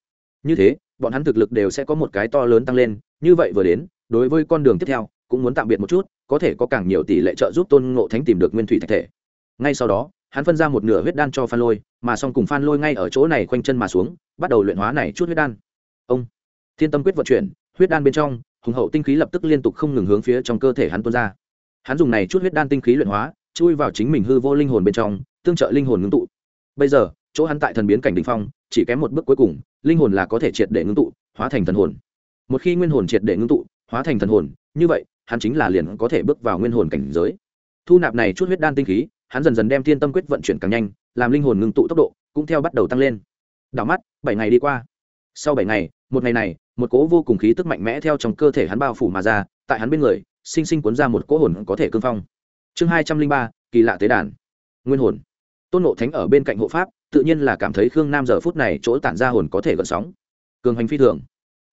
Như thế, bọn hắn thực lực đều sẽ có một cái to lớn tăng lên, như vậy vừa đến, đối với con đường tiếp theo, cũng muốn tạm biệt một chút, có thể có càng nhiều tỷ lệ trợ giúp tôn ngộ thánh tìm được nguyên thủy thạch thể. Ngay sau đó, hắn phân ra một nửa huyết đan cho phan lôi, mà xong cùng phan lôi ngay ở chỗ này khoanh chân mà xuống, bắt đầu luyện hóa này chút huyết đan thiên tâm quyết vận chuyển, huyết đan bên trong, hùng hậu tinh khí lập tức liên tục không ngừng hướng phía trong cơ thể hắn tuôn ra. Hắn dùng này chút huyết đan tinh khí luyện hóa, chui vào chính mình hư vô linh hồn bên trong, tương trợ linh hồn ngưng tụ. Bây giờ, chỗ hắn tại thần biến cảnh đ ỉ n h phong, chỉ kém một bước cuối cùng, linh hồn là có thể triệt để ngưng tụ, hóa thành thần hồn. Một khi nguyên hồn triệt để ngưng tụ, hóa thành thần hồn, như vậy, hắn chính là liền có thể bước vào nguyên hồn cảnh giới. Thu nạp này chút huyết đan tinh khí, hắn dần dần đem thiên tâm quyết vận chuyển càng nhanh, làm linh hồn ngưng tụ tốc độ cũng theo bắt đầu tăng lên. Đảo mắt, bảy ngày đi qua. Sau bảy ngày một ngày này, một cỗ vô cùng khí tức mạnh mẽ theo trong cơ thể hắn bao phủ mà ra, tại hắn bên người, sinh sinh cuốn ra một cỗ hồn có thể cương phong. Chương hai trăm linh ba, kỳ lạ tế đàn. Nguyên hồn. Tôn nộ thánh ở bên cạnh hộ pháp, tự nhiên là cảm thấy khương nam giờ phút này chỗ tản ra hồn có thể gợn sóng. Cường hành phi thường.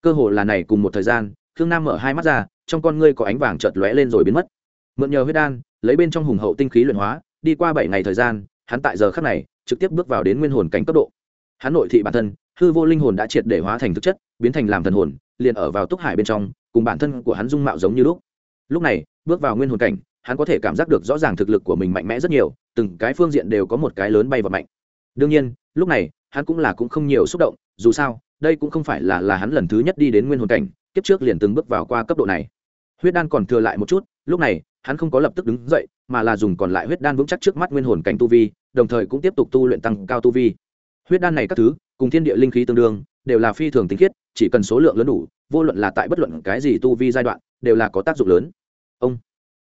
Cơ hồ là này cùng một thời gian, khương nam mở hai mắt ra, trong con ngươi có ánh vàng chợt lóe lên rồi biến mất. Mượn nhờ huyết đan, lấy bên trong hùng hậu tinh khí luyện hóa, đi qua bảy ngày thời gian, hắn tại giờ khắc này, trực tiếp bước vào đến nguyên hồn cảnh cấp độ. Hắn nội thị bản thân hư vô linh hồn đã triệt để hóa thành thực chất, biến thành làm thần hồn, liền ở vào túc hải bên trong, cùng bản thân của hắn dung mạo giống như lúc. Lúc này, bước vào nguyên hồn cảnh, hắn có thể cảm giác được rõ ràng thực lực của mình mạnh mẽ rất nhiều, từng cái phương diện đều có một cái lớn bay và mạnh. Đương nhiên, lúc này, hắn cũng là cũng không nhiều xúc động, dù sao, đây cũng không phải là là hắn lần thứ nhất đi đến nguyên hồn cảnh, kiếp trước liền từng bước vào qua cấp độ này. Huyết đan còn thừa lại một chút, lúc này, hắn không có lập tức đứng dậy, mà là dùng còn lại huyết đan vững chắc trước mắt nguyên hồn cảnh tu vi, đồng thời cũng tiếp tục tu luyện tăng cao tu vi. Huyết đan này các thứ cùng thiên địa linh khí tương đương, đều là phi thường tinh khiết, chỉ cần số lượng lớn đủ, vô luận là tại bất luận cái gì tu vi giai đoạn, đều là có tác dụng lớn. Ông,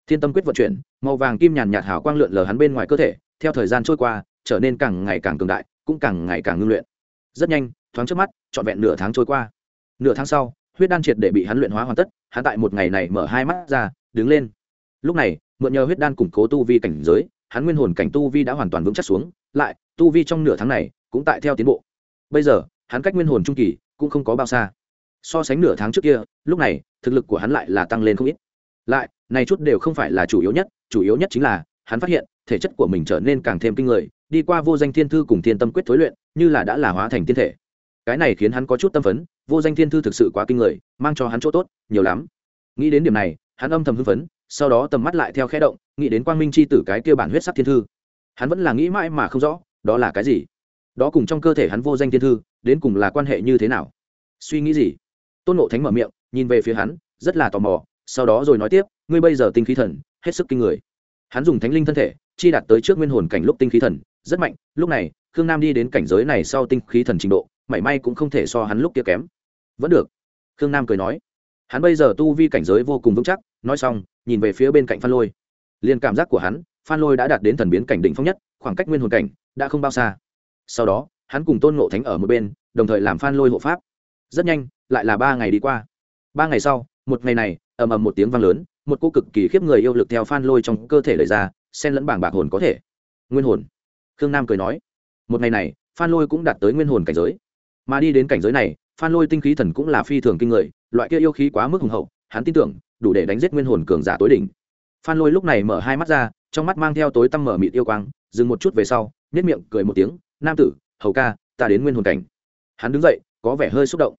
thiên tâm quyết vận chuyển, màu vàng kim nhàn nhạt hào quang lượn lờ hắn bên ngoài cơ thể, theo thời gian trôi qua, trở nên càng ngày càng cường đại, cũng càng ngày càng ngưng luyện. Rất nhanh, thoáng trước mắt, trọn vẹn nửa tháng trôi qua. Nửa tháng sau, huyết đan triệt để bị hắn luyện hóa hoàn tất, hắn tại một ngày này mở hai mắt ra, đứng lên. Lúc này, mượn nhờ huyết đan củng cố tu vi cảnh giới, hắn nguyên hồn cảnh tu vi đã hoàn toàn vững chắc xuống, lại, tu vi trong nửa tháng này cũng tại theo tiến bộ bây giờ, hắn cách nguyên hồn trung kỳ cũng không có bao xa. So sánh nửa tháng trước kia, lúc này, thực lực của hắn lại là tăng lên không ít. Lại, này chút đều không phải là chủ yếu nhất, chủ yếu nhất chính là, hắn phát hiện, thể chất của mình trở nên càng thêm kinh người, đi qua vô danh thiên thư cùng thiên tâm quyết thối luyện, như là đã là hóa thành thiên thể. Cái này khiến hắn có chút tâm phấn, vô danh thiên thư thực sự quá kinh người, mang cho hắn chỗ tốt, nhiều lắm. Nghĩ đến điểm này, hắn âm thầm hưng phấn, sau đó tầm mắt lại theo khẽ động, nghĩ đến quang minh c h i tử cái kia bản huyết sắc thiên thư. Hắn vẫn là nghĩ mãi mà không rõ, đó là cái gì đó cùng trong cơ thể hắn vô danh thiên thư, đến cùng là quan hệ như thế nào? Suy nghĩ gì? Tôn nộ thánh mở miệng, nhìn về phía hắn, rất là tò mò, sau đó rồi nói tiếp, ngươi bây giờ tinh khí thần, hết sức kinh người. Hắn dùng thánh linh thân thể, chi đạt tới trước nguyên hồn cảnh lúc tinh khí thần, rất mạnh, lúc này, khương nam đi đến cảnh giới này sau tinh khí thần trình độ, mảy may cũng không thể so hắn lúc kia kém. Vẫn được, khương nam cười nói. Hắn bây giờ tu vi cảnh giới vô cùng vững chắc, nói xong, nhìn về phía bên cạnh phan lôi. Liền cảm giác của hắn, phan lôi đã đạt đến thần biến cảnh đỉnh phong nhất, khoảng cách nguyên hồn cảnh đã không bao xa sau đó, hắn cùng tôn ngộ thánh ở một bên, đồng thời làm phan lôi hộ pháp. Rất nhanh, lại là ba ngày đi qua. Ba ngày sau, một ngày này, ầm ầm một tiếng vang lớn, một cô cực kỳ khiếp người yêu lực theo phan lôi trong cơ thể lời ra, xen lẫn bảng bạc hồn có thể. Nguyên hồn. Khương nam cười nói, một ngày này, phan lôi cũng đạt tới nguyên hồn cảnh giới. Mà đi đến cảnh giới này, phan lôi tinh khí thần cũng là phi thường kinh người, loại kia yêu khí quá mức hùng hậu, hắn tin tưởng, đủ để đánh giết nguyên hồn cường giả tối đỉnh. Phan lôi lúc này mở hai mắt ra, trong mắt mang theo tối tăm mở mịt yêu quang, dừng một chút về sau nhét miệng cười một tiếng nam tử, hầu ca, ta đến nguyên hồn cảnh. Hắn đứng dậy, có vẻ hơi xúc động.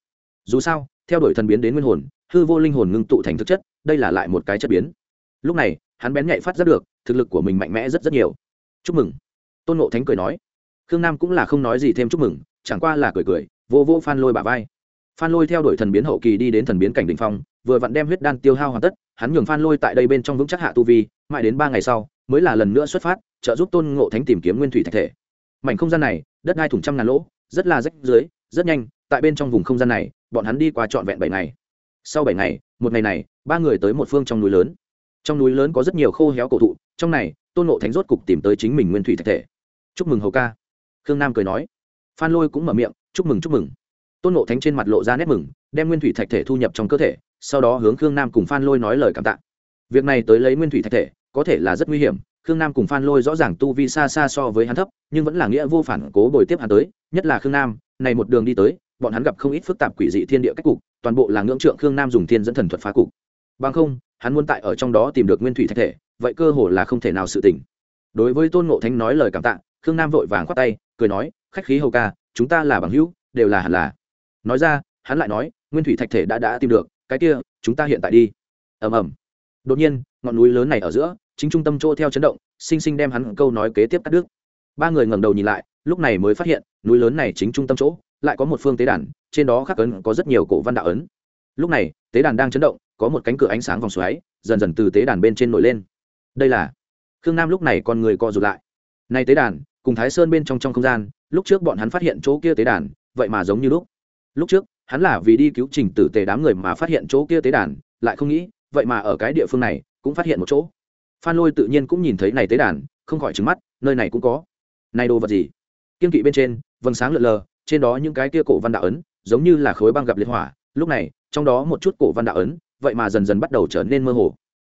Dù sao, theo đuổi thần biến đến nguyên hồn, hư vô linh hồn ngưng tụ thành thực chất, đây là lại một cái chất biến. Lúc này, hắn bén nhạy phát rất được, thực lực của mình mạnh mẽ rất rất nhiều. Chúc mừng. Tôn Ngộ thánh cười nói. Khương nam cũng là không nói gì thêm chúc mừng, chẳng qua là cười cười, vô vô phan lôi bà vai. Phan lôi theo đuổi thần biến hậu kỳ đi đến thần biến cảnh đình phong, vừa vặn đem huyết đan tiêu hao hoàn tất, hắn nhường phan lôi tại đây bên trong vững chắc hạ tu vi, mãi đến ba ngày sau, mới là lần nữa xuất phát, trợ giúp tôn ngộ thánh tìm kiếm nguyên thủy thạch thể mảnh không gian này, đất hai thủng trăm ngàn lỗ, rất là rách dưới rất nhanh, tại bên trong vùng không gian này, bọn hắn đi qua trọn vẹn bảy ngày. Sau bảy ngày, một ngày này, ba người tới một phương trong núi lớn. Trong núi lớn có rất nhiều khô héo cổ thụ, trong này, tôn ngộ thánh rốt cục tìm tới chính mình nguyên thủy thạch thể. Chúc mừng hầu ca. Khương nam cười nói. Phan lôi cũng mở miệng, chúc mừng chúc mừng. Tôn ngộ thánh trên mặt lộ ra nét mừng, đem nguyên thủy thạch thể thu nhập trong cơ thể, sau đó hướng khương nam cùng phan lôi nói lời cảm tạ. Việc này tới lấy nguyên thủy thạch thể, có thể là rất nguy hiểm khương nam cùng phan lôi rõ ràng tu vi xa xa so với hắn thấp, nhưng vẫn là nghĩa vô phản cố bồi tiếp hắn tới, nhất là khương nam, này một đường đi tới, bọn hắn gặp không ít phức tạp quỷ dị thiên địa cách cục, toàn bộ là ngưỡng trượng khương nam dùng thiên dẫn thần thuật phá cục. Bằng không, hắn muốn tại ở trong đó tìm được nguyên thủy thạch thể, vậy cơ hồ là không thể nào sự tỉnh đối với tôn ngộ thánh nói lời cảm tạ, khương nam vội vàng khoát tay, cười nói, khách khí hầu ca, chúng ta là bằng hữu, đều là hẳn là. Nói ra, hắn lại nói, nguyên thủy thạch thể đã đã tìm được, cái kia, chúng ta hiện tại đi. Ầm ầm. Đột nhiên, ngọn núi lớn này ở giữa chính trung tâm chỗ theo chấn động, sinh sinh đem hắn câu nói kế tiếp cắt đứt. Ba người ngẩng đầu nhìn lại, lúc này mới phát hiện, núi lớn này chính trung tâm chỗ, lại có một phương tế đàn, trên đó khắc ấn có rất nhiều cổ văn đạo ấn. Lúc này, tế đàn đang chấn động, có một cánh cửa ánh sáng vòng xoáy, dần dần từ tế đàn bên trên nổi lên. Đây là khương nam lúc này con người co rụt lại. Nay tế đàn, cùng thái sơn bên trong trong không gian, lúc trước bọn hắn phát hiện chỗ kia tế đàn, vậy mà giống như lúc. Lúc trước, hắn là vì đi cứu trình tử tề đám người mà phát hiện chỗ kia tế đàn, lại không nghĩ, vậy mà ở cái địa phương này cũng phát hiện một chỗ phan lôi tự nhiên cũng nhìn thấy này tế đàn, không khỏi trứng mắt, nơi này cũng có. Này đồ vật gì? Kiên kỵ bên trên, vầng sáng lượn lờ, trên đó những cái kia cổ văn đạo ấn, giống như là khối băng gặp liệt hỏa. Lúc này, trong đó một chút cổ văn đạo ấn, vậy mà dần dần bắt đầu trở nên mơ hồ.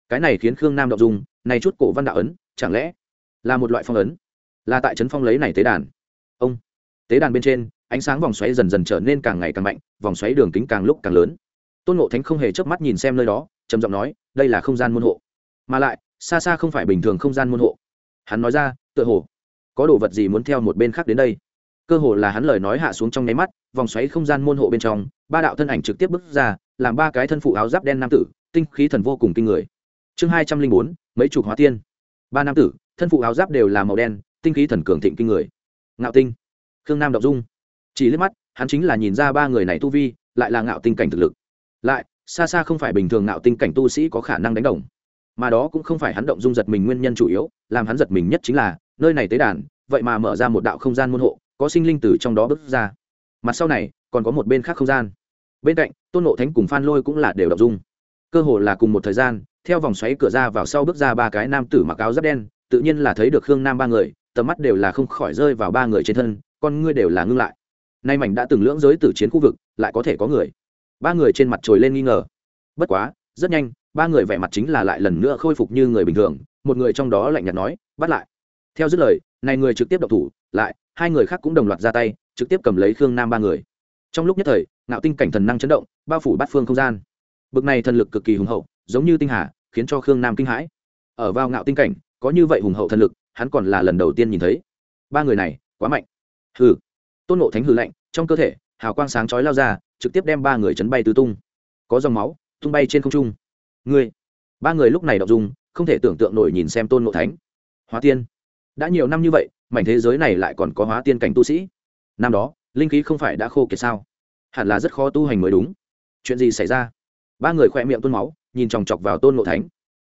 Cái này khiến khương nam đọc dùng này chút cổ văn đạo ấn, chẳng lẽ là một loại phong ấn? Là tại trấn phong lấy này tế đàn. Ông, tế đàn bên trên, ánh sáng vòng xoáy dần dần trở nên càng ngày càng mạnh, vòng xoáy đường kính càng lúc càng lớn. Tôn ngộ thánh không hề chớp mắt nhìn xem nơi đó, trầm giọng nói, đây là không gian môn hộ. Mà lại xa xa không phải bình thường không gian môn hộ. Hắn nói ra, tựa hồ có đồ vật gì muốn theo một bên khác đến đây. Cơ hồ là hắn lời nói hạ xuống trong nháy mắt, vòng xoáy không gian môn hộ bên trong, ba đạo thân ảnh trực tiếp bước ra, làm ba cái thân phụ áo giáp đen nam tử, tinh khí thần vô cùng kinh người. Chương hai trăm linh bốn, mấy chục hóa tiên. Ba nam tử, thân phụ áo giáp đều là màu đen, tinh khí thần cường thịnh kinh người. Ngạo tinh, khương nam đọc dung. Chỉ liếc mắt, hắn chính là nhìn ra ba người này tu vi, lại là ngạo tinh cảnh thực lực. Lại, xa xa không phải bình thường ngạo tinh cảnh tu sĩ có khả năng đánh đồng mà đó cũng không phải hắn động dung giật mình nguyên nhân chủ yếu, làm hắn giật mình nhất chính là, nơi này tế đàn, vậy mà mở ra một đạo không gian môn hộ, có sinh linh từ trong đó bước ra. Mặt sau này, còn có một bên khác không gian. Bên cạnh, tôn nộ thánh cùng phan lôi cũng là đều động dung. Cơ hồ là cùng một thời gian, theo vòng xoáy cửa ra vào sau bước ra ba cái nam tử mặc áo giáp đen, tự nhiên là thấy được khương nam ba người, tầm mắt đều là không khỏi rơi vào ba người trên thân, con ngươi đều là ngưng lại. Nay mảnh đã từng lưỡng giới tử chiến khu vực, lại có thể có người. Ba người trên mặt trồi lên nghi ngờ. Bất quá, rất nhanh ba người vẻ mặt chính là lại lần nữa khôi phục như người bình thường, một người trong đó lạnh nhạt nói, bắt lại. Theo dứt lời, này người trực tiếp độc thủ, lại, hai người khác cũng đồng loạt ra tay, trực tiếp cầm lấy khương nam ba người. Trong lúc nhất thời, ngạo tinh cảnh thần năng chấn động, bao phủ bát phương không gian. Bực này thần lực cực kỳ hùng hậu, giống như tinh hà, khiến cho khương nam kinh hãi. Ở vào ngạo tinh cảnh, có như vậy hùng hậu thần lực, hắn còn là lần đầu tiên nhìn thấy. Ba người này, quá mạnh. Hừ. Tôn nộ thánh hừ lạnh, trong cơ thể, hào quang sáng chói lao ra, trực tiếp đem ba người chấn bay tứ tung. Có dòng máu, tung bay trên không trung ngươi. Ba người lúc này đọc dung, không thể tưởng tượng nổi nhìn xem tôn ngộ thánh. Hóa tiên. Đã nhiều năm như vậy, mảnh thế giới này lại còn có hóa tiên cảnh tu sĩ. Năm đó, linh khí không phải đã khô kiệt sao? Hẳn là rất khó tu hành mới đúng. Chuyện gì xảy ra? Ba người khỏe miệng tôn máu, nhìn chòng chọc vào tôn ngộ thánh.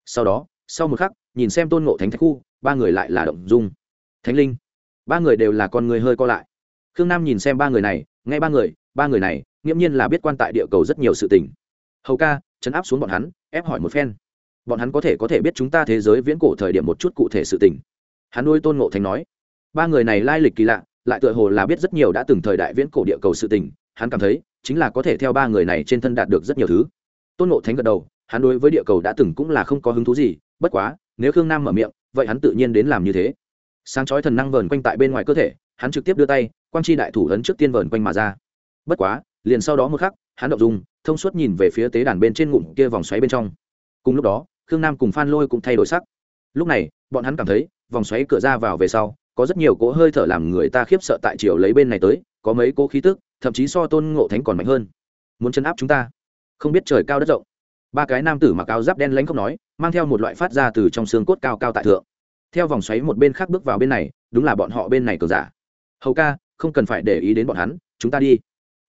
Sau đó, sau một khắc, nhìn xem tôn ngộ thánh thạch khu, ba người lại là động dung. Thánh linh. Ba người đều là con người hơi co lại. Khương nam nhìn xem ba người này, nghe ba người ba người này, nghiễm nhiên là biết quan tại địa cầu rất nhiều sự tình. Hầu ca chấn áp xuống bọn hắn, ép hỏi một phen. Bọn hắn có thể có thể biết chúng ta thế giới viễn cổ thời điểm một chút cụ thể sự tình. Hắn nuôi tôn ngộ thánh nói, ba người này lai lịch kỳ lạ, lại tựa hồ là biết rất nhiều đã từng thời đại viễn cổ địa cầu sự tình, hắn cảm thấy, chính là có thể theo ba người này trên thân đạt được rất nhiều thứ. Tôn ngộ thánh gật đầu, hắn đối với địa cầu đã từng cũng là không có hứng thú gì, bất quá, nếu khương nam mở miệng, vậy hắn tự nhiên đến làm như thế. Sáng chói thần năng vờn quanh tại bên ngoài cơ thể, hắn trực tiếp đưa tay, quang chi đại thủ ấn trước tiên vờn quanh mà ra. Bất quá, liền sau đó một khắc hắn động Dung, thông suốt nhìn về phía tế đàn bên trên ngụm kia vòng xoáy bên trong. Cùng lúc đó, khương nam cùng phan lôi cũng thay đổi sắc. Lúc này, bọn hắn cảm thấy, vòng xoáy cửa ra vào về sau, có rất nhiều cỗ hơi thở làm người ta khiếp sợ tại chiều lấy bên này tới, có mấy cỗ khí tức, thậm chí so tôn ngộ thánh còn mạnh hơn. Muốn chấn áp chúng ta? Không biết trời cao đất rộng. Ba cái nam tử mặc áo giáp đen lãnh không nói, mang theo một loại phát ra từ trong xương cốt cao cao tại thượng. Theo vòng xoáy một bên khác bước vào bên này, đúng là bọn họ bên này cờ giả. Hầu ca, không cần phải để ý đến bọn hắn, chúng ta đi.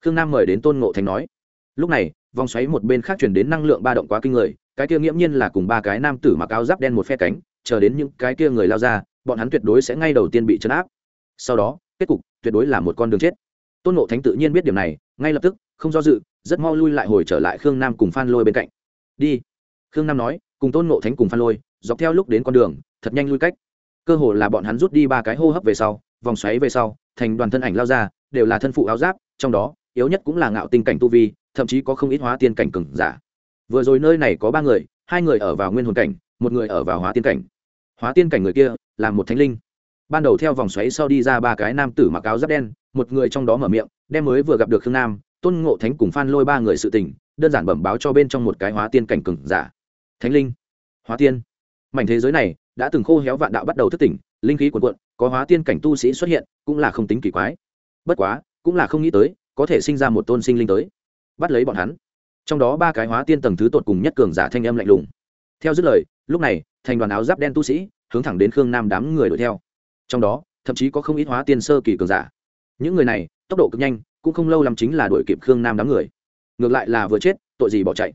Khương nam mời đến tôn ngộ Thánh nói lúc này, vòng xoáy một bên khác chuyển đến năng lượng ba động quá kinh người, cái kia nghiễm nhiên là cùng ba cái nam tử mặc áo giáp đen một phe cánh, chờ đến những cái kia người lao ra, bọn hắn tuyệt đối sẽ ngay đầu tiên bị chấn áp. Sau đó, kết cục tuyệt đối là một con đường chết. Tôn ngộ thánh tự nhiên biết điểm này, ngay lập tức, không do dự, rất mau lui lại hồi trở lại khương nam cùng phan lôi bên cạnh. Đi. Khương nam nói, cùng tôn ngộ thánh cùng phan lôi, dọc theo lúc đến con đường, thật nhanh lui cách. Cơ hồ là bọn hắn rút đi ba cái hô hấp về sau, vòng xoáy về sau, thành đoàn thân ảnh lao ra, đều là thân phụ áo giáp, trong đó, yếu nhất cũng là ngạo tình cảnh tu vi thậm chí có không ít hóa tiên cảnh cừng giả. Vừa rồi nơi này có ba người, hai người ở vào nguyên hồn cảnh, một người ở vào hóa tiên cảnh. Hóa tiên cảnh người kia là một thánh linh. Ban đầu theo vòng xoáy sau đi ra ba cái nam tử mặc áo giáp đen, một người trong đó mở miệng, đem mới vừa gặp được khương nam, tôn ngộ thánh cùng phan lôi ba người sự tình, đơn giản bẩm báo cho bên trong một cái hóa tiên cảnh cừng giả. Thánh linh. Hóa tiên. Mảnh thế giới này đã từng khô héo vạn đạo bắt đầu thức tỉnh, linh khí cuồn cuộn, có hóa tiên cảnh tu sĩ xuất hiện, cũng là không tính kỳ quái. Bất quá, cũng là không nghĩ tới, có thể sinh ra một tôn sinh linh tới bắt lấy bọn hắn. Trong đó ba cái hóa tiên tầng thứ tột cùng nhất cường giả thanh âm lạnh lùng. Theo dứt lời, lúc này, thành đoàn áo giáp đen tu sĩ hướng thẳng đến khương nam đám người đuổi theo. Trong đó, thậm chí có không ít hóa tiên sơ kỳ cường giả. Những người này, tốc độ cực nhanh, cũng không lâu lắm chính là đuổi kịp khương nam đám người. Ngược lại là vừa chết, tội gì bỏ chạy.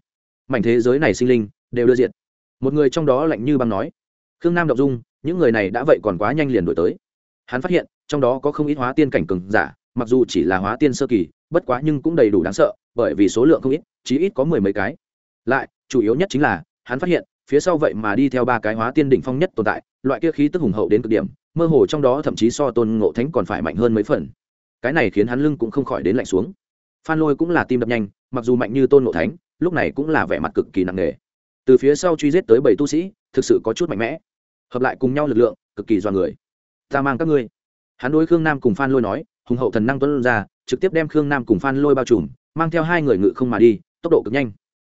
Mảnh thế giới này sinh linh, đều đưa diện một người trong đó lạnh như băng nói. Khương nam đọc dung, những người này đã vậy còn quá nhanh liền đổi tới. Hắn phát hiện, trong đó có không ít hóa tiên cảnh cường giả, mặc dù chỉ là hóa tiên sơ kỳ bất quá nhưng cũng đầy đủ đáng sợ, bởi vì số lượng không ít, chí ít có mười mấy cái. Lại, chủ yếu nhất chính là, hắn phát hiện, phía sau vậy mà đi theo ba cái hóa tiên đỉnh phong nhất tồn tại, loại kia khí tức hùng hậu đến cực điểm, mơ hồ trong đó thậm chí so tôn ngộ thánh còn phải mạnh hơn mấy phần. Cái này khiến hắn lưng cũng không khỏi đến lạnh xuống. Phan lôi cũng là tim đập nhanh, mặc dù mạnh như tôn ngộ thánh, lúc này cũng là vẻ mặt cực kỳ nặng nề. Từ phía sau truy giết tới bảy tu sĩ, thực sự có chút mạnh mẽ. Hợp lại cùng nhau lực lượng, cực kỳ do người. Ta mang các ngươi. Hắn đối khương nam cùng phan lôi nói hùng hậu thần năng tuấn ra, trực tiếp đem khương nam cùng phan lôi bao trùm, mang theo hai người ngự không mà đi, tốc độ cực nhanh.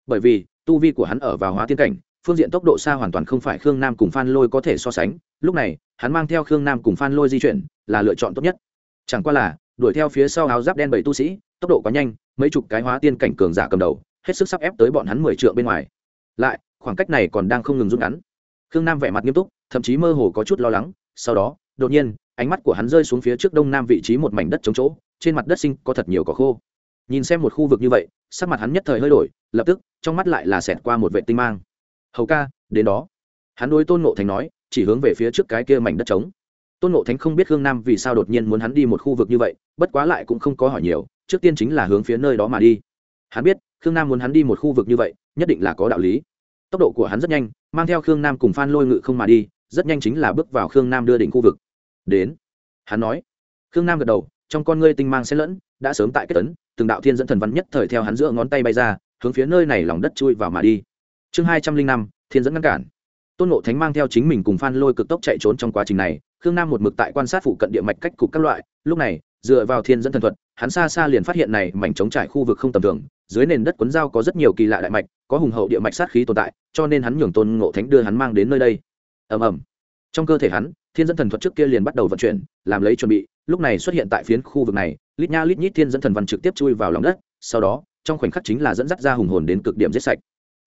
Bởi vì, tu vi của hắn ở vào hóa tiên cảnh, phương diện tốc độ xa hoàn toàn không phải khương nam cùng phan lôi có thể so sánh. Lúc này, hắn mang theo khương nam cùng phan lôi di chuyển, là lựa chọn tốt nhất. Chẳng qua là, đuổi theo phía sau áo giáp đen bảy tu sĩ, tốc độ quá nhanh, mấy chục cái hóa tiên cảnh cường giả cầm đầu, hết sức sắp ép tới bọn hắn mười trượng bên ngoài. Lại, khoảng cách này còn đang không ngừng rút ngắn. Khương nam vẻ mặt nghiêm túc, thậm chí mơ hồ có chút lo lắng, sau đó, đột nhiên ánh mắt của hắn rơi xuống phía trước đông nam vị trí một mảnh đất trống chỗ, trên mặt đất sinh có thật nhiều cỏ khô. Nhìn xem một khu vực như vậy, sắc mặt hắn nhất thời hơi đổi, lập tức, trong mắt lại là xẹt qua một vệ tinh mang. Hầu ca, đến đó. Hắn đối tôn ngộ thánh nói, chỉ hướng về phía trước cái kia mảnh đất trống. Tôn ngộ thánh không biết hương nam vì sao đột nhiên muốn hắn đi một khu vực như vậy, bất quá lại cũng không có hỏi nhiều, trước tiên chính là hướng phía nơi đó mà đi. Hắn biết, khương nam muốn hắn đi một khu vực như vậy, nhất định là có đạo lý. Tốc độ của hắn rất nhanh, mang theo khương nam cùng phan lôi ngự không mà đi, rất nhanh chính là bước vào khương nam đưa đỉnh khu vực đến. Hắn nói, khương nam gật đầu, trong con ngươi tinh mang xen lẫn, đã sớm tại kết tấn từng đạo thiên dẫn thần văn nhất thời theo hắn giữa ngón tay bay ra, hướng phía nơi này lòng đất chui vào mà đi. Chương hai trăm linh năm, thiên dẫn ngăn cản. Tôn ngộ thánh mang theo chính mình cùng phan lôi cực tốc chạy trốn trong quá trình này, khương nam một mực tại quan sát phụ cận địa mạch cách cục các loại, lúc này, dựa vào thiên dẫn thần thuật, hắn xa xa liền phát hiện này mảnh trống trải khu vực không tầm thường, dưới nền đất quấn dao có rất nhiều kỳ lạ đại mạch, có hùng hậu địa mạch sát khí tồn tại, cho nên hắn nhường tôn ngộ thánh đưa hắn mang đến nơi đây. Ầm ầm. Trong cơ thể hắn thiên dẫn thần thuật trước kia liền bắt đầu vận chuyển, làm lấy chuẩn bị, lúc này xuất hiện tại phiến khu vực này, lít nha lít nhít thiên dẫn thần văn trực tiếp chui vào lòng đất, sau đó, trong khoảnh khắc chính là dẫn dắt ra hùng hồn đến cực điểm giết sạch.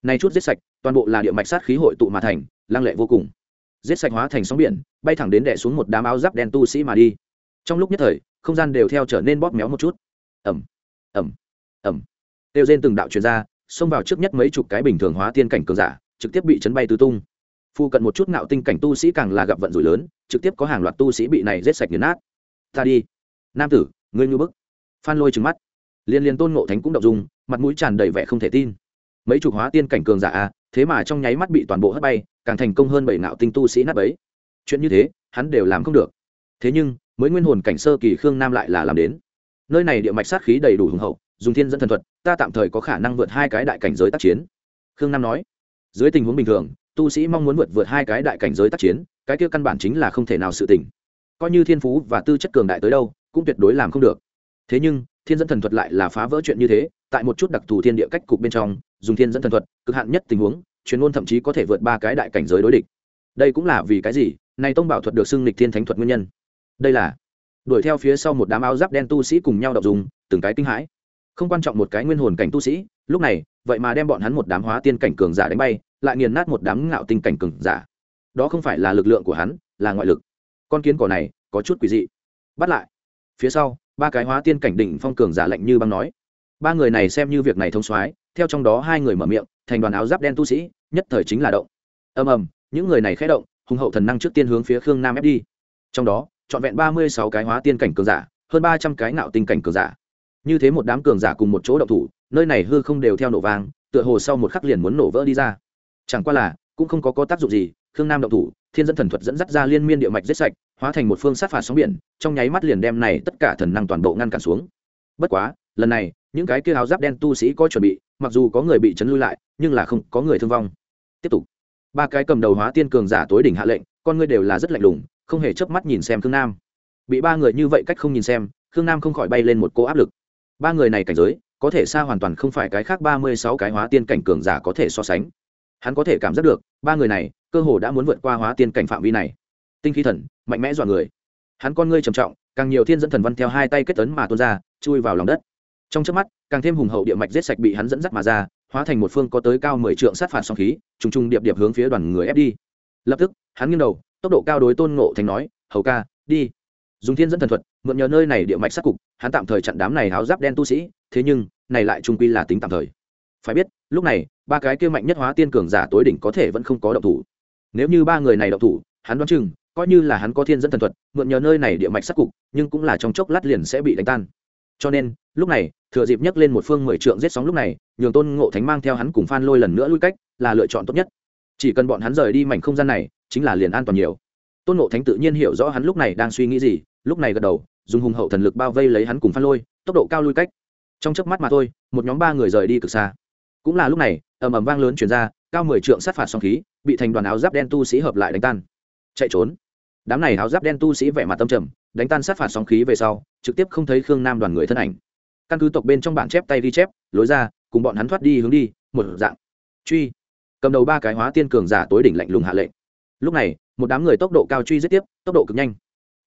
Nay chút giết sạch, toàn bộ là địa mạch sát khí hội tụ mà thành, lăng lệ vô cùng. Giết sạch hóa thành sóng biển, bay thẳng đến đẻ xuống một đám áo giáp đen tu sĩ mà đi. Trong lúc nhất thời, không gian đều theo trở nên bóp méo một chút. Ẩm ẩm ẩm đều trên từng đạo truyền ra, xông vào trước nhất mấy chục cái bình thường hóa tiên cảnh cường giả, trực tiếp bị chấn bay tứ tung phu cận một chút ngạo tinh cảnh tu sĩ càng là gặp vận rủi lớn, trực tiếp có hàng loạt tu sĩ bị này giết sạch nghiền nát. Ta đi. Nam tử, ngươi ngư bức. Phan lôi trừng mắt. Liên liên tôn ngộ thánh cũng đậu dung, mặt mũi tràn đầy vẻ không thể tin. Mấy chục hóa tiên cảnh cường giả à thế mà trong nháy mắt bị toàn bộ hất bay, càng thành công hơn bảy ngạo tinh tu sĩ nát ấy chuyện như thế, hắn đều làm không được. Thế nhưng, mới nguyên hồn cảnh sơ kỳ khương nam lại là làm đến. Nơi này địa mạch sát khí đầy đủ hùng hậu, dùng thiên dẫn thần thuật, ta tạm thời có khả năng vượt hai cái đại cảnh giới tác chiến. Khương nam nói. Dưới tình huống bình thường tu sĩ mong muốn vượt vượt hai cái đại cảnh giới tác chiến, cái kia căn bản chính là không thể nào sự tỉnh coi như thiên phú và tư chất cường đại tới đâu, cũng tuyệt đối làm không được. Thế nhưng, thiên dẫn thần thuật lại là phá vỡ chuyện như thế, tại một chút đặc thù thiên địa cách cục bên trong, dùng thiên dẫn thần thuật, cực hạn nhất tình huống chuyên môn thậm chí có thể vượt ba cái đại cảnh giới đối địch. Đây cũng là vì cái gì? Này tông bảo thuật được xưng lịch thiên thánh thuật nguyên nhân. Đây là đuổi theo phía sau một đám áo giáp đen tu sĩ cùng nhau đọc dùng, từng cái kinh hãi. Không quan trọng một cái nguyên hồn cảnh tu sĩ, lúc này, vậy mà đem bọn hắn một đám hóa tiên cảnh cường giả đánh bay lại nghiền nát một đám ngạo tinh cảnh cường giả. Đó không phải là lực lượng của hắn, là ngoại lực. Con kiến cỏ này có chút quỷ dị. Bắt lại. Phía sau, ba cái hóa tiên cảnh đỉnh phong cường giả lạnh như băng nói. Ba người này xem như việc này thông soái, theo trong đó hai người mở miệng, thành đoàn áo giáp đen tu sĩ, nhất thời chính là động. Ầm ầm, những người này khẽ động, hùng hậu thần năng trước tiên hướng phía khương nam ép đi. Trong đó, trọn vẹn ba mươi sáu cái hóa tiên cảnh cường giả, hơn ba trăm cái nạo tinh cảnh cường giả. Như thế một đám cường giả cùng một chỗ động thủ, nơi này hư không đều theo nổ vang, tựa hồ sau một khắc liền muốn nổ vỡ đi ra chẳng qua là, cũng không có có tác dụng gì, khương nam động thủ, thiên dẫn thần thuật dẫn dắt ra liên miên địa mạch giết sạch, hóa thành một phương sát phạt sóng biển, trong nháy mắt liền đem này tất cả thần năng toàn bộ ngăn cản xuống. Bất quá, lần này, những cái kia áo giáp đen tu sĩ có chuẩn bị, mặc dù có người bị chấn lui lại, nhưng là không có người thương vong. Tiếp tục. Ba cái cầm đầu hóa tiên cường giả tối đỉnh hạ lệnh, con ngươi đều là rất lạnh lùng, không hề chớp mắt nhìn xem khương nam. Bị ba người như vậy cách không nhìn xem, khương nam không khỏi bay lên một cô áp lực. Ba người này cảnh giới, có thể xa hoàn toàn không phải cái khác ba mươi sáu cái hóa tiên cảnh cường giả có thể so sánh hắn có thể cảm giác được, ba người này, cơ hồ đã muốn vượt qua hóa tiên cảnh phạm vi này. Tinh khí thần, mạnh mẽ dọa người. Hắn con ngươi trầm trọng, càng nhiều thiên dẫn thần văn theo hai tay kết tấn mà tuôn ra, chui vào lòng đất. Trong trước mắt, càng thêm hùng hậu địa mạch rết sạch bị hắn dẫn dắt mà ra, hóa thành một phương có tới cao mười trượng sát phạt song khí, trùng trùng điệp điệp hướng phía đoàn người ép đi. Lập tức, hắn nghiêng đầu, tốc độ cao đối tôn ngộ thành nói, hầu ca, đi. Dùng thiên dẫn thần thuật, mượn nhờ nơi này địa mạch sát cục, hắn tạm thời chặn đám này háo giáp đen tu sĩ, thế nhưng, này lại trung quy là tính tạm thời phải biết, lúc này, ba cái kia mạnh nhất hóa tiên cường giả tối đỉnh có thể vẫn không có động thủ. Nếu như ba người này động thủ, hắn đoán chừng, coi như là hắn có thiên dẫn thần thuật, mượn nhờ nơi này địa mạch sắc cục, nhưng cũng là trong chốc lát liền sẽ bị đánh tan. Cho nên, lúc này, thừa dịp nhấc lên một phương mười trượng giết sóng lúc này, nhường tôn ngộ thánh mang theo hắn cùng phan lôi lần nữa lui cách, là lựa chọn tốt nhất. Chỉ cần bọn hắn rời đi mảnh không gian này, chính là liền an toàn nhiều. Tôn ngộ thánh tự nhiên hiểu rõ hắn lúc này đang suy nghĩ gì, lúc này gật đầu, dùng hùng hậu thần lực bao vây lấy hắn cùng phan lôi, tốc độ cao lui cách. Trong chớp mắt mà thôi, một nhóm ba người rời đi cực xa cũng là lúc này, ầm ầm vang lớn chuyển ra, cao mười trượng sát phạt song khí, bị thành đoàn áo giáp đen tu sĩ hợp lại đánh tan. Chạy trốn. Đám này áo giáp đen tu sĩ vẻ mặt tâm trầm, đánh tan sát phạt sóng khí về sau, trực tiếp không thấy khương nam đoàn người thân ảnh. Căn cứ tộc bên trong bản chép tay ghi chép, lối ra, cùng bọn hắn thoát đi hướng đi, một dạng. Truy. Cầm đầu ba cái hóa tiên cường giả tối đỉnh lạnh lùng hạ lệnh. Lúc này, một đám người tốc độ cao truy giết tiếp, tốc độ cực nhanh.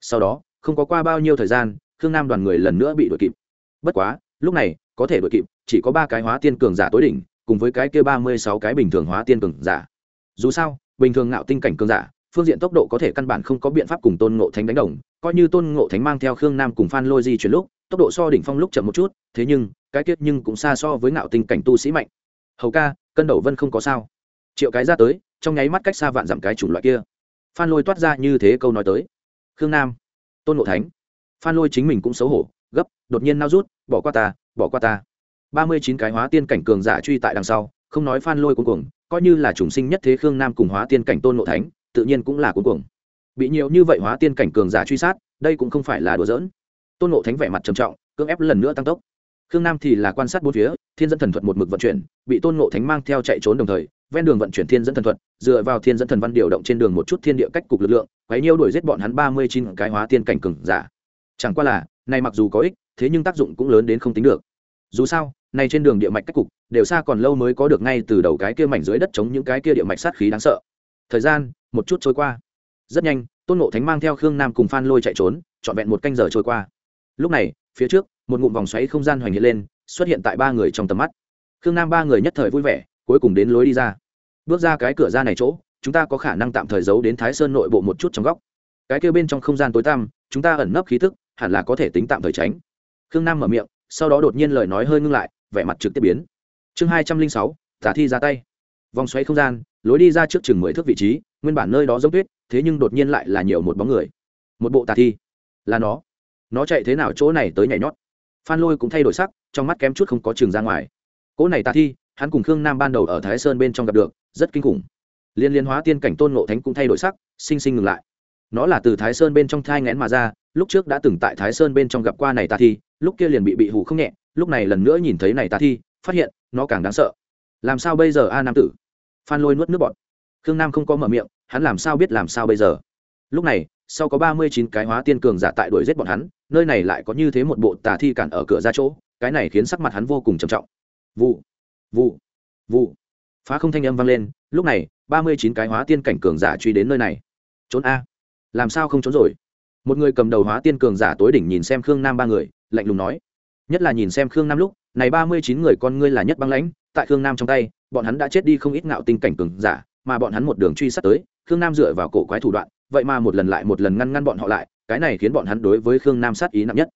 Sau đó, không có qua bao nhiêu thời gian, khương nam đoàn người lần nữa bị đuổi kịp. Bất quá, lúc này, có thể đuổi kịp, chỉ có ba cái hóa tiên cường giả tối đỉnh cùng với cái kia ba mươi sáu cái bình thường hóa tiên cường giả. Dù sao, bình thường ngạo tinh cảnh cường giả, phương diện tốc độ có thể căn bản không có biện pháp cùng tôn ngộ thánh đánh đồng, coi như tôn ngộ thánh mang theo khương nam cùng phan lôi di chuyển lúc, tốc độ so đỉnh phong lúc chậm một chút, thế nhưng, cái tiết nhưng cũng xa so với ngạo tinh cảnh tu sĩ mạnh. Hầu ca, cân đầu vân không có sao. Triệu cái ra tới, trong nháy mắt cách xa vạn dặm cái chủng loại kia. Phan lôi toát ra như thế câu nói tới. Khương nam, tôn ngộ thánh. Phan lôi chính mình cũng xấu hổ, gấp, đột nhiên nao rút, bỏ qua ta, bỏ qua ta ba mươi chín cái hóa tiên cảnh cường giả truy tại đằng sau, không nói phan lôi cuồng cuồng, coi như là chủng sinh nhất thế khương nam cùng hóa tiên cảnh tôn ngộ thánh, tự nhiên cũng là cuồng cuồng. Bị nhiều như vậy hóa tiên cảnh cường giả truy sát, đây cũng không phải là đùa giỡn. Tôn ngộ thánh vẻ mặt trầm trọng, cưỡng ép lần nữa tăng tốc. Khương nam thì là quan sát bốn phía, thiên dẫn thần thuật một mực vận chuyển, bị tôn ngộ thánh mang theo chạy trốn đồng thời, ven đường vận chuyển thiên dẫn thần thuật, dựa vào thiên dẫn thần văn điều động trên đường một chút thiên địa cách cục lực lượng, quấy nhiêu đuổi giết bọn hắn ba mươi chín cái hóa tiên cảnh cường giả. Chẳng qua là, này mặc dù có ích, thế nhưng tác dụng cũng lớn đến không tính được. Dù sao này trên đường địa mạch cách cục, đều xa còn lâu mới có được ngay từ đầu cái kia mảnh dưới đất chống những cái kia địa mạch sát khí đáng sợ. Thời gian, một chút trôi qua. Rất nhanh, tôn nộ thánh mang theo khương nam cùng phan lôi chạy trốn, trọn vẹn một canh giờ trôi qua. Lúc này, phía trước, một ngụm vòng xoáy không gian hoành hiện lên, xuất hiện tại ba người trong tầm mắt. Khương nam ba người nhất thời vui vẻ, cuối cùng đến lối đi ra. Bước ra cái cửa ra này chỗ, chúng ta có khả năng tạm thời giấu đến thái sơn nội bộ một chút trong góc. Cái kêu bên trong không gian tối tăm, chúng ta ẩn nấp khí thức, hẳn là có thể tính tạm thời tránh. Khương nam mở miệng, sau đó đột nhiên lời nói hơi ngưng lại vẻ mặt trực tiếp biến. Chương hai trăm linh sáu tả thi ra tay. Vòng xoáy không gian, lối đi ra trước chừng mười thước vị trí, nguyên bản nơi đó giống tuyết, thế nhưng đột nhiên lại là nhiều một bóng người. Một bộ tà thi. Là nó. Nó chạy thế nào chỗ này tới nhảy nhót. Phan lôi cũng thay đổi sắc, trong mắt kém chút không có trường ra ngoài. Cỗ này tà thi, hắn cùng khương nam ban đầu ở thái sơn bên trong gặp được, rất kinh khủng. Liên liên hóa tiên cảnh tôn ngộ thánh cũng thay đổi sắc, sinh sinh ngừng lại. Nó là từ thái sơn bên trong thai ngén mà ra, lúc trước đã từng tại thái sơn bên trong gặp qua này tà thi, lúc kia liền bị bị hủ không nhẹ lúc này lần nữa nhìn thấy này tà thi, phát hiện, nó càng đáng sợ. Làm sao bây giờ, a nam tử? Phan lôi nuốt nước bọt. Khương nam không có mở miệng, hắn làm sao biết làm sao bây giờ? Lúc này, sau có ba mươi chín cái hóa tiên cường giả tại đuổi giết bọn hắn, nơi này lại có như thế một bộ tà thi cản ở cửa ra chỗ, cái này khiến sắc mặt hắn vô cùng trầm trọng. Vụ vụ vụ. Phá không thanh âm vang lên, lúc này, ba mươi chín cái hóa tiên cảnh cường giả truy đến nơi này. Trốn a. Làm sao không trốn rồi? Một người cầm đầu hóa tiên cường giả tối đỉnh nhìn xem khương nam ba người, lạnh lùng nói nhất là nhìn xem khương nam lúc, này ba mươi chín người con ngươi là nhất băng lãnh, tại khương nam trong tay, bọn hắn đã chết đi không ít ngạo tinh cảnh cường giả, mà bọn hắn một đường truy sát tới, khương nam dựa vào cổ quái thủ đoạn, vậy mà một lần lại một lần ngăn ngăn bọn họ lại, cái này khiến bọn hắn đối với khương nam sát ý nặng nhất.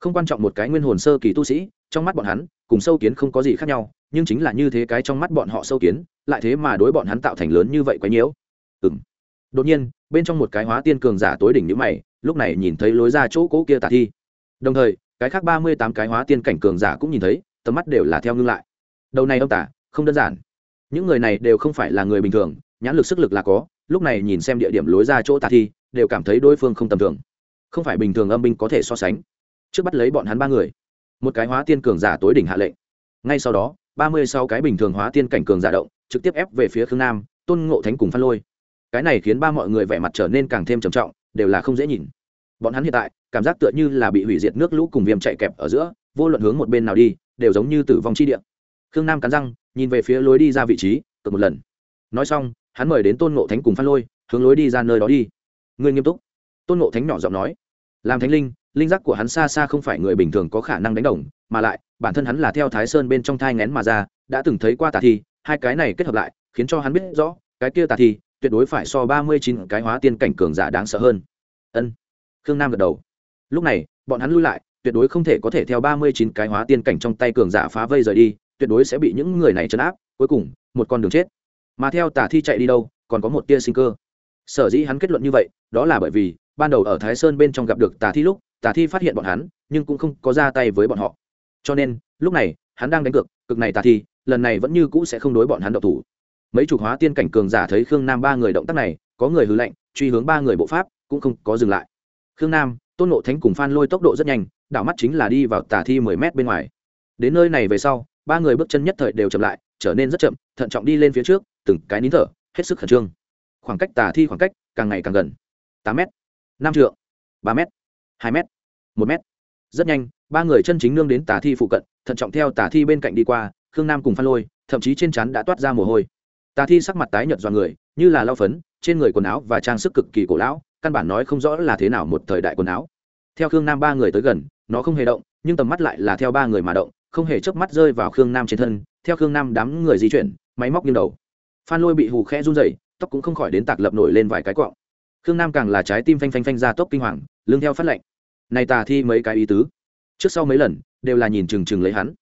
Không quan trọng một cái nguyên hồn sơ kỳ tu sĩ, trong mắt bọn hắn, cùng sâu kiến không có gì khác nhau, nhưng chính là như thế cái trong mắt bọn họ sâu kiến, lại thế mà đối bọn hắn tạo thành lớn như vậy quấy nhiễu. Ừng đột nhiên, bên trong một cái hóa tiên cường giả tối đỉnh nhữ mày, lúc này nhìn thấy lối ra chỗ cỗ kia tả thi. Đồng thời cái khác ba mươi tám cái hóa tiên cảnh cường giả cũng nhìn thấy, tầm mắt đều là theo ngưng lại. Đầu này ông tả, không đơn giản. Những người này đều không phải là người bình thường, nhãn lực sức lực là có, lúc này nhìn xem địa điểm lối ra chỗ tà thi, đều cảm thấy đối phương không tầm thường. Không phải bình thường âm binh có thể so sánh. Trước bắt lấy bọn hắn ba người. Một cái hóa tiên cường giả tối đỉnh hạ lệnh. Ngay sau đó, ba mươi sáu cái bình thường hóa tiên cảnh cường giả động, trực tiếp ép về phía khương nam, tôn ngộ thánh cùng phan lôi. Cái này khiến ba mọi người vẻ mặt trở nên càng thêm trầm trọng, đều là không dễ nhìn. Bọn hắn hiện tại cảm giác tựa như là bị hủy diệt nước lũ cùng viêm chạy kẹp ở giữa, vô luận hướng một bên nào đi, đều giống như tử vong chi địa. Khương nam cắn răng, nhìn về phía lối đi ra vị trí cực một lần. Nói xong, hắn mời đến tôn ngộ thánh cùng phan lôi, hướng lối đi ra nơi đó đi. Người nghiêm túc. Tôn ngộ thánh nhỏ giọng nói. Làm thánh linh linh giác của hắn xa xa không phải người bình thường có khả năng đánh đồng, mà lại, bản thân hắn là theo thái sơn bên trong thai ngén mà ra, đã từng thấy qua tà thi, hai cái này kết hợp lại, khiến cho hắn biết rõ, cái kia tà thi, tuyệt đối phải so ba mươi chín cái hóa tiên cảnh cường giả đáng sợ hơn. Ân. Khương nam gật đầu lúc này, bọn hắn lui lại, tuyệt đối không thể có thể theo ba mươi chín cái hóa tiên cảnh trong tay cường giả phá vây rời đi, tuyệt đối sẽ bị những người này chấn áp, cuối cùng, một con đường chết. Mà theo Tả thi chạy đi đâu, còn có một tia sinh cơ. Sở dĩ hắn kết luận như vậy, đó là bởi vì, ban đầu ở thái sơn bên trong gặp được tà thi lúc, tà thi phát hiện bọn hắn, nhưng cũng không có ra tay với bọn họ. Cho nên, lúc này, hắn đang đánh cược, cực này tà thi, lần này vẫn như cũ sẽ không đối bọn hắn độc thủ. Mấy chục hóa tiên cảnh cường giả thấy khương nam ba người động tác này, có người hư lệnh truy hướng ba người bộ pháp, cũng không có dừng lại. Khương nam tôn nộ thánh cùng phan lôi tốc độ rất nhanh, đảo mắt chính là đi vào tà thi mười mét bên ngoài. Đến nơi này về sau, ba người bước chân nhất thời đều chậm lại, trở nên rất chậm, thận trọng đi lên phía trước, từng cái nín thở, hết sức khẩn trương. Khoảng cách tà thi khoảng cách càng ngày càng gần. Tám m năm trượng, ba m hai m một m rất nhanh, ba người chân chính nương đến tà thi phụ cận, thận trọng theo tà thi bên cạnh đi qua, khương nam cùng phan lôi, thậm chí trên chắn đã toát ra mồ hôi. Tà thi sắc mặt tái nhợt do người, như là lao phấn, trên người quần áo và trang sức cực kỳ cổ lão căn bản nói không rõ là thế nào một thời đại quần áo. Theo khương nam ba người tới gần, nó không hề động, nhưng tầm mắt lại là theo ba người mà động, không hề chớp mắt rơi vào khương nam trên thân, theo khương nam đám người di chuyển, máy móc nghiêng đầu. Phan lôi bị hù khẽ run rẩy, tóc cũng không khỏi đến tạc lập nổi lên vài cái cọng khương nam càng là trái tim phanh phanh phanh ra tốc kinh hoàng lương theo phát lệnh. Này tà thi mấy cái ý tứ? Trước sau mấy lần, đều là nhìn chừng chừng lấy hắn.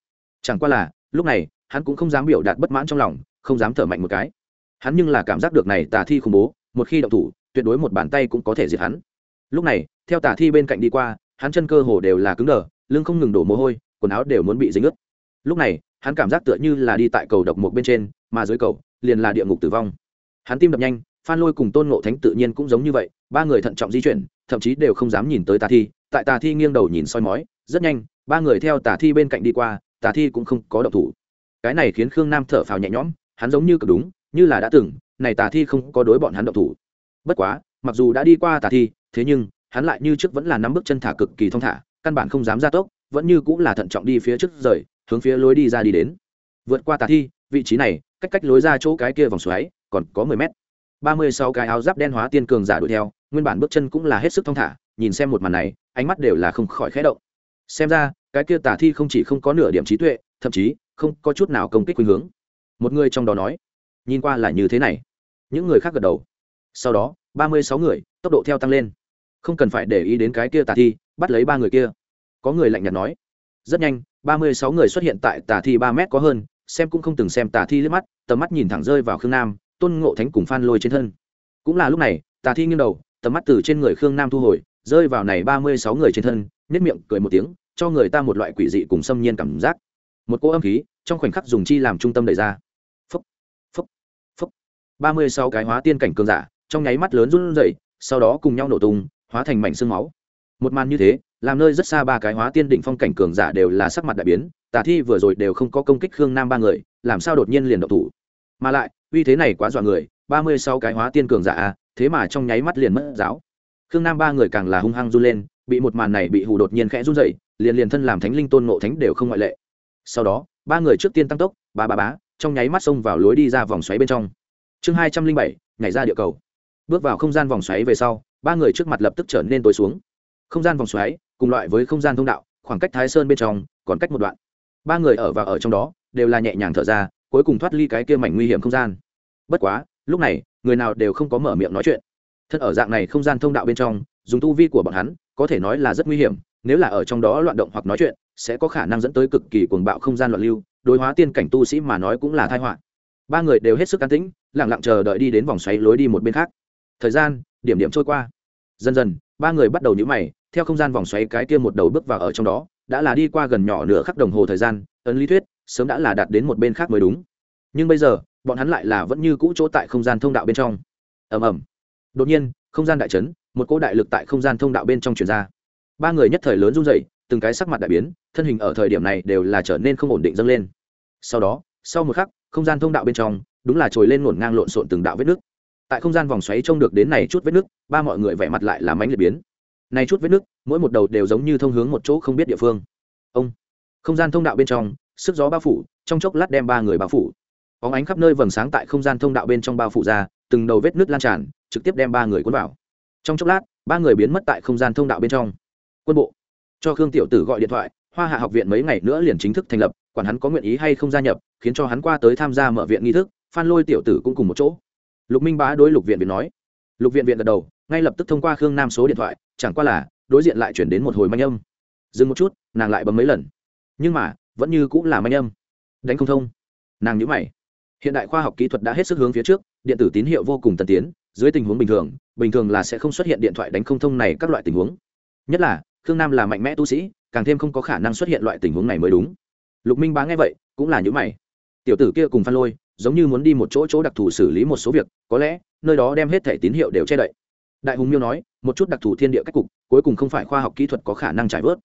Chẳng qua là, lúc này, hắn cũng không dám biểu đạt bất mãn trong lòng, không dám thở mạnh một cái. Hắn nhưng là cảm giác được này tà thi khủng bố một khi động thủ, tuyệt đối một bàn tay cũng có thể diệt hắn. Lúc này, theo tà thi bên cạnh đi qua, hắn chân cơ hồ đều là cứng đờ, lưng không ngừng đổ mồ hôi, quần áo đều muốn bị dính ướt. Lúc này, hắn cảm giác tựa như là đi tại cầu độc một bên trên, mà dưới cầu, liền là địa ngục tử vong. Hắn tim đập nhanh, phan lôi cùng tôn ngộ thánh tự nhiên cũng giống như vậy, ba người thận trọng di chuyển, thậm chí đều không dám nhìn tới tà thi, tại tà thi nghiêng đầu nhìn soi mói, rất nhanh, ba người theo tà thi bên cạnh đi qua, tà thi cũng không có động thủ. Cái này khiến khương nam thở phào nhẹ nhõm, hắn giống như cực đúng như là đã từng, này tà thi không có đối bọn hắn động thủ. Bất quá, mặc dù đã đi qua tà thi, thế nhưng, hắn lại như trước vẫn là nắm bước chân thả cực kỳ thong thả, căn bản không dám ra tốc, vẫn như cũng là thận trọng đi phía trước rời, hướng phía lối đi ra đi đến. Vượt qua tà thi, vị trí này, cách cách lối ra chỗ cái kia vòng xoáy, còn có mười mét. Ba mươi sáu cái áo giáp đen hóa tiên cường giả đuổi theo, nguyên bản bước chân cũng là hết sức thong thả, nhìn xem một màn này, ánh mắt đều là không khỏi khẽ động. Xem ra, cái kia tà thi không chỉ không có nửa điểm trí tuệ, thậm chí không có chút nào công kích khuynh hướng. Một người trong đó nói nhìn qua là như thế này. Những người khác gật đầu. Sau đó, ba mươi sáu người, tốc độ theo tăng lên. Không cần phải để ý đến cái kia tà thi, bắt lấy ba người kia. Có người lạnh nhạt nói. Rất nhanh, ba mươi sáu người xuất hiện tại tà thi ba mét có hơn, xem cũng không từng xem tà thi liếc mắt, tầm mắt nhìn thẳng rơi vào khương nam, tôn ngộ thánh cùng phan lôi trên thân. Cũng là lúc này, tà thi nghiêng đầu, tầm mắt từ trên người khương nam thu hồi, rơi vào này ba mươi sáu người trên thân nếp miệng cười một tiếng, cho người ta một loại quỷ dị cùng xâm nhiên cảm giác. Một cô âm khí, trong khoảnh khắc dùng chi làm trung tâm đẩy ra ba mươi sáu cái hóa tiên cảnh cường giả, trong nháy mắt lớn run rẩy, sau đó cùng nhau nổ tung, hóa thành mảnh xương máu. Một màn như thế, làm nơi rất xa ba cái hóa tiên định phong cảnh cường giả đều là sắc mặt đại biến, tà thi vừa rồi đều không có công kích khương nam ba người, làm sao đột nhiên liền độc thủ? Mà lại, uy thế này quá dọa người, ba mươi sáu cái hóa tiên cường giả a thế mà trong nháy mắt liền mất giáo. Khương nam ba người càng là hung hăng run lên, bị một màn này bị hù đột nhiên khẽ run dậy liền liền thân làm thánh linh tôn ngộ thánh đều không ngoại lệ. Sau đó, ba người trước tiên tăng tốc, ba ba bá trong nháy mắt xông vào lối đi ra vòng xoáy bên trong chương hai trăm linh bảy, nhảy ra địa cầu. Bước vào không gian vòng xoáy về sau, ba người trước mặt lập tức trở nên tối xuống. Không gian vòng xoáy, cùng loại với không gian thông đạo, khoảng cách thái sơn bên trong còn cách một đoạn. Ba người ở và ở trong đó, đều là nhẹ nhàng thở ra, cuối cùng thoát ly cái kia mảnh nguy hiểm không gian. Bất quá, lúc này, người nào đều không có mở miệng nói chuyện. Thân ở dạng này không gian thông đạo bên trong, dùng tu vi của bọn hắn, có thể nói là rất nguy hiểm, nếu là ở trong đó loạn động hoặc nói chuyện, sẽ có khả năng dẫn tới cực kỳ cuồng bạo không gian loạn lưu, đối hóa tiên cảnh tu sĩ mà nói cũng là thai họa ba người đều hết sức can tĩnh lẳng lặng chờ đợi đi đến vòng xoáy lối đi một bên khác. Thời gian, điểm điểm trôi qua. Dần dần, ba người bắt đầu nhũ mày, theo không gian vòng xoáy cái kia một đầu bước vào ở trong đó, đã là đi qua gần nhỏ nửa khắc đồng hồ thời gian, ấn lý thuyết, sớm đã là đạt đến một bên khác mới đúng. Nhưng bây giờ, bọn hắn lại là vẫn như cũ chỗ tại không gian thông đạo bên trong. Ầm ầm. Đột nhiên, không gian đại chấn, một cỗ đại lực tại không gian thông đạo bên trong chuyển ra. Ba người nhất thời lớn run dậy từng cái sắc mặt đại biến, thân hình ở thời điểm này đều là trở nên không ổn định dâng lên. Sau đó, sau một khắc không gian thông đạo bên trong, đúng là trồi lên ngổn ngang lộn xộn từng đạo vết nước. Tại không gian vòng xoáy trông được đến này chút vết nước, ba mọi người vẻ mặt lại là mánh liệt biến. Này chút vết nước, mỗi một đầu đều giống như thông hướng một chỗ không biết địa phương. Ông, không gian thông đạo bên trong, sức gió bao phủ, trong chốc lát đem ba người bao phủ. Óng ánh khắp nơi vầng sáng tại không gian thông đạo bên trong bao phủ ra, từng đầu vết nước lan tràn, trực tiếp đem ba người cuốn vào. Trong chốc lát, ba người biến mất tại không gian thông đạo bên trong. Quân bộ. Cho khương tiểu tử gọi điện thoại, hoa hạ học viện mấy ngày nữa liền chính thức thành lập quản hắn có nguyện ý hay không gia nhập, khiến cho hắn qua tới tham gia mở viện nghi thức, phan lôi tiểu tử cũng cùng một chỗ. Lục minh bá đối lục viện viện nói. Lục viện viện gật đầu, ngay lập tức thông qua khương nam số điện thoại, chẳng qua là, đối diện lại chuyển đến một hồi manh âm. Dừng một chút, nàng lại bấm mấy lần. Nhưng mà, vẫn như cũng là manh âm. Đánh không thông. Nàng nhữ mày. Hiện đại khoa học kỹ thuật đã hết sức hướng phía trước, điện tử tín hiệu vô cùng tân tiến, dưới tình huống bình thường bình thường là sẽ không xuất hiện điện thoại đánh không thông này các loại tình huống. Nhất là, khương nam là mạnh mẽ tu sĩ, càng thêm không có khả năng xuất hiện loại tình huống này mới đúng lục minh bá nghe vậy, cũng là những mày. Tiểu tử kia cùng phan lôi, giống như muốn đi một chỗ chỗ đặc thù xử lý một số việc, có lẽ, nơi đó đem hết thẻ tín hiệu đều che đậy. Đại hùng miêu nói, một chút đặc thù thiên địa cách cục, cuối cùng không phải khoa học kỹ thuật có khả năng trải vớt.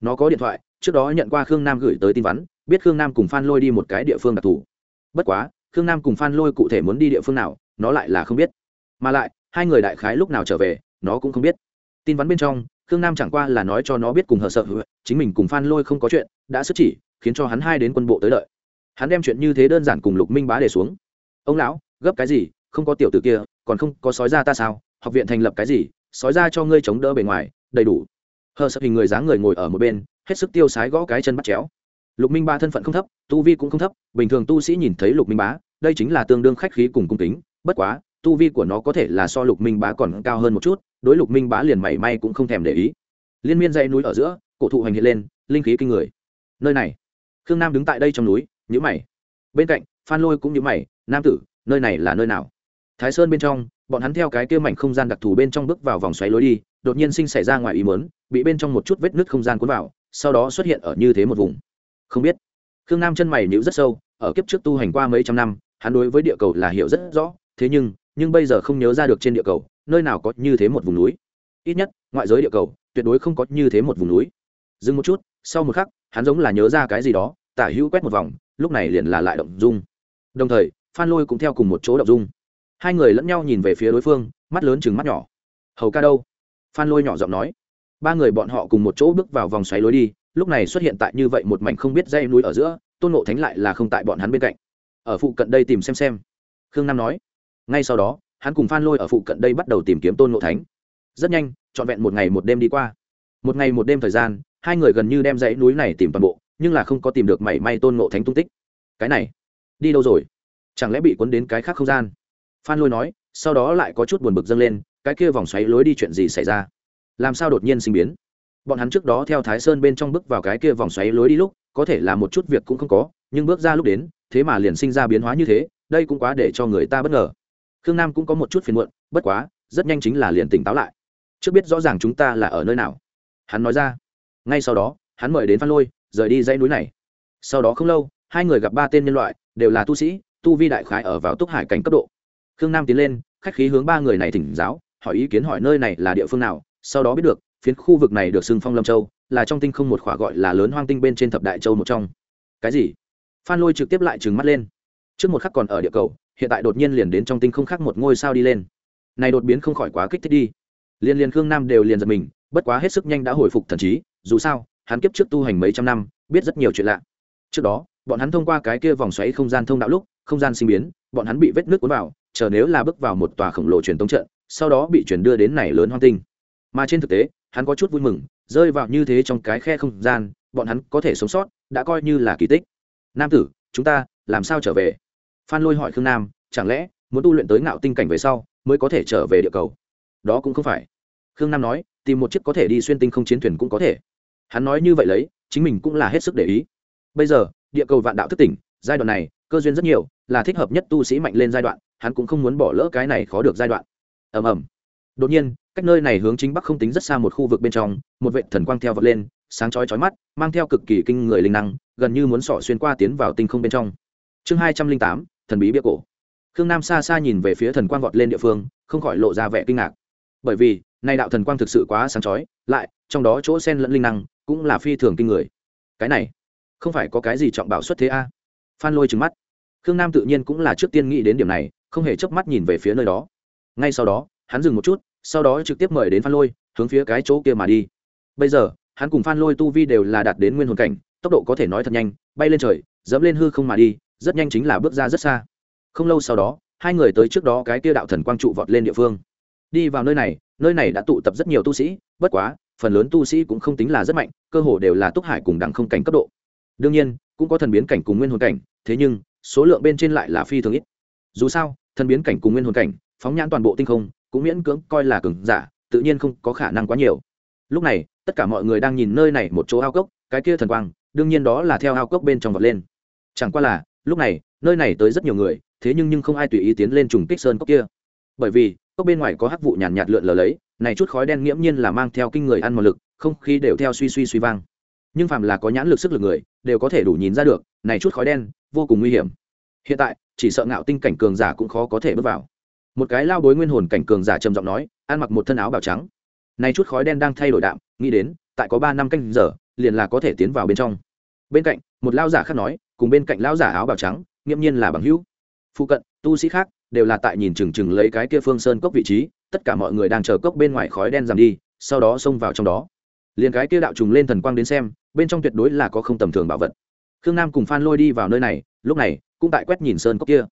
Nó có điện thoại, trước đó nhận qua khương nam gửi tới tin vắn, biết khương nam cùng phan lôi đi một cái địa phương đặc thù. Bất quá, khương nam cùng phan lôi cụ thể muốn đi địa phương nào, nó lại là không biết. Mà lại, hai người đại khái lúc nào trở về, nó cũng không biết. Tin vắn bên trong khương nam chẳng qua là nói cho nó biết cùng hờ sợ chính mình cùng phan lôi không có chuyện, đã sức chỉ, khiến cho hắn hai đến quân bộ tới đợi. Hắn đem chuyện như thế đơn giản cùng lục minh bá để xuống. Ông lão, gấp cái gì? Không có tiểu t ử kia, còn không có sói ra ta sao? Học viện thành lập cái gì? Sói ra cho ngươi chống đỡ bề ngoài, đầy đủ. Hờ sợ hình người dáng người ngồi ở một bên, hết sức tiêu sái gõ cái chân bắt chéo. Lục minh ba thân phận không thấp, tu vi cũng không thấp, bình thường tu sĩ nhìn thấy lục minh bá, đây chính là tương đương khách khí cùng cung kính, bất quá tu vi của nó có thể là so lục minh bá còn cao hơn một chút, đối lục minh bá liền mảy may cũng không thèm để ý. Liên miên dây núi ở giữa, cổ thụ hành hiện lên, linh khí kinh người. Nơi này, khương nam đứng tại đây trong núi nhữ mày. Bên cạnh, phan lôi cũng nhữ mày, nam tử, nơi này là nơi nào? Thái sơn bên trong, bọn hắn theo cái kia mảnh không gian đặc thù bên trong bước vào vòng xoáy lối đi, đột nhiên sinh xảy ra ngoài ý mớn bị bên trong một chút vết nứt không gian cuốn vào, sau đó xuất hiện ở như thế một vùng. Không biết. Khương nam chân mày nhữ rất sâu, ở kiếp trước tu hành qua mấy trăm năm, hắn đối với địa cầu là hiểu rất rõ, thế nhưng nhưng bây giờ không nhớ ra được trên địa cầu, nơi nào có như thế một vùng núi. Ít nhất, ngoại giới địa cầu, tuyệt đối không có như thế một vùng núi. Dừng một chút, sau một khắc, hắn giống là nhớ ra cái gì đó, tả hữu quét một vòng, lúc này liền là lại động dung. Đồng thời, phan lôi cũng theo cùng một chỗ động dung. Hai người lẫn nhau nhìn về phía đối phương, mắt lớn chừng mắt nhỏ. Hầu ca đâu? Phan lôi nhỏ giọng nói. Ba người bọn họ cùng một chỗ bước vào vòng xoáy lối đi, lúc này xuất hiện tại như vậy một mảnh không biết dây núi ở giữa, tôn ngộ thánh lại là không tại bọn hắn bên cạnh. Ở phụ cận đây tìm xem xem. Khương nam nói ngay sau đó, hắn cùng phan lôi ở phụ cận đây bắt đầu tìm kiếm tôn ngộ thánh. Rất nhanh, trọn vẹn một ngày một đêm đi qua. Một ngày một đêm thời gian, hai người gần như đem dãy núi này tìm toàn bộ, nhưng là không có tìm được mảy may tôn ngộ thánh tung tích. Cái này, đi đâu rồi? Chẳng lẽ bị cuốn đến cái khác không gian? Phan lôi nói, sau đó lại có chút buồn bực dâng lên, cái kia vòng xoáy lối đi chuyện gì xảy ra? Làm sao đột nhiên sinh biến? Bọn hắn trước đó theo thái sơn bên trong bước vào cái kia vòng xoáy lối đi lúc, có thể là một chút việc cũng không có, nhưng bước ra lúc đến, thế mà liền sinh ra biến hóa như thế, đây cũng quá để cho người ta bất ngờ khương nam cũng có một chút phiền muộn, bất quá, rất nhanh chính là liền tỉnh táo lại. Trước biết rõ ràng chúng ta là ở nơi nào. Hắn nói ra. Ngay sau đó, hắn mời đến phan lôi, rời đi dãy núi này. Sau đó không lâu, hai người gặp ba tên nhân loại, đều là tu sĩ, tu vi đại khái ở vào túc hải cảnh cấp độ. Khương nam tiến lên, khách khí hướng ba người này thỉnh giáo, hỏi ý kiến hỏi nơi này là địa phương nào, sau đó biết được, phiến khu vực này được xưng phong lâm châu, là trong tinh không một khỏa gọi là lớn hoang tinh bên trên thập đại châu một trong. Cái gì? Phan lôi trực tiếp lại trừng mắt lên. Trước một khắc còn ở địa cầu hiện tại đột nhiên liền đến trong tinh không khác một ngôi sao đi lên. Này đột biến không khỏi quá kích thích đi. Liên liên khương nam đều liền giật mình, bất quá hết sức nhanh đã hồi phục thần trí, dù sao, hắn kiếp trước tu hành mấy trăm năm, biết rất nhiều chuyện lạ. Trước đó, bọn hắn thông qua cái kia vòng xoáy không gian thông đạo lúc, không gian sinh biến, bọn hắn bị vết nước cuốn vào, chờ nếu là bước vào một tòa khổng lồ truyền tống trận, sau đó bị chuyển đưa đến này lớn hoang tinh. Mà trên thực tế, hắn có chút vui mừng, rơi vào như thế trong cái khe không gian, bọn hắn có thể sống sót, đã coi như là kỳ tích. Nam tử, chúng ta làm sao trở về? Phan lôi hỏi khương nam, chẳng lẽ muốn tu luyện tới ngạo tinh cảnh về sau mới có thể trở về địa cầu? Đó cũng không phải. Khương nam nói, tìm một chiếc có thể đi xuyên tinh không chiến thuyền cũng có thể. Hắn nói như vậy lấy, chính mình cũng là hết sức để ý. Bây giờ, địa cầu vạn đạo thức tỉnh, giai đoạn này, cơ duyên rất nhiều, là thích hợp nhất tu sĩ mạnh lên giai đoạn, hắn cũng không muốn bỏ lỡ cái này khó được giai đoạn. Ầm ầm. Đột nhiên, cách nơi này hướng chính bắc không tính rất xa một khu vực bên trong, một vệ thần quang theo vật lên, sáng chói chói mắt, mang theo cực kỳ kinh người linh năng, gần như muốn sỏ xuyên qua tiến vào tinh không bên trong. Chương hai trăm linh tám thần bí bia cổ. Khương nam xa xa nhìn về phía thần quang vọt lên địa phương, không khỏi lộ ra vẻ kinh ngạc. Bởi vì nay đạo thần quang thực sự quá sáng chói, lại, trong đó chỗ sen lẫn linh năng, cũng là phi thường kinh người. Cái này, không phải có cái gì trọng bảo xuất thế a? Phan lôi trừng mắt. Khương nam tự nhiên cũng là trước tiên nghĩ đến điểm này, không hề chớp mắt nhìn về phía nơi đó. Ngay sau đó, hắn dừng một chút, sau đó trực tiếp mời đến phan lôi, hướng phía cái chỗ kia mà đi. Bây giờ, hắn cùng phan lôi tu vi đều là đạt đến nguyên hồn cảnh, tốc độ có thể nói thật nhanh, bay lên trời, dẫm lên hư không mà đi rất nhanh chính là bước ra rất xa. Không lâu sau đó, hai người tới trước đó cái kia đạo thần quang trụ vọt lên địa phương. Đi vào nơi này nơi này đã tụ tập rất nhiều tu sĩ, bất quá, phần lớn tu sĩ cũng không tính là rất mạnh, cơ hồ đều là túc hải cùng đẳng không cảnh cấp độ. Đương nhiên, cũng có thần biến cảnh cùng nguyên hồn cảnh, thế nhưng, số lượng bên trên lại là phi thường ít. Dù sao, thần biến cảnh cùng nguyên hồn cảnh, phóng nhãn toàn bộ tinh không, cũng miễn cưỡng coi là cường giả, tự nhiên không có khả năng quá nhiều. Lúc này, tất cả mọi người đang nhìn nơi này một chỗ ao cốc, cái kia thần quang, đương nhiên đó là theo ao cốc bên trong vật lên. Chẳng qua là lúc này nơi này tới rất nhiều người thế nhưng nhưng không ai tùy ý tiến lên trùng kích sơn cốc kia. Bởi vì cốc bên ngoài có hắc vụ nhàn nhạt, nhạt lượn lờ lấy này chút khói đen nghiễm nhiên là mang theo kinh người ăn một lực không khí đều theo suy suy suy vang. Nhưng phàm là có nhãn lực sức lực người đều có thể đủ nhìn ra được này chút khói đen vô cùng nguy hiểm. Hiện tại chỉ sợ ngạo tinh cảnh cường giả cũng khó có thể bước vào. Một cái lao bối nguyên hồn cảnh cường giả trầm giọng nói ăn mặc một thân áo bào trắng. Này chút khói đen đang thay đổi đạm nghĩ đến tại có ba năm canh giờ liền là có thể tiến vào bên trong. Bên cạnh một lao giả khác nói cùng bên cạnh lão giả áo bào trắng, nghiễm nhiên là bằng hữu. Phụ cận, tu sĩ khác đều là tại nhìn chừng chừng lấy cái kia phương sơn cốc vị trí, tất cả mọi người đang chờ cốc bên ngoài khói đen giảm đi, sau đó xông vào trong đó. Liền cái kia đạo trùng lên thần quang đến xem, bên trong tuyệt đối là có không tầm thường bảo vật. Khương nam cùng phan lôi đi vào nơi này, lúc này, cũng tại quét nhìn sơn cốc kia.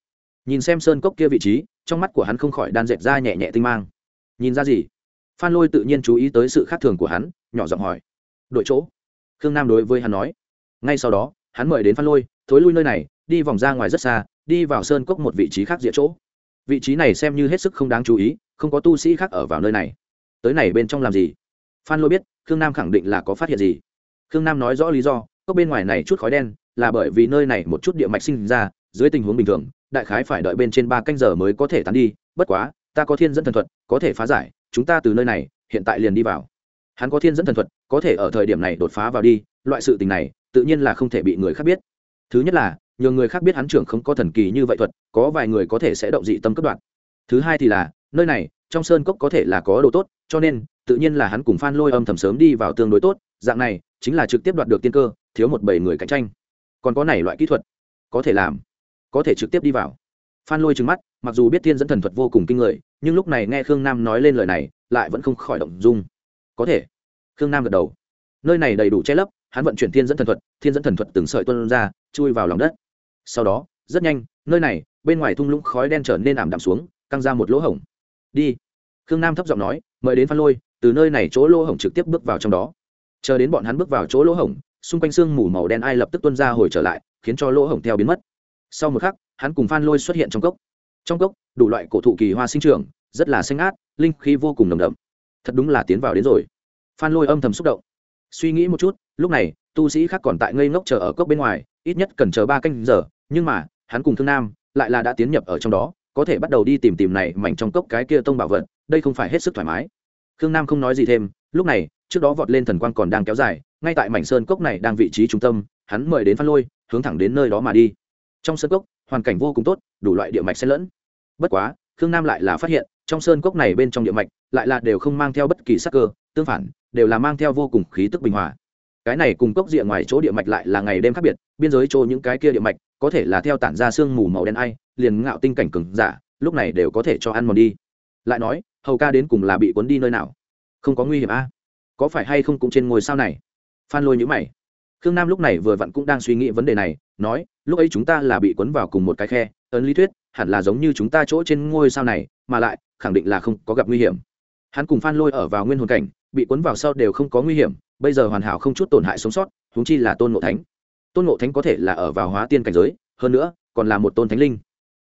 Nhìn xem sơn cốc kia vị trí, trong mắt của hắn không khỏi đan dẹp ra nhẹ nhẹ tinh mang. Nhìn ra gì? Phan lôi tự nhiên chú ý tới sự khác thường của hắn, nhỏ giọng hỏi. Đội chỗ. Khương nam đối với hắn nói. Ngay sau đó, hắn mời đến phan lôi thối lui nơi này, đi vòng ra ngoài rất xa, đi vào sơn cốc một vị trí khác địa chỗ. Vị trí này xem như hết sức không đáng chú ý, không có tu sĩ khác ở vào nơi này. Tới này bên trong làm gì? Phan lôi biết, khương nam khẳng định là có phát hiện gì. Khương nam nói rõ lý do, cốc bên ngoài này chút khói đen, là bởi vì nơi này một chút địa mạch sinh ra, dưới tình huống bình thường, đại khái phải đợi bên trên ba canh giờ mới có thể tán đi, bất quá, ta có thiên dẫn thần thuật, có thể phá giải, chúng ta từ nơi này, hiện tại liền đi vào. Hắn có thiên dẫn thần thuật, có thể ở thời điểm này đột phá vào đi, loại sự tình này, tự nhiên là không thể bị người khác biết thứ nhất là, nhiều người khác biết hắn trưởng không có thần kỳ như vậy thuật, có vài người có thể sẽ động dị tâm cấp đoạn. Thứ hai thì là, nơi này, trong sơn cốc có thể là có đồ tốt, cho nên, tự nhiên là hắn cùng phan lôi âm thầm sớm đi vào tương đối tốt, dạng này, chính là trực tiếp đoạt được tiên cơ, thiếu một bảy người cạnh tranh. Còn có này loại kỹ thuật, có thể làm, có thể trực tiếp đi vào. Phan lôi trừng mắt, mặc dù biết thiên dẫn thần thuật vô cùng kinh người, nhưng lúc này nghe khương nam nói lên lời này, lại vẫn không khỏi động dung. Có thể. Khương nam gật đầu. Nơi này đầy đủ che lấp, hắn vận chuyển thiên dẫn thần thuật, thiên dẫn thần thuật từng sợi tuân ra chui vào lòng đất. Sau đó, rất nhanh, nơi này, bên ngoài thung lũng khói đen trở nên ảm đạm xuống, căng ra một lỗ hổng. Đi. Khương nam thấp giọng nói, mời đến phan lôi, từ nơi này chỗ lỗ hổng trực tiếp bước vào trong đó. Chờ đến bọn hắn bước vào chỗ lỗ hổng, xung quanh sương mù màu đen ai lập tức tuân ra hồi trở lại, khiến cho lỗ hổng theo biến mất. Sau một khắc, hắn cùng phan lôi xuất hiện trong cốc. Trong cốc, đủ loại cổ thụ kỳ hoa sinh trưởng, rất là xanh át, linh khí vô cùng nồng đậm. Thật đúng là tiến vào đến rồi. Phan lôi âm thầm xúc động. Suy nghĩ một chút, lúc này tu sĩ khác còn tại ngây ngốc chờ ở cốc bên ngoài, ít nhất cần chờ ba canh giờ, nhưng mà, hắn cùng thương nam lại là đã tiến nhập ở trong đó, có thể bắt đầu đi tìm tìm này mảnh trong cốc cái kia tông bảo vật, đây không phải hết sức thoải mái. Khương nam không nói gì thêm, lúc này, trước đó vọt lên thần quang còn đang kéo dài, ngay tại mảnh sơn cốc này đang vị trí trung tâm, hắn mời đến phan lôi, hướng thẳng đến nơi đó mà đi. Trong sơn cốc, hoàn cảnh vô cùng tốt, đủ loại địa mạch xen lẫn. Bất quá khương nam lại là phát hiện, trong sơn cốc này bên trong địa mạch lại là đều không mang theo bất kỳ sắc cơ, tương phản, đều là mang theo vô cùng khí tức bình hòa cái này cùng cốc địa ngoài chỗ địa mạch lại là ngày đêm khác biệt, biên giới chỗ những cái kia địa mạch, có thể là theo tản ra sương mù màu đen ai, liền ngạo tinh cảnh cừng giả, lúc này đều có thể cho ăn mòn đi. Lại nói, hầu ca đến cùng là bị cuốn đi nơi nào? Không có nguy hiểm a có phải hay không cũng trên ngôi sao này? Phan lôi nhữ mày. Khương nam lúc này vừa vặn cũng đang suy nghĩ vấn đề này, nói, lúc ấy chúng ta là bị cuốn vào cùng một cái khe, ấn lý thuyết, hẳn là giống như chúng ta chỗ trên ngôi sao này, mà lại, khẳng định là không có gặp nguy hiểm. Hắn cùng phan lôi ở vào nguyên hồn cảnh, bị cuốn vào sau đều không có nguy hiểm bây giờ hoàn hảo không chút tổn hại sống sót huống chi là tôn ngộ thánh. Tôn ngộ thánh có thể là ở vào hóa tiên cảnh giới hơn nữa còn là một tôn thánh linh.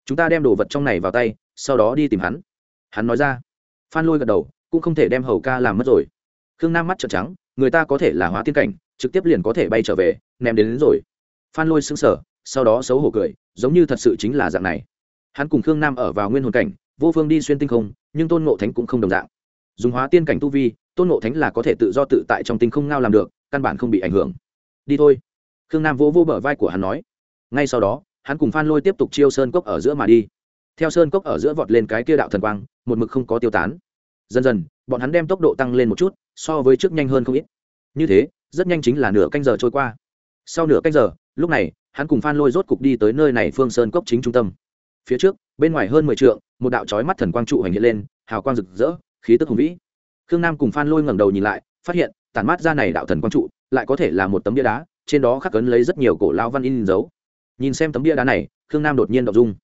Chúng ta đem đồ vật trong này vào tay sau đó đi tìm hắn. Hắn nói ra. Phan lôi gật đầu cũng không thể đem hầu ca làm mất rồi. Khương nam mắt trợn trắng người ta có thể là hóa tiên cảnh trực tiếp liền có thể bay trở về ném đến, đến rồi. Phan lôi sững sờ sau đó xấu hổ cười giống như thật sự chính là dạng này. Hắn cùng khương nam ở vào nguyên hồn cảnh vô phương đi xuyên tinh không nhưng tôn ngộ thánh cũng không đồng dạng. Dùng hóa tiên cảnh tu vi tôn ngộ thánh là có thể tự do tự tại trong tinh không ngao làm được căn bản không bị ảnh hưởng. Đi thôi. Khương nam vỗ vô, vô bờ vai của hắn nói. Ngay sau đó hắn cùng phan lôi tiếp tục chiêu sơn cốc ở giữa mà đi. Theo sơn cốc ở giữa vọt lên cái kia đạo thần quang một mực không có tiêu tán. Dần dần bọn hắn đem tốc độ tăng lên một chút so với trước nhanh hơn không ít. Như thế rất nhanh chính là nửa canh giờ trôi qua. Sau nửa canh giờ lúc này hắn cùng phan lôi rốt cục đi tới nơi này phương sơn cốc chính trung tâm. Phía trước bên ngoài hơn mười t một đạo trói mắt thần quang trụ hành hiện lên hào quang rực rỡ khí tức hùng vĩ khương nam cùng phan lôi ngẩng đầu nhìn lại, phát hiện, tản mát ra này đạo thần quang trụ, lại có thể là một tấm bia đá, trên đó khắc cấn lấy rất nhiều cổ lao văn in dấu. Nhìn xem tấm bia đá này, khương nam đột nhiên đọc dung.